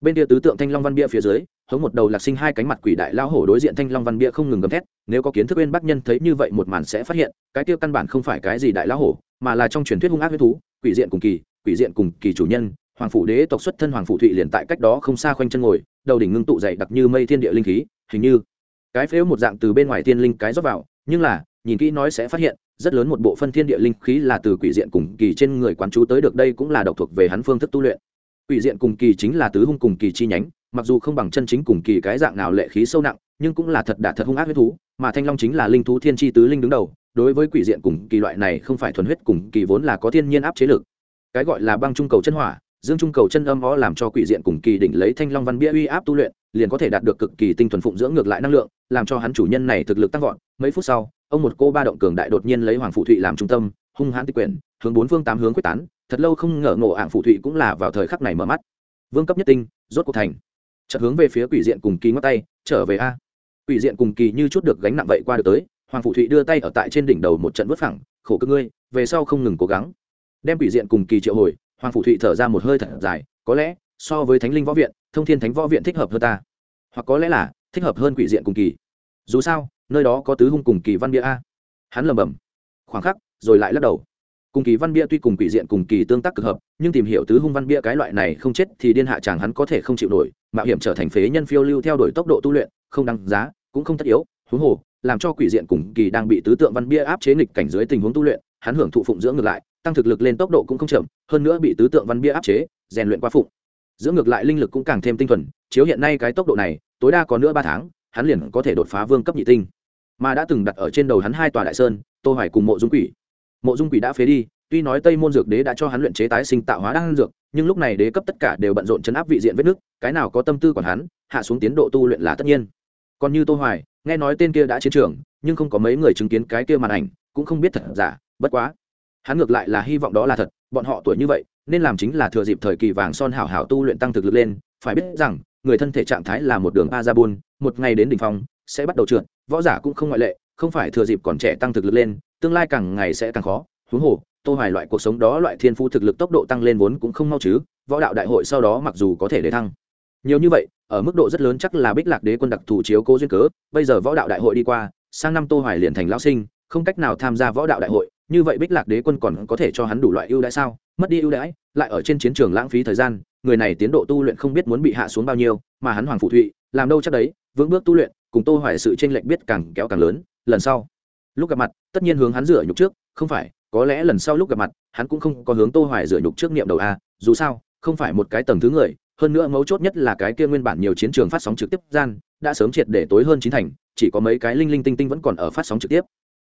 Bên kia tứ tượng thanh long văn bia phía dưới hống một đầu lạc sinh hai cánh mặt quỷ đại lao hổ đối diện thanh long văn bia không ngừng gầm thét, nếu có kiến thức bên bắc nhân thấy như vậy một màn sẽ phát hiện, cái tiêu căn bản không phải cái gì đại lao hổ, mà là trong truyền thuyết hung ác huyết thú, quỷ diện cùng kỳ, quỷ diện cùng kỳ chủ nhân hoàng phủ đế tộc xuất thân hoàng phủ thụy liền tại cách đó không xa khoanh chân ngồi, đầu đỉnh ngưng tụ dày đặc như mây thiên địa linh khí, hình như cái phễu một dạng từ bên ngoài thiên linh cái rót vào, nhưng là, nhìn kỹ nói sẽ phát hiện, rất lớn một bộ phân thiên địa linh khí là từ quỷ diện cùng kỳ trên người quán chú tới được đây cũng là độc thuộc về hắn phương thức tu luyện. Quỷ diện cùng kỳ chính là tứ hung cùng kỳ chi nhánh, mặc dù không bằng chân chính cùng kỳ cái dạng nào lệ khí sâu nặng, nhưng cũng là thật đả thật hung ác huyết thú, mà thanh long chính là linh thú thiên chi tứ linh đứng đầu, đối với quỷ diện cùng kỳ loại này không phải thuần huyết cùng kỳ vốn là có thiên nhiên áp chế lực. Cái gọi là băng trung cầu chân hỏa dương trung cầu chân âm ó làm cho quỷ diện cùng kỳ đỉnh lấy thanh long văn bia uy áp tu luyện, liền có thể đạt được cực kỳ tinh thuần phụng dưỡng ngược lại năng lượng, làm cho hắn chủ nhân này thực lực tăng vọt. Mấy phút sau, ông một cô ba động cường đại đột nhiên lấy hoàng phụ thụy làm trung tâm, hung hãn tịch quyền hướng bốn phương tám hướng quyết tán, thật lâu không ngờ ngộ ạng phụ thụy cũng là vào thời khắc này mở mắt. Vương cấp nhất tinh, rốt cuộc thành. Chợt hướng về phía quỷ diện cùng kỳ ngót tay, trở về a. Quỷ diện cùng kỳ như chút được gánh nặng vậy qua được tới, hoàng phụ thụy đưa tay ở tại trên đỉnh đầu một trận vớt phẳng, khổ cơ ngươi, về sau không ngừng cố gắng. Đem quỷ diện cùng kỳ triệu hồi hoàng phủ thụy thở ra một hơi thật dài, có lẽ, so với thánh linh võ viện, thông thiên thánh võ viện thích hợp hơn ta. Hoặc có lẽ là, thích hợp hơn quỷ diện cùng kỳ. Dù sao, nơi đó có tứ hung cùng kỳ văn bia a. Hắn lầm bầm khoảng khắc, rồi lại lắc đầu. Cùng kỳ văn bia tuy cùng quỷ diện cùng kỳ tương tác cực hợp, nhưng tìm hiểu tứ hung văn bia cái loại này không chết thì điên hạ chàng hắn có thể không chịu nổi, mạo hiểm trở thành phế nhân phiêu lưu theo đuổi tốc độ tu luyện, không đăng giá, cũng không tất yếu, huống hồ, làm cho quỷ diện cùng kỳ đang bị tứ tượng văn bia áp chế nghịch cảnh dưới tình huống tu luyện, hắn hưởng thụ phụng dưỡng ngược lại, tăng thực lực lên tốc độ cũng không chậm hơn nữa bị tứ tượng văn bia áp chế, rèn luyện qua phụng. Dưỡng ngược lại linh lực cũng càng thêm tinh thuần, chiếu hiện nay cái tốc độ này, tối đa có nữa ba tháng, hắn liền có thể đột phá vương cấp nhị tinh. Mà đã từng đặt ở trên đầu hắn hai tòa đại sơn, tô hoài cùng mộ dung quỷ. Mộ dung quỷ đã phế đi, tuy nói tây môn dược đế đã cho hắn luyện chế tái sinh tạo hóa đan dược, nhưng lúc này đế cấp tất cả đều bận rộn chấn áp vị diện vết nước cái nào có tâm tư còn hắn, hạ xuống tiến độ tu luyện là tất nhiên. Còn như tô hoài, nghe nói tên kia đã chiến trường, nhưng không có mấy người chứng kiến cái kia màn ảnh, cũng không biết thật giả, bất quá hắn ngược lại là hy vọng đó là thật, bọn họ tuổi như vậy, nên làm chính là thừa dịp thời kỳ vàng son hảo hảo tu luyện tăng thực lực lên, phải biết rằng, người thân thể trạng thái là một đường a ra buôn một ngày đến đỉnh phong, sẽ bắt đầu trượt, võ giả cũng không ngoại lệ, không phải thừa dịp còn trẻ tăng thực lực lên, tương lai càng ngày sẽ càng khó, huống hồ, tô hoài loại cuộc sống đó loại thiên phu thực lực tốc độ tăng lên vốn cũng không mau chứ, võ đạo đại hội sau đó mặc dù có thể để thăng. Nhiều như vậy, ở mức độ rất lớn chắc là bích lạc đế quân đặc thù chiếu cố duyên cớ, bây giờ võ đạo đại hội đi qua, sang năm tô hoài liền thành lão sinh, không cách nào tham gia võ đạo đại hội như vậy bích lạc đế quân còn có thể cho hắn đủ loại ưu đãi sao? Mất đi ưu đãi, lại ở trên chiến trường lãng phí thời gian, người này tiến độ tu luyện không biết muốn bị hạ xuống bao nhiêu, mà hắn hoàng phụ thụy, làm đâu chắc đấy, vững bước tu luyện, cùng tô hoài sự tranh lệch biết càng kéo càng lớn, lần sau, lúc gặp mặt, tất nhiên hướng hắn rửa nhục trước, không phải, có lẽ lần sau lúc gặp mặt, hắn cũng không có hướng tô hoài rửa nhục trước niệm đầu a, dù sao, không phải một cái tầng thứ người, hơn nữa mấu chốt nhất là cái kia nguyên bản nhiều chiến trường phát sóng trực tiếp gian, đã sớm triệt để tối hơn chín thành, chỉ có mấy cái linh linh tinh tinh vẫn còn ở phát sóng trực tiếp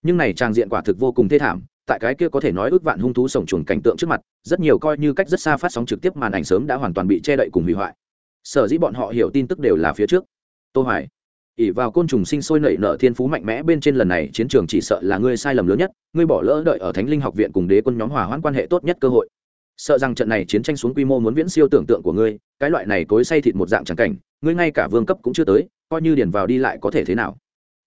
nhưng này trang diện quả thực vô cùng thê thảm, tại cái kia có thể nói ước vạn hung thú sổng chuồng cảnh tượng trước mặt, rất nhiều coi như cách rất xa phát sóng trực tiếp màn ảnh sớm đã hoàn toàn bị che đậy cùng hủy hoại. Sở dĩ bọn họ hiểu tin tức đều là phía trước. Tô hoài, ỉ vào côn trùng sinh sôi nảy nở thiên phú mạnh mẽ bên trên lần này chiến trường chỉ sợ là ngươi sai lầm lớn nhất, ngươi bỏ lỡ đợi ở thánh linh học viện cùng đế quân nhóm hòa hoãn quan hệ tốt nhất cơ hội. Sợ rằng trận này chiến tranh xuống quy mô muốn viễn siêu tưởng tượng của ngươi, cái loại này cối say thịt một dạng trắng cảnh, ngươi ngay cả vương cấp cũng chưa tới, coi như điền vào đi lại có thể thế nào?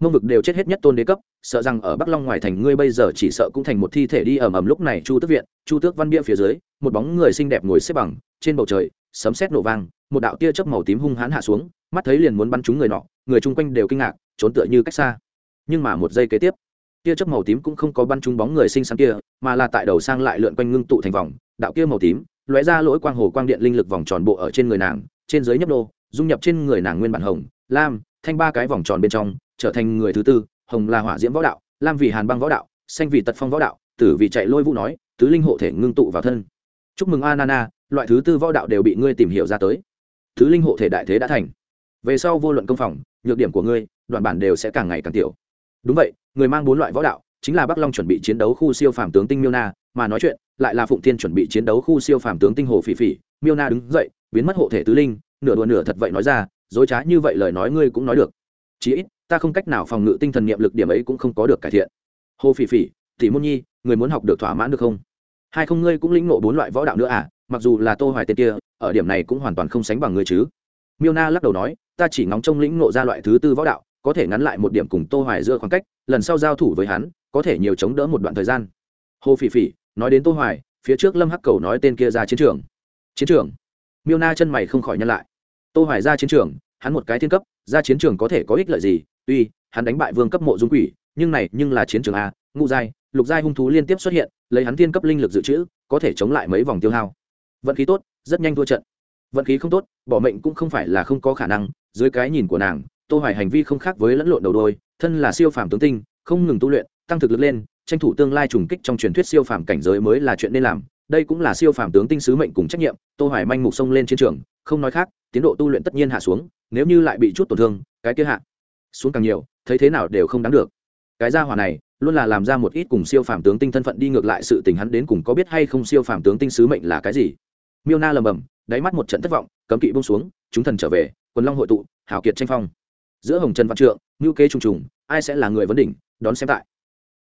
Mông vực đều chết hết nhất tôn đế cấp, sợ rằng ở bắc long ngoài thành ngươi bây giờ chỉ sợ cũng thành một thi thể đi ầm ầm lúc này chu tước viện, chu tước văn bia phía dưới, một bóng người xinh đẹp ngồi xếp bằng, trên bầu trời, sấm sét nổ vang, một đạo tia chớp màu tím hung hãn hạ xuống, mắt thấy liền muốn bắn trúng người nọ, người chung quanh đều kinh ngạc, trốn tựa như cách xa. Nhưng mà một giây kế tiếp, tia chớp màu tím cũng không có bắn trúng bóng người xinh xắn kia, mà là tại đầu sang lại lượn quanh ngưng tụ thành vòng, đạo kia màu tím, lóe ra lỗi quang hồ quang điện linh lực vòng tròn bộ ở trên người nàng, trên dưới nhấp đô dung nhập trên người nàng nguyên bản hồng, lam, thanh ba cái vòng tròn bên trong trở thành người thứ tư, hồng là hỏa diễm võ đạo, lam vì hàn băng võ đạo, xanh vì tật phong võ đạo, tử vì chạy lôi vũ nói, tứ linh hộ thể ngưng tụ vào thân. Chúc mừng anana, loại thứ tư võ đạo đều bị ngươi tìm hiểu ra tới. Tứ linh hộ thể đại thế đã thành. Về sau vô luận công phòng, nhược điểm của ngươi, đoạn bản đều sẽ càng ngày càng tiểu. Đúng vậy, người mang bốn loại võ đạo, chính là bắc long chuẩn bị chiến đấu khu siêu phàm tướng tinh miêu na, mà nói chuyện, lại là phụng thiên chuẩn bị chiến đấu khu siêu phàm tướng tinh hồ phỉ phỉ. Miêu na đứng dậy, biến mất hộ thể tứ linh, nửa đùa nửa thật vậy nói ra, dối trá như vậy lời nói ngươi cũng nói được. Chí ít ta không cách nào phòng ngự tinh thần niệm lực điểm ấy cũng không có được cải thiện. Hồ phỉ phỉ tỷ môn nhi, người muốn học được thỏa mãn được không? Hai không ngươi cũng lĩnh ngộ bốn loại võ đạo nữa à? Mặc dù là tô hoài tên kia, ở điểm này cũng hoàn toàn không sánh bằng ngươi chứ. Miêu na lắc đầu nói, ta chỉ ngóng trông lĩnh ngộ ra loại thứ tư võ đạo, có thể ngắn lại một điểm cùng tô hoài giữa khoảng cách, lần sau giao thủ với hắn, có thể nhiều chống đỡ một đoạn thời gian. Hồ phỉ phỉ, nói đến tô hoài, phía trước lâm hắc cầu nói tên kia ra chiến trường. Chiến trường? Miêu na chân mày không khỏi nhăn lại. Tô hoài ra chiến trường, hắn một cái thiên cấp, ra chiến trường có thể có ích lợi gì? Tuy, hắn đánh bại vương cấp mộ dung quỷ, nhưng này nhưng là chiến trường a, ngũ giai, lục giai hung thú liên tiếp xuất hiện, lấy hắn thiên cấp linh lực dự trữ, có thể chống lại mấy vòng tiêu hao. Vận khí tốt, rất nhanh thua trận. Vận khí không tốt, bỏ mệnh cũng không phải là không có khả năng, dưới cái nhìn của nàng, tô hoài hành vi không khác với lẫn lộn đầu đôi, thân là siêu phàm tướng tinh, không ngừng tu luyện, tăng thực lực lên, tranh thủ tương lai trùng kích trong truyền thuyết siêu phàm cảnh giới mới là chuyện nên làm. Đây cũng là siêu phàm tướng tinh sứ mệnh cùng trách nhiệm, tô hoài manh mục sông lên chiến trường, không nói khác, tiến độ tu luyện tất nhiên hạ xuống, nếu như lại bị chút tổn thương, cái kia hạ xuống càng nhiều, thấy thế nào đều không đáng được. Cái gia hỏa này, luôn là làm ra một ít cùng siêu phàm tướng tinh thân phận đi ngược lại sự tình hắn đến cùng có biết hay không siêu phàm tướng tinh sứ mệnh là cái gì. Miêu na lầm bầm, đáy mắt một trận thất vọng, cấm kỵ bông xuống, chúng thần trở về, quần long hội tụ, hảo kiệt tranh phong. Giữa hồng trần văn trượng ngữ kế trùng trùng, ai sẽ là người vấn đỉnh, đón xem tại.